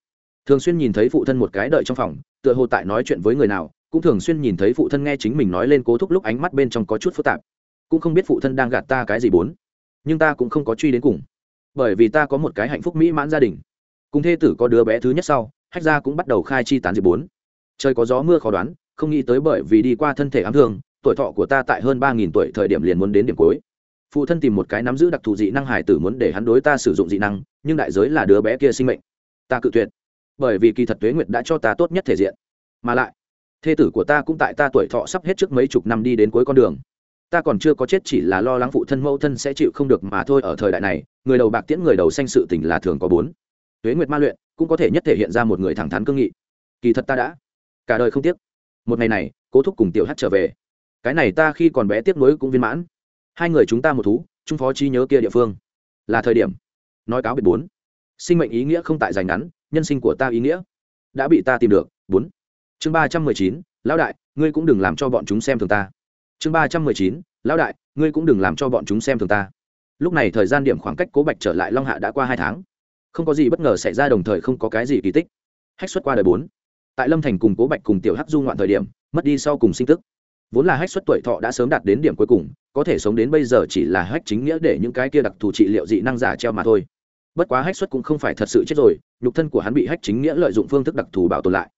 Thường xuyên nhìn thấy phụ thân một cái đợi trong phòng, tựa hồ tại nói chuyện với người nào, cũng thường xuyên nhìn thấy phụ thân nghe chính mình nói lên cố thúc lúc ánh mắt bên trong có chút phức tạp cũng không biết phụ thân đang gạt ta cái gì bốn. Nhưng ta cũng không có truy đến cùng. Bởi vì ta có một cái hạnh phúc mỹ mãn gia đình. Cùng thê tử có đứa bé thứ nhất sau, hách gia cũng bắt đầu khai chi tán diệp bốn. Trời có gió mưa khó đoán, không nghĩ tới bởi vì đi qua thân thể ám thương, tuổi thọ của ta tại hơn ba nghìn tuổi thời điểm liền muốn đến điểm cuối. Phụ thân tìm một cái nắm giữ đặc thù dị năng hải tử muốn để hắn đối ta sử dụng dị năng, nhưng đại giới là đứa bé kia sinh mệnh. Ta cự tuyệt. Bởi vì kỳ thật tuế nguyệt đã cho ta tốt nhất thể diện. Mà lại, thê tử của ta cũng tại ta tuổi thọ sắp hết trước mấy chục năm đi đến cuối con đường ta còn chưa có chết chỉ là lo lắng phụ thân mẫu thân sẽ chịu không được mà thôi ở thời đại này, người đầu bạc tiễn người đầu xanh sự tình là thường có bốn. Tuế nguyệt ma luyện cũng có thể nhất thể hiện ra một người thẳng thắn cương nghị. Kỳ thật ta đã. Cả đời không tiếc. Một ngày này, cố thúc cùng tiểu hát trở về. Cái này ta khi còn bé tiếc nuối cũng viên mãn. Hai người chúng ta một thú, trung phó chi nhớ kia địa phương. Là thời điểm. Nói cáo biệt bốn. Sinh mệnh ý nghĩa không tại dành ngắn, nhân sinh của ta ý nghĩa. Đã bị ta tìm được, bốn. Chương ba trăm mười chín, lão đại, ngươi cũng đừng làm cho bọn chúng xem thường ta chương ba trăm mười chín, lão đại, ngươi cũng đừng làm cho bọn chúng xem thường ta. Lúc này thời gian điểm khoảng cách cố bạch trở lại long hạ đã qua hai tháng. Không có gì bất ngờ xảy ra đồng thời không có cái gì kỳ tích. Hách xuất qua đời bốn. Tại lâm thành cùng cố bạch cùng tiểu hắc du ngoạn thời điểm, mất đi sau cùng sinh tức. Vốn là hách xuất tuổi thọ đã sớm đạt đến điểm cuối cùng, có thể sống đến bây giờ chỉ là hách chính nghĩa để những cái kia đặc thù trị liệu dị năng giả treo mà thôi. Bất quá hách xuất cũng không phải thật sự chết rồi, nhục thân của hắn bị hách chính nghĩa lợi dụng phương thức đặc thù bảo tồn lại.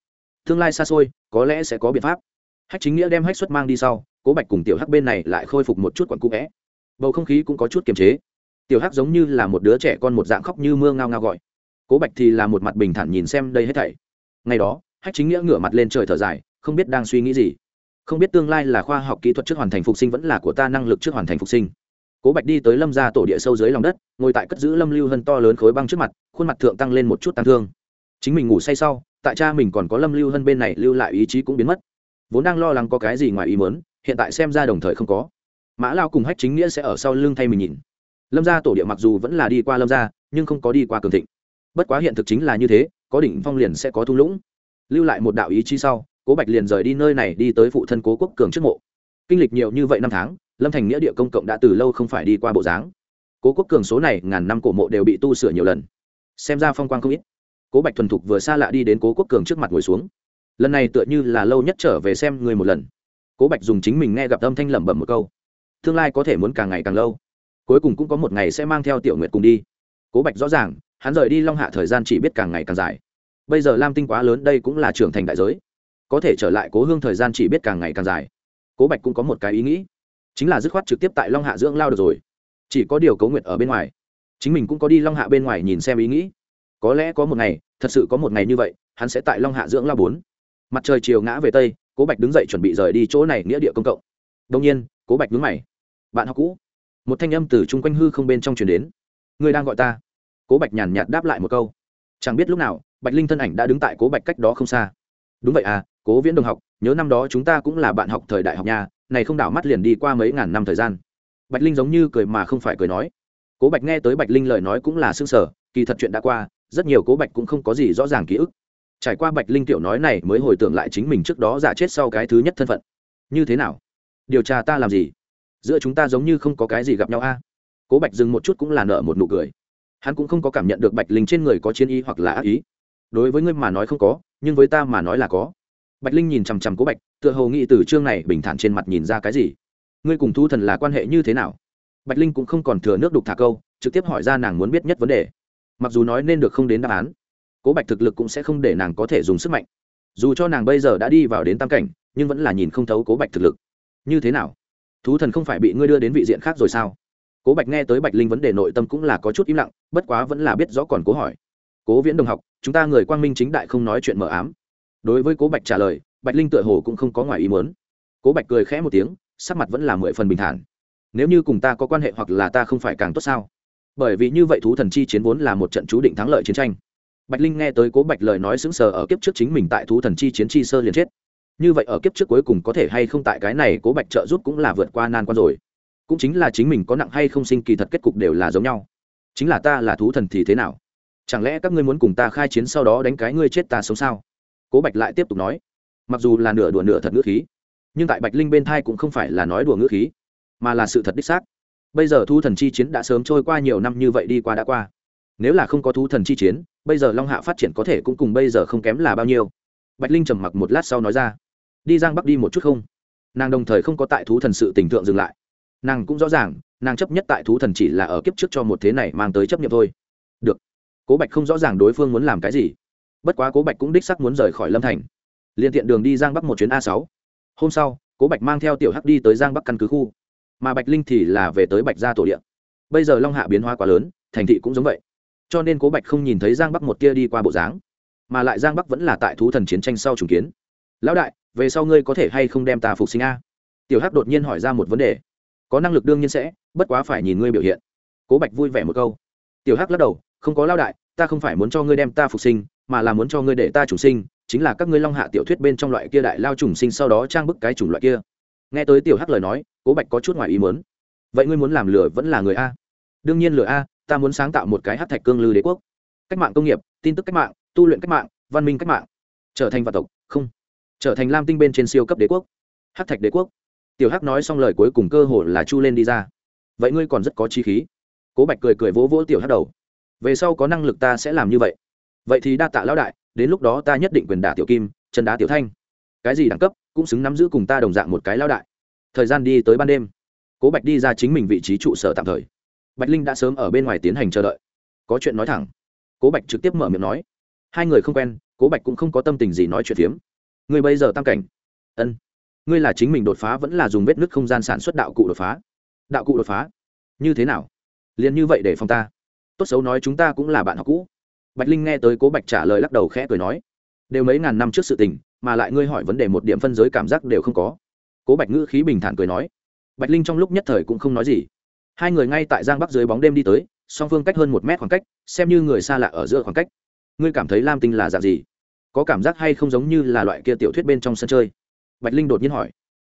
Tương lai xa xôi, có lẽ sẽ có biện pháp hách chính nghĩa đem hách xuất mang đi sau, cố bạch cùng tiểu hắc bên này lại khôi phục một chút quặn cũ vẽ. Bầu không khí cũng có chút kiềm chế. Tiểu hắc giống như là một đứa trẻ con một dạng khóc như mưa ngao ngao gọi. Cố bạch thì là một mặt bình thản nhìn xem đây hết thảy. Ngày đó, hách chính nghĩa ngửa mặt lên trời thở dài, không biết đang suy nghĩ gì. Không biết tương lai là khoa học kỹ thuật trước hoàn thành phục sinh vẫn là của ta năng lực trước hoàn thành phục sinh. Cố bạch đi tới lâm ra tổ địa sâu dưới lòng đất, ngồi tại cất giữ lâm lưu hân to lớn khối băng trước mặt, khuôn mặt thượng tăng lên một chút tăng thương. Chính mình ngủ say sau, tại cha mình còn có lâm lưu hân bên này lưu lại ý chí cũng biến mất vốn đang lo lắng có cái gì ngoài ý mớn hiện tại xem ra đồng thời không có. Mã lao cùng hách chính nghĩa sẽ ở sau lưng thay mình nhìn. Lâm gia tổ địa mặc dù vẫn là đi qua lâm gia, nhưng không có đi qua cường thịnh. Bất quá hiện thực chính là như thế, có đỉnh phong liền sẽ có thung lũng. Lưu lại một đạo ý chí sau, cố bạch liền rời đi nơi này đi tới phụ thân cố quốc cường trước mộ. Kinh lịch nhiều như vậy năm tháng, lâm thành nghĩa địa công cộng đã từ lâu không phải đi qua bộ dáng. Cố quốc cường số này ngàn năm cổ mộ đều bị tu sửa nhiều lần. Xem ra phong quang không ít. Cố bạch thuần thục vừa xa lạ đi đến cố quốc cường trước mặt ngồi xuống lần này tựa như là lâu nhất trở về xem người một lần. Cố bạch dùng chính mình nghe gặp âm thanh lẩm bẩm một câu. Tương lai có thể muốn càng ngày càng lâu. Cuối cùng cũng có một ngày sẽ mang theo tiểu nguyệt cùng đi. Cố bạch rõ ràng, hắn rời đi long hạ thời gian chỉ biết càng ngày càng dài. Bây giờ lam tinh quá lớn, đây cũng là trưởng thành đại giới. Có thể trở lại cố hương thời gian chỉ biết càng ngày càng dài. Cố bạch cũng có một cái ý nghĩ. Chính là dứt khoát trực tiếp tại long hạ dưỡng lao được rồi. Chỉ có điều cố nguyệt ở bên ngoài. Chính mình cũng có đi long hạ bên ngoài nhìn xem ý nghĩ. Có lẽ có một ngày, thật sự có một ngày như vậy, hắn sẽ tại long hạ dưỡng lao bốn mặt trời chiều ngã về tây, cố bạch đứng dậy chuẩn bị rời đi chỗ này nghĩa địa công cộng. Đông nhiên, cố bạch đứng mày. Bạn học cũ. Một thanh âm từ chung quanh hư không bên trong chuyển đến. Người đang gọi ta. Cố bạch nhàn nhạt đáp lại một câu. Chẳng biết lúc nào, bạch linh thân ảnh đã đứng tại cố bạch cách đó không xa. Đúng vậy à cố viễn đồng học, nhớ năm đó chúng ta cũng là bạn học thời đại học nhà, này không đảo mắt liền đi qua mấy ngàn năm thời gian. Bạch linh giống như cười mà không phải cười nói. Cố bạch nghe tới bạch linh lời nói cũng là s ư ơ n g sở kỳ thật chuyện đã qua, rất nhiều cố bạch cũng không có gì rõ ràng ký ức trải qua bạch linh tiểu nói này mới hồi tưởng lại chính mình trước đó giả chết sau cái thứ nhất thân phận. Như thế nào? Điều tra ta làm gì? Giữa chúng ta giống như không có cái gì gặp nhau a. Cố bạch dừng một chút cũng là nợ một nụ cười. Hắn cũng không có cảm nhận được bạch linh trên người có chiến ý hoặc là ác ý. Đối với ngươi mà nói không có, nhưng với ta mà nói là có. Bạch linh nhìn chằm chằm cố bạch, tựa hồ nghĩ từ chương này bình thản trên mặt nhìn ra cái gì. Ngươi cùng thu thần là quan hệ như thế nào? Bạch linh cũng không còn thừa nước đục thả câu, trực tiếp hỏi ra nàng muốn biết nhất vấn đề. Mặc dù nói nên được không đến đáp án cố bạch thực lực cũng sẽ không để nàng có thể dùng sức mạnh. Dù cho nàng bây giờ đã đi vào đến tam cảnh, nhưng vẫn là nhìn không thấu cố bạch thực lực. Như thế nào? Thú thần không phải bị ngươi đưa đến vị diện khác rồi sao? Cố bạch nghe tới bạch linh vấn đề nội tâm cũng là có chút im lặng, bất quá vẫn là biết rõ còn cố hỏi. Cố viễn đồng học, chúng ta người quang minh chính đại không nói chuyện mờ ám. Đối với cố bạch trả lời, bạch linh tựa hồ cũng không có ngoài ý muốn. Cố bạch cười khẽ một tiếng, sắc mặt vẫn là mười phần bình thản. Nếu như cùng ta có quan hệ hoặc là ta không phải càng tốt sao? Bởi vì như vậy thú thần chi chiến vốn là một trận chú định thắng lợi chiến tranh bạch linh nghe tới cố bạch lời nói xứng sờ ở kiếp trước chính mình tại thú thần chi chiến chi sơ liền chết. Như vậy ở kiếp trước cuối cùng có thể hay không tại cái này cố bạch trợ giúp cũng là vượt qua nan quan rồi. Cũng chính là chính mình có nặng hay không sinh kỳ thật kết cục đều là giống nhau. Chính là ta là thú thần thì thế nào? Chẳng lẽ các ngươi muốn cùng ta khai chiến sau đó đánh cái ngươi chết ta sống sao? Cố bạch lại tiếp tục nói. Mặc dù là nửa đùa nửa thật ngữ khí, nhưng tại bạch linh bên thai cũng không phải là nói đùa ngữ khí, mà là sự thật đích xác. Bây giờ thu thần chi chiến đã sớm trôi qua nhiều năm như vậy đi qua đã qua. Nếu là không có thú thần chi chiến bây giờ long hạ phát triển có thể cũng cùng bây giờ không kém là bao nhiêu. Bạch linh trầm mặc một lát sau nói ra, đi giang bắc đi một chút không? Nàng đồng thời không có tại thú thần sự tình tượng dừng lại. Nàng cũng rõ ràng, nàng chấp nhất tại thú thần chỉ là ở kiếp trước cho một thế này mang tới chấp nhận thôi. Được. Cố bạch không rõ ràng đối phương muốn làm cái gì. Bất quá cố bạch cũng đích sắc muốn rời khỏi lâm thành. Liền tiện đường đi giang bắc một chuyến a sáu. Hôm sau, cố bạch mang theo tiểu hắc đi tới giang bắc căn cứ khu. Mà bạch linh thì là về tới bạch gia tổ điện bây giờ long hạ biến hóa quá lớn, thành thị cũng giống vậy cho nên cố bạch không nhìn thấy giang bắc một tia đi qua bộ dáng, mà lại giang bắc vẫn là tại thú thần chiến tranh sau trùng kiến. Lão đại, về sau ngươi có thể hay không đem ta phục sinh a? Tiểu hắc đột nhiên hỏi ra một vấn đề. Có năng lực đương nhiên sẽ, bất quá phải nhìn ngươi biểu hiện. Cố bạch vui vẻ một câu. Tiểu hắc lắc đầu, không có lao đại, ta không phải muốn cho ngươi đem ta phục sinh, mà là muốn cho ngươi để ta chủ sinh, chính là các ngươi long hạ tiểu thuyết bên trong loại kia đại lao trùng sinh sau đó trang bức cái chủng loại kia. Nghe tới tiểu hắc lời nói, cố bạch có chút ngoài ý muốn. Vậy ngươi muốn làm lửa vẫn là người a? Đương nhiên lửa a ta muốn sáng tạo một cái hát thạch cương lư đế quốc. Cách mạng công nghiệp, tin tức cách mạng, tu luyện cách mạng, văn minh cách mạng. Trở thành vạn tộc, không. Trở thành lam tinh bên trên siêu cấp đế quốc. Hát thạch đế quốc. Tiểu hắc nói xong lời cuối cùng cơ hồ là chu lên đi ra. Vậy ngươi còn rất có chi khí. Cố bạch cười cười vỗ vỗ tiểu hắc đầu. Về sau có năng lực ta sẽ làm như vậy. Vậy thì đa tạ lão đại, đến lúc đó ta nhất định quyền đả tiểu kim, chân đá tiểu thanh. Cái gì đẳng cấp, cũng xứng nắm giữ cùng ta đồng dạng một cái lão đại. Thời gian đi tới ban đêm. Cố bạch đi ra chính mình vị trí trụ sở tạm thời bạch linh đã sớm ở bên ngoài tiến hành chờ đợi. Có chuyện nói thẳng. Cố bạch trực tiếp mở miệng nói. Hai người không quen, cố bạch cũng không có tâm tình gì nói chuyện phiếm. Người bây giờ tam cảnh. Ân. Ngươi là chính mình đột phá vẫn là dùng vết nứt không gian sản xuất đạo cụ đột phá? Đạo cụ đột phá? Như thế nào? Liền như vậy để phòng ta. Tốt xấu nói chúng ta cũng là bạn học cũ. Bạch linh nghe tới cố bạch trả lời lắc đầu khẽ cười nói. Đều mấy ngàn năm trước sự tình, mà lại ngươi hỏi vấn đề một điểm phân giới cảm giác đều không có. Cố bạch ngữ khí bình thản cười nói. Bạch linh trong lúc nhất thời cũng không nói gì hai người ngay tại giang bắc dưới bóng đêm đi tới, song phương cách hơn một mét khoảng cách, xem như người xa lạ ở giữa khoảng cách. Ngươi cảm thấy lam tinh là dạng gì? Có cảm giác hay không giống như là loại kia tiểu thuyết bên trong sân chơi? Bạch linh đột nhiên hỏi.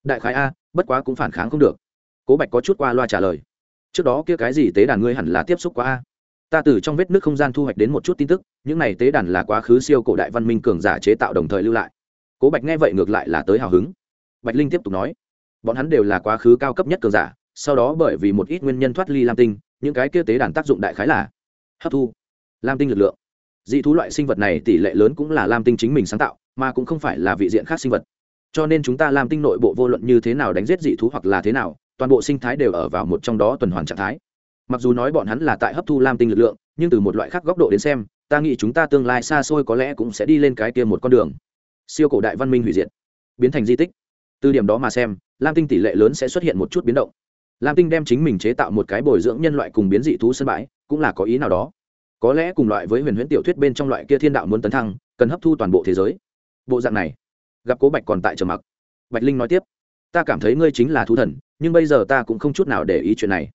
Đại khái a, bất quá cũng phản kháng không được. Cố bạch có chút qua loa trả lời. Trước đó kia cái gì tế đàn ngươi hẳn là tiếp xúc qua a? Ta từ trong vết nước không gian thu hoạch đến một chút tin tức, những này tế đàn là quá khứ siêu cổ đại văn minh cường giả chế tạo đồng thời lưu lại. Cố bạch nghe vậy ngược lại là tới hào hứng. Bạch linh tiếp tục nói. Bọn hắn đều là quá khứ cao cấp nhất cường giả sau đó bởi vì một ít nguyên nhân thoát ly lam tinh, những cái kia tế đàn tác dụng đại khái là hấp thu lam tinh lực lượng. Dị thú loại sinh vật này tỷ lệ lớn cũng là lam tinh chính mình sáng tạo, mà cũng không phải là vị diện khác sinh vật. Cho nên chúng ta lam tinh nội bộ vô luận như thế nào đánh giết dị thú hoặc là thế nào, toàn bộ sinh thái đều ở vào một trong đó tuần hoàn trạng thái. Mặc dù nói bọn hắn là tại hấp thu lam tinh lực lượng, nhưng từ một loại khác góc độ đến xem, ta nghĩ chúng ta tương lai xa xôi có lẽ cũng sẽ đi lên cái kia một con đường. Siêu cổ đại văn minh hủy diệt, biến thành di tích. Từ điểm đó mà xem, lam tinh tỷ lệ lớn sẽ xuất hiện một chút biến động lam tinh đem chính mình chế tạo một cái bồi dưỡng nhân loại cùng biến dị thú sân bãi, cũng là có ý nào đó. Có lẽ cùng loại với huyền huyễn tiểu thuyết bên trong loại kia thiên đạo muốn tấn thăng, cần hấp thu toàn bộ thế giới. Bộ dạng này, gặp cố bạch còn tại trầm mặc. Bạch linh nói tiếp, ta cảm thấy ngươi chính là thú thần, nhưng bây giờ ta cũng không chút nào để ý chuyện này.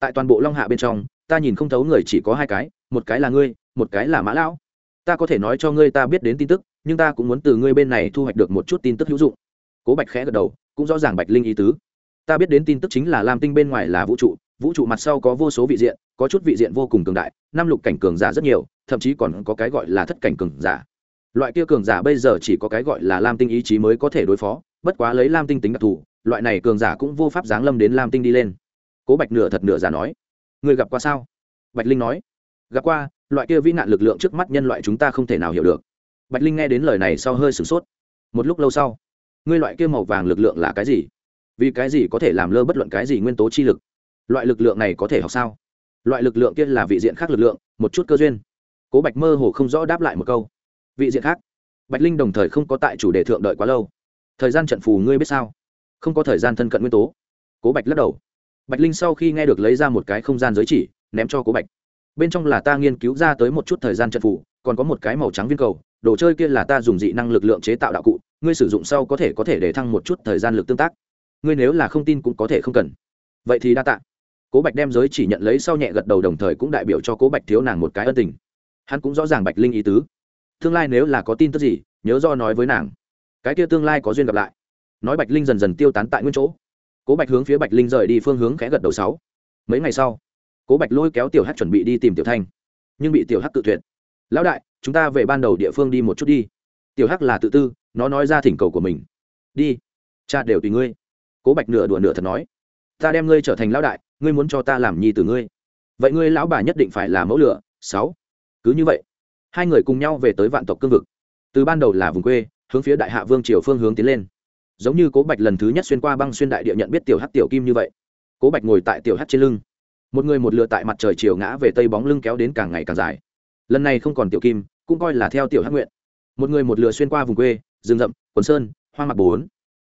Tại toàn bộ long hạ bên trong, ta nhìn không thấu người chỉ có hai cái, một cái là ngươi, một cái là mã lão. Ta có thể nói cho ngươi ta biết đến tin tức, nhưng ta cũng muốn từ ngươi bên này thu hoạch được một chút tin tức hữu dụng. Cố bạch khẽ gật đầu, cũng rõ ràng bạch linh ý tứ ta biết đến tin tức chính là lam tinh bên ngoài là vũ trụ vũ trụ mặt sau có vô số vị diện, có chút vị diện vô cùng cường đại, năm lục cảnh cường giả rất nhiều, thậm chí còn có cái gọi là thất cảnh cường giả. Loại kia cường giả bây giờ chỉ có cái gọi là lam tinh ý chí mới có thể đối phó, bất quá lấy lam tinh tính đặc thù, loại này cường giả cũng vô pháp giáng lâm đến lam tinh đi lên. Cố bạch nửa thật nửa giả nói người gặp qua sao? Bạch linh nói, gặp qua, loại kia vĩ nạn lực lượng trước mắt nhân loại chúng ta không thể nào hiểu được. Bạch linh nghe đến lời này sau hơi sửng sốt. Một lúc lâu sau, ngươi loại kia màu vàng lực lượng là cái gì? Vì cái gì có thể làm lơ bất luận cái gì nguyên tố chi lực? Loại lực lượng này có thể học sao? Loại lực lượng kia là vị diện khác lực lượng, một chút cơ duyên. Cố bạch mơ hồ không rõ đáp lại một câu. Vị diện khác? Bạch linh đồng thời không có tại chủ đề thượng đợi quá lâu. Thời gian trận phù ngươi biết sao? Không có thời gian thân cận nguyên tố. Cố bạch lắc đầu. Bạch linh sau khi nghe được lấy ra một cái không gian giới chỉ, ném cho cố bạch. Bên trong là ta nghiên cứu ra tới một chút thời gian trận phù, còn có một cái màu trắng viên cầu, đồ chơi kia là ta dùng dị năng lực lượng chế tạo đạo cụ, ngươi sử dụng sau có thể có thể để thăng một chút thời gian lực tương tác ngươi nếu là không tin cũng có thể không cần. Vậy thì đa tạ. Cố bạch đem giới chỉ nhận lấy sau nhẹ gật đầu đồng thời cũng đại biểu cho cố bạch thiếu nàng một cái ân tình. Hắn cũng rõ ràng bạch linh ý tứ. Tương lai nếu là có tin tức gì, nhớ do nói với nàng. Cái kia tương lai có duyên gặp lại. Nói bạch linh dần dần tiêu tán tại nguyên chỗ. Cố bạch hướng phía bạch linh rời đi phương hướng khẽ gật đầu sáu. Mấy ngày sau, cố bạch lôi kéo tiểu hát chuẩn bị đi tìm tiểu thanh. Nhưng bị tiểu hắc tự tuyệt. Lão đại, chúng ta về ban đầu địa phương đi một chút đi. Tiểu hắc là tự tư, nó nói ra thỉnh cầu của mình. Đi, cha đều tùy ngươi cố bạch nửa đùa nửa thật nói, ta đem ngươi trở thành lão đại, ngươi muốn cho ta làm nhi từ ngươi. Vậy ngươi lão bà nhất định phải là mẫu lửa sáu. Cứ như vậy, hai người cùng nhau về tới vạn tộc cương vực. Từ ban đầu là vùng quê, hướng phía đại hạ vương triều phương hướng tiến lên. Giống như cố bạch lần thứ nhất xuyên qua băng xuyên đại địa nhận biết tiểu hắc tiểu kim như vậy, cố bạch ngồi tại tiểu hắc trên lưng. Một người một lửa tại mặt trời chiều ngã về tây bóng lưng kéo đến càng ngày càng dài. Lần này không còn tiểu kim, cũng coi là theo tiểu hắc nguyện. Một người một lửa xuyên qua vùng quê, rừng rậm, quần sơn hoa mặt bốn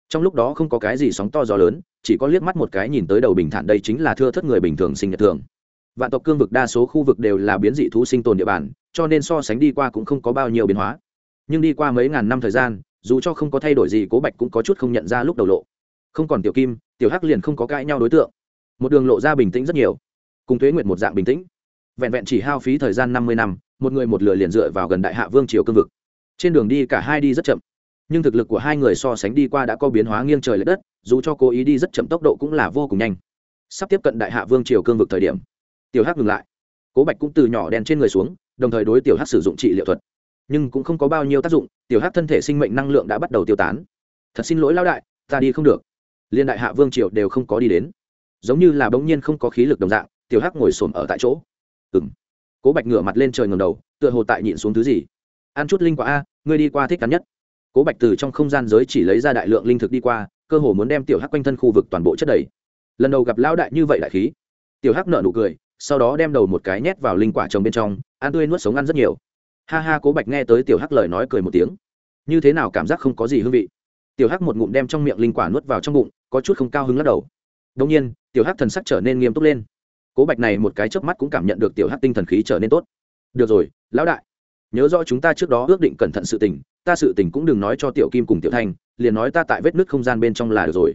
trong lúc đó không có cái gì sóng to gió lớn, chỉ có liếc mắt một cái nhìn tới đầu bình thản đây chính là thưa thất người bình thường sinh nhật thường. Vạn tộc cương vực đa số khu vực đều là biến dị thú sinh tồn địa bàn, cho nên so sánh đi qua cũng không có bao nhiêu biến hóa. Nhưng đi qua mấy ngàn năm thời gian, dù cho không có thay đổi gì, cố bạch cũng có chút không nhận ra lúc đầu lộ. Không còn tiểu kim, tiểu hắc liền không có cãi nhau đối tượng. Một đường lộ ra bình tĩnh rất nhiều. Cùng thuế nguyện một dạng bình tĩnh. Vẹn vẹn chỉ hao phí thời gian năm mươi năm, một người một lửa liền dựa vào gần đại hạ vương triều cương vực. Trên đường đi cả hai đi rất chậm nhưng thực lực của hai người so sánh đi qua đã có biến hóa nghiêng trời l ệ đất, dù cho cố ý đi rất chậm tốc độ cũng là vô cùng nhanh. Sắp tiếp cận đại hạ vương triều cương vực thời điểm, tiểu hắc ngừng lại. Cố bạch cũng từ nhỏ đèn trên người xuống, đồng thời đối tiểu hắc sử dụng trị liệu thuật. Nhưng cũng không có bao nhiêu tác dụng, tiểu hắc thân thể sinh mệnh năng lượng đã bắt đầu tiêu tán. Thật xin lỗi lão đại, ta đi không được. Liên đại hạ vương triều đều không có đi đến. Giống như là bỗng nhiên không có khí lực đồng dạng, tiểu hắc ngồi xổm ở tại chỗ. Ừ m cố bạch ngửa mặt lên trời ngầm đầu, tựa hồ tại nhịn xuống thứ gì. Ăn chút linh quả a, ngươi đi qua thích cắn nhất cố bạch từ trong không gian giới chỉ lấy ra đại lượng linh thực đi qua, cơ hồ muốn đem tiểu hắc quanh thân khu vực toàn bộ chất đầy. Lần đầu gặp lão đại như vậy đại khí. Tiểu hắc nợ nụ cười, sau đó đem đầu một cái nhét vào linh quả trồng bên trong, ăn tươi nuốt sống ăn rất nhiều. Ha ha, cố bạch nghe tới tiểu hắc lời nói cười một tiếng. Như thế nào cảm giác không có gì hương vị? Tiểu hắc một ngụm đem trong miệng linh quả nuốt vào trong bụng, có chút không cao hứng lắc đầu. Đông nhiên, tiểu hắc thần sắc trở nên nghiêm túc lên. Cố bạch này một cái chớp mắt cũng cảm nhận được tiểu hắc tinh thần khí trở nên tốt. Được rồi, lão đại, nhớ rõ chúng ta trước đó ước định cẩn thận sự tình ta sự tình cũng đừng nói cho tiểu kim cùng tiểu thanh, liền nói ta tại vết nứt không gian bên trong là được rồi.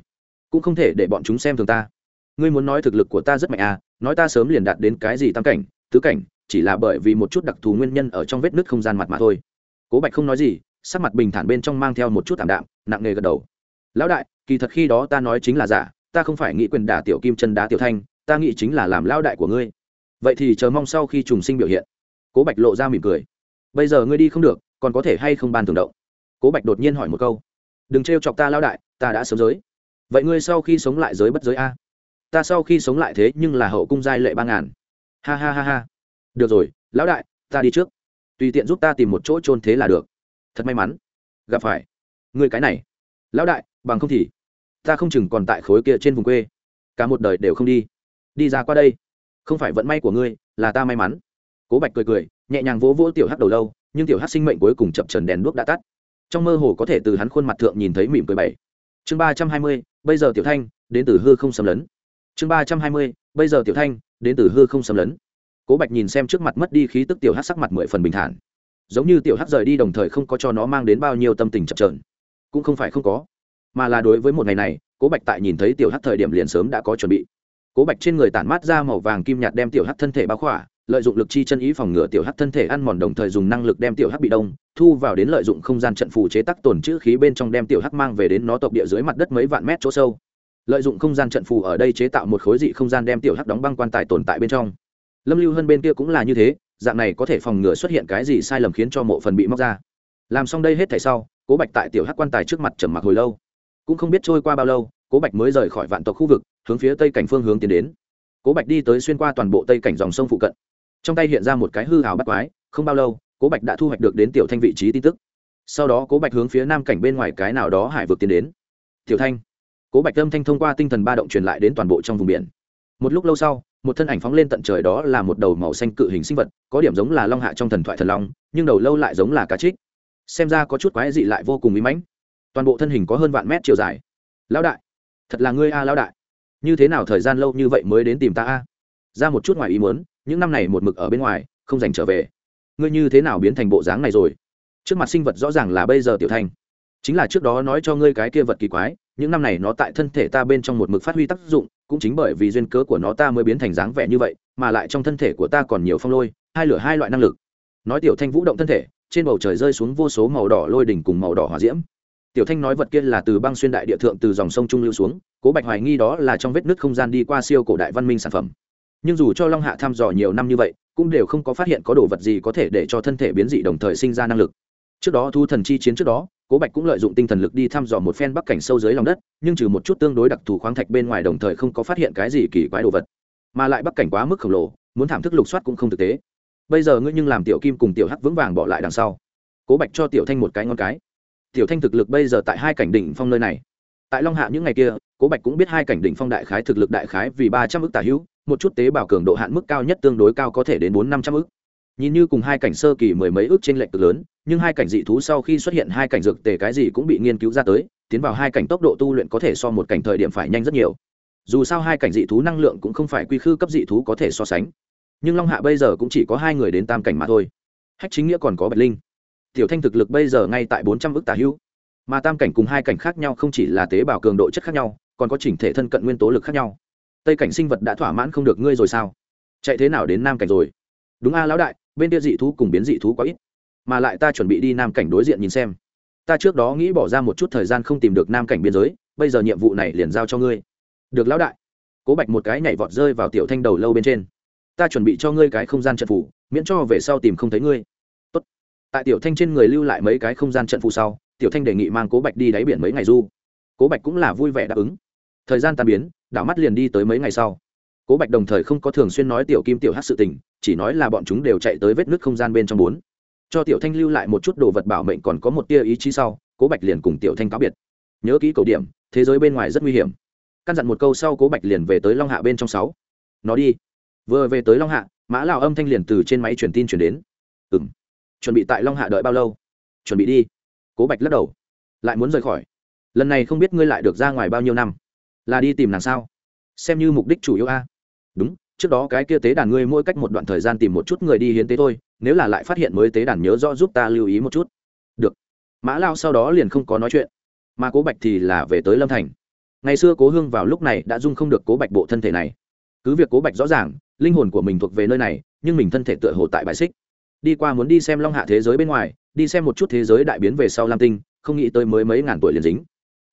Cũng không thể để bọn chúng xem thường ta. Ngươi muốn nói thực lực của ta rất mạnh à nói ta sớm liền đạt đến cái gì tam cảnh, tứ cảnh, chỉ là bởi vì một chút đặc thù nguyên nhân ở trong vết nứt không gian mặt mà thôi. Cố bạch không nói gì, sắc mặt bình thản bên trong mang theo một chút thảm đạm, nặng nề gật đầu. Lão đại, kỳ thật khi đó ta nói chính là giả, ta không phải nghĩ quyền đả tiểu kim chân đá tiểu thanh, ta nghĩ chính là làm lão đại của ngươi. Vậy thì chờ mong sau khi trùng sinh biểu hiện. Cố bạch lộ ra mỉm cười. Bây giờ ngươi đi không được còn có thể hay không ban thường động? Cố bạch đột nhiên hỏi một câu. Đừng trêu chọc ta lao đại, ta đã sớm giới. Vậy ngươi sau khi sống lại giới bất giới a? Ta sau khi sống lại thế nhưng là hậu cung giai lệ ba ngàn. Ha ha ha ha. Được rồi, lão đại, ta đi trước. Tùy tiện giúp ta tìm một chỗ trôn thế là được. Thật may mắn. Gặp phải. Người cái này. Lão đại, bằng không thì ta không chừng còn tại khối kia trên vùng quê. Cả một đời đều không đi. Đi ra qua đây. Không phải vận may của ngươi, là ta may mắn. Cố bạch cười cười, nhẹ nhàng vỗ vỗ tiểu hắc đầu lâu nhưng tiểu hắc sinh mệnh cuối cùng chập trần đèn đuốc đã tắt. Trong mơ hồ có thể từ hắn khuôn mặt thượng nhìn thấy mỉm cười bảy. Chương ba trăm hai mươi, bây giờ tiểu thanh, đến từ hư không xâm lấn. Chương ba trăm hai mươi, bây giờ tiểu thanh, đến từ hư không xâm lấn. Cố bạch nhìn xem trước mặt mất đi khí tức tiểu hắc sắc mặt mười phần bình thản. Giống như tiểu hắc rời đi đồng thời không có cho nó mang đến bao nhiêu tâm tình chập trờn. Cũng không phải không có, mà là đối với một ngày này, cố bạch tại nhìn thấy tiểu hắc thời điểm liền sớm đã có chuẩn bị. Cố bạch trên người tản mát ra màu vàng kim nhạt đem tiểu hắc thân thể bao khỏa lợi dụng lực chi chân ý phòng ngừa tiểu hắc thân thể ăn mòn đồng thời dùng năng lực đem tiểu hắc bị đông, thu vào đến lợi dụng không gian trận phù chế tắc tồn chữ khí bên trong đem tiểu hắc mang về đến nó tộc địa dưới mặt đất mấy vạn mét chỗ sâu. Lợi dụng không gian trận phù ở đây chế tạo một khối dị không gian đem tiểu hắc đóng băng quan tài tồn tại bên trong. Lâm lưu hơn bên kia cũng là như thế, dạng này có thể phòng ngừa xuất hiện cái gì sai lầm khiến cho mộ phần bị móc ra. Làm xong đây hết thảy sau, cố bạch tại tiểu hắc quan tài trước mặt trầm mặc hồi lâu. Cũng không biết trôi qua bao lâu, cố bạch mới rời khỏi vạn tộc khu vực, hướng phía tây cảnh phương hướng tiến đến. Cố bạch đi tới xuyên qua toàn bộ tây cảnh dòng sông phụ cận trong tay hiện ra một cái hư hào bắt quái không bao lâu cố bạch đã thu hoạch được đến tiểu thanh vị trí tin tức. Sau đó cố bạch hướng phía nam cảnh bên ngoài cái nào đó hải vực tiến đến. Tiểu thanh. Cố bạch âm thanh thông qua tinh thần ba động truyền lại đến toàn bộ trong vùng biển. Một lúc lâu sau một thân ảnh phóng lên tận trời đó là một đầu màu xanh cự hình sinh vật có điểm giống là long hạ trong thần thoại thần long nhưng đầu lâu lại giống là cá trích xem ra có chút quái dị lại vô cùng ý mãnh. Toàn bộ thân hình có hơn vạn mét chiều dài. Lão đại thật là ngươi a à, lão đại. Như thế nào thời gian lâu như vậy mới đến tìm ta a? Ra một chút ngoài ý muốn những năm này một mực ở bên ngoài, không dành trở về. Ngươi như thế nào biến thành bộ dáng này rồi? Trước mặt sinh vật rõ ràng là bây giờ tiểu thanh chính là trước đó nói cho ngươi cái kia vật kỳ quái, những năm này nó tại thân thể ta bên trong một mực phát huy tác dụng, cũng chính bởi vì duyên cớ của nó ta mới biến thành dáng vẻ như vậy, mà lại trong thân thể của ta còn nhiều phong lôi, hai lửa hai loại năng lực. Nói tiểu thanh vũ động thân thể, trên bầu trời rơi xuống vô số màu đỏ lôi đỉnh cùng màu đỏ hỏa diễm. Tiểu thanh nói vật kia là từ băng xuyên đại địa thượng từ dòng sông trung lưu xuống, cố bạch hoài nghi đó là trong vết nứt không gian đi qua siêu cổ đại văn minh sản phẩm nhưng dù cho long hạ thăm dò nhiều năm như vậy, cũng đều không có phát hiện có đồ vật gì có thể để cho thân thể biến dị đồng thời sinh ra năng lực. Trước đó thu thần chi chiến trước đó, cố bạch cũng lợi dụng tinh thần lực đi thăm dò một phen bắc cảnh sâu dưới lòng đất, nhưng trừ một chút tương đối đặc thù khoáng thạch bên ngoài đồng thời không có phát hiện cái gì kỳ quái đồ vật. Mà lại bắc cảnh quá mức khổng lồ, muốn thảm thức lục soát cũng không thực tế. Bây giờ ngươi nhưng làm tiểu kim cùng tiểu hắc vững vàng bỏ lại đằng sau. Cố bạch cho tiểu thanh một cái ngon cái. Tiểu thanh thực lực bây giờ tại hai cảnh đỉnh phong nơi này. Tại long hạ những ngày kia, cố bạch cũng biết hai cảnh đỉnh phong đại khái thực lực đại khái vì ba trăm ước tả hữu một chút tế bào cường độ hạn mức cao nhất tương đối cao có thể đến bốn năm trăm ức. nhìn như cùng hai cảnh sơ kỳ mười mấy ước trên lệnh cực lớn, nhưng hai cảnh dị thú sau khi xuất hiện hai cảnh dược tề cái gì cũng bị nghiên cứu ra tới, tiến vào hai cảnh tốc độ tu luyện có thể so một cảnh thời điểm phải nhanh rất nhiều. Dù sao hai cảnh dị thú năng lượng cũng không phải quy khư cấp dị thú có thể so sánh. Nhưng long hạ bây giờ cũng chỉ có hai người đến tam cảnh mà thôi. Hách chính nghĩa còn có bạch linh. Tiểu thanh thực lực bây giờ ngay tại bốn trăm ước tả hữu mà tam cảnh cùng hai cảnh khác nhau không chỉ là tế bào cường độ chất khác nhau, còn có chỉnh thể thân cận nguyên tố lực khác nhau tây cảnh sinh vật đã thỏa mãn không được ngươi rồi sao? Chạy thế nào đến nam cảnh rồi? Đúng a, lão đại, bên kia dị thú cùng biến dị thú quá ít, mà lại ta chuẩn bị đi nam cảnh đối diện nhìn xem. Ta trước đó nghĩ bỏ ra một chút thời gian không tìm được nam cảnh biên giới, bây giờ nhiệm vụ này liền giao cho ngươi. Được, lão đại. Cố bạch một cái nhảy vọt rơi vào tiểu thanh đầu lâu bên trên. Ta chuẩn bị cho ngươi cái không gian trận phủ miễn cho về sau tìm không thấy ngươi. Tốt. tại tiểu thanh trên người lưu lại mấy cái không gian trận phủ sau, tiểu thanh đề nghị mang cố bạch đi đáy biển mấy ngày du. Cố bạch cũng là vui vẻ đáp ứng. Thời gian tan biến đảo mắt liền đi tới mấy ngày sau. Cố bạch đồng thời không có thường xuyên nói tiểu kim tiểu hát sự tình, chỉ nói là bọn chúng đều chạy tới vết nước không gian bên trong bốn. Cho tiểu thanh lưu lại một chút đồ vật bảo mệnh còn có một tia ý chí sau, cố bạch liền cùng tiểu thanh cáo biệt. Nhớ kỹ cầu điểm, thế giới bên ngoài rất nguy hiểm. Căn dặn một câu sau cố bạch liền về tới long hạ bên trong sáu. Nó đi. Vừa về tới long hạ, mã lào âm thanh liền từ trên máy truyền tin chuyển đến. Ừ m chuẩn bị tại long hạ đợi bao lâu? Chuẩn bị đi. Cố bạch lắc đầu. Lại muốn rời khỏi. Lần này không biết ngươi lại được ra ngoài bao nhiêu năm là đi tìm nàng sao? Xem như mục đích chủ yếu a. Đúng, trước đó cái kia tế đàn ngươi mỗi cách một đoạn thời gian tìm một chút người đi hiến tế thôi, nếu là lại phát hiện mới tế đàn nhớ rõ giúp ta lưu ý một chút. Được. Mã lao sau đó liền không có nói chuyện. Mà cố bạch thì là về tới lâm thành. Ngày xưa cố hương vào lúc này đã dung không được cố bạch bộ thân thể này. Cứ việc cố bạch rõ ràng, linh hồn của mình thuộc về nơi này, nhưng mình thân thể tựa hồ tại bài xích. Đi qua muốn đi xem long hạ thế giới bên ngoài, đi xem một chút thế giới đại biến về sau lam tinh, không nghĩ tới mới mấy ngàn tuổi liền dính.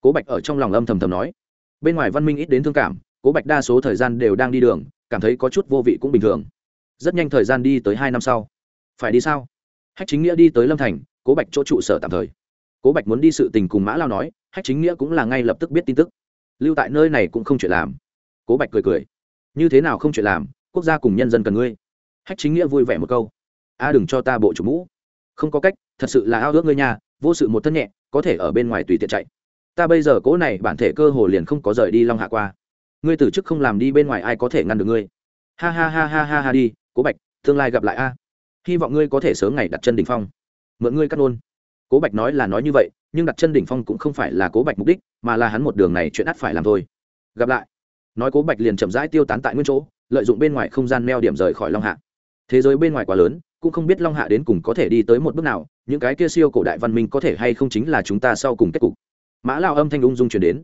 Cố bạch ở trong lòng âm thầm thầm nói bên ngoài văn minh ít đến thương cảm, cố bạch đa số thời gian đều đang đi đường, cảm thấy có chút vô vị cũng bình thường. Rất nhanh thời gian đi tới hai năm sau. Phải đi sao? Hách chính nghĩa đi tới lâm thành, cố bạch chỗ trụ sở tạm thời. Cố bạch muốn đi sự tình cùng mã lao nói, hách chính nghĩa cũng là ngay lập tức biết tin tức. Lưu tại nơi này cũng không chuyện làm. Cố bạch cười cười. Như thế nào không chuyện làm, quốc gia cùng nhân dân cần ngươi. Hách chính nghĩa vui vẻ một câu. A đừng cho ta bộ chủ mũ. Không có cách, thật sự là ao ước ngươi nhà vô sự một thân nhẹ, có thể ở bên ngoài tùy tiện chạy ta bây giờ cố này bản thể cơ hồ liền không có rời đi long hạ qua. Ngươi từ chức không làm đi bên ngoài ai có thể ngăn được ngươi? Ha ha ha ha ha ha đi, cố bạch, tương lai gặp lại a. Hy vọng ngươi có thể sớm ngày đặt chân đỉnh phong. Mượn ngươi cắt ôn cố bạch nói là nói như vậy, nhưng đặt chân đỉnh phong cũng không phải là cố bạch mục đích, mà là hắn một đường này chuyện ắt phải làm thôi. Gặp lại. Nói cố bạch liền chậm rãi tiêu tán tại nguyên chỗ, lợi dụng bên ngoài không gian neo điểm rời khỏi long hạ. Thế giới bên ngoài quá lớn, cũng không biết long hạ đến cùng có thể đi tới một bước nào, những cái kia siêu cổ đại văn minh có thể hay không chính là chúng ta sau cùng kết cục mã lao âm thanh ung dung chuyển đến.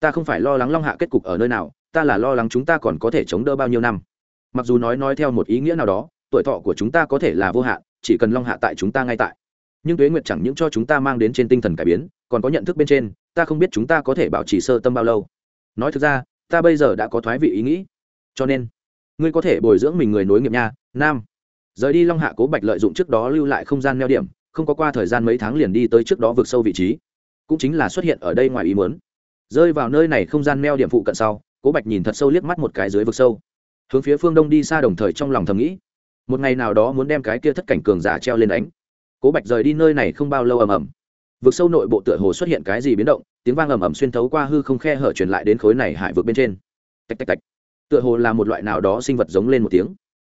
Ta không phải lo lắng long hạ kết cục ở nơi nào, ta là lo lắng chúng ta còn có thể chống đỡ bao nhiêu năm. Mặc dù nói nói theo một ý nghĩa nào đó, tuổi thọ của chúng ta có thể là vô hạn, chỉ cần long hạ tại chúng ta ngay tại. Nhưng tuế nguyệt chẳng những cho chúng ta mang đến trên tinh thần cải biến, còn có nhận thức bên trên, ta không biết chúng ta có thể bảo trì sơ tâm bao lâu. Nói thực ra, ta bây giờ đã có thoái vị ý nghĩ. Cho nên, ngươi có thể bồi dưỡng mình người nối nghiệp nha, nam. Rời đi long hạ cố bạch lợi dụng trước đó lưu lại không gian neo điểm, không có qua thời gian mấy tháng liền đi tới trước đó vượt sâu vị trí cũng chính là xuất hiện ở đây ngoài ý muốn. Rơi vào nơi này không gian neo điểm phụ cận sau, cố bạch nhìn thật sâu liếc mắt một cái dưới vực sâu. Hướng phía phương đông đi xa đồng thời trong lòng thầm nghĩ, một ngày nào đó muốn đem cái kia thất cảnh cường giả treo lên đánh. Cố bạch rời đi nơi này không bao lâu ầm ầm. Vực sâu nội bộ tựa hồ xuất hiện cái gì biến động, tiếng vang ầm ầm xuyên thấu qua hư không khe hở truyền lại đến khối này hải vực bên trên. Tạch tạch tạch. Tựa hồ là một loại nào đó sinh vật giống lên một tiếng.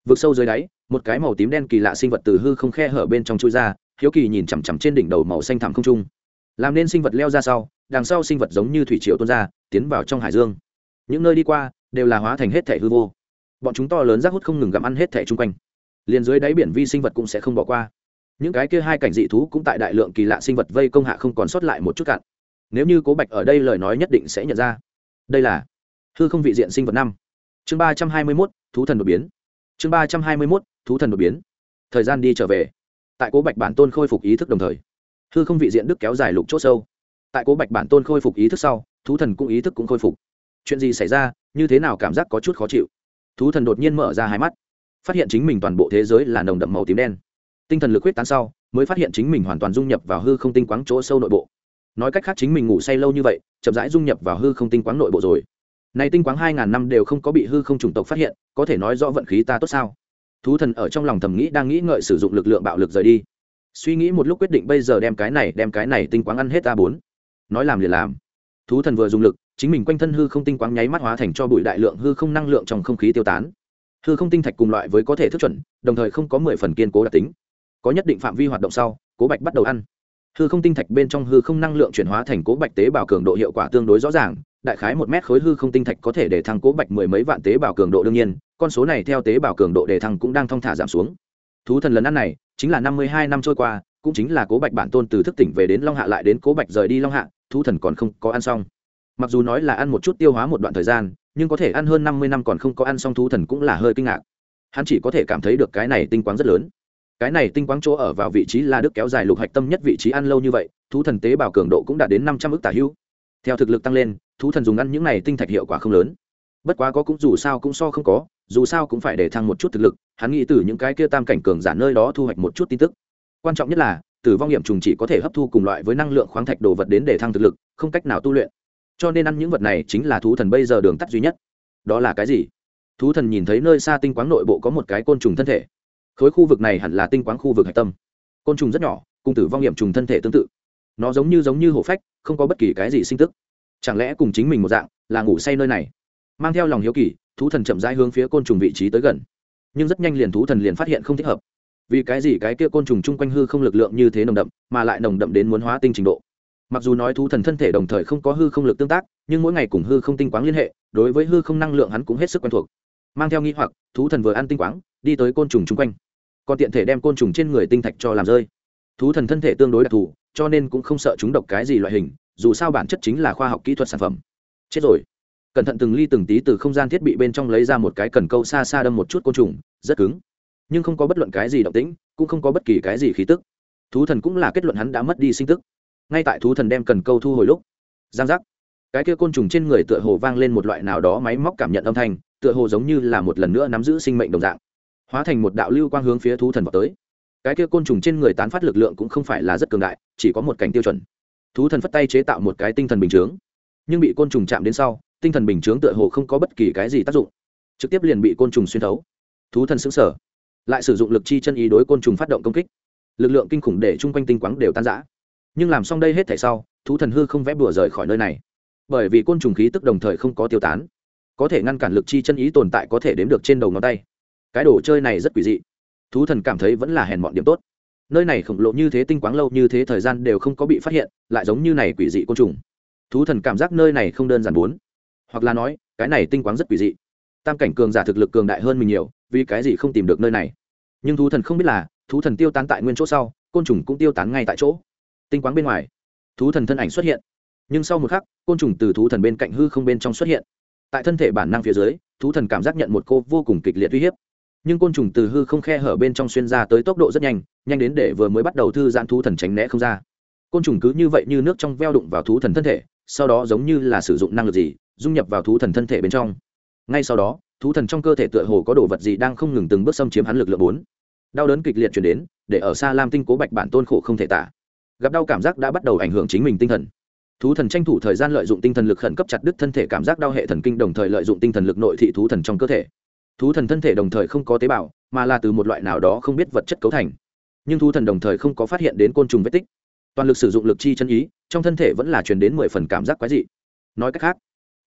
Vực sâu dưới đáy, một cái màu tím đen kỳ lạ sinh vật từ hư không khe hở bên trong chui ra, hiếu kỳ nhìn chằm chằm trên đỉnh đầu màu xanh thẳm không trung làm nên sinh vật leo ra sau, đằng sau sinh vật giống như thủy triều tuôn ra, tiến vào trong hải dương. Những nơi đi qua đều là hóa thành hết thể hư vô. Bọn chúng to lớn rác hút không ngừng gặm ăn hết thể chung quanh. Liền dưới đáy biển vi sinh vật cũng sẽ không bỏ qua. Những cái kia hai cảnh dị thú cũng tại đại lượng kỳ lạ sinh vật vây công hạ không còn sót lại một chút cạn. Nếu như cố bạch ở đây lời nói nhất định sẽ nhận ra. Đây là hư không vị diện sinh vật năm. Chương ba trăm hai mươi mốt, thú thần đột biến. Chương ba trăm hai mươi mốt, thú thần đột biến. Thời gian đi trở về. Tại cố bạch bản tôn khôi phục ý thức đồng thời hư không vị diện đức kéo dài lục c h ỗ sâu. Tại cố bạch bản tôn khôi phục ý thức sau, thú thần cũng ý thức cũng khôi phục. Chuyện gì xảy ra, như thế nào cảm giác có chút khó chịu? Thú thần đột nhiên mở ra hai mắt, phát hiện chính mình toàn bộ thế giới là nồng đậm màu tím đen. Tinh thần lực huyết tán sau, mới phát hiện chính mình hoàn toàn dung nhập vào hư không tinh quáng chỗ sâu nội bộ. Nói cách khác chính mình ngủ say lâu như vậy, chậm rãi dung nhập vào hư không tinh quáng nội bộ rồi. Này tinh quáng hai ngàn năm đều không có bị hư không chủng tộc phát hiện, có thể nói rõ vận khí ta tốt sao? Thú thần ở trong lòng thầm nghĩ đang nghĩ ngợi sử dụng lực lượng bạo lực rời đi suy nghĩ một lúc quyết định bây giờ đem cái này, đem cái này tinh quáng ăn hết a bốn. Nói làm liền làm. Thú thần vừa dùng lực, chính mình quanh thân hư không tinh quáng nháy mắt hóa thành cho bụi đại lượng hư không năng lượng trong không khí tiêu tán. Hư không tinh thạch cùng loại với có thể thức chuẩn, đồng thời không có mười phần kiên cố đặc tính. Có nhất định phạm vi hoạt động sau, cố bạch bắt đầu ăn. Hư không tinh thạch bên trong hư không năng lượng chuyển hóa thành cố bạch tế bào cường độ hiệu quả tương đối rõ ràng, đại khái một mét khối hư không tinh thạch có thể để thăng cố bạch mười mấy vạn tế bào cường độ đương nhiên, con số này theo tế bào cường độ đề thăng cũng đang thong thả giảm xuống. Thú thần lần ăn này chính là năm mươi hai năm trôi qua, cũng chính là cố bạch bản tôn từ thức tỉnh về đến long hạ lại đến cố bạch rời đi long hạ, thú thần còn không có ăn xong. Mặc dù nói là ăn một chút tiêu hóa một đoạn thời gian, nhưng có thể ăn hơn năm mươi năm còn không có ăn xong thú thần cũng là hơi kinh ngạc. Hắn chỉ có thể cảm thấy được cái này tinh quáng rất lớn. Cái này tinh quáng chỗ ở vào vị trí là đức kéo dài lục hạch tâm nhất vị trí ăn lâu như vậy, thú thần tế bào cường độ cũng đạt đến năm trăm ước tả hữu. Theo thực lực tăng lên, thú thần dùng ăn những này tinh thạch hiệu quả không lớn. Bất quá có cũng dù sao cũng so không có dù sao cũng phải để thăng một chút thực lực, hắn nghĩ từ những cái kia tam cảnh cường giả nơi đó thu hoạch một chút tin tức. Quan trọng nhất là, tử vong hiểm trùng chỉ có thể hấp thu cùng loại với năng lượng khoáng thạch đồ vật đến để thăng thực lực, không cách nào tu luyện. Cho nên ăn những vật này chính là thú thần bây giờ đường tắt duy nhất. Đó là cái gì? Thú thần nhìn thấy nơi xa tinh quáng nội bộ có một cái côn trùng thân thể. Khối khu vực này hẳn là tinh quáng khu vực hạch tâm. Côn trùng rất nhỏ, cùng tử vong hiểm trùng thân thể tương tự. Nó giống như giống như hổ phách, không có bất kỳ cái gì sinh tức. Chẳng lẽ cùng chính mình một dạng, là ngủ say nơi này? Mang theo lòng hiếu kỳ thú thần chậm rãi hướng phía côn trùng vị trí tới gần. Nhưng rất nhanh liền thú thần liền phát hiện không thích hợp. Vì cái gì cái kia côn trùng chung quanh hư không lực lượng như thế nồng đậm, mà lại nồng đậm đến muốn hóa tinh trình độ. Mặc dù nói thú thần thân thể đồng thời không có hư không lực tương tác, nhưng mỗi ngày cùng hư không tinh quáng liên hệ, đối với hư không năng lượng hắn cũng hết sức quen thuộc. Mang theo nghi hoặc, thú thần vừa ăn tinh quáng, đi tới côn trùng chung quanh. Còn tiện thể đem côn trùng trên người tinh thạch cho làm rơi. Thú thần thân thể tương đối đặc thù, cho nên cũng không sợ chúng độc cái gì loại hình, dù sao bản chất chính là khoa học kỹ thuật sản phẩm. Chết rồi cẩn thận từng ly từng tí từ không gian thiết bị bên trong lấy ra một cái cần câu xa xa đâm một chút côn trùng, rất cứng. Nhưng không có bất luận cái gì động tĩnh, cũng không có bất kỳ cái gì khí tức. Thú thần cũng là kết luận hắn đã mất đi sinh tức. Ngay tại thú thần đem cần câu thu hồi lúc, giang giác. Cái kia côn trùng trên người tựa hồ vang lên một loại nào đó máy móc cảm nhận âm thanh, tựa hồ giống như là một lần nữa nắm giữ sinh mệnh đồng dạng. Hóa thành một đạo lưu quang hướng phía thú thần vào tới. Cái kia côn trùng trên người tán phát lực lượng cũng không phải là rất cường đại, chỉ có một cảnh tiêu chuẩn. Thú thần phất tay chế tạo một cái tinh thần bình chướng, nhưng bị côn trùng chạm đến sau tinh thần bình chướng tựa hồ không có bất kỳ cái gì tác dụng. Trực tiếp liền bị côn trùng xuyên thấu. Thú thần xứng sở lại sử dụng lực chi chân ý đối côn trùng phát động công kích. Lực lượng kinh khủng để chung quanh tinh quáng đều tan rã, nhưng làm xong đây hết thể sau thú thần hư không vẽ bùa rời khỏi nơi này. Bởi vì côn trùng khí tức đồng thời không có tiêu tán. Có thể ngăn cản lực chi chân ý tồn tại có thể đếm được trên đầu ngón tay. Cái đồ chơi này rất quỷ dị. Thú thần cảm thấy vẫn là hèn mọn điểm tốt. Nơi này khổng lồ như thế tinh quáng lâu như thế thời gian đều không có bị phát hiện lại giống như này quỷ dị côn trùng. Thú thần cảm giác nơi này không đơn giản bốn hoặc là nói, cái này tinh quáng rất quỷ dị. Tam cảnh cường giả thực lực cường đại hơn mình nhiều, vì cái gì không tìm được nơi này? Nhưng thú thần không biết là, thú thần tiêu tán tại nguyên chỗ sau, côn trùng cũng tiêu tán ngay tại chỗ. Tinh quáng bên ngoài, thú thần thân ảnh xuất hiện. Nhưng sau một khắc, côn trùng từ thú thần bên cạnh hư không bên trong xuất hiện. Tại thân thể bản năng phía dưới, thú thần cảm giác nhận một cô vô cùng kịch liệt uy hiếp. Nhưng côn trùng từ hư không khe hở bên trong xuyên ra tới tốc độ rất nhanh nhanh đến để vừa mới bắt đầu thư giãn thú thần tránh né không ra. Côn trùng cứ như vậy như nước trong veo đụng vào thú thần thân thể, sau đó giống như là sử dụng năng lực gì dung nhập vào thú thần thân thể bên trong. Ngay sau đó, thú thần trong cơ thể tựa hồ có đồ vật gì đang không ngừng từng bước xâm chiếm hắn lực lượng bốn. Đau đớn kịch liệt chuyển đến, để ở xa lam tinh cố bạch bản tôn khổ không thể tả. Gặp đau cảm giác đã bắt đầu ảnh hưởng chính mình tinh thần. Thú thần tranh thủ thời gian lợi dụng tinh thần lực khẩn cấp chặt đứt thân thể cảm giác đau hệ thần kinh, đồng thời lợi dụng tinh thần lực nội thị thú thần trong cơ thể. Thú thần thân thể đồng thời không có tế bào, mà là từ một loại nào đó không biết vật chất cấu thành. Nhưng thú thần đồng thời không có phát hiện đến côn trùng vết tích. Toàn lực sử dụng lực chi chân ý, trong thân thể vẫn là truyền đến mười phần cảm giác quái dị. Nói cách khác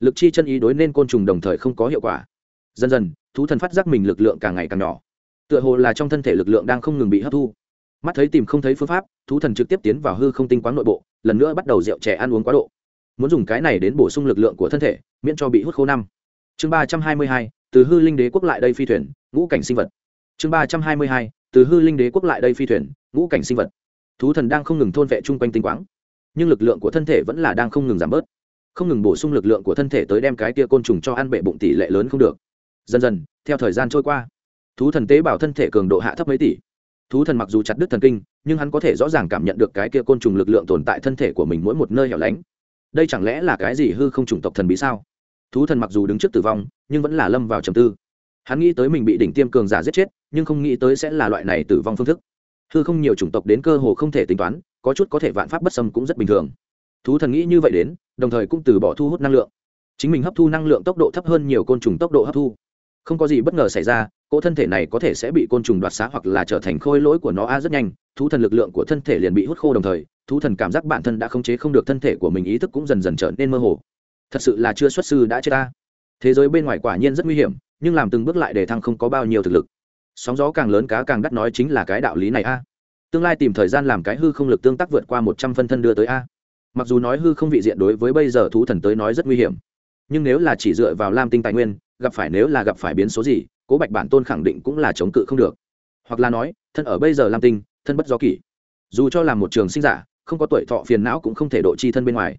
lực chi chân ý đối nên côn trùng đồng thời không có hiệu quả. Dần dần, thú thần phát giác mình lực lượng càng ngày càng nhỏ. Tựa hồ là trong thân thể lực lượng đang không ngừng bị hấp thu. Mắt thấy tìm không thấy phương pháp, thú thần trực tiếp tiến vào hư không tinh quán nội bộ, lần nữa bắt đầu rượu trẻ ăn uống quá độ. Muốn dùng cái này đến bổ sung lực lượng của thân thể, miễn cho bị hút khô năm. Chương ba trăm hai mươi hai, từ hư linh đế quốc lại đây phi thuyền, ngũ cảnh sinh vật. Chương ba trăm hai mươi hai, từ hư linh đế quốc lại đây phi thuyền, ngũ cảnh sinh vật. Thú thần đang không ngừng thôn vệ chung quanh tinh quáng, nhưng lực lượng của thân thể vẫn là đang không ngừng giảm bớt không ngừng bổ sung lực lượng của thân thể tới đem cái tia côn trùng cho ăn bệ bụng tỷ lệ lớn không được. Dần dần, theo thời gian trôi qua, thú thần tế bào thân thể cường độ hạ thấp mấy tỷ. Thú thần mặc dù chặt đứt thần kinh, nhưng hắn có thể rõ ràng cảm nhận được cái kia côn trùng lực lượng tồn tại thân thể của mình mỗi một nơi hẻo lánh. Đây chẳng lẽ là cái gì hư không chủng tộc thần bí sao? Thú thần mặc dù đứng trước tử vong, nhưng vẫn là lâm vào trầm tư. Hắn nghĩ tới mình bị đỉnh tiêm cường giả giết chết, nhưng không nghĩ tới sẽ là loại này tử vong phương thức. Hư không nhiều chủng tộc đến cơ hồ không thể tính toán, có chút có thể vạn pháp bất xâm cũng rất bình thường thú thần nghĩ như vậy đến, đồng thời cũng từ bỏ thu hút năng lượng. Chính mình hấp thu năng lượng tốc độ thấp hơn nhiều côn trùng tốc độ hấp thu. Không có gì bất ngờ xảy ra, cỗ thân thể này có thể sẽ bị côn trùng đoạt xá hoặc là trở thành khôi lỗi của nó a rất nhanh, thú thần lực lượng của thân thể liền bị hút khô đồng thời, thú thần cảm giác bản thân đã khống chế không được thân thể của mình, ý thức cũng dần dần trở nên mơ hồ. Thật sự là chưa xuất sư đã chết ta. Thế giới bên ngoài quả nhiên rất nguy hiểm, nhưng làm từng bước lại để thăng không có bao nhiêu thực lực. Sóng gió càng lớn cá càng đắt nói chính là cái đạo lý này a. Tương lai tìm thời gian làm cái hư không lực tương tác vượt qua một trăm phân thân đưa tới a mặc dù nói hư không vị diện đối với bây giờ thú thần tới nói rất nguy hiểm, nhưng nếu là chỉ dựa vào lam tinh tài nguyên, gặp phải nếu là gặp phải biến số gì, cố bạch bản tôn khẳng định cũng là chống cự không được. Hoặc là nói, thân ở bây giờ lam tinh, thân bất do kỷ. Dù cho là một trường sinh giả, không có tuổi thọ phiền não cũng không thể độ chi thân bên ngoài.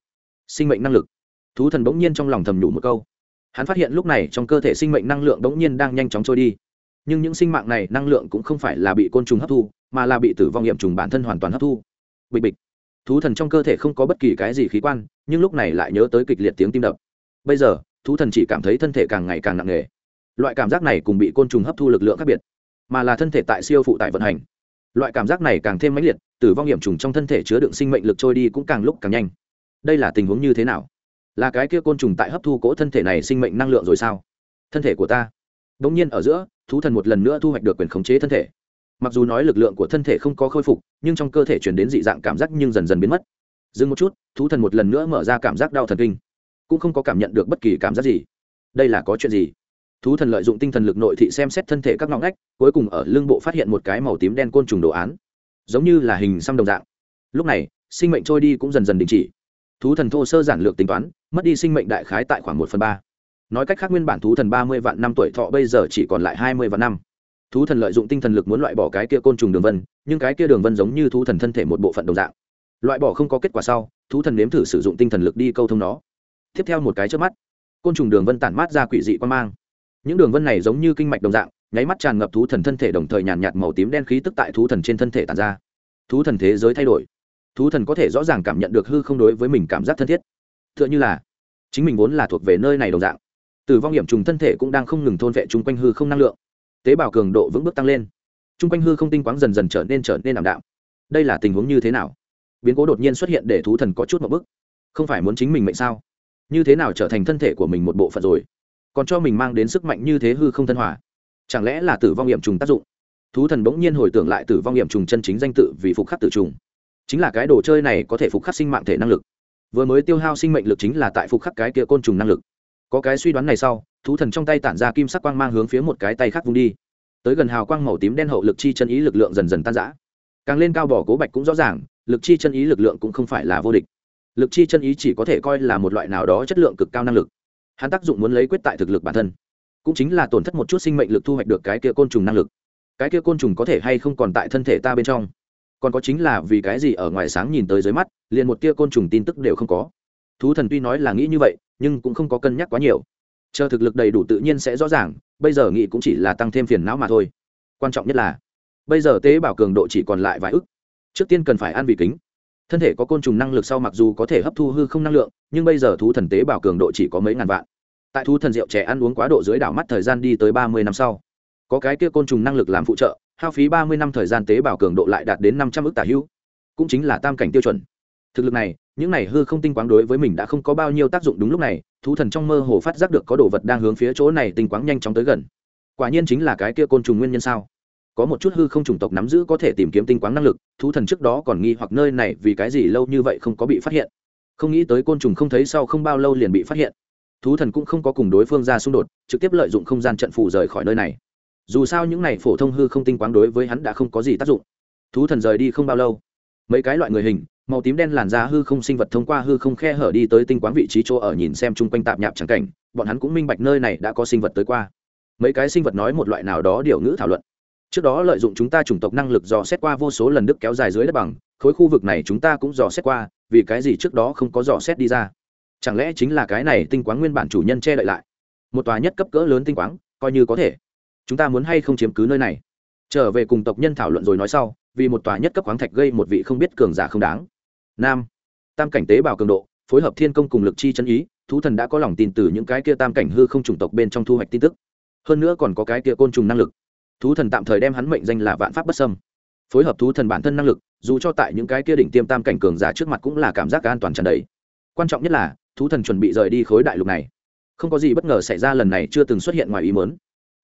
Sinh mệnh năng lực. Thú thần bỗng nhiên trong lòng thầm nhủ một câu. Hắn phát hiện lúc này trong cơ thể sinh mệnh năng lượng bỗng nhiên đang nhanh chóng trôi đi. Nhưng những sinh mạng này năng lượng cũng không phải là bị côn trùng hấp thu, mà là bị tử vong nghiệm trùng bản thân hoàn toàn hấp thu. Bịch bịch thú thần trong cơ thể không có bất kỳ cái gì khí quan, nhưng lúc này lại nhớ tới kịch liệt tiếng tim đập. Bây giờ, thú thần chỉ cảm thấy thân thể càng ngày càng nặng nề. Loại cảm giác này cùng bị côn trùng hấp thu lực lượng khác biệt, mà là thân thể tại siêu phụ tải vận hành. Loại cảm giác này càng thêm mãnh liệt, tử vong hiểm trùng trong thân thể chứa đựng sinh mệnh lực trôi đi cũng càng lúc càng nhanh. Đây là tình huống như thế nào? Là cái kia côn trùng tại hấp thu cỗ thân thể này sinh mệnh năng lượng rồi sao? Thân thể của ta. Đ ỗ n g nhiên ở giữa, thú thần một lần nữa thu hoạch được quyền khống chế thân thể mặc dù nói lực lượng của thân thể không có khôi phục, nhưng trong cơ thể chuyển đến dị dạng cảm giác nhưng dần dần biến mất. Dừng một chút, thú thần một lần nữa mở ra cảm giác đau thần kinh. Cũng không có cảm nhận được bất kỳ cảm giác gì. Đây là có chuyện gì? Thú thần lợi dụng tinh thần lực nội thị xem xét thân thể các ngõ ngách, cuối cùng ở lưng bộ phát hiện một cái màu tím đen côn trùng đồ án. Giống như là hình xăm đồng dạng. Lúc này, sinh mệnh trôi đi cũng dần dần đình chỉ. Thú thần thô sơ giản lược tính toán, mất đi sinh mệnh đại khái tại khoảng một phần ba. Nói cách khác nguyên bản thú thần ba mươi vạn năm tuổi thọ bây giờ chỉ còn lại hai mươi vạn năm thú thần lợi dụng tinh thần lực muốn loại bỏ cái kia côn trùng đường vân, nhưng cái kia đường vân giống như thú thần thân thể một bộ phận đồng dạng. Loại bỏ không có kết quả sau, thú thần nếm thử sử dụng tinh thần lực đi câu thông nó. Tiếp theo một cái trước mắt, côn trùng đường vân tản mát ra quỷ dị quan mang. Những đường vân này giống như kinh mạch đồng dạng, nháy mắt tràn ngập thú thần thân thể đồng thời nhàn nhạt màu tím đen khí tức tại thú thần trên thân thể tàn ra. Thú thần thế giới thay đổi. Thú thần có thể rõ ràng cảm nhận được hư không đối với mình cảm giác thân thiết. T h ư ợ n h ư là, chính mình vốn là thuộc về nơi này đồng dạng. Từ vong hiểm trùng thân thể cũng đang không ngừng thôn vệ chung quanh hư không năng lượng tế bào cường độ vững bước tăng lên. Chung quanh hư không tinh quáng dần dần trở nên trở nên ảm đạm. Đây là tình huống như thế nào? Biến cố đột nhiên xuất hiện để thú thần có chút một bức. Không phải muốn chính mình mệnh sao? Như thế nào trở thành thân thể của mình một bộ phận rồi? Còn cho mình mang đến sức mạnh như thế hư không thân hòa. Chẳng lẽ là tử vong nghiệm trùng tác dụng? Thú thần bỗng nhiên hồi tưởng lại tử vong nghiệm trùng chân chính danh tự vì phục khắc tử trùng. Chính là cái đồ chơi này có thể phục khắc sinh mạng thể năng lực. Vừa mới tiêu hao sinh mệnh lực chính là tại phục khắc cái kia côn trùng năng lực. Có cái suy đoán này sau thú thần trong tay tản ra kim sắc quang mang hướng phía một cái tay khác vung đi. Tới gần hào quang màu tím đen hậu lực chi chân ý lực lượng dần dần tan rã. Càng lên cao bỏ cố bạch cũng rõ ràng, lực chi chân ý lực lượng cũng không phải là vô địch. Lực chi chân ý chỉ có thể coi là một loại nào đó chất lượng cực cao năng lực. Hắn tác dụng muốn lấy quyết tại thực lực bản thân. Cũng chính là tổn thất một chút sinh mệnh lực thu hoạch được cái kia côn trùng năng lực. Cái kia côn trùng có thể hay không còn tại thân thể ta bên trong? Còn có chính là vì cái gì ở ngoài sáng nhìn tới dưới mắt, liền một tia côn trùng tin tức đều không có? Thú thần tuy nói là nghĩ như vậy, nhưng cũng không có cân nhắc quá nhiều chờ thực lực đầy đủ tự nhiên sẽ rõ ràng, bây giờ nghĩ cũng chỉ là tăng thêm phiền não mà thôi. Quan trọng nhất là, bây giờ tế bào cường độ chỉ còn lại vài ức. Trước tiên cần phải ăn vị kính. Thân thể có côn trùng năng lực sau mặc dù có thể hấp thu hư không năng lượng, nhưng bây giờ thú thần tế bào cường độ chỉ có mấy ngàn vạn. Tại thú thần rượu trẻ ăn uống quá độ dưới đảo mắt thời gian đi tới ba mươi năm sau, có cái kia côn trùng năng lực làm phụ trợ, hao phí ba mươi năm thời gian tế bào cường độ lại đạt đến năm trăm ức tả hữu. Cũng chính là tam cảnh tiêu chuẩn thực lực này, những này hư không tinh quáng đối với mình đã không có bao nhiêu tác dụng đúng lúc này, thú thần trong mơ hồ phát giác được có đồ vật đang hướng phía chỗ này tinh quáng nhanh chóng tới gần. Quả nhiên chính là cái kia côn trùng nguyên nhân sao? Có một chút hư không chủng tộc nắm giữ có thể tìm kiếm tinh quáng năng lực, thú thần trước đó còn nghi hoặc nơi này vì cái gì lâu như vậy không có bị phát hiện. Không nghĩ tới côn trùng không thấy sau không bao lâu liền bị phát hiện. Thú thần cũng không có cùng đối phương ra xung đột, trực tiếp lợi dụng không gian trận phủ rời khỏi nơi này. Dù sao những này phổ thông hư không tinh quáng đối với hắn đã không có gì tác dụng. Thú thần rời đi không bao lâu. Mấy cái loại người hình màu tím đen làn da hư không sinh vật thông qua hư không khe hở đi tới tinh quáng vị trí chỗ ở nhìn xem chung quanh tạp nhạp trắng cảnh, bọn hắn cũng minh bạch nơi này đã có sinh vật tới qua. Mấy cái sinh vật nói một loại nào đó điều ngữ thảo luận. Trước đó lợi dụng chúng ta chủng tộc năng lực dò xét qua vô số lần đức kéo dài dưới đất bằng, khối khu vực này chúng ta cũng dò xét qua, vì cái gì trước đó không có dò xét đi ra? Chẳng lẽ chính là cái này tinh quáng nguyên bản chủ nhân che đậy lại? Một tòa nhất cấp cỡ lớn tinh quáng, coi như có thể. Chúng ta muốn hay không chiếm cứ nơi này? Trở về cùng tộc nhân thảo luận rồi nói sau, vì một tòa nhất cấp khoáng thạch gây một vị không biết cường giả không đáng nam. Tam cảnh tế bào cường độ, phối hợp thiên công cùng lực chi chân ý, thú thần đã có lòng tin từ những cái kia tam cảnh hư không chủng tộc bên trong thu hoạch tin tức. Hơn nữa còn có cái kia côn trùng năng lực. Thú thần tạm thời đem hắn mệnh danh là vạn pháp bất sâm phối hợp thú thần bản thân năng lực, dù cho tại những cái kia đỉnh tiêm tam cảnh cường giả trước mặt cũng là cảm giác an toàn tràn đầy. Quan trọng nhất là, thú thần chuẩn bị rời đi khối đại lục này. Không có gì bất ngờ xảy ra lần này chưa từng xuất hiện ngoài ý mớn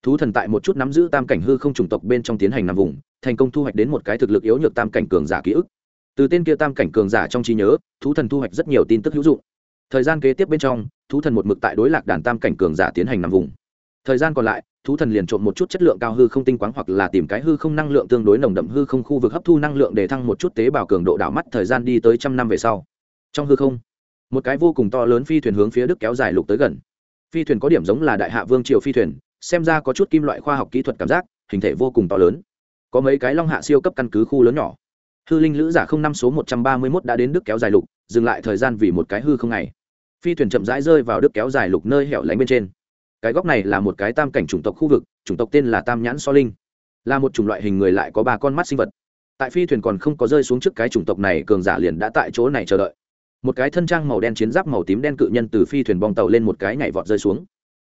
thú thần tại một chút nắm giữ tam cảnh hư không chủng tộc bên trong tiến hành nằm vùng, thành công thu hoạch đến một cái thực lực yếu nhược tam cảnh cường giả ký ức từ tên kia tam cảnh cường giả trong trí nhớ, thú thần thu hoạch rất nhiều tin tức hữu dụng. Thời gian kế tiếp bên trong, thú thần một mực tại đối lạc đàn tam cảnh cường giả tiến hành nằm vùng. Thời gian còn lại, thú thần liền trộm một chút chất lượng cao hư không tinh quáng hoặc là tìm cái hư không năng lượng tương đối nồng đậm hư không khu vực hấp thu năng lượng để thăng một chút tế bào cường độ đảo mắt thời gian đi tới trăm năm về sau. Trong hư không, một cái vô cùng to lớn phi thuyền hướng phía đức kéo dài lục tới gần. Phi thuyền có điểm giống là đại hạ vương triều phi thuyền, xem ra có chút kim loại khoa học kỹ thuật cảm giác, hình thể vô cùng to lớn. Có mấy cái long hạ siêu cấp căn cứ khu lớn nhỏ hư linh lữ giả không năm số một trăm ba mươi mốt đã đến đức kéo dài lục, dừng lại thời gian vì một cái hư không ngày phi thuyền chậm rãi rơi vào đức kéo dài lục nơi hẻo lánh bên trên. Cái góc này là một cái tam cảnh chủng tộc khu vực, chủng tộc tên là tam nhãn so linh. Là một chủng loại hình người lại có ba con mắt sinh vật. Tại phi thuyền còn không có rơi xuống trước cái chủng tộc này, cường giả liền đã tại chỗ này chờ đợi. Một cái thân trang màu đen chiến giáp màu tím đen cự nhân từ phi thuyền bong tàu lên một cái nhảy vọt rơi xuống.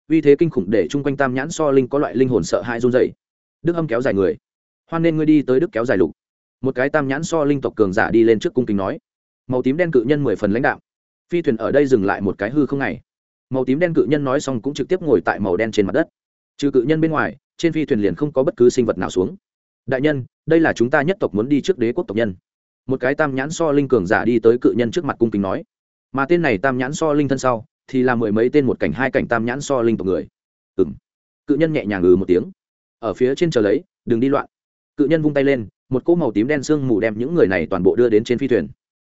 Uy thế kinh khủng để chung quanh tam nhãn so linh có loại linh hồn sợ hãi run dày đức âm kéo dài người. Hoan nên ngươi đi tới đức kéo dài lục một cái tam nhãn so linh tộc cường giả đi lên trước cung kính nói, màu tím đen cự nhân mười phần lãnh đạo. Phi thuyền ở đây dừng lại một cái hư không này. Màu tím đen cự nhân nói xong cũng trực tiếp ngồi tại màu đen trên mặt đất. Trừ cự nhân bên ngoài, trên phi thuyền liền không có bất cứ sinh vật nào xuống. Đại nhân, đây là chúng ta nhất tộc muốn đi trước đế quốc tộc nhân. Một cái tam nhãn so linh cường giả đi tới cự nhân trước mặt cung kính nói, mà tên này tam nhãn so linh thân sau, thì là mười mấy tên một cảnh hai cảnh tam nhãn so linh tộc người. Ừ m cự nhân nhẹ nhàng ừ một tiếng. Ở phía trên chờ lấy, đừng đi loạn. Cự nhân vung tay lên một cỗ màu tím đen sương mù đem những người này toàn bộ đưa đến trên phi thuyền.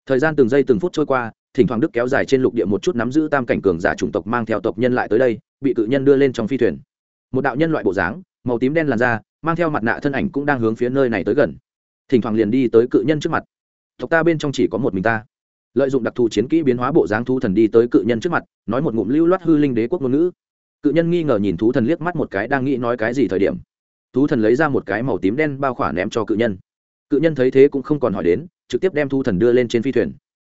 Thời gian từng giây từng phút trôi qua, thỉnh thoảng đức kéo dài trên lục địa một chút nắm giữ tam cảnh cường giả chủng tộc mang theo tộc nhân lại tới đây, bị cự nhân đưa lên trong phi thuyền. Một đạo nhân loại bộ dáng, màu tím đen làn da, mang theo mặt nạ thân ảnh cũng đang hướng phía nơi này tới gần. Thỉnh thoảng liền đi tới cự nhân trước mặt. Tộc ta bên trong chỉ có một mình ta. Lợi dụng đặc thù chiến kỹ biến hóa bộ dáng thú thần đi tới cự nhân trước mặt, nói một ngụm lưu loát hư linh đế quốc ngôn ngữ. Cự nhân nghi ngờ nhìn thú thần liếc mắt một cái, đang nghĩ nói cái gì thời điểm thú thần lấy ra một cái màu tím đen bao khỏa ném cho cự nhân. Cự nhân thấy thế cũng không còn hỏi đến, trực tiếp đem thú thần đưa lên trên phi thuyền.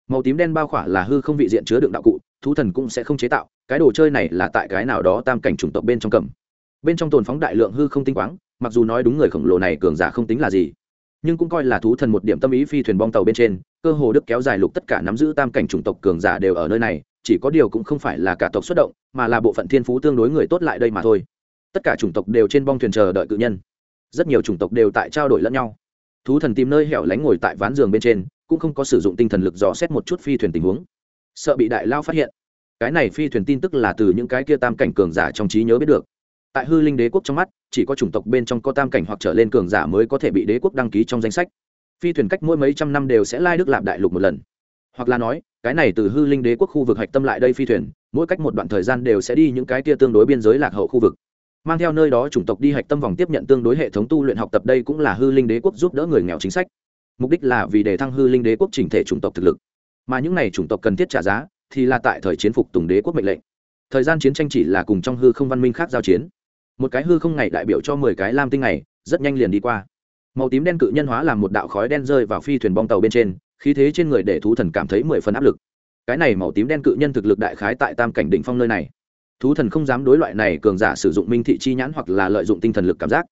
Màu tím đen bao khỏa là hư không vị diện chứa đựng đạo cụ, thú thần cũng sẽ không chế tạo, cái đồ chơi này là tại cái nào đó tam cảnh chủng tộc bên trong cầm. Bên trong tồn phóng đại lượng hư không tinh quáng, mặc dù nói đúng người khổng lồ này cường giả không tính là gì, nhưng cũng coi là thú thần một điểm tâm ý phi thuyền bong tàu bên trên, cơ hồ đức kéo dài lục tất cả nắm giữ tam cảnh chủng tộc cường giả đều ở nơi này, chỉ có điều cũng không phải là cả tộc xuất động, mà là bộ phận thiên phú tương đối người tốt lại đây mà thôi tất cả chủng tộc đều trên bong thuyền chờ đợi cự nhân. Rất nhiều chủng tộc đều tại trao đổi lẫn nhau. Thú thần tìm nơi hẻo lánh ngồi tại ván giường bên trên, cũng không có sử dụng tinh thần lực dò xét một chút phi thuyền tình huống. Sợ bị đại lao phát hiện. Cái này phi thuyền tin tức là từ những cái kia tam cảnh cường giả trong trí nhớ biết được. Tại hư linh đế quốc trong mắt, chỉ có chủng tộc bên trong có tam cảnh hoặc trở lên cường giả mới có thể bị đế quốc đăng ký trong danh sách. Phi thuyền cách mỗi mấy trăm năm đều sẽ lai đức lạp đại lục một lần. Hoặc là nói, cái này từ hư linh đế quốc khu vực hạch tâm lại đây phi thuyền, mỗi cách một đoạn thời gian đều sẽ đi những cái kia tương đối biên giới lạc hậu khu vực mang theo nơi đó chủng tộc đi hạch tâm vòng tiếp nhận tương đối hệ thống tu luyện học tập đây cũng là hư linh đế quốc giúp đỡ người nghèo chính sách. Mục đích là vì để thăng hư linh đế quốc chỉnh thể chủng tộc thực lực. Mà những này chủng tộc cần thiết trả giá thì là tại thời chiến phục tùng đế quốc mệnh lệnh. Thời gian chiến tranh chỉ là cùng trong hư không văn minh khác giao chiến. Một cái hư không ngày đại biểu cho mười cái lam tinh này rất nhanh liền đi qua. Màu tím đen cự nhân hóa làm một đạo khói đen rơi vào phi thuyền bong tàu bên trên, khí thế trên người để thú thần cảm thấy mười phần áp lực. Cái này màu tím đen cự nhân thực lực đại khái tại tam cảnh đỉnh phong nơi này thú thần không dám đối loại này cường giả sử dụng minh thị chi nhãn hoặc là lợi dụng tinh thần lực cảm giác.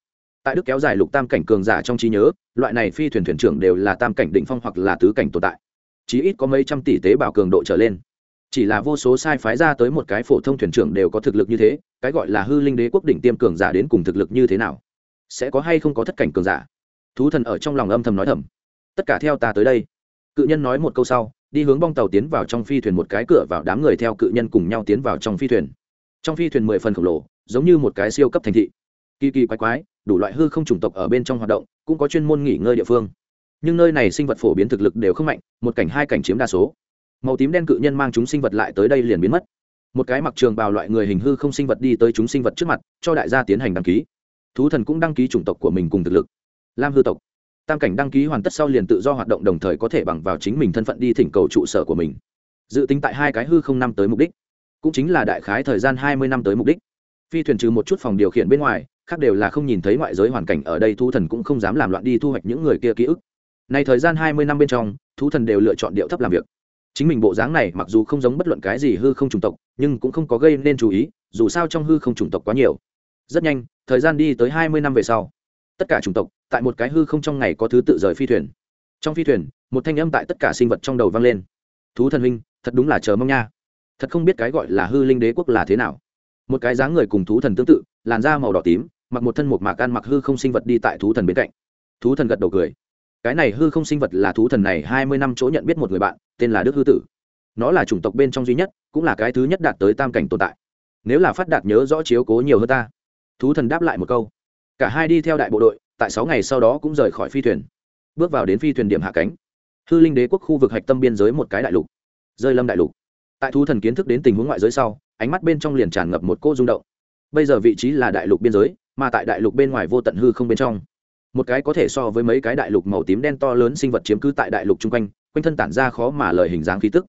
Tại đức kéo dài lục tam cảnh cường giả trong trí nhớ, loại này phi thuyền thuyền trưởng đều là tam cảnh đỉnh phong hoặc là tứ cảnh tồn tại. Chí ít có mấy trăm tỷ tế bào cường độ trở lên. Chỉ là vô số sai phái ra tới một cái phổ thông thuyền trưởng đều có thực lực như thế, cái gọi là hư linh đế quốc đỉnh tiêm cường giả đến cùng thực lực như thế nào? Sẽ có hay không có thất cảnh cường giả? Thú thần ở trong lòng âm thầm nói thầm. Tất cả theo ta tới đây. Cự nhân nói một câu sau, đi hướng bong tàu tiến vào trong phi thuyền một cái cửa vào đám người theo cự nhân cùng nhau tiến vào trong phi thuyền trong phi thuyền mười phần khổng lồ, giống như một cái siêu cấp thành thị. Kỳ kỳ quái quái, đủ loại hư không chủng tộc ở bên trong hoạt động, cũng có chuyên môn nghỉ ngơi địa phương. Nhưng nơi này sinh vật phổ biến thực lực đều không mạnh, một cảnh hai cảnh chiếm đa số. Màu tím đen cự nhân mang chúng sinh vật lại tới đây liền biến mất. Một cái mặc trường bào loại người hình hư không sinh vật đi tới chúng sinh vật trước mặt, cho đại gia tiến hành đăng ký. Thú thần cũng đăng ký chủng tộc của mình cùng thực lực. Lam hư tộc. Tam cảnh đăng ký hoàn tất sau liền tự do hoạt động đồng thời có thể bằng vào chính mình thân phận đi thỉnh cầu trụ sở của mình. Dự tính tại hai cái hư không năm tới mục đích cũng chính là đại khái thời gian hai mươi năm tới mục đích. Phi thuyền trừ một chút phòng điều khiển bên ngoài, khác đều là không nhìn thấy ngoại giới hoàn cảnh ở đây thu thần cũng không dám làm loạn đi thu hoạch những người kia ký ức. Này thời gian hai mươi năm bên trong, thú thần đều lựa chọn điệu thấp làm việc. Chính mình bộ dáng này mặc dù không giống bất luận cái gì hư không chủng tộc, nhưng cũng không có gây nên chú ý, dù sao trong hư không chủng tộc quá nhiều. Rất nhanh, thời gian đi tới hai mươi năm về sau. Tất cả chủng tộc, tại một cái hư không trong ngày có thứ tự rời phi thuyền. Trong phi thuyền, một thanh âm tại tất cả sinh vật trong đầu vang lên. Thú thần huynh, thật đúng là chờ mong nha thật không biết cái gọi là hư linh đế quốc là thế nào. Một cái dáng người cùng thú thần tương tự, làn da màu đỏ tím, mặc một thân một mạc ăn mặc hư không sinh vật đi tại thú thần bên cạnh. Thú thần gật đầu cười. Cái này hư không sinh vật là thú thần này hai mươi năm chỗ nhận biết một người bạn, tên là đức hư tử. Nó là chủng tộc bên trong duy nhất, cũng là cái thứ nhất đạt tới tam cảnh tồn tại. Nếu là phát đạt nhớ rõ chiếu cố nhiều hơn ta. Thú thần đáp lại một câu. Cả hai đi theo đại bộ đội, tại sáu ngày sau đó cũng rời khỏi phi thuyền. Bước vào đến phi thuyền điểm hạ cánh. Hư linh đế quốc khu vực hạch tâm biên giới một cái đại lục. Rơi lâm đại lục tại thú thần kiến thức đến tình huống ngoại giới sau, ánh mắt bên trong liền tràn ngập một cô rung động. Bây giờ vị trí là đại lục biên giới, mà tại đại lục bên ngoài vô tận hư không bên trong. Một cái có thể so với mấy cái đại lục màu tím đen to lớn sinh vật chiếm cứ tại đại lục chung quanh quanh thân tản ra khó mà lời hình dáng khí tức.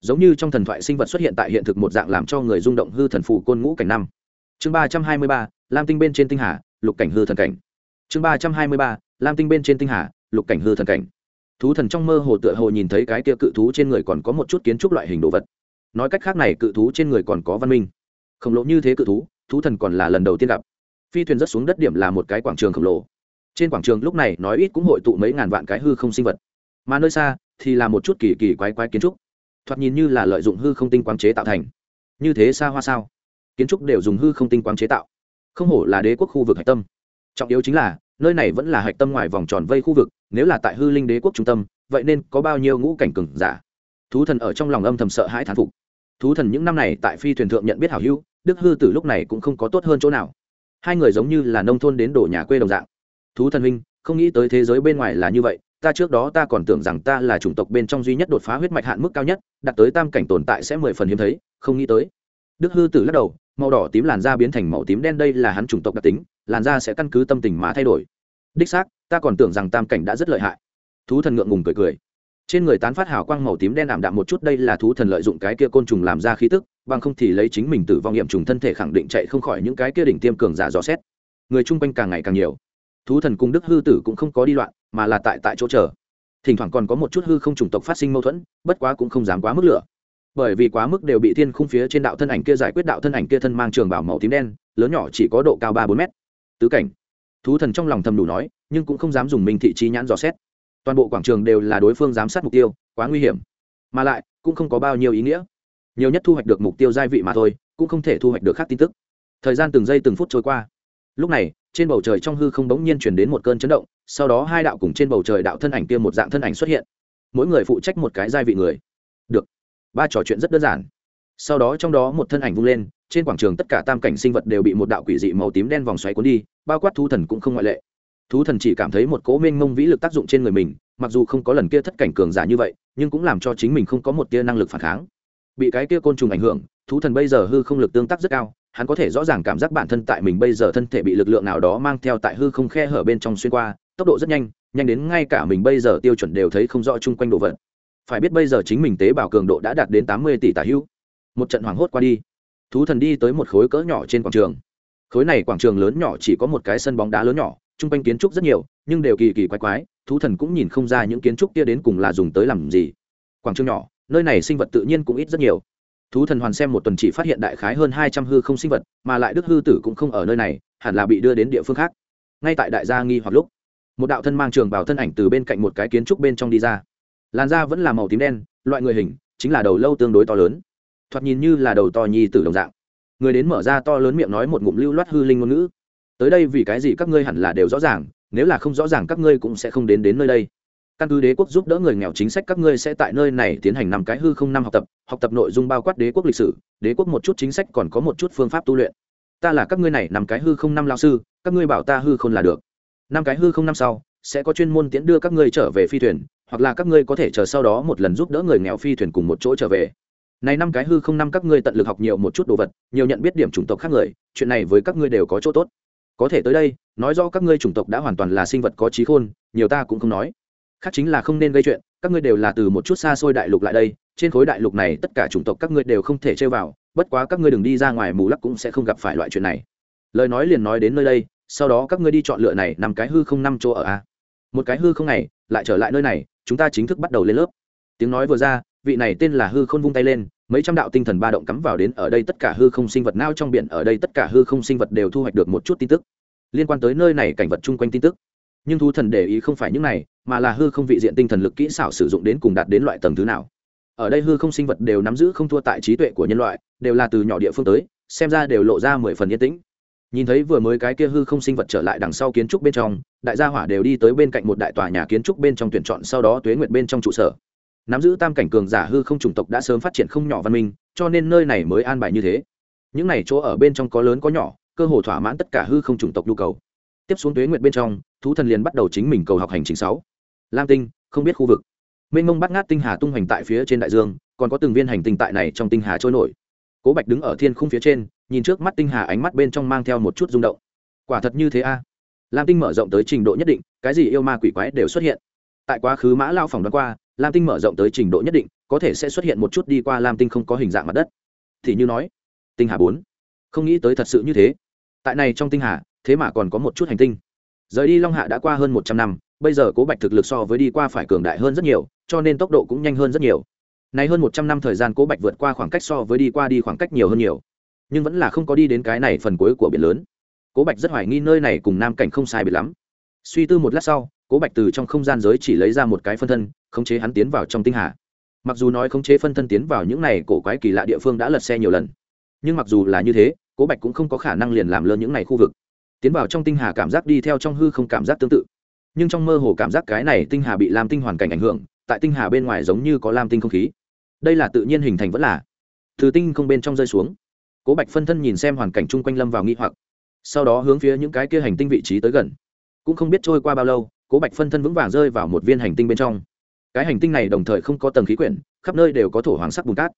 Giống như trong thần thoại sinh vật xuất hiện tại hiện thực một dạng làm cho người rung động hư thần phù côn ngũ cảnh năm. Chương ba trăm hai mươi ba, lam tinh bên trên tinh hà, lục cảnh hư thần cảnh. Chương ba trăm hai mươi ba, lam tinh bên trên tinh hà, lục cảnh hư thần cảnh. Thú thần trong mơ hồ tựa hồ nhìn thấy cái kia cự thú trên người còn có một chút kiến trúc loại hình đồ vật nói cách khác này cự thú trên người còn có văn minh. Khổng lồ như thế cự thú thú thần còn là lần đầu tiên gặp. Phi thuyền rất xuống đất điểm là một cái quảng trường khổng lồ. Trên quảng trường lúc này nói ít cũng hội tụ mấy ngàn vạn cái hư không sinh vật. Mà nơi xa thì là một chút kỳ kỳ quái quái kiến trúc. Thoạt nhìn như là lợi dụng hư không tinh quang chế tạo thành. Như thế xa hoa sao? Kiến trúc đều dùng hư không tinh quang chế tạo. Không hổ là đế quốc khu vực hạch tâm. Trọng yếu chính là, nơi này vẫn là hạch tâm ngoài vòng tròn vây khu vực, nếu là tại hư linh đế quốc trung tâm, vậy nên có bao nhiêu ngũ cảnh cừng giả? Thú thần ở trong lòng âm thầm sợ hãi thán phục. Thú thần những năm này tại phi thuyền thượng nhận biết hảo hữu, đức hư từ lúc này cũng không có tốt hơn chỗ nào. Hai người giống như là nông thôn đến đổ nhà quê đồng dạng. Thú thần huynh, không nghĩ tới thế giới bên ngoài là như vậy, ta trước đó ta còn tưởng rằng ta là chủng tộc bên trong duy nhất đột phá huyết mạch hạn mức cao nhất, đạt tới tam cảnh tồn tại sẽ mười phần hiếm thấy, không nghĩ tới. Đức hư tử lắc đầu, màu đỏ tím làn da biến thành màu tím đen đây là hắn chủng tộc đặc tính, làn da sẽ căn cứ tâm tình mà thay đổi. Đích xác, ta còn tưởng rằng tam cảnh đã rất lợi hại. Thú thần ngượng ngùng cười cười trên người tán phát hào quang màu tím đen ảm đạm một chút, đây là thú thần lợi dụng cái kia côn trùng làm ra khí tức, bằng không thì lấy chính mình tử vong nghiệm trùng thân thể khẳng định chạy không khỏi những cái kia đỉnh tiêm cường giả dò xét. Người chung quanh càng ngày càng nhiều. Thú thần cung đức hư tử cũng không có đi loạn, mà là tại tại chỗ chờ. Thỉnh thoảng còn có một chút hư không chủng tộc phát sinh mâu thuẫn, bất quá cũng không dám quá mức lửa. Bởi vì quá mức đều bị thiên khung phía trên đạo thân ảnh kia giải quyết, đạo thân ảnh kia thân mang trường bảo màu tím đen, lớn nhỏ chỉ có độ cao ba bốn mét. Tứ cảnh. Thú thần trong lòng thầm đủ nói, nhưng cũng không dám dùng minh thị trí nhãn dò xét toàn bộ quảng trường đều là đối phương giám sát mục tiêu, quá nguy hiểm. Mà lại, cũng không có bao nhiêu ý nghĩa. Nhiều nhất thu hoạch được mục tiêu gia vị mà thôi, cũng không thể thu hoạch được khác tin tức. Thời gian từng giây từng phút trôi qua. Lúc này, trên bầu trời trong hư không bỗng nhiên chuyển đến một cơn chấn động, sau đó hai đạo cùng trên bầu trời đạo thân ảnh kia một dạng thân ảnh xuất hiện. Mỗi người phụ trách một cái gia vị người. Được. Ba trò chuyện rất đơn giản. Sau đó trong đó một thân ảnh vung lên, trên quảng trường tất cả tam cảnh sinh vật đều bị một đạo quỷ dị màu tím đen vòng xoáy cuốn đi, bao quát thu thần cũng không ngoại lệ thú thần chỉ cảm thấy một cố mênh mông vĩ lực tác dụng trên người mình, mặc dù không có lần kia thất cảnh cường giả như vậy, nhưng cũng làm cho chính mình không có một tia năng lực phản kháng. Bị cái kia côn trùng ảnh hưởng, thú thần bây giờ hư không lực tương tác rất cao, hắn có thể rõ ràng cảm giác bản thân tại mình bây giờ thân thể bị lực lượng nào đó mang theo tại hư không khe hở bên trong xuyên qua, tốc độ rất nhanh nhanh đến ngay cả mình bây giờ tiêu chuẩn đều thấy không rõ chung quanh độ vật. Phải biết bây giờ chính mình tế bào cường độ đã đạt đến tám mươi tỷ tả hữu. Một trận hoảng hốt qua đi, thú thần đi tới một khối cỡ nhỏ trên quảng trường. Khối này quảng trường lớn nhỏ chỉ có một cái sân bóng đá lớn nhỏ chung quanh kiến trúc rất nhiều, nhưng đều kỳ kỳ quái quái, thú thần cũng nhìn không ra những kiến trúc kia đến cùng là dùng tới làm gì. Quảng trường nhỏ, nơi này sinh vật tự nhiên cũng ít rất nhiều. Thú thần hoàn xem một tuần chỉ phát hiện đại khái hơn hai trăm hư không sinh vật, mà lại đức hư tử cũng không ở nơi này, hẳn là bị đưa đến địa phương khác. Ngay tại đại gia nghi hoặc lúc, một đạo thân mang trường bảo thân ảnh từ bên cạnh một cái kiến trúc bên trong đi ra. Làn da vẫn là màu tím đen, loại người hình, chính là đầu lâu tương đối to lớn. Thoạt nhìn như là đầu to nhi từ đồng dạng. Người đến mở ra to lớn miệng nói một ngụm lưu loát hư linh ngôn ngữ tới đây vì cái gì các ngươi hẳn là đều rõ ràng, nếu là không rõ ràng các ngươi cũng sẽ không đến đến nơi đây. Căn cứ đế quốc giúp đỡ người nghèo chính sách các ngươi sẽ tại nơi này tiến hành năm cái hư không năm học tập học tập nội dung bao quát đế quốc lịch sử, đế quốc một chút chính sách còn có một chút phương pháp tu luyện. Ta là các ngươi này năm cái hư không năm lao sư, các ngươi bảo ta hư không là được. Năm cái hư không năm sau, sẽ có chuyên môn tiễn đưa các ngươi trở về phi thuyền, hoặc là các ngươi có thể chờ sau đó một lần giúp đỡ người nghèo phi thuyền cùng một chỗ trở về. Này năm cái hư không năm các ngươi tận lực học nhiều một chút đồ vật, nhiều nhận biết điểm chủng tộc khác người, chuyện này với các ngươi đều có chỗ tốt có thể tới đây, nói do các ngươi chủng tộc đã hoàn toàn là sinh vật có trí khôn, nhiều ta cũng không nói. Khác chính là không nên gây chuyện, các ngươi đều là từ một chút xa xôi đại lục lại đây, trên khối đại lục này tất cả chủng tộc các ngươi đều không thể chơi vào, bất quá các ngươi đừng đi ra ngoài mù lắc cũng sẽ không gặp phải loại chuyện này. Lời nói liền nói đến nơi đây, sau đó các ngươi đi chọn lựa này nằm cái hư không năm chỗ ở a. Một cái hư không này, lại trở lại nơi này, chúng ta chính thức bắt đầu lên lớp. Tiếng nói vừa ra, vị này tên là hư khôn vung tay lên mấy trăm đạo tinh thần ba động cắm vào đến ở đây tất cả hư không sinh vật nao trong biển, ở đây tất cả hư không sinh vật đều thu hoạch được một chút tin tức liên quan tới nơi này cảnh vật chung quanh tin tức. Nhưng thu thần để ý không phải những này, mà là hư không vị diện tinh thần lực kỹ xảo sử dụng đến cùng đạt đến loại tầng thứ nào. Ở đây hư không sinh vật đều nắm giữ không thua tại trí tuệ của nhân loại, đều là từ nhỏ địa phương tới, xem ra đều lộ ra mười phần yên tĩnh. Nhìn thấy vừa mới cái kia hư không sinh vật trở lại đằng sau kiến trúc bên trong, đại gia hỏa đều đi tới bên cạnh một đại tòa nhà kiến trúc bên trong tuyển chọn, sau đó tuế nguyệt bên trong trụ sở nắm giữ tam cảnh cường giả hư không chủng tộc đã sớm phát triển không nhỏ văn minh, cho nên nơi này mới an bài như thế. Những này chỗ ở bên trong có lớn có nhỏ, cơ hồ thỏa mãn tất cả hư không chủng tộc nhu cầu. Tiếp xuống tuế nguyệt bên trong, thú thần liền bắt đầu chính mình cầu học hành trình sáu. Lam tinh, không biết khu vực. Mênh mông bắt ngát tinh hà tung hoành tại phía trên đại dương, còn có từng viên hành tinh tại này trong tinh hà trôi nổi. Cố bạch đứng ở thiên khung phía trên, nhìn trước mắt tinh hà ánh mắt bên trong mang theo một chút rung động. Quả thật như thế a. Lam tinh mở rộng tới trình độ nhất định, cái gì yêu ma quỷ quái đều xuất hiện. Tại quá khứ mã lao phòng đoán qua lam tinh mở rộng tới trình độ nhất định, có thể sẽ xuất hiện một chút đi qua lam tinh không có hình dạng mặt đất. Thì như nói, tinh hà bốn. Không nghĩ tới thật sự như thế. Tại này trong tinh hà, thế mà còn có một chút hành tinh. Rời đi long hạ đã qua hơn một trăm năm, bây giờ cố bạch thực lực so với đi qua phải cường đại hơn rất nhiều, cho nên tốc độ cũng nhanh hơn rất nhiều. Này hơn một trăm năm thời gian cố bạch vượt qua khoảng cách so với đi qua đi khoảng cách nhiều hơn nhiều. Nhưng vẫn là không có đi đến cái này phần cuối của biển lớn. Cố bạch rất hoài nghi nơi này cùng nam cảnh không sai biệt lắm. Suy tư một lát sau cố bạch từ trong không gian giới chỉ lấy ra một cái phân thân, khống chế hắn tiến vào trong tinh hà. Mặc dù nói khống chế phân thân tiến vào những này cổ quái kỳ lạ địa phương đã lật xe nhiều lần, nhưng mặc dù là như thế, cố bạch cũng không có khả năng liền làm lơ những này khu vực. Tiến vào trong tinh hà cảm giác đi theo trong hư không cảm giác tương tự. Nhưng trong mơ hồ cảm giác cái này tinh hà bị lam tinh hoàn cảnh ảnh hưởng, tại tinh hà bên ngoài giống như có lam tinh không khí. Đây là tự nhiên hình thành vẫn là. Từ tinh không bên trong rơi xuống. Cố bạch phân thân nhìn xem hoàn cảnh chung quanh lâm vào nghi hoặc, sau đó hướng phía những cái kia hành tinh vị trí tới gần. Cũng không biết trôi qua bao lâu cố bạch phân thân vững vàng rơi vào một viên hành tinh bên trong. Cái hành tinh này đồng thời không có tầng khí quyển, khắp nơi đều có thổ hoàng sắc bùn cát.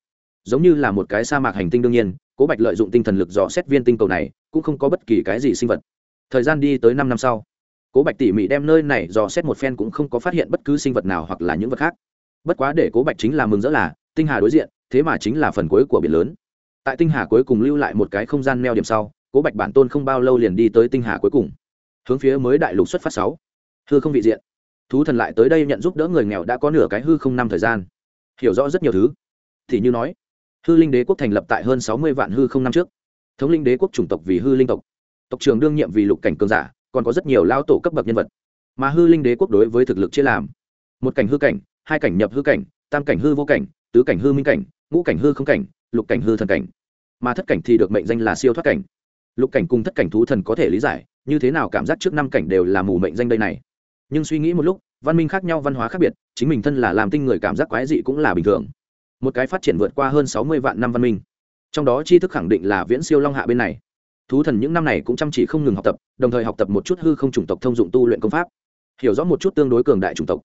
Giống như là một cái sa mạc hành tinh đương nhiên, cố bạch lợi dụng tinh thần lực dò xét viên tinh cầu này, cũng không có bất kỳ cái gì sinh vật. Thời gian đi tới năm năm sau, cố bạch tỉ mỉ đem nơi này dò xét một phen cũng không có phát hiện bất cứ sinh vật nào hoặc là những vật khác. Bất quá để cố bạch chính là mừng rỡ là, tinh hà đối diện, thế mà chính là phần cuối của biển lớn. Tại tinh hà cuối cùng lưu lại một cái không gian neo điểm sau, cố bạch bản tôn không bao lâu liền đi tới tinh hà cuối cùng. Hướng phía mới đại lục xuất phát sáu hư không vị diện. Thú thần lại tới đây nhận giúp đỡ người nghèo đã có nửa cái hư không năm thời gian. Hiểu rõ rất nhiều thứ. Thì như nói, hư linh đế quốc thành lập tại hơn sáu mươi vạn hư không năm trước. Thống linh đế quốc chủng tộc vì hư linh tộc. Tộc trưởng đương nhiệm vì lục cảnh cường giả, còn có rất nhiều lao tổ cấp bậc nhân vật. Mà hư linh đế quốc đối với thực lực chia làm. Một cảnh hư cảnh, hai cảnh nhập hư cảnh, tam cảnh hư vô cảnh, tứ cảnh hư minh cảnh, ngũ cảnh hư không cảnh, lục cảnh hư thần cảnh. Mà thất cảnh thì được mệnh danh là siêu thoát cảnh. Lục cảnh cùng thất cảnh thú thần có thể lý giải, như thế nào cảm giác trước năm cảnh đều là mù mệnh danh đây này? Nhưng suy nghĩ một lúc, văn minh khác nhau, văn hóa khác biệt, chính mình thân là làm tinh người cảm giác quái dị cũng là bình thường. Một cái phát triển vượt qua hơn sáu mươi vạn năm văn minh. Trong đó tri thức khẳng định là viễn siêu long hạ bên này. Thú thần những năm này cũng chăm chỉ không ngừng học tập, đồng thời học tập một chút hư không chủng tộc thông dụng tu luyện công pháp. Hiểu rõ một chút tương đối cường đại chủng tộc.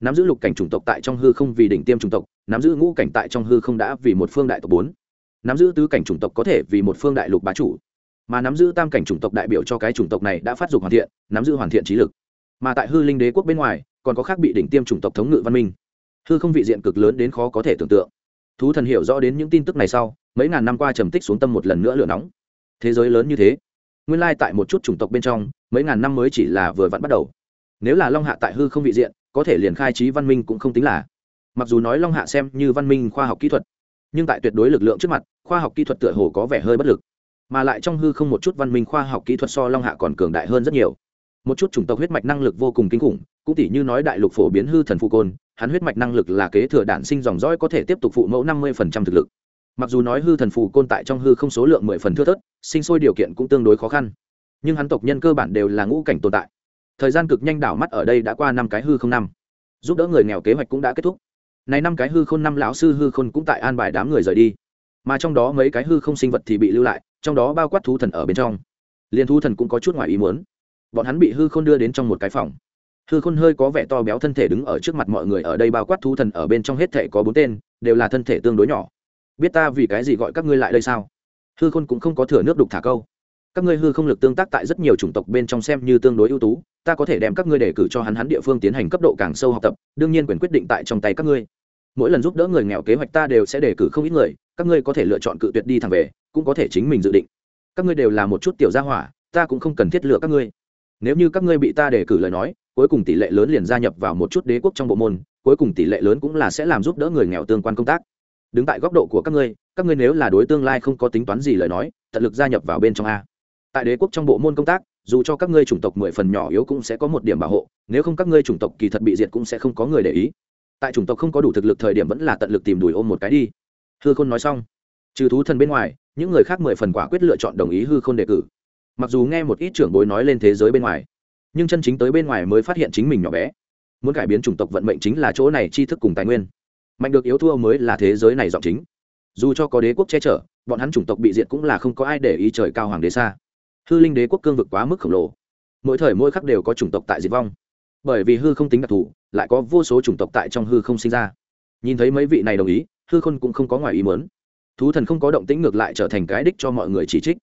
Nắm giữ lục cảnh chủng tộc tại trong hư không vì đỉnh tiêm chủng tộc, nắm giữ ngũ cảnh tại trong hư không đã vì một phương đại tộc bốn. Nắm giữ tứ cảnh chủng tộc có thể vì một phương đại lục bá chủ, mà nắm giữ tam cảnh chủng tộc đại biểu cho cái chủng tộc này đã phát dục hoàn thiện, nắm giữ hoàn thiện trí lực mà tại hư linh đế quốc bên ngoài, còn có khác bị đỉnh tiêm chủng tộc thống ngự văn minh. Hư không vị diện cực lớn đến khó có thể tưởng tượng. Thú thần hiểu rõ đến những tin tức này sau, mấy ngàn năm qua trầm tích xuống tâm một lần nữa lửa nóng. Thế giới lớn như thế, nguyên lai tại một chút chủng tộc bên trong, mấy ngàn năm mới chỉ là vừa vặn bắt đầu. Nếu là long hạ tại hư không vị diện, có thể liền khai trí văn minh cũng không tính là. Mặc dù nói long hạ xem như văn minh khoa học kỹ thuật, nhưng tại tuyệt đối lực lượng trước mặt, khoa học kỹ thuật tựa hồ có vẻ hơi bất lực. Mà lại trong hư không một chút văn minh khoa học kỹ thuật so long hạ còn cường đại hơn rất nhiều một chút chủng tộc huyết mạch năng lực vô cùng kinh khủng, cũng tỷ như nói đại lục phổ biến hư thần phụ côn, hắn huyết mạch năng lực là kế thừa đản sinh dòng dõi có thể tiếp tục phụ mẫu năm mươi thực lực. Mặc dù nói hư thần phù côn tại trong hư không số lượng mười phần thưa thớt, sinh sôi điều kiện cũng tương đối khó khăn, nhưng hắn tộc nhân cơ bản đều là ngũ cảnh tồn tại. Thời gian cực nhanh đảo mắt ở đây đã qua năm cái hư không năm. Giúp đỡ người nghèo kế hoạch cũng đã kết thúc. Này năm cái hư khôn năm lão sư hư khôn cũng tại an bài đám người rời đi. Mà trong đó mấy cái hư không sinh vật thì bị lưu lại, trong đó bao quát thú thần ở bên trong. Liền thú thần cũng có chút ngoài ý muốn bọn hắn bị hư khôn đưa đến trong một cái phòng. Hư khôn hơi có vẻ to béo thân thể đứng ở trước mặt mọi người ở đây bao quát thú thần ở bên trong hết thể có bốn tên, đều là thân thể tương đối nhỏ. Biết ta vì cái gì gọi các ngươi lại đây sao? Hư khôn cũng không có thừa nước đục thả câu. Các ngươi hư không lực tương tác tại rất nhiều chủng tộc bên trong xem như tương đối ưu tú, ta có thể đem các ngươi đề cử cho hắn hắn địa phương tiến hành cấp độ càng sâu học tập, đương nhiên quyền quyết định tại trong tay các ngươi. Mỗi lần giúp đỡ người nghèo kế hoạch ta đều sẽ đề cử không ít người, các ngươi có thể lựa chọn cự tuyệt đi thẳng về, cũng có thể chính mình dự định. Các ngươi đều là một chút tiểu gia hỏa, ta cũng không cần thiết lựa các ngươi nếu như các ngươi bị ta đề cử lời nói, cuối cùng tỷ lệ lớn liền gia nhập vào một chút đế quốc trong bộ môn, cuối cùng tỷ lệ lớn cũng là sẽ làm giúp đỡ người nghèo tương quan công tác. Đứng tại góc độ của các ngươi các ngươi nếu là đối tương lai không có tính toán gì lời nói, tận lực gia nhập vào bên trong a. Tại đế quốc trong bộ môn công tác, dù cho các ngươi chủng tộc mười phần nhỏ yếu cũng sẽ có một điểm bảo hộ, nếu không các ngươi chủng tộc kỳ thật bị diệt cũng sẽ không có người để ý. Tại chủng tộc không có đủ thực lực thời điểm vẫn là tận lực tìm đùi ôm một cái đi. Hư khôn nói xong, trừ thú thần bên ngoài, những người khác mười phần quả quyết lựa chọn đồng ý hư khôn đề cử mặc dù nghe một ít trưởng bối nói lên thế giới bên ngoài, nhưng chân chính tới bên ngoài mới phát hiện chính mình nhỏ bé. Muốn cải biến chủng tộc vận mệnh chính là chỗ này tri thức cùng tài nguyên. Mạnh được yếu thua mới là thế giới này giọng chính. Dù cho có đế quốc che chở, bọn hắn chủng tộc bị diệt cũng là không có ai để ý trời cao hoàng đế xa. Hư linh đế quốc cương vực quá mức khổng lồ. Mỗi thời mỗi khắc đều có chủng tộc tại diệt vong. Bởi vì hư không tính đặc thù, lại có vô số chủng tộc tại trong hư không sinh ra. Nhìn thấy mấy vị này đồng ý, hư khôn cũng không có ngoài ý mớn thú thần không có động tĩnh ngược lại trở thành cái đích cho mọi người chỉ trích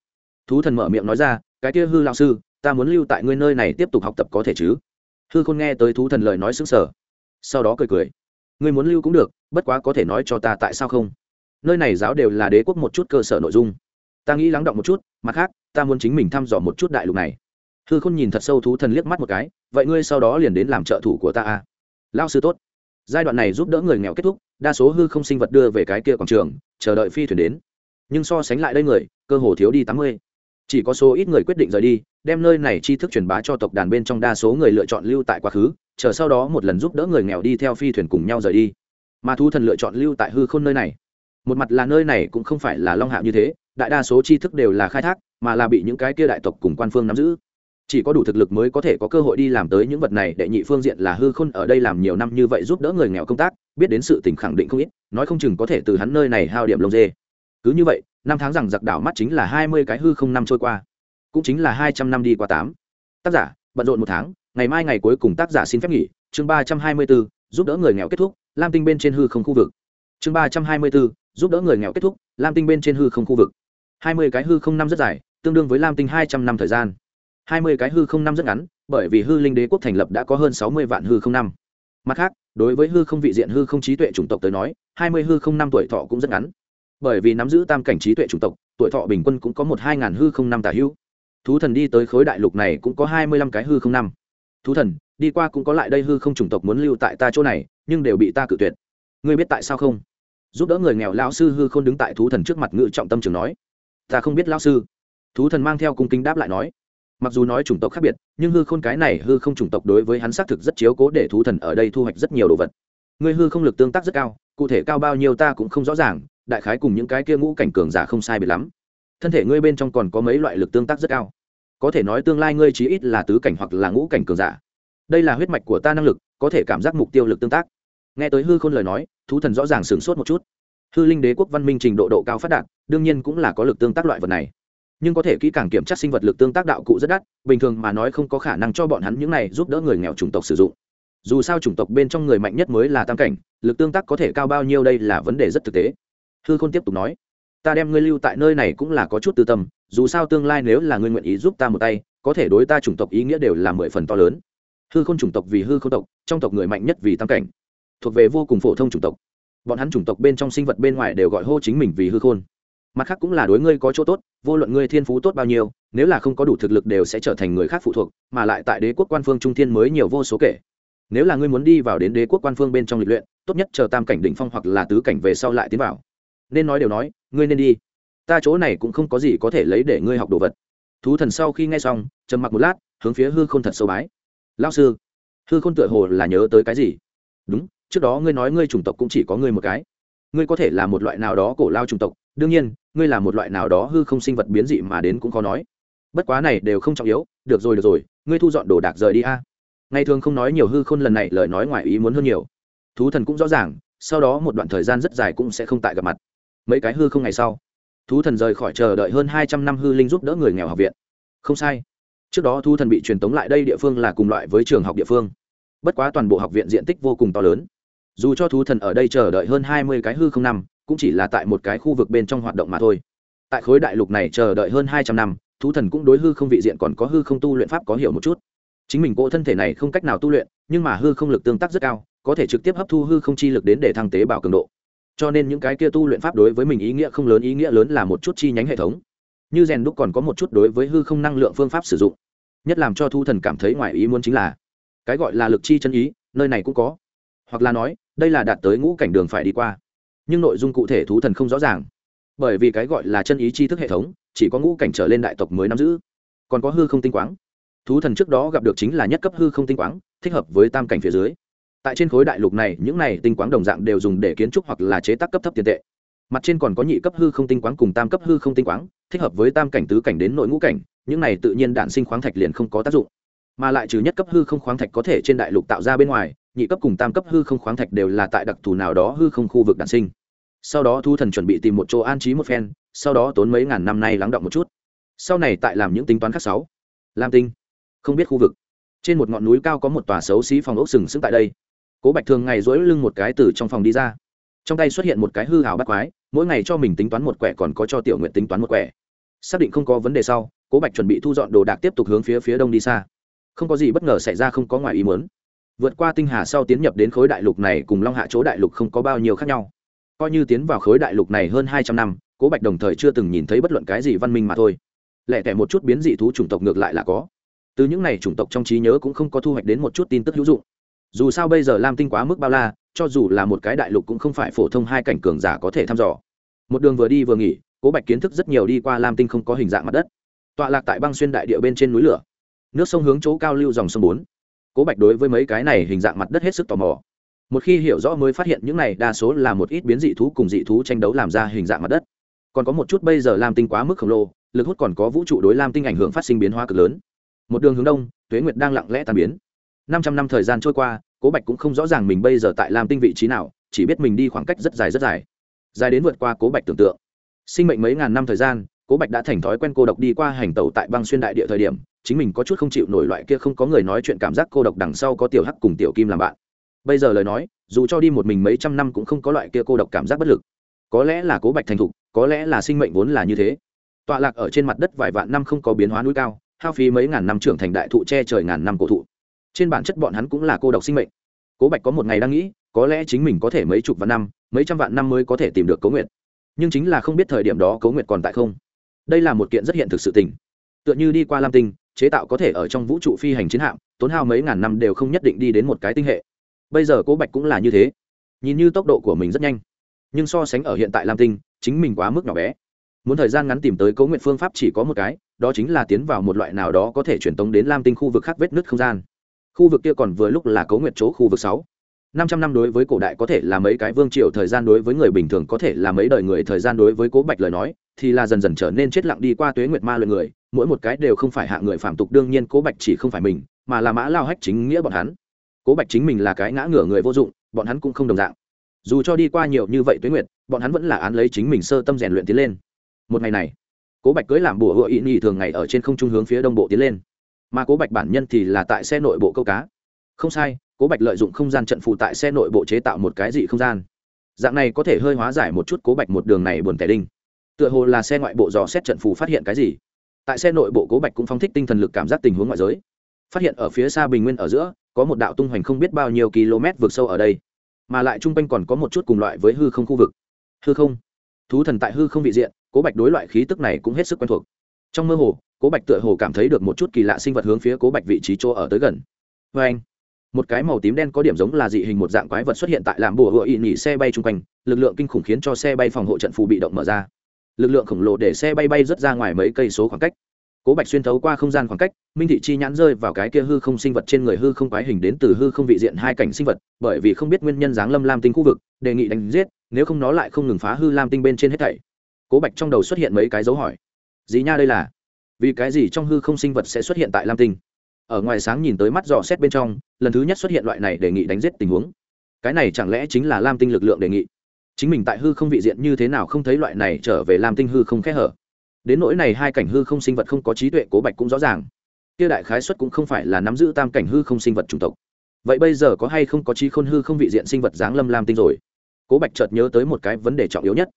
thú thần mở miệng nói ra, cái kia hư lao sư, ta muốn lưu tại ngươi nơi này tiếp tục học tập có thể chứ? Hư khôn nghe tới thú thần lời nói xứng sở sau đó cười cười, ngươi muốn lưu cũng được, bất quá có thể nói cho ta tại sao không? Nơi này giáo đều là đế quốc một chút cơ sở nội dung. Ta nghĩ lắng động một chút, mặt khác, ta muốn chính mình thăm dò một chút đại lục này. Hư khôn nhìn thật sâu thú thần liếc mắt một cái, vậy ngươi sau đó liền đến làm trợ thủ của ta à? lao sư tốt. Giai đoạn này giúp đỡ người nghèo kết thúc, đa số hư không sinh vật đưa về cái kia quảng trường, chờ đợi phi thuyền đến. Nhưng so sánh lại đây người, cơ hồ thiếu đi tám mươi chỉ có số ít người quyết định rời đi, đem nơi này tri thức truyền bá cho tộc đàn bên trong đa số người lựa chọn lưu tại quá khứ, chờ sau đó một lần giúp đỡ người nghèo đi theo phi thuyền cùng nhau rời đi. Mà thú thần lựa chọn lưu tại hư khôn nơi này. Một mặt là nơi này cũng không phải là long hạo như thế, đại đa số tri thức đều là khai thác, mà là bị những cái kia đại tộc cùng quan phương nắm giữ. Chỉ có đủ thực lực mới có thể có cơ hội đi làm tới những vật này, đệ nhị phương diện là hư khôn ở đây làm nhiều năm như vậy giúp đỡ người nghèo công tác, biết đến sự tình khẳng định không ít, nói không chừng có thể từ hắn nơi này hao điểm lông dê cứ như vậy, năm tháng rằng giặc đảo mắt chính là hai mươi cái hư không năm trôi qua. Cũng chính là hai trăm năm đi qua tám. Tác giả, bận rộn một tháng, ngày mai ngày cuối cùng tác giả xin phép nghỉ. Chương ba trăm hai mươi b ố giúp đỡ người nghèo kết thúc, lam tinh bên trên hư không khu vực. Chương ba trăm hai mươi b ố giúp đỡ người nghèo kết thúc, lam tinh bên trên hư không khu vực. Hai mươi cái hư không năm rất dài, tương đương với lam tinh hai trăm năm thời gian. Hai mươi cái hư không năm rất ngắn, bởi vì hư linh đế quốc thành lập đã có hơn sáu mươi vạn hư không năm. Mặt khác, đối với hư không vị diện hư không trí tuệ chủng tộc tới nói, hai mươi hư không năm tuổi thọ cũng rất ngắn bởi vì nắm giữ tam cảnh trí tuệ chủng tộc, tuổi thọ bình quân cũng có một hai ngàn hư không năm tả hữu. Thú thần đi tới khối đại lục này cũng có hai mươi lăm cái hư không năm. Thú thần, đi qua cũng có lại đây hư không chủng tộc muốn lưu tại ta chỗ này, nhưng đều bị ta cự tuyệt. Ngươi biết tại sao không? Giúp đỡ người nghèo lão sư hư không đứng tại thú thần trước mặt ngự trọng tâm trường nói. Ta không biết lão sư. Thú thần mang theo cung kính đáp lại nói. Mặc dù nói chủng tộc khác biệt, nhưng hư khôn cái này hư không chủng tộc đối với hắn xác thực rất chiếu cố để thú thần ở đây thu hoạch rất nhiều đồ vật. Người hư không lực tương tác rất cao, cụ thể cao bao nhiêu ta cũng không rõ ràng đại khái cùng những cái kia ngũ cảnh cường giả không sai biệt lắm. Thân thể ngươi bên trong còn có mấy loại lực tương tác rất cao. Có thể nói tương lai ngươi chí ít là tứ cảnh hoặc là ngũ cảnh cường giả. Đây là huyết mạch của ta năng lực, có thể cảm giác mục tiêu lực tương tác. Nghe tới hư khôn lời nói, thú thần rõ ràng sửng sốt một chút. Hư linh đế quốc văn minh trình độ độ cao phát đạt, đương nhiên cũng là có lực tương tác loại vật này. Nhưng có thể kỹ càng kiểm tra sinh vật lực tương tác đạo cụ rất đắt, bình thường mà nói không có khả năng cho bọn hắn những này giúp đỡ người nghèo chủng tộc sử dụng. Dù sao chủng tộc bên trong người mạnh nhất mới là tam cảnh, lực tương tác có thể cao bao nhiêu đây là vấn đề rất thực tế hư khôn tiếp tục nói, ta đem ngươi lưu tại nơi này cũng là có chút tư tâm, dù sao tương lai nếu là ngươi nguyện ý giúp ta một tay, có thể đối ta chủng tộc ý nghĩa đều là mười phần to lớn. Hư khôn chủng tộc vì hư khôn tộc, trong tộc người mạnh nhất vì tam cảnh, thuộc về vô cùng phổ thông chủng tộc. Bọn hắn chủng tộc bên trong sinh vật bên ngoài đều gọi hô chính mình vì hư khôn. Mặt khác cũng là đối ngươi có chỗ tốt, vô luận ngươi thiên phú tốt bao nhiêu, nếu là không có đủ thực lực đều sẽ trở thành người khác phụ thuộc, mà lại tại đế quốc quan phương trung thiên mới nhiều vô số kể. Nếu là ngươi muốn đi vào đến đế quốc quan phương bên trong lịch luyện, tốt nhất chờ tam cảnh đỉnh phong hoặc là tứ cảnh về sau lại tiến vào nên nói đều nói, ngươi nên đi. Ta chỗ này cũng không có gì có thể lấy để ngươi học đồ vật. Thú thần sau khi nghe xong, trầm mặc một lát, hướng phía hư k h ô n thật sâu bái. Lao sư, hư k h ô n tựa hồ là nhớ tới cái gì? Đúng, trước đó ngươi nói ngươi chủng tộc cũng chỉ có ngươi một cái. Ngươi có thể là một loại nào đó cổ lao chủng tộc, đương nhiên, ngươi là một loại nào đó hư không sinh vật biến dị mà đến cũng khó nói. Bất quá này đều không trọng yếu, được rồi được rồi, ngươi thu dọn đồ đạc rời đi a. Ngày thường không nói nhiều hư khôn lần này, lời nói ngoài ý muốn hơn nhiều. Thú thần cũng rõ ràng, sau đó một đoạn thời gian rất dài cũng sẽ không tại gặp mặt mấy cái hư không ngày sau. Thú thần rời khỏi chờ đợi hơn hai trăm năm hư linh giúp đỡ người nghèo học viện. Không sai. Trước đó thú thần bị truyền tống lại đây địa phương là cùng loại với trường học địa phương. Bất quá toàn bộ học viện diện tích vô cùng to lớn. Dù cho thú thần ở đây chờ đợi hơn hai mươi cái hư không năm, cũng chỉ là tại một cái khu vực bên trong hoạt động mà thôi. Tại khối đại lục này chờ đợi hơn hai trăm năm, thú thần cũng đối hư không vị diện còn có hư không tu luyện pháp có hiểu một chút. Chính mình cỗ thân thể này không cách nào tu luyện, nhưng mà hư không lực tương tác rất cao, có thể trực tiếp hấp thu hư không chi lực đến để thăng tế bào cường độ cho nên những cái kia tu luyện pháp đối với mình ý nghĩa không lớn, ý nghĩa lớn là một chút chi nhánh hệ thống. Như rèn đúc còn có một chút đối với hư không năng lượng phương pháp sử dụng. Nhất làm cho thu thần cảm thấy ngoài ý muốn chính là, cái gọi là lực chi chân ý, nơi này cũng có. Hoặc là nói, đây là đạt tới ngũ cảnh đường phải đi qua. Nhưng nội dung cụ thể thú thần không rõ ràng. Bởi vì cái gọi là chân ý chi thức hệ thống, chỉ có ngũ cảnh trở lên đại tộc mới nắm giữ. Còn có hư không tinh quáng. Thú thần trước đó gặp được chính là nhất cấp hư không tinh quáng, thích hợp với tam cảnh phía dưới tại trên khối đại lục này, những này tinh quáng đồng dạng đều dùng để kiến trúc hoặc là chế tác cấp thấp tiền tệ. Mặt trên còn có nhị cấp hư không tinh quáng cùng tam cấp hư không tinh quáng, thích hợp với tam cảnh, tứ cảnh đến nội ngũ cảnh, những này tự nhiên đạn sinh khoáng thạch liền không có tác dụng. Mà lại trừ nhất cấp hư không khoáng thạch có thể trên đại lục tạo ra bên ngoài, nhị cấp cùng tam cấp hư không khoáng thạch đều là tại đặc thù nào đó hư không khu vực đạn sinh. Sau đó thu thần chuẩn bị tìm một chỗ an trí một phen, sau đó tốn mấy ngàn năm nay lắng động một chút. Sau này tại làm những tính toán khác sáu. Lam tinh. Không biết khu vực. Trên một ngọn núi cao có một tòa xấu xí phòng ốc sừng sững tại đây cố bạch thường ngày dối lưng một cái từ trong phòng đi ra. Trong tay xuất hiện một cái hư hào bắt quái, mỗi ngày cho mình tính toán một quẻ còn có cho tiểu nguyện tính toán một quẻ. Xác định không có vấn đề sau, cố bạch chuẩn bị thu dọn đồ đạc tiếp tục hướng phía phía đông đi xa. Không có gì bất ngờ xảy ra không có ngoài ý muốn. Vượt qua tinh hà sau tiến nhập đến khối đại lục này cùng long hạ chỗ đại lục không có bao nhiêu khác nhau. Coi như tiến vào khối đại lục này hơn hai trăm năm, cố bạch đồng thời chưa từng nhìn thấy bất luận cái gì văn minh mà thôi. Lẽ tẻ một chút biến dị thú chủng tộc ngược lại là có. Từ những này chủng tộc trong trí nhớ cũng không có thu hoạch đến một chút tin tức hữu dụng dù sao bây giờ lam tinh quá mức bao la cho dù là một cái đại lục cũng không phải phổ thông hai cảnh cường giả có thể thăm dò một đường vừa đi vừa nghỉ cố bạch kiến thức rất nhiều đi qua lam tinh không có hình dạng mặt đất tọa lạc tại băng xuyên đại địa bên trên núi lửa nước sông hướng chỗ cao lưu dòng sông bốn cố bạch đối với mấy cái này hình dạng mặt đất hết sức tò mò một khi hiểu rõ mới phát hiện những này đa số là một ít biến dị thú cùng dị thú tranh đấu làm ra hình dạng mặt đất còn có một chút bây giờ lam tinh quá mức khổng lồ lực hút còn có vũ trụ đối lam tinh ảnh hưởng phát sinh biến hóa cực lớn một đường hướng đông tuế nguyệt đang lặng lẽ tàn biến năm trăm năm thời gian trôi qua, cố bạch cũng không rõ ràng mình bây giờ tại lam tinh vị trí nào, chỉ biết mình đi khoảng cách rất dài rất dài. Dài đến vượt qua cố bạch tưởng tượng. Sinh mệnh mấy ngàn năm thời gian, cố bạch đã thành thói quen cô độc đi qua hành tàu tại băng xuyên đại địa thời điểm, chính mình có chút không chịu nổi loại kia không có người nói chuyện cảm giác cô độc đằng sau có tiểu hắc cùng tiểu kim làm bạn. Bây giờ lời nói, dù cho đi một mình mấy trăm năm cũng không có loại kia cô độc cảm giác bất lực. Có lẽ là cố bạch thành thục, có lẽ là sinh mệnh vốn là như thế. Tọa lạc ở trên mặt đất vài vạn năm không có biến hóa núi cao, hao phí mấy ngàn năm trưởng thành đại thụ che trời ngàn năm cổ thụ trên bản chất bọn hắn cũng là cô độc sinh mệnh. Cố bạch có một ngày đang nghĩ, có lẽ chính mình có thể mấy chục vạn năm, mấy trăm vạn năm mới có thể tìm được cấu nguyệt. Nhưng chính là không biết thời điểm đó cấu nguyệt còn tại không. Đây là một kiện rất hiện thực sự tình. Tựa như đi qua lam tinh, chế tạo có thể ở trong vũ trụ phi hành chiến hạm, tốn hao mấy ngàn năm đều không nhất định đi đến một cái tinh hệ. Bây giờ cố bạch cũng là như thế. Nhìn như tốc độ của mình rất nhanh, nhưng so sánh ở hiện tại lam tinh, chính mình quá mức nhỏ bé. Muốn thời gian ngắn tìm tới cấu nguyện phương pháp chỉ có một cái, đó chính là tiến vào một loại nào đó có thể truyền tống đến lam tinh khu vực khác vết nứt không gian khu vực kia còn vừa lúc là cấu nguyện chỗ khu vực sáu. Năm trăm năm đối với cổ đại có thể là mấy cái vương triều thời gian đối với người bình thường có thể là mấy đời người thời gian đối với cố bạch lời nói, thì là dần dần trở nên chết lặng đi qua tuế nguyệt ma luyện người, mỗi một cái đều không phải hạ người phạm tục, đương nhiên cố bạch chỉ không phải mình, mà là mã lao hách chính nghĩa bọn hắn. Cố bạch chính mình là cái ngã ngửa người vô dụng, bọn hắn cũng không đồng dạng. Dù cho đi qua nhiều như vậy tuế nguyệt, bọn hắn vẫn là án lấy chính mình sơ tâm rèn luyện tiến lên. Một ngày này, cố bạch cưới làm bùa hựa ý nhị thường ngày ở trên không trung hướng phía đông bộ tiến lên mà cố bạch bản nhân thì là tại xe nội bộ câu cá. Không sai, cố bạch lợi dụng không gian trận phụ tại xe nội bộ chế tạo một cái dị không gian. Dạng này có thể hơi hóa giải một chút cố bạch một đường này buồn tẻ đinh. Tựa hồ là xe ngoại bộ dò xét trận phù phát hiện cái gì. Tại xe nội bộ cố bạch cũng phong thích tinh thần lực cảm giác tình huống ngoại giới. Phát hiện ở phía xa bình nguyên ở giữa, có một đạo tung hoành không biết bao nhiêu km vượt sâu ở đây. Mà lại chung quanh còn có một chút cùng loại với hư không khu vực. Hư không? Thú thần tại hư không vị diện, cố bạch đối loại khí tức này cũng hết sức quen thuộc. Trong mơ hồ cố bạch tựa hồ cảm thấy được một chút kỳ lạ sinh vật hướng phía cố bạch vị trí chỗ ở tới gần. Vê anh, một cái màu tím đen có điểm giống là dị hình một dạng quái vật xuất hiện tại làm bùa hựa ị nhị xe bay chung quanh, lực lượng kinh khủng khiến cho xe bay phòng hộ trận phù bị động mở ra. Lực lượng khổng lồ để xe bay bay rớt ra ngoài mấy cây số khoảng cách. Cố bạch xuyên thấu qua không gian khoảng cách, minh thị chi nhãn rơi vào cái kia hư không sinh vật trên người hư không quái hình đến từ hư không vị diện hai cảnh sinh vật, bởi vì không biết nguyên nhân dáng lâm lam tinh khu vực, đề nghị đánh giết, nếu không nó lại không ngừng phá hư lam tinh bên trên hết thảy. Cố bạch trong đầu xuất hiện mấy cái dấu hỏi. Gì nha đây là vì cái gì trong hư không sinh vật sẽ xuất hiện tại lam tinh? Ở ngoài sáng nhìn tới mắt dò xét bên trong, lần thứ nhất xuất hiện loại này đề nghị đánh giết tình huống. Cái này chẳng lẽ chính là lam tinh lực lượng đề nghị? Chính mình tại hư không vị diện như thế nào không thấy loại này trở về lam tinh hư không khẽ hở? Đến nỗi này hai cảnh hư không sinh vật không có trí tuệ cố bạch cũng rõ ràng. Kia đại khái xuất cũng không phải là nắm giữ tam cảnh hư không sinh vật chủng tộc. Vậy bây giờ có hay không có trí khôn hư không vị diện sinh vật giáng lâm lam tinh rồi? Cố bạch chợt nhớ tới một cái vấn đề trọng yếu nhất.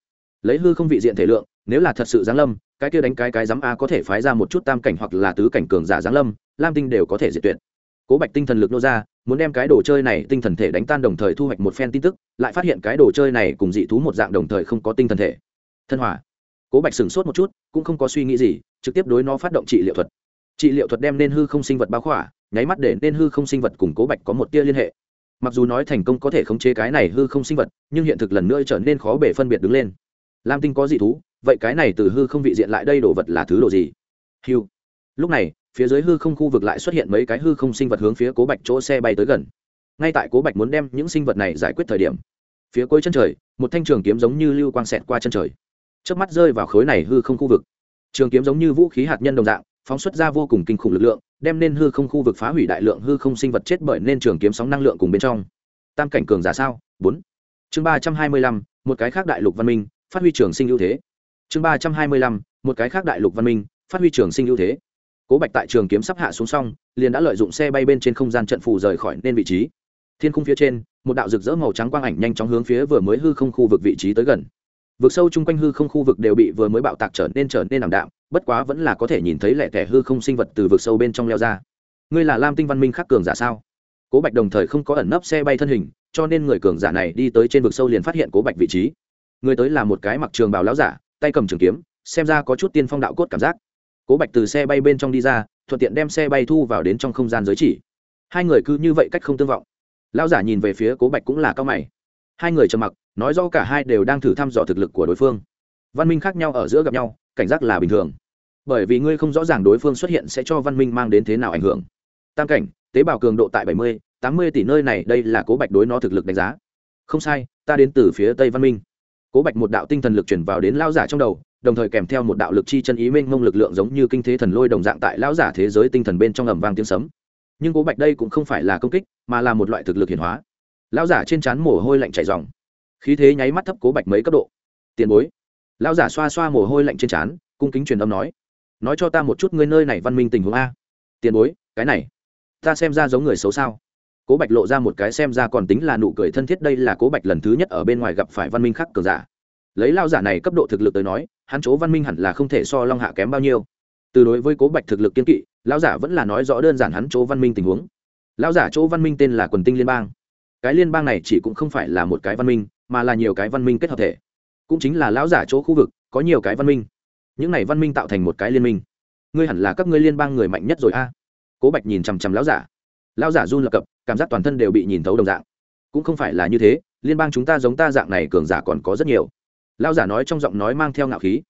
Lấy hư không vị diện thể lượng, nếu là thật sự giáng lâm cái kia đánh cái cái dám a có thể phái ra một chút tam cảnh hoặc là tứ cảnh cường giả giáng lâm, lam tinh đều có thể diệt tuyệt. Cố bạch tinh thần lực nô ra, muốn đem cái đồ chơi này tinh thần thể đánh tan đồng thời thu hoạch một phen tin tức, lại phát hiện cái đồ chơi này cùng dị thú một dạng đồng thời không có tinh thần thể. Thân hòa. Cố bạch sửng sốt một chút, cũng không có suy nghĩ gì, trực tiếp đối nó phát động trị liệu thuật. Trị liệu thuật đem nên hư không sinh vật bao khỏa, nháy mắt để nên hư không sinh vật cùng cố bạch có một tia liên hệ. Mặc dù nói thành công có thể khống chế cái này hư không sinh vật, nhưng hiện thực lần nữa trở nên khó bể phân biệt đứng lên. Lam tinh có dị thú vậy cái này từ hư không vị diện lại đây đồ vật là thứ đồ gì? Hiu lúc này, phía dưới hư không khu vực lại xuất hiện mấy cái hư không sinh vật hướng phía cố bạch chỗ xe bay tới gần. Ngay tại cố bạch muốn đem những sinh vật này giải quyết thời điểm, phía cuối chân trời, một thanh trường kiếm giống như lưu quang xẹt qua chân trời. Trước mắt rơi vào khối này hư không khu vực. Trường kiếm giống như vũ khí hạt nhân đồng dạng, phóng xuất ra vô cùng kinh khủng lực lượng, đem nên hư không khu vực phá hủy đại lượng hư không sinh vật chết bởi nên trường kiếm sóng năng lượng cùng bên trong. Tam cảnh cường giả sao? Bốn. Chương ba trăm hai mươi lăm, một cái khác đại lục văn minh, phát huy trường sinh ưu thế chương ba trăm hai mươi lăm, một cái khác đại lục văn minh, phát huy trường sinh ưu thế. Cố bạch tại trường kiếm sắp hạ xuống xong, liền đã lợi dụng xe bay bên trên không gian trận phù rời khỏi nên vị trí. Thiên khung phía trên, một đạo rực rỡ màu trắng quang ảnh nhanh chóng hướng phía vừa mới hư không khu vực vị trí tới gần. Vực sâu chung quanh hư không khu vực đều bị vừa mới bạo tạc trở nên trở nên ảm đạm, bất quá vẫn là có thể nhìn thấy lẻ tẻ hư không sinh vật từ vực sâu bên trong leo ra. Ngươi là lam tinh văn minh khắc cường giả sao? Cố bạch đồng thời không có ẩn nấp xe bay thân hình, cho nên người cường giả này đi tới trên vực sâu liền phát hiện cố bạch vị trí. Người tới là một cái mặc trường bào láo giả tay cầm trường kiếm, xem ra có chút tiên phong đạo cốt cảm giác. Cố bạch từ xe bay bên trong đi ra, thuận tiện đem xe bay thu vào đến trong không gian giới chỉ. Hai người cứ như vậy cách không tương vọng. Lão giả nhìn về phía cố bạch cũng là cao mày. Hai người trầm mặc, nói do cả hai đều đang thử thăm dò thực lực của đối phương. Văn minh khác nhau ở giữa gặp nhau, cảnh giác là bình thường. Bởi vì ngươi không rõ ràng đối phương xuất hiện sẽ cho văn minh mang đến thế nào ảnh hưởng. Tam cảnh, tế bào cường độ tại bảy mươi, tám mươi tỷ nơi này, đây là cố bạch đối nó thực lực đánh giá. Không sai, ta đến từ phía tây văn minh cố bạch một đạo tinh thần lực chuyển vào đến lao giả trong đầu, đồng thời kèm theo một đạo lực chi chân ý mênh mông lực lượng giống như kinh thế thần lôi đồng dạng tại lao giả thế giới tinh thần bên trong ẩm vang tiếng sấm. Nhưng cố bạch đây cũng không phải là công kích, mà là một loại thực lực hiển hóa. Lao giả trên trán mồ hôi lạnh chảy dòng khí thế nháy mắt thấp cố bạch mấy cấp độ. Tiền bối. Lao giả xoa xoa mồ hôi lạnh trên trán, cung kính truyền âm nói nói cho ta một chút ngươi nơi này văn minh tình huống a. Tiền bối, cái này, ta xem ra giống người xấu sao? Cố bạch lộ ra một cái xem ra còn tính là nụ cười thân thiết, đây là cố bạch lần thứ nhất ở bên ngoài gặp phải văn minh khắc cường giả. Lấy lao giả này cấp độ thực lực tới nói, hắn chỗ văn minh hẳn là không thể so long hạ kém bao nhiêu. Từ đối với cố bạch thực lực kiên kỵ lao giả vẫn là nói rõ đơn giản hắn chỗ văn minh tình huống. Lao giả chỗ văn minh tên là quần tinh liên bang. Cái liên bang này chỉ cũng không phải là một cái văn minh, mà là nhiều cái văn minh kết hợp thể. Cũng chính là lão giả chỗ khu vực, có nhiều cái văn minh. Những này văn minh tạo thành một cái liên minh. Ngươi hẳn là các ngươi liên bang người mạnh nhất rồi a. Cố bạch nhìn chằm chằm lão giả. Lão giả run lập cập cảm giác toàn thân đều bị nhìn thấu đồng dạng. Cũng không phải là như thế, liên bang chúng ta giống ta dạng này cường giả còn có rất nhiều. Lão giả nói trong giọng nói mang theo ngạo khí.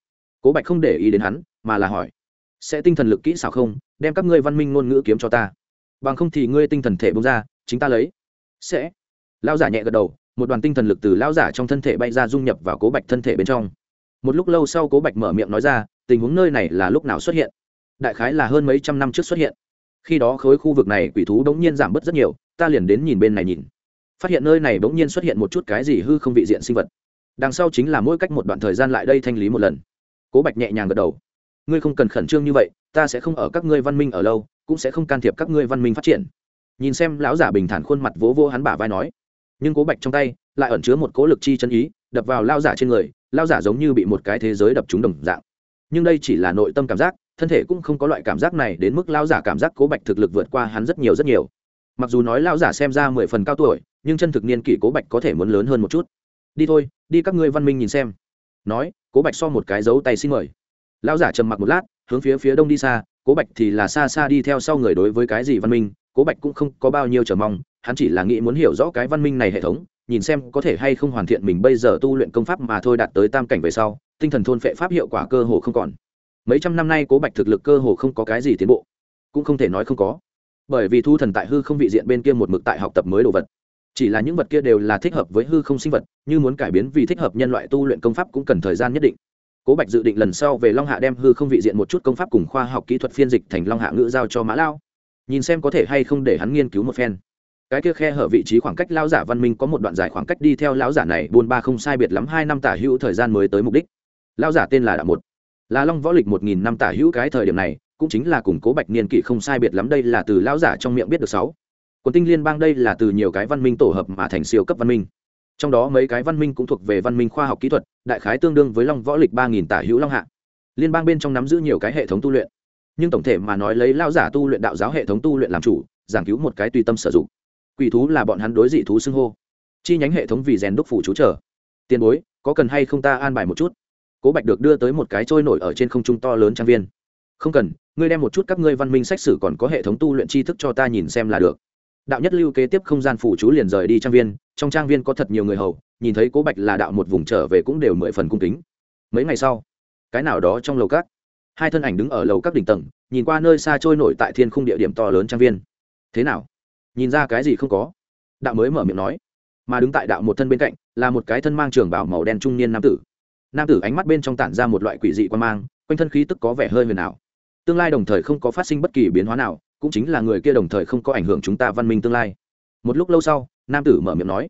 Cố bạch không để ý đến hắn, mà là hỏi, sẽ tinh thần lực kỹ xảo không? Đem các ngươi văn minh ngôn ngữ kiếm cho ta. Bằng không thì ngươi tinh thần thể bông ra, chính ta lấy. Sẽ. Lão giả nhẹ gật đầu, một đoàn tinh thần lực từ lão giả trong thân thể bay ra dung nhập vào cố bạch thân thể bên trong. Một lúc lâu sau cố bạch mở miệng nói ra, tình huống nơi này là lúc nào xuất hiện? Đại khái là hơn mấy trăm năm trước xuất hiện khi đó khối khu vực này quỷ thú bỗng nhiên giảm bớt rất nhiều, ta liền đến nhìn bên này nhìn. Phát hiện nơi này bỗng nhiên xuất hiện một chút cái gì hư không vị diện sinh vật. Đằng sau chính là mỗi cách một đoạn thời gian lại đây thanh lý một lần. Cố bạch nhẹ nhàng gật đầu. Ngươi không cần khẩn trương như vậy, ta sẽ không ở các ngươi văn minh ở lâu, cũng sẽ không can thiệp các ngươi văn minh phát triển. Nhìn xem lão giả bình thản khuôn mặt vỗ vô hắn bả vai nói. Nhưng cố bạch trong tay lại ẩn chứa một cố lực chi chân ý, đập vào lao giả trên người lao giả giống như bị một cái thế giới đập trúng đồng dạng. Nhưng đây chỉ là nội tâm cảm giác thân thể cũng không có loại cảm giác này đến mức lao giả cảm giác cố bạch thực lực vượt qua hắn rất nhiều rất nhiều. Mặc dù nói lao giả xem ra mười phần cao tuổi, nhưng chân thực niên kỷ cố bạch có thể muốn lớn hơn một chút. Đi thôi, đi các ngươi văn minh nhìn xem. Nói, cố bạch so một cái dấu tay xin mời. Lao giả trầm mặc một lát, hướng phía phía đông đi xa, cố bạch thì là xa xa đi theo sau người đối với cái gì văn minh, cố bạch cũng không có bao nhiêu chờ mong, hắn chỉ là nghĩ muốn hiểu rõ cái văn minh này hệ thống, nhìn xem có thể hay không hoàn thiện mình bây giờ tu luyện công pháp mà thôi đạt tới tam cảnh về sau, tinh thần thôn phệ pháp hiệu quả cơ hồ không còn mấy trăm năm nay cố bạch thực lực cơ hồ không có cái gì tiến bộ, cũng không thể nói không có. Bởi vì thu thần tại hư không vị diện bên kia một mực tại học tập mới đồ vật. Chỉ là những vật kia đều là thích hợp với hư không sinh vật, như muốn cải biến vì thích hợp nhân loại tu luyện công pháp cũng cần thời gian nhất định. Cố bạch dự định lần sau về long hạ đem hư không vị diện một chút công pháp cùng khoa học kỹ thuật phiên dịch thành long hạ ngữ giao cho mã lao. Nhìn xem có thể hay không để hắn nghiên cứu một phen. Cái kia khe hở vị trí khoảng cách lão giả văn minh có một đoạn dài khoảng cách đi theo lão giả này buôn ba không sai biệt lắm hai năm tả hữu thời gian mới tới mục đích. Lão giả tên là đạo một là long võ lịch một nghìn năm tả hữu cái thời điểm này, cũng chính là củng cố bạch niên kỷ không sai biệt lắm đây là từ lão giả trong miệng biết được sáu. Quần tinh liên bang đây là từ nhiều cái văn minh tổ hợp mà thành siêu cấp văn minh. Trong đó mấy cái văn minh cũng thuộc về văn minh khoa học kỹ thuật, đại khái tương đương với long võ lịch ba nghìn tả hữu long hạ. Liên bang bên trong nắm giữ nhiều cái hệ thống tu luyện. Nhưng tổng thể mà nói lấy lao giả tu luyện đạo giáo hệ thống tu luyện làm chủ, giảng cứu một cái tùy tâm sử dụng. Quỷ thú là bọn hắn đối dị thú xưng hô. Chi nhánh hệ thống vì rèn đúc phủ chú trở. Tiền bối, có cần hay không ta an bài một chút? Cố bạch được đưa tới một cái trôi nổi ở trên không trung to lớn trang viên. Không cần, ngươi đem một chút các ngươi văn minh sách sử còn có hệ thống tu luyện tri thức cho ta nhìn xem là được. Đạo nhất lưu kế tiếp không gian phủ chú liền rời đi trang viên, trong trang viên có thật nhiều người hầu, nhìn thấy cố bạch là đạo một vùng trở về cũng đều mười phần cung kính. Mấy ngày sau, cái nào đó trong lầu các, hai thân ảnh đứng ở lầu các đỉnh tầng, nhìn qua nơi xa trôi nổi tại thiên khung địa điểm to lớn trang viên. Thế nào? Nhìn ra cái gì không có? Đạo mới mở miệng nói. Mà đứng tại đạo một thân bên cạnh là một cái thân mang trường bảo màu đen trung niên nam tử nam tử ánh mắt bên trong tản ra một loại quỷ dị quan mang, quanh thân khí tức có vẻ hơi huyền ảo. Tương lai đồng thời không có phát sinh bất kỳ biến hóa nào, cũng chính là người kia đồng thời không có ảnh hưởng chúng ta văn minh tương lai. Một lúc lâu sau, nam tử mở miệng nói,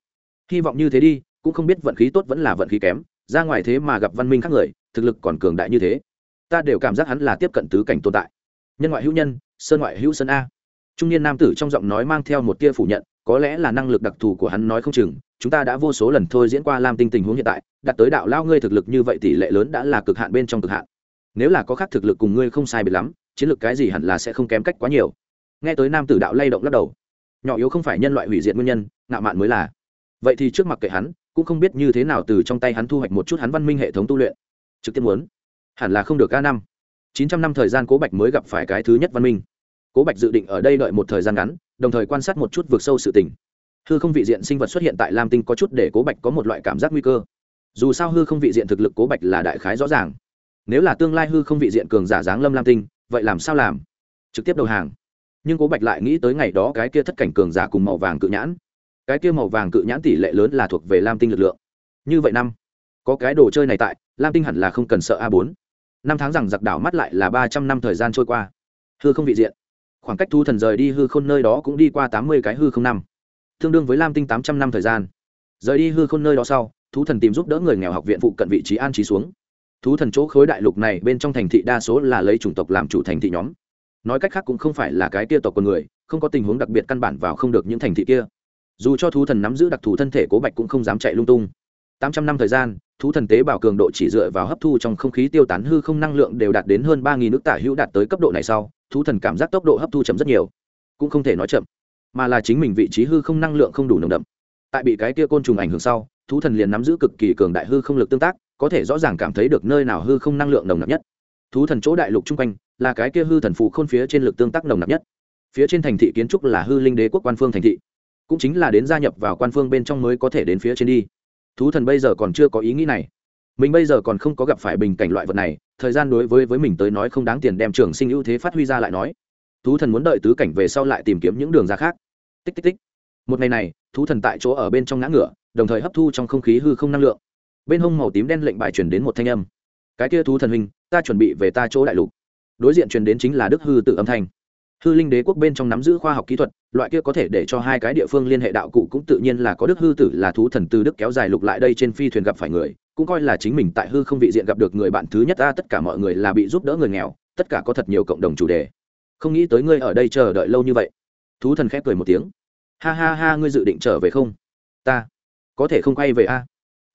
hy vọng như thế đi, cũng không biết vận khí tốt vẫn là vận khí kém, ra ngoài thế mà gặp văn minh khác người, thực lực còn cường đại như thế. Ta đều cảm giác hắn là tiếp cận tứ cảnh tồn tại. Nhân ngoại hữu nhân, sơn ngoại hữu sơn a. Trung niên nam tử trong giọng nói mang theo một tia phủ nhận, có lẽ là năng lực đặc thù của hắn nói không chừng chúng ta đã vô số lần thôi diễn qua lam tinh tình huống hiện tại đặt tới đạo lao ngươi thực lực như vậy tỷ lệ lớn đã là cực hạn bên trong cực hạn. Nếu là có khác thực lực cùng ngươi không sai biệt lắm, chiến lược cái gì hẳn là sẽ không kém cách quá nhiều. Nghe tới nam tử đạo lay động lắc đầu. Nhỏ yếu không phải nhân loại hủy diệt nguyên nhân, ngạo mạn mới là. Vậy thì trước mặt kệ hắn, cũng không biết như thế nào từ trong tay hắn thu hoạch một chút hắn văn minh hệ thống tu luyện. Trực tiếp muốn. Hẳn là không được ca năm. Chín trăm năm thời gian cố bạch mới gặp phải cái thứ nhất văn minh. Cố bạch dự định ở đây đợi một thời gian ngắn, đồng thời quan sát một chút vượt sâu sự tình hư không vị diện sinh vật xuất hiện tại lam tinh có chút để cố bạch có một loại cảm giác nguy cơ. Dù sao hư không vị diện thực lực cố bạch là đại khái rõ ràng. Nếu là tương lai hư không vị diện cường giả giáng lâm lam tinh, vậy làm sao làm? Trực tiếp đầu hàng. Nhưng cố bạch lại nghĩ tới ngày đó cái kia thất cảnh cường giả cùng màu vàng cự nhãn. Cái kia màu vàng cự nhãn tỷ lệ lớn là thuộc về lam tinh lực lượng. Như vậy năm, có cái đồ chơi này tại, lam tinh hẳn là không cần sợ a bốn. Năm tháng rằng giặc đảo mắt lại là ba trăm năm thời gian trôi qua. Hư không vị diện. Khoảng cách thu thần rời đi hư không nơi đó cũng đi qua tám mươi cái hư không năm tương đương với lam tinh tám trăm năm thời gian. Rời đi hư khôn nơi đó sau, thú thần tìm giúp đỡ người nghèo học viện phụ cận vị trí an trí xuống. Thú thần chỗ khối đại lục này bên trong thành thị đa số là lấy chủng tộc làm chủ thành thị nhóm. Nói cách khác cũng không phải là cái kia tộc con người, không có tình huống đặc biệt căn bản vào không được những thành thị kia. Dù cho thú thần nắm giữ đặc thù thân thể cố bạch cũng không dám chạy lung tung. Tám trăm năm thời gian, thú thần tế bào cường độ chỉ dựa vào hấp thu trong không khí tiêu tán hư không năng lượng đều đạt đến hơn ba nghìn nước tả hữu đạt tới cấp độ này sau, thú thần cảm giác tốc độ hấp thu chậm rất nhiều. Cũng không thể nói chậm mà là chính mình vị trí hư không năng lượng không đủ nồng đậm. Tại bị cái kia côn trùng ảnh hưởng sau, thú thần liền nắm giữ cực kỳ cường đại hư không lực tương tác, có thể rõ ràng cảm thấy được nơi nào hư không năng lượng nồng nặc nhất. Thú thần chỗ đại lục chung quanh, là cái kia hư thần phù khôn phía trên lực tương tác nồng nặc nhất. Phía trên thành thị kiến trúc là hư linh đế quốc quan phương thành thị. Cũng chính là đến gia nhập vào quan phương bên trong mới có thể đến phía trên đi. Thú thần bây giờ còn chưa có ý nghĩ này. Mình bây giờ còn không có gặp phải bình cảnh loại vật này, thời gian đối với với mình tới nói không đáng tiền đem trường sinh ưu thế phát huy ra lại nói. Thú thần muốn đợi tứ cảnh về sau lại tìm kiếm những đường ra khác tích tích tích. Một ngày này, thú thần tại chỗ ở bên trong ngã ngựa đồng thời hấp thu trong không khí hư không năng lượng. Bên hông màu tím đen lệnh bài chuyển đến một thanh âm. Cái kia thú thần huynh, ta chuẩn bị về ta chỗ đại lục. Đối diện truyền đến chính là đức hư tự âm thanh. Hư linh đế quốc bên trong nắm giữ khoa học kỹ thuật, loại kia có thể để cho hai cái địa phương liên hệ đạo cụ cũng tự nhiên là có đức hư tử là thú thần từ đức kéo dài lục lại đây trên phi thuyền gặp phải người, cũng coi là chính mình tại hư không vị diện gặp được người bạn thứ nhất ta tất cả mọi người là bị giúp đỡ người nghèo, tất cả có thật nhiều cộng đồng chủ đề. Không nghĩ tới ngươi ở đây chờ đợi lâu như vậy thú thần khép cười một tiếng. Ha ha ha, ngươi dự định trở về không? Ta. Có thể không quay về a?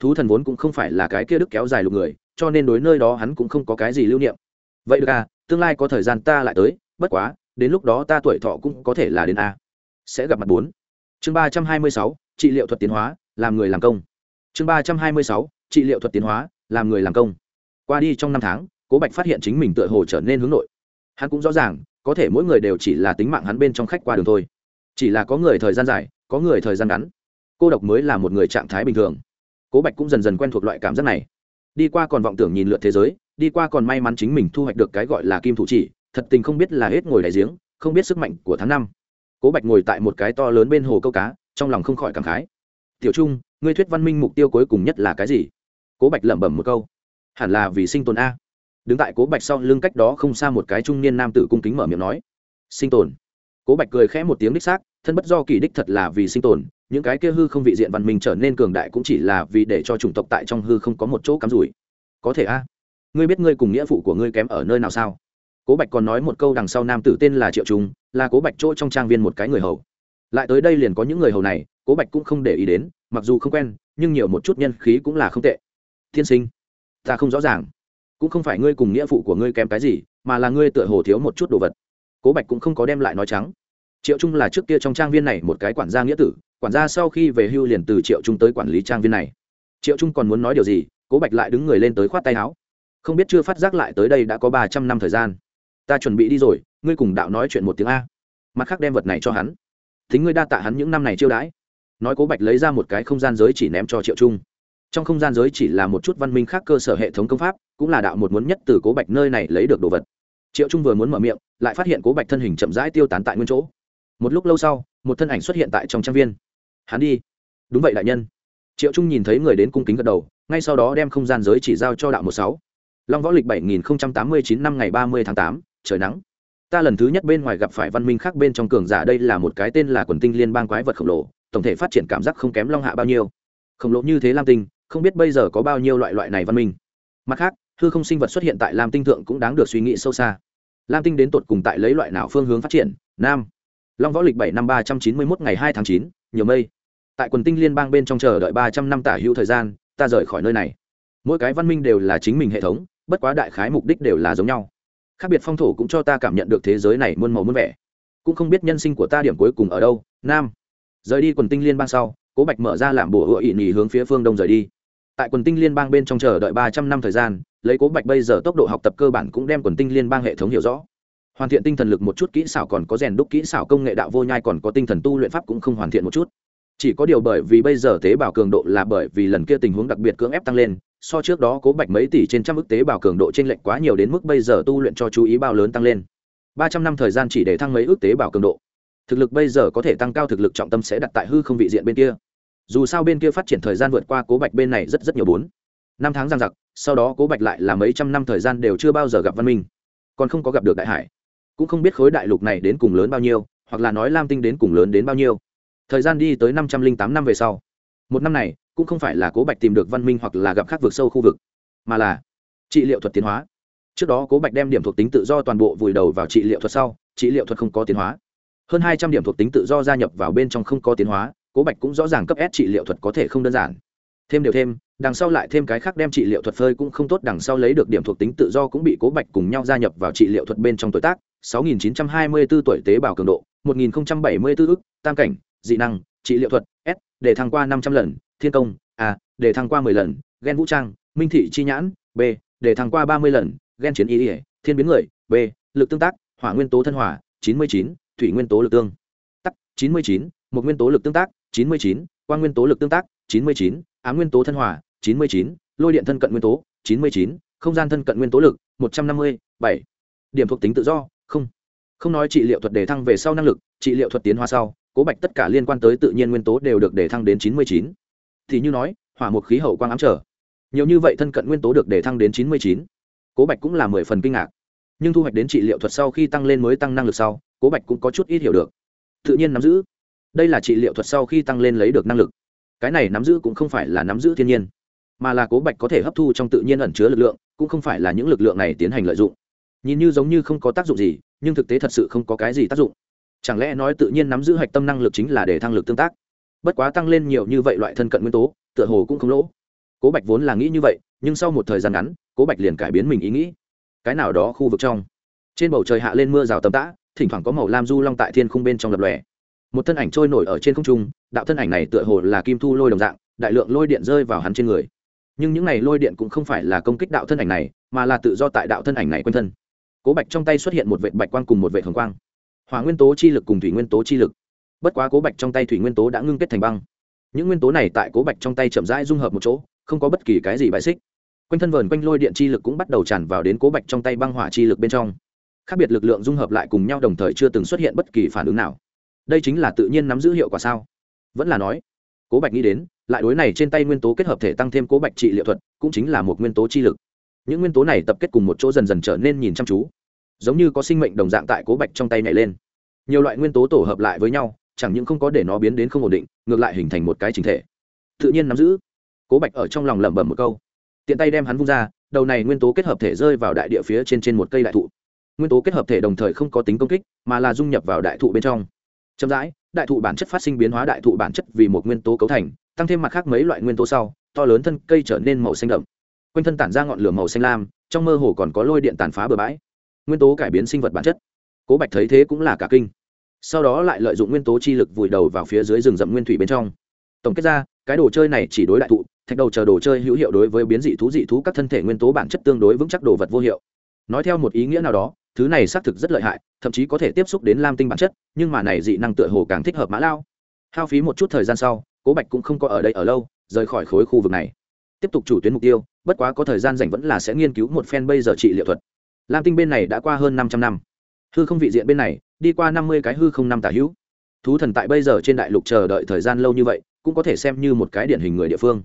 Thú thần vốn cũng không phải là cái kia đức kéo dài lục người, cho nên đối nơi đó hắn cũng không có cái gì lưu niệm. Vậy được à tương lai có thời gian ta lại tới, bất quá, đến lúc đó ta tuổi thọ cũng có thể là đến a. Sẽ gặp mặt bốn. Chương ba trăm hai mươi sáu, trị liệu thuật tiến hóa, làm người làm công. Chương ba trăm hai mươi sáu, trị liệu thuật tiến hóa, làm người làm công. Qua đi trong năm tháng, cố bạch phát hiện chính mình tựa hồ trở nên hướng nội. Hắn cũng rõ ràng có thể mỗi người đều chỉ là tính mạng hắn bên trong khách qua đường thôi. Chỉ là có người thời gian dài, có người thời gian ngắn. Cô độc mới là một người trạng thái bình thường. Cố bạch cũng dần dần quen thuộc loại cảm giác này. Đi qua còn vọng tưởng nhìn lượt thế giới, đi qua còn may mắn chính mình thu hoạch được cái gọi là kim thủ chỉ, thật tình không biết là hết ngồi đại giếng, không biết sức mạnh của tháng năm. Cố bạch ngồi tại một cái to lớn bên hồ câu cá, trong lòng không khỏi cảm khái. Tiểu trung, ngươi thuyết văn minh mục tiêu cuối cùng nhất là cái gì? Cố bạch lẩm bẩm một câu. Hẳn là vì sinh tồn a đứng tại cố bạch sau lưng cách đó không xa một cái trung niên nam tử cung kính mở miệng nói, sinh tồn. Cố bạch cười khẽ một tiếng đích xác, thân bất do kỳ đích thật là vì sinh tồn, những cái kia hư không vị diện văn minh trở nên cường đại cũng chỉ là vì để cho chủng tộc tại trong hư không có một chỗ cắm rủi. Có thể a, ngươi biết ngươi cùng nghĩa phụ của ngươi kém ở nơi nào sao? Cố bạch còn nói một câu đằng sau nam tử tên là triệu trung, là cố bạch chỗ trong trang viên một cái người hầu. Lại tới đây liền có những người hầu này, cố bạch cũng không để ý đến, mặc dù không quen, nhưng nhiều một chút nhân khí cũng là không tệ. Tiên sinh, ta không rõ ràng cũng không phải ngươi cùng nghĩa phụ của ngươi kém cái gì, mà là ngươi tựa hồ thiếu một chút đồ vật. Cố bạch cũng không có đem lại nói trắng. Triệu trung là trước kia trong trang viên này một cái quản gia nghĩa tử, quản gia sau khi về hưu liền từ triệu trung tới quản lý trang viên này. Triệu trung còn muốn nói điều gì, cố bạch lại đứng người lên tới khoát tay áo. Không biết chưa phát giác lại tới đây đã có ba trăm năm thời gian. Ta chuẩn bị đi rồi, ngươi cùng đạo nói chuyện một tiếng a. Mặt khác đem vật này cho hắn. Thính ngươi đa tạ hắn những năm này chiêu đãi. Nói cố bạch lấy ra một cái không gian giới chỉ ném cho triệu trung. Trong không gian giới chỉ là một chút văn minh khác cơ sở hệ thống công pháp cũng là đạo một muốn nhất từ cố bạch nơi này lấy được đồ vật. Triệu trung vừa muốn mở miệng, lại phát hiện cố bạch thân hình chậm rãi tiêu tán tại nguyên chỗ. Một lúc lâu sau, một thân ảnh xuất hiện tại trong trang viên. Hắn đi. Đúng vậy, đại nhân. Triệu trung nhìn thấy người đến cung kính gật đầu, ngay sau đó đem không gian giới chỉ giao cho đạo một sáu. Long võ lịch bảy nghìn tám mươi chín năm ngày ba mươi tháng tám, trời nắng. Ta lần thứ nhất bên ngoài gặp phải văn minh khác bên trong cường giả, đây là một cái tên là quần tinh liên bang quái vật khổng lồ, tổng thể phát triển cảm giác không kém long hạ bao nhiêu. Khổng lồ như thế lam tinh, không biết bây giờ có bao nhiêu loại loại này văn minh. Mặt khác hư không sinh vật xuất hiện tại lam tinh thượng cũng đáng được suy nghĩ sâu xa. Lam tinh đến tột cùng tại lấy loại nào phương hướng phát triển? Nam. Long võ lịch bảy năm ba trăm chín mươi mốt ngày hai tháng chín, nhiều mây. Tại quần tinh liên bang bên trong chờ đợi ba trăm năm tả hữu thời gian, ta rời khỏi nơi này. Mỗi cái văn minh đều là chính mình hệ thống, bất quá đại khái mục đích đều là giống nhau. Khác biệt phong thổ cũng cho ta cảm nhận được thế giới này muôn màu muôn vẻ. Cũng không biết nhân sinh của ta điểm cuối cùng ở đâu. Nam. Rời đi quần tinh liên bang sau, cố bạch mở ra làm bổ hựa ỵ nhì hướng phía phương đông rời đi tại quần tinh liên bang bên trong chờ đợi ba trăm năm thời gian, lấy cố bạch bây giờ tốc độ học tập cơ bản cũng đem quần tinh liên bang hệ thống hiểu rõ. Hoàn thiện tinh thần lực một chút kỹ xảo còn có rèn đúc kỹ xảo công nghệ đạo vô nhai còn có tinh thần tu luyện pháp cũng không hoàn thiện một chút. Chỉ có điều bởi vì bây giờ tế bào cường độ là bởi vì lần kia tình huống đặc biệt cưỡng ép tăng lên, so trước đó cố bạch mấy tỷ trên trăm ức tế bào cường độ t r ê n lệch quá nhiều đến mức bây giờ tu luyện cho chú ý bao lớn tăng lên. Ba trăm năm thời gian chỉ để thăng mấy ước tế bào cường độ. Thực lực bây giờ có thể tăng cao thực lực trọng tâm sẽ đặt tại hư không vị diện bên kia dù sao bên kia phát triển thời gian vượt qua cố bạch bên này rất rất nhiều bốn năm tháng giang giặc sau đó cố bạch lại là mấy trăm năm thời gian đều chưa bao giờ gặp văn minh còn không có gặp được đại hải cũng không biết khối đại lục này đến cùng lớn bao nhiêu hoặc là nói lam tinh đến cùng lớn đến bao nhiêu thời gian đi tới năm trăm linh tám năm về sau một năm này cũng không phải là cố bạch tìm được văn minh hoặc là gặp khác vượt sâu khu vực mà là trị liệu thuật tiến hóa trước đó cố bạch đem điểm thuộc tính tự do toàn bộ vùi đầu vào trị liệu thuật sau trị liệu thuật không có tiến hóa hơn hai trăm điểm thuộc tính tự do gia nhập vào bên trong không có tiến hóa cố bạch cũng rõ ràng cấp s trị liệu thuật có thể không đơn giản. Thêm đều thêm đằng sau lại thêm cái khác đem trị liệu thuật phơi cũng không tốt đằng sau lấy được điểm thuộc tính tự do cũng bị cố bạch cùng nhau gia nhập vào trị liệu thuật bên trong tuổi tác 6.924 tuổi tế bào cường độ 1.074 ức tam cảnh dị năng trị liệu thuật s để thăng qua 500 lần thiên công a để thăng qua 10 lần ghen vũ trang minh thị chi nhãn b để thăng qua 30 lần ghen chiến y ỉa thiên biến người b lực tương tác hỏa nguyên tố thân hỏa 99, thủy nguyên tố lực tương tắc 99, một nguyên tố lực tương tác 99, quang nguyên tố lực tương tác 99, ám nguyên tố thân hòa, 99, lôi điện thân cận nguyên tố 99, không gian thân cận nguyên tố lực 150, 7. điểm thuộc tính tự do không không nói trị liệu thuật đề thăng về sau năng lực trị liệu thuật tiến hóa sau cố bạch tất cả liên quan tới tự nhiên nguyên tố đều được đề thăng đến 99. thì như nói hỏa một khí hậu quang ám trở nhiều như vậy thân cận nguyên tố được đề thăng đến 99. cố bạch cũng là mười phần kinh ngạc nhưng thu hoạch đến trị liệu thuật sau khi tăng lên mới tăng năng lực sau cố bạch cũng có chút ít hiểu được tự nhiên nắm giữ đây là trị liệu thuật sau khi tăng lên lấy được năng lực. Cái này nắm giữ cũng không phải là nắm giữ thiên nhiên, mà là cố bạch có thể hấp thu trong tự nhiên ẩn chứa lực lượng, cũng không phải là những lực lượng này tiến hành lợi dụng. Nhìn như giống như không có tác dụng gì, nhưng thực tế thật sự không có cái gì tác dụng. Chẳng lẽ nói tự nhiên nắm giữ hạch tâm năng lực chính là để thăng lực tương tác? Bất quá tăng lên nhiều như vậy loại thân cận nguyên tố, tựa hồ cũng không lỗ. Cố bạch vốn là nghĩ như vậy, nhưng sau một thời gian ngắn, cố bạch liền cải biến mình ý nghĩ. Cái nào đó khu vực trong. Trên bầu trời hạ lên mưa rào tầm tã, thỉnh thoảng có màu lam du long tại thiên khung bên trong lập lòe một thân ảnh trôi nổi ở trên không trung, đạo thân ảnh này tựa hồ là kim thu lôi đồng dạng, đại lượng lôi điện rơi vào hắn trên người. Nhưng những này lôi điện cũng không phải là công kích đạo thân ảnh này, mà là tự do tại đạo thân ảnh này quanh thân. Cố bạch trong tay xuất hiện một vệ bạch quang cùng một vệ hồng quang. Hỏa nguyên tố chi lực cùng thủy nguyên tố chi lực. Bất quá cố bạch trong tay thủy nguyên tố đã ngưng kết thành băng. Những nguyên tố này tại cố bạch trong tay chậm rãi dung hợp một chỗ, không có bất kỳ cái gì bại xích. Quanh thân vờn quanh lôi điện chi lực cũng bắt đầu tràn vào đến cố bạch trong tay băng hỏa chi lực bên trong. Khác biệt lực lượng dung hợp lại cùng nhau đồng thời chưa từng xuất hiện bất kỳ phản ứng nào đây chính là tự nhiên nắm giữ hiệu quả sao? Vẫn là nói, cố bạch nghĩ đến, lại đối này trên tay nguyên tố kết hợp thể tăng thêm cố bạch trị liệu thuật, cũng chính là một nguyên tố chi lực. Những nguyên tố này tập kết cùng một chỗ dần dần trở nên nhìn chăm chú, giống như có sinh mệnh đồng dạng tại cố bạch trong tay nhảy lên. Nhiều loại nguyên tố tổ hợp lại với nhau, chẳng những không có để nó biến đến không ổn định, ngược lại hình thành một cái chính thể. Tự nhiên nắm giữ. Cố bạch ở trong lòng lẩm bẩm một câu. Tiện tay đem hắn vung ra, đầu này nguyên tố kết hợp thể rơi vào đại địa phía trên trên một cây đại thụ. Nguyên tố kết hợp thể đồng thời không có tính công kích, mà là dung nhập vào đại thụ bên trong chậm rãi, đại thụ bản chất phát sinh biến hóa đại thụ bản chất vì một nguyên tố cấu thành, tăng thêm mặt khác mấy loại nguyên tố sau, to lớn thân cây trở nên màu xanh đậm. Quanh thân tản ra ngọn lửa màu xanh lam, trong mơ hồ còn có lôi điện tàn phá bừa bãi. Nguyên tố cải biến sinh vật bản chất. Cố bạch thấy thế cũng là cả kinh. Sau đó lại lợi dụng nguyên tố chi lực vùi đầu vào phía dưới rừng rậm nguyên thủy bên trong. Tổng kết ra, cái đồ chơi này chỉ đối đại thụ, thạch đầu chờ đồ chơi hữu hiệu đối với biến dị thú dị thú các thân thể nguyên tố bản chất tương đối vững chắc đồ vật vô hiệu. Nói theo một ý nghĩa nào đó thứ này xác thực rất lợi hại, thậm chí có thể tiếp xúc đến lam tinh bản chất, nhưng mà này dị năng tựa hồ càng thích hợp mã lao. Hao phí một chút thời gian sau, cố bạch cũng không có ở đây ở lâu, rời khỏi khối khu vực này. Tiếp tục chủ tuyến mục tiêu, bất quá có thời gian rảnh vẫn là sẽ nghiên cứu một phen bây giờ trị liệu thuật. Lam tinh bên này đã qua hơn 500 năm. Hư không vị diện bên này, đi qua năm mươi cái hư không năm tả hữu. Thú thần tại bây giờ trên đại lục chờ đợi thời gian lâu như vậy, cũng có thể xem như một cái điển hình người địa phương.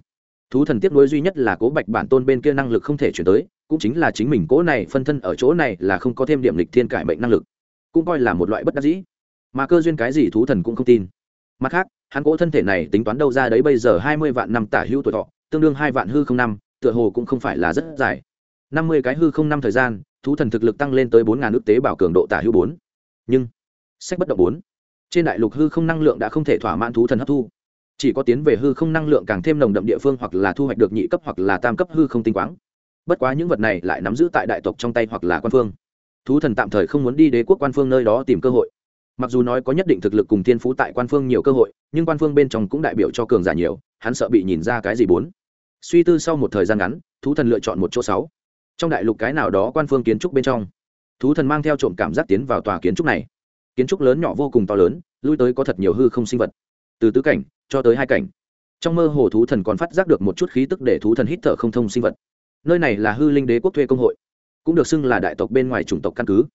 Thú thần tiếp nối duy nhất là cố bạch bản tôn bên kia năng lực không thể chuyển tới cũng chính là chính mình cố này phân thân ở chỗ này là không có thêm điểm lịch thiên cải mệnh năng lực, cũng coi là một loại bất đắc dĩ. Mà cơ duyên cái gì thú thần cũng không tin. Mặt khác, hắn cố thân thể này tính toán đâu ra đấy bây giờ hai mươi vạn năm tả hữu tuổi thọ, tương đương hai vạn hư không năm, tựa hồ cũng không phải là rất dài. năm mươi cái hư không năm thời gian, thú thần thực lực tăng lên tới bốn ngàn ước tế bảo cường độ tả hữu bốn. Nhưng, sách bất động bốn. Trên đại lục hư không năng lượng đã không thể thỏa mãn thú thần hấp thu. Chỉ có tiến về hư không năng lượng càng thêm nồng đậm địa phương hoặc là thu hoạch được nhị cấp hoặc là tam cấp hư không tinh quáng bất quá những vật này lại nắm giữ tại đại tộc trong tay hoặc là quan phương. Thú thần tạm thời không muốn đi đế quốc quan phương nơi đó tìm cơ hội. Mặc dù nói có nhất định thực lực cùng thiên phú tại quan phương nhiều cơ hội, nhưng quan phương bên trong cũng đại biểu cho cường giả nhiều, hắn sợ bị nhìn ra cái gì bốn. Suy tư sau một thời gian ngắn, thú thần lựa chọn một chỗ sáu. Trong đại lục cái nào đó quan phương kiến trúc bên trong, thú thần mang theo trộm cảm giác tiến vào tòa kiến trúc này. Kiến trúc lớn nhỏ vô cùng to lớn, lui tới có thật nhiều hư không sinh vật. Từ tứ cảnh cho tới hai cảnh. Trong mơ hồ thú thần còn phát giác được một chút khí tức để thú thần hít thở không thông sinh vật nơi này là hư linh đế quốc thuê công hội, cũng được xưng là đại tộc bên ngoài chủng tộc căn cứ.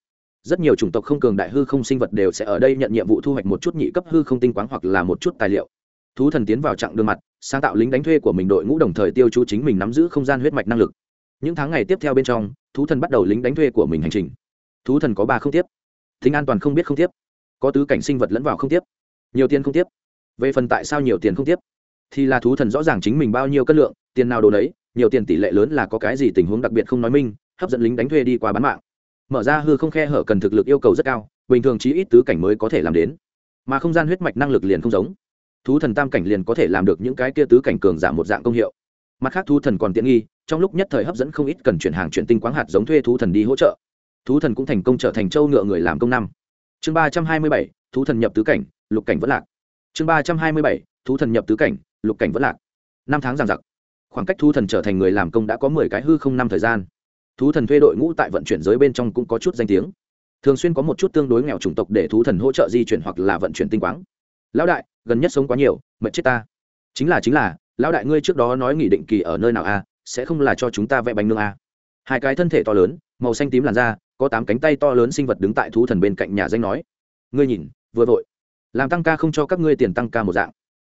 Rất nhiều chủng tộc không cường đại hư không sinh vật đều sẽ ở đây nhận nhiệm vụ thu hoạch một chút nhị cấp hư không tinh quáng hoặc là một chút tài liệu. Thú thần tiến vào chặng đường mặt, sáng tạo lính đánh thuê của mình đội ngũ đồng thời tiêu chú chính mình nắm giữ không gian huyết mạch năng lực. Những tháng ngày tiếp theo bên trong, thú thần bắt đầu lính đánh thuê của mình hành trình. Thú thần có ba không tiếp. Thính an toàn không biết không tiếp. Có tứ cảnh sinh vật lẫn vào không tiếp. Nhiều tiền không tiếp. Về phần tại sao nhiều tiền không tiếp, thì là thú thần rõ ràng chính mình bao nhiêu cân lượng, tiền nào đồ đấy nhiều tiền tỷ lệ lớn là có cái gì tình huống đặc biệt không nói minh, hấp dẫn lính đánh thuê đi qua bán mạng. Mở ra hư không khe hở cần thực lực yêu cầu rất cao, bình thường chí ít tứ cảnh mới có thể làm đến. Mà không gian huyết mạch năng lực liền không giống. Thú thần tam cảnh liền có thể làm được những cái kia tứ cảnh cường giảm một dạng công hiệu. Mặt khác thú thần còn tiện nghi, trong lúc nhất thời hấp dẫn không ít cần chuyển hàng chuyển tinh quáng hạt giống thuê thú thần đi hỗ trợ. Thú thần cũng thành công trở thành châu ngựa người làm công năm. Chương ba trăm hai mươi bảy, thú thần nhập tứ cảnh, lục cảnh vẫn lạc. Chương ba trăm hai mươi bảy, thú thần nhập tứ cảnh, lục cảnh vẫn lạc. Năm tháng giảng giặc khoảng cách thú thần trở thành người làm công đã có mười cái hư không năm thời gian. Thú thần thuê đội ngũ tại vận chuyển giới bên trong cũng có chút danh tiếng. Thường xuyên có một chút tương đối nghèo chủng tộc để thú thần hỗ trợ di chuyển hoặc là vận chuyển tinh quáng. Lão đại, gần nhất sống quá nhiều, mệt chết ta. Chính là chính là, lão đại ngươi trước đó nói nghỉ định kỳ ở nơi nào a sẽ không là cho chúng ta vẽ bánh nương a à. hai cái thân thể to lớn, màu xanh tím làn da, có tám cánh tay to lớn sinh vật đứng tại thú thần bên cạnh nhà danh nói. Ngươi nhìn, vừa vội. Làm tăng ca không cho các ngươi tiền tăng ca một dạng.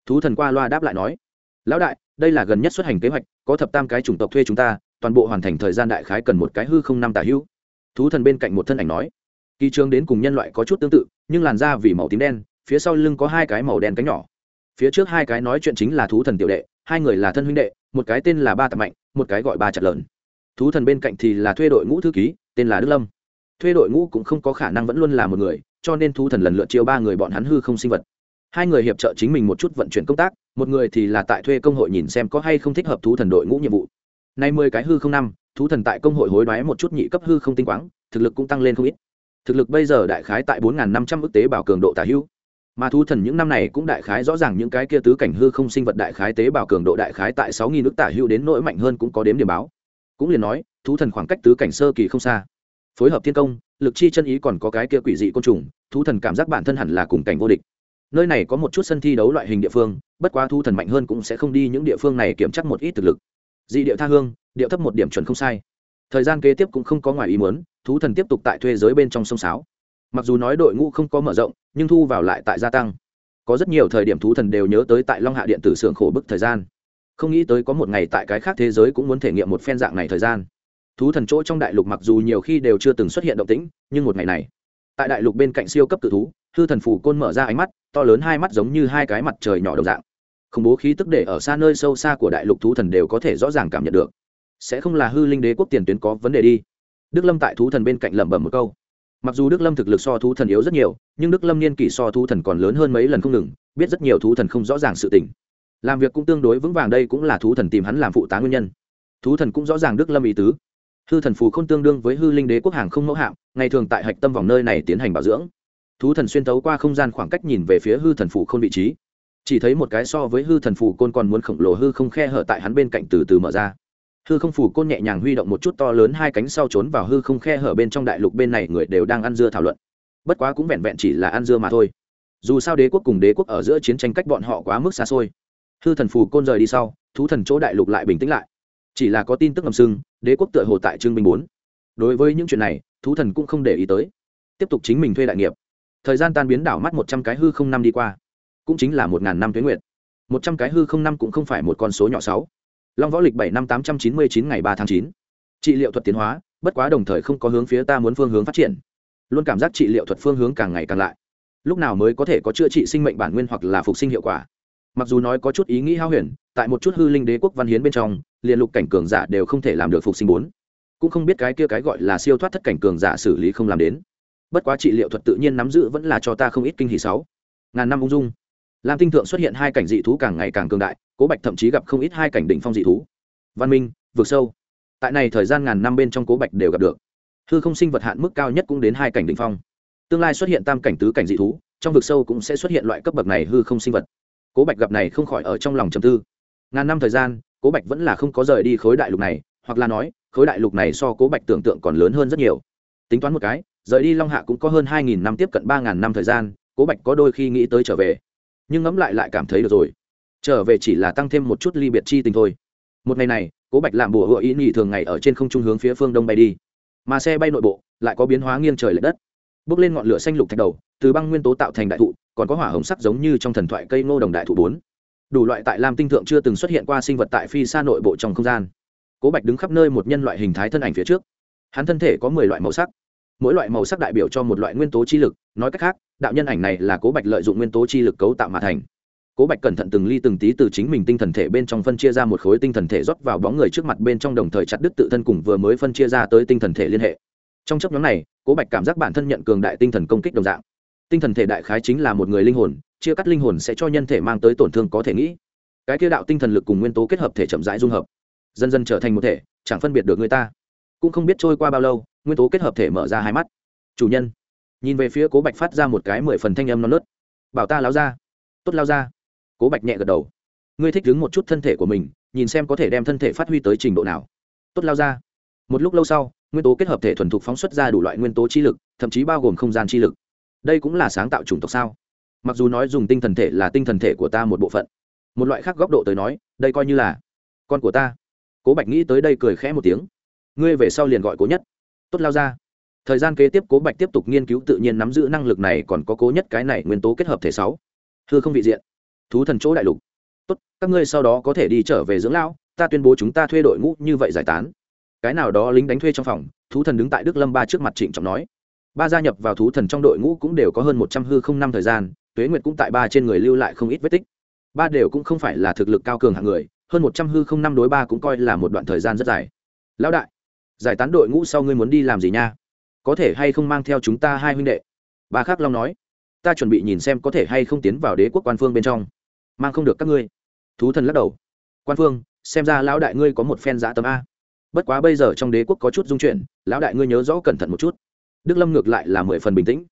Thú thần qua loa đáp lại nói. Lão đại đây là gần nhất xuất hành kế hoạch, có thập tam cái chủng tộc thuê chúng ta, toàn bộ hoàn thành thời gian đại khái cần một cái hư không năm tả hữu. Thú thần bên cạnh một thân ảnh nói. Kỳ trường đến cùng nhân loại có chút tương tự, nhưng làn da vì màu tím đen, phía sau lưng có hai cái màu đen cánh nhỏ. Phía trước hai cái nói chuyện chính là thú thần tiểu đệ, hai người là thân huynh đệ, một cái tên là ba tạp mạnh, một cái gọi ba chặt lợn. Thú thần bên cạnh thì là thuê đội ngũ thư ký, tên là đức lâm. Thuê đội ngũ cũng không có khả năng vẫn luôn là một người, cho nên thú thần lần lượt chiêu ba người bọn hắn hư không sinh vật hai người hiệp trợ chính mình một chút vận chuyển công tác, một người thì là tại thuê công hội nhìn xem có hay không thích hợp thú thần đội ngũ nhiệm vụ. Nay mười cái hư không năm, thú thần tại công hội hối đoái một chút nhị cấp hư không tinh quáng, thực lực cũng tăng lên không ít. Thực lực bây giờ đại khái tại bốn năm trăm ước tế bào cường độ tả hữu. Mà thú thần những năm này cũng đại khái rõ ràng những cái kia tứ cảnh hư không sinh vật đại khái tế bào cường độ đại khái tại sáu nghìn ước tả hữu đến nỗi mạnh hơn cũng có đếm điểm báo. Cũng liền nói, thú thần khoảng cách tứ cảnh sơ kỳ không xa. Phối hợp thiên công, lực chi chân ý còn có cái kia quỷ dị côn trùng, thú thần cảm giác bản thân hẳn là cùng cảnh vô địch nơi này có một chút sân thi đấu loại hình địa phương, bất quá thu thần mạnh hơn cũng sẽ không đi những địa phương này kiểm chắc một ít thực lực. Dị điệu tha hương điệu thấp một điểm chuẩn không sai. Thời gian kế tiếp cũng không có ngoài ý muốn, thú thần tiếp tục tại thuê giới bên trong sông sáo. Mặc dù nói đội ngũ không có mở rộng, nhưng thu vào lại tại gia tăng. Có rất nhiều thời điểm thú thần đều nhớ tới tại long hạ điện tử xưởng khổ bức thời gian. Không nghĩ tới có một ngày tại cái khác thế giới cũng muốn thể nghiệm một phen dạng này thời gian. Thú thần chỗ trong đại lục mặc dù nhiều khi đều chưa từng xuất hiện động tĩnh, nhưng một ngày này tại đại lục bên cạnh siêu cấp tự thú, hư thần phủ côn mở ra ánh mắt, to lớn hai mắt giống như hai cái mặt trời nhỏ đồng dạng. Khủng bố khí tức để ở xa nơi sâu xa của đại lục thú thần đều có thể rõ ràng cảm nhận được. Sẽ không là hư linh đế quốc tiền tuyến có vấn đề đi. Đức lâm tại thú thần bên cạnh lẩm bẩm một câu. Mặc dù đức lâm thực lực so thú thần yếu rất nhiều, nhưng đức lâm niên kỷ so thú thần còn lớn hơn mấy lần không ngừng, biết rất nhiều thú thần không rõ ràng sự tình. Làm việc cũng tương đối vững vàng đây cũng là thú thần tìm hắn làm phụ tá nguyên nhân. Thú thần cũng rõ ràng đức lâm ý tứ hư thần phù không tương đương với hư linh đế quốc hàng không mẫu hạm, ngày thường tại hạch tâm vòng nơi này tiến hành bảo dưỡng. Thú thần xuyên tấu qua không gian khoảng cách nhìn về phía hư thần phù không vị trí. Chỉ thấy một cái so với hư thần phù côn còn muốn khổng lồ hư không khe hở tại hắn bên cạnh từ từ mở ra. Hư không phù côn nhẹ nhàng huy động một chút to lớn hai cánh sau trốn vào hư không khe hở bên trong đại lục bên này người đều đang ăn dưa thảo luận. Bất quá cũng vẹn vẹn chỉ là ăn dưa mà thôi. Dù sao đế quốc cùng đế quốc ở giữa chiến tranh cách bọn họ quá mức xa xôi. Hư thần phù côn rời đi sau, thú thần chỗ đại lục lại bình tĩnh lại chỉ là có tin tức ngầm sưng, đế quốc tựa hồ tại trương bình bốn đối với những chuyện này, thú thần cũng không để ý tới. Tiếp tục chính mình thuê đại nghiệp. Thời gian tan biến đảo mắt một trăm cái hư không năm đi qua. Cũng chính là một ngàn năm tuyến nguyện một trăm cái hư không năm cũng không phải một con số nhỏ sáu. Long võ lịch bảy năm tám trăm chín mươi chín ngày ba tháng chín. Trị liệu thuật tiến hóa, bất quá đồng thời không có hướng phía ta muốn phương hướng phát triển. Luôn cảm giác trị liệu thuật phương hướng càng ngày càng lại. Lúc nào mới có thể có chữa trị sinh mệnh bản nguyên hoặc là phục sinh hiệu quả? Mặc dù nói có chút ý nghĩ hao huyền, tại một chút hư linh đế quốc văn hiến bên trong, liền lục cảnh cường giả đều không thể làm được phục sinh bốn. Cũng không biết cái kia cái gọi là siêu thoát thất cảnh cường giả xử lý không làm đến. Bất quá trị liệu thuật tự nhiên nắm giữ vẫn là cho ta không ít kinh hỷ sáu. Ngàn năm ung dung. Lam tinh thượng xuất hiện hai cảnh dị thú càng ngày càng cường đại, cố bạch thậm chí gặp không ít hai cảnh đỉnh phong dị thú. Văn minh vượt sâu. Tại này thời gian ngàn năm bên trong cố bạch đều gặp được. Hư không sinh vật hạn mức cao nhất cũng đến hai cảnh đỉnh phong. Tương lai xuất hiện tam cảnh tứ cảnh dị thú, trong vực sâu cũng sẽ xuất hiện loại cấp bậc này hư không sinh vật cố bạch gặp này không khỏi ở trong lòng trầm tư. Ngàn năm thời gian, cố bạch vẫn là không có rời đi khối đại lục này, hoặc là nói, khối đại lục này so cố bạch tưởng tượng còn lớn hơn rất nhiều. Tính toán một cái, rời đi long hạ cũng có hơn hai nghìn năm tiếp cận ba ngàn năm thời gian, cố bạch có đôi khi nghĩ tới trở về. Nhưng ngẫm lại lại cảm thấy được rồi. Trở về chỉ là tăng thêm một chút ly biệt chi tình thôi. Một ngày này, cố bạch làm bùa hựa ý nghỉ thường ngày ở trên không trung hướng phía phương đông bay đi. Mà xe bay nội bộ lại có biến hóa nghiêng trời l ệ đất bước lên ngọn lửa xanh lục thạch đầu, từ băng nguyên tố tạo thành đại thụ, còn có hỏa hồng sắc giống như trong thần thoại cây ngô đồng đại thụ bốn. Đủ loại tại lam tinh thượng chưa từng xuất hiện qua sinh vật tại phi xa nội bộ trong không gian. Cố bạch đứng khắp nơi một nhân loại hình thái thân ảnh phía trước. Hắn thân thể có mười loại màu sắc. Mỗi loại màu sắc đại biểu cho một loại nguyên tố chi lực, nói cách khác, đạo nhân ảnh này là cố bạch lợi dụng nguyên tố chi lực cấu tạo mà thành. Cố bạch cẩn thận từng ly từng tí từ chính mình tinh thần thể bên trong phân chia ra một khối tinh thần thể rót vào bóng người trước mặt bên trong đồng thời chặt đứt tự thân cùng vừa mới phân chia ra tới tinh thần thể liên hệ. Trong chấp nhóm này cố bạch cảm giác bản thân nhận cường đại tinh thần công kích đồng dạng. Tinh thần thể đại khái chính là một người linh hồn, chia cắt linh hồn sẽ cho nhân thể mang tới tổn thương có thể nghĩ. Cái kia đạo tinh thần lực cùng nguyên tố kết hợp thể chậm rãi dung hợp, dần dần trở thành một thể, chẳng phân biệt được người ta. Cũng không biết trôi qua bao lâu, nguyên tố kết hợp thể mở ra hai mắt. Chủ nhân, nhìn về phía cố bạch phát ra một cái mười phần thanh âm non nớt. Bảo ta lao ra. Tốt lao ra. Cố bạch nhẹ gật đầu. Ngươi thích đứng một chút thân thể của mình, nhìn xem có thể đem thân thể phát huy tới trình độ nào. Tốt lao ra. Một lúc lâu sau nguyên tố kết hợp thể thuần thục phóng xuất ra đủ loại nguyên tố chi lực, thậm chí bao gồm không gian chi lực. Đây cũng là sáng tạo chủng tộc sao? Mặc dù nói dùng tinh thần thể là tinh thần thể của ta một bộ phận, một loại khác góc độ tới nói, đây coi như là con của ta. Cố bạch nghĩ tới đây cười khẽ một tiếng. Ngươi về sau liền gọi cố nhất. Tốt lao ra. Thời gian kế tiếp cố bạch tiếp tục nghiên cứu tự nhiên nắm giữ năng lực này còn có cố nhất cái này nguyên tố kết hợp thể sáu. Hư không vị diện. Thú thần chỗ đại lục. Tốt, các ngươi sau đó có thể đi trở về dưỡng lão, ta tuyên bố chúng ta thuê đội ngũ như vậy giải tán cái nào đó lính đánh thuê trong phòng, thú thần đứng tại đức lâm ba trước mặt trịnh trọng nói. Ba gia nhập vào thú thần trong đội ngũ cũng đều có hơn một trăm hư không năm thời gian, tuế nguyệt cũng tại ba trên người lưu lại không ít vết tích. Ba đều cũng không phải là thực lực cao cường hạng người, hơn một trăm hư không năm đối ba cũng coi là một đoạn thời gian rất dài. Lão đại, giải tán đội ngũ sau ngươi muốn đi làm gì nha? Có thể hay không mang theo chúng ta hai huynh đệ? Ba khắc long nói. Ta chuẩn bị nhìn xem có thể hay không tiến vào đế quốc quan phương bên trong. Mang không được các ngươi. Thú thần lắc đầu. Quan phương, xem ra lão đại ngươi có một phen giã tấm a bất quá bây giờ trong đế quốc có chút dung chuyển, lão đại ngươi nhớ rõ cẩn thận một chút. Đức lâm ngược lại là mười phần bình tĩnh.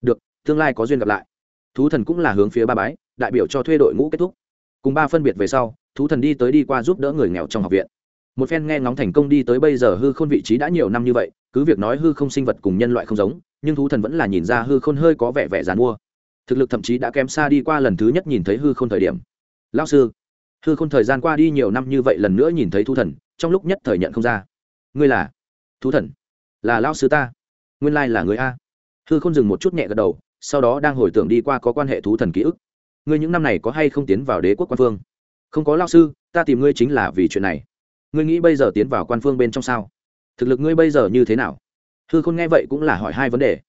Được, tương lai có duyên gặp lại. Thú thần cũng là hướng phía ba bái, đại biểu cho thuê đội ngũ kết thúc. Cùng ba phân biệt về sau, thú thần đi tới đi qua giúp đỡ người nghèo trong học viện. Một phen nghe ngóng thành công đi tới bây giờ hư khôn vị trí đã nhiều năm như vậy, cứ việc nói hư không sinh vật cùng nhân loại không giống, nhưng thú thần vẫn là nhìn ra hư khôn hơi có vẻ vẻ dàn mua. Thực lực thậm chí đã kém xa đi qua lần thứ nhất nhìn thấy hư khôn thời điểm. Lao sư, hư khôn thời gian qua đi nhiều năm như vậy lần nữa nhìn thấy thú thần trong lúc nhất thời nhận không ra. Ngươi là? Thú thần. Là lao sư ta. Nguyên lai là người a. Hư không dừng một chút nhẹ gật đầu, sau đó đang hồi tưởng đi qua có quan hệ thú thần ký ức. Ngươi những năm này có hay không tiến vào đế quốc quan phương? Không có lao sư, ta tìm ngươi chính là vì chuyện này. Ngươi nghĩ bây giờ tiến vào quan phương bên trong sao? Thực lực ngươi bây giờ như thế nào? Hư khôn nghe vậy cũng là hỏi hai vấn đề.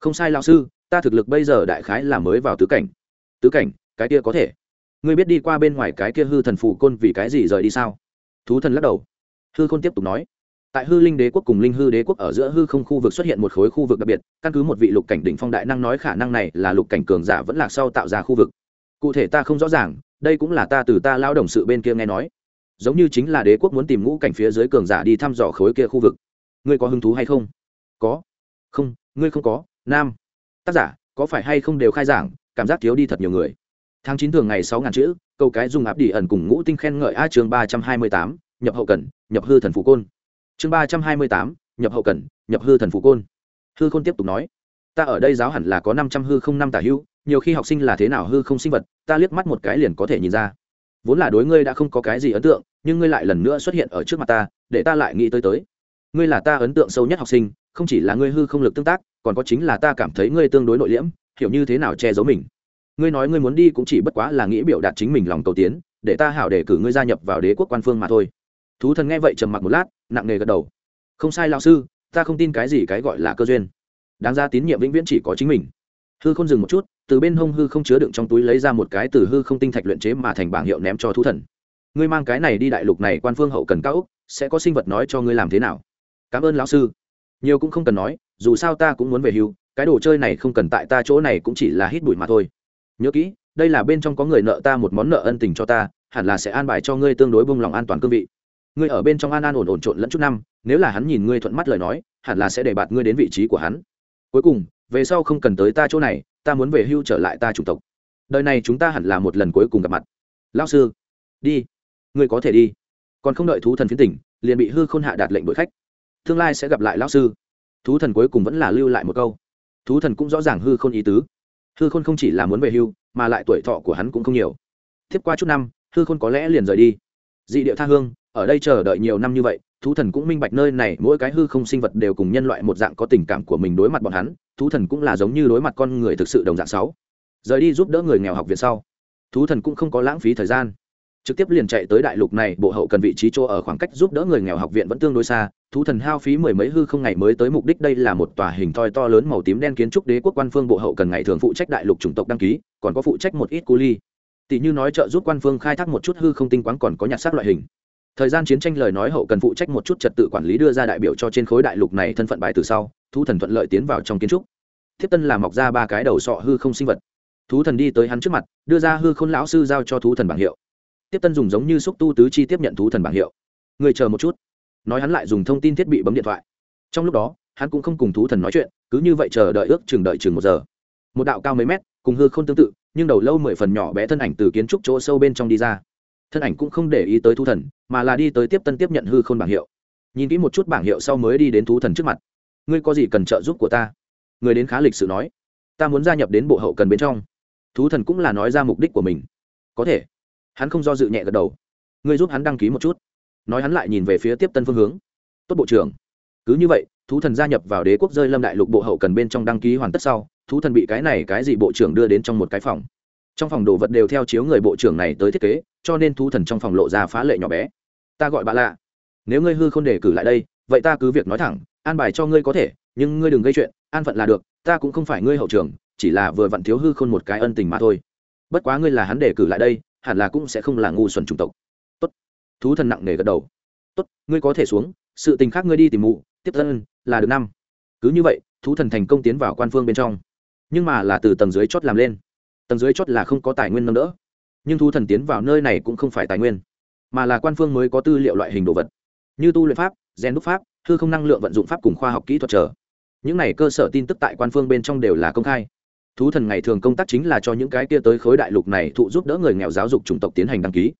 Không sai lao sư, ta thực lực bây giờ đại khái là mới vào tứ cảnh. Tứ cảnh, cái kia có thể. Ngươi biết đi qua bên ngoài cái kia hư thần phù côn vì cái gì rời đi sao? Thú thần lắc đầu hư khôn tiếp tục nói, tại hư linh đế quốc cùng linh hư đế quốc ở giữa hư không khu vực xuất hiện một khối khu vực đặc biệt, căn cứ một vị lục cảnh đỉnh phong đại năng nói khả năng này là lục cảnh cường giả vẫn lạc sau tạo ra khu vực. Cụ thể ta không rõ ràng, đây cũng là ta từ ta lao đồng sự bên kia nghe nói. Giống như chính là đế quốc muốn tìm ngũ cảnh phía dưới cường giả đi thăm dò khối kia khu vực. Ngươi có hứng thú hay không? Có. Không, ngươi không có. Nam. Tác giả, có phải hay không đều khai giảng, cảm giác thiếu đi thật nhiều người. Tháng chín thường ngày sáu ngàn chữ, câu cái dùng áp đi ẩn cùng ngũ tinh khen ngợi a chương ba trăm hai mươi tám nhập hậu cần, nhập hư thần phù côn. Chương ba trăm hai mươi tám, nhập hậu cần, nhập hư thần phù côn. Hư khôn tiếp tục nói, ta ở đây giáo hẳn là có năm trăm hư không năm tả hữu, nhiều khi học sinh là thế nào hư không sinh vật, ta liếc mắt một cái liền có thể nhìn ra. Vốn là đối ngươi đã không có cái gì ấn tượng, nhưng ngươi lại lần nữa xuất hiện ở trước mặt ta, để ta lại nghĩ tới tới. Ngươi là ta ấn tượng sâu nhất học sinh, không chỉ là ngươi hư không lực tương tác, còn có chính là ta cảm thấy ngươi tương đối nội liễm, hiểu như thế nào che giấu mình. Ngươi nói ngươi muốn đi cũng chỉ bất quá là nghĩ biểu đạt chính mình lòng cầu tiến, để ta hảo để cử ngươi gia nhập vào đế quốc quan phương mà thôi thú thần nghe vậy trầm mặc một lát, nặng nề gật đầu. Không sai lão sư, ta không tin cái gì cái gọi là cơ duyên. Đáng ra tín nhiệm vĩnh viễn chỉ có chính mình. Hư không dừng một chút, từ bên hông hư không chứa đựng trong túi lấy ra một cái từ hư không tinh thạch luyện chế mà thành bảng hiệu ném cho thú thần. Ngươi mang cái này đi đại lục này quan phương hậu cần cao úc sẽ có sinh vật nói cho ngươi làm thế nào. Cảm ơn lão sư. Nhiều cũng không cần nói, dù sao ta cũng muốn về hưu, cái đồ chơi này không cần tại ta chỗ này cũng chỉ là hít bụi mà thôi. Nhớ kỹ, đây là bên trong có người nợ ta một món nợ ân tình cho ta, hẳn là sẽ an bài cho ngươi tương đối bông lòng an toàn cương vị ngươi ở bên trong an an ổn ổn trộn lẫn chút năm, nếu là hắn nhìn ngươi thuận mắt lời nói, hẳn là sẽ để bạt ngươi đến vị trí của hắn. Cuối cùng, về sau không cần tới ta chỗ này, ta muốn về hưu trở lại ta chủng tộc. Đời này chúng ta hẳn là một lần cuối cùng gặp mặt. Lao sư, đi. Ngươi có thể đi. Còn không đợi thú thần phiến tỉnh, liền bị hư khôn hạ đạt lệnh đuổi khách. Tương lai sẽ gặp lại lão sư. Thú thần cuối cùng vẫn là lưu lại một câu. Thú thần cũng rõ ràng hư khôn ý tứ. Hư khôn không chỉ là muốn về hưu, mà lại tuổi thọ của hắn cũng không nhiều. Tiếp qua chút năm, hư khôn có lẽ liền rời đi. Dị điệu tha hương ở đây chờ đợi nhiều năm như vậy, thú thần cũng minh bạch nơi này mỗi cái hư không sinh vật đều cùng nhân loại một dạng có tình cảm của mình đối mặt bọn hắn, thú thần cũng là giống như đối mặt con người thực sự đồng dạng sáu. Rời đi giúp đỡ người nghèo học viện sau, thú thần cũng không có lãng phí thời gian. Trực tiếp liền chạy tới đại lục này, bộ hậu cần vị trí chỗ ở khoảng cách giúp đỡ người nghèo học viện vẫn tương đối xa, thú thần hao phí mười mấy hư không ngày mới tới mục đích đây là một tòa hình thoi to lớn màu tím đen kiến trúc đế quốc quan phương bộ hậu cần ngày thường phụ trách đại lục chủng tộc đăng ký, còn có phụ trách một ít cu ly. Tỷ như nói trợ giúp quan phương khai thác một chút hư không tinh quáng còn có nhặt xác loại hình thời gian chiến tranh lời nói hậu cần phụ trách một chút trật tự quản lý đưa ra đại biểu cho trên khối đại lục này thân phận bài từ sau, thú thần thuận lợi tiến vào trong kiến trúc. Thiết tân là mọc ra ba cái đầu sọ hư không sinh vật. Thú thần đi tới hắn trước mặt, đưa ra hư khôn lão sư giao cho thú thần bảng hiệu. Tiếp tân dùng giống như xúc tu tứ chi tiếp nhận thú thần bảng hiệu. Người chờ một chút. Nói hắn lại dùng thông tin thiết bị bấm điện thoại. Trong lúc đó, hắn cũng không cùng thú thần nói chuyện, cứ như vậy chờ đợi ước chừng đợi chừng một giờ. Một đạo cao mấy mét, cùng hư không tương tự, nhưng đầu lâu mười phần nhỏ bé thân ảnh từ kiến trúc chỗ sâu bên trong đi ra thân ảnh cũng không để ý tới thú thần, mà là đi tới tiếp tân tiếp nhận hư khôn bảng hiệu. Nhìn kỹ một chút bảng hiệu sau mới đi đến thú thần trước mặt. Ngươi có gì cần trợ giúp của ta? Người đến khá lịch sự nói. Ta muốn gia nhập đến bộ hậu cần bên trong. Thú thần cũng là nói ra mục đích của mình. Có thể. Hắn không do dự nhẹ gật đầu. Ngươi giúp hắn đăng ký một chút. Nói hắn lại nhìn về phía tiếp tân phương hướng. Tốt bộ trưởng. Cứ như vậy, thú thần gia nhập vào đế quốc rơi lâm đại lục bộ hậu cần bên trong đăng ký hoàn tất sau, thú thần bị cái này cái gì bộ trưởng đưa đến trong một cái phòng trong phòng đồ vật đều theo chiếu người bộ trưởng này tới thiết kế, cho nên thú thần trong phòng lộ ra phá lệ nhỏ bé. Ta gọi bà lạ. Nếu ngươi hư không để cử lại đây, vậy ta cứ việc nói thẳng, an bài cho ngươi có thể, nhưng ngươi đừng gây chuyện, an phận là được, ta cũng không phải ngươi hậu trưởng chỉ là vừa vặn thiếu hư khôn một cái ân tình mà thôi. Bất quá ngươi là hắn để cử lại đây, hẳn là cũng sẽ không là ngu xuẩn chủng tộc. Tốt. Thú thần nặng nề gật đầu. Tốt, ngươi có thể xuống, sự tình khác ngươi đi tìm mụ, tiếp thân, là được năm. Cứ như vậy, thú thần thành công tiến vào quan phương bên trong. Nhưng mà là từ tầng dưới chót làm lên tầng dưới chót là không có tài nguyên nâng đỡ. Nhưng thu thần tiến vào nơi này cũng không phải tài nguyên, mà là quan phương mới có tư liệu loại hình đồ vật. Như tu luyện pháp gen đúc pháp, hư không năng lượng vận dụng pháp cùng khoa học kỹ thuật trở những này cơ sở tin tức tại quan phương bên trong đều là công khai. Thú thần ngày thường công tác chính là cho những cái kia tới khối đại lục này thụ giúp đỡ người nghèo giáo dục chủng tộc tiến hành đăng ký.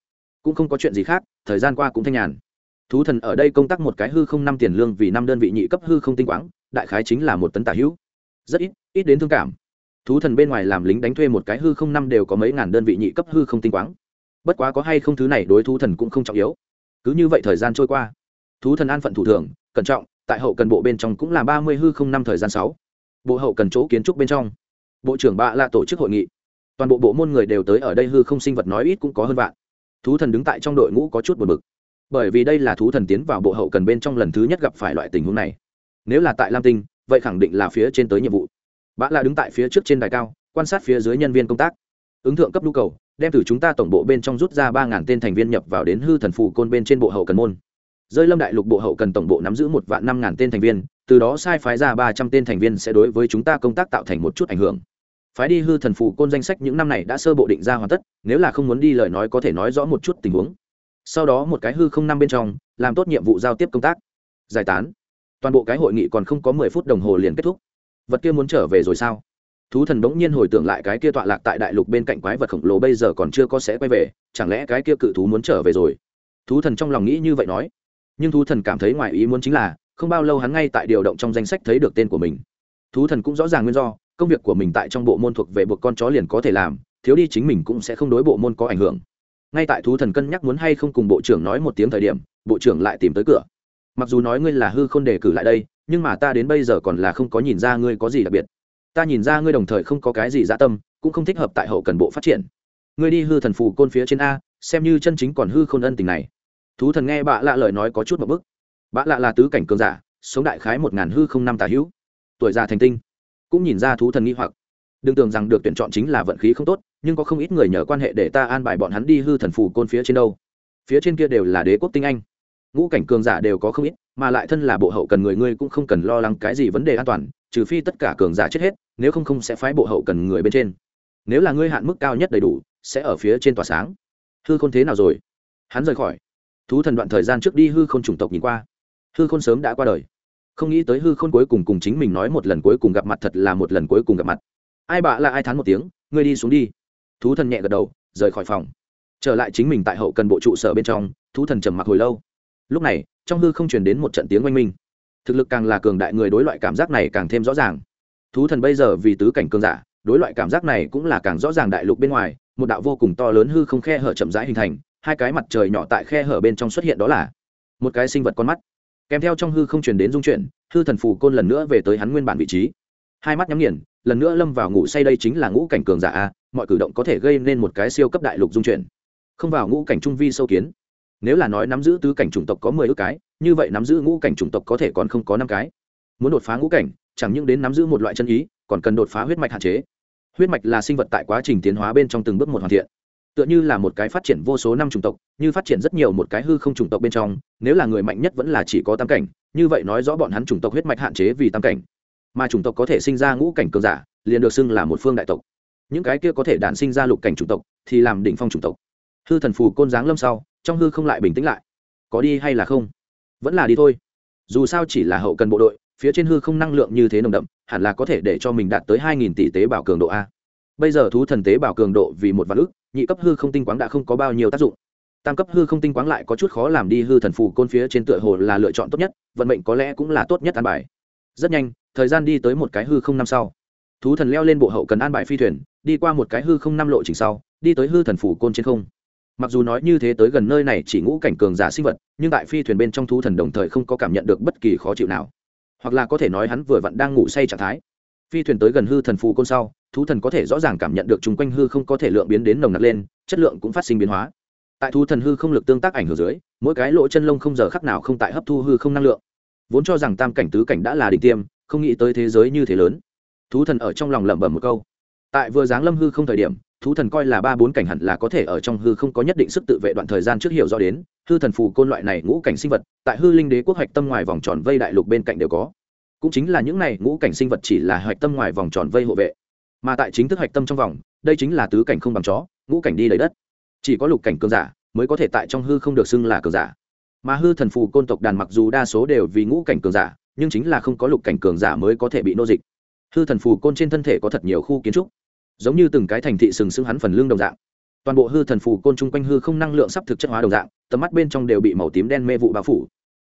Cũng không có chuyện gì khác, thời gian qua cũng thanh nhàn. Thú thần ở đây công tác một cái hư không năm tiền lương vì năm đơn vị nhị cấp hư không tinh quáng, đại khái chính là một tấn tả hữu. Rất ít ít đến thương cảm thú thần bên ngoài làm lính đánh thuê một cái hư không năm đều có mấy ngàn đơn vị nhị cấp hư không tinh quáng. Bất quá có hay không thứ này đối thú thần cũng không trọng yếu. Cứ như vậy thời gian trôi qua. Thú thần an phận thủ thường, cẩn trọng, tại hậu cần bộ bên trong cũng là ba mươi hư không năm thời gian sáu. Bộ hậu cần chỗ kiến trúc bên trong. Bộ trưởng bạ là tổ chức hội nghị. Toàn bộ bộ môn người đều tới ở đây hư không sinh vật nói ít cũng có hơn vạn. Thú thần đứng tại trong đội ngũ có chút buồn bực. Bởi vì đây là thú thần tiến vào bộ hậu cần bên trong lần thứ nhất gặp phải loại tình huống này. Nếu là tại lam tinh, vậy khẳng định là phía trên tới nhiệm vụ bạ là đứng tại phía trước trên đài cao, quan sát phía dưới nhân viên công tác. Ứng thượng cấp nhu cầu, đem từ chúng ta tổng bộ bên trong rút ra ba ngàn tên thành viên nhập vào đến hư thần phù côn bên trên bộ hậu cần môn. Rơi lâm đại lục bộ hậu cần tổng bộ nắm giữ một vạn năm ngàn tên thành viên, từ đó sai phái ra ba trăm tên thành viên sẽ đối với chúng ta công tác tạo thành một chút ảnh hưởng. Phái đi hư thần phù côn danh sách những năm này đã sơ bộ định ra hoàn tất, nếu là không muốn đi lời nói có thể nói rõ một chút tình huống. Sau đó một cái hư không năm bên trong, làm tốt nhiệm vụ giao tiếp công tác. Giải tán. Toàn bộ cái hội nghị còn không có mười phút đồng hồ liền kết thúc vật kia muốn trở về rồi sao? Thú thần bỗng nhiên hồi tưởng lại cái kia tọa lạc tại đại lục bên cạnh quái vật khổng lồ bây giờ còn chưa có sẽ quay về, chẳng lẽ cái kia cự thú muốn trở về rồi? Thú thần trong lòng nghĩ như vậy nói. Nhưng thú thần cảm thấy ngoài ý muốn chính là, không bao lâu hắn ngay tại điều động trong danh sách thấy được tên của mình. Thú thần cũng rõ ràng nguyên do, công việc của mình tại trong bộ môn thuộc về buộc con chó liền có thể làm, thiếu đi chính mình cũng sẽ không đối bộ môn có ảnh hưởng. Ngay tại thú thần cân nhắc muốn hay không cùng bộ trưởng nói một tiếng thời điểm, bộ trưởng lại tìm tới cửa. Mặc dù nói ngươi là hư không đề cử lại đây nhưng mà ta đến bây giờ còn là không có nhìn ra ngươi có gì đặc biệt. Ta nhìn ra ngươi đồng thời không có cái gì dã tâm, cũng không thích hợp tại hậu cần bộ phát triển. Ngươi đi hư thần phù côn phía trên a, xem như chân chính còn hư k h ô n ân tình này. Thú thần nghe bạ lạ lời nói có chút một bức. Bạ lạ là tứ cảnh cường giả, sống đại khái một ngàn hư không năm tả hữu. Tuổi già thành tinh, cũng nhìn ra thú thần nghi hoặc. Đừng tưởng rằng được tuyển chọn chính là vận khí không tốt, nhưng có không ít người nhờ quan hệ để ta an bài bọn hắn đi hư thần phù côn phía trên đâu. Phía trên kia đều là đế quốc tinh anh. Ngũ cảnh cường giả đều có không ít mà lại thân là bộ hậu cần người ngươi cũng không cần lo lắng cái gì vấn đề an toàn, trừ phi tất cả cường giả chết hết, nếu không không sẽ phái bộ hậu cần người bên trên. Nếu là ngươi hạn mức cao nhất đầy đủ, sẽ ở phía trên tòa sáng. Hư khôn thế nào rồi? Hắn rời khỏi. Thú thần đoạn thời gian trước đi hư khôn chủng tộc nhìn qua. Hư khôn sớm đã qua đời. Không nghĩ tới hư khôn cuối cùng cùng chính mình nói một lần cuối cùng gặp mặt thật là một lần cuối cùng gặp mặt. Ai bạ là ai thán một tiếng, ngươi đi xuống đi. Thú thần nhẹ gật đầu, rời khỏi phòng. Trở lại chính mình tại hậu cần bộ trụ sở bên trong, thú thần trầm mặc hồi lâu. Lúc này trong hư không truyền đến một trận tiếng oanh minh. Thực lực càng là cường đại người đối loại cảm giác này càng thêm rõ ràng. Thú thần bây giờ vì tứ cảnh cường giả, đối loại cảm giác này cũng là càng rõ ràng đại lục bên ngoài, một đạo vô cùng to lớn hư không khe hở chậm rãi hình thành, hai cái mặt trời nhỏ tại khe hở bên trong xuất hiện đó là một cái sinh vật con mắt. Kèm theo trong hư không truyền đến dung chuyển, hư thần phù côn lần nữa về tới hắn nguyên bản vị trí. Hai mắt nhắm nghiền, lần nữa lâm vào ngủ say đây chính là ngũ cảnh cường giả a, mọi cử động có thể gây nên một cái siêu cấp đại lục dung chuyển. Không vào ngũ cảnh trung vi sâu kiến nếu là nói nắm giữ tứ cảnh chủng tộc có mười ước cái, như vậy nắm giữ ngũ cảnh chủng tộc có thể còn không có năm cái. Muốn đột phá ngũ cảnh, chẳng những đến nắm giữ một loại chân ý, còn cần đột phá huyết mạch hạn chế. Huyết mạch là sinh vật tại quá trình tiến hóa bên trong từng bước một hoàn thiện. Tựa như là một cái phát triển vô số năm chủng tộc, như phát triển rất nhiều một cái hư không chủng tộc bên trong, nếu là người mạnh nhất vẫn là chỉ có tam cảnh, như vậy nói rõ bọn hắn chủng tộc huyết mạch hạn chế vì tam cảnh. Mà chủng tộc có thể sinh ra ngũ cảnh cường giả, liền được xưng là một phương đại tộc. Những cái kia có thể đản sinh ra lục cảnh chủng tộc, thì làm đỉnh phong chủng tộc. Hư thần phù côn giáng lâm sau trong hư không lại bình tĩnh lại. Có đi hay là không? Vẫn là đi thôi. Dù sao chỉ là hậu cần bộ đội, phía trên hư không năng lượng như thế nồng đậm, hẳn là có thể để cho mình đạt tới hai nghìn tỷ tế bào cường độ a. Bây giờ thú thần tế bào cường độ vì một vạn ước nhị cấp hư không tinh quáng đã không có bao nhiêu tác dụng. Tam cấp hư không tinh quáng lại có chút khó làm đi, hư thần phù côn phía trên tựa hồ là lựa chọn tốt nhất, vận mệnh có lẽ cũng là tốt nhất an bài. Rất nhanh, thời gian đi tới một cái hư không năm sau. Thú thần leo lên bộ hậu cần an bài phi thuyền, đi qua một cái hư không năm lộ trình sau, đi tới hư thần phủ côn trên không mặc dù nói như thế tới gần nơi này chỉ ngũ cảnh cường giả sinh vật, nhưng tại phi thuyền bên trong thú thần đồng thời không có cảm nhận được bất kỳ khó chịu nào. Hoặc là có thể nói hắn vừa vặn đang ngủ say trạng thái. Phi thuyền tới gần hư thần phù côn sau, thú thần có thể rõ ràng cảm nhận được chung quanh hư không có thể lượng biến đến nồng nặc lên, chất lượng cũng phát sinh biến hóa. Tại thú thần hư không lực tương tác ảnh hưởng dưới, mỗi cái lỗ chân lông không giờ khắc nào không tại hấp thu hư không năng lượng. Vốn cho rằng tam cảnh tứ cảnh đã là đỉnh tiêm, không nghĩ tới thế giới như thế lớn. Thú thần ở trong lòng lẩm bẩm một câu. Tại vừa giáng lâm hư không thời điểm thú thần coi là ba bốn cảnh hẳn là có thể ở trong hư không có nhất định sức tự vệ đoạn thời gian trước hiểu rõ đến, hư thần phù côn loại này ngũ cảnh sinh vật, tại hư linh đế quốc hạch tâm ngoài vòng tròn vây đại lục bên cạnh đều có. Cũng chính là những này ngũ cảnh sinh vật chỉ là hạch tâm ngoài vòng tròn vây hộ vệ. Mà tại chính thức hạch tâm trong vòng, đây chính là tứ cảnh không bằng chó, ngũ cảnh đi lấy đất. Chỉ có lục cảnh cường giả mới có thể tại trong hư không được xưng là cường giả. Mà hư thần phù côn tộc đàn mặc dù đa số đều vì ngũ cảnh cường giả, nhưng chính là không có lục cảnh cường giả mới có thể bị nô dịch. Hư thần phù côn trên thân thể có thật nhiều khu kiến trúc giống như từng cái thành thị sừng sững hắn phần lương đồng dạng. Toàn bộ hư thần phù côn chung quanh hư không năng lượng sắp thực chất hóa đồng dạng, tầm mắt bên trong đều bị màu tím đen mê vụ bao phủ.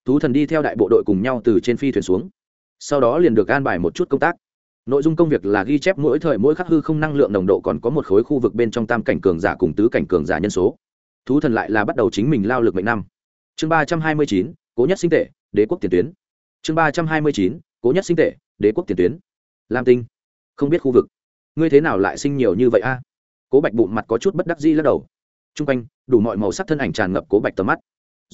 Thú thần đi theo đại bộ đội cùng nhau từ trên phi thuyền xuống. Sau đó liền được an bài một chút công tác. Nội dung công việc là ghi chép mỗi thời mỗi khắc hư không năng lượng nồng độ còn có một khối khu vực bên trong tam cảnh cường giả cùng tứ cảnh cường giả nhân số. Thú thần lại là bắt đầu chính mình lao lực mệnh năm. Chương ba trăm hai mươi chín, cố nhất sinh tệ, đế quốc tiền tuyến. Chương ba trăm hai mươi chín, cố nhất sinh tệ, đế quốc tiền tuyến. Lam tinh. Không biết khu vực ngươi thế nào lại sinh nhiều như vậy a? Cố bạch bụng mặt có chút bất đắc di lắc đầu. T r u n g quanh, đủ mọi màu sắc thân ảnh tràn ngập cố bạch tầm mắt.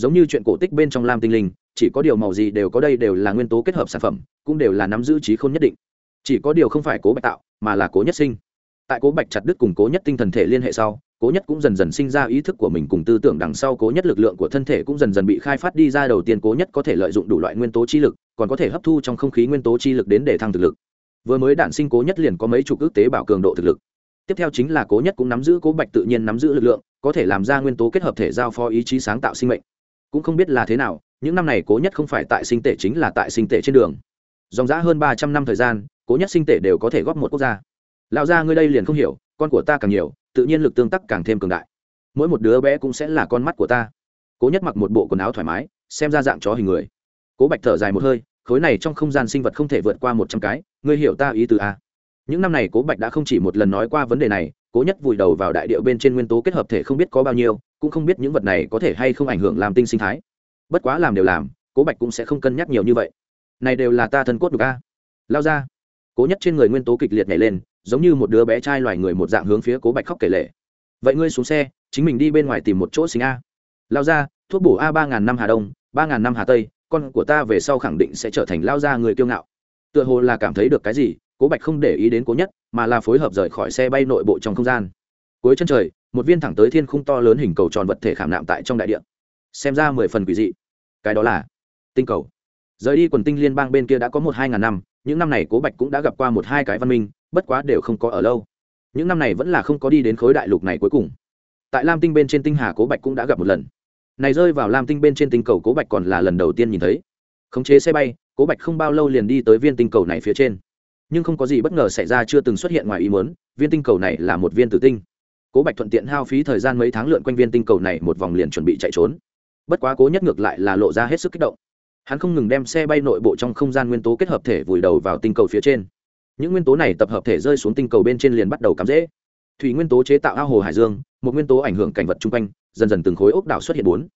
Giống như chuyện cổ tích bên trong lam tinh linh, chỉ có điều màu gì đều có đây đều là nguyên tố kết hợp sản phẩm, cũng đều là nắm giữ trí khôn nhất định. Chỉ có điều không phải cố bạch tạo, mà là cố nhất sinh. Tại cố bạch chặt đứt cùng cố nhất tinh thần thể liên hệ sau, cố nhất cũng dần dần sinh ra ý thức của mình cùng tư tưởng đằng sau cố nhất lực lượng của thân thể cũng dần dần bị khai phát đi ra đầu tiên cố nhất có thể lợi dụng đủ loại nguyên tố chi lực, còn có thể hấp thu trong không khí nguyên tố chi lực đến để thăng thực lực vừa mới đản sinh cố nhất liền có mấy chục ước tế bào cường độ thực lực. Tiếp theo chính là cố nhất cũng nắm giữ cố bạch tự nhiên nắm giữ lực lượng, có thể làm ra nguyên tố kết hợp thể giao phó ý chí sáng tạo sinh mệnh. Cũng không biết là thế nào, những năm này cố nhất không phải tại sinh tể chính là tại sinh tể trên đường. Dòng giã hơn ba trăm năm thời gian, cố nhất sinh tể đều có thể góp một quốc gia. Lão gia ngươi đây liền không hiểu, con của ta càng nhiều, tự nhiên lực tương tác càng thêm cường đại. Mỗi một đứa bé cũng sẽ là con mắt của ta. Cố nhất mặc một bộ quần áo thoải mái, xem ra dạng chó hình người. Cố bạch thở dài một hơi, khối này trong không gian sinh vật không thể vượt qua một trăm cái ngươi hiểu ta ý từ a à? những năm này cố bạch đã không chỉ một lần nói qua vấn đề này, cố nhất vùi đầu vào đại điệu bên trên nguyên tố kết hợp thể không biết có bao nhiêu, cũng không biết những vật này có thể hay không ảnh hưởng làm tinh sinh thái. Bất quá làm đều làm, cố bạch cũng sẽ không cân nhắc nhiều như vậy. Này đều là ta thân cốt được a. Lao ra. Cố nhất trên người nguyên tố kịch liệt nhảy lên, giống như một đứa bé trai loài người một dạng hướng phía cố bạch khóc kể lệ vậy ngươi xuống xe, chính mình đi bên ngoài tìm một chỗ sinh a. Lao ra, thuốc bổ a ba ngàn năm hà đông, ba ngàn năm hà tây, con của ta về sau khẳng định sẽ trở thành lao ra người kiêu ngạo tựa hồ là cảm thấy được cái gì, cố bạch không để ý đến cố nhất, mà là phối hợp rời khỏi xe bay nội bộ trong không gian. Cuối chân trời, một viên thẳng tới thiên khung to lớn hình cầu tròn vật thể khảm nạm tại trong đại điện xem ra mười phần quỷ dị. Cái đó là tinh cầu. Rời đi quần tinh liên bang bên kia đã có một hai ngàn năm, những năm này cố bạch cũng đã gặp qua một hai cái văn minh, bất quá đều không có ở lâu. Những năm này vẫn là không có đi đến khối đại lục này cuối cùng. Tại lam tinh bên trên tinh hà cố bạch cũng đã gặp một lần. Này rơi vào lam tinh bên trên tinh cầu cố bạch còn là lần đầu tiên nhìn thấy. Khống chế xe bay cố bạch không bao lâu liền đi tới viên tinh cầu này phía trên. Nhưng không có gì bất ngờ xảy ra, chưa từng xuất hiện ngoài ý muốn, viên tinh cầu này là một viên tử tinh. Cố bạch thuận tiện hao phí thời gian mấy tháng lượn quanh viên tinh cầu này một vòng liền chuẩn bị chạy trốn. Bất quá cố nhất ngược lại là lộ ra hết sức kích động. Hắn không ngừng đem xe bay nội bộ trong không gian nguyên tố kết hợp thể vùi đầu vào tinh cầu phía trên. Những nguyên tố này tập hợp thể rơi xuống tinh cầu bên trên liền bắt đầu cắm dễ thủy nguyên tố chế tạo ao hồ hải dương, một nguyên tố ảnh hưởng cảnh vật chung quanh, dần dần từng khối ốc đảo xuất hiện bốn.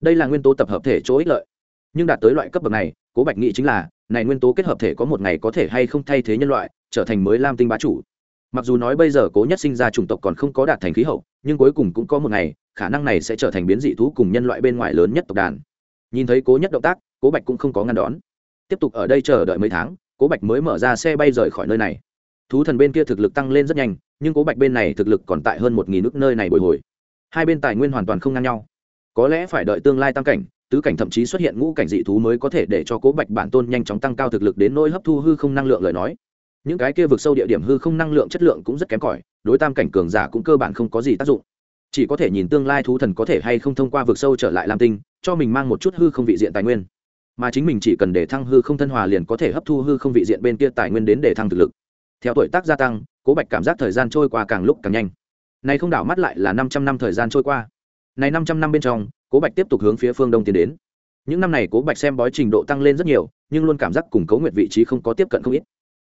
Đây là nguyên tố tập hợp thể chỗ ích lợi. Nhưng đạt tới loại cấp bậc này cố bạch nghĩ chính là, này nguyên tố kết hợp thể có một ngày có thể hay không thay thế nhân loại, trở thành mới lam tinh bá chủ. Mặc dù nói bây giờ cố nhất sinh ra chủng tộc còn không có đạt thành khí hậu, nhưng cuối cùng cũng có một ngày, khả năng này sẽ trở thành biến dị thú cùng nhân loại bên ngoài lớn nhất tộc đàn. Nhìn thấy cố nhất động tác, cố bạch cũng không có ngăn đón. Tiếp tục ở đây chờ đợi mấy tháng, cố bạch mới mở ra xe bay rời khỏi nơi này. Thú thần bên kia thực lực tăng lên rất nhanh, nhưng cố bạch bên này thực lực còn tại hơn một nghìn nước nơi này bồi hồi. Hai bên tài nguyên hoàn toàn không ngang nhau. Có lẽ phải đợi tương lai tam cảnh tứ cảnh thậm chí xuất hiện ngũ cảnh dị thú mới có thể để cho cố bạch bản tôn nhanh chóng tăng cao thực lực đến nỗi hấp thu hư không năng lượng lời nói. Những cái kia vực sâu địa điểm hư không năng lượng chất lượng cũng rất kém cỏi, đối tam cảnh cường giả cũng cơ bản không có gì tác dụng. Chỉ có thể nhìn tương lai thú thần có thể hay không thông qua vực sâu trở lại lam tinh, cho mình mang một chút hư không vị diện tài nguyên. Mà chính mình chỉ cần để thăng hư không thân hòa liền có thể hấp thu hư không vị diện bên kia tài nguyên đến để thăng thực lực. Theo tuổi tác gia tăng, cố bạch cảm giác thời gian trôi qua càng lúc càng nhanh. Này không đảo mắt lại là năm trăm năm thời gian trôi qua. Này năm trăm năm bên trong cố bạch tiếp tục hướng phía phương đông tiến đến. Những năm này cố bạch xem bói trình độ tăng lên rất nhiều, nhưng luôn cảm giác cùng cấu nguyệt vị trí không có tiếp cận không ít.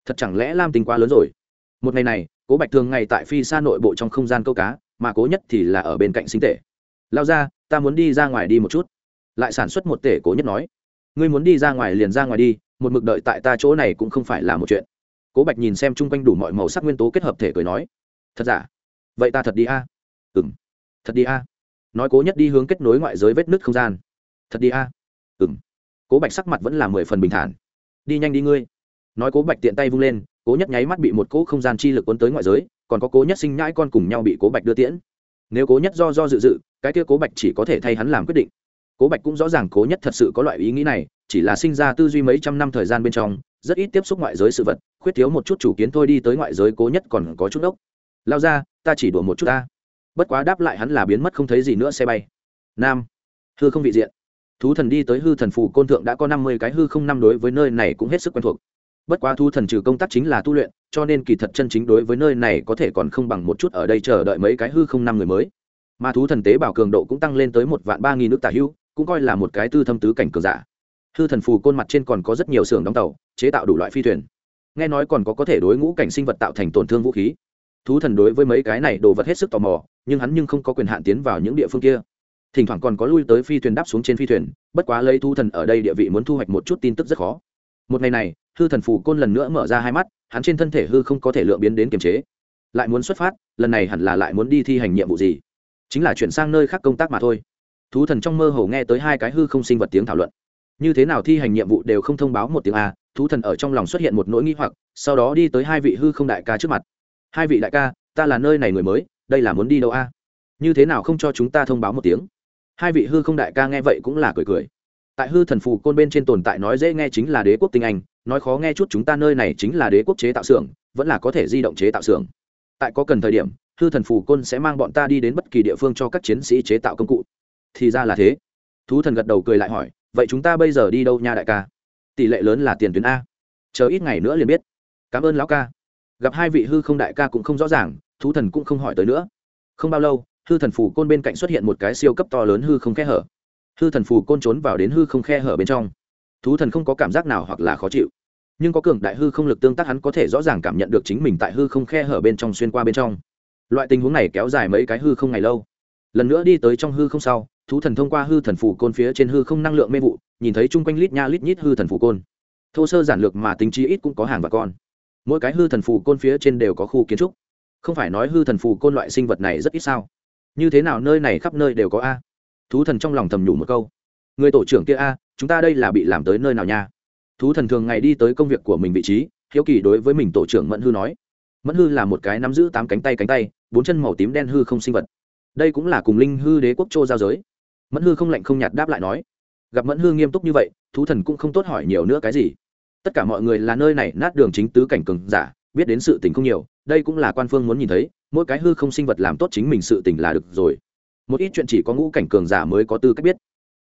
Thật chẳng lẽ lam tình quá lớn rồi? Một ngày này, cố bạch thường ngày tại phi xa nội bộ trong không gian câu cá, mà cố nhất thì là ở bên cạnh sinh tể. Lao ra, ta muốn đi ra ngoài đi một chút. Lại sản xuất một tể cố nhất nói. Ngươi muốn đi ra ngoài liền ra ngoài đi, một mực đợi tại ta chỗ này cũng không phải là một chuyện. Cố bạch nhìn xem chung quanh đủ mọi màu sắc nguyên tố kết hợp thể cười nói. Thật giả? Vậy ta thật đi a? À? ừ m thật đi a nói cố nhất đi hướng kết nối ngoại giới vết nứt không gian. Thật đi a. Ừ m cố bạch sắc mặt vẫn là mười phần bình thản. Đi nhanh đi ngươi. Nói cố bạch tiện tay vung lên, cố nhất nháy mắt bị một cỗ không gian chi lực cuốn tới ngoại giới, còn có cố nhất sinh nhãi con cùng nhau bị cố bạch đưa tiễn. Nếu cố nhất do do dự dự, cái kia cố bạch chỉ có thể thay hắn làm quyết định. Cố bạch cũng rõ ràng cố nhất thật sự có loại ý nghĩ này, chỉ là sinh ra tư duy mấy trăm năm thời gian bên trong, rất ít tiếp xúc ngoại giới sự vật, khuyết thiếu một chút chủ kiến thôi đi tới ngoại giới cố nhất còn có chút ốc lao ra, ta chỉ đùa một chút ta bất quá đáp lại hắn là biến mất không thấy gì nữa xe bay. Nam, hư không vị diện. Thú thần đi tới hư thần phù côn thượng đã có năm mươi cái hư không năm đối với nơi này cũng hết sức quen thuộc. Bất quá thú thần trừ công tác chính là tu luyện, cho nên kỳ thật chân chính đối với nơi này có thể còn không bằng một chút ở đây chờ đợi mấy cái hư không năm người mới. Mà thú thần tế bảo cường độ cũng tăng lên tới một vạn ba nghìn nước tả hưu, cũng coi là một cái tư thâm tứ cảnh cường giả. Hư thần phù côn mặt trên còn có rất nhiều xưởng đóng tàu, chế tạo đủ loại phi thuyền. Nghe nói còn có có thể đối ngũ cảnh sinh vật tạo thành tổn thương vũ khí thú thần đối với mấy cái này đồ vật hết sức tò mò, nhưng hắn nhưng không có quyền hạn tiến vào những địa phương kia. Thỉnh thoảng còn có lui tới phi thuyền đáp xuống trên phi thuyền, bất quá lấy thú thần ở đây địa vị muốn thu hoạch một chút tin tức rất khó. Một ngày này, hư thần phù côn lần nữa mở ra hai mắt, hắn trên thân thể hư không có thể lựa biến đến kiềm chế. Lại muốn xuất phát, lần này hẳn là lại muốn đi thi hành nhiệm vụ gì? Chính là chuyển sang nơi khác công tác mà thôi. Thú thần trong mơ hồ nghe tới hai cái hư không sinh vật tiếng thảo luận. Như thế nào thi hành nhiệm vụ đều không thông báo một tiếng a, thú thần ở trong lòng xuất hiện một nỗi nghi hoặc, sau đó đi tới hai vị hư không đại ca trước mặt hai vị đại ca, ta là nơi này người mới, đây là muốn đi đâu a? Như thế nào không cho chúng ta thông báo một tiếng? Hai vị hư không đại ca nghe vậy cũng là cười cười. Tại hư thần phù côn bên trên tồn tại nói dễ nghe chính là đế quốc tinh anh, nói khó nghe chút chúng ta nơi này chính là đế quốc chế tạo xưởng, vẫn là có thể di động chế tạo xưởng. Tại có cần thời điểm, hư thần phù côn sẽ mang bọn ta đi đến bất kỳ địa phương cho các chiến sĩ chế tạo công cụ. Thì ra là thế. Thú thần gật đầu cười lại hỏi, vậy chúng ta bây giờ đi đâu nha đại ca? Tỷ lệ lớn là tiền tuyến a. Chờ ít ngày nữa liền biết. Cảm ơn lão ca gặp hai vị hư không đại ca cũng không rõ ràng, thú thần cũng không hỏi tới nữa. Không bao lâu, hư thần phù côn bên cạnh xuất hiện một cái siêu cấp to lớn hư không khe hở. Hư thần phù côn trốn vào đến hư không khe hở bên trong. Thú thần không có cảm giác nào hoặc là khó chịu. Nhưng có cường đại hư không lực tương tác hắn có thể rõ ràng cảm nhận được chính mình tại hư không khe hở bên trong xuyên qua bên trong. Loại tình huống này kéo dài mấy cái hư không ngày lâu. Lần nữa đi tới trong hư không sau, thú thần thông qua hư thần phủ côn phía trên hư không năng lượng mê vụ, nhìn thấy chung quanh lít nha lít nhít hư thần phủ côn. Thô sơ giản lược mà tính trí ít cũng có hàng và con mỗi cái hư thần phù côn phía trên đều có khu kiến trúc. Không phải nói hư thần phù côn loại sinh vật này rất ít sao? Như thế nào nơi này khắp nơi đều có a? Thú thần trong lòng thầm nhủ một câu. Người tổ trưởng kia a, chúng ta đây là bị làm tới nơi nào nha? Thú thần thường ngày đi tới công việc của mình vị trí, hiếu kỳ đối với mình tổ trưởng mẫn hư nói. Mẫn hư là một cái nắm giữ tám cánh tay cánh tay, bốn chân màu tím đen hư không sinh vật. Đây cũng là cùng linh hư đế quốc châu giao giới. Mẫn hư không lạnh không nhạt đáp lại nói. Gặp mẫn hư nghiêm túc như vậy, thú thần cũng không tốt hỏi nhiều nữa cái gì tất cả mọi người là nơi này, nát đường chính tứ cảnh cường giả, biết đến sự tình không nhiều. Đây cũng là quan phương muốn nhìn thấy, mỗi cái hư không sinh vật làm tốt chính mình sự tình là được rồi. Một ít chuyện chỉ có ngũ cảnh cường giả mới có tư cách biết.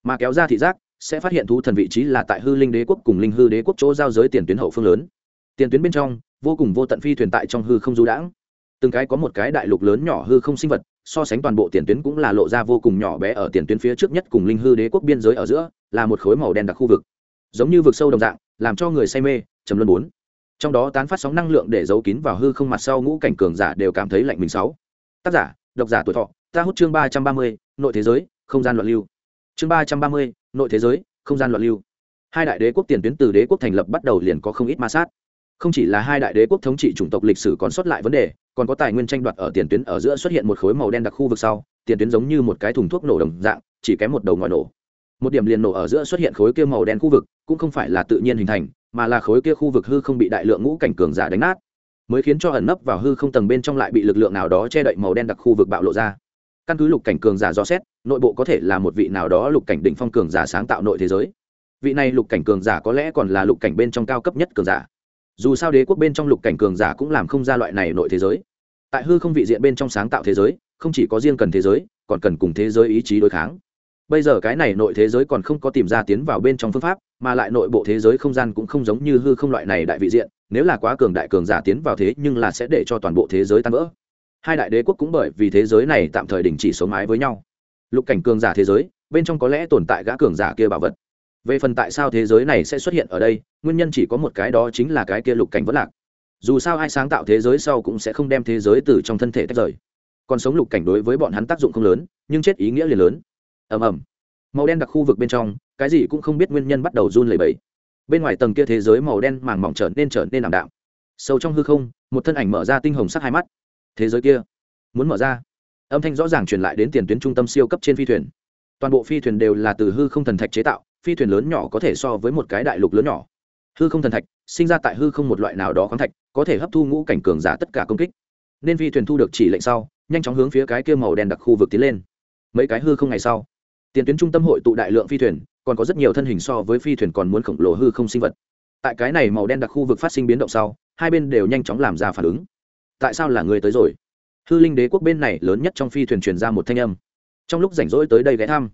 Mà kéo ra thị giác, sẽ phát hiện thú thần vị trí là tại hư linh đế quốc cùng linh hư đế quốc chỗ giao giới tiền tuyến hậu phương lớn. Tiền tuyến bên trong, vô cùng vô tận phi thuyền tại trong hư không du đãng. Từng cái có một cái đại lục lớn nhỏ hư không sinh vật, so sánh toàn bộ tiền tuyến cũng là lộ ra vô cùng nhỏ bé ở tiền tuyến phía trước nhất cùng linh hư đế quốc biên giới ở giữa, là một khối màu đen đặc khu vực. Giống như vực sâu đồng dạng làm cho người say mê, trầm luân bốn. Trong đó tán phát sóng năng lượng để giấu kín vào hư không mặt sau ngũ cảnh cường giả đều cảm thấy lạnh mình sáu. Tác giả, độc giả tuổi thọ, ta hút chương ba trăm ba mươi, nội thế giới, không gian loạn lưu. Chương ba trăm ba mươi, nội thế giới, không gian loạn lưu. Hai đại đế quốc tiền tuyến từ đế quốc thành lập bắt đầu liền có không ít ma sát. Không chỉ là hai đại đế quốc thống trị chủng tộc lịch sử còn sót lại vấn đề, còn có tài nguyên tranh đoạt ở tiền tuyến ở giữa xuất hiện một khối màu đen đặc khu vực sau, tiền tuyến giống như một cái thùng thuốc nổ đồng dạng, chỉ kém một đầu ngòi nổ. Một điểm liền nổ ở giữa xuất hiện khối kia màu đen khu vực cũng không phải là tự nhiên hình thành, mà là khối kia khu vực hư không bị đại lượng ngũ cảnh cường giả đánh nát, mới khiến cho ẩn nấp vào hư không tầng bên trong lại bị lực lượng nào đó che đậy màu đen đặc khu vực bạo lộ ra. Căn cứ lục cảnh cường giả do xét, nội bộ có thể là một vị nào đó lục cảnh đỉnh phong cường giả sáng tạo nội thế giới. Vị này lục cảnh cường giả có lẽ còn là lục cảnh bên trong cao cấp nhất cường giả. Dù sao đế quốc bên trong lục cảnh cường giả cũng làm không ra loại này nội thế giới. Tại hư không vị diện bên trong sáng tạo thế giới, không chỉ có riêng cần thế giới, còn cần cùng thế giới ý chí đối kháng bây giờ cái này nội thế giới còn không có tìm ra tiến vào bên trong phương pháp, mà lại nội bộ thế giới không gian cũng không giống như hư không loại này đại vị diện, nếu là quá cường đại cường giả tiến vào thế nhưng là sẽ để cho toàn bộ thế giới tan vỡ. Hai đại đế quốc cũng bởi vì thế giới này tạm thời đình chỉ sống mái với nhau. Lục cảnh cường giả thế giới, bên trong có lẽ tồn tại gã cường giả kia bảo vật. Về phần tại sao thế giới này sẽ xuất hiện ở đây, nguyên nhân chỉ có một cái đó chính là cái kia lục cảnh vẫn lạc. Dù sao ai sáng tạo thế giới sau cũng sẽ không đem thế giới từ trong thân thể tách rời. Còn sống lục cảnh đối với bọn hắn tác dụng không lớn, nhưng chết ý nghĩa liền lớn ầm ầm. Màu đen đặc khu vực bên trong, cái gì cũng không biết nguyên nhân bắt đầu run lẩy bẩy. Bên ngoài tầng kia thế giới màu đen màng mỏng trở nên trở nên ảm đạm. Sâu trong hư không, một thân ảnh mở ra tinh hồng sắc hai mắt. Thế giới kia muốn mở ra. Âm thanh rõ ràng truyền lại đến tiền tuyến trung tâm siêu cấp trên phi thuyền. Toàn bộ phi thuyền đều là từ hư không thần thạch chế tạo, phi thuyền lớn nhỏ có thể so với một cái đại lục lớn nhỏ. Hư không thần thạch sinh ra tại hư không một loại nào đó khoáng thạch, có thể hấp thu ngũ cảnh cường giả tất cả công kích. Nên phi thuyền thu được chỉ lệnh sau, nhanh chóng hướng phía cái kia màu đen đặc khu vực tiến lên. Mấy cái hư không ngày sau tiền tuyến trung tâm hội tụ đại lượng phi thuyền, còn có rất nhiều thân hình so với phi thuyền còn muốn khổng lồ hư không sinh vật. Tại cái này màu đen đặc khu vực phát sinh biến động sau, hai bên đều nhanh chóng làm ra phản ứng. Tại sao là người tới rồi? Hư linh đế quốc bên này lớn nhất trong phi thuyền truyền ra một thanh âm. Trong lúc rảnh rỗi tới đây ghé thăm.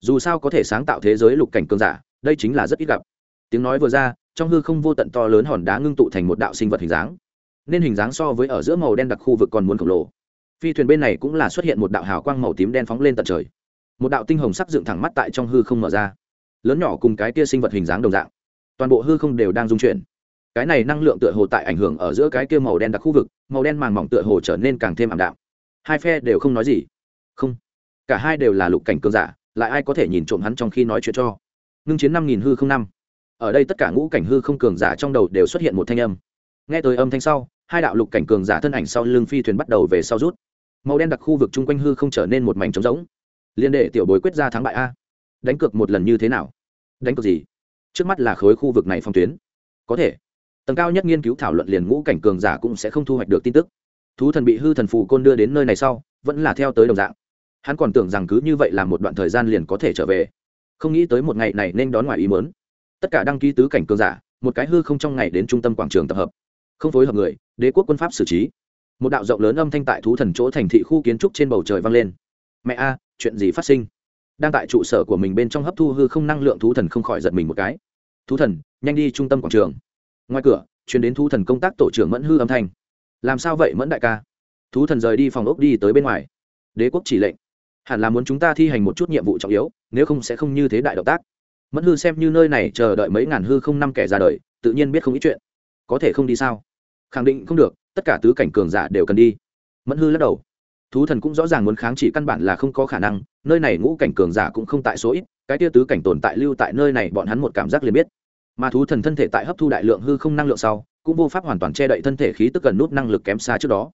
Dù sao có thể sáng tạo thế giới lục cảnh cường giả, đây chính là rất ít gặp. Tiếng nói vừa ra, trong hư không vô tận to lớn hòn đá ngưng tụ thành một đạo sinh vật hình dáng. Nên hình dáng so với ở giữa màu đen đặc khu vực còn muốn khổng lồ. Phi thuyền bên này cũng là xuất hiện một đạo hào quang màu tím đen phóng lên tận trời một đạo tinh hồng sắc dựng thẳng mắt tại trong hư không mở ra, lớn nhỏ cùng cái kia sinh vật hình dáng đồng dạng, toàn bộ hư không đều đang dung chuyển. Cái này năng lượng tựa hồ tại ảnh hưởng ở giữa cái kia màu đen đặc khu vực, màu đen màng mỏng tựa hồ trở nên càng thêm ảm đạm. Hai phe đều không nói gì. Không, cả hai đều là lục cảnh cường giả, lại ai có thể nhìn trộm hắn trong khi nói chuyện cho? Ngưng chiến năm nghìn hư không năm. Ở đây tất cả ngũ cảnh hư không cường giả trong đầu đều xuất hiện một thanh âm. Nghe tới âm thanh sau, hai đạo lục cảnh cường giả thân ảnh sau lưng phi thuyền bắt đầu về sau rút. Màu đen đặc khu vực chung quanh hư không trở nên một mảnh trống rỗng liên đệ tiểu bối quyết ra thắng bại a. Đánh cược một lần như thế nào? Đánh cược gì? Trước mắt là khối khu vực này phong tuyến. Có thể. Tầng cao nhất nghiên cứu thảo luận liền ngũ cảnh cường giả cũng sẽ không thu hoạch được tin tức. Thú thần bị hư thần phù côn đưa đến nơi này sau, vẫn là theo tới đồng dạng. Hắn còn tưởng rằng cứ như vậy là một đoạn thời gian liền có thể trở về. Không nghĩ tới một ngày này nên đón ngoài ý mớn tất cả đăng ký tứ cảnh cường giả, một cái hư không trong ngày đến trung tâm quảng trường tập hợp. Không phối hợp người, đế quốc quân pháp xử trí. Một đạo rộng lớn âm thanh tại thú thần chỗ thành thị khu kiến trúc trên bầu trời vang lên. Mẹ a chuyện gì phát sinh. Đang tại trụ sở của mình bên trong hấp thu hư không năng lượng, thú thần không khỏi giật mình một cái. Thú thần, nhanh đi trung tâm quảng trường. Ngoài cửa chuyển đến thú thần công tác tổ trưởng mẫn hư âm thanh. Làm sao vậy, mẫn đại ca? Thú thần rời đi phòng ốc đi tới bên ngoài. Đế quốc chỉ lệnh. Hẳn là muốn chúng ta thi hành một chút nhiệm vụ trọng yếu, nếu không sẽ không như thế đại động tác. Mẫn hư xem như nơi này chờ đợi mấy ngàn hư không năm kẻ ra đời, tự nhiên biết không ít chuyện. Có thể không đi sao? Khẳng định không được, tất cả tứ cảnh cường giả đều cần đi. Mẫn hư lắc đầu thú thần cũng rõ ràng muốn kháng chỉ căn bản là không có khả năng, nơi này ngũ cảnh cường giả cũng không tại số ít, cái tia tứ cảnh tồn tại lưu tại nơi này bọn hắn một cảm giác liền biết. Mà thú thần thân thể tại hấp thu đại lượng hư không năng lượng sau, cũng vô pháp hoàn toàn che đậy thân thể khí tức cần nút năng lực kém xa trước đó.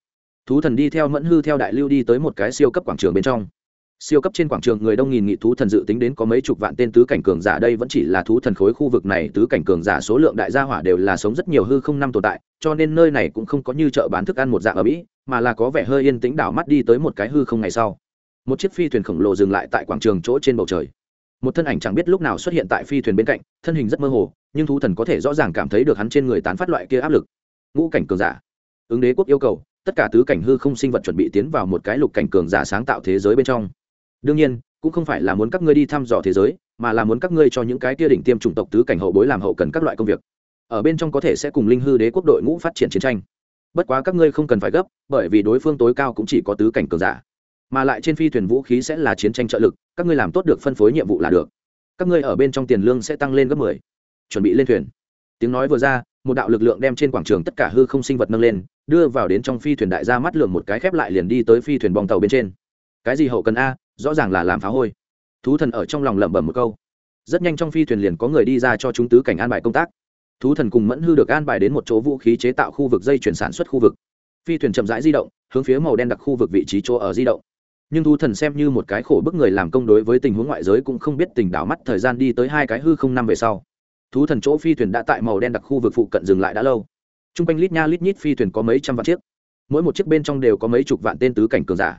Thú thần đi theo mẫn hư theo đại lưu đi tới một cái siêu cấp quảng trường bên trong. Siêu cấp trên quảng trường người đông nghìn nghị thú thần dự tính đến có mấy chục vạn tên tứ cảnh cường giả đây vẫn chỉ là thú thần khối khu vực này, tứ cảnh cường giả số lượng đại gia hỏa đều là sống rất nhiều hư không năm tồn tại, cho nên nơi này cũng không có như chợ bán thức ăn một dạng ở mỹ mà là có vẻ hơi yên tĩnh đảo mắt đi tới một cái hư không ngày sau. Một chiếc phi thuyền khổng lồ dừng lại tại quảng trường chỗ trên bầu trời. Một thân ảnh chẳng biết lúc nào xuất hiện tại phi thuyền bên cạnh, thân hình rất mơ hồ, nhưng thú thần có thể rõ ràng cảm thấy được hắn trên người tán phát loại kia áp lực. Ngũ cảnh cường giả. Ứng đế quốc yêu cầu, tất cả tứ cảnh hư không sinh vật chuẩn bị tiến vào một cái lục cảnh cường giả sáng tạo thế giới bên trong. Đương nhiên, cũng không phải là muốn các ngươi đi thăm dò thế giới, mà là muốn các ngươi cho những cái kia đỉnh tiêm chủng tộc tứ cảnh hậu bối làm hậu cần các loại công việc. Ở bên trong có thể sẽ cùng linh hư đế quốc đội ngũ phát triển chiến tranh bất quá các ngươi không cần phải gấp, bởi vì đối phương tối cao cũng chỉ có tứ cảnh cường giả. Mà lại trên phi thuyền vũ khí sẽ là chiến tranh trợ lực, các ngươi làm tốt được phân phối nhiệm vụ là được. Các ngươi ở bên trong tiền lương sẽ tăng lên gấp mười. Chuẩn bị lên thuyền. Tiếng nói vừa ra, một đạo lực lượng đem trên quảng trường tất cả hư không sinh vật nâng lên, đưa vào đến trong phi thuyền đại gia mắt lường một cái khép lại liền đi tới phi thuyền bong tàu bên trên. Cái gì hậu cần a? Rõ ràng là làm phá hôi. Thú thần ở trong lòng lẩm bẩm một câu. Rất nhanh trong phi thuyền liền có người đi ra cho chúng tứ cảnh an bài công tác thú thần cùng mẫn hư được an bài đến một chỗ vũ khí chế tạo khu vực dây chuyển sản xuất khu vực. Phi thuyền chậm rãi di động, hướng phía màu đen đặc khu vực vị trí chỗ ở di động. Nhưng thú thần xem như một cái khổ bức người làm công đối với tình huống ngoại giới cũng không biết tình đảo mắt thời gian đi tới hai cái hư không năm về sau. Thú thần chỗ phi thuyền đã tại màu đen đặc khu vực phụ cận dừng lại đã lâu. T r u n g quanh lít nha lít nhít phi thuyền có mấy trăm vạn chiếc. Mỗi một chiếc bên trong đều có mấy chục vạn tên tứ cảnh cường giả.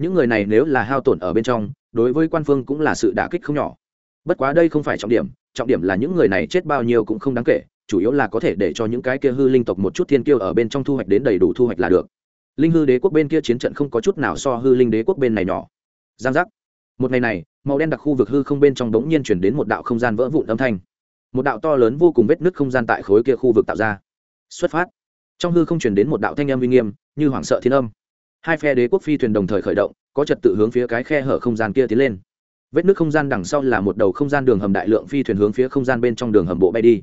Những người này nếu là hao tổn ở bên trong, đối với quan phương cũng là sự đả kích không nhỏ. Bất quá đây không phải trọng điểm trọng điểm là những người này chết bao nhiêu cũng không đáng kể chủ yếu là có thể để cho những cái kia hư linh tộc một chút thiên kiêu ở bên trong thu hoạch đến đầy đủ thu hoạch là được. Linh hư đế quốc bên kia chiến trận không có chút nào so hư linh đế quốc bên này nhỏ. Giang giác. Một ngày này, màu đen đặc khu vực hư không bên trong đống nhiên chuyển đến một đạo không gian vỡ vụn âm thanh. Một đạo to lớn vô cùng vết nứt không gian tại khối kia khu vực tạo ra. Xuất phát. Trong hư không chuyển đến một đạo thanh âm uy nghiêm, như hoảng sợ thiên âm. Hai phe đế quốc phi thuyền đồng thời khởi động, có trật tự hướng phía cái khe hở không gian kia tiến lên. Vết nứt không gian đằng sau là một đầu không gian đường hầm đại lượng phi thuyền hướng phía không gian bên trong đường hầm bộ bay đi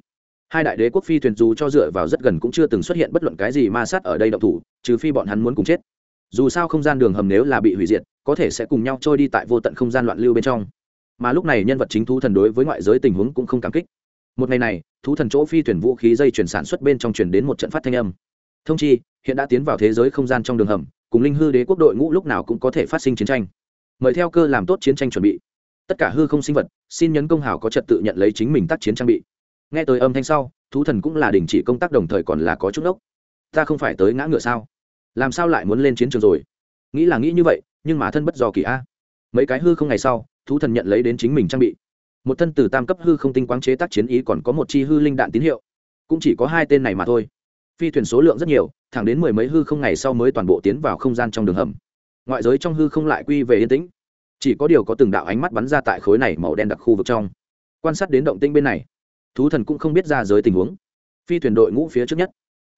hai đại đế quốc phi thuyền dù cho dựa vào rất gần cũng chưa từng xuất hiện bất luận cái gì ma sát ở đây động thủ, trừ phi bọn hắn muốn cùng chết. Dù sao không gian đường hầm nếu là bị hủy diệt, có thể sẽ cùng nhau trôi đi tại vô tận không gian loạn lưu bên trong. Mà lúc này nhân vật chính thú thần đối với ngoại giới tình huống cũng không cảm kích. Một ngày này, thú thần chỗ phi thuyền vũ khí dây chuyển sản xuất bên trong chuyển đến một trận phát thanh âm. Thông chi, hiện đã tiến vào thế giới không gian trong đường hầm, cùng linh hư đế quốc đội ngũ lúc nào cũng có thể phát sinh chiến tranh. Mời theo cơ làm tốt chiến tranh chuẩn bị. Tất cả hư không sinh vật, xin nhấn công hào có trật tự nhận lấy chính mình tác chiến trang bị nghe tới âm thanh sau, thú thần cũng là đình chỉ công tác đồng thời còn là có chút ốc ta không phải tới ngã ngựa sao? Làm sao lại muốn lên chiến trường rồi? Nghĩ là nghĩ như vậy, nhưng mà thân bất do kỳ a. Mấy cái hư không ngày sau, thú thần nhận lấy đến chính mình trang bị. Một thân từ tam cấp hư không tinh quáng chế tác chiến ý còn có một chi hư linh đạn tín hiệu. Cũng chỉ có hai tên này mà thôi. Phi thuyền số lượng rất nhiều, thẳng đến mười mấy hư không ngày sau mới toàn bộ tiến vào không gian trong đường hầm. Ngoại giới trong hư không lại quy về yên tĩnh. Chỉ có điều có từng đạo ánh mắt bắn ra tại khối này màu đen đặc khu vực trong. Quan sát đến động tinh bên này thú thần cũng không biết ra giới tình huống. Phi thuyền đội ngũ phía trước nhất.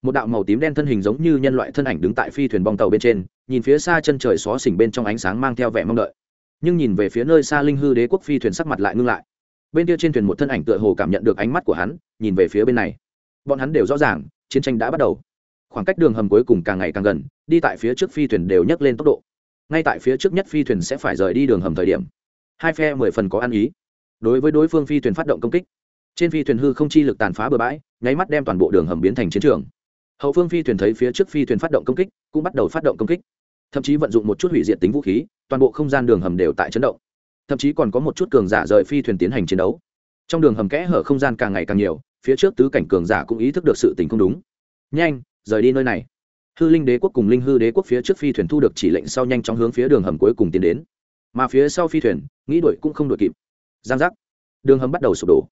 Một đạo màu tím đen thân hình giống như nhân loại thân ảnh đứng tại phi thuyền bong tàu bên trên, nhìn phía xa chân trời xó xỉnh bên trong ánh sáng mang theo vẻ mong đợi. Nhưng nhìn về phía nơi xa linh hư đế quốc phi thuyền sắc mặt lại ngưng lại. Bên kia trên thuyền một thân ảnh tựa hồ cảm nhận được ánh mắt của hắn, nhìn về phía bên này. Bọn hắn đều rõ ràng, chiến tranh đã bắt đầu. Khoảng cách đường hầm cuối cùng càng ngày càng gần, đi tại phía trước phi thuyền đều nhấc lên tốc độ. Ngay tại phía trước nhất phi thuyền sẽ phải rời đi đường hầm thời điểm. Hai phe mười phần có ăn ý. Đối với đối phương phi thuyền phát động công kích trên phi thuyền hư không chi lực tàn phá bừa bãi, nháy mắt đem toàn bộ đường hầm biến thành chiến trường. Hậu phương phi thuyền thấy phía trước phi thuyền phát động công kích, cũng bắt đầu phát động công kích. Thậm chí vận dụng một chút hủy diệt tính vũ khí, toàn bộ không gian đường hầm đều tại chấn động. Thậm chí còn có một chút cường giả rời phi thuyền tiến hành chiến đấu. Trong đường hầm kẽ hở không gian càng ngày càng nhiều, phía trước tứ cảnh cường giả cũng ý thức được sự tình không đúng. Nhanh, rời đi nơi này. Hư linh đế quốc cùng linh hư đế quốc phía trước phi thuyền thu được chỉ lệnh sau nhanh chóng hướng phía đường hầm cuối cùng tiến đến. Mà phía sau phi thuyền, nghĩ đuổi cũng không đuổi kịp. Giang giác. Đường hầm bắt đầu sụp đổ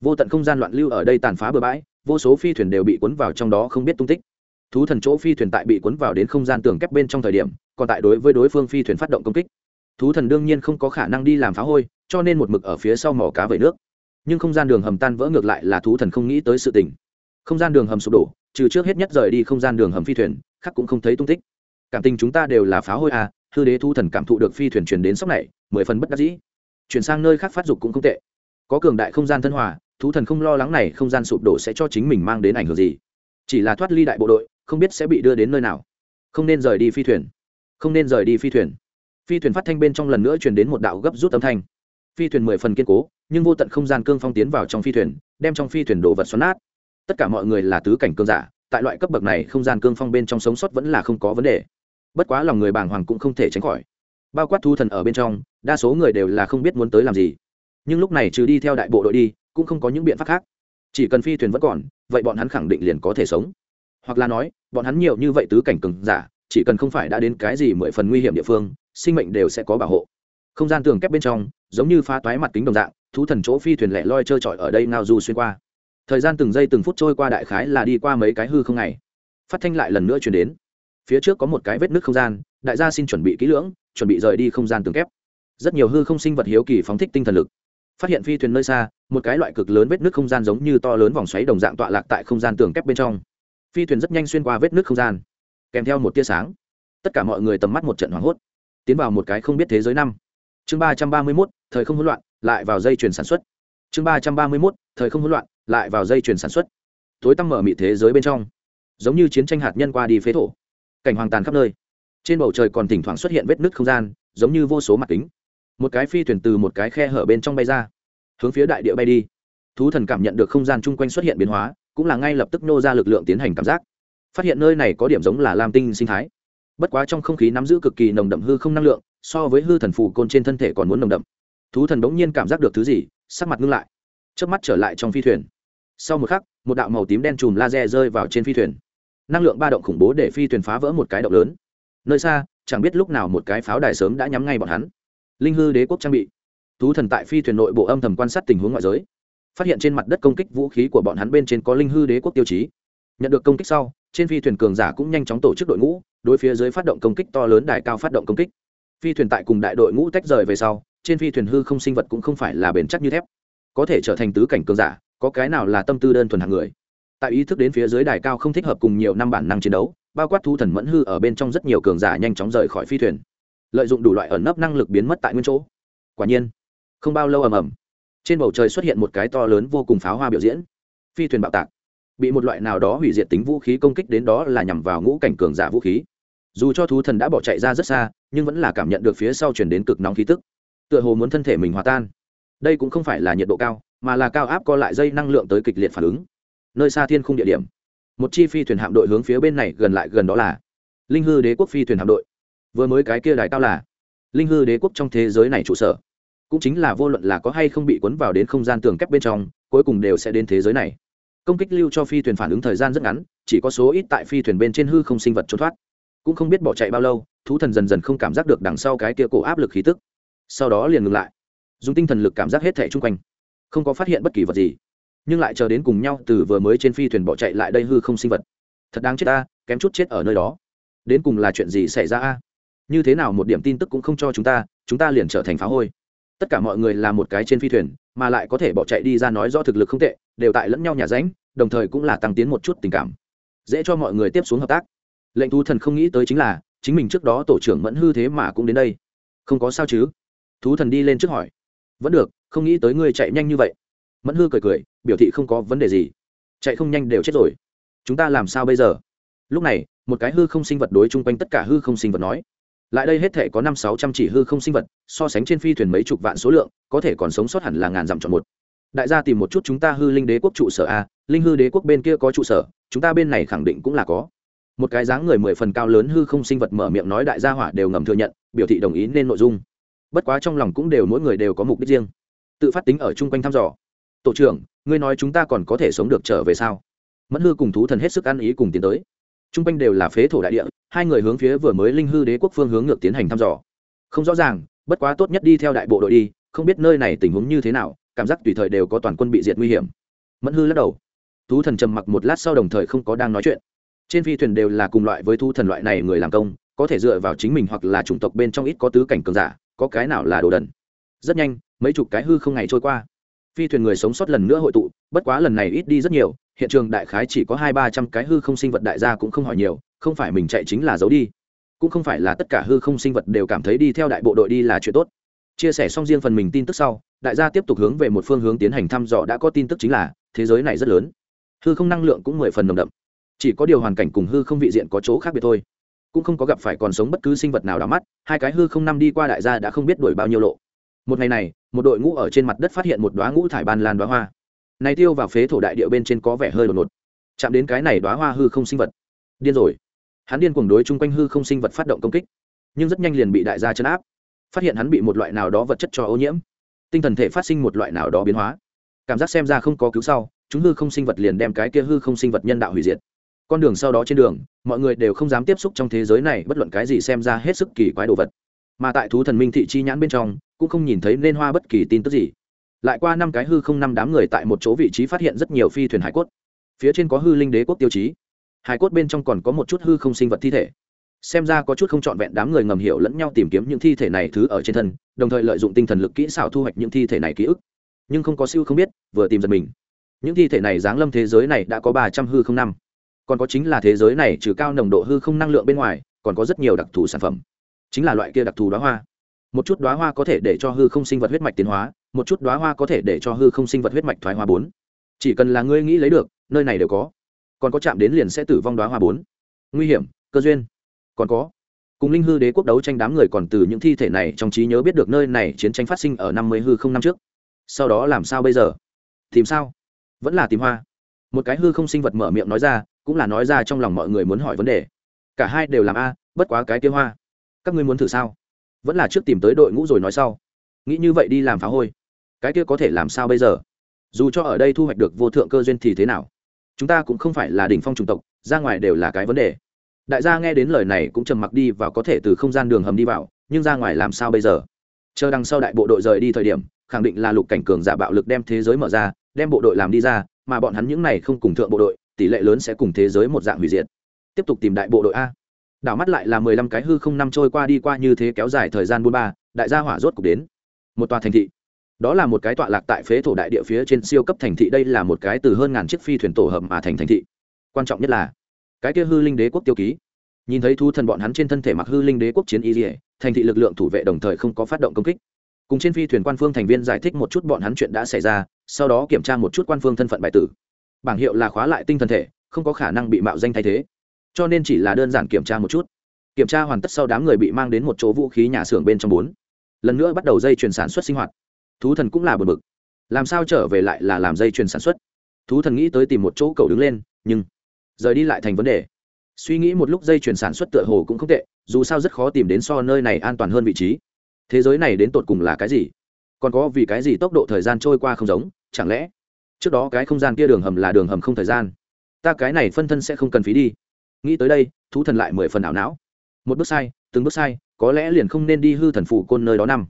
vô tận không gian loạn lưu ở đây tàn phá bừa bãi, vô số phi thuyền đều bị cuốn vào trong đó không biết tung tích. Thú thần chỗ phi thuyền tại bị cuốn vào đến không gian tường kép bên trong thời điểm, còn tại đối với đối phương phi thuyền phát động công kích. Thú thần đương nhiên không có khả năng đi làm phá hôi, cho nên một mực ở phía sau mỏ cá vẩy nước. Nhưng không gian đường hầm tan vỡ ngược lại là thú thần không nghĩ tới sự tình. Không gian đường hầm sụp đổ, trừ trước hết nhất rời đi không gian đường hầm phi thuyền, khác cũng không thấy tung tích. Cảm tình chúng ta đều là pháo hôi à hư đế thú thần cảm thụ được phi thuyền truyền đến sóc này, mười phần bất đắc dĩ. Chuyển sang nơi khác phát dục cũng không tệ. Có cường đại không gian thân hòa thú thần không lo lắng này không gian sụp đổ sẽ cho chính mình mang đến ảnh hưởng gì. Chỉ là thoát ly đại bộ đội, không biết sẽ bị đưa đến nơi nào. Không nên rời đi phi thuyền. Không nên rời đi phi thuyền. Phi thuyền phát thanh bên trong lần nữa truyền đến một đạo gấp rút âm thanh. Phi thuyền mười phần kiên cố, nhưng vô tận không gian cương phong tiến vào trong phi thuyền, đem trong phi thuyền đồ vật xoắn nát. Tất cả mọi người là tứ cảnh cương giả, tại loại cấp bậc này không gian cương phong bên trong sống sót vẫn là không có vấn đề. Bất quá lòng người bàng hoàng cũng không thể tránh khỏi. Bao quát thu thần ở bên trong, đa số người đều là không biết muốn tới làm gì nhưng lúc này trừ đi theo đại bộ đội đi, cũng không có những biện pháp khác. Chỉ cần phi thuyền vẫn còn, vậy bọn hắn khẳng định liền có thể sống. Hoặc là nói, bọn hắn nhiều như vậy tứ cảnh cừng giả, chỉ cần không phải đã đến cái gì mười phần nguy hiểm địa phương, sinh mệnh đều sẽ có bảo hộ. Không gian tường kép bên trong, giống như phá toái mặt kính đồng dạng, thú thần chỗ phi thuyền lẻ loi trơ trọi ở đây nào du xuyên qua. Thời gian từng giây từng phút trôi qua đại khái là đi qua mấy cái hư không ngày. Phát thanh lại lần nữa chuyển đến. Phía trước có một cái vết nước không gian, đại gia xin chuẩn bị kỹ lưỡng, chuẩn bị rời đi không gian tường kép. Rất nhiều hư không sinh vật hiếu kỳ phóng thích tinh thần lực phát hiện phi thuyền nơi xa, một cái loại cực lớn vết nước không gian giống như to lớn vòng xoáy đồng dạng tọa lạc tại không gian tường kép bên trong. Phi thuyền rất nhanh xuyên qua vết nước không gian, kèm theo một tia sáng. Tất cả mọi người tầm mắt một trận hoảng hốt, tiến vào một cái không biết thế giới năm. Chương ba trăm ba mươi mốt, thời không hỗn loạn, lại vào dây chuyền sản xuất. Chương ba trăm ba mươi mốt, thời không hỗn loạn, lại vào dây chuyền sản xuất. Tối tăm mở mị thế giới bên trong, giống như chiến tranh hạt nhân qua đi phế thổ, cảnh hoàng tàn khắp nơi. Trên bầu trời còn thỉnh thoảng xuất hiện vết nứt không gian, giống như vô số mặt kính một cái phi thuyền từ một cái khe hở bên trong bay ra, hướng phía đại địa bay đi. Thú thần cảm nhận được không gian chung quanh xuất hiện biến hóa, cũng là ngay lập tức nô ra lực lượng tiến hành cảm giác. Phát hiện nơi này có điểm giống là lam tinh sinh thái. Bất quá trong không khí nắm giữ cực kỳ nồng đậm hư không năng lượng, so với hư thần phù côn trên thân thể còn muốn nồng đậm. Thú thần bỗng nhiên cảm giác được thứ gì, sắc mặt ngưng lại trước mắt trở lại trong phi thuyền. Sau một khắc, một đạo màu tím đen chùm laser rơi vào trên phi thuyền. Năng lượng ba động khủng bố để phi thuyền phá vỡ một cái động lớn. Nơi xa, chẳng biết lúc nào một cái pháo đài sớm đã nhắm ngay bọn hắn linh hư đế quốc trang bị. Thú thần tại phi thuyền nội bộ âm thầm quan sát tình huống ngoại giới. Phát hiện trên mặt đất công kích vũ khí của bọn hắn bên trên có linh hư đế quốc tiêu chí. Nhận được công kích sau, trên phi thuyền cường giả cũng nhanh chóng tổ chức đội ngũ, đối phía dưới phát động công kích to lớn đài cao phát động công kích. Phi thuyền tại cùng đại đội ngũ tách rời về sau, trên phi thuyền hư không sinh vật cũng không phải là bền chắc như thép. Có thể trở thành tứ cảnh cường giả, có cái nào là tâm tư đơn thuần hàng người. Tại ý thức đến phía dưới đài cao không thích hợp cùng nhiều năm bản năng chiến đấu, bao quát thu thần mẫn hư ở bên trong rất nhiều cường giả nhanh chóng rời khỏi phi thuyền lợi dụng đủ loại ẩn nấp năng lực biến mất tại nguyên chỗ. Quả nhiên, không bao lâu ầm ầm, trên bầu trời xuất hiện một cái to lớn vô cùng pháo hoa biểu diễn. Phi thuyền bạo tạc, bị một loại nào đó hủy diệt tính vũ khí công kích đến đó là nhằm vào ngũ cảnh cường giả vũ khí. Dù cho thú thần đã bỏ chạy ra rất xa, nhưng vẫn là cảm nhận được phía sau chuyển đến cực nóng khí tức, tựa hồ muốn thân thể mình hòa tan. Đây cũng không phải là nhiệt độ cao, mà là cao áp co lại dây năng lượng tới kịch liệt phản ứng. Nơi xa thiên khung địa điểm, một chi phi thuyền hạm đội hướng phía bên này gần lại gần đó là linh hư đế quốc phi thuyền hạm đội vừa mới cái kia đài cao là linh hư đế quốc trong thế giới này trụ sở. Cũng chính là vô luận là có hay không bị cuốn vào đến không gian tường kép bên trong, cuối cùng đều sẽ đến thế giới này. Công kích lưu cho phi thuyền phản ứng thời gian rất ngắn, chỉ có số ít tại phi thuyền bên trên hư không sinh vật trốn thoát. Cũng không biết bỏ chạy bao lâu, thú thần dần dần không cảm giác được đằng sau cái kia cổ áp lực khí tức. Sau đó liền ngừng lại, dùng tinh thần lực cảm giác hết thẻ chung quanh. Không có phát hiện bất kỳ vật gì, nhưng lại chờ đến cùng nhau từ vừa mới trên phi thuyền bỏ chạy lại đây hư không sinh vật. Thật đáng chết ta, kém chút chết ở nơi đó. Đến cùng là chuyện gì xảy ra a? Như thế nào một điểm tin tức cũng không cho chúng ta chúng ta liền trở thành phá hôi. Tất cả mọi người là một cái trên phi thuyền, mà lại có thể bỏ chạy đi ra nói do thực lực không tệ, đều tại lẫn nhau nhà ránh đồng thời cũng là tăng tiến một chút tình cảm. Dễ cho mọi người tiếp xuống hợp tác. Lệnh thú thần không nghĩ tới chính là, chính mình trước đó tổ trưởng mẫn hư thế mà cũng đến đây. Không có sao chứ? Thú thần đi lên trước hỏi. Vẫn được, không nghĩ tới ngươi chạy nhanh như vậy. Mẫn hư cười cười, biểu thị không có vấn đề gì. Chạy không nhanh đều chết rồi. Chúng ta làm sao bây giờ? Lúc này, một cái hư không sinh vật đối chung quanh tất cả hư không sinh vật nói lại đây hết thể có năm sáu trăm chỉ hư không sinh vật, so sánh trên phi thuyền mấy chục vạn số lượng, có thể còn sống sót hẳn là ngàn dặm chọn một. Đại gia tìm một chút chúng ta hư linh đế quốc trụ sở a, linh hư đế quốc bên kia có trụ sở, chúng ta bên này khẳng định cũng là có. Một cái dáng người mười phần cao lớn hư không sinh vật mở miệng nói đại gia hỏa đều ngầm thừa nhận, biểu thị đồng ý nên nội dung. Bất quá trong lòng cũng đều mỗi người đều có mục đích riêng. Tự phát tính ở chung quanh thăm dò. Tổ trưởng, ngươi nói chúng ta còn có thể sống được trở về sao? Mẫn hư cùng thú thần hết sức ăn ý cùng tiến tới. Chung quanh đều là phế thổ đại địa hai người hướng phía vừa mới linh hư đế quốc phương hướng ngược tiến hành thăm dò. Không rõ ràng, bất quá tốt nhất đi theo đại bộ đội đi, không biết nơi này tình huống như thế nào, cảm giác tùy thời đều có toàn quân bị diệt nguy hiểm. Mẫn hư lắc đầu. Thú thần trầm mặc một lát sau đồng thời không có đang nói chuyện. Trên phi thuyền đều là cùng loại với thú thần loại này người làm công, có thể dựa vào chính mình hoặc là chủng tộc bên trong ít có tứ cảnh cường giả, có cái nào là đồ đần. Rất nhanh, mấy chục cái hư không ngày trôi qua. Phi thuyền người sống sót lần nữa hội tụ, bất quá lần này ít đi rất nhiều, hiện trường đại khái chỉ có hai ba trăm cái hư không sinh vật đại gia cũng không hỏi nhiều không phải mình chạy chính là giấu đi, cũng không phải là tất cả hư không sinh vật đều cảm thấy đi theo đại bộ đội đi là chuyện tốt. Chia sẻ xong riêng phần mình tin tức sau, đại gia tiếp tục hướng về một phương hướng tiến hành thăm dò đã có tin tức chính là, thế giới này rất lớn. Hư không năng lượng cũng mười phần nồng đậm. Chỉ có điều hoàn cảnh cùng hư không vị diện có chỗ khác biệt thôi. Cũng không có gặp phải còn sống bất cứ sinh vật nào đắm mắt, hai cái hư không năm đi qua đại gia đã không biết đuổi bao nhiêu lộ. Một ngày này, một đội ngũ ở trên mặt đất phát hiện một đoá ngũ thải ban lan đoá hoa. Này tiêu vào phế thổ đại địa bên trên có vẻ hơi đột ngột. Chạm đến cái này đoá hoa hư không sinh vật. Điên rồi hắn điên cuồng đối chung quanh hư không sinh vật phát động công kích, nhưng rất nhanh liền bị đại gia chấn áp, phát hiện hắn bị một loại nào đó vật chất cho ô nhiễm, tinh thần thể phát sinh một loại nào đó biến hóa. Cảm giác xem ra không có cứu sau, chúng hư không sinh vật liền đem cái kia hư không sinh vật nhân đạo hủy diệt. Con đường sau đó trên đường, mọi người đều không dám tiếp xúc trong thế giới này, bất luận cái gì xem ra hết sức kỳ quái đồ vật. Mà tại thú thần minh thị chi nhãn bên trong, cũng không nhìn thấy nên hoa bất kỳ tin tức gì. Lại qua năm cái hư không năm đám người tại một chỗ vị trí phát hiện rất nhiều phi thuyền hải cốt. Phía trên có hư linh đế quốc tiêu chí hải cốt bên trong còn có một chút hư không sinh vật thi thể. Xem ra có chút không trọn vẹn đám người ngầm hiểu lẫn nhau tìm kiếm những thi thể này thứ ở trên thân, đồng thời lợi dụng tinh thần lực kỹ xảo thu hoạch những thi thể này ký ức. Nhưng không có siêu không biết, vừa tìm giật mình. Những thi thể này giáng lâm thế giới này đã có ba trăm hư không năm. Còn có chính là thế giới này trừ cao nồng độ hư không năng lượng bên ngoài, còn có rất nhiều đặc thù sản phẩm. Chính là loại kia đặc thù đoá hoa. Một chút đoá hoa có thể để cho hư không sinh vật huyết mạch tiến hóa, một chút đoá hoa có thể để cho hư không sinh vật huyết mạch thoái hoa bốn. Chỉ cần là ngươi nghĩ lấy được, nơi này đều có còn có chạm đến liền sẽ tử vong đoá hoa bốn. Nguy hiểm, cơ duyên. Còn có, cùng linh hư đế quốc đấu tranh đám người còn từ những thi thể này trong trí nhớ biết được nơi này chiến tranh phát sinh ở năm mươi hư không năm trước. Sau đó làm sao bây giờ? Tìm sao? Vẫn là tìm hoa. Một cái hư không sinh vật mở miệng nói ra, cũng là nói ra trong lòng mọi người muốn hỏi vấn đề. Cả hai đều làm a, bất quá cái kia hoa. Các ngươi muốn thử sao? Vẫn là trước tìm tới đội ngũ rồi nói sau. Nghĩ như vậy đi làm phá hôi. Cái kia có thể làm sao bây giờ? Dù cho ở đây thu hoạch được vô thượng cơ duyên thì thế nào? Chúng ta cũng không phải là đỉnh phong chủng tộc, ra ngoài đều là cái vấn đề. Đại gia nghe đến lời này cũng trầm mặc đi và có thể từ không gian đường hầm đi vào, nhưng ra ngoài làm sao bây giờ? Chờ đằng sau đại bộ đội rời đi thời điểm, khẳng định là lục cảnh cường giả bạo lực đem thế giới mở ra, đem bộ đội làm đi ra, mà bọn hắn những này không cùng thượng bộ đội, tỷ lệ lớn sẽ cùng thế giới một dạng hủy diệt. Tiếp tục tìm đại bộ đội a. Đảo mắt lại là mười lăm cái hư không năm trôi qua đi qua như thế kéo dài thời gian buôn ba, đại gia hỏa rốt cục đến. Một tòa thành thị đó là một cái tọa lạc tại phế thổ đại địa phía trên siêu cấp thành thị, đây là một cái từ hơn ngàn chiếc phi thuyền tổ hợp mà thành thành thị. Quan trọng nhất là, cái kia hư linh đế quốc tiêu ký. Nhìn thấy thu thần bọn hắn trên thân thể mặc hư linh đế quốc chiến y dỉa thành thị lực lượng thủ vệ đồng thời không có phát động công kích. Cùng trên phi thuyền quan phương thành viên giải thích một chút bọn hắn chuyện đã xảy ra, sau đó kiểm tra một chút quan phương thân phận bài tử. Bảng hiệu là khóa lại tinh thần thể, không có khả năng bị mạo danh thay thế. Cho nên chỉ là đơn giản kiểm tra một chút. Kiểm tra hoàn tất sau đám người bị mang đến một chỗ vũ khí nhà xưởng bên trong bốn. Lần nữa bắt đầu dây chuyển sản xuất sinh hoạt thú thần cũng là bờ bực. Làm sao trở về lại là làm dây chuyền sản xuất? Thú thần nghĩ tới tìm một chỗ cầu đứng lên, nhưng rời đi lại thành vấn đề. Suy nghĩ một lúc dây chuyền sản xuất tựa hồ cũng không tệ, dù sao rất khó tìm đến so nơi này an toàn hơn vị trí. Thế giới này đến tột cùng là cái gì? Còn có vì cái gì tốc độ thời gian trôi qua không giống, chẳng lẽ trước đó cái không gian kia đường hầm là đường hầm không thời gian? Ta cái này phân thân sẽ không cần phí đi. Nghĩ tới đây, thú thần lại mười phần ảo não. Một bước sai, từng bước sai, có lẽ liền không nên đi hư thần phủ côn nơi đó năm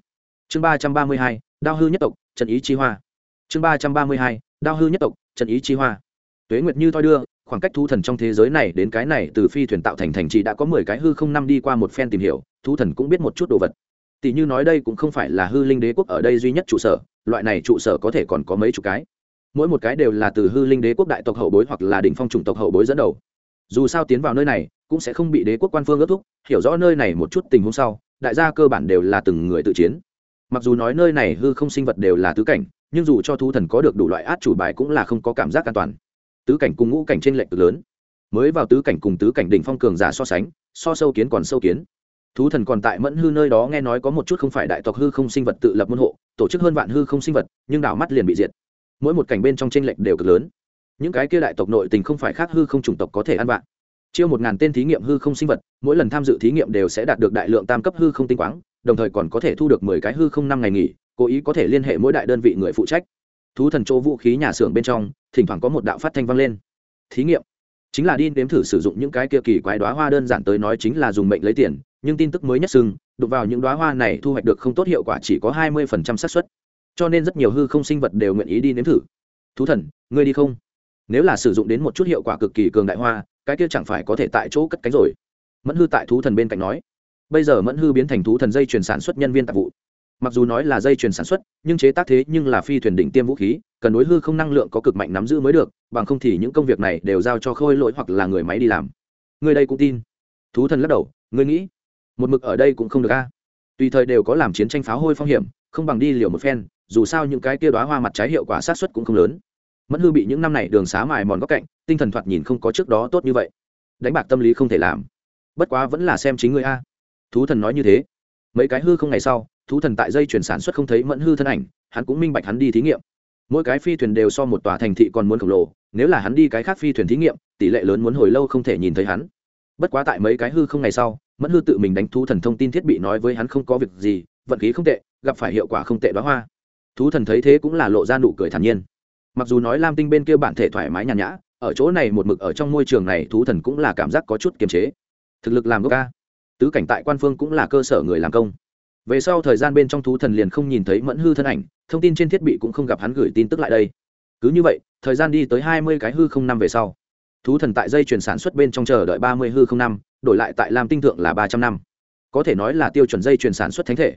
chương ba trăm ba mươi hai đao hư nhất tộc, trần ý chi hoa. Chương ba trăm ba mươi hai, đao hư nhất tộc, trần ý chi hoa. Tuế nguyệt như thoi đưa, khoảng cách thu thần trong thế giới này đến cái này từ phi thuyền tạo thành thành trì đã có mười cái hư không năm đi qua một phen tìm hiểu thu thần cũng biết một chút đồ vật. Tỷ như nói đây cũng không phải là hư linh đế quốc ở đây duy nhất trụ sở, loại này trụ sở có thể còn có mấy chục cái. Mỗi một cái đều là từ hư linh đế quốc đại tộc hậu bối hoặc là đỉnh phong chủng tộc hậu bối dẫn đầu. Dù sao tiến vào nơi này, cũng sẽ không bị đế quốc quan phương ước thúc, hiểu rõ nơi này một chút tình huống sau, đại gia cơ bản đều là từng người tự chiến mặc dù nói nơi này hư không sinh vật đều là tứ cảnh, nhưng dù cho thú thần có được đủ loại át chủ bài cũng là không có cảm giác an toàn. Tứ cảnh cùng ngũ cảnh trên lệnh cực lớn. Mới vào tứ cảnh cùng tứ cảnh đỉnh phong cường giả so sánh, so sâu kiến còn sâu kiến. Thú thần còn tại mẫn hư nơi đó nghe nói có một chút không phải đại tộc hư không sinh vật tự lập môn hộ, tổ chức hơn vạn hư không sinh vật, nhưng đảo mắt liền bị diệt. Mỗi một cảnh bên trong tranh lệch đều cực lớn. Những cái kia đại tộc nội tình không phải khác hư không chủng tộc có thể ăn vạn chiêu một ngàn tên thí nghiệm hư không sinh vật, mỗi lần tham dự thí nghiệm đều sẽ đạt được đại lượng tam cấp hư không tinh quáng đồng thời còn có thể thu được mười cái hư không năm ngày nghỉ, cố ý có thể liên hệ mỗi đại đơn vị người phụ trách. Thú thần chỗ vũ khí nhà xưởng bên trong, thỉnh thoảng có một đạo phát thanh vang lên. Thí nghiệm. Chính là đi nếm thử sử dụng những cái kia kỳ quái đoá hoa đơn giản tới nói chính là dùng mệnh lấy tiền, nhưng tin tức mới nhất sưng đụng vào những đoá hoa này thu hoạch được không tốt hiệu quả chỉ có hai mươi phần trăm xác suất. Cho nên rất nhiều hư không sinh vật đều nguyện ý đi nếm thử. Thú thần, ngươi đi không? Nếu là sử dụng đến một chút hiệu quả cực kỳ cường đại hoa, cái kia chẳng phải có thể tại chỗ cất cánh rồi? Mẫn hư tại thú thần bên cạnh nói bây giờ mẫn hư biến thành thú thần dây chuyển sản xuất nhân viên tạp vụ. Mặc dù nói là dây chuyển sản xuất, nhưng chế tác thế nhưng là phi thuyền đỉnh tiêm vũ khí, cần đối hư không năng lượng có cực mạnh nắm giữ mới được, bằng không thì những công việc này đều giao cho khôi lỗi hoặc là người máy đi làm. Người đây cũng tin. Thú thần lắc đầu, Người nghĩ, một mực ở đây cũng không được a. Tùy thời đều có làm chiến tranh pháo hôi phong hiểm, không bằng đi liều một phen, dù sao những cái kia đoá hoa mặt trái hiệu quả sát xuất cũng không lớn. Mẫn hư bị những năm này đường xá mài mòn góc cạnh, tinh thần thoạt nhìn không có trước đó tốt như vậy. Đánh bạc tâm lý không thể làm. Bất quá vẫn là xem chính người a thú thần nói như thế. Mấy cái hư không ngày sau, thú thần tại dây chuyển sản xuất không thấy mẫn hư thân ảnh, hắn cũng minh bạch hắn đi thí nghiệm. Mỗi cái phi thuyền đều so một tòa thành thị còn muốn khổng lồ, nếu là hắn đi cái khác phi thuyền thí nghiệm, tỷ lệ lớn muốn hồi lâu không thể nhìn thấy hắn. Bất quá tại mấy cái hư không ngày sau, mẫn hư tự mình đánh thú thần thông tin thiết bị nói với hắn không có việc gì, vận khí không tệ, gặp phải hiệu quả không tệ đó hoa. Thú thần thấy thế cũng là lộ ra nụ cười thản nhiên. Mặc dù nói lam tinh bên kia bản thể thoải mái nhàn nhã, ở chỗ này một mực ở trong môi trường này thú thần cũng là cảm giác có chút kiềm chế. Thực lực làm gốc ca tứ cảnh tại quan phương cũng là cơ sở người làm công. Về sau thời gian bên trong thú thần liền không nhìn thấy mẫn hư thân ảnh, thông tin trên thiết bị cũng không gặp hắn gửi tin tức lại đây. Cứ như vậy, thời gian đi tới hai mươi cái hư không năm về sau. Thú thần tại dây chuyển sản xuất bên trong chờ đợi ba mươi hư không năm, đổi lại tại lam tinh thượng là ba trăm năm. Có thể nói là tiêu chuẩn dây chuyển sản xuất thánh thể.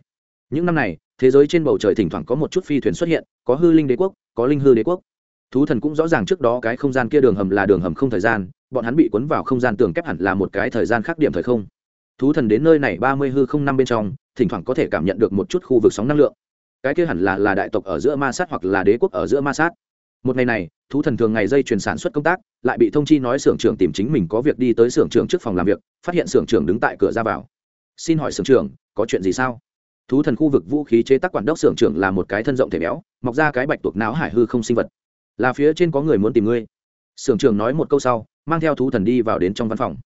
Những năm này, thế giới trên bầu trời thỉnh thoảng có một chút phi thuyền xuất hiện, có hư linh đế quốc, có linh hư đế quốc. Thú thần cũng rõ ràng trước đó cái không gian kia đường hầm là đường hầm không thời gian, bọn hắn bị cuốn vào không gian tường kép hẳn là một cái thời gian khác điểm thời không thú thần đến nơi này ba mươi hư không năm bên trong, thỉnh thoảng có thể cảm nhận được một chút khu vực sóng năng lượng. Cái kia hẳn là là đại tộc ở giữa ma sát hoặc là đế quốc ở giữa ma sát. Một ngày này, thú thần thường ngày dây chuyển sản xuất công tác, lại bị thông chi nói xưởng trưởng tìm chính mình có việc đi tới xưởng trưởng trước phòng làm việc, phát hiện xưởng trưởng đứng tại cửa ra vào. Xin hỏi xưởng trưởng, có chuyện gì sao? Thú thần khu vực vũ khí chế tác quản đốc xưởng trưởng là một cái thân rộng thể béo, mọc ra cái bạch tuộc não hải hư không sinh vật. Là phía trên có người muốn tìm ngươi. Xưởng trưởng nói một câu sau, mang theo thú thần đi vào đến trong văn phòng.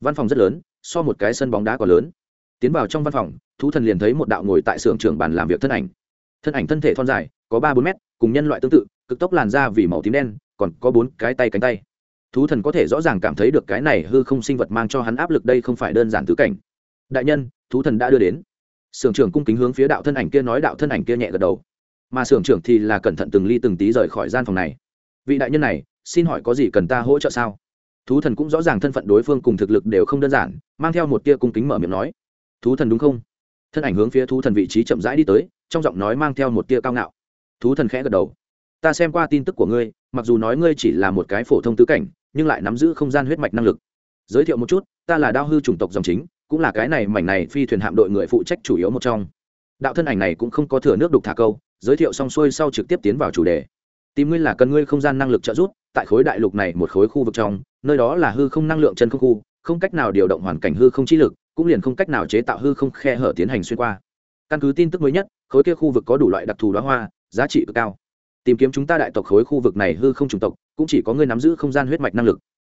Văn phòng rất lớn so một cái sân bóng đá còn lớn. Tiến vào trong văn phòng, thú thần liền thấy một đạo ngồi tại xưởng trưởng bàn làm việc thân ảnh. Thân ảnh thân thể thon dài, có ba bốn mét, cùng nhân loại tương tự, cực tốc làn da vì màu tím đen, còn có bốn cái tay cánh tay. Thú thần có thể rõ ràng cảm thấy được cái này hư không sinh vật mang cho hắn áp lực đây không phải đơn giản tứ cảnh. Đại nhân, thú thần đã đưa đến. Sưởng trưởng cung kính hướng phía đạo thân ảnh kia nói, đạo thân ảnh kia nhẹ gật đầu. Mà sưởng trưởng thì là cẩn thận từng ly từng tí rời khỏi gian phòng này. Vị đại nhân này, xin hỏi có gì cần ta hỗ trợ sao? Thú thần cũng rõ ràng thân phận đối phương cùng thực lực đều không đơn giản, mang theo một tia cung kính mở miệng nói. Thú thần đúng không? Thân ảnh hướng phía thú thần vị trí chậm rãi đi tới, trong giọng nói mang theo một tia cao ngạo. Thú thần khẽ gật đầu. Ta xem qua tin tức của ngươi, mặc dù nói ngươi chỉ là một cái phổ thông tứ cảnh, nhưng lại nắm giữ không gian huyết mạch năng lực. Giới thiệu một chút, ta là đao hư chủng tộc dòng chính, cũng là cái này mảnh này phi thuyền hạm đội người phụ trách chủ yếu một trong. Đạo thân ảnh này cũng không có thừa nước đục thả câu, giới thiệu xong xuôi sau trực tiếp tiến vào chủ đề. Tìm ngươi là cần ngươi không gian năng lực trợ giúp tại khối đại lục này một khối khu vực trong, nơi đó là hư không năng lượng chân không khu, không cách nào điều động hoàn cảnh hư không chi lực, cũng liền không cách nào chế tạo hư không khe hở tiến hành xuyên qua. Căn cứ tin tức mới nhất, khối kia khu vực có đủ loại đặc thù đoá hoa, giá trị cực cao. Tìm kiếm chúng ta đại tộc khối khu vực này hư không chủng tộc, cũng chỉ có ngươi nắm giữ không gian huyết mạch năng lực.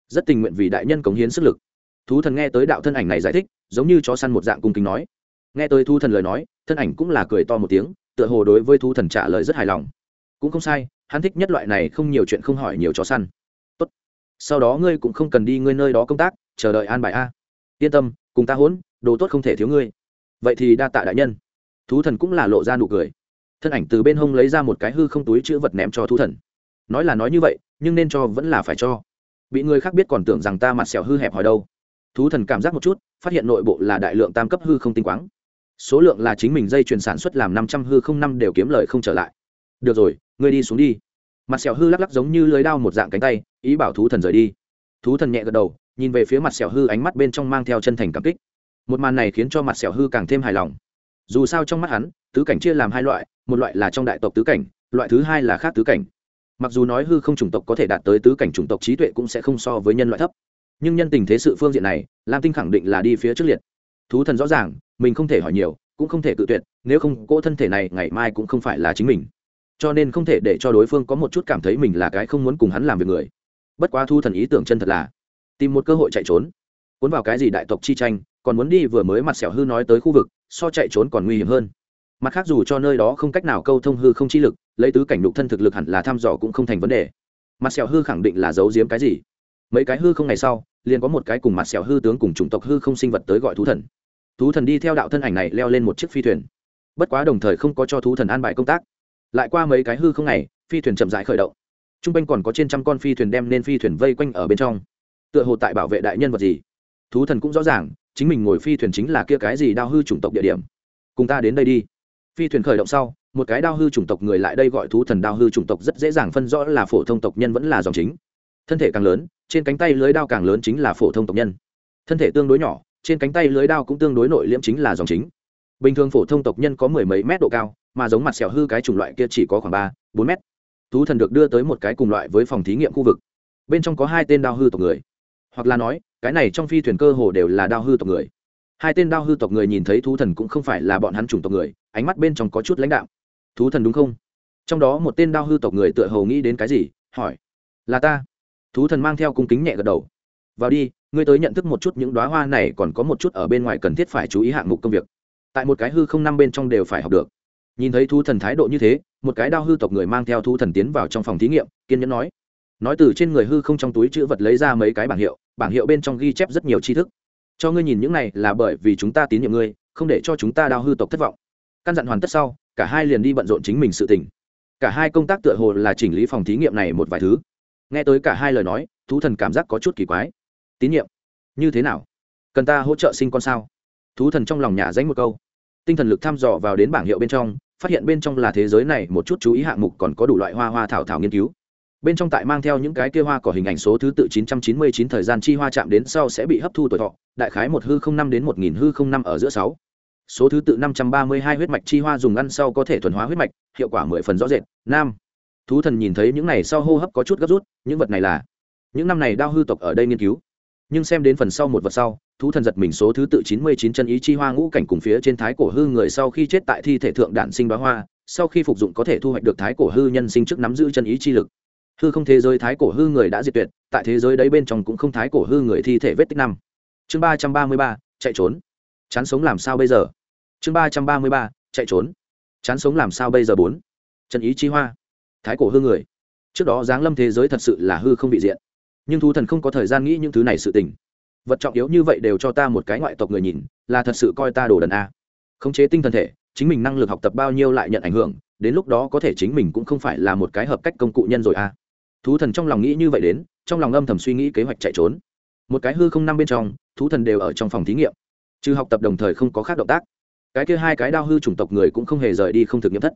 Rất tình nguyện vì đại nhân cống hiến sức lực. Thú thần nghe tới đạo thân ảnh này giải thích, giống như chó săn một dạng cung kính nói. Nghe tới thu thần lời nói, thân ảnh cũng là cười to một tiếng, tựa hồ đối với thu thần trả lời rất hài lòng. Cũng không sai hắn thích nhất loại này không nhiều chuyện không hỏi nhiều chó săn. Tốt. Sau đó ngươi cũng không cần đi ngươi nơi đó công tác, chờ đợi an bài a. Yên tâm, cùng ta hỗn, đồ tốt không thể thiếu ngươi. Vậy thì đa tạ đại nhân. Thú thần cũng là lộ ra nụ cười. Thân ảnh từ bên hông lấy ra một cái hư không túi chữ vật ném cho thú thần. Nói là nói như vậy, nhưng nên cho vẫn là phải cho. Bị người khác biết còn tưởng rằng ta mặt sẹo hư hẹp hỏi đâu. Thú thần cảm giác một chút, phát hiện nội bộ là đại lượng tam cấp hư không tinh quáng. Số lượng là chính mình dây chuyền sản xuất làm năm trăm hư không năm đều kiếm lời không trở lại. Được rồi ngươi đi xuống đi. Mặt sẹo hư lắc lắc giống như lưới đao một dạng cánh tay, ý bảo thú thần rời đi. Thú thần nhẹ gật đầu, nhìn về phía mặt sẹo hư ánh mắt bên trong mang theo chân thành cảm kích. Một màn này khiến cho mặt sẹo hư càng thêm hài lòng. Dù sao trong mắt hắn, tứ cảnh chia làm hai loại, một loại là trong đại tộc tứ cảnh, loại thứ hai là khác tứ cảnh. Mặc dù nói hư không chủng tộc có thể đạt tới tứ cảnh chủng tộc trí tuệ cũng sẽ không so với nhân loại thấp. Nhưng nhân tình thế sự phương diện này, lam tinh khẳng định là đi phía trước liệt. Thú thần rõ ràng, mình không thể hỏi nhiều, cũng không thể cự tuyệt, nếu không, cỗ thân thể này ngày mai cũng không phải là chính mình cho nên không thể để cho đối phương có một chút cảm thấy mình là cái không muốn cùng hắn làm việc người. Bất quá thu thần ý tưởng chân thật là, tìm một cơ hội chạy trốn. Cuốn vào cái gì đại tộc chi tranh, còn muốn đi vừa mới mặt sẹo hư nói tới khu vực, so chạy trốn còn nguy hiểm hơn. Mặt khác dù cho nơi đó không cách nào câu thông hư không chi lực, lấy tứ cảnh đục thân thực lực hẳn là thăm dò cũng không thành vấn đề. Mặt sẹo hư khẳng định là giấu giếm cái gì? Mấy cái hư không ngày sau, liền có một cái cùng mặt sẹo hư tướng cùng chủng tộc hư không sinh vật tới gọi thú thần. Thú thần đi theo đạo thân ảnh này leo lên một chiếc phi thuyền. Bất quá đồng thời không có cho thú thần an bài công tác lại qua mấy cái hư không ngày phi thuyền chậm rãi khởi động. T r u n g quanh còn có trên trăm con phi thuyền đem nên phi thuyền vây quanh ở bên trong. Tựa hồ tại bảo vệ đại nhân vật gì? Thú thần cũng rõ ràng, chính mình ngồi phi thuyền chính là kia cái gì đao hư chủng tộc địa điểm. Cùng ta đến đây đi. Phi thuyền khởi động sau, một cái đao hư chủng tộc người lại đây gọi thú thần đao hư chủng tộc rất dễ dàng phân rõ là phổ thông tộc nhân vẫn là dòng chính. Thân thể càng lớn, trên cánh tay lưới đao càng lớn chính là phổ thông tộc nhân. Thân thể tương đối nhỏ, trên cánh tay lưới đao cũng tương đối nội liễm chính là dòng chính. Bình thường phổ thông tộc nhân có mười mấy mét độ cao mà giống mặt sẹo hư cái chủng loại kia chỉ có khoảng ba, bốn mét. Thú thần được đưa tới một cái cùng loại với phòng thí nghiệm khu vực. Bên trong có hai tên đao hư tộc người. Hoặc là nói, cái này trong phi thuyền cơ hồ đều là đao hư tộc người. Hai tên đao hư tộc người nhìn thấy thú thần cũng không phải là bọn hắn chủng tộc người, ánh mắt bên trong có chút lãnh đạo. Thú thần đúng không? Trong đó một tên đao hư tộc người tựa hồ nghĩ đến cái gì, hỏi. Là ta. Thú thần mang theo cung kính nhẹ gật đầu. Vào đi, ngươi tới nhận thức một chút những đoá hoa này còn có một chút ở bên ngoài cần thiết phải chú ý hạng mục công việc. Tại một cái hư không năm bên trong đều phải học được nhìn thấy thu thần thái độ như thế, một cái đao hư tộc người mang theo thu thần tiến vào trong phòng thí nghiệm, kiên nhẫn nói. Nói từ trên người hư không trong túi chữ vật lấy ra mấy cái bảng hiệu bảng hiệu bên trong ghi chép rất nhiều tri thức. Cho ngươi nhìn những này là bởi vì chúng ta tín nhiệm ngươi, không để cho chúng ta đao hư tộc thất vọng. Căn dặn hoàn tất sau, cả hai liền đi bận rộn chính mình sự tình. Cả hai công tác tựa hồ là chỉnh lý phòng thí nghiệm này một vài thứ. Nghe tới cả hai lời nói, thú thần cảm giác có chút kỳ quái. Tín nhiệm? Như thế nào? Cần ta hỗ trợ sinh con sao? Thú thần trong lòng nhà danh một câu. Tinh thần lực thăm dò vào đến bảng hiệu bên trong phát hiện bên trong là thế giới này một chút chú ý hạng mục còn có đủ loại hoa hoa thảo thảo nghiên cứu. Bên trong tại mang theo những cái kia hoa có hình ảnh số thứ tự 999 thời gian chi hoa chạm đến sau sẽ bị hấp thu tuổi thọ, đại khái một hư không năm đến một nghìn hư không năm ở giữa sáu. Số thứ tự 532 huyết mạch chi hoa dùng ăn sau có thể thuần hóa huyết mạch, hiệu quả mười phần rõ rệt, nam. Thú thần nhìn thấy những này sau hô hấp có chút gấp rút, những vật này là, những năm này đao hư tộc ở đây nghiên cứu. Nhưng xem đến phần sau một vật sau thú thần giật mình số thứ tự 99 chân ý chi hoa ngũ cảnh cùng phía trên thái cổ hư người sau khi chết tại thi thể thượng đản sinh đoá hoa, sau khi phục dụng có thể thu hoạch được thái cổ hư nhân sinh trước nắm giữ chân ý chi lực. Hư không thế giới thái cổ hư người đã diệt tuyệt, tại thế giới đấy bên trong cũng không thái cổ hư người thi thể vết tích năm. Chương ba trăm ba mươi ba, chạy trốn. Chán sống làm sao bây giờ? Chương ba trăm ba mươi ba, chạy trốn. Chán sống làm sao bây giờ bốn? Chân ý chi hoa. Thái cổ hư người. Trước đó giáng lâm thế giới thật sự là hư không bị diện. Nhưng thú thần không có thời gian nghĩ những thứ này sự tình vật trọng yếu như vậy đều cho ta một cái ngoại tộc người nhìn, là thật sự coi ta đồ đần a. Khống chế tinh thần thể, chính mình năng lực học tập bao nhiêu lại nhận ảnh hưởng, đến lúc đó có thể chính mình cũng không phải là một cái hợp cách công cụ nhân rồi a. Thú thần trong lòng nghĩ như vậy đến, trong lòng âm thầm suy nghĩ kế hoạch chạy trốn. Một cái hư không năm bên trong, thú thần đều ở trong phòng thí nghiệm. Chứ học tập đồng thời không có khác động tác. Cái kia hai cái đao hư chủng tộc người cũng không hề rời đi không thực nghiệm thất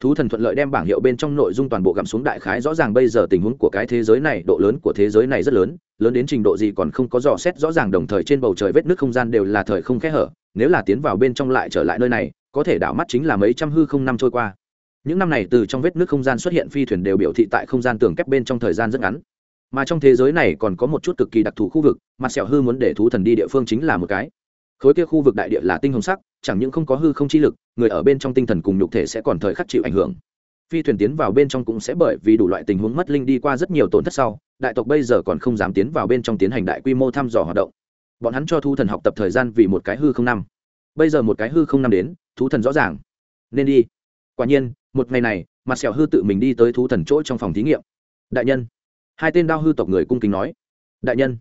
thú thần thuận lợi đem bảng hiệu bên trong nội dung toàn bộ gặm xuống đại khái rõ ràng bây giờ tình huống của cái thế giới này, độ lớn của thế giới này rất lớn lớn đến trình độ gì còn không có dò xét rõ ràng, đồng thời trên bầu trời vết nước không gian đều là thời không khẽ hở, nếu là tiến vào bên trong lại trở lại nơi này, có thể đảo mắt chính là mấy trăm hư không năm trôi qua. Những năm này từ trong vết nước không gian xuất hiện phi thuyền đều biểu thị tại không gian tường kép bên trong thời gian rất ngắn. Mà trong thế giới này còn có một chút cực kỳ đặc thù khu vực mặt sẹo hư muốn để thú thần đi địa phương chính là một cái. Khối kia khu vực đại địa là tinh hồng sắc chẳng những không có hư không chi lực, người ở bên trong tinh thần cùng nhục thể sẽ còn thời khắc chịu ảnh hưởng. Phi thuyền tiến vào bên trong cũng sẽ bởi vì đủ loại tình huống mất linh đi qua rất nhiều tổn thất sau, đại tộc bây giờ còn không dám tiến vào bên trong tiến hành đại quy mô thăm dò hoạt động. Bọn hắn cho thu thần học tập thời gian vì một cái hư không năm. Bây giờ một cái hư không năm đến thú thần rõ ràng. Nên đi. Quả nhiên, một ngày này, mặt sẹo hư tự mình đi tới thú thần chỗ trong phòng thí nghiệm. Đại nhân. Hai tên đao hư tộc người cung kính nói. Đại nhân.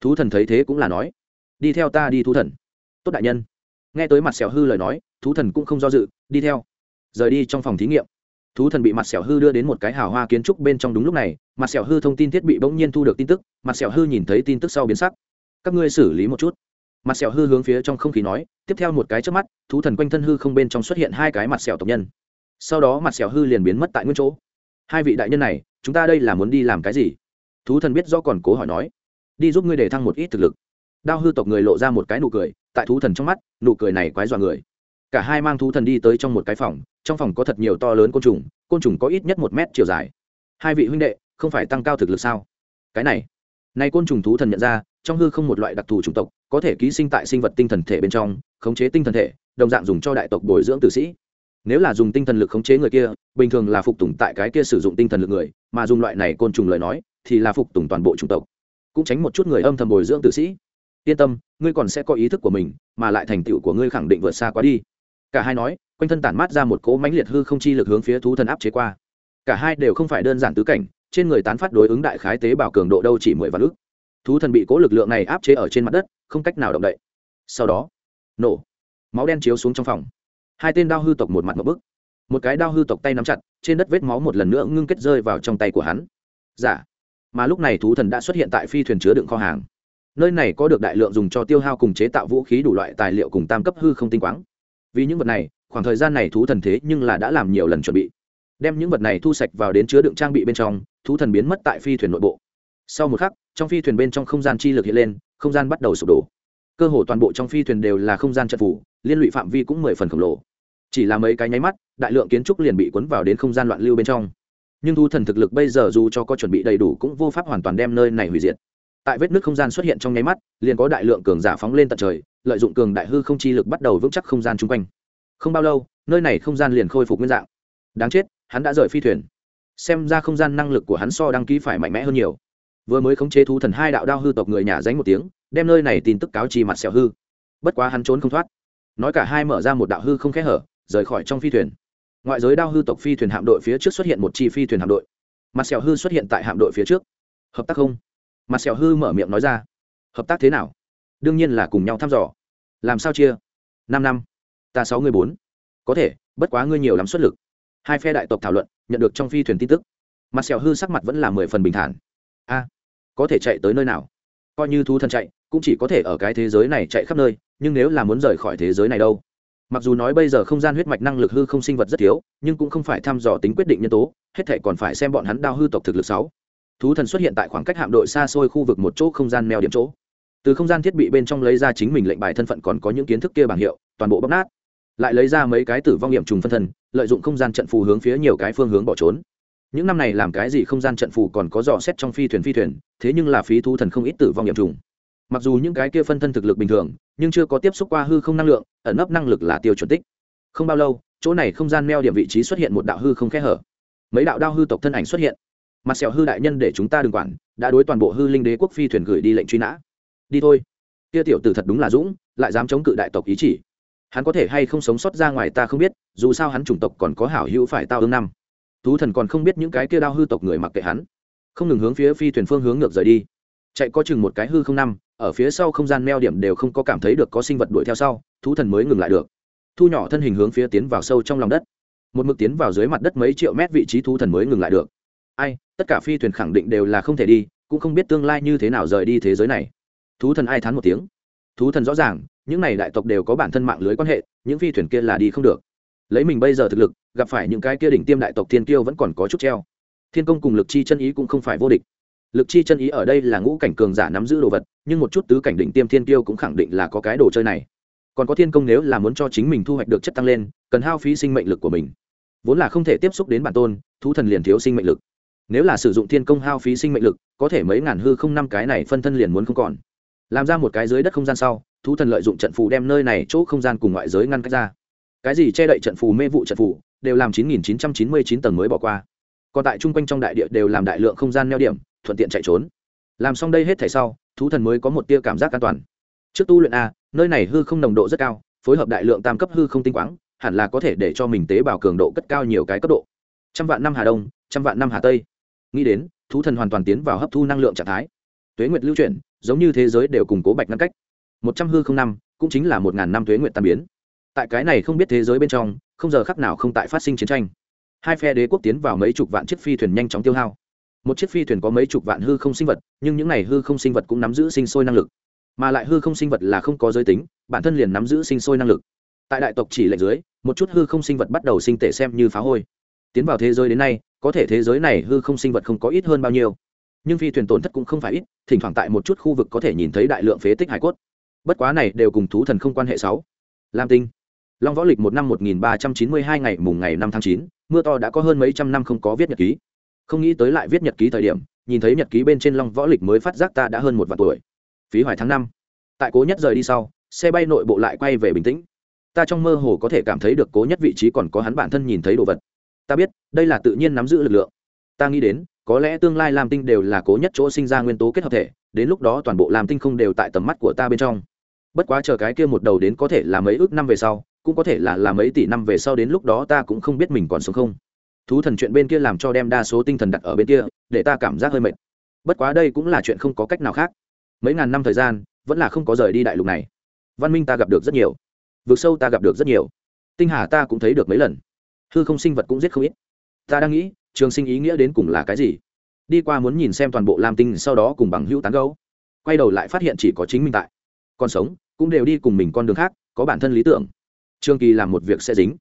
Thú thần thấy thế cũng là nói. Đi theo ta đi thú thần. Tốt đại nhân nghe tới mặt sẹo hư lời nói, thú thần cũng không do dự, đi theo. Rời đi trong phòng thí nghiệm. Thú thần bị mặt sẹo hư đưa đến một cái hào hoa kiến trúc bên trong đúng lúc này, mặt sẹo hư thông tin thiết bị bỗng nhiên thu được tin tức, mặt sẹo hư nhìn thấy tin tức sau biến sắc. Các ngươi xử lý một chút. Mặt sẹo hư hướng phía trong không khí nói, tiếp theo một cái trước mắt, thú thần quanh thân hư không bên trong xuất hiện hai cái mặt sẹo tộc nhân. Sau đó mặt sẹo hư liền biến mất tại nguyên chỗ. Hai vị đại nhân này, chúng ta đây là muốn đi làm cái gì? Thú thần biết do còn cố hỏi nói. Đi giúp ngươi để thăng một ít thực lực. Đao hư tộc người lộ ra một cái nụ cười tại thú thần trong mắt, nụ cười này quái dọa người. Cả hai mang thú thần đi tới trong một cái phòng, trong phòng có thật nhiều to lớn côn trùng côn trùng có ít nhất một mét chiều dài. Hai vị huynh đệ, không phải tăng cao thực lực sao? Cái này nay côn trùng thú thần nhận ra, trong hư không một loại đặc thù chủng tộc, có thể ký sinh tại sinh vật tinh thần thể bên trong, khống chế tinh thần thể, đồng dạng dùng cho đại tộc bồi dưỡng tử sĩ. Nếu là dùng tinh thần lực khống chế người kia, bình thường là phục tùng tại cái kia sử dụng tinh thần lực người, mà dùng loại này côn trùng lời nói, thì là phục tùng toàn bộ chủng tộc. Cũng tránh một chút người âm thầm bồi dưỡng tử sĩ yên tâm, ngươi còn sẽ có ý thức của mình, mà lại thành tựu của ngươi khẳng định vượt xa quá đi. Cả hai nói, quanh thân tản mát ra một cỗ mãnh liệt hư không chi lực hướng phía thú thần áp chế qua. Cả hai đều không phải đơn giản tứ cảnh, trên người tán phát đối ứng đại khái tế bào cường độ đâu chỉ mười vạn ước thú thần bị cỗ lực lượng này áp chế ở trên mặt đất, không cách nào động đậy. Sau đó, nổ, máu đen chiếu xuống trong phòng. Hai tên đao hư tộc một mặt một bức. Một cái đao hư tộc tay nắm chặt, trên đất vết máu một lần nữa ngưng kết rơi vào trong tay của hắn. Giả dạ. mà lúc này thú thần đã xuất hiện tại phi thuyền chứa đựng kho hàng nơi này có được đại lượng dùng cho tiêu hao cùng chế tạo vũ khí đủ loại tài liệu cùng tam cấp hư không tinh quáng. Vì những vật này, khoảng thời gian này thú thần thế nhưng là đã làm nhiều lần chuẩn bị. Đem những vật này thu sạch vào đến chứa đựng trang bị bên trong, thú thần biến mất tại phi thuyền nội bộ. Sau một khắc, trong phi thuyền bên trong không gian chi lực hiện lên, không gian bắt đầu sụp đổ. Cơ hồ toàn bộ trong phi thuyền đều là không gian trận phủ, liên lụy phạm vi cũng mười phần khổng lồ. Chỉ là mấy cái nháy mắt, đại lượng kiến trúc liền bị cuốn vào đến không gian loạn lưu bên trong. Nhưng thu thần thực lực bây giờ dù cho có chuẩn bị đầy đủ cũng vô pháp hoàn toàn đem nơi này hủy diệt tại vết nước không gian xuất hiện trong nháy mắt, liền có đại lượng cường giả phóng lên tận trời, lợi dụng cường đại hư không chi lực bắt đầu vững chắc không gian chung quanh. Không bao lâu, nơi này không gian liền khôi phục nguyên dạng. Đáng chết, hắn đã rời phi thuyền. Xem ra không gian năng lực của hắn so đăng ký phải mạnh mẽ hơn nhiều. Vừa mới khống chế thú thần hai đạo đao hư tộc người nhà dánh một tiếng, đem nơi này tin tức cáo trì mặt xẻo hư. Bất quá hắn trốn không thoát. Nói cả hai mở ra một đạo hư không khẽ hở, rời khỏi trong phi thuyền. Ngoại giới đao hư tộc phi thuyền hạm đội phía trước xuất hiện một chi phi thuyền hạm đội. Mặt xẻo hư xuất hiện tại hạm đội phía trước. Hợp tác không? Mặt sẹo hư mở miệng nói ra. Hợp tác thế nào? Đương nhiên là cùng nhau thăm dò. Làm sao chia? Năm năm. Ta sáu người bốn. Có thể, bất quá ngươi nhiều lắm xuất lực. Hai phe đại tộc thảo luận, nhận được trong phi thuyền tin tức. Mặt sẹo hư sắc mặt vẫn là mười phần bình thản. A, có thể chạy tới nơi nào? Coi như thú thần chạy, cũng chỉ có thể ở cái thế giới này chạy khắp nơi, nhưng nếu là muốn rời khỏi thế giới này đâu? Mặc dù nói bây giờ không gian huyết mạch năng lực hư không sinh vật rất thiếu, nhưng cũng không phải thăm dò tính quyết định nhân tố, hết thể còn phải xem bọn hắn đao hư tộc thực lực sáu thú thần xuất hiện tại khoảng cách hạm đội xa xôi khu vực một chỗ không gian mèo điểm chỗ. Từ không gian thiết bị bên trong lấy ra chính mình lệnh bài thân phận còn có những kiến thức kia bảng hiệu, toàn bộ bóc nát. Lại lấy ra mấy cái tử vong nghiệm trùng phân thân, lợi dụng không gian trận phù hướng phía nhiều cái phương hướng bỏ trốn. Những năm này làm cái gì không gian trận phù còn có dò xét trong phi thuyền phi thuyền, thế nhưng là phí thú thần không ít tử vong nghiệm trùng. Mặc dù những cái kia phân thân thực lực bình thường, nhưng chưa có tiếp xúc qua hư không năng lượng, ẩn nấp năng lực là tiêu chuẩn tích. Không bao lâu, chỗ này không gian meo điểm vị trí xuất hiện một đạo hư không khe hở. Mấy đạo đao hư tộc thân ảnh xuất hiện mặt sẹo hư đại nhân để chúng ta đừng quản, đã đối toàn bộ hư linh đế quốc phi thuyền gửi đi lệnh truy nã. Đi thôi. Kia tiểu tử thật đúng là dũng, lại dám chống cự đại tộc ý chỉ. Hắn có thể hay không sống sót ra ngoài ta không biết, dù sao hắn chủng tộc còn có hảo hữu phải tao ương năm. Thú thần còn không biết những cái kia đao hư tộc người mặc kệ hắn. Không ngừng hướng phía phi thuyền phương hướng ngược rời đi. Chạy có chừng một cái hư không năm, ở phía sau không gian meo điểm đều không có cảm thấy được có sinh vật đuổi theo sau, thú thần mới ngừng lại được. Thu nhỏ thân hình hướng phía tiến vào sâu trong lòng đất. Một mực tiến vào dưới mặt đất mấy triệu mét vị trí thú thần mới ngừng lại được. Ai tất cả phi thuyền khẳng định đều là không thể đi, cũng không biết tương lai như thế nào rời đi thế giới này. Thú thần ai thán một tiếng. Thú thần rõ ràng, những này đại tộc đều có bản thân mạng lưới quan hệ, những phi thuyền kia là đi không được. Lấy mình bây giờ thực lực, gặp phải những cái kia đỉnh tiêm đại tộc thiên kiêu vẫn còn có chút treo. Thiên công cùng lực chi chân ý cũng không phải vô địch. Lực chi chân ý ở đây là ngũ cảnh cường giả nắm giữ đồ vật, nhưng một chút tứ cảnh đỉnh tiêm thiên kiêu cũng khẳng định là có cái đồ chơi này. Còn có thiên công nếu là muốn cho chính mình thu hoạch được chất tăng lên, cần hao phí sinh mệnh lực của mình. Vốn là không thể tiếp xúc đến bản tôn, thú thần liền thiếu sinh mệnh lực nếu là sử dụng thiên công hao phí sinh mệnh lực, có thể mấy ngàn hư không năm cái này phân thân liền muốn không còn. Làm ra một cái dưới đất không gian sau, thú thần lợi dụng trận phù đem nơi này chỗ không gian cùng ngoại giới ngăn cách ra. Cái gì che đậy trận phù, mê vụ trận phù, đều làm 9.999 tầng mới bỏ qua. Còn tại chung quanh trong đại địa đều làm đại lượng không gian neo điểm, thuận tiện chạy trốn. Làm xong đây hết thảy sau, thú thần mới có một tia cảm giác an toàn. Trước tu luyện a, nơi này hư không nồng độ rất cao, phối hợp đại lượng tam cấp hư không tinh quáng, hẳn là có thể để cho mình tế bào cường độ cất cao nhiều cái cấp độ. Trăm vạn năm hà đông, trăm vạn năm hà tây nghĩ đến, thú thần hoàn toàn tiến vào hấp thu năng lượng trạng thái. Tuế nguyệt lưu chuyển, giống như thế giới đều củng cố bạch ngăn cách. Một trăm hư không năm, cũng chính là một ngàn năm tuế nguyệt tan biến. Tại cái này không biết thế giới bên trong, không giờ khắc nào không tại phát sinh chiến tranh. Hai phe đế quốc tiến vào mấy chục vạn chiếc phi thuyền nhanh chóng tiêu hao. Một chiếc phi thuyền có mấy chục vạn hư không sinh vật, nhưng những n à y hư không sinh vật cũng nắm giữ sinh sôi năng lực. Mà lại hư không sinh vật là không có giới tính, bản thân liền nắm giữ sinh sôi năng lực. Tại đại tộc chỉ lệnh dưới, một chút hư không sinh vật bắt đầu sinh tể xem như phá hôi tiến vào thế giới đến nay, có thể thế giới này hư không sinh vật không có ít hơn bao nhiêu. Nhưng phi thuyền tổn thất cũng không phải ít, thỉnh thoảng tại một chút khu vực có thể nhìn thấy đại lượng phế tích hải cốt. Bất quá này đều cùng thú thần không quan hệ sáu. Lam tinh. Long võ lịch một năm một nghìn ba trăm chín mươi hai ngày mùng ngày năm tháng chín, mưa to đã có hơn mấy trăm năm không có viết nhật ký. Không nghĩ tới lại viết nhật ký thời điểm, nhìn thấy nhật ký bên trên long võ lịch mới phát giác ta đã hơn một vạn tuổi. Phí hoài tháng năm. Tại cố nhất rời đi sau, xe bay nội bộ lại quay về bình tĩnh. Ta trong mơ hồ có thể cảm thấy được cố nhất vị trí còn có hắn bản thân nhìn thấy đồ vật ta biết, đây là tự nhiên nắm giữ lực lượng. Ta nghĩ đến, có lẽ tương lai lam tinh đều là cố nhất chỗ sinh ra nguyên tố kết hợp thể, đến lúc đó toàn bộ lam tinh không đều tại tầm mắt của ta bên trong. Bất quá chờ cái kia một đầu đến có thể là mấy ước năm về sau, cũng có thể là là mấy tỷ năm về sau đến lúc đó ta cũng không biết mình còn sống không. Thú thần chuyện bên kia làm cho đem đa số tinh thần đặt ở bên kia, để ta cảm giác hơi mệt. Bất quá đây cũng là chuyện không có cách nào khác. Mấy ngàn năm thời gian, vẫn là không có rời đi đại lục này. Văn minh ta gặp được rất nhiều. Vượt sâu ta gặp được rất nhiều. Tinh hà ta cũng thấy được mấy lần hư không sinh vật cũng giết không ít. Ta đang nghĩ, trường sinh ý nghĩa đến cùng là cái gì? Đi qua muốn nhìn xem toàn bộ lam tinh, sau đó cùng bằng hữu tán gấu quay đầu lại phát hiện chỉ có chính mình tại. Còn sống, cũng đều đi cùng mình con đường khác, có bản thân lý tưởng. Trường kỳ làm một việc sẽ dính.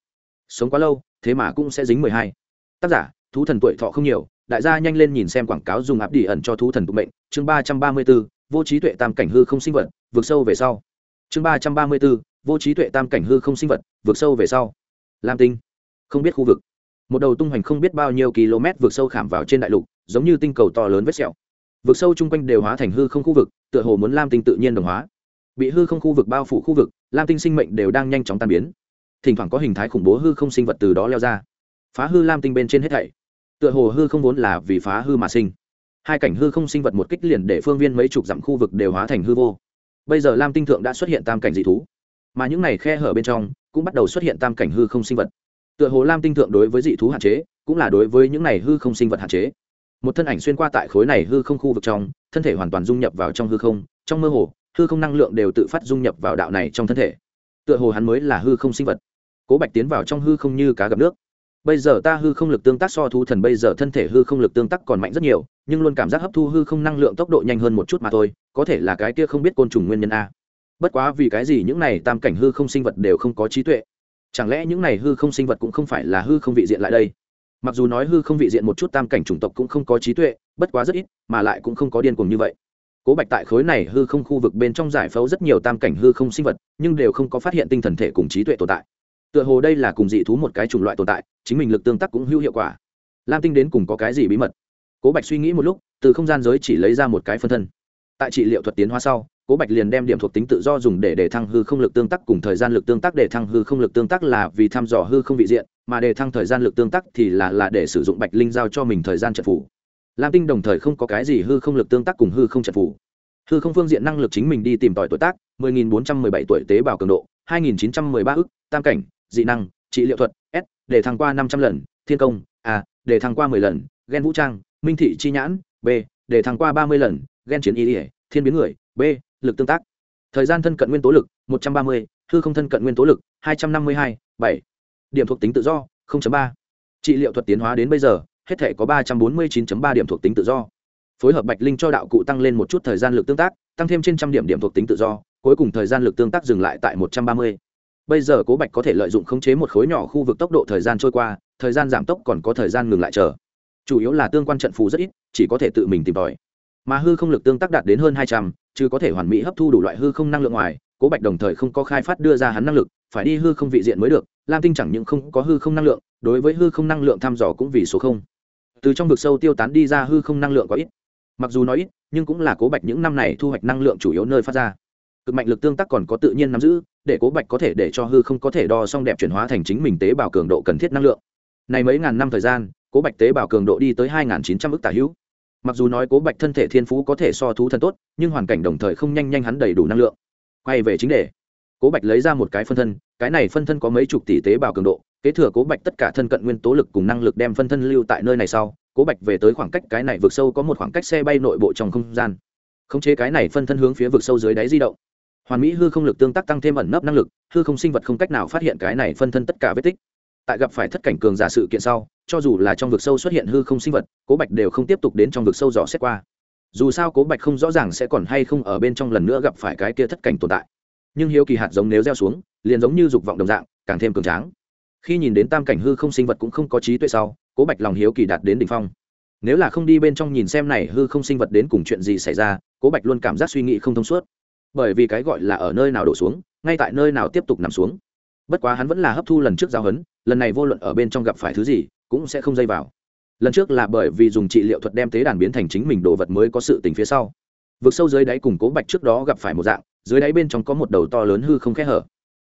Sống quá lâu, thế mà cũng sẽ dính mười hai. Tác giả, thú thần tuổi thọ không nhiều. Đại gia nhanh lên nhìn xem quảng cáo dùng áp đi ẩn cho thú thần tụng mệnh. Chương ba trăm ba mươi b ố vô trí tuệ tam cảnh hư không sinh vật, vượt sâu về sau. Chương ba trăm ba mươi bốn, vô trí tuệ tam cảnh hư không sinh vật, vượt sâu về sau. Lam tinh không biết khu vực. Một đầu tung hoành không biết bao nhiêu km vượt sâu khảm vào trên đại lục, giống như tinh cầu to lớn vết sẹo. Vượt sâu chung quanh đều hóa thành hư không khu vực, tựa hồ muốn lam tinh tự nhiên đồng hóa. Bị hư không khu vực bao phủ khu vực, lam tinh sinh mệnh đều đang nhanh chóng tan biến. Thỉnh thoảng có hình thái khủng bố hư không sinh vật từ đó leo ra. Phá hư lam tinh bên trên hết thảy. Tựa hồ hư không vốn là vì phá hư mà sinh. Hai cảnh hư không sinh vật một kích liền để phương viên mấy chục dặm khu vực đều hóa thành hư vô. Bây giờ lam tinh thượng đã xuất hiện tam cảnh dị thú, mà những này khe hở bên trong cũng bắt đầu xuất hiện tam cảnh hư không sinh vật tựa hồ lam tinh thượng đối với dị thú hạn chế, cũng là đối với những này hư không sinh vật hạn chế. Một thân ảnh xuyên qua tại khối này hư không khu vực trong, thân thể hoàn toàn dung nhập vào trong hư không, trong mơ hồ, hư không năng lượng đều tự phát dung nhập vào đạo này trong thân thể. Tựa hồ hắn mới là hư không sinh vật. Cố bạch tiến vào trong hư không như cá gặp nước. Bây giờ ta hư không lực tương tác so thu thần bây giờ thân thể hư không lực tương tác còn mạnh rất nhiều, nhưng luôn cảm giác hấp thu hư không năng lượng tốc độ nhanh hơn một chút mà thôi, có thể là cái kia không biết côn trùng nguyên nhân a. Bất quá vì cái gì những này tam cảnh hư không sinh vật đều không có trí tuệ? Chẳng lẽ những này hư không sinh vật cũng không phải là hư không vị diện lại đây? Mặc dù nói hư không vị diện một chút tam cảnh chủng tộc cũng không có trí tuệ, bất quá rất ít, mà lại cũng không có điên cuồng như vậy. Cố bạch tại khối này hư không khu vực bên trong giải phẫu rất nhiều tam cảnh hư không sinh vật, nhưng đều không có phát hiện tinh thần thể cùng trí tuệ tồn tại. Tựa hồ đây là cùng dị thú một cái chủng loại tồn tại, chính mình lực tương tác cũng hữu hiệu quả. Lam tinh đến cùng có cái gì bí mật? Cố bạch suy nghĩ một lúc, từ không gian giới chỉ lấy ra một cái phân thân. Tại trị liệu thuật tiến hóa sau cố bạch liền đem điểm thuộc tính tự do dùng để để thăng hư không lực tương tác cùng thời gian lực tương tác. Để thăng hư không lực tương tác là vì thăm dò hư không vị diện, mà để thăng thời gian lực tương tác thì là là để sử dụng bạch linh giao cho mình thời gian trận phủ. Lam tinh đồng thời không có cái gì hư không lực tương tác cùng hư không trận phủ. Hư không phương diện năng lực chính mình đi tìm tòi tuổi tác 10.417 tuổi tế bào cường độ 2.913 ức, tam cảnh, dị năng, trị liệu thuật, s để thăng qua 500 lần, thiên công, a để thăng qua 10 lần ghen vũ trang, minh thị chi nhãn, b để thăng qua 30 lần ghen chiến y, thiên biến người, b lực tương tác. Thời gian thân cận nguyên tố lực 130, hư không thân cận nguyên tố lực 252, 7. điểm thuộc tính tự do 0.3. trị liệu thuật tiến hóa đến bây giờ hết thể có 349.3 điểm thuộc tính tự do. Phối hợp bạch linh cho đạo cụ tăng lên một chút thời gian lực tương tác tăng thêm trên trăm điểm điểm thuộc tính tự do cuối cùng thời gian lực tương tác dừng lại tại 130 bây giờ cố bạch có thể lợi dụng khống chế một khối nhỏ khu vực tốc độ thời gian trôi qua thời gian giảm tốc còn có thời gian ngừng lại chờ. Chủ yếu là tương quan trận phù rất ít chỉ có thể tự mình tìm tòi mà hư không lực tương tác đạt đến hơn hai trăm, chứ có thể hoàn mỹ hấp thu đủ loại hư không năng lượng ngoài, cố bạch đồng thời không có khai phát đưa ra hắn năng lực, phải đi hư không vị diện mới được, lam tinh chẳng những không có hư không năng lượng, đối với hư không năng lượng thăm dò cũng vì số không. Từ trong vực sâu tiêu tán đi ra hư không năng lượng có ít. Mặc dù nói ít, nhưng cũng là cố bạch những năm này thu hoạch năng lượng chủ yếu nơi phát ra. Cực mạnh lực tương tác còn có tự nhiên nắm giữ, để cố bạch có thể để cho hư không có thể đo xong đẹp chuyển hóa thành chính mình tế bào cường độ cần thiết năng lượng. Này mấy ngàn năm thời gian, cố bạch tế bào cường độ đi tới hai nghìn chín trăm ước tả hữu mặc dù nói cố bạch thân thể thiên phú có thể so thú thân tốt, nhưng hoàn cảnh đồng thời không nhanh nhanh hắn đầy đủ năng lượng. Quay về chính đề. Cố bạch lấy ra một cái phân thân, cái này phân thân có mấy chục tỷ tế bào cường độ, kế thừa cố bạch tất cả thân cận nguyên tố lực cùng năng lực đem phân thân lưu tại nơi này sau, cố bạch về tới khoảng cách cái này vượt sâu có một khoảng cách xe bay nội bộ trong không gian. Khống chế cái này phân thân hướng phía vực sâu dưới đáy di động. Hoàn mỹ hư không lực tương tác tăng thêm ẩn nấp năng lực, hư không sinh vật không cách nào phát hiện cái này phân thân tất cả vết tích. Tại gặp phải thất cảnh cường giả sự kiện sau cho dù là trong vực sâu xuất hiện hư không sinh vật, cố bạch đều không tiếp tục đến trong vực sâu dò xét qua. Dù sao cố bạch không rõ ràng sẽ còn hay không ở bên trong lần nữa gặp phải cái kia thất cảnh tồn tại. Nhưng hiếu kỳ hạt giống nếu gieo xuống, liền giống như dục vọng đồng dạng, càng thêm cường tráng. Khi nhìn đến tam cảnh hư không sinh vật cũng không có trí tuệ sau, cố bạch lòng hiếu kỳ đạt đến đ ỉ n h phong. Nếu là không đi bên trong nhìn xem này hư không sinh vật đến cùng chuyện gì xảy ra, cố bạch luôn cảm giác suy nghĩ không thông suốt. Bởi vì cái gọi là ở nơi nào đổ xuống, ngay tại nơi nào tiếp tục nằm xuống. Bất quá hắn vẫn là hấp thu lần trước giao hấn, lần này vô luận ở bên trong gặp phải thứ gì cũng sẽ không dây vào. Lần trước là bởi vì dùng trị liệu thuật đem tế đàn biến thành chính mình đồ vật mới có sự tình phía sau. Vực sâu dưới đáy cùng cố bạch trước đó gặp phải một dạng, dưới đáy bên trong có một đầu to lớn hư không khẽ hở.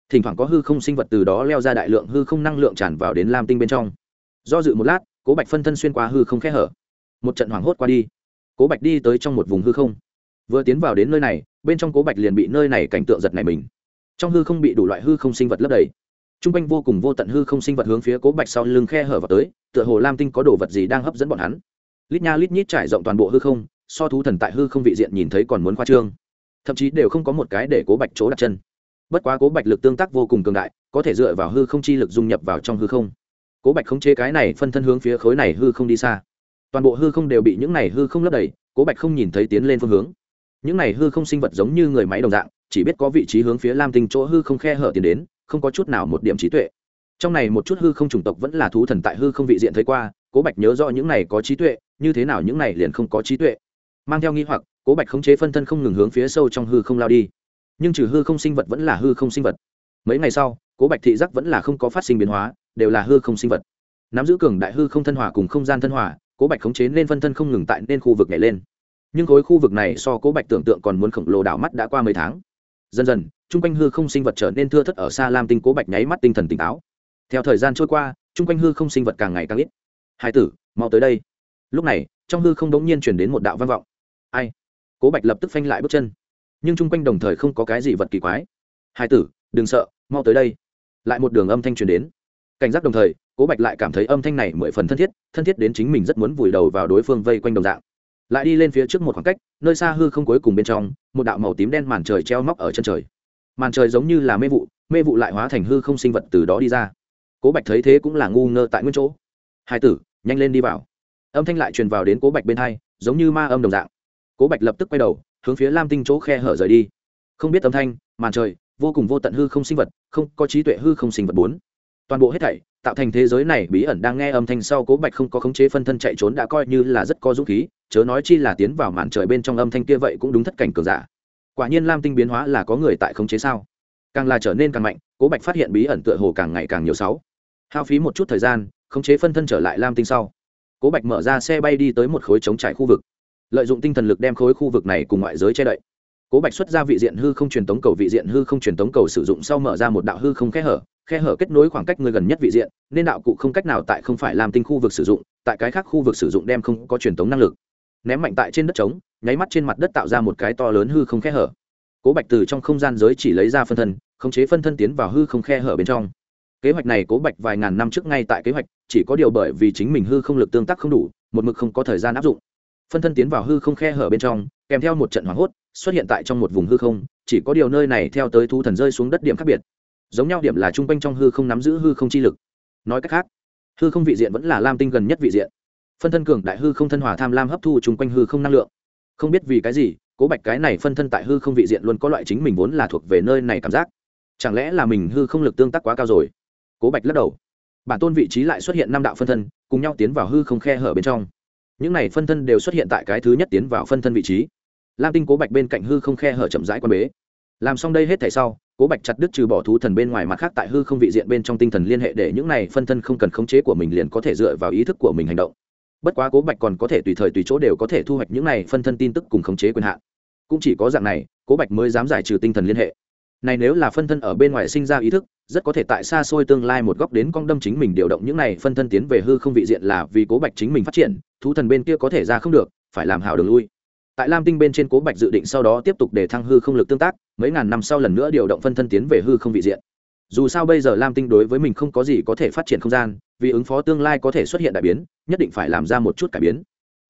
Thỉnh thoảng có hư không sinh vật từ đó leo ra đại lượng hư không năng lượng tràn vào đến lam tinh bên trong. Do dự một lát, cố bạch phân thân xuyên qua hư không khẽ hở. Một trận hoảng hốt qua đi. Cố bạch đi tới trong một vùng hư không. Vừa tiến vào đến nơi này, bên trong cố bạch liền bị nơi này cảnh tượng giật này mình. Trong hư không bị đủ loại hư không sinh vật lấp đầy t r u n g quanh vô cùng vô tận hư không sinh vật hướng phía cố bạch sau lưng khe hở vào tới, tựa hồ lam tinh có đồ vật gì đang hấp dẫn bọn hắn. Lít nha lít nhít trải rộng toàn bộ hư không, so thú thần tại hư không vị diện nhìn thấy còn muốn khoa trương. Thậm chí đều không có một cái để cố bạch chỗ đặt chân. Bất quá cố bạch lực tương tác vô cùng cường đại, có thể dựa vào hư không chi lực dung nhập vào trong hư không. Cố bạch khống chế cái này phân thân hướng phía khối này hư không đi xa. Toàn bộ hư không đều bị những này hư không lấp đầy, cố bạch không nhìn thấy tiến lên phương hướng. Những này hư không sinh vật giống như người máy đồng dạng, chỉ biết có vị trí hướng phía lam tinh chỗ hư không khe hở tiến đến không có chút nào một điểm trí tuệ. Trong này một chút hư không chủng tộc vẫn là thú thần tại hư không vị diện thấy qua, cố bạch nhớ rõ những này có trí tuệ, như thế nào những này liền không có trí tuệ. Mang theo nghi hoặc, cố bạch khống chế phân thân không ngừng hướng phía sâu trong hư không lao đi. Nhưng trừ hư không sinh vật vẫn là hư không sinh vật. Mấy ngày sau, cố bạch thị giác vẫn là không có phát sinh biến hóa, đều là hư không sinh vật. Nắm giữ cường đại hư không thân hòa cùng không gian thân hòa, cố bạch khống chế nên phân thân không ngừng tại nên khu vực này lên. Nhưng khối khu vực này so cố bạch tưởng tượng còn muốn khổng lồ đảo mắt đã qua mấy tháng. Dần dần chung quanh hư không sinh vật trở nên thưa thất ở xa lam tinh cố bạch nháy mắt tinh thần tỉnh táo. Theo thời gian trôi qua, chung quanh hư không sinh vật càng ngày càng ít. Hai tử, mau tới đây. Lúc này, trong hư không đống nhiên chuyển đến một đạo văn vọng. Ai? Cố bạch lập tức phanh lại bước chân. Nhưng chung quanh đồng thời không có cái gì vật kỳ quái. Hai tử, đừng sợ, mau tới đây. Lại một đường âm thanh truyền đến. Cảnh giác đồng thời, cố bạch lại cảm thấy âm thanh này mười phần thân thiết thân thiết đến chính mình rất muốn vùi đầu vào đối phương vây quanh đồng dạng. Lại đi lên phía trước một khoảng cách, nơi xa hư không cuối cùng bên trong, một đạo màu tím đen màn trời treo móc ở chân trời màn trời giống như là mê vụ mê vụ lại hóa thành hư không sinh vật từ đó đi ra. Cố bạch thấy thế cũng là ngu ngơ tại nguyên chỗ. Hai tử, nhanh lên đi vào. Âm thanh lại truyền vào đến cố bạch bên hai giống như ma âm đồng dạng. Cố bạch lập tức quay đầu, hướng phía lam tinh chỗ khe hở rời đi. Không biết âm thanh, màn trời, vô cùng vô tận hư không sinh vật, không có trí tuệ hư không sinh vật bốn. Toàn bộ hết thảy, tạo thành thế giới này bí ẩn đang nghe âm thanh sau cố bạch không có khống chế phân thân chạy trốn đã coi như là rất có dũng khí, chớ nói chi là tiến vào màn trời bên trong âm thanh kia vậy cũng đúng thất cảnh cường giả quả nhiên lam tinh biến hóa là có người tại khống chế sao? Càng là trở nên càng mạnh, cố bạch phát hiện bí ẩn tựa hồ càng ngày càng nhiều sáu. Hao phí một chút thời gian, khống chế phân thân trở lại lam tinh sau. Cố bạch mở ra xe bay đi tới một khối chống trải khu vực. Lợi dụng tinh thần lực đem khối khu vực này cùng ngoại giới che đậy. Cố bạch xuất ra vị diện hư không truyền tống cầu, vị diện hư không truyền tống cầu sử dụng sau mở ra một đạo hư không khe hở khe hở kết nối khoảng cách người gần nhất vị diện, nên đạo cụ không cách nào tại không phải làm tinh khu vực sử dụng, tại cái khác khu vực sử dụng đem không có truyền tống năng lực ném mạnh tại trên đất trống, nháy mắt trên mặt đất tạo ra một cái to lớn hư không khe hở. Cố bạch từ trong không gian giới chỉ lấy ra phân thân, khống chế phân thân tiến vào hư không khe hở bên trong. Kế hoạch này cố bạch vài ngàn năm trước ngay tại kế hoạch, chỉ có điều bởi vì chính mình hư không lực tương tác không đủ, một mực không có thời gian áp dụng. Phân thân tiến vào hư không khe hở bên trong, kèm theo một trận hoảng hốt, xuất hiện tại trong một vùng hư không, chỉ có điều nơi này theo tới thu thần rơi xuống đất điểm khác biệt. Giống nhau điểm là chung quanh trong hư không nắm giữ hư không chi lực. Nói cách khác, hư không vị diện vẫn là lam tinh gần nhất vị diện phân thân cường đại hư không thân hòa tham lam hấp thu chung quanh hư không năng lượng. Không biết vì cái gì, cố bạch cái này phân thân tại hư không vị diện luôn có loại chính mình vốn là thuộc về nơi này cảm giác. Chẳng lẽ là mình hư không lực tương tác quá cao rồi? Cố bạch lắc đầu. Bản tôn vị trí lại xuất hiện năm đạo phân thân, cùng nhau tiến vào hư không khe hở bên trong. Những này phân thân đều xuất hiện tại cái thứ nhất tiến vào phân thân vị trí. Lam tinh cố bạch bên cạnh hư không khe hở chậm rãi quan bế. Làm xong đây hết thảy sau, cố bạch chặt đứt trừ bỏ thú thần bên ngoài mặt khác tại hư không vị diện bên trong tinh thần liên hệ để những này phân thân không cần khống chế của mình liền có thể dựa vào ý thức của mình hành động bất quá cố bạch còn có thể tùy thời tùy chỗ đều có thể thu hoạch những này phân thân tin tức cùng khống chế quyền hạn. Cũng chỉ có dạng này, cố bạch mới dám giải trừ tinh thần liên hệ. Này nếu là phân thân ở bên ngoài sinh ra ý thức, rất có thể tại xa xôi tương lai một góc đến con đâm chính mình điều động những này phân thân tiến về hư không vị diện là vì cố bạch chính mình phát triển, thú thần bên kia có thể ra không được, phải làm hảo đường lui. Tại lam tinh bên trên cố bạch dự định sau đó tiếp tục để thăng hư không lực tương tác, mấy ngàn năm sau lần nữa điều động phân thân tiến về hư không vị diện dù sao bây giờ lam tinh đối với mình không có gì có thể phát triển không gian, vì ứng phó tương lai có thể xuất hiện đại biến, nhất định phải làm ra một chút cải biến.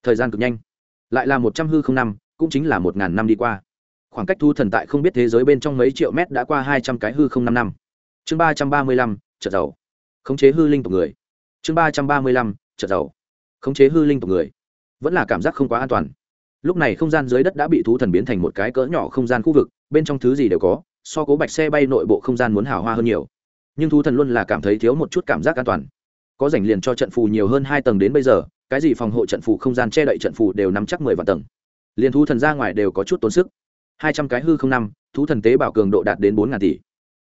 Thời gian cực nhanh. Lại là một trăm hư không năm, cũng chính là một ngàn năm đi qua. Khoảng cách thu thần tại không biết thế giới bên trong mấy triệu mét đã qua hai trăm cái hư không năm năm. Chương ba trăm ba mươi lăm, trợ giàu. Khống chế hư linh tộc người. Chương ba trăm ba mươi lăm, trợ giàu. Khống chế hư linh tộc người. Vẫn là cảm giác không quá an toàn. Lúc này không gian dưới đất đã bị thú thần biến thành một cái cỡ nhỏ không gian khu vực, bên trong thứ gì đều có so cố bạch xe bay nội bộ không gian muốn hào hoa hơn nhiều. Nhưng thú thần luôn là cảm thấy thiếu một chút cảm giác an toàn. Có rảnh liền cho trận phù nhiều hơn hai tầng đến bây giờ, cái gì phòng hộ trận phù không gian che đậy trận phù đều nắm chắc mười vạn tầng. Liền thú thần ra ngoài đều có chút tốn sức. Hai trăm cái hư không năm, thú thần tế bảo cường độ đạt đến bốn ngàn tỷ.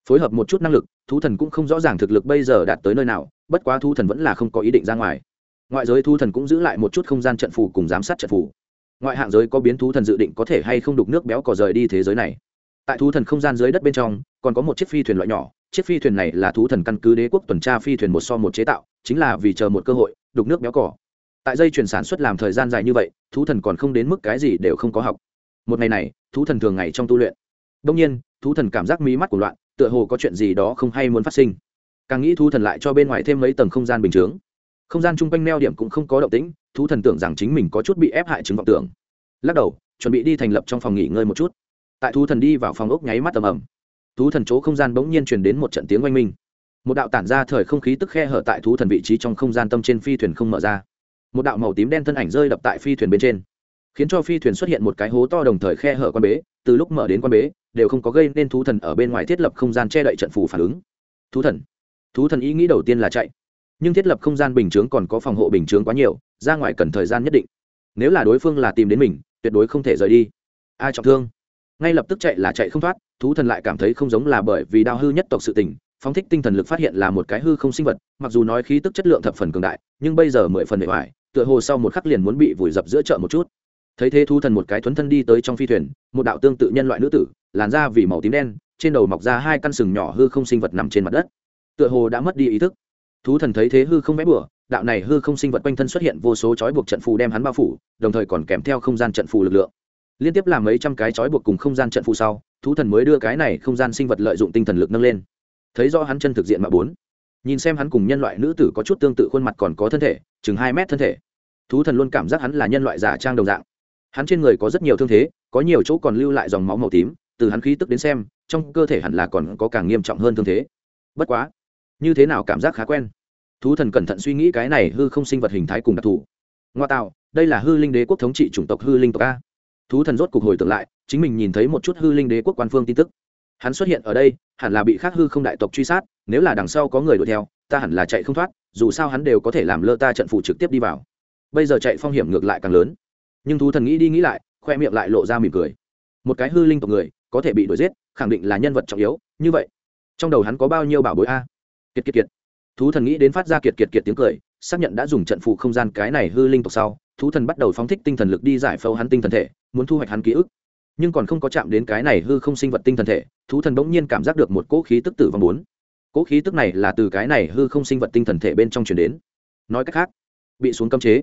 Phối hợp một chút năng lực, thú thần cũng không rõ ràng thực lực bây giờ đạt tới nơi nào, bất quá thú thần vẫn là không có ý định ra ngoài. Ngoại giới thú thần cũng giữ lại một chút không gian trận phù cùng giám sát trận phù. Ngoại hạng giới có biến thú thần dự định có thể hay không đục nước béo cò rời đi thế giới này tại thú thần không gian dưới đất bên trong, còn có một chiếc phi thuyền loại nhỏ. Chiếc phi thuyền này là thú thần căn cứ đế quốc tuần tra phi thuyền một so một chế tạo, chính là vì chờ một cơ hội, đục nước béo cỏ. Tại dây chuyển sản xuất làm thời gian dài như vậy, thú thần còn không đến mức cái gì đều không có học. Một ngày này, thú thần thường ngày trong tu luyện. Đông nhiên, thú thần cảm giác mí mắt của loạn, tựa hồ có chuyện gì đó không hay muốn phát sinh. Càng nghĩ thú thần lại cho bên ngoài thêm mấy tầng không gian bình chướng. Không gian chung quanh neo điểm cũng không có động tĩnh, thú thần tưởng rằng chính mình có chút bị ép hại chứng vọng tưởng. Lắc đầu, chuẩn bị đi thành lập trong phòng nghỉ ngơi một chút tại thú thần đi vào phòng ốc nháy mắt tầm ầm. Thú thần chỗ không gian bỗng nhiên truyền đến một trận tiếng oanh minh. Một đạo tản ra thời không khí tức khe hở tại thú thần vị trí trong không gian tâm trên phi thuyền không mở ra. Một đạo màu tím đen thân ảnh rơi đập tại phi thuyền bên trên, khiến cho phi thuyền xuất hiện một cái hố to đồng thời khe hở quan bế, từ lúc mở đến quan bế, đều không có gây nên thú thần ở bên ngoài thiết lập không gian che đậy trận phù phản ứng. Thú thần thú thần ý nghĩ đầu tiên là chạy, nhưng thiết lập không gian bình chướng còn có phòng hộ bình chướng quá nhiều, ra ngoài cần thời gian nhất định. Nếu là đối phương là tìm đến mình, tuyệt đối không thể rời đi. Ai trọng thương ngay lập tức chạy là chạy không thoát, thú thần lại cảm thấy không giống là bởi vì đao hư nhất tộc sự tình, phóng thích tinh thần lực phát hiện là một cái hư không sinh vật, mặc dù nói khí tức chất lượng thập phần cường đại, nhưng bây giờ mười phần bề ngoài, tựa hồ sau một khắc liền muốn bị vùi dập giữa chợ một chút. Thấy thế thú thần một cái thuấn thân đi tới trong phi thuyền, một đạo tương tự nhân loại nữ tử, làn da vì màu tím đen, trên đầu mọc ra hai căn sừng nhỏ hư không sinh vật nằm trên mặt đất. Tựa hồ đã mất đi ý thức. Thú thần thấy thế hư không vẽ bừa, đạo này hư không sinh vật quanh thân xuất hiện vô số chói buộc trận phù đem hắn bao phủ, đồng thời còn kèm theo không gian trận phù lực lượng liên tiếp làm mấy trăm cái trói buộc cùng không gian trận phụ sau, thú thần mới đưa cái này không gian sinh vật lợi dụng tinh thần lực nâng lên. Thấy do hắn chân thực diện mà bốn, nhìn xem hắn cùng nhân loại nữ tử có chút tương tự khuôn mặt còn có thân thể, chừng hai mét thân thể. Thú thần luôn cảm giác hắn là nhân loại giả trang đồng dạng. Hắn trên người có rất nhiều thương thế, có nhiều chỗ còn lưu lại dòng máu màu tím, từ hắn khí tức đến xem, trong cơ thể hẳn là còn có càng nghiêm trọng hơn thương thế. Bất quá, như thế nào cảm giác khá quen. Thú thần cẩn thận suy nghĩ cái này hư không sinh vật hình thái cùng đặc thù. Ngoa tạo, đây là hư linh đế quốc thống trị chủng tộc hư linh tộc a thú thần rốt cục hồi tưởng lại, chính mình nhìn thấy một chút hư linh đế quốc quan phương tin tức. Hắn xuất hiện ở đây, hẳn là bị khác hư không đại tộc truy sát, nếu là đằng sau có người đuổi theo, ta hẳn là chạy không thoát, dù sao hắn đều có thể làm lơ ta trận phụ trực tiếp đi vào. Bây giờ chạy phong hiểm ngược lại càng lớn. Nhưng thú thần nghĩ đi nghĩ lại, khoe miệng lại lộ ra mỉm cười. Một cái hư linh tộc người, có thể bị đuổi giết, khẳng định là nhân vật trọng yếu, như vậy. Trong đầu hắn có bao nhiêu bảo bối a? Kiệt kiệt kiệt. Thú thần nghĩ đến phát ra kiệt kiệt kiệt tiếng cười, xác nhận đã dùng trận phụ không gian cái này hư linh tộc sau, thú thần bắt đầu phóng thích tinh thần lực đi giải phẫu hắn tinh thần thể muốn thu hoạch hắn ký ức. Nhưng còn không có chạm đến cái này hư không sinh vật tinh thần thể, thú thần bỗng nhiên cảm giác được một cỗ khí tức tử vong bốn. Cỗ khí tức này là từ cái này hư không sinh vật tinh thần thể bên trong chuyển đến. Nói cách khác, bị xuống cấm chế.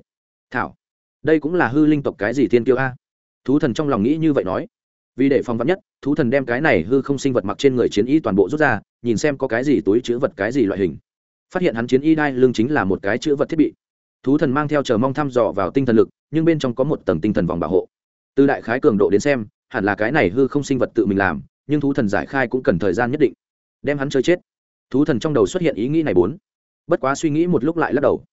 Thảo, đây cũng là hư linh tộc cái gì thiên kiêu a? Thú thần trong lòng nghĩ như vậy nói. Vì để phòng vắn nhất, thú thần đem cái này hư không sinh vật mặc trên người chiến y toàn bộ rút ra, nhìn xem có cái gì túi chữ vật, cái gì loại hình. Phát hiện hắn chiến y đai lưng chính là một cái chữ vật thiết bị. Thú thần mang theo chờ mong thăm dò vào tinh thần lực, nhưng bên trong có một tầng tinh thần vòng bảo hộ từ đại khái cường độ đến xem, hẳn là cái này hư không sinh vật tự mình làm, nhưng thú thần giải khai cũng cần thời gian nhất định. Đem hắn chơi chết. Thú thần trong đầu xuất hiện ý nghĩ này bốn. Bất quá suy nghĩ một lúc lại lắc đầu.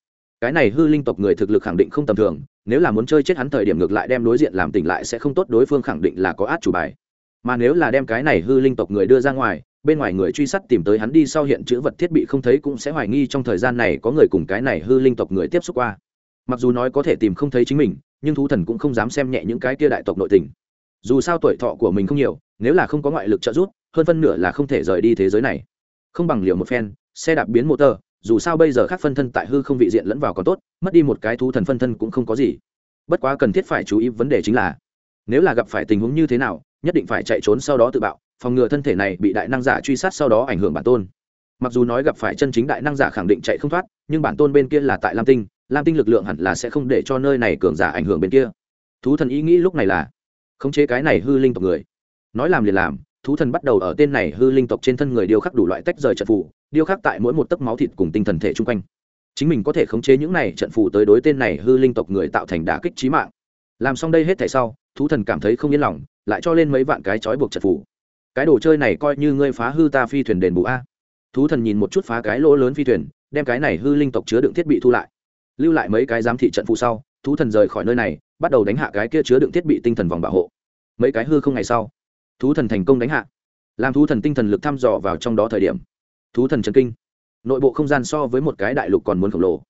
Cái này hư linh tộc người thực lực khẳng định không tầm thường, nếu là muốn chơi chết hắn thời điểm ngược lại đem đối diện làm tỉnh lại sẽ không tốt, đối phương khẳng định là có át chủ bài. Mà nếu là đem cái này hư linh tộc người đưa ra ngoài, bên ngoài người truy sát tìm tới hắn đi sau hiện chữ vật thiết bị không thấy cũng sẽ hoài nghi trong thời gian này có người cùng cái này hư linh tộc người tiếp xúc qua. Mặc dù nói có thể tìm không thấy chính mình nhưng thú thần cũng không dám xem nhẹ những cái kia đại tộc nội tình. Dù sao tuổi thọ của mình không nhiều, nếu là không có ngoại lực trợ giúp, hơn phân nửa là không thể rời đi thế giới này. Không bằng liều một phen, xe đạp biến motor, dù sao bây giờ khác phân thân tại hư không vị diện lẫn vào còn tốt, mất đi một cái thú thần phân thân cũng không có gì. Bất quá cần thiết phải chú ý vấn đề chính là, nếu là gặp phải tình huống như thế nào, nhất định phải chạy trốn sau đó tự bạo, phòng ngừa thân thể này bị đại năng giả truy sát sau đó ảnh hưởng bản tôn. Mặc dù nói gặp phải chân chính đại năng giả khẳng định chạy không thoát, nhưng bản tôn bên kia là tại lam tinh lam tinh lực lượng hẳn là sẽ không để cho nơi này cường giả ảnh hưởng bên kia. Thú thần ý nghĩ lúc này là khống chế cái này hư linh tộc người. Nói làm liền làm, thú thần bắt đầu ở tên này hư linh tộc trên thân người điêu khắc đủ loại tách rời trận phù, điêu khắc tại mỗi một tấc máu thịt cùng tinh thần thể chung quanh. Chính mình có thể khống chế những này trận phù tới đối tên này hư linh tộc người tạo thành đả kích trí mạng. Làm xong đây hết thể sau, thú thần cảm thấy không yên lòng, lại cho lên mấy vạn cái trói buộc trận phù. Cái đồ chơi này coi như ngươi phá hư ta phi thuyền đền bù a. Thú thần nhìn một chút phá cái lỗ lớn phi thuyền, đem cái này hư linh tộc chứa đựng thiết bị thu lại lưu lại mấy cái giám thị trận phụ sau, thú thần rời khỏi nơi này, bắt đầu đánh hạ cái kia chứa đựng thiết bị tinh thần vòng bảo hộ. Mấy cái hư không ngày sau, thú thần thành công đánh hạ. Làm thú thần tinh thần lực thăm dò vào trong đó thời điểm, thú thần trần kinh. Nội bộ không gian so với một cái đại lục còn muốn khổng lồ.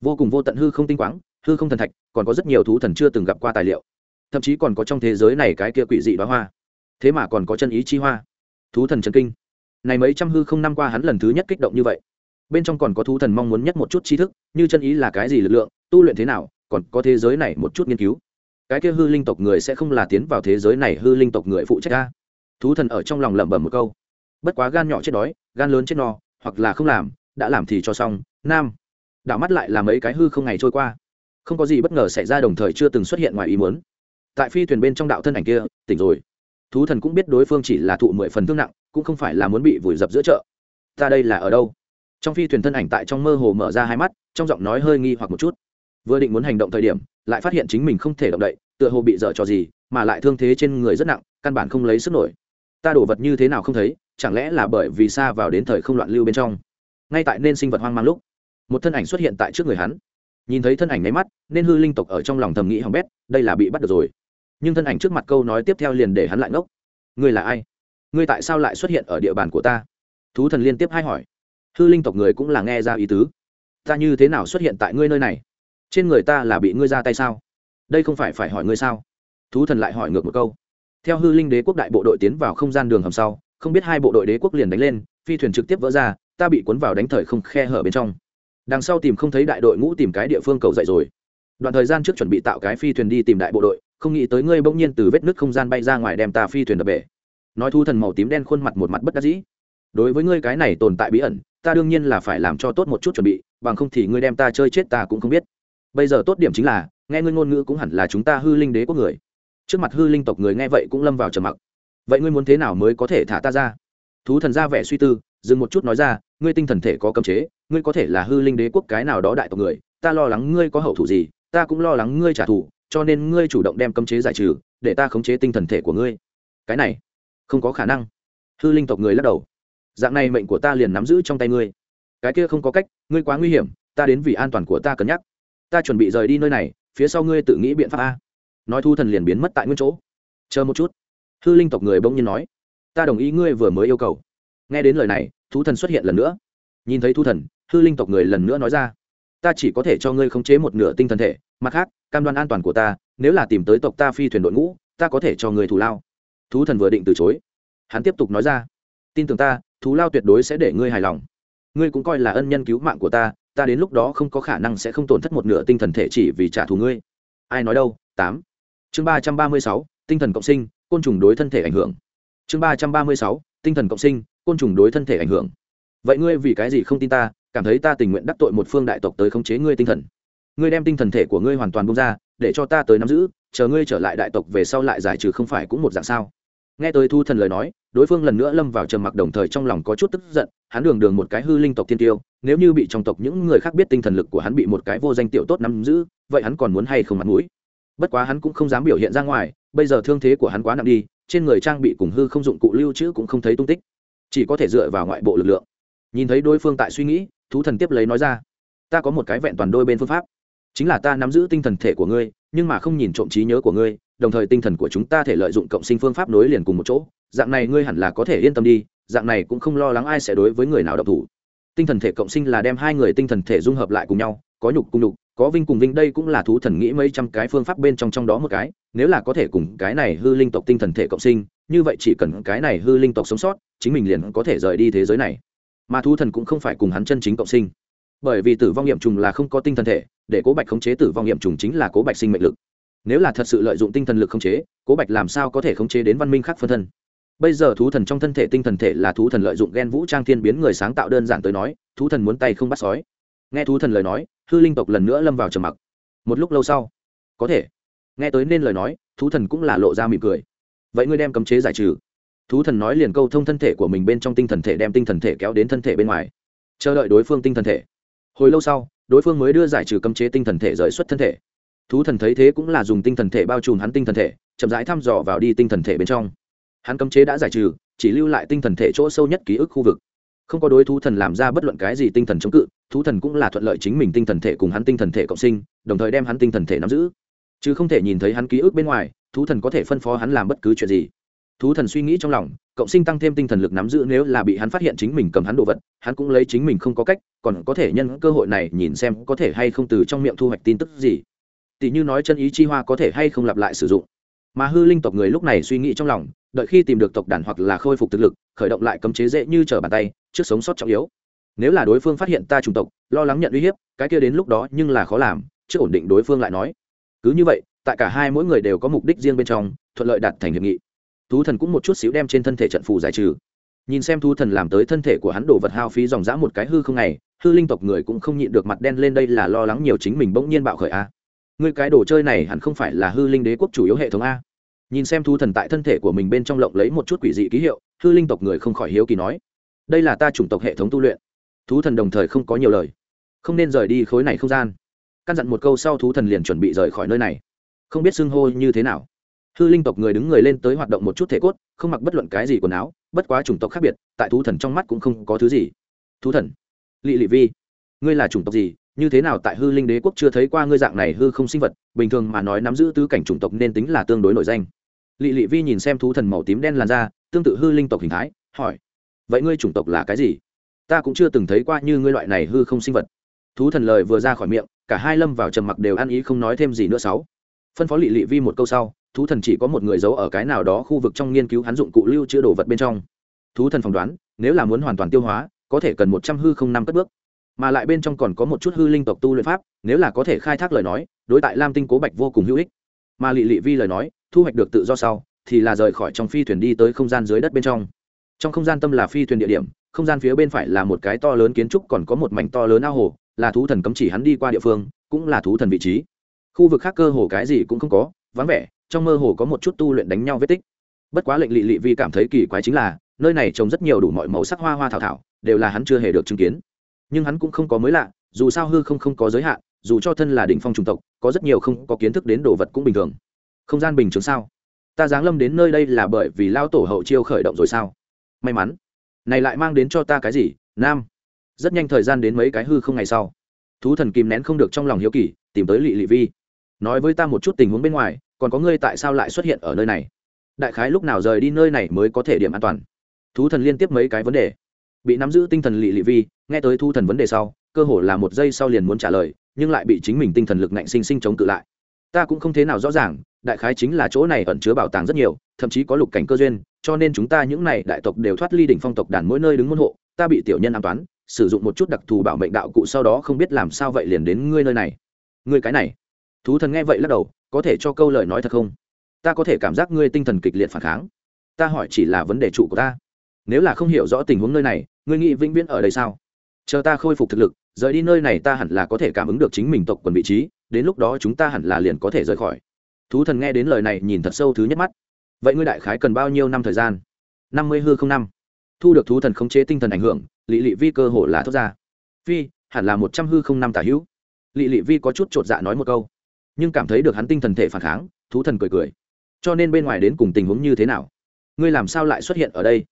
Vô cùng vô tận hư không tinh quáng, hư không thần thạch, còn có rất nhiều thú thần chưa từng gặp qua tài liệu. Thậm chí còn có trong thế giới này cái kia quỷ dị đoá hoa. Thế mà còn có chân ý chi hoa. Thú thần trần kinh. Này mấy trăm hư không năm qua hắn lần thứ nhất kích động như vậy bên trong còn có thú thần mong muốn nhất một chút tri thức, như chân ý là cái gì lực lượng, tu luyện thế nào, còn có thế giới này một chút nghiên cứu. Cái kia hư linh tộc người sẽ không là tiến vào thế giới này hư linh tộc người phụ trách ca thú thần ở trong lòng lẩm bẩm một câu. Bất quá gan nhỏ chết đói, gan lớn chết no, hoặc là không làm, đã làm thì cho xong, nam. Đảo mắt lại là mấy cái hư không ngày trôi qua. Không có gì bất ngờ xảy ra đồng thời chưa từng xuất hiện ngoài ý muốn. Tại phi thuyền bên trong đạo thân ảnh kia, tỉnh rồi. Thú thần cũng biết đối phương chỉ là thụ mười phần thương nặng, cũng không phải là muốn bị vùi dập giữa chợ. Ta đây là ở đâu? Trong phi thuyền thân ảnh tại trong mơ hồ mở ra hai mắt, trong giọng nói hơi nghi hoặc một chút. Vừa định muốn hành động thời điểm, lại phát hiện chính mình không thể động đậy, tựa hồ bị dở trò gì, mà lại thương thế trên người rất nặng, căn bản không lấy sức nổi. Ta đổ vật như thế nào không thấy, chẳng lẽ là bởi vì xa vào đến thời không loạn lưu bên trong? Ngay tại nên sinh vật hoang mang lúc, một thân ảnh xuất hiện tại trước người hắn. Nhìn thấy thân ảnh nháy mắt, nên hư linh tộc ở trong lòng thầm nghĩ hỏng bét, đây là bị bắt được rồi. Nhưng thân ảnh trước mặt câu nói tiếp theo liền để hắn lại ngốc. Ngươi là ai? Ngươi tại sao lại xuất hiện ở địa bàn của ta? Thú thần liên tiếp hai hỏi hư linh tộc người cũng là nghe ra ý tứ. Ta như thế nào xuất hiện tại ngươi nơi này? Trên người ta là bị ngươi ra tay sao? Đây không phải phải hỏi ngươi sao? Thú thần lại hỏi ngược một câu. Theo hư linh đế quốc đại bộ đội tiến vào không gian đường hầm sau, không biết hai bộ đội đế quốc liền đánh lên, phi thuyền trực tiếp vỡ ra, ta bị cuốn vào đánh thời không khe hở bên trong. Đằng sau tìm không thấy đại đội ngũ tìm cái địa phương cầu dậy rồi. Đoạn thời gian trước chuẩn bị tạo cái phi thuyền đi tìm đại bộ đội, không nghĩ tới ngươi bỗng nhiên từ vết nứt không gian bay ra ngoài đem ta phi thuyền đập bể. Nói thu thần màu tím đen khuôn mặt một mặt bất đắc dĩ. Đối với ngươi cái này tồn tại bí ẩn ta đương nhiên là phải làm cho tốt một chút chuẩn bị, bằng không thì ngươi đem ta chơi chết ta cũng không biết. Bây giờ tốt điểm chính là, nghe ngươi ngôn ngữ cũng hẳn là chúng ta hư linh đế quốc người. Trước mặt hư linh tộc người nghe vậy cũng lâm vào trầm mặc. Vậy ngươi muốn thế nào mới có thể thả ta ra? Thú thần ra vẻ suy tư, dừng một chút nói ra, ngươi tinh thần thể có cấm chế, ngươi có thể là hư linh đế quốc cái nào đó đại tộc người, ta lo lắng ngươi có hậu thủ gì, ta cũng lo lắng ngươi trả thù, cho nên ngươi chủ động đem cấm chế giải trừ, để ta khống chế tinh thần thể của ngươi. Cái này, không có khả năng. Hư linh tộc người lắc đầu dạng này mệnh của ta liền nắm giữ trong tay ngươi. Cái kia không có cách, ngươi quá nguy hiểm, ta đến vì an toàn của ta cân nhắc. Ta chuẩn bị rời đi nơi này, phía sau ngươi tự nghĩ biện pháp a. Nói thu thần liền biến mất tại nguyên chỗ. Chờ một chút. Hư linh tộc người bỗng nhiên nói, ta đồng ý ngươi vừa mới yêu cầu. Nghe đến lời này, thú thần xuất hiện lần nữa. Nhìn thấy thu thần, hư linh tộc người lần nữa nói ra, ta chỉ có thể cho ngươi khống chế một nửa tinh thần thể, mặt khác, cam đoan an toàn của ta, nếu là tìm tới tộc ta phi thuyền đội ngũ, ta có thể cho ngươi thù lao. Thú thần vừa định từ chối. Hắn tiếp tục nói ra, tin tưởng ta thú lao tuyệt đối sẽ để ngươi hài lòng. Ngươi cũng coi là ân nhân cứu mạng của ta ta đến lúc đó không có khả năng sẽ không tổn thất một nửa tinh thần thể chỉ vì trả thù ngươi. Ai nói đâu? Tám. Chương ba trăm ba mươi sáu, tinh thần cộng sinh, côn trùng đối thân thể ảnh hưởng. Chương ba trăm ba mươi sáu, tinh thần cộng sinh, côn trùng đối thân thể ảnh hưởng. Vậy ngươi vì cái gì không tin ta, cảm thấy ta tình nguyện đắc tội một phương đại tộc tới khống chế ngươi tinh thần. Ngươi đem tinh thần thể của ngươi hoàn toàn bung ra, để cho ta tới nắm giữ, chờ ngươi trở lại đại tộc về sau lại giải trừ không phải cũng một dạng sao? Nghe tới thu thần lời nói, đối phương lần nữa lâm vào trầm mặc đồng thời trong lòng có chút tức giận, hắn đường đường một cái hư linh tộc thiên tiêu, nếu như bị trong tộc những người khác biết tinh thần lực của hắn bị một cái vô danh tiểu tốt nắm giữ, vậy hắn còn muốn hay không mặt mũi? Bất quá hắn cũng không dám biểu hiện ra ngoài, bây giờ thương thế của hắn quá nặng đi, trên người trang bị cùng hư không dụng cụ lưu trữ cũng không thấy tung tích. Chỉ có thể dựa vào ngoại bộ lực lượng. Nhìn thấy đối phương tại suy nghĩ thú thần tiếp lấy nói ra, ta có một cái vẹn toàn đôi bên phương pháp. Chính là ta nắm giữ tinh thần thể của ngươi, nhưng mà không nhìn trộm trí nhớ của ngươi đồng thời tinh thần của chúng ta thể lợi dụng cộng sinh phương pháp nối liền cùng một chỗ, dạng này ngươi hẳn là có thể yên tâm đi, dạng này cũng không lo lắng ai sẽ đối với người nào độc thủ. Tinh thần thể cộng sinh là đem hai người tinh thần thể dung hợp lại cùng nhau, có nhục cùng nhục, có vinh cùng vinh, đây cũng là thú thần nghĩ mấy trăm cái phương pháp bên trong trong đó một cái, nếu là có thể cùng cái này hư linh tộc tinh thần thể cộng sinh, như vậy chỉ cần cái này hư linh tộc sống sót, chính mình liền có thể rời đi thế giới này. Mà thú thần cũng không phải cùng hắn chân chính cộng sinh. Bởi vì tử vong nghiệm trùng là không có tinh thần thể, để cố bạch khống chế tử vong nghiệm trùng chính là cố bạch sinh mệnh lực nếu là thật sự lợi dụng tinh thần lực khống chế, cố bạch làm sao có thể khống chế đến văn minh khác phân thân? Bây giờ thú thần trong thân thể tinh thần thể là thú thần lợi dụng g e n vũ trang thiên biến người sáng tạo đơn giản tới nói, thú thần muốn tay không bắt sói. Nghe thú thần lời nói, hư linh tộc lần nữa lâm vào trầm mặc. Một lúc lâu sau, có thể. Nghe tới nên lời nói, thú thần cũng là lộ ra mỉm cười. Vậy ngươi đem cấm chế giải trừ. Thú thần nói liền câu thông thân thể của mình bên trong tinh thần thể đem tinh thần thể kéo đến thân thể bên ngoài. Chờ đợi đối phương tinh thần thể. Hồi lâu sau, đối phương mới đưa giải trừ cấm chế tinh thần thể rời xuất thân thể thú thần thấy thế cũng là dùng tinh thần thể bao trùm hắn tinh thần thể, chậm rãi thăm dò vào đi tinh thần thể bên trong. Hắn cấm chế đã giải trừ, chỉ lưu lại tinh thần thể chỗ sâu nhất ký ức khu vực. Không có đối thú thần làm ra bất luận cái gì tinh thần chống cự, thú thần cũng là thuận lợi chính mình tinh thần thể cùng hắn tinh thần thể cộng sinh, đồng thời đem hắn tinh thần thể nắm giữ. Chứ không thể nhìn thấy hắn ký ức bên ngoài, thú thần có thể phân phó hắn làm bất cứ chuyện gì. Thú thần suy nghĩ trong lòng, cộng sinh tăng thêm tinh thần lực nắm giữ nếu là bị hắn phát hiện chính mình cầm hắn đồ vật, hắn cũng lấy chính mình không có cách, còn có thể nhân cơ hội này nhìn xem có thể hay không từ trong miệng thu hoạch tin tức gì tỷ như nói chân ý chi hoa có thể hay không lặp lại sử dụng. Mà hư linh tộc người lúc này suy nghĩ trong lòng, đợi khi tìm được tộc đàn hoặc là khôi phục thực lực, khởi động lại cấm chế dễ như trở bàn tay, trước sống sót trọng yếu. Nếu là đối phương phát hiện ta trùng tộc, lo lắng nhận uy hiếp, cái kia đến lúc đó nhưng là khó làm, trước ổn định đối phương lại nói. Cứ như vậy, tại cả hai mỗi người đều có mục đích riêng bên trong, thuận lợi đạt thành hiệp nghị. Thú thần cũng một chút xíu đem trên thân thể trận phù giải trừ. Nhìn xem thú thần làm tới thân thể của hắn đổ vật hao phí dòng dã một cái hư không này, hư linh tộc người cũng không nhịn được mặt đen lên đây là lo lắng nhiều chính mình bỗng nhiên bạo khởi a ngươi cái đồ chơi này hẳn không phải là hư linh đế quốc chủ yếu hệ thống a. Nhìn xem thú thần tại thân thể của mình bên trong lộng lấy một chút quỷ dị ký hiệu, hư linh tộc người không khỏi hiếu kỳ nói, đây là ta chủng tộc hệ thống tu luyện. Thú thần đồng thời không có nhiều lời. Không nên rời đi khối này không gian. Căn dặn một câu sau thú thần liền chuẩn bị rời khỏi nơi này. Không biết xưng hô như thế nào. Hư linh tộc người đứng người lên tới hoạt động một chút thể cốt, không mặc bất luận cái gì quần áo, bất quá chủng tộc khác biệt, tại thú thần trong mắt cũng không có thứ gì. Thú thần, lị lị vi, ngươi là chủng tộc gì? Như thế nào tại hư linh đế quốc chưa thấy qua ngươi dạng này hư không sinh vật, bình thường mà nói nắm giữ tứ cảnh chủng tộc nên tính là tương đối nổi danh. Lị lị vi nhìn xem thú thần màu tím đen làn da, tương tự hư linh tộc hình thái, hỏi, vậy ngươi chủng tộc là cái gì? Ta cũng chưa từng thấy qua như ngươi loại này hư không sinh vật. Thú thần lời vừa ra khỏi miệng, cả hai lâm vào trầm mặc đều ăn ý không nói thêm gì nữa sáu. Phân phó lị lị vi một câu sau, thú thần chỉ có một người giấu ở cái nào đó khu vực trong nghiên cứu hắn dụng cụ lưu chữa đồ vật bên trong. Thú thần phỏng đoán, nếu là muốn hoàn toàn tiêu hóa, có thể cần một trăm hư không năm cất bước mà lại bên trong còn có một chút hư linh tộc tu luyện pháp, nếu là có thể khai thác lời nói, đối tại lam tinh cố bạch vô cùng hữu ích. Mà lị lị vi lời nói, thu hoạch được tự do sau, thì là rời khỏi trong phi thuyền đi tới không gian dưới đất bên trong. Trong không gian tâm là phi thuyền địa điểm, không gian phía bên phải là một cái to lớn kiến trúc, còn có một mảnh to lớn ao hồ, là thú thần cấm chỉ hắn đi qua địa phương, cũng là thú thần vị trí. Khu vực khác cơ hồ cái gì cũng không có, vắng vẻ, trong mơ hồ có một chút tu luyện đánh nhau vết tích. Bất quá lệnh lị lị vi cảm thấy kỳ quái chính là, nơi này trồng rất nhiều đủ mọi màu sắc hoa hoa thảo thảo, đều là hắn chưa hề được chứng kiến nhưng hắn cũng không có mới lạ, dù sao hư không không có giới hạn, dù cho thân là đỉnh phong trung tộc, có rất nhiều không có kiến thức đến đồ vật cũng bình thường. Không gian bình thường sao? Ta giáng lâm đến nơi đây là bởi vì lao tổ hậu chiêu khởi động rồi sao? May mắn. Này lại mang đến cho ta cái gì, nam? Rất nhanh thời gian đến mấy cái hư không ngày sau. Thú thần kìm nén không được trong lòng hiếu kỳ, tìm tới lị lị vi. Nói với ta một chút tình huống bên ngoài, còn có ngươi tại sao lại xuất hiện ở nơi này? Đại khái lúc nào rời đi nơi này mới có thể điểm an toàn? Thú thần liên tiếp mấy cái vấn đề bị nắm giữ tinh thần lỵ lỵ vi, nghe tới thu thần vấn đề sau, cơ hồ là một giây sau liền muốn trả lời, nhưng lại bị chính mình tinh thần lực nạnh sinh sinh chống cự lại. Ta cũng không thế nào rõ ràng, đại khái chính là chỗ này ẩn chứa bảo tàng rất nhiều, thậm chí có lục cảnh cơ duyên, cho nên chúng ta những này đại tộc đều thoát ly đỉnh phong tộc đàn mỗi nơi đứng môn hộ, ta bị tiểu nhân an toán, sử dụng một chút đặc thù bảo mệnh đạo cụ sau đó không biết làm sao vậy liền đến ngươi nơi này. Ngươi cái này. Thú thần nghe vậy lắc đầu, có thể cho câu lời nói thật không? Ta có thể cảm giác ngươi tinh thần kịch liệt phản kháng. Ta hỏi chỉ là vấn đề trụ của ta nếu là không hiểu rõ tình huống nơi này, ngươi nghĩ vĩnh viễn ở đây sao? Chờ ta khôi phục thực lực, rời đi nơi này ta hẳn là có thể cảm ứng được chính mình tộc quần vị trí, đến lúc đó chúng ta hẳn là liền có thể rời khỏi. Thú thần nghe đến lời này nhìn thật sâu thứ nhất mắt. Vậy ngươi đại khái cần bao nhiêu năm thời gian? Năm mươi hư không năm. Thu được thú thần khống chế tinh thần ảnh hưởng, lị lị vi cơ hồ là thốt ra. Phi, hẳn là một trăm hư không năm tả hữu. Lị lị vi có chút chột dạ nói một câu. Nhưng cảm thấy được hắn tinh thần thể phản kháng, thú thần cười cười. Cho nên bên ngoài đến cùng tình huống như thế nào? Ngươi làm sao lại xuất hiện ở đây?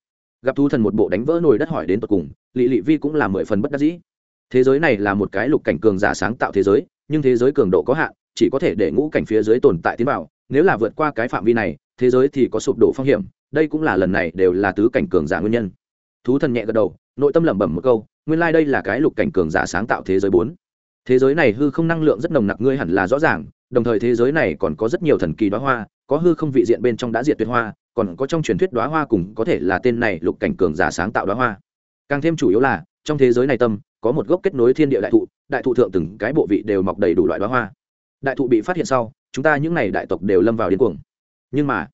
Gặp thú thần một bộ đánh vỡ nồi đất hỏi đến tột cùng lỵ lỵ vi cũng là mười phần bất đắc dĩ. Thế giới này là một cái lục cảnh cường giả sáng tạo thế giới, nhưng thế giới cường độ có hạn, chỉ có thể để ngũ cảnh phía dưới tồn tại tiến bảo nếu là vượt qua cái phạm vi này, thế giới thì có sụp đổ phong hiểm. Đây cũng là lần này đều là tứ cảnh cường giả nguyên nhân. Thú thần nhẹ gật đầu, nội tâm lẩm bẩm một câu, nguyên lai、like、đây là cái lục cảnh cường giả sáng tạo thế giới bốn. Thế giới này hư không năng lượng rất nồng nặc, ngươi hẳn là rõ ràng, đồng thời thế giới này còn có rất nhiều thần kỳ đoá hoa, có hư không vị diện bên trong đã diệt tuyệt hoa còn có trong truyền thuyết đoá hoa cùng có thể là tên này lục cảnh cường giả sáng tạo đoá hoa. Càng thêm chủ yếu là, trong thế giới này tâm, có một gốc kết nối thiên địa đại thụ đại thụ thượng từng cái bộ vị đều mọc đầy đủ loại đoá hoa. Đại thụ bị phát hiện sau, chúng ta những n à y đại tộc đều lâm vào điên cuồng. Nhưng mà,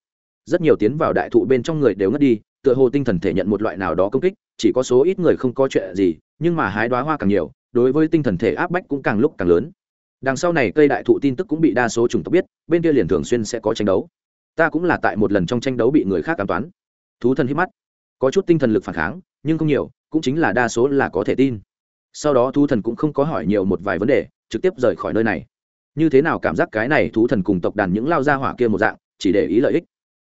rất nhiều tiến vào đại thụ bên trong người đều ngất đi, tựa hồ tinh thần thể nhận một loại nào đó công kích, chỉ có số ít người không có chuyện gì, nhưng mà hái đoá hoa càng nhiều, đối với tinh thần thể áp bách cũng càng lúc càng lớn. Đằng sau này cây đại thụ tin tức cũng bị đa số chủng tộc biết, bên kia liền thường xuyên sẽ có tranh đấu ta cũng là tại một lần trong tranh đấu bị người khác cảm toán. Thú thần hít mắt. Có chút tinh thần lực phản kháng, nhưng không nhiều, cũng chính là đa số là có thể tin. Sau đó thú thần cũng không có hỏi nhiều một vài vấn đề, trực tiếp rời khỏi nơi này. Như thế nào cảm giác cái này thú thần cùng tộc đàn những lao ra hỏa kia một dạng, chỉ để ý lợi ích.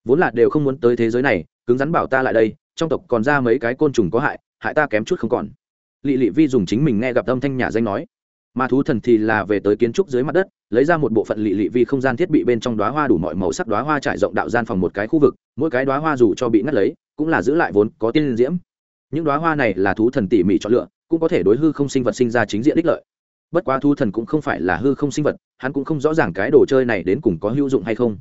Vốn là đều không muốn tới thế giới này, cứng rắn bảo ta lại đây, trong tộc còn ra mấy cái côn trùng có hại hại ta kém chút không còn. Lị lị vi dùng chính mình nghe gặp âm thanh nhà danh nói mà thú thần thì là về tới kiến trúc dưới mặt đất, lấy ra một bộ phận lị lị vi không gian thiết bị bên trong đoá hoa đủ mọi màu sắc đoá hoa trải rộng đạo gian phòng một cái khu vực, mỗi cái đoá hoa dù cho bị ngắt lấy, cũng là giữ lại vốn có tiên diễm. Những đoá hoa này là thú thần tỉ mỉ chọn lựa, cũng có thể đối hư không sinh vật sinh ra chính diện đích lợi. Bất quá thú thần cũng không phải là hư không sinh vật, hắn cũng không rõ ràng cái đồ chơi này đến cùng có hữu dụng hay không.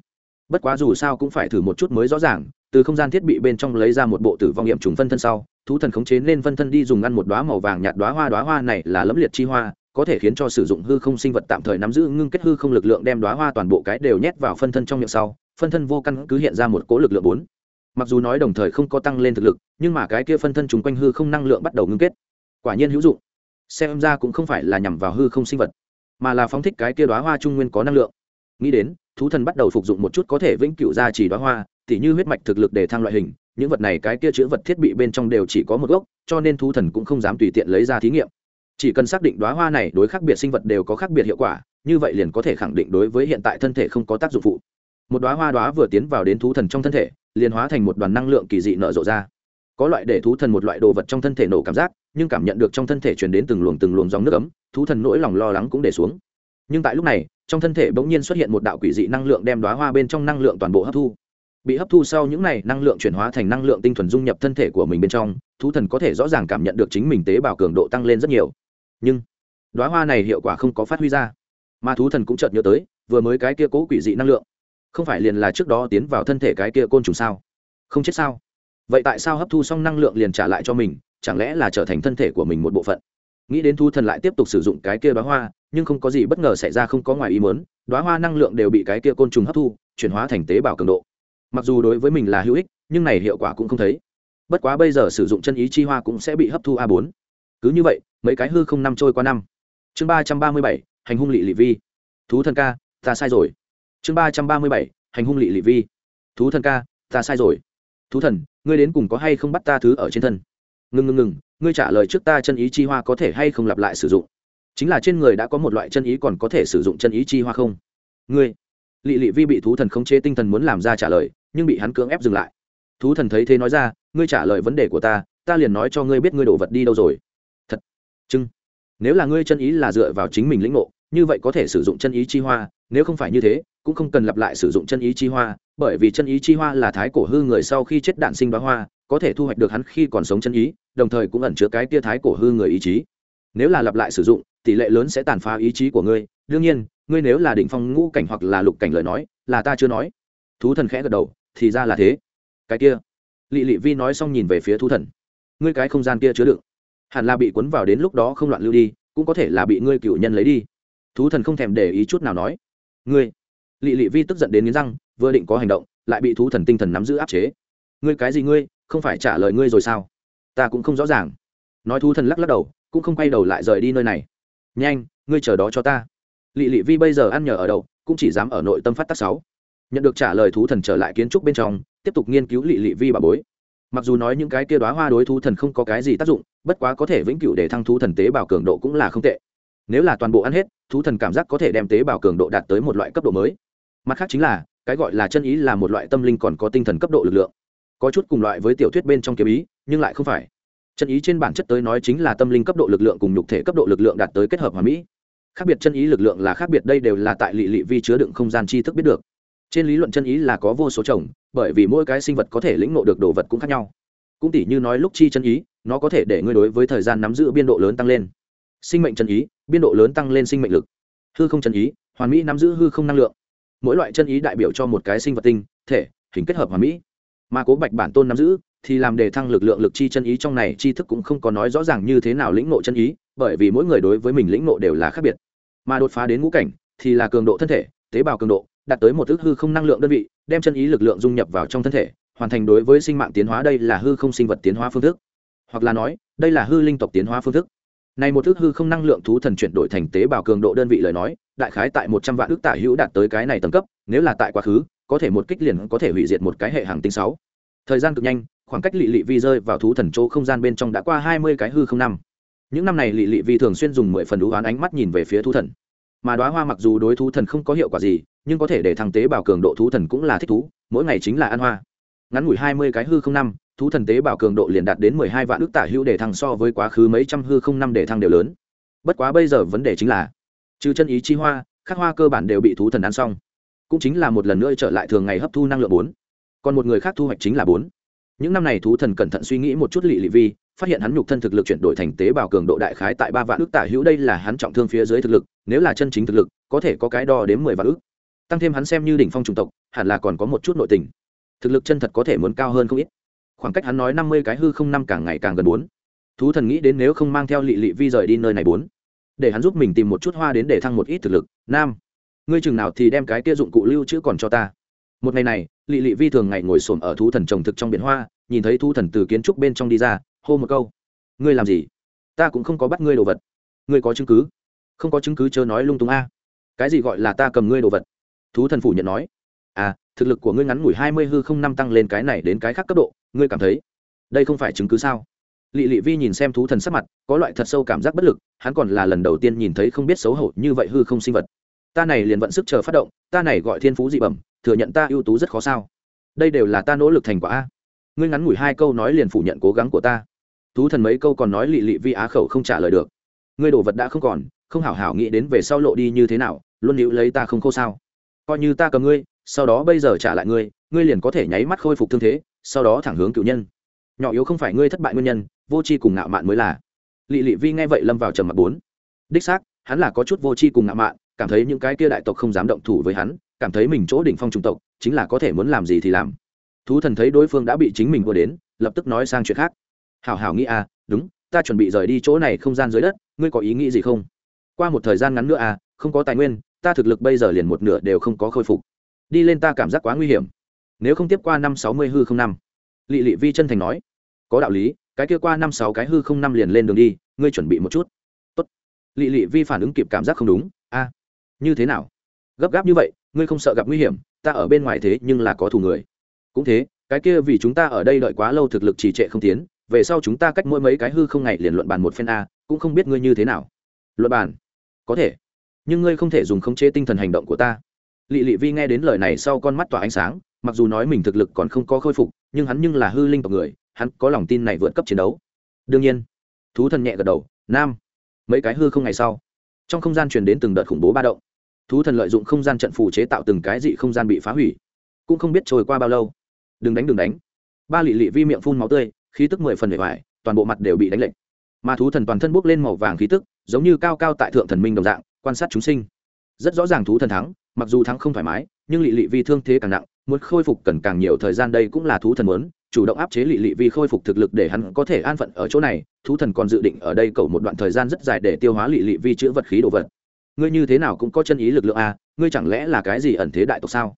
Bất quá dù sao cũng phải thử một chút mới rõ ràng, từ không gian thiết bị bên trong lấy ra một bộ tử vong nghiệm trùng phân thân sau, thú thần khống chế nên phân thân đi dùng ăn một đoá màu vàng nhạt đoá hoa đoá hoa này là lẫm liệt chi hoa có thể khiến cho sử dụng hư không sinh vật tạm thời nắm giữ ngưng kết hư không lực lượng đem đoá hoa toàn bộ cái đều nhét vào phân thân trong miệng sau, phân thân vô căn cứ hiện ra một cố lực lượng bốn. Mặc dù nói đồng thời không có tăng lên thực lực, nhưng mà cái kia phân thân chung quanh hư không năng lượng bắt đầu ngưng kết. Quả nhiên hữu dụng. Xem ra cũng không phải là nhằm vào hư không sinh vật, mà là phóng thích cái kia đoá hoa trung nguyên có năng lượng. Nghĩ đến, thú thần bắt đầu phục dụng một chút có thể vĩnh cửu ra chỉ đoá hoa, tỉ như huyết mạch thực lực để thăng loại hình, những vật này cái kia chữ vật thiết bị bên trong đều chỉ có một gốc, cho nên thú thần cũng không dám tùy tiện lấy ra thí nghiệm chỉ cần xác định đoá hoa này đối khác biệt sinh vật đều có khác biệt hiệu quả, như vậy liền có thể khẳng định đối với hiện tại thân thể không có tác dụng phụ. Một đoá hoa đoá vừa tiến vào đến thú thần trong thân thể, liền hóa thành một đoàn năng lượng kỳ dị nở rộ ra. Có loại để thú thần một loại đồ vật trong thân thể nổ cảm giác, nhưng cảm nhận được trong thân thể truyền đến từng luồng từng luồng dòng nước ấm, thú thần nỗi lòng lo lắng cũng để xuống. Nhưng tại lúc này, trong thân thể bỗng nhiên xuất hiện một đạo quỷ dị năng lượng đem đoá hoa bên trong năng lượng toàn bộ hấp thu. Bị hấp thu sau những này năng lượng chuyển hóa thành năng lượng tinh thuần dung nhập thân thể của mình bên trong, thú thần có thể rõ ràng cảm nhận được chính mình tế bào cường độ tăng lên rất nhiều nhưng đoá hoa này hiệu quả không có phát huy ra. Mà thú thần cũng chợt nhớ tới, vừa mới cái kia cố quỷ dị năng lượng. Không phải liền là trước đó tiến vào thân thể cái kia côn trùng sao? Không chết sao? Vậy tại sao hấp thu xong năng lượng liền trả lại cho mình, chẳng lẽ là trở thành thân thể của mình một bộ phận? Nghĩ đến thu thần lại tiếp tục sử dụng cái kia đoá hoa, nhưng không có gì bất ngờ xảy ra không có ngoài ý muốn đoá hoa năng lượng đều bị cái kia côn trùng hấp thu, chuyển hóa thành tế bào cường độ. Mặc dù đối với mình là hữu ích, nhưng này hiệu quả cũng không thấy. Bất quá bây giờ sử dụng chân ý chi hoa cũng sẽ bị hấp thu a bốn. Cứ như vậy mấy cái hư không năm trôi qua năm. Chương ba trăm ba mươi bảy, hành hung lị lị vi. Thú thần ca, ta sai rồi. Chương ba trăm ba mươi bảy, hành hung lị lị vi. Thú thần ca, ta sai rồi. Thú thần, ngươi đến cùng có hay không bắt ta thứ ở trên thân? Ngừng ngừng ngừng ngươi trả lời trước ta chân ý chi hoa có thể hay không lặp lại sử dụng? Chính là trên người đã có một loại chân ý còn có thể sử dụng chân ý chi hoa không? Ngươi, lị lị vi bị thú thần khống chế tinh thần muốn làm ra trả lời, nhưng bị hắn cưỡng ép dừng lại. Thú thần thấy thế nói ra, ngươi trả lời vấn đề của ta ta liền nói cho ngươi biết ngươi đổ vật đi đâu rồi trưng nếu là ngươi chân ý là dựa vào chính mình lĩnh ngộ, như vậy có thể sử dụng chân ý chi hoa, nếu không phải như thế, cũng không cần lặp lại sử dụng chân ý chi hoa, bởi vì chân ý chi hoa là thái cổ hư người sau khi chết đạn sinh bá hoa, có thể thu hoạch được hắn khi còn sống chân ý, đồng thời cũng ẩn chứa cái tia thái cổ hư người ý chí. Nếu là lặp lại sử dụng, tỷ lệ lớn sẽ tàn phá ý chí của ngươi. Đương nhiên, ngươi nếu là đỉnh phong ngũ cảnh hoặc là lục cảnh lời nói, là ta chưa nói. Thú thần khẽ gật đầu, thì ra là thế. Cái kia. Lị lị vi nói xong nhìn về phía thú thần. Ngươi cái không gian kia chứa đựng hẳn là bị cuốn vào đến lúc đó không loạn lưu đi, cũng có thể là bị ngươi cựu nhân lấy đi. Thú thần không thèm để ý chút nào nói. Ngươi. Lị lị vi tức giận đến nghiến răng, vừa định có hành động, lại bị thú thần tinh thần nắm giữ áp chế. Ngươi cái gì ngươi, không phải trả lời ngươi rồi sao? Ta cũng không rõ ràng. Nói thú thần lắc lắc đầu, cũng không quay đầu lại rời đi nơi này. Nhanh, ngươi chờ đó cho ta. Lị lị vi bây giờ ăn nhờ ở đậu, cũng chỉ dám ở nội tâm phát tác sáu nhận được trả lời thú thần trở lại kiến trúc bên trong, tiếp tục nghiên cứu lị lị vi bà bối mặc dù nói những cái kia đoá hoa đối thú thần không có cái gì tác dụng, bất quá có thể vĩnh cửu để thăng thú thần tế bào cường độ cũng là không tệ. Nếu là toàn bộ ăn hết, thú thần cảm giác có thể đem tế bào cường độ đạt tới một loại cấp độ mới. Mặt khác chính là, cái gọi là chân ý là một loại tâm linh còn có tinh thần cấp độ lực lượng. Có chút cùng loại với tiểu thuyết bên trong kiếm ý, nhưng lại không phải. Chân ý trên bản chất tới nói chính là tâm linh cấp độ lực lượng cùng nhục thể cấp độ lực lượng đạt tới kết hợp hòa mỹ. Khác biệt chân ý lực lượng là khác biệt, đây đều là tại lị lị vi chứa đựng không gian tri thức biết được. Trên lý luận chân ý là có vô số chồng bởi vì mỗi cái sinh vật có thể lĩnh ngộ được đồ vật cũng khác nhau. Cũng tỉ như nói lúc chi chân ý, nó có thể để ngươi đối với thời gian nắm giữ biên độ lớn tăng lên. Sinh mệnh chân ý, biên độ lớn tăng lên sinh mệnh lực. Hư không chân ý, hoàn mỹ nắm giữ hư không năng lượng. Mỗi loại chân ý đại biểu cho một cái sinh vật tinh, thể, hình kết hợp hoàn mỹ. Mà cố bạch bản tôn nắm giữ, thì làm để thăng lực lượng lực chi chân ý trong này tri thức cũng không có nói rõ ràng như thế nào lĩnh ngộ chân ý, bởi vì mỗi người đối với mình lĩnh ngộ đều là khác biệt. Mà đột phá đến ngũ cảnh, thì là cường độ thân thể, tế bào cường độ đạt tới một ước hư không năng lượng đơn vị, đem chân ý lực lượng dung nhập vào trong thân thể, hoàn thành đối với sinh mạng tiến hóa đây là hư không sinh vật tiến hóa phương thức. Hoặc là nói, đây là hư linh tộc tiến hóa phương thức. Này một ước hư không năng lượng thú thần chuyển đổi thành tế bào cường độ đơn vị lời nói, đại khái tại một trăm vạn ước tả hữu đạt tới cái này tầng cấp, nếu là tại quá khứ, có thể một kích liền có thể hủy diệt một cái hệ hàng tinh sáu. Thời gian cực nhanh, khoảng cách lị lị vi rơi vào thú thần chỗ không gian bên trong đã qua hai mươi cái hư không năm. Những năm này lị lị vi thường xuyên dùng mười phần đũ oán ánh mắt nhìn về phía thú thần mà đoá hoa mặc dù đối thú thần không có hiệu quả gì, nhưng có thể để thằng tế bào cường độ thú thần cũng là thích thú, mỗi ngày chính là ăn hoa. Ngắn ngủi hai mươi cái hư không năm, thú thần tế bào cường độ liền đạt đến mười hai vạn ước tả hữu để thăng so với quá khứ mấy trăm hư không năm để thăng đều lớn. Bất quá bây giờ vấn đề chính là, trừ chân ý chi hoa, khắc hoa cơ bản đều bị thú thần ăn xong. Cũng chính là một lần nữa trở lại thường ngày hấp thu năng lượng bốn. Còn một người khác thu hoạch chính là bốn. Những năm này thú thần cẩn thận suy nghĩ một chút lị lị vi phát hiện hắn nhục thân thực lực chuyển đổi thành tế bào cường độ đại khái tại ba vạn ước tả hữu, đây là hắn trọng thương phía dưới thực lực, nếu là chân chính thực lực, có thể có cái đo đến mười vạn ước. Tăng thêm hắn xem như đỉnh phong chủng tộc, hẳn là còn có một chút nội tình. Thực lực chân thật có thể muốn cao hơn không ít. Khoảng cách hắn nói năm mươi cái hư không năm càng ngày càng gần bốn. Thú thần nghĩ đến nếu không mang theo lị lị vi rời đi nơi này bốn. Để hắn giúp mình tìm một chút hoa đến để thăng một ít thực lực. Nam, ngươi chừng nào thì đem cái kia dụng cụ lưu trữ còn cho ta. Một ngày này, lị lị vi thường ngày ngồi xổm ở thú thần trồng thực trong biển hoa, nhìn thấy thú thần từ kiến trúc bên trong đi ra hô một câu. Ngươi làm gì? Ta cũng không có bắt ngươi đồ vật. Ngươi có chứng cứ? Không có chứng cứ chớ nói lung tung a. Cái gì gọi là ta cầm ngươi đồ vật? Thú thần phủ nhận nói. À thực lực của ngươi ngắn ngủi hai mươi hư không năm tăng lên cái này đến cái khác cấp độ, ngươi cảm thấy đây không phải chứng cứ sao? Lị lị vi nhìn xem thú thần sắc mặt, có loại thật sâu cảm giác bất lực, hắn còn là lần đầu tiên nhìn thấy không biết xấu hổ như vậy hư không sinh vật. Ta này liền vận sức chờ phát động, ta này gọi thiên phú dị bẩm, thừa nhận ta ưu tú rất khó sao? Đây đều là ta nỗ lực thành quả a ngươi ngắn ngủi hai câu nói liền phủ nhận cố gắng của ta. Thú thần mấy câu còn nói lị lị vi á khẩu không trả lời được. Ngươi đồ vật đã không còn, không hảo hảo nghĩ đến về sau lộ đi như thế nào, luôn níu lấy ta không khô sao? Coi như ta cầm ngươi, sau đó bây giờ trả lại ngươi ngươi liền có thể nháy mắt khôi phục thương thế, sau đó thẳng hướng cựu nhân. Nhỏ yếu không phải ngươi thất bại nguyên nhân, vô c h i cùng ngạo mạn mới là. Lị lị vi nghe vậy lâm vào trầm mặt bốn. Đích xác, hắn là có chút vô c h i cùng ngạo mạn, cảm thấy những cái kia đại tộc không dám động thủ với hắn, cảm thấy mình chỗ đỉnh phong trung tộc, chính là có thể muốn làm gì thì làm thú thần thấy đối phương đã bị chính mình vừa đến, lập tức nói sang chuyện khác. Hảo hảo nghĩ à đúng, ta chuẩn bị rời đi chỗ này không gian dưới đất, ngươi có ý nghĩ gì không? Qua một thời gian ngắn nữa à không có tài nguyên, ta thực lực bây giờ liền một nửa đều không có khôi phục. Đi lên ta cảm giác quá nguy hiểm. Nếu không tiếp qua năm sáu mươi hư không năm. Lị lị vi chân thành nói. Có đạo lý, cái kia qua năm sáu cái hư không năm liền lên đường đi, ngươi chuẩn bị một chút. Tốt. Lị lị vi phản ứng kịp cảm giác không đúng, a, như thế nào? Gấp gáp như vậy, ngươi không sợ gặp nguy hiểm, ta ở bên ngoài thế nhưng là có thù người cũng thế, cái kia vì chúng ta ở đây đợi quá lâu thực lực trì trệ không tiến, về sau chúng ta cách mỗi mấy cái hư không ngày liền luận bàn một phen a, cũng không biết ngươi như thế nào. Luận bàn? Có thể. Nhưng ngươi không thể dùng khống chế tinh thần hành động của ta. Lị lị vi nghe đến lời này sau con mắt tỏa ánh sáng, mặc dù nói mình thực lực còn không có khôi phục, nhưng hắn nhưng là hư linh tộc người, hắn có lòng tin này vượt cấp chiến đấu. Đương nhiên, thú thần nhẹ gật đầu, nam, mấy cái hư không ngày sau? Trong không gian truyền đến từng đợt khủng bố ba động. Thú thần lợi dụng không gian trận phù chế tạo từng cái dị không gian bị phá hủy. Cũng không biết trôi qua bao lâu đừng đánh đừng đánh. Ba lị lị vi miệng phun máu tươi khí tức mười phần bề ngoài toàn bộ mặt đều bị đánh lệch. Mà thú thần toàn thân bốc lên màu vàng khí tức giống như cao cao tại thượng thần minh đồng dạng quan sát chúng sinh. Rất rõ ràng thú thần thắng mặc dù thắng không thoải mái nhưng lị lị vi thương thế càng nặng muốn khôi phục cần càng nhiều thời gian đây cũng là thú thần muốn chủ động áp chế lị lị vi khôi phục thực lực để hắn có thể an phận ở chỗ này thú thần còn dự định ở đây cầu một đoạn thời gian rất dài để tiêu hóa lị lị vi chữa vật khí đồ vật. Ngươi như thế nào cũng có chân ý lực lượng a à, ngươi chẳng lẽ là cái gì ẩn thế đại tộc sao?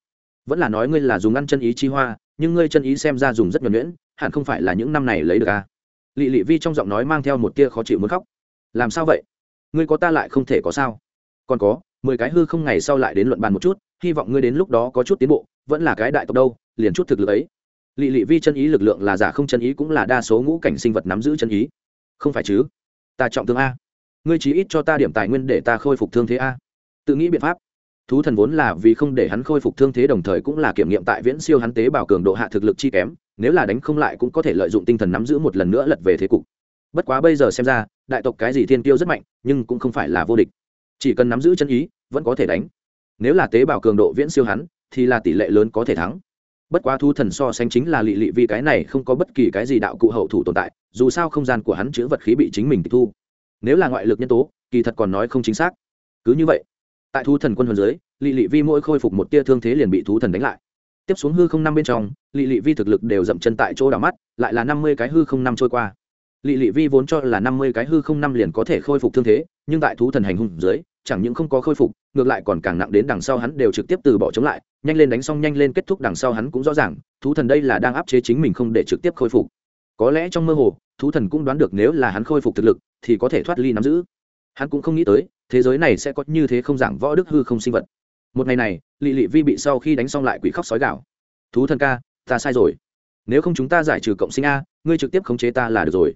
Vẫn là nói ngươi là dùng ăn chân ý chi hoa, nhưng ngươi chân ý xem ra dùng rất nhuẩn nhuyễn, hẳn không phải là những năm này lấy được a à. lị lị vi trong giọng nói mang theo một tia khó chịu muốn khóc. Làm sao vậy? Ngươi có ta lại không thể có sao? Còn có, mười cái hư không ngày sau lại đến luận bàn một chút, hy vọng ngươi đến lúc đó có chút tiến bộ, vẫn là cái đại tộc đâu, liền chút thực lực ấy. Lị lị vi chân ý lực lượng là giả không chân ý cũng là đa số ngũ cảnh sinh vật nắm giữ chân ý. Không phải chứ? Ta trọng thương a. Ngươi chí ít cho ta điểm tài nguyên để ta khôi phục thương thế a. Tự nghĩ biện pháp thú thần vốn là vì không để hắn khôi phục thương thế đồng thời cũng là kiểm nghiệm tại viễn siêu hắn tế bào cường độ hạ thực lực chi kém, nếu là đánh không lại cũng có thể lợi dụng tinh thần nắm giữ một lần nữa lật về thế cục. Bất quá bây giờ xem ra, đại tộc cái gì thiên tiêu rất mạnh, nhưng cũng không phải là vô địch. Chỉ cần nắm giữ chân ý, vẫn có thể đánh. Nếu là tế bào cường độ viễn siêu hắn, thì là tỷ lệ lớn có thể thắng. Bất quá thu thần so sánh chính là lị lị vì cái này không có bất kỳ cái gì đạo cụ hậu thủ tồn tại, dù sao không gian của hắn chứa vật khí bị chính mình tịch thu. Nếu là ngoại lực nhân tố, kỳ thật còn nói không chính xác. Cứ như vậy tại thú thần quân hồn dưới, lị lị vi mỗi khôi phục một tia thương thế liền bị thú thần đánh lại. Tiếp xuống hư không năm bên trong, lị lị vi thực lực đều dậm chân tại chỗ đảo mắt, lại là năm mươi cái hư không năm trôi qua. Lị lị vi vốn cho là năm mươi cái hư không năm liền có thể khôi phục thương thế, nhưng tại thú thần hành hung dưới, chẳng những không có khôi phục, ngược lại còn càng nặng đến đằng sau hắn đều trực tiếp từ bỏ chống lại, nhanh lên đánh xong nhanh lên kết thúc đằng sau hắn cũng rõ ràng, thú thần đây là đang áp chế chính mình không để trực tiếp khôi phục. Có lẽ trong mơ hồ, thú thần cũng đoán được nếu là hắn khôi phục thực lực, thì có thể thoát ly nắm giữ. Hắn cũng không nghĩ tới thế giới này sẽ có như thế không giảng võ đức hư không sinh vật. Một ngày này, lị lị vi bị sau khi đánh xong lại quỷ khóc sói gạo thú thần ca, ta sai rồi. Nếu không chúng ta giải trừ cộng sinh a, ngươi trực tiếp khống chế ta là được rồi.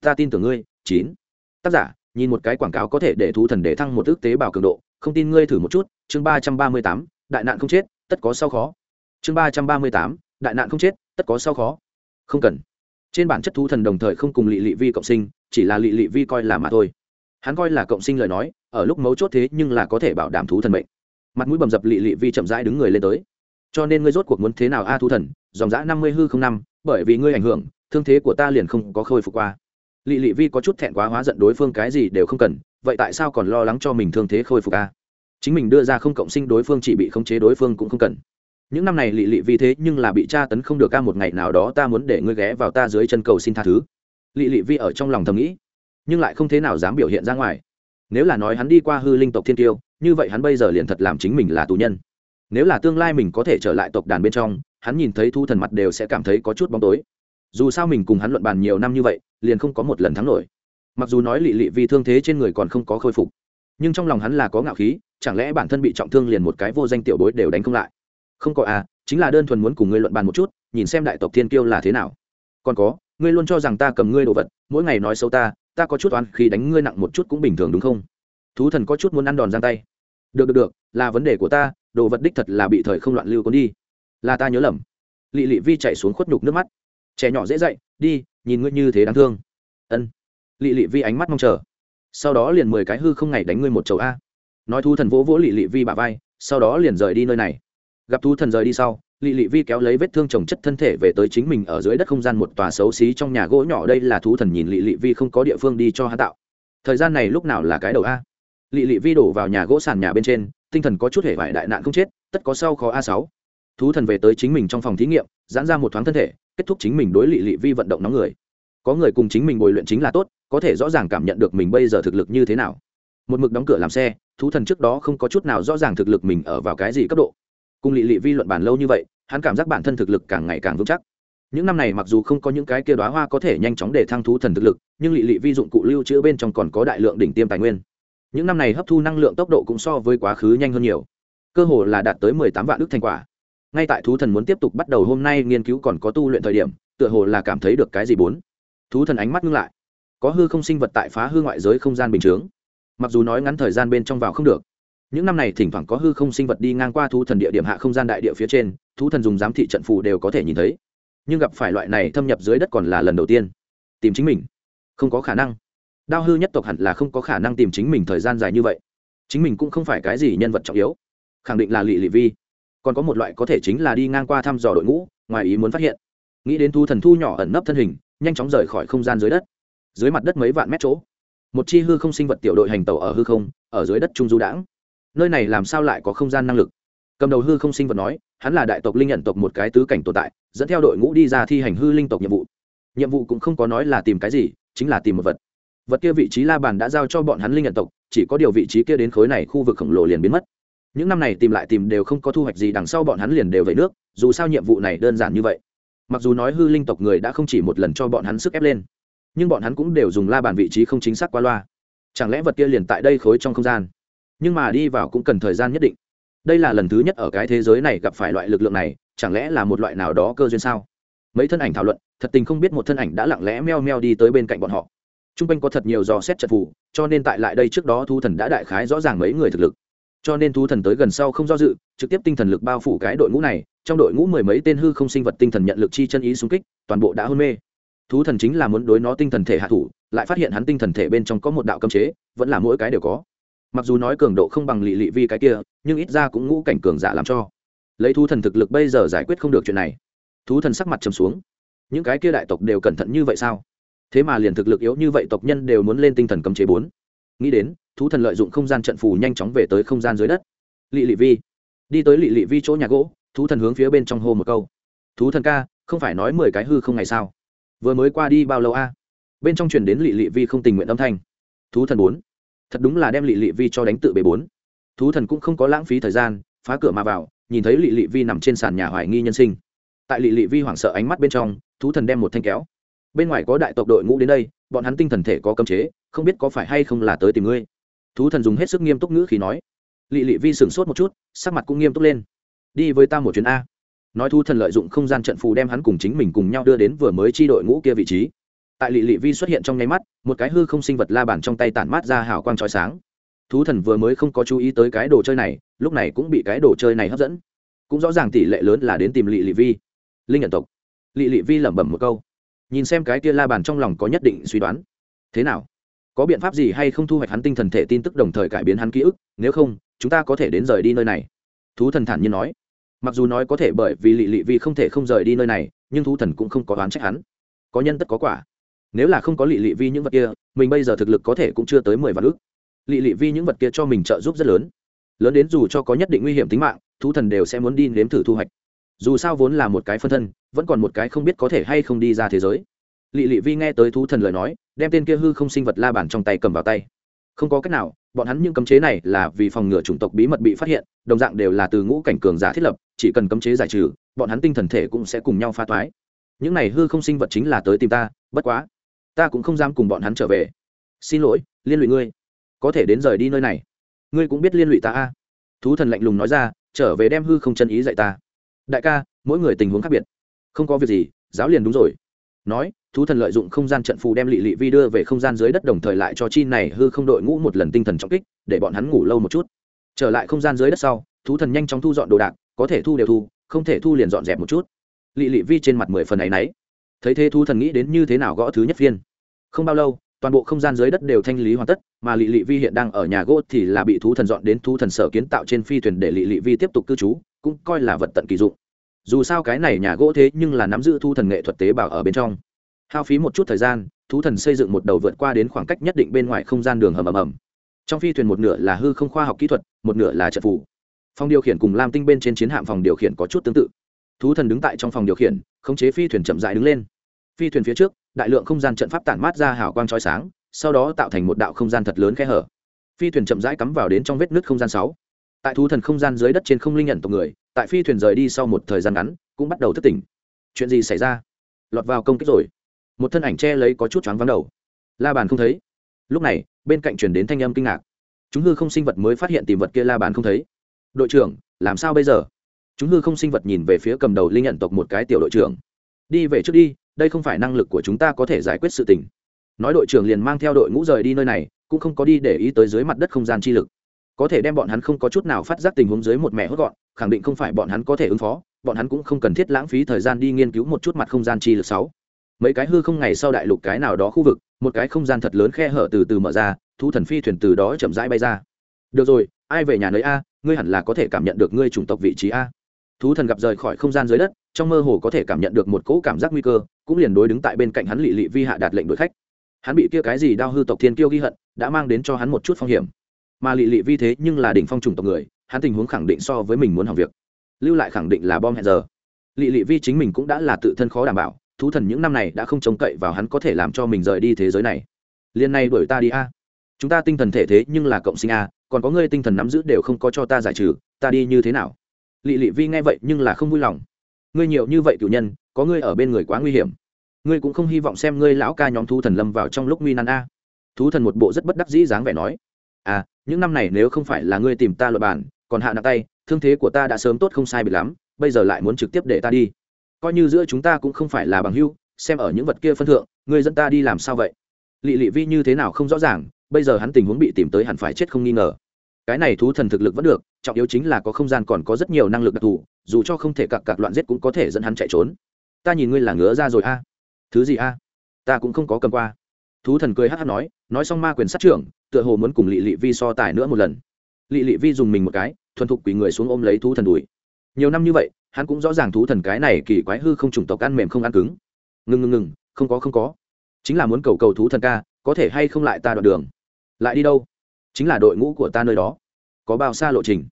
Ta tin tưởng ngươi, chín. Tác giả, nhìn một cái quảng cáo có thể để thú thần để thăng một ước tế bào cường độ, không tin ngươi thử một chút, chương ba trăm ba mươi tám, đại nạn không chết, tất có sau khó. Chương ba trăm ba mươi tám, đại nạn không chết, tất có sau khó. Không cần. Trên bản chất thú thần đồng thời không cùng lị lị vi cộng sinh, chỉ là lị lị vi coi là mà thôi hắn coi là cộng sinh lời nói, ở lúc mấu chốt thế nhưng là có thể bảo đảm thú thần mệnh. Mặt mũi bầm dập lị lị vi chậm rãi đứng người lên tới. Cho nên ngươi rốt cuộc muốn thế nào a thú thần, dòng dã năm mươi hư không năm, bởi vì ngươi ảnh hưởng, thương thế của ta liền không có khôi phục qua. Lị lị vi có chút thẹn quá hóa giận đối phương cái gì đều không cần, vậy tại sao còn lo lắng cho mình thương thế khôi phục a? Chính mình đưa ra không cộng sinh đối phương chỉ bị khống chế đối phương cũng không cần. Những năm này lị lị vi thế nhưng là bị tra tấn không được ca một ngày nào đó ta muốn để ngươi ghé vào ta dưới chân cầu xin tha thứ. Lị lị vi ở trong lòng thầm nghĩ nhưng lại không thế nào dám biểu hiện ra ngoài. Nếu là nói hắn đi qua hư linh tộc thiên tiêu như vậy hắn bây giờ liền thật làm chính mình là tù nhân. Nếu là tương lai mình có thể trở lại tộc đàn bên trong, hắn nhìn thấy thu thần mặt đều sẽ cảm thấy có chút bóng tối. Dù sao mình cùng hắn luận bàn nhiều năm như vậy, liền không có một lần thắng nổi. Mặc dù nói lị lị vì thương thế trên người còn không có khôi phục, nhưng trong lòng hắn là có ngạo khí, chẳng lẽ bản thân bị trọng thương liền một cái vô danh tiểu bối đều đánh không lại? Không có à chính là đơn thuần muốn cùng ngươi luận bàn một chút, nhìn xem đại tộc thiên kiêu là thế nào. Còn có, ngươi luôn cho rằng ta cầm ngươi đồ vật, mỗi ngày nói xấu ta ta có chút oán khi đánh ngươi nặng một chút cũng bình thường đúng không? Thú thần có chút muốn ăn đòn giang tay. Được được được, là vấn đề của ta, đồ vật đích thật là bị thời không loạn lưu cuốn đi. Là ta nhớ lầm. Lị lị vi chạy xuống khuất nhục nước mắt. Trẻ nhỏ dễ dậy đi, nhìn ngươi như thế đáng thương. Ân. Lị lị vi ánh mắt mong chờ. Sau đó liền mười cái hư không ngày đánh ngươi một chầu a. Nói thu thần vỗ vỗ lị lị vi bà vai, sau đó liền rời đi nơi này. Gặp thu thần rời đi sau lị lị vi kéo lấy vết thương trồng chất thân thể về tới chính mình ở dưới đất không gian một tòa xấu xí trong nhà gỗ nhỏ. Đây là thú thần nhìn lị lị vi không có địa phương đi cho hắn tạo. Thời gian này lúc nào là cái đầu a? Lị lị vi đổ vào nhà gỗ sàn nhà bên trên, tinh thần có chút hể vải đại nạn không chết, tất có sau khó a sáu. Thú thần về tới chính mình trong phòng thí nghiệm, giãn ra một thoáng thân thể, kết thúc chính mình đối lị lị vi vận động nóng người. Có người cùng chính mình bồi luyện chính là tốt, có thể rõ ràng cảm nhận được mình bây giờ thực lực như thế nào. Một mực đóng cửa làm xe, thú thần trước đó không có chút nào rõ ràng thực lực mình ở vào cái gì cấp độ. Cùng lị lị vi luận bàn lâu như vậy hắn cảm giác bản thân thực lực càng ngày càng vững chắc. Những năm này mặc dù không có những cái kia đoá hoa có thể nhanh chóng để thăng thú thần thực lực, nhưng lị lị vi dụng cụ lưu trữ bên trong còn có đại lượng đỉnh tiêm tài nguyên. Những năm này hấp thu năng lượng tốc độ cũng so với quá khứ nhanh hơn nhiều. Cơ hồ là đạt tới mười tám vạn ước thành quả. Ngay tại thú thần muốn tiếp tục bắt đầu hôm nay nghiên cứu còn có tu luyện thời điểm, tựa hồ là cảm thấy được cái gì bốn. Thú thần ánh mắt ngưng lại. Có hư không sinh vật tại phá hư ngoại giới không gian bình chướng. Mặc dù nói ngắn thời gian bên trong vào không được, những năm này thỉnh thoảng có hư không sinh vật đi ngang qua thú thần địa điểm hạ không gian đại địa phía trên thú thần dùng giám thị trận phù đều có thể nhìn thấy. Nhưng gặp phải loại này thâm nhập dưới đất còn là lần đầu tiên. Tìm chính mình. Không có khả năng. Đao hư nhất tộc hẳn là không có khả năng tìm chính mình thời gian dài như vậy. Chính mình cũng không phải cái gì nhân vật trọng yếu. Khẳng định là lị lị vi. Còn có một loại có thể chính là đi ngang qua thăm dò đội ngũ, ngoài ý muốn phát hiện. Nghĩ đến thu thần thu nhỏ ẩn nấp thân hình, nhanh chóng rời khỏi không gian dưới đất. Dưới mặt đất mấy vạn mét chỗ, một chi hư không sinh vật tiểu đội hành tàu ở hư không, ở dưới đất trung du đãng. Nơi này làm sao lại có không gian năng lực? Cầm đầu hư không sinh vật nói hắn là đại tộc linh nhận tộc một cái tứ cảnh tồn tại, dẫn theo đội ngũ đi ra thi hành hư linh tộc nhiệm vụ. Nhiệm vụ cũng không có nói là tìm cái gì, chính là tìm một vật. Vật kia vị trí la bàn đã giao cho bọn hắn linh nhận tộc, chỉ có điều vị trí kia đến khối này khu vực khổng lồ liền biến mất. Những năm này tìm lại tìm đều không có thu hoạch gì, đằng sau bọn hắn liền đều về nước, dù sao nhiệm vụ này đơn giản như vậy. Mặc dù nói hư linh tộc người đã không chỉ một lần cho bọn hắn sức ép lên, nhưng bọn hắn cũng đều dùng la bàn vị trí không chính xác qua loa. Chẳng lẽ vật kia liền tại đây khối trong không gian? Nhưng mà đi vào cũng cần thời gian nhất định đây là lần thứ nhất ở cái thế giới này gặp phải loại lực lượng này, chẳng lẽ là một loại nào đó cơ duyên sao? Mấy thân ảnh thảo luận, thật tình không biết một thân ảnh đã lặng lẽ meo meo đi tới bên cạnh bọn họ. T r u n g quanh có thật nhiều dò xét trận phù, cho nên tại lại đây trước đó thu thần đã đại khái rõ ràng mấy người thực lực. Cho nên thu thần tới gần sau không do dự, trực tiếp tinh thần lực bao phủ cái đội ngũ này, trong đội ngũ mười mấy tên hư không sinh vật tinh thần nhận lực chi chân ý xung kích, toàn bộ đã hôn mê. Thú thần chính là muốn đối nó tinh thần thể hạ thủ, lại phát hiện hắn tinh thần thể bên trong có một đạo cấm chế, vẫn là mỗi cái đều có mặc dù nói cường độ không bằng lị lị vi cái kia, nhưng ít ra cũng ngũ cảnh cường giả làm cho. Lấy thú thần thực lực bây giờ giải quyết không được chuyện này. Thú thần sắc mặt trầm xuống. Những cái kia đại tộc đều cẩn thận như vậy sao? Thế mà liền thực lực yếu như vậy tộc nhân đều muốn lên tinh thần cấm chế bốn. Nghĩ đến, thú thần lợi dụng không gian trận phù nhanh chóng về tới không gian dưới đất. Lị lị vi. Đi tới lị lị vi chỗ nhà gỗ, thú thần hướng phía bên trong hô một câu. Thú thần ca, không phải nói mười cái hư không ngày sao? Vừa mới qua đi bao lâu a? Bên trong truyền đến lị lị vi không tình nguyện âm thanh. Thú thần bốn thật đúng là đem lị lị vi cho đánh tự bề bốn. Thú thần cũng không có lãng phí thời gian, phá cửa mà vào, nhìn thấy lị lị vi nằm trên sàn nhà hoài nghi nhân sinh. Tại lị lị vi hoảng sợ ánh mắt bên trong, thú thần đem một thanh kéo. Bên ngoài có đại tộc đội ngũ đến đây, bọn hắn tinh thần thể có cấm chế, không biết có phải hay không là tới tìm ngươi. Thú thần dùng hết sức nghiêm túc ngữ khi nói. Lị lị vi sửng sốt một chút, sắc mặt cũng nghiêm túc lên. Đi với ta một chuyến a. Nói thú thần lợi dụng không gian trận phù đem hắn cùng chính mình cùng nhau đưa đến vừa mới chi đội ngũ kia vị trí tại lỵ lỵ vi xuất hiện trong nháy mắt, một cái hư không sinh vật la bàn trong tay tản mát ra hào quang trói sáng. Thú thần vừa mới không có chú ý tới cái đồ chơi này, lúc này cũng bị cái đồ chơi này hấp dẫn. Cũng rõ ràng tỷ lệ lớn là đến tìm lỵ lỵ vi. Linh nhận tộc. Lỵ lỵ vi lẩm bẩm một câu. Nhìn xem cái kia la bàn trong lòng có nhất định suy đoán. Thế nào? Có biện pháp gì hay không thu hoạch hắn tinh thần thể tin tức đồng thời cải biến hắn ký ức? Nếu không, chúng ta có thể đến rời đi nơi này. Thú thần thản nhiên nói. Mặc dù nói có thể bởi vì lỵ lỵ vi không thể không rời đi nơi này, nhưng thú thần cũng không có đoán trách hắn. Có nhân tất có quả nếu là không có lị lị vi những vật kia, mình bây giờ thực lực có thể cũng chưa tới mười vạn ước lị lị vi những vật kia cho mình trợ giúp rất lớn. Lớn đến dù cho có nhất định nguy hiểm tính mạng, thú thần đều sẽ muốn đi nếm thử thu hoạch. Dù sao vốn là một cái phân thân, vẫn còn một cái không biết có thể hay không đi ra thế giới. Lị lị vi nghe tới thú thần lời nói, đem tên kia hư không sinh vật la bàn trong tay cầm vào tay. Không có cách nào, bọn hắn những cấm chế này là vì phòng ngừa chủng tộc bí mật bị phát hiện, đồng dạng đều là từ ngũ cảnh cường giả thiết lập, chỉ cần cấm chế giải trừ, bọn hắn tinh thần thể cũng sẽ cùng nhau pha toái. Những này hư không sinh vật chính là tới tìm ta, bất quá ta cũng không dám cùng bọn hắn trở về. Xin lỗi, liên lụy ngươi. Có thể đến rời đi nơi này. Ngươi cũng biết liên lụy ta a. Thú thần lạnh lùng nói ra, trở về đem hư không chân ý dạy ta. Đại ca, mỗi người tình huống khác biệt. Không có việc gì, giáo liền đúng rồi. Nói, thú thần lợi dụng không gian trận phù đem lị lị vi đưa về không gian dưới đất đồng thời lại cho chi này hư không đội ngũ một lần tinh thần trọng kích, để bọn hắn ngủ lâu một chút. Trở lại không gian dưới đất sau, thú thần nhanh chóng thu dọn đồ đạc, có thể thu đều thu, không thể thu liền dọn dẹp một chút. Lị lị vi trên mặt mười phần ấ y thấy thế thú thần nghĩ đến như thế nào gõ thứ nhất phiên. Không bao lâu, toàn bộ không gian dưới đất đều thanh lý hoàn tất, mà lị lị vi hiện đang ở nhà gỗ thì là bị thú thần dọn đến thú thần sở kiến tạo trên phi thuyền để lị lị vi tiếp tục cư trú, cũng coi là vật tận kỳ dụng. Dù sao cái này nhà gỗ thế nhưng là nắm giữ thu thần nghệ thuật tế bào ở bên trong. Hao phí một chút thời gian, thú thần xây dựng một đầu vượt qua đến khoảng cách nhất định bên ngoài không gian đường hầm ầm ầm. Trong phi thuyền một nửa là hư không khoa học kỹ thuật, một nửa là trận phủ. Phòng điều khiển cùng lam tinh bên trên chiến hạm phòng điều khiển có chút tương tự. Thú thần đứng tại trong phòng điều khiển, khống chế phi thuyền chậm dại đứng lên phi thuyền phía trước, đại lượng không gian trận pháp tản mát ra hào quang trói sáng, sau đó tạo thành một đạo không gian thật lớn khe hở. Phi thuyền chậm rãi cắm vào đến trong vết nứt không gian sáu. Tại thú thần không gian dưới đất trên không linh nhận tộc người, tại phi thuyền rời đi sau một thời gian ngắn, cũng bắt đầu thức tỉnh. Chuyện gì xảy ra? Lọt vào công kích rồi. Một thân ảnh che lấy có chút choáng vắng đầu. La bàn không thấy. Lúc này, bên cạnh chuyển đến thanh âm kinh ngạc. Chúng hư không sinh vật mới phát hiện tìm vật kia la bàn không thấy. Đội trưởng, làm sao bây giờ? Chúng hư không sinh vật nhìn về phía cầm đầu linh nhận tộc một cái tiểu đội trưởng. Đi về trước đi đây không phải năng lực của chúng ta có thể giải quyết sự tình. Nói đội trưởng liền mang theo đội ngũ rời đi nơi này, cũng không có đi để ý tới dưới mặt đất không gian chi lực. Có thể đem bọn hắn không có chút nào phát giác tình huống dưới một mẹ hốt gọn, khẳng định không phải bọn hắn có thể ứng phó, bọn hắn cũng không cần thiết lãng phí thời gian đi nghiên cứu một chút mặt không gian chi lực sáu. Mấy cái hư không ngày sau đại lục cái nào đó khu vực, một cái không gian thật lớn khe hở từ từ mở ra thu thần phi thuyền từ đó chậm rãi bay ra. Được rồi, ai về nhà nơi a, ngươi hẳn là có thể cảm nhận được ngươi chủng tộc vị trí a. Thú thần gặp rời khỏi không gian dưới đất trong mơ hồ có thể cảm nhận được một cỗ cảm giác nguy cơ, cũng liền đối đứng tại bên cạnh hắn lị lị vi hạ đạt lệnh đội khách. Hắn bị kia cái gì đau hư tộc thiên kiêu ghi hận, đã mang đến cho hắn một chút phong hiểm. Mà lị lị vi thế nhưng là đỉnh phong trùng tộc người, hắn tình huống khẳng định so với mình muốn học việc. Lưu lại khẳng định là bom hẹn giờ. Lị lị vi chính mình cũng đã là tự thân khó đảm bảo, thú thần những năm này đã không trông cậy vào hắn có thể làm cho mình rời đi thế giới này. Liên này đuổi ta đi a. Chúng ta tinh thần thể thế nhưng là cộng sinh a, còn có ngươi tinh thần nắm giữ đều không có cho ta giải trừ, ta đi như thế nào? Lị lị vi nghe vậy nhưng là không vui lòng ngươi nhiều như vậy cựu nhân, có ngươi ở bên người quá nguy hiểm. Ngươi cũng không hy vọng xem ngươi lão ca nhóm thú thần lâm vào trong lúc nguy nan a. Thú thần một bộ rất bất đắc dĩ dáng vẻ nói. À những năm này nếu không phải là ngươi tìm ta luật bản còn hạ nặng tay, thương thế của ta đã sớm tốt không sai bị lắm, bây giờ lại muốn trực tiếp để ta đi. Coi như giữa chúng ta cũng không phải là bằng hưu xem ở những vật kia phân thượng, ngươi dẫn ta đi làm sao vậy? Lị lị vi như thế nào không rõ ràng, bây giờ hắn tình huống bị tìm tới hẳn phải chết không nghi ngờ. Cái này thú thần thực lực vẫn được, trọng yếu chính là có không gian còn có rất nhiều năng lực đặc thù dù cho không thể cặc cặc loạn giết cũng có thể dẫn hắn chạy trốn. Ta nhìn ngươi là ngứa ra rồi a. Thứ gì a? Ta cũng không có cầm qua. Thú thần cười hát hát nói nói xong ma quyền sát trưởng, tựa hồ muốn cùng lị lị vi so tài nữa một lần. Lị lị vi dùng mình một cái, thuần thục quỳ người xuống ôm lấy thú thần đùi. Nhiều năm như vậy, hắn cũng rõ ràng thú thần cái này kỳ quái hư không chủng tộc ăn mềm không ăn cứng. Ngừng ngừng ngừng, không có không có. Chính là muốn cầu cầu thú thần ca, có thể hay không lại ta đoạn đường? Lại đi đâu? Chính là đội ngũ của ta nơi đó. Có bao xa lộ trình?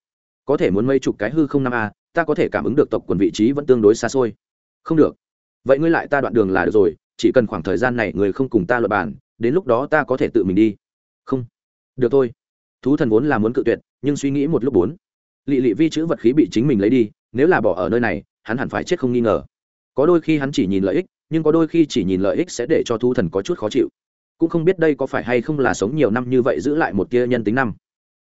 Có thể muốn mấy chục cái hư không năm a ta có thể cảm ứng được tộc quần vị trí vẫn tương đối xa xôi. Không được. Vậy ngươi lại ta đoạn đường là được rồi, chỉ cần khoảng thời gian này người không cùng ta luật bàn, đến lúc đó ta có thể tự mình đi. Không. Được thôi. Thú thần vốn là muốn cự tuyệt, nhưng suy nghĩ một lúc bốn. Lị lị vi chữ vật khí bị chính mình lấy đi, nếu là bỏ ở nơi này, hắn hẳn phải chết không nghi ngờ. Có đôi khi hắn chỉ nhìn lợi ích, nhưng có đôi khi chỉ nhìn lợi ích sẽ để cho thú thần có chút khó chịu. Cũng không biết đây có phải hay không là sống nhiều năm như vậy giữ lại một tia nhân tính năm.